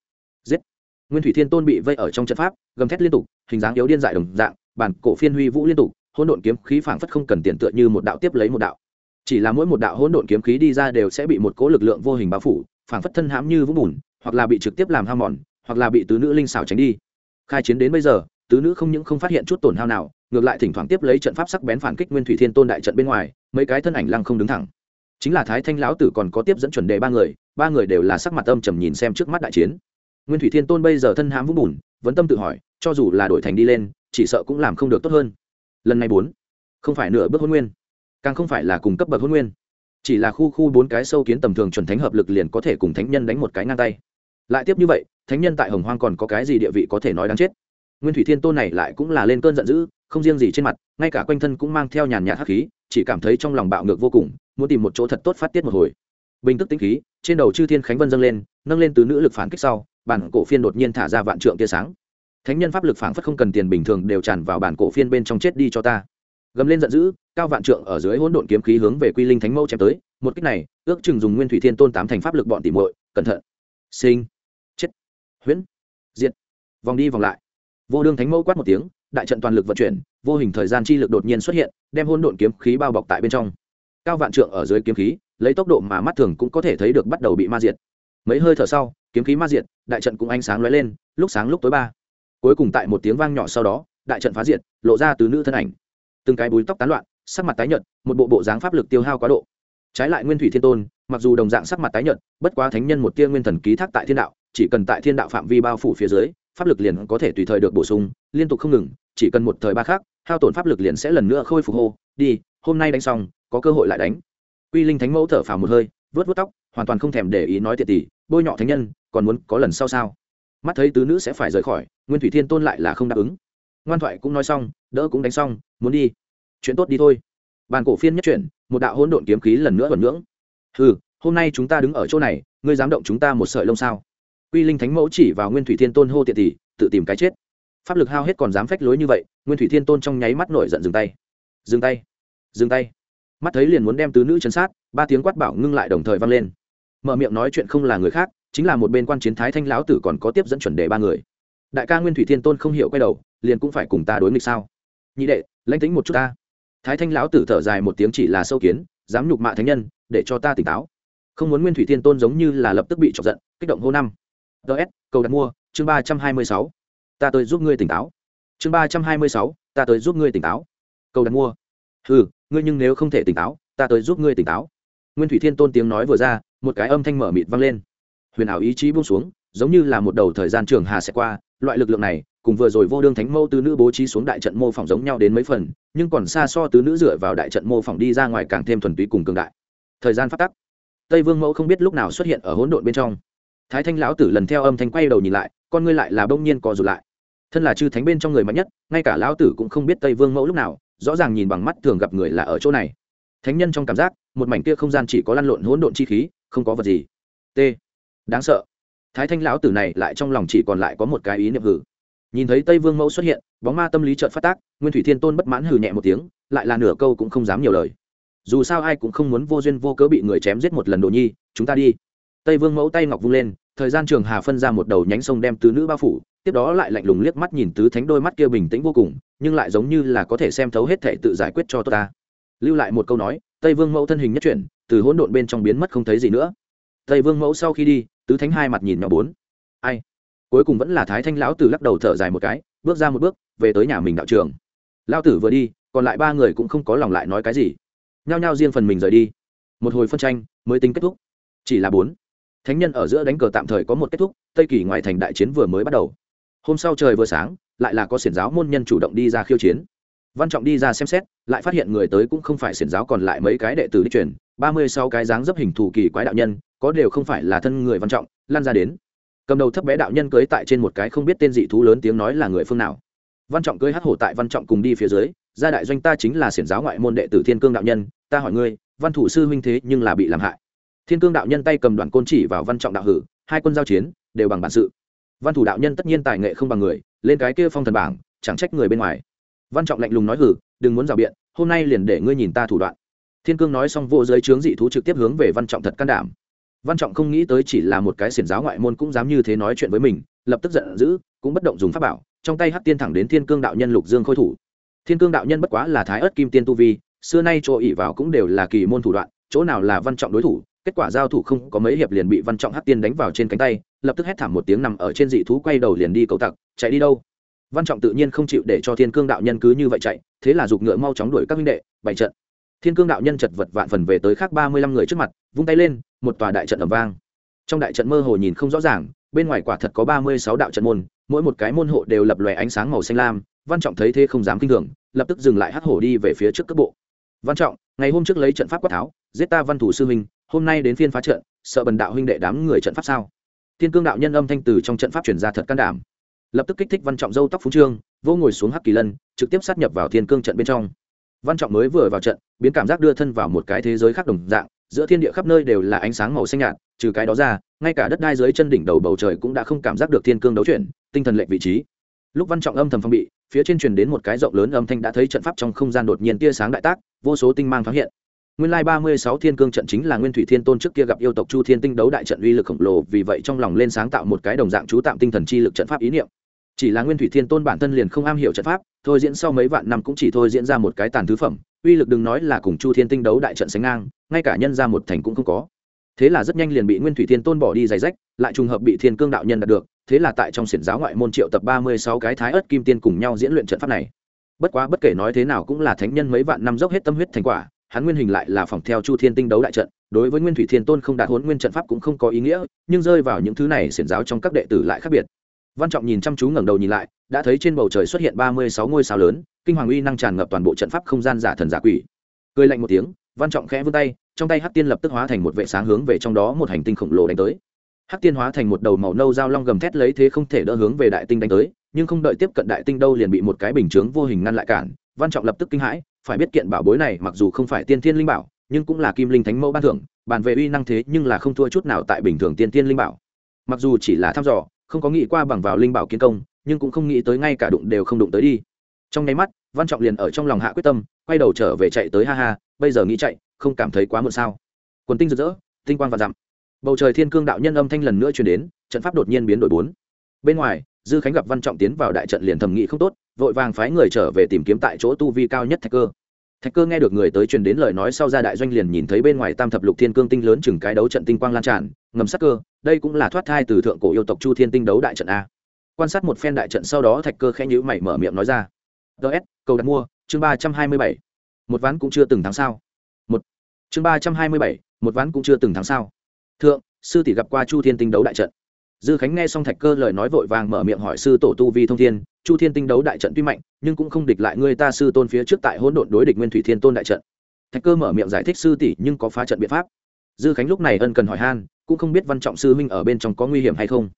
giết. Nguyên thủy thiên tôn bị vây ở trong trận pháp, gầm thét liên tục, hình dáng yếu điên dại đồng dạng, bản cổ phiên huy vũ liên tục, hỗn độn kiếm khí phảng phất không cần tiền tựa như một đạo tiếp lấy một đạo chỉ là mỗi một đạo hỗn độn kiếm khí đi ra đều sẽ bị một cố lực lượng vô hình bao phủ, phảng phất thân hãm như vũng bùn, hoặc là bị trực tiếp làm hao mòn, hoặc là bị tứ nữ linh xảo tránh đi. Khai chiến đến bây giờ, tứ nữ không những không phát hiện chút tổn hao nào, ngược lại thỉnh thoảng tiếp lấy trận pháp sắc bén phản kích nguyên thủy thiên tôn đại trận bên ngoài, mấy cái thân ảnh lăng không đứng thẳng. Chính là thái thanh lão tử còn có tiếp dẫn chuẩn đề ba người ba người đều là sắc mặt âm trầm nhìn xem trước mắt đại chiến. Nguyên thủy thiên tôn bây giờ thân hãm vũng bùn, vẫn tâm tự hỏi, cho dù là đổi thành đi lên, chỉ sợ cũng làm không được tốt hơn. Lần này bốn, không phải nửa bước hôn nguyên càng không phải là cùng cấp bậc hôn nguyên. Chỉ là khu khu bốn cái sâu kiến tầm thường chuẩn thánh hợp lực liền có thể cùng thánh nhân đánh một cái ngang tay. Lại tiếp như vậy, thánh nhân tại hồng hoang còn có cái gì địa vị có thể nói đáng chết? Nguyên thủy thiên tôn này lại cũng là lên cơn giận dữ, không riêng gì trên mặt, ngay cả quanh thân cũng mang theo nhàn nhạt hắc khí, chỉ cảm thấy trong lòng bạo ngược vô cùng, muốn tìm một chỗ thật tốt phát tiết một hồi. Bình tức tĩnh khí, trên đầu chư thiên khánh vân dâng lên, nâng lên từ nữ lực phản kích sau, bản cổ phiên đột nhiên thả ra vạn trượng tia sáng. Thánh nhân pháp lực phản phất không cần tiền bình thường đều tràn vào bản cổ phiên bên trong chết đi cho ta gầm lên giận dữ, cao vạn trượng ở dưới hỗn độn kiếm khí hướng về quy linh thánh mẫu chém tới, một cách này, ước chừng dùng nguyên thủy thiên tôn tám thành pháp lực bọn tỉ muội, cẩn thận. Sinh. Chết. Huyễn. Diệt. Vòng đi vòng lại. Vô đương thánh mẫu quát một tiếng, đại trận toàn lực vận chuyển, vô hình thời gian chi lực đột nhiên xuất hiện, đem hỗn độn kiếm khí bao bọc tại bên trong. Cao vạn trượng ở dưới kiếm khí, lấy tốc độ mà mắt thường cũng có thể thấy được bắt đầu bị ma diệt. Mấy hơi thở sau, kiếm khí ma diệt, đại trận cũng ánh sáng lóe lên, lúc sáng lúc tối ba. Cuối cùng tại một tiếng vang nhỏ sau đó, đại trận phá diệt, lộ ra từ nữ thân ảnh từng cái búi tóc tán loạn, sắc mặt tái nhợt, một bộ bộ dáng pháp lực tiêu hao quá độ. Trái lại nguyên thủy thiên tôn, mặc dù đồng dạng sắc mặt tái nhợt, bất quá thánh nhân một tia nguyên thần ký thác tại thiên đạo, chỉ cần tại thiên đạo phạm vi bao phủ phía dưới, pháp lực liền có thể tùy thời được bổ sung, liên tục không ngừng, chỉ cần một thời ba khác hao tổn pháp lực liền sẽ lần nữa khôi phục hô, đi, hôm nay đánh xong, có cơ hội lại đánh. Quy linh thánh mẫu thở phào một hơi vớt vớt tóc, hoàn toàn không thèm để ý nói thiệt tỷ bôi nhọ thánh nhân, còn muốn có lần sau sao? Mắt thấy tứ nữ sẽ phải rời khỏi, nguyên thủy thiên tôn lại là không đáp ứng. Ngoan thoại cũng nói xong, đỡ cũng đánh xong muốn đi. Chuyện tốt đi thôi. Bàn cổ phiên nhất chuyển, một đạo hỗn độn kiếm khí lần nữa vẩn ngưỡng. Ừ hôm nay chúng ta đứng ở chỗ này, ngươi dám động chúng ta một sợi lông sao? Quy linh thánh mẫu chỉ vào nguyên thủy thiên tôn hô tiện tỷ tự tìm cái chết. Pháp lực hao hết còn dám phách lối như vậy, nguyên thủy thiên tôn trong nháy mắt nổi giận dừng tay. Dừng tay. Dừng tay. Mắt thấy liền muốn đem tứ nữ chấn sát, ba tiếng quát bảo ngưng lại đồng thời vang lên. Mở miệng nói chuyện không là người khác, chính là một bên quan chiến thái thanh lão tử còn có tiếp dẫn chuẩn đề ba người. Đại ca nguyên thủy thiên tôn không hiểu quay đầu, liền cũng phải cùng ta đối nghịch sao? Nhị đệ lãnh tính một chút ta. Thái thanh lão tử thở dài một tiếng chỉ là sâu kiến, dám nhục mạ thánh nhân, để cho ta tỉnh táo. Không muốn nguyên thủy thiên tôn giống như là lập tức bị chọc giận, kích động hô năm. Ts cầu đặt mua, chương ba trăm hai mươi sáu. Ta tới giúp ngươi tỉnh táo. Chương ba trăm hai mươi sáu, ta tới giúp ngươi tỉnh táo. Cầu đặt mua. Ừ ngươi nhưng nếu không thể tỉnh táo, ta tới giúp ngươi tỉnh táo. Nguyên thủy thiên tôn tiếng nói vừa ra, một cái âm thanh mở mịt vang lên. Huyền ảo ý chí buông xuống, giống như là một đầu thời gian trường hà sẽ qua, loại lực lượng này cùng vừa rồi vô đương thánh mâu tứ nữ bố trí xuống đại trận mô phỏng giống nhau đến mấy phần, nhưng còn xa so tứ nữ dựa vào đại trận mô phỏng đi ra ngoài càng thêm thuần túy cùng cường đại. Thời gian phát tắc, tây vương mẫu không biết lúc nào xuất hiện ở hỗn độn bên trong. Thái thanh lão tử lần theo âm thanh quay đầu nhìn lại, con ngươi lại là bỗng nhiên co rụt lại. Thân là chư thánh bên trong người mạnh nhất, ngay cả lão tử cũng không biết tây vương mẫu lúc nào, rõ ràng nhìn bằng mắt thường gặp người là ở chỗ này. Thánh nhân trong cảm giác, một mảnh kia không gian chỉ có lăn lộn hỗn độn chi khí, không có vật gì. T. Đáng sợ. Thái thanh lão tử này lại trong lòng chỉ còn lại có một cái ý niệm hử nhìn thấy tây vương mẫu xuất hiện, bóng ma tâm lý trợn phát tác, nguyên thủy thiên tôn bất mãn hử nhẹ một tiếng, lại là nửa câu cũng không dám nhiều lời. Dù sao ai cũng không muốn vô duyên vô cớ bị người chém giết một lần đồ nhi, chúng ta đi. Tây vương mẫu tay ngọc vung lên, thời gian trường hà phân ra một đầu nhánh sông đem tứ nữ bao phủ, tiếp đó lại lạnh lùng liếc mắt nhìn tứ thánh đôi mắt kia bình tĩnh vô cùng, nhưng lại giống như là có thể xem thấu hết thể tự giải quyết cho tôi ta. Lưu lại một câu nói, tây vương mẫu thân hình nhất chuyển, từ hỗn độn bên trong biến mất không thấy gì nữa. Tây vương mẫu sau khi đi, tứ thánh hai mặt nhìn nhỏ bốn. Ai? Cuối cùng vẫn là thái thanh lão tử lắc đầu thở dài một cái, bước ra một bước, về tới nhà mình đạo trường. Lao tử vừa đi, còn lại ba người cũng không có lòng lại nói cái gì. Nhao nhao riêng phần mình rời đi. Một hồi phân tranh, mới tính kết thúc. Chỉ là bốn. Thánh nhân ở giữa đánh cờ tạm thời có một kết thúc, tây kỳ ngoài thành đại chiến vừa mới bắt đầu. Hôm sau trời vừa sáng, lại là có xiển giáo môn nhân chủ động đi ra khiêu chiến. Văn trọng đi ra xem xét, lại phát hiện người tới cũng không phải xiển giáo còn lại mấy cái đệ tử đi truyền. Ba mươi sáu cái dáng dấp hình thù kỳ quái đạo nhân, có đều không phải là thân người văn trọng, lan ra đến cầm đầu thấp bé đạo nhân cưới tại trên một cái không biết tên dị thú lớn tiếng nói là người phương nào. Văn trọng cưới hát hổ tại văn trọng cùng đi phía dưới, gia đại doanh ta chính là xiển giáo ngoại môn đệ tử thiên cương đạo nhân, ta hỏi ngươi, văn thủ sư huynh thế nhưng là bị làm hại. Thiên cương đạo nhân tay cầm đoàn côn chỉ vào văn trọng đạo hử, hai quân giao chiến, đều bằng bản sự. Văn thủ đạo nhân tất nhiên tài nghệ không bằng người, lên cái kia phong thần bảng, chẳng trách người bên ngoài. Văn trọng lạnh lùng nói hử, đừng muốn rào biện, hôm nay liền để ngươi nhìn ta thủ đoạn. Thiên cương nói xong vô giới chướng dị thú trực tiếp hướng về văn trọng thật can đảm văn trọng không nghĩ tới chỉ là một cái xiển giáo ngoại môn cũng dám như thế nói chuyện với mình, lập tức giận dữ, cũng bất động dùng pháp bảo, trong tay hất tiên thẳng đến thiên cương đạo nhân lục dương khôi thủ. Thiên cương đạo nhân bất quá là thái ớt kim tiên tu vi, xưa nay chỗ ỉ vào cũng đều là kỳ môn thủ đoạn, chỗ nào là văn trọng đối thủ, kết quả giao thủ không có mấy hiệp liền bị văn trọng hất tiên đánh vào trên cánh tay, lập tức hét thảm một tiếng nằm ở trên dị thú quay đầu liền đi cầu tặc, chạy đi đâu? Văn trọng tự nhiên không chịu để cho thiên cương đạo nhân cứ như vậy chạy, thế là giục ngựa mau chóng đuổi các minh đệ, bày trận. Thiên cương đạo nhân chật vật vạn phần về tới khác ba mươi lăm người trước mặt, vung tay lên một tòa đại trận ầm vang. Trong đại trận mơ hồ nhìn không rõ ràng, bên ngoài quả thật có ba mươi sáu đạo trận môn, mỗi một cái môn hộ đều lập lòe ánh sáng màu xanh lam, văn trọng thấy thế không dám kinh thường, lập tức dừng lại hắc hổ đi về phía trước cấp bộ. Văn trọng, ngày hôm trước lấy trận pháp quát tháo, giết ta văn thủ sư huynh, hôm nay đến phiên phá trận, sợ bần đạo huynh đệ đám người trận pháp sao? Thiên cương đạo nhân âm thanh từ trong trận pháp chuyển ra thật can đảm. Lập tức kích thích văn trọng dâu tóc phú trương vô ngồi xuống hắc kỳ lân, trực tiếp sát nhập vào thiên cương trận bên trong. Văn trọng mới vừa vào trận, biến cảm giác đưa thân vào một cái thế giới khác đồng dạng giữa thiên địa khắp nơi đều là ánh sáng màu xanh nhạt, trừ cái đó ra, ngay cả đất đai dưới chân đỉnh đầu bầu trời cũng đã không cảm giác được thiên cương đấu chuyển, tinh thần lệnh vị trí. Lúc văn trọng âm thầm phong bị, phía trên truyền đến một cái rộng lớn âm thanh đã thấy trận pháp trong không gian đột nhiên tia sáng đại tác, vô số tinh mang thoáng hiện. Nguyên lai ba mươi sáu thiên cương trận chính là nguyên thủy thiên tôn trước kia gặp yêu tộc chu thiên tinh đấu đại trận uy lực khổng lồ, vì vậy trong lòng lên sáng tạo một cái đồng dạng chú tạm tinh thần chi lực trận pháp ý niệm. Chỉ là nguyên thủy thiên tôn bản thân liền không am hiểu trận pháp, thôi diễn sau mấy vạn năm cũng chỉ thôi diễn ra một cái tàn thứ phẩm uy lực đừng nói là cùng chu thiên tinh đấu đại trận sánh ngang, ngay cả nhân ra một thành cũng không có. Thế là rất nhanh liền bị nguyên thủy thiên tôn bỏ đi giày rách, lại trùng hợp bị thiên cương đạo nhân đạt được, thế là tại trong xiển giáo ngoại môn triệu tập ba mươi sáu cái thái ớt kim tiên cùng nhau diễn luyện trận pháp này. Bất quá bất kể nói thế nào cũng là thánh nhân mấy vạn năm dốc hết tâm huyết thành quả, hắn nguyên hình lại là phòng theo chu thiên tinh đấu đại trận, đối với nguyên thủy thiên tôn không đạt hốn nguyên trận pháp cũng không có ý nghĩa, nhưng rơi vào những thứ này xiển giáo trong các đệ tử lại khác biệt. Văn trọng nhìn chăm chú ngẩng đầu nhìn lại, đã thấy trên bầu trời xuất hiện ba mươi sáu ngôi sao lớn kinh hoàng uy năng tràn ngập toàn bộ trận pháp không gian giả thần giả quỷ. Cười lạnh một tiếng, văn trọng khẽ vươn tay, trong tay hắc tiên lập tức hóa thành một vệ sáng hướng về trong đó một hành tinh khổng lồ đánh tới. Hắc tiên hóa thành một đầu màu nâu dao long gầm thét lấy thế không thể đỡ hướng về đại tinh đánh tới, nhưng không đợi tiếp cận đại tinh đâu liền bị một cái bình chướng vô hình ngăn lại cản. Văn trọng lập tức kinh hãi, phải biết kiện bảo bối này mặc dù không phải tiên thiên linh bảo, nhưng cũng là kim linh thánh mẫu ban thưởng, bàn về uy năng thế nhưng là không thua chút nào tại bình thường tiên thiên linh bảo. Mặc dù chỉ là thăm dò, không có nghĩ qua bằng vào linh bảo kiến công, nhưng cũng không nghĩ tới ngay cả đụng đều không đụng tới đi trong nháy mắt, văn trọng liền ở trong lòng hạ quyết tâm, quay đầu trở về chạy tới ha ha, bây giờ nghĩ chạy, không cảm thấy quá muộn sao. Quần tinh rực rỡ, tinh quang và dặm. Bầu trời thiên cương đạo nhân âm thanh lần nữa chuyển đến, trận pháp đột nhiên biến đổi bốn. Bên ngoài, dư khánh gặp văn trọng tiến vào đại trận liền thầm nghĩ không tốt, vội vàng phái người trở về tìm kiếm tại chỗ tu vi cao nhất thạch cơ. Thạch cơ nghe được người tới truyền đến lời nói sau ra đại doanh liền nhìn thấy bên ngoài tam thập lục thiên cương tinh lớn chừng cái đấu trận tinh quang lan tràn, ngầm sắc cơ, đây cũng là thoát thai từ thượng cổ yêu tộc chu thiên tinh đấu đại trận a. Quan sát một phen đại trận sau đó thạch cơ khẽ nhữ mày mở miệng nói ra ts cầu đặt mua, chương ba trăm hai mươi bảy. Một ván cũng chưa từng tháng sao? Một. Chương ba trăm hai mươi bảy, một ván cũng chưa từng tháng sao? Thượng, sư tỷ gặp qua chu thiên tinh đấu đại trận. Dư khánh nghe xong thạch cơ lời nói vội vàng mở miệng hỏi sư tổ tu vi thông thiên, chu thiên tinh đấu đại trận tuy mạnh, nhưng cũng không địch lại người ta sư tôn phía trước tại hỗn độn đối địch nguyên thủy thiên tôn đại trận. Thạch cơ mở miệng giải thích sư tỷ, nhưng có phá trận biện pháp. Dư khánh lúc này ân cần hỏi han, cũng không biết văn trọng sư huynh ở bên trong có nguy hiểm hay không?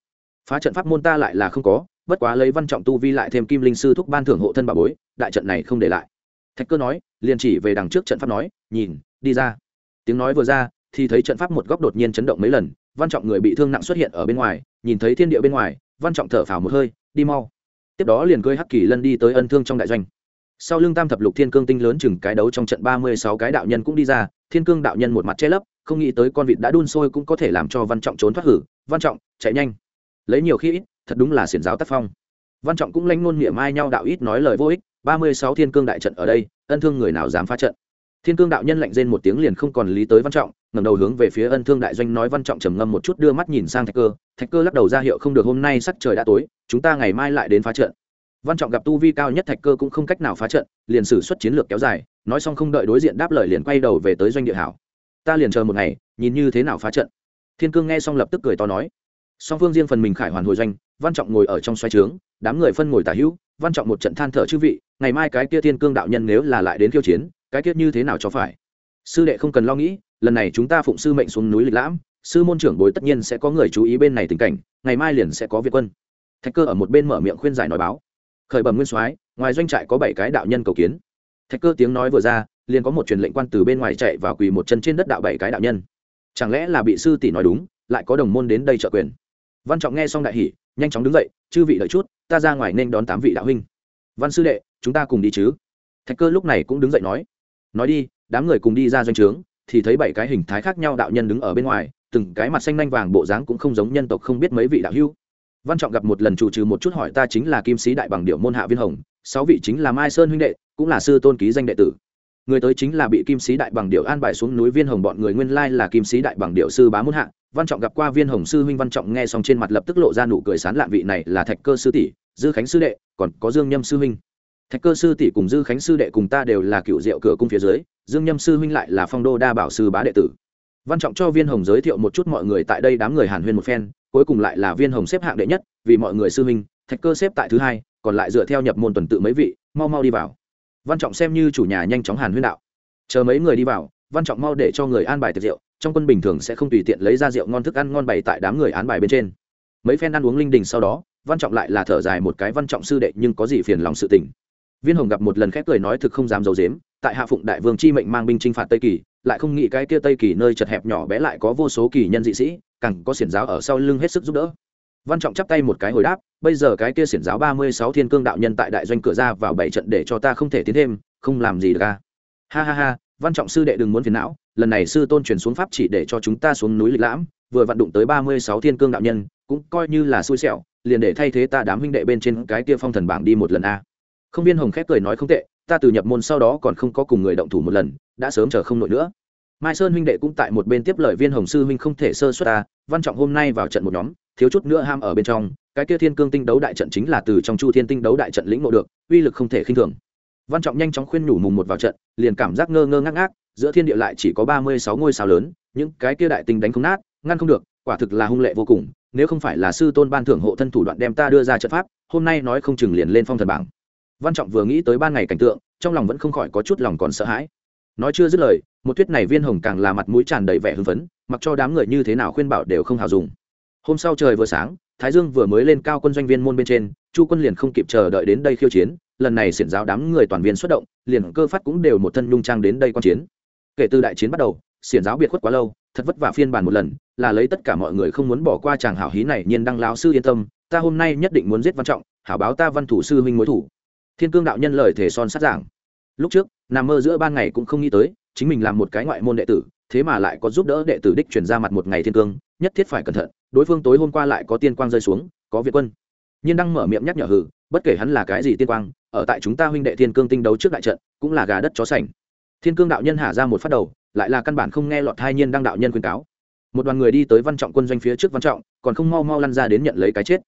Phá trận pháp môn ta lại là không có bất quá lấy văn trọng tu vi lại thêm kim linh sư thúc ban thưởng hộ thân bà bối, đại trận này không để lại. Thạch cơ nói, liền chỉ về đằng trước trận pháp nói, nhìn, đi ra. Tiếng nói vừa ra, thì thấy trận pháp một góc đột nhiên chấn động mấy lần, văn trọng người bị thương nặng xuất hiện ở bên ngoài, nhìn thấy thiên địa bên ngoài, văn trọng thở phào một hơi, đi mau. Tiếp đó liền cưới hắc kỳ lân đi tới ân thương trong đại doanh. Sau lưng tam thập lục thiên cương tinh lớn chừng cái đấu trong trận ba mươi sáu cái đạo nhân cũng đi ra, thiên cương đạo nhân một mặt che lấp, không nghĩ tới con vịt đã đun sôi cũng có thể làm cho văn trọng trốn thoát hử. Văn trọng, chạy nhanh. Lấy nhiều khi ít thật đúng là xiển giáo tác phong. Văn trọng cũng lanh ngôn niệm mai nhau đạo ít nói lời vô ích, ba mươi sáu thiên cương đại trận ở đây, ân thương người nào dám phá trận. Thiên cương đạo nhân lạnh rên một tiếng liền không còn lý tới văn trọng, ngẩng đầu hướng về phía ân thương đại doanh nói văn trọng trầm ngâm một chút đưa mắt nhìn sang thạch cơ thạch cơ lắc đầu ra hiệu không được hôm nay sắc trời đã tối, chúng ta ngày mai lại đến phá trận. Văn trọng gặp tu vi cao nhất thạch cơ cũng không cách nào phá trận, liền sử xuất chiến lược kéo dài, nói xong không đợi đối diện đáp lời liền quay đầu về tới doanh địa hảo. Ta liền chờ một ngày, nhìn như thế nào phá trận. Thiên cương nghe xong lập tức cười to nói song phương riêng phần mình khải hoàn hồi doanh, văn trọng ngồi ở trong xoay trướng, đám người phân ngồi tả hữu, văn trọng một trận than thở chư vị, ngày mai cái kia thiên cương đạo nhân nếu là lại đến khiêu chiến, cái kia như thế nào cho phải? Sư đệ không cần lo nghĩ, lần này chúng ta phụng sư mệnh xuống núi lịch lãm, sư môn trưởng bối tất nhiên sẽ có người chú ý bên này tình cảnh, ngày mai liền sẽ có việt quân. Thạch cơ ở một bên mở miệng khuyên giải nói báo. Khởi bẩm nguyên soái, ngoài doanh trại có bảy cái đạo nhân cầu kiến. Thạch cơ tiếng nói vừa ra, liền có một truyền lệnh quan từ bên ngoài chạy vào quỳ một chân trên đất đạo bảy cái đạo nhân. Chẳng lẽ là bị sư tỷ nói đúng, lại có đồng môn đến đây trợ quyền? Văn trọng nghe xong đại hỉ, nhanh chóng đứng dậy, chư vị đợi chút, ta ra ngoài nên đón tám vị đạo huynh. Văn sư đệ, chúng ta cùng đi chứ? Thạch cơ lúc này cũng đứng dậy nói nói đi, đám người cùng đi ra doanh trướng, thì thấy bảy cái hình thái khác nhau đạo nhân đứng ở bên ngoài, từng cái mặt xanh nanh vàng bộ dáng cũng không giống nhân tộc không biết mấy vị đạo hưu văn trọng gặp một lần chủ trừ một chút hỏi, ta chính là kim sĩ đại bằng điệu môn hạ viên hồng, sáu vị chính là mai sơn huynh đệ, cũng là sư tôn ký danh đệ tử. Người tới chính là bị kim sĩ đại bằng điệu an bài xuống núi viên hồng, bọn người nguyên lai là kim sĩ đại bằng điệu sư bá môn hạ văn trọng gặp qua viên hồng sư huynh văn trọng nghe xong trên mặt lập tức lộ ra nụ cười sán lạn vị này là thạch cơ sư tỷ, dư khánh sư đệ, còn có dương nhâm sư huynh. Thạch cơ sư tỷ cùng dư khánh sư đệ cùng ta đều là cựu diệu cửa cung phía dưới, dương nhâm sư huynh lại là phong đô đa bảo sư bá đệ tử. Văn trọng cho viên hồng giới thiệu một chút mọi người tại đây đám người hàn huyên một phen, cuối cùng lại là viên hồng xếp hạng đệ nhất, vì mọi người sư huynh, thạch cơ xếp tại thứ hai, còn lại dựa theo nhập môn tuần tự mấy vị, mau mau đi vào. Văn trọng xem như chủ nhà nhanh chóng hàn huyên đạo. Chờ mấy người đi vào, văn trọng mau để cho người an bài tiệc rượu trong quân bình thường sẽ không tùy tiện lấy ra rượu ngon thức ăn ngon bày tại đám người án bài bên trên. Mấy phen ăn uống linh đình sau đó, văn trọng lại là thở dài một cái, văn trọng sư đệ, nhưng có gì phiền lòng sự tình? Viên hồng gặp một lần khép cười nói, thực không dám d i ấ u dếm tại hạ phụng đại vương chi mệnh mang binh chinh phạt tây kỳ, lại không nghĩ cái kia tây kỳ nơi chật hẹp nhỏ bé lại có vô số kỳ nhân dị sĩ, càng có xiển giáo ở sau lưng hết sức giúp đỡ. Văn trọng chắp tay một cái hồi đáp, bây giờ cái kia xiển giáo ba mươi sáu thiên cương đạo nhân tại đại doanh cửa ra vào bảy trận để cho ta không thể tiến thêm, không làm gì được ca ha ha ha, văn trọng sư đệ đừng muốn phiền não lần này sư tôn truyền xuống pháp chỉ để cho chúng ta xuống núi lịch lãm, vừa vận đụng tới ba mươi sáu thiên cương đạo nhân, cũng coi như là xui xẻo, liền để thay thế ta đám huynh đệ bên trên cái kia phong thần bảng đi một lần a. Không viên hồng khép cười nói không tệ, ta từ nhập môn sau đó còn không có cùng người động thủ một lần, đã sớm chờ không nổi nữa. Mai sơn huynh đệ cũng tại một bên tiếp lời viên hồng sư huynh không thể sơ xuất ta, văn trọng hôm nay vào trận một nhóm, thiếu chút nữa ham ở bên trong, cái kia thiên cương tinh đấu đại trận chính là từ trong chu thiên tinh đấu đại trận lĩnh ngộ được, uy lực không thể khinh thường. Văn trọng nhanh chóng khuyên nhủ mùng một vào trận, liền cảm giác ngơ ngơ ngác ngác giữa thiên địa lại chỉ có ba mươi sáu ngôi sao lớn, những cái kia đại tinh đánh không nát, ngăn không được, quả thực là hung lệ vô cùng, nếu không phải là sư tôn ban thưởng hộ thân thủ đoạn đem ta đưa ra trận pháp, hôm nay nói không chừng liền lên phong thần bảng. Văn trọng vừa nghĩ tới ban ngày cảnh tượng, trong lòng vẫn không khỏi có chút lòng còn sợ hãi. Nói chưa dứt lời, một thuyết này viên hồng càng là mặt mũi tràn đầy vẻ hưng phấn, mặc cho đám người như thế nào khuyên bảo đều không hào dùng. Hôm sau trời vừa sáng, thái dương vừa mới lên cao quân doanh viên môn bên trên, chu quân liền không kịp chờ đợi đến đây khiêu chiến, lần này xiển giáo đám người toàn viên xuất động, liền cơ phát cũng đều một thân nhung trang đến đây quan chiến kể từ đại chiến bắt đầu, xiển giáo biệt khuất quá lâu, thật vất vả phiên bản một lần, là lấy tất cả mọi người không muốn bỏ qua chàng hảo hí này nhiên đăng lão sư yên tâm, ta hôm nay nhất định muốn giết văn trọng, hảo báo ta văn thủ sư huynh mối thủ. Thiên cương đạo nhân lời thể son sát giảng. Lúc trước, nằm mơ giữa ban ngày cũng không nghĩ tới, chính mình làm một cái ngoại môn đệ tử, thế mà lại có giúp đỡ đệ tử đích chuyển ra mặt một ngày thiên cương, nhất thiết phải cẩn thận, đối phương tối hôm qua lại có tiên quang rơi xuống, có việt quân. Nhiên Đăng mở miệng nhắc nhở hử, bất kể hắn là cái gì tiên quang, ở tại chúng ta huynh đệ thiên cương tinh đấu trước đại trận, cũng là gà đất chó sành thiên cương đạo nhân hạ ra một phát đầu, lại là căn bản không nghe lọt hai nhiên đăng đạo nhân khuyên cáo. Một đoàn người đi tới văn trọng quân doanh phía trước văn trọng, còn không mau mau lăn ra đến nhận lấy cái chết.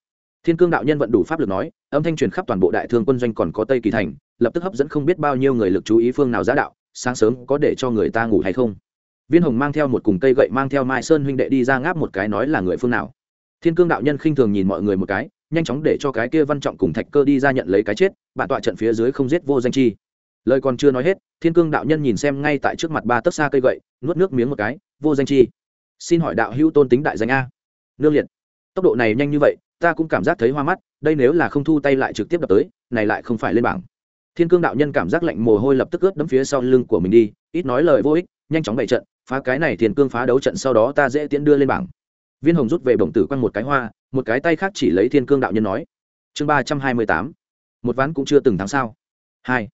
Thiên cương đạo nhân vận đủ pháp lực nói, âm thanh truyền khắp toàn bộ đại thương quân doanh còn có tây kỳ thành, lập tức hấp dẫn không biết bao nhiêu người lực chú ý phương nào giá đạo, sáng sớm có để cho người ta ngủ hay không. Viên hồng mang theo một cùng cây gậy mang theo mai sơn huynh đệ đi ra ngáp một cái nói là người phương nào. Thiên cương đạo nhân khinh thường nhìn mọi người một cái, nhanh chóng để cho cái kia văn trọng cùng thạch cơ đi ra nhận lấy cái chết, bản tọa trận phía dưới không giết vô danh chi lời còn chưa nói hết, thiên cương đạo nhân nhìn xem ngay tại trước mặt ba tấc xa cây gậy, nuốt nước miếng một cái, vô danh chi, xin hỏi đạo hữu tôn tính đại danh a. Nương liệt, tốc độ này nhanh như vậy, ta cũng cảm giác thấy hoa mắt, đây nếu là không thu tay lại trực tiếp đập tới, này lại không phải lên bảng. Thiên cương đạo nhân cảm giác lạnh mồ hôi lập tức ướt đấm phía sau lưng của mình đi, ít nói lời vô ích, nhanh chóng bày trận, phá cái này thiên cương phá đấu trận sau đó ta dễ tiễn đưa lên bảng. Viên hồng rút về bổng tử quăng một cái hoa, một cái tay khác chỉ lấy thiên cương đạo nhân nói, chương ba trăm hai mươi tám, một ván cũng chưa từng thắng sao. Hai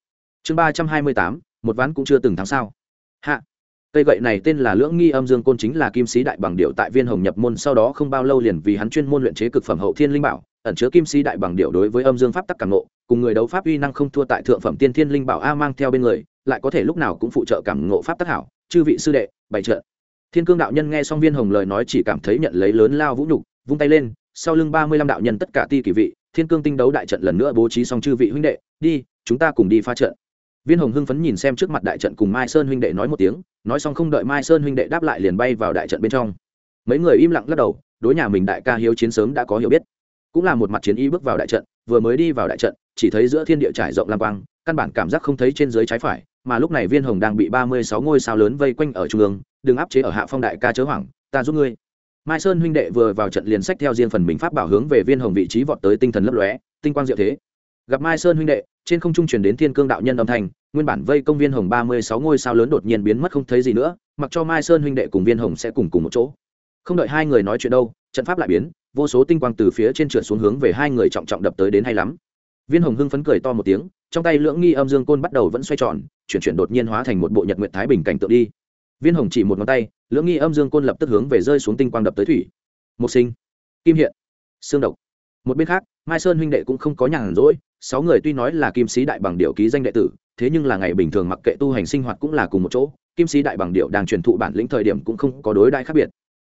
chương ba trăm hai mươi tám, một ván cũng chưa từng thắng sao. Hạ. Cây gậy này tên là lưỡng nghi âm dương côn chính là kim sĩ đại bằng điệu tại viên hồng nhập môn, sau đó không bao lâu liền vì hắn chuyên môn luyện chế cực phẩm hậu thiên linh bảo, ẩn chứa kim sĩ đại bằng điệu đối với âm dương pháp tắc cảm nộ cùng người đấu pháp uy năng không thua tại thượng phẩm tiên thiên linh bảo a mang theo bên người, lại có thể lúc nào cũng phụ trợ cảm ngộ pháp tắc hảo. Chư vị sư đệ, bày trợ thiên cương đạo nhân nghe xong viên hồng lời nói chỉ cảm thấy nhận lấy lớn lao vũ nhục, vung tay lên, sau lưng ba mươi lăm đạo nhân tất cả ti kỳ vị, thiên cương tinh đấu đại trận lần nữa bố trí xong chư vị huynh đệ, đi, chúng ta cùng đi pha trận viên hồng hưng phấn nhìn xem trước mặt đại trận cùng mai sơn huynh đệ nói một tiếng, nói xong không đợi mai sơn huynh đệ đáp lại liền bay vào đại trận bên trong. Mấy người im lặng lắc đầu, đối nhà mình đại ca hiếu chiến sớm đã có hiểu biết. Cũng là một mặt chiến y bước vào đại trận, vừa mới đi vào đại trận, chỉ thấy giữa thiên địa trải rộng lam quang, căn bản cảm giác không thấy trên dưới trái phải, mà lúc này viên hồng đang bị ba mươi sáu ngôi sao lớn vây quanh ở trung ương, đừng áp chế ở hạ phong đại ca chớ hoảng, ta giúp ngươi. Mai sơn huynh đệ vừa vào trận liền sách theo riêng phần mình pháp bảo hướng về viên hồng vị trí vọt tới tinh thần lấp lóe, tinh quang diệu thế. Gặp mai sơn huynh đệ trên không trung truyền đến thiên cương đạo nhân âm thanh, nguyên bản vây công viên hồng ba mươi sáu ngôi sao lớn đột nhiên biến mất không thấy gì nữa, mặc cho mai sơn huynh đệ cùng viên hồng sẽ cùng cùng một chỗ. Không đợi hai người nói chuyện đâu, trận pháp lại biến, vô số tinh quang từ phía trên trượt xuống hướng về hai người trọng trọng đập tới đến hay lắm. Viên hồng hưng phấn cười to một tiếng, trong tay lưỡng nghi âm dương côn bắt đầu vẫn xoay tròn, chuyển chuyển đột nhiên hóa thành một bộ nhật nguyện thái bình cảnh tượng đi. Viên hồng chỉ một ngón tay, lưỡng nghi âm dương côn lập tức hướng về rơi xuống tinh quang đập tới thủy. Một sinh, kim hiện, xương độc. Một bên khác, mai sơn huynh đệ cũng không có nhàn rỗi sáu người tuy nói là kim sĩ đại bằng điệu ký danh đệ tử, thế nhưng là ngày bình thường mặc kệ tu hành sinh hoạt cũng là cùng một chỗ, kim sĩ đại bằng điệu đang truyền thụ bản lĩnh thời điểm cũng không có đối đại khác biệt.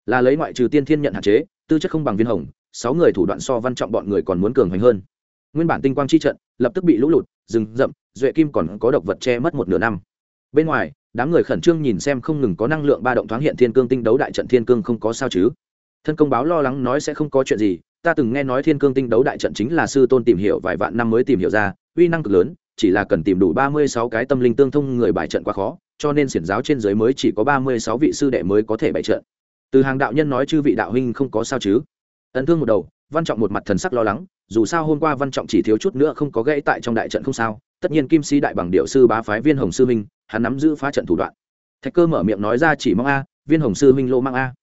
Là lấy ngoại trừ tiên thiên nhận hạn chế, tư chất không bằng viên hồng, sáu người thủ đoạn so văn trọng bọn người còn muốn cường hoành hơn. Nguyên bản tinh quang chi trận, lập tức bị lũ lụt, rừng rậm, duệ kim còn có độc vật che mất một nửa năm. Bên ngoài, đám người khẩn trương nhìn xem không ngừng có năng lượng ba động thoáng hiện thiên cương tinh đấu đại trận thiên cương không có sao chứ. Thân công báo lo lắng nói sẽ không có chuyện gì ta từng nghe nói thiên cương tinh đấu đại trận chính là sư tôn tìm hiểu vài vạn năm mới tìm hiểu ra, uy năng cực lớn, chỉ là cần tìm đủ ba mươi sáu cái tâm linh tương thông người bài trận quá khó, cho nên xiển giáo trên giới mới chỉ có ba mươi sáu vị sư đệ mới có thể bày trận. Từ hàng đạo nhân nói chư vị đạo huynh không có sao chứ? Ấn thương một đầu, văn trọng một mặt thần sắc lo lắng, dù sao hôm qua văn trọng chỉ thiếu chút nữa không có gãy tại trong đại trận không sao, tất nhiên kim si đại bằng điệu sư bá phái viên hồng sư minh, hắn nắm giữ phá trận thủ đoạn. Thạch cơ mở miệng nói ra chỉ mong a, viên hồng sư minh lô mang a.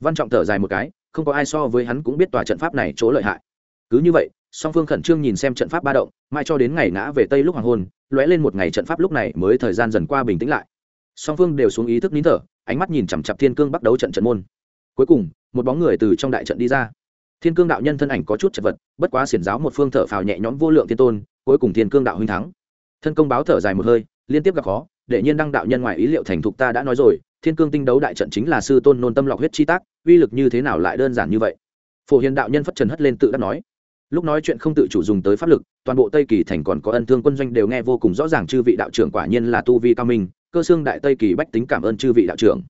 Văn trọng thở dài một cái không có ai so với hắn cũng biết tòa trận pháp này chỗ lợi hại. Cứ như vậy, song phương khẩn trương nhìn xem trận pháp ba động mai cho đến ngày ngã về tây lúc hoàng hôn, lóe lên một ngày trận pháp lúc này mới thời gian dần qua bình tĩnh lại. Song phương đều xuống ý thức nín thở, ánh mắt nhìn chằm chặp thiên cương bắt đấu trận trận môn. Cuối cùng, một bóng người từ trong đại trận đi ra. Thiên cương đạo nhân thân ảnh có chút chật vật, bất quá xiển giáo một phương thở phào nhẹ nhõm vô lượng thiên tôn, cuối cùng thiên cương đạo huynh thắng. Thân công báo thở dài một hơi, liên tiếp gặp khó, để nhiên đăng đạo nhân ngoài ý liệu thành thục ta đã nói rồi thiên cương tinh đấu đại trận chính là sư tôn nôn tâm lọc huyết chi tác, uy lực như thế nào lại đơn giản như vậy? Phổ hiền đạo nhân phất trần hất lên tự đắc nói. Lúc nói chuyện không tự chủ dùng tới pháp lực, toàn bộ tây kỳ thành còn có ân thương quân doanh đều nghe vô cùng rõ ràng chư vị đạo trưởng quả nhiên là tu vi cao minh, cơ xương đại tây kỳ bách tính cảm ơn chư vị đạo trưởng.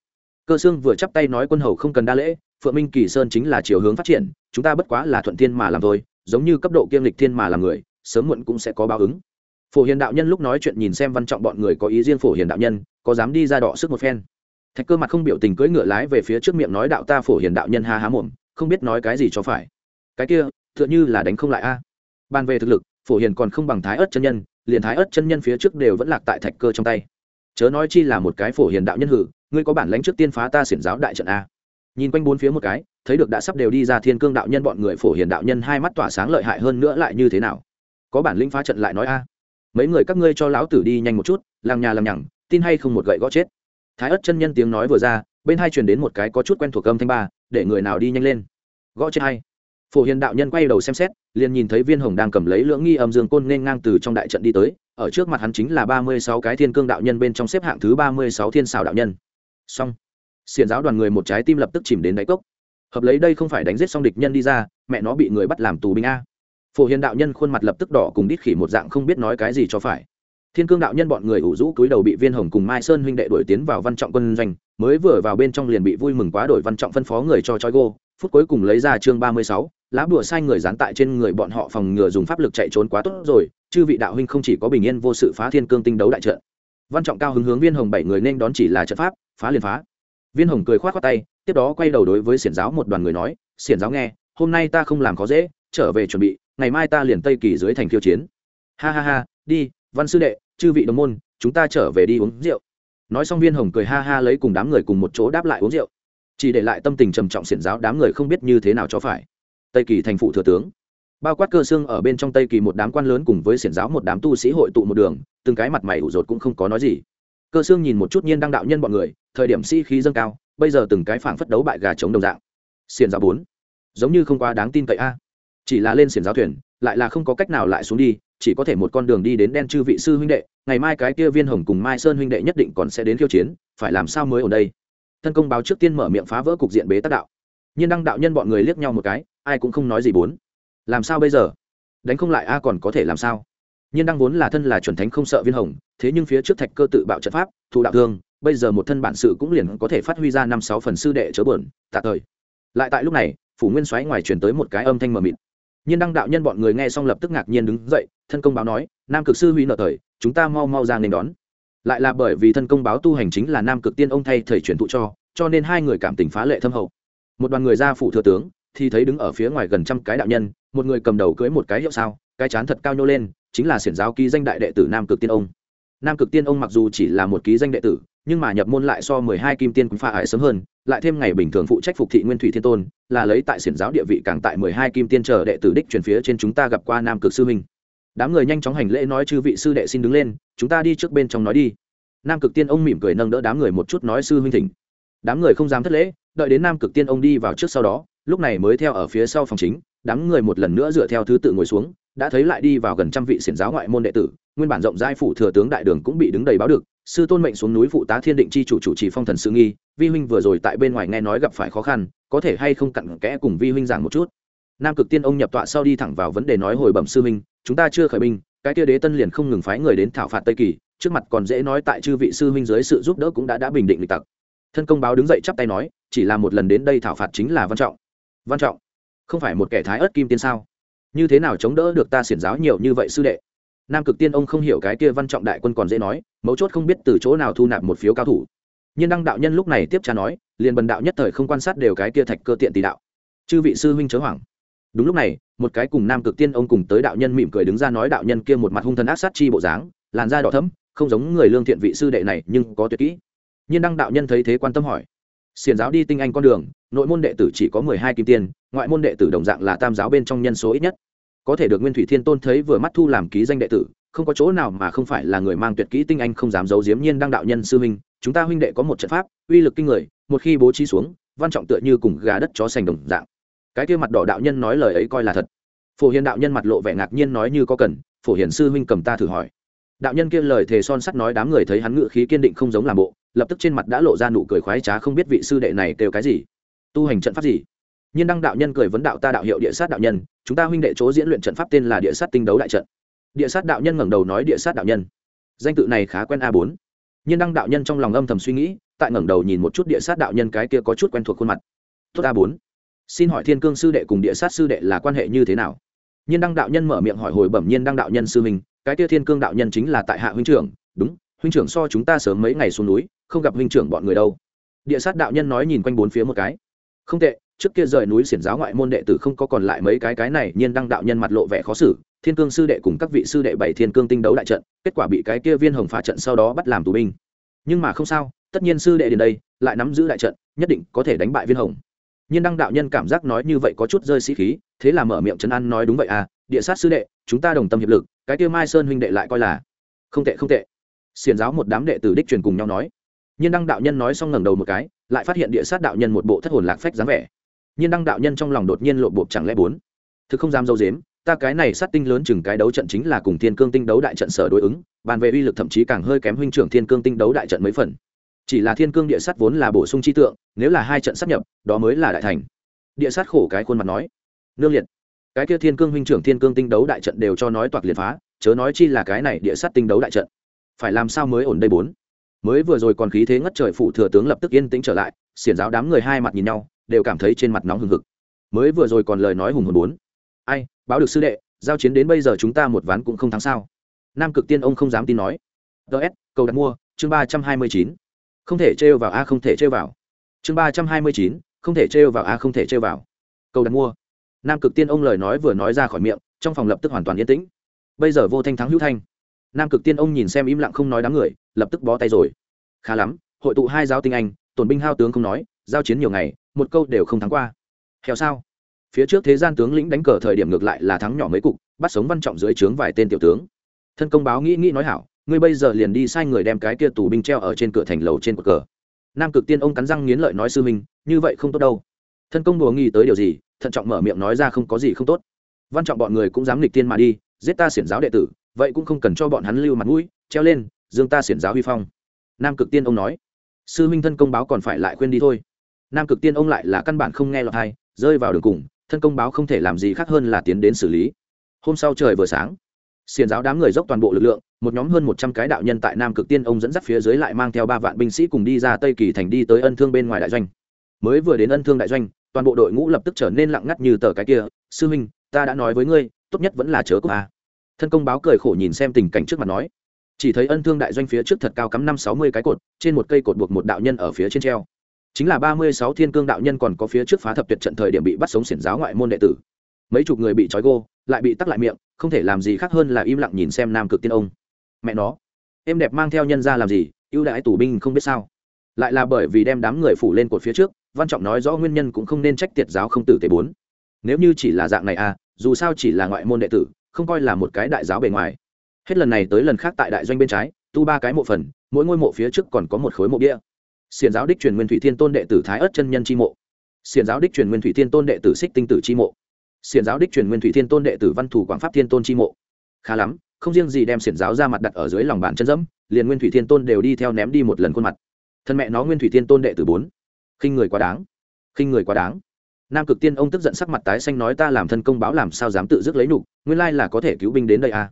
Cơ xương vừa chắp tay nói quân hầu không cần đa lễ, phượng minh kỳ sơn chính là chiều hướng phát triển, chúng ta bất quá là thuận thiên mà làm thôi, giống như cấp độ kiêm lịch thiên mà làm người, sớm muộn cũng sẽ có báo ứng. Phổ hiền đạo nhân lúc nói chuyện nhìn xem văn trọng bọn người có ý riêng phổ hiền đạo nhân, có dám đi ra đỏ sức một phen thạch cơ mặt không biểu tình cưỡi ngựa lái về phía trước miệng nói đạo ta phổ hiền đạo nhân ha há mồm, không biết nói cái gì cho phải. Cái kia, tựa như là đánh không lại a. Ban về thực lực, phổ hiền còn không bằng thái ớt chân nhân, liền thái ớt chân nhân phía trước đều vẫn lạc tại thạch cơ trong tay. Chớ nói chi là một cái phổ hiền đạo nhân hử, ngươi có bản lãnh trước tiên phá ta xiển giáo đại trận a. Nhìn quanh bốn phía một cái, thấy được đã sắp đều đi ra thiên cương đạo nhân bọn người phổ hiền đạo nhân hai mắt tỏa sáng lợi hại hơn nữa lại như thế nào. Có bản lĩnh phá trận lại nói a. Mấy người các ngươi cho lão tử đi nhanh một chút làng nhà làm nhằng, tin hay không một gậy gõ chết thái ất chân nhân tiếng nói vừa ra, bên hai truyền đến một cái có chút quen thuộc âm thanh ba, để người nào đi nhanh lên. Gõ chết hay phổ hiền đạo nhân quay đầu xem xét, liền nhìn thấy viên hồng đang cầm lấy lưỡng nghi âm dương côn nên ngang từ trong đại trận đi tới, ở trước mặt hắn chính là ba mươi sáu cái thiên cương đạo nhân bên trong xếp hạng thứ ba mươi sáu thiên xào đạo nhân. Xong. Xiền giáo đoàn người một trái tim lập tức chìm đến đáy cốc. Hợp lấy đây không phải đánh giết xong địch nhân đi ra, mẹ nó bị người bắt làm tù binh a. Phổ hiền đạo nhân khuôn mặt lập tức đỏ cùng đít khỉ một dạng không biết nói cái gì cho phải thiên cương đạo nhân bọn người ủ rũ túi đầu bị viên hồng cùng mai sơn huynh đệ đuổi tiến vào văn trọng quân doanh, mới vừa vào bên trong liền bị vui mừng quá đổi văn trọng phân phó người cho choi gô, phút cuối cùng lấy ra chương ba mươi sáu, lá bùa sai người dán tại trên người bọn họ phòng ngừa dùng pháp lực chạy trốn quá tốt rồi, chư vị đạo huynh không chỉ có bình yên vô sự phá thiên cương tinh đấu đại trận. Văn trọng cao hứng hướng viên hồng bảy người nên đón chỉ là trận pháp, phá liền phá. Viên hồng cười khoát khoát tay, tiếp đó quay đầu đối với xiển giáo một đoàn người nói, xiển giáo nghe, hôm nay ta không làm khó dễ, trở về chuẩn bị, ngày mai ta liền tây kỳ dưới thành khiêu chiến. Ha ha ha, đi văn sư đệ, chư vị đồng môn, chúng ta trở về đi uống rượu. Nói xong viên hồng cười ha ha lấy cùng đám người cùng một chỗ đáp lại uống rượu. Chỉ để lại tâm tình trầm trọng xiển giáo đám người không biết như thế nào cho phải. Tây kỳ thành phụ thừa tướng. Bao quát cơ xương ở bên trong tây kỳ một đám quan lớn cùng với xiển giáo một đám tu sĩ hội tụ một đường, từng cái mặt mày ủ rột cũng không có nói gì. Cơ xương nhìn một chút nhiên đăng đạo nhân bọn người, thời điểm sĩ、si、khí dâng cao, bây giờ từng cái phảng phất đấu bại gà chống đồng dạng. Xiển giáo bốn. Giống như không quá đáng tin cậy a. Chỉ là lên xiển giáo thuyền, lại là không có cách nào lại xuống đi chỉ có thể một con đường đi đến đen chư vị sư huynh đệ, ngày mai cái kia viên hồng cùng mai sơn huynh đệ nhất định còn sẽ đến khiêu chiến, phải làm sao mới ở đây? Thân công báo trước tiên mở miệng phá vỡ cục diện bế tắc đạo. Nhiên đăng đạo nhân bọn người liếc nhau một cái, ai cũng không nói gì bốn. Làm sao bây giờ? Đánh không lại a, còn có thể làm sao? Nhiên đăng vốn là thân là chuẩn thánh không sợ viên hồng, thế nhưng phía trước thạch cơ tự bạo trận pháp, thụ đạo thương, bây giờ một thân bản sự cũng liền có thể phát huy ra năm sáu phần sư đệ chớ bờn tạ thời. Lại tại lúc này, phủ nguyên xoáy ngoài truyền tới một cái âm thanh mờ mịt nhiên đăng đạo nhân bọn người nghe xong lập tức ngạc nhiên đứng dậy, thân công báo nói, nam cực sư huy nợ thời, chúng ta mau mau ra nên đón. Lại là bởi vì thân công báo tu hành chính là nam cực tiên ông thay thầy truyền thụ cho cho nên hai người cảm tình phá lệ thâm hậu. Một đoàn người ra phủ thừa tướng, thì thấy đứng ở phía ngoài gần trăm cái đạo nhân, một người cầm đầu cưới một cái hiệu sao, cái chán thật cao nhô lên, chính là xiển giáo ký danh đại đệ tử nam cực tiên ông. Nam cực tiên ông mặc dù chỉ là một ký danh đệ tử nhưng mà nhập môn lại so mười hai kim tiên cũng pha ải sớm hơn, lại thêm ngày bình thường phụ trách phục thị nguyên thủy thiên tôn, là lấy tại xiển giáo địa vị càng tại mười hai kim tiên chờ đệ tử đích truyền phía trên chúng ta gặp qua nam cực sư huynh đám người nhanh chóng hành lễ nói chư vị sư đệ xin đứng lên, chúng ta đi trước bên trong nói đi. Nam cực tiên ông mỉm cười nâng đỡ đám người một chút nói sư huynh thỉnh. Đám người không dám thất lễ, đợi đến nam cực tiên ông đi vào trước sau đó, lúc này mới theo ở phía sau phòng chính, đám người một lần nữa dựa theo thứ tự ngồi xuống đã thấy lại đi vào gần trăm vị xiển giáo ngoại môn đệ tử, nguyên bản rộng giai phủ thừa tướng đại đường cũng bị đứng đầy báo được, sư tôn mệnh xuống núi phụ tá thiên định chi chủ chủ trì phong thần sư nghi, vi huynh vừa rồi tại bên ngoài nghe nói gặp phải khó khăn, có thể hay không cặn kẽ cùng vi huynh giảng một chút? Nam cực tiên ông nhập tọa sau đi thẳng vào vấn đề nói hồi bẩm sư huynh, chúng ta chưa khởi binh, cái kia đế tân liền không ngừng phái người đến thảo phạt tây kỳ, trước mặt còn dễ nói tại chư vị sư huynh dưới sự giúp đỡ cũng đã đã bình định lịch tặc. Thân công báo đứng dậy chắp tay nói, chỉ là một lần đến đây thảo phạt chính là văn trọng. Văn trọng, không phải một kẻ thái ớt kim tiên sao? Như thế nào chống đỡ được ta xiển giáo nhiều như vậy sư đệ? Nam cực tiên ông không hiểu cái kia văn trọng đại quân còn dễ nói, mấu chốt không biết từ chỗ nào thu nạp một phiếu cao thủ. Nhưng đăng đạo nhân lúc này tiếp trả nói, liền bần đạo nhất thời không quan sát đều cái kia thạch cơ tiện tỷ đạo. Chư vị sư huynh chớ hoảng. Đúng lúc này, một cái cùng nam cực tiên ông cùng tới đạo nhân mỉm cười đứng ra nói đạo nhân kia một mặt hung thần ác sát chi bộ dáng, làn da đỏ thấm không giống người lương thiện vị sư đệ này nhưng có tuyệt kỹ. Nhiên đăng đạo nhân thấy thế quan tâm hỏi xiền giáo đi tinh anh con đường, nội môn đệ tử chỉ có mười hai kim tiên, ngoại môn đệ tử đồng dạng là tam giáo bên trong nhân số ít nhất có thể được nguyên thủy thiên tôn thấy vừa mắt thu làm ký danh đệ tử, không có chỗ nào mà không phải là người mang tuyệt kỹ tinh anh không dám giấu diếm nhiên đăng đạo nhân sư huynh, chúng ta huynh đệ có một trận pháp, uy lực kinh người, một khi bố trí xuống, văn trọng tựa như cùng gà đất chó sành đồng dạng. Cái kia mặt đỏ đạo nhân nói lời ấy coi là thật. Phổ hiền đạo nhân mặt lộ vẻ ngạc nhiên nói như có cần, phổ hiền sư huynh cầm ta thử hỏi. Đạo nhân kia lời thề son sắt nói đám người thấy hắn ngự khí kiên định không giống làm bộ, lập tức trên mặt đã lộ ra nụ cười khoái trá không biết vị sư đệ này kêu cái gì. Tu hành trận pháp gì? Nhiên đăng đạo nhân cười vấn đạo ta đạo hiệu địa sát đạo nhân, chúng ta huynh đệ chỗ diễn luyện trận pháp tên là địa sát tinh đấu đại trận. Địa sát đạo nhân ngẩng đầu nói địa sát đạo nhân. Danh tự này khá quen a bốn. Nhiên đăng đạo nhân trong lòng âm thầm suy nghĩ, tại ngẩng đầu nhìn một chút địa sát đạo nhân cái kia có chút quen thuộc khuôn mặt. Tốt a bốn. Xin hỏi thiên cương sư đệ cùng địa sát sư đệ là quan hệ như thế nào? Nhiên đăng đạo nhân mở miệng hỏi hồi bẩm nhiên đăng đạo nhân sư huynh, cái kia thiên cương đạo nhân chính là tại hạ huynh trưởng. Đúng, huynh trưởng so chúng ta sớm mấy ngày xuống núi, không gặp huynh trưởng bọn người đâu. Địa sát đạo nhân nói nhìn quanh bốn phía một cái. Không tệ trước kia rời núi xiển giáo ngoại môn đệ tử không có còn lại mấy cái cái này, nhiên đăng đạo nhân mặt lộ vẻ khó xử, thiên cương sư đệ cùng các vị sư đệ bảy thiên cương tinh đấu đại trận, kết quả bị cái kia viên hồng phá trận sau đó bắt làm tù binh. Nhưng mà không sao, tất nhiên sư đệ đến đây, lại nắm giữ đại trận, nhất định có thể đánh bại viên hồng. Nhiên đăng đạo nhân cảm giác nói như vậy có chút rơi sĩ khí, thế là mở miệng trấn an nói đúng vậy à địa sát sư đệ, chúng ta đồng tâm hiệp lực, cái kia mai sơn huynh đệ lại coi là không tệ không tệ. Xiền giáo một đám đệ tử đích truyền cùng nhau nói. Nhiên đăng đạo nhân nói xong ngẩng đầu một cái, lại phát hiện địa sát đạo nhân một bộ thất hồn lạc phách dáng vẻ nhiên đăng đạo nhân trong lòng đột nhiên lộ bộp chẳng lẽ bốn? Thực không dám dâu dếm, ta cái này sát tinh lớn chừng cái đấu trận chính là cùng thiên cương tinh đấu đại trận sở đối ứng, bàn về uy lực thậm chí càng hơi kém huynh trưởng thiên cương tinh đấu đại trận mấy phần. Chỉ là thiên cương địa sát vốn là bổ sung chi tượng, nếu là hai trận sắp nhập, đó mới là đại thành. Địa sát khổ cái khuôn mặt nói. Nương liệt. Cái kia thiên cương huynh trưởng thiên cương tinh đấu đại trận đều cho nói toạc liệt phá, chớ nói chi là cái này địa sát tinh đấu đại trận. Phải làm sao mới ổn đây bốn? Mới vừa rồi còn khí thế ngất trời phụ thừa tướng lập tức yên tĩnh trở lại, xiển giáo đám người hai mặt nhìn nhau đều cảm thấy trên mặt nóng hừng hực. Mới vừa rồi còn lời nói hùng hồn bốn. Ai, báo được sư đệ, giao chiến đến bây giờ chúng ta một ván cũng không thắng sao? Nam cực tiên ông không dám tin nói. Ts cầu đặt mua, chương ba trăm hai mươi chín. Không thể trêu vào a, không thể trêu vào. Chương ba trăm hai mươi chín, không thể trêu vào a, không thể trêu vào. Cầu đặt mua. Nam cực tiên ông lời nói vừa nói ra khỏi miệng, trong phòng lập tức hoàn toàn yên tĩnh. Bây giờ vô thanh thắng hữu thanh. Nam cực tiên ông nhìn xem im lặng không nói đám người, lập tức bó tay rồi. Khá lắm, hội tụ hai giáo tinh anh, tổn binh hao tướng không nói giao chiến nhiều ngày, một câu đều không thắng qua. Theo sao? Phía trước thế gian tướng lĩnh đánh cờ thời điểm ngược lại là thắng nhỏ mấy cục, bắt sống văn trọng dưới trướng vài tên tiểu tướng. Thân công báo nghĩ nghĩ nói hảo, ngươi bây giờ liền đi sai người đem cái kia tù binh treo ở trên cửa thành lầu trên cột cờ. Nam cực tiên ông cắn răng nghiến lợi nói sư minh, như vậy không tốt đâu. Thân công đùa nghi tới điều gì, thận trọng mở miệng nói ra không có gì không tốt. Văn trọng bọn người cũng dám nghịch tiên mà đi, giết ta xiển giáo đệ tử, vậy cũng không cần cho bọn hắn lưu mặt mũi, treo lên, dương ta xiển giáo huy phong. Nam cực tiên ông nói, sư minh thân công báo còn phải lại khuyên đi thôi nam cực tiên ông lại là căn bản không nghe lọt hay rơi vào đường cùng, thân công báo không thể làm gì khác hơn là tiến đến xử lý. Hôm sau trời vừa sáng, xiền giáo đám người dốc toàn bộ lực lượng, một nhóm hơn một trăm cái đạo nhân tại nam cực tiên ông dẫn dắt phía dưới lại mang theo ba vạn binh sĩ cùng đi ra tây kỳ thành đi tới ân thương bên ngoài đại doanh. Mới vừa đến ân thương đại doanh, toàn bộ đội ngũ lập tức trở nên lặng ngắt như tờ cái kia, sư huynh, ta đã nói với ngươi, tốt nhất vẫn là chớ của à? thân công báo cười khổ nhìn xem tình cảnh trước mặt nói, chỉ thấy ân thương đại doanh phía trước thật cao cắm năm sáu mươi cái cột, trên một cây cột buộc một đạo nhân ở phía trên treo chính là ba mươi sáu thiên cương đạo nhân còn có phía trước phá thập tuyệt trận thời điểm bị bắt sống xiển giáo ngoại môn đệ tử. Mấy chục người bị trói gô, lại bị tắc lại miệng, không thể làm gì khác hơn là im lặng nhìn xem nam cực tiên ông. Mẹ nó, em đẹp mang theo nhân ra làm gì, ưu đãi tù binh không biết sao. Lại là bởi vì đem đám người phủ lên cột phía trước, văn trọng nói rõ nguyên nhân cũng không nên trách tiệt giáo không tử tế bốn. Nếu như chỉ là dạng này à dù sao chỉ là ngoại môn đệ tử, không coi là một cái đại giáo bề ngoài. Hết lần này tới lần khác tại đại doanh bên trái, tu ba cái mộ phần, mỗi ngôi mộ phía trước còn có một khối mộ bia xiền giáo đích truyền nguyên thủy thiên tôn đệ tử thái ớt chân nhân chi mộ. Xiền giáo đích truyền nguyên thủy thiên tôn đệ tử xích tinh tử chi mộ. Xiền giáo đích truyền nguyên thủy thiên tôn đệ tử văn thủ quảng pháp thiên tôn chi mộ. Khá lắm, không riêng gì đem xiển giáo ra mặt đặt ở dưới lòng bàn chân dẫm, liền nguyên thủy thiên tôn đều đi theo ném đi một lần khuôn mặt. Thân mẹ nó nguyên thủy thiên tôn đệ tử bốn. Khinh người quá đáng. Khinh người quá đáng. Nam cực tiên ông tức giận sắc mặt tái xanh nói ta làm thân công báo làm sao dám tự dứt lấy nhục, nguyên lai là có thể cứu binh đến đây à.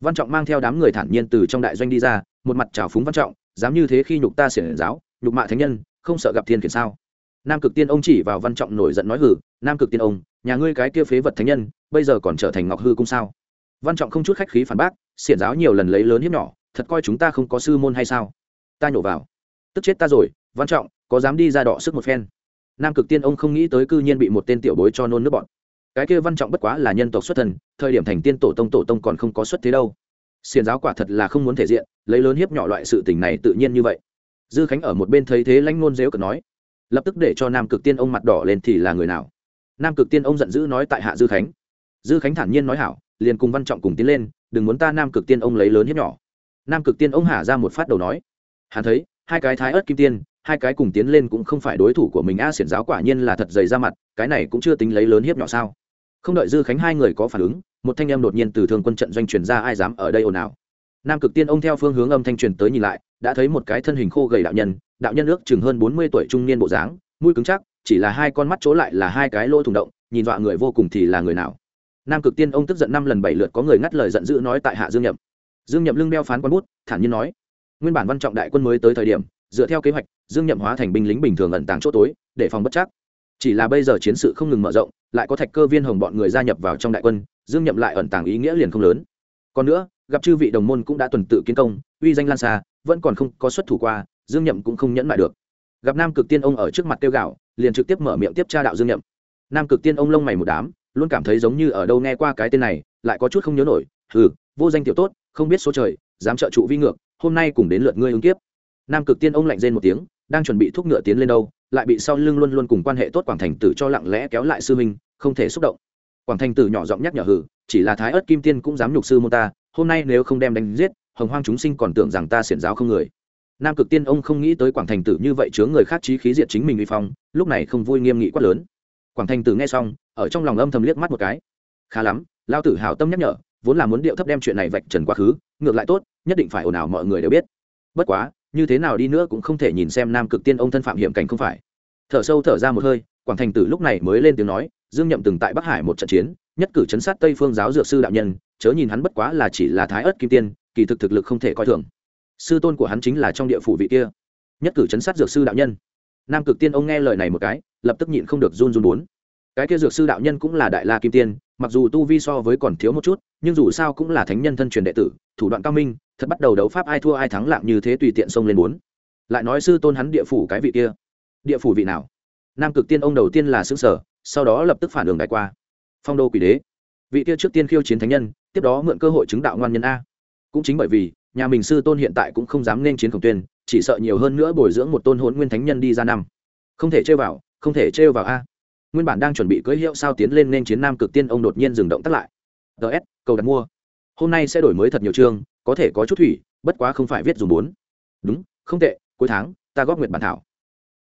văn trọng mang theo đám người thản nhiên từ trong đại doanh đi ra, một mặt trào phúng văn trọng, dám như thế khi nhục ta xiển giáo nhục mạ thánh nhân, không sợ gặp thiên khiển sao? Nam cực tiên ông chỉ vào văn trọng nổi giận nói hử nam cực tiên ông, nhà ngươi cái kia phế vật thánh nhân, bây giờ còn trở thành ngọc hư cung sao? Văn trọng không chút khách khí phản bác, xiển giáo nhiều lần lấy lớn hiếp nhỏ, thật coi chúng ta không có sư môn hay sao? Ta nhổ vào. Tức chết ta rồi, văn trọng, có dám đi ra đọ sức một phen? Nam cực tiên ông không nghĩ tới cư nhiên bị một tên tiểu bối cho nôn nước bọn. Cái kia văn trọng bất quá là nhân tộc xuất thần, thời điểm thành tiên tổ tông tổ tông còn không có xuất thế đâu. Xiền giáo quả thật là không muốn thể diện, lấy lớn hiếp nhỏ loại sự tình này tự nhiên như vậy dư khánh ở một bên thấy thế lãnh ngôn dếu cợt nói, lập tức để cho nam cực tiên ông mặt đỏ lên thì là người nào? Nam cực tiên ông giận dữ nói tại hạ dư khánh. Dư khánh thản nhiên nói hảo, liền cùng văn trọng cùng tiến lên, đừng muốn ta nam cực tiên ông lấy lớn hiếp nhỏ. Nam cực tiên ông hả ra một phát đầu nói, hắn thấy, hai cái thái ớt kim tiên, hai cái cùng tiến lên cũng không phải đối thủ của mình a, xiển giáo quả nhiên là thật dày ra mặt, cái này cũng chưa tính lấy lớn hiếp nhỏ sao? Không đợi dư khánh hai người có phản ứng, một thanh em đột nhiên từ thương quân trận doanh truyền ra, ai dám ở đây ồn ào? Nam cực tiên ông theo phương hướng âm thanh truyền tới nhìn lại đã thấy một cái thân hình khô gầy đạo nhân đạo nhân ước chừng hơn bốn mươi tuổi trung niên bộ dáng, mũi cứng chắc, chỉ là hai con mắt chỗ lại là hai cái lỗ thủng động, nhìn dọa người vô cùng thì là người nào. Nam cực tiên ông tức giận năm lần bảy lượt có người ngắt lời giận dữ nói tại hạ dương nhậm. Dương nhậm lưng đeo phán quan bút, thản nhiên nói, nguyên bản văn trọng đại quân mới tới thời điểm, dựa theo kế hoạch, dương nhậm hóa thành binh lính bình thường ẩn tàng chỗ tối, để phòng bất chắc. Chỉ là bây giờ chiến sự không ngừng mở rộng, lại có thạch cơ viên hồng bọn người gia nhập vào trong đại quân, dương nhậm lại ẩn tàng ý nghĩa liền không lớn. Còn nữa, gặp chư vị đồng môn cũng đã tuần tự kiến công, uy danh lan xa vẫn còn không có xuất thủ qua, dương nhậm cũng không nhẫn lại được. Gặp nam cực tiên ông ở trước mặt tiêu gạo liền trực tiếp mở miệng tiếp tra đạo dương nhậm. Nam cực tiên ông lông mày một đám, luôn cảm thấy giống như ở đâu nghe qua cái tên này, lại có chút không nhớ nổi, hừ, vô danh tiểu tốt, không biết số trời, dám trợ trụ vi ngược, hôm nay cùng đến lượt ngươi ứng kiếp. Nam cực tiên ông lạnh rên một tiếng, đang chuẩn bị thúc ngựa tiến lên đâu, lại bị sau lưng luôn luôn cùng quan hệ tốt quảng thành tử cho lặng lẽ kéo lại sư minh không thể xúc động. Quảng thành tử nhỏ giọng nhắc nhở hử chỉ là thái ớt kim tiên cũng dám nhục sư môn ta, hôm nay nếu không đem đánh giết hồng hoang chúng sinh còn tưởng rằng ta xiển giáo không người. Nam cực tiên ông không nghĩ tới quảng thành tử như vậy chứa người khác trí khí diệt chính mình uy phong, lúc này không vui nghiêm nghị quát lớn. Quảng thành tử nghe xong, ở trong lòng âm thầm liếc mắt một cái. Khá lắm, lao tử hào tâm nhắc nhở, vốn là muốn điệu thấp đem chuyện này vạch trần quá khứ, ngược lại tốt, nhất định phải ồn ào mọi người đều biết. Bất quá, như thế nào đi nữa cũng không thể nhìn xem nam cực tiên ông thân phạm hiểm cảnh không phải. Thở sâu thở ra một hơi, quảng thành tử lúc này mới lên tiếng nói, dương nhậm từng tại bắc hải một trận chiến, nhất cử chấn sát tây phương giáo dược sư đạo nhân, chớ nhìn hắn bất quá là chỉ là thái ớt kim tiên kỳ thực thực lực không thể coi thường. Sư tôn của hắn chính là trong địa phủ vị kia. Nhất cử chấn sát dược sư đạo nhân. Nam cực tiên ông nghe lời này một cái, lập tức nhịn không được run run bốn. Cái kia dược sư đạo nhân cũng là đại la kim tiên, mặc dù tu vi so với còn thiếu một chút, nhưng dù sao cũng là thánh nhân thân truyền đệ tử, thủ đoạn cao minh, thật bắt đầu đấu pháp ai thua ai thắng lạng như thế tùy tiện xông lên bốn. Lại nói sư tôn hắn địa phủ cái vị kia. Địa phủ vị nào? Nam cực tiên ông đầu tiên là xứng sở sau đó lập tức phản đường đại qua. Phong đô quỷ đế. Vị kia trước tiên khiêu chiến thánh nhân, tiếp đó mượn cơ hội chứng đạo ngoan nhân a cũng chính bởi vì, nhà mình sư tôn hiện tại cũng không dám nên chiến khổng tuyên, chỉ sợ nhiều hơn nữa bồi dưỡng một tôn hôn nguyên thánh nhân đi ra năm. Không thể trêu vào, không thể trêu vào a. Nguyên bản đang chuẩn bị cưỡi hiệu sao tiến lên nên chiến nam cực tiên, ông đột nhiên dừng động tắt lại. Ts cầu đặt mua. Hôm nay sẽ đổi mới thật nhiều chương, có thể có chút thủy, bất quá không phải viết dùng bốn đúng, không tệ, cuối tháng, ta góp nguyện bản thảo.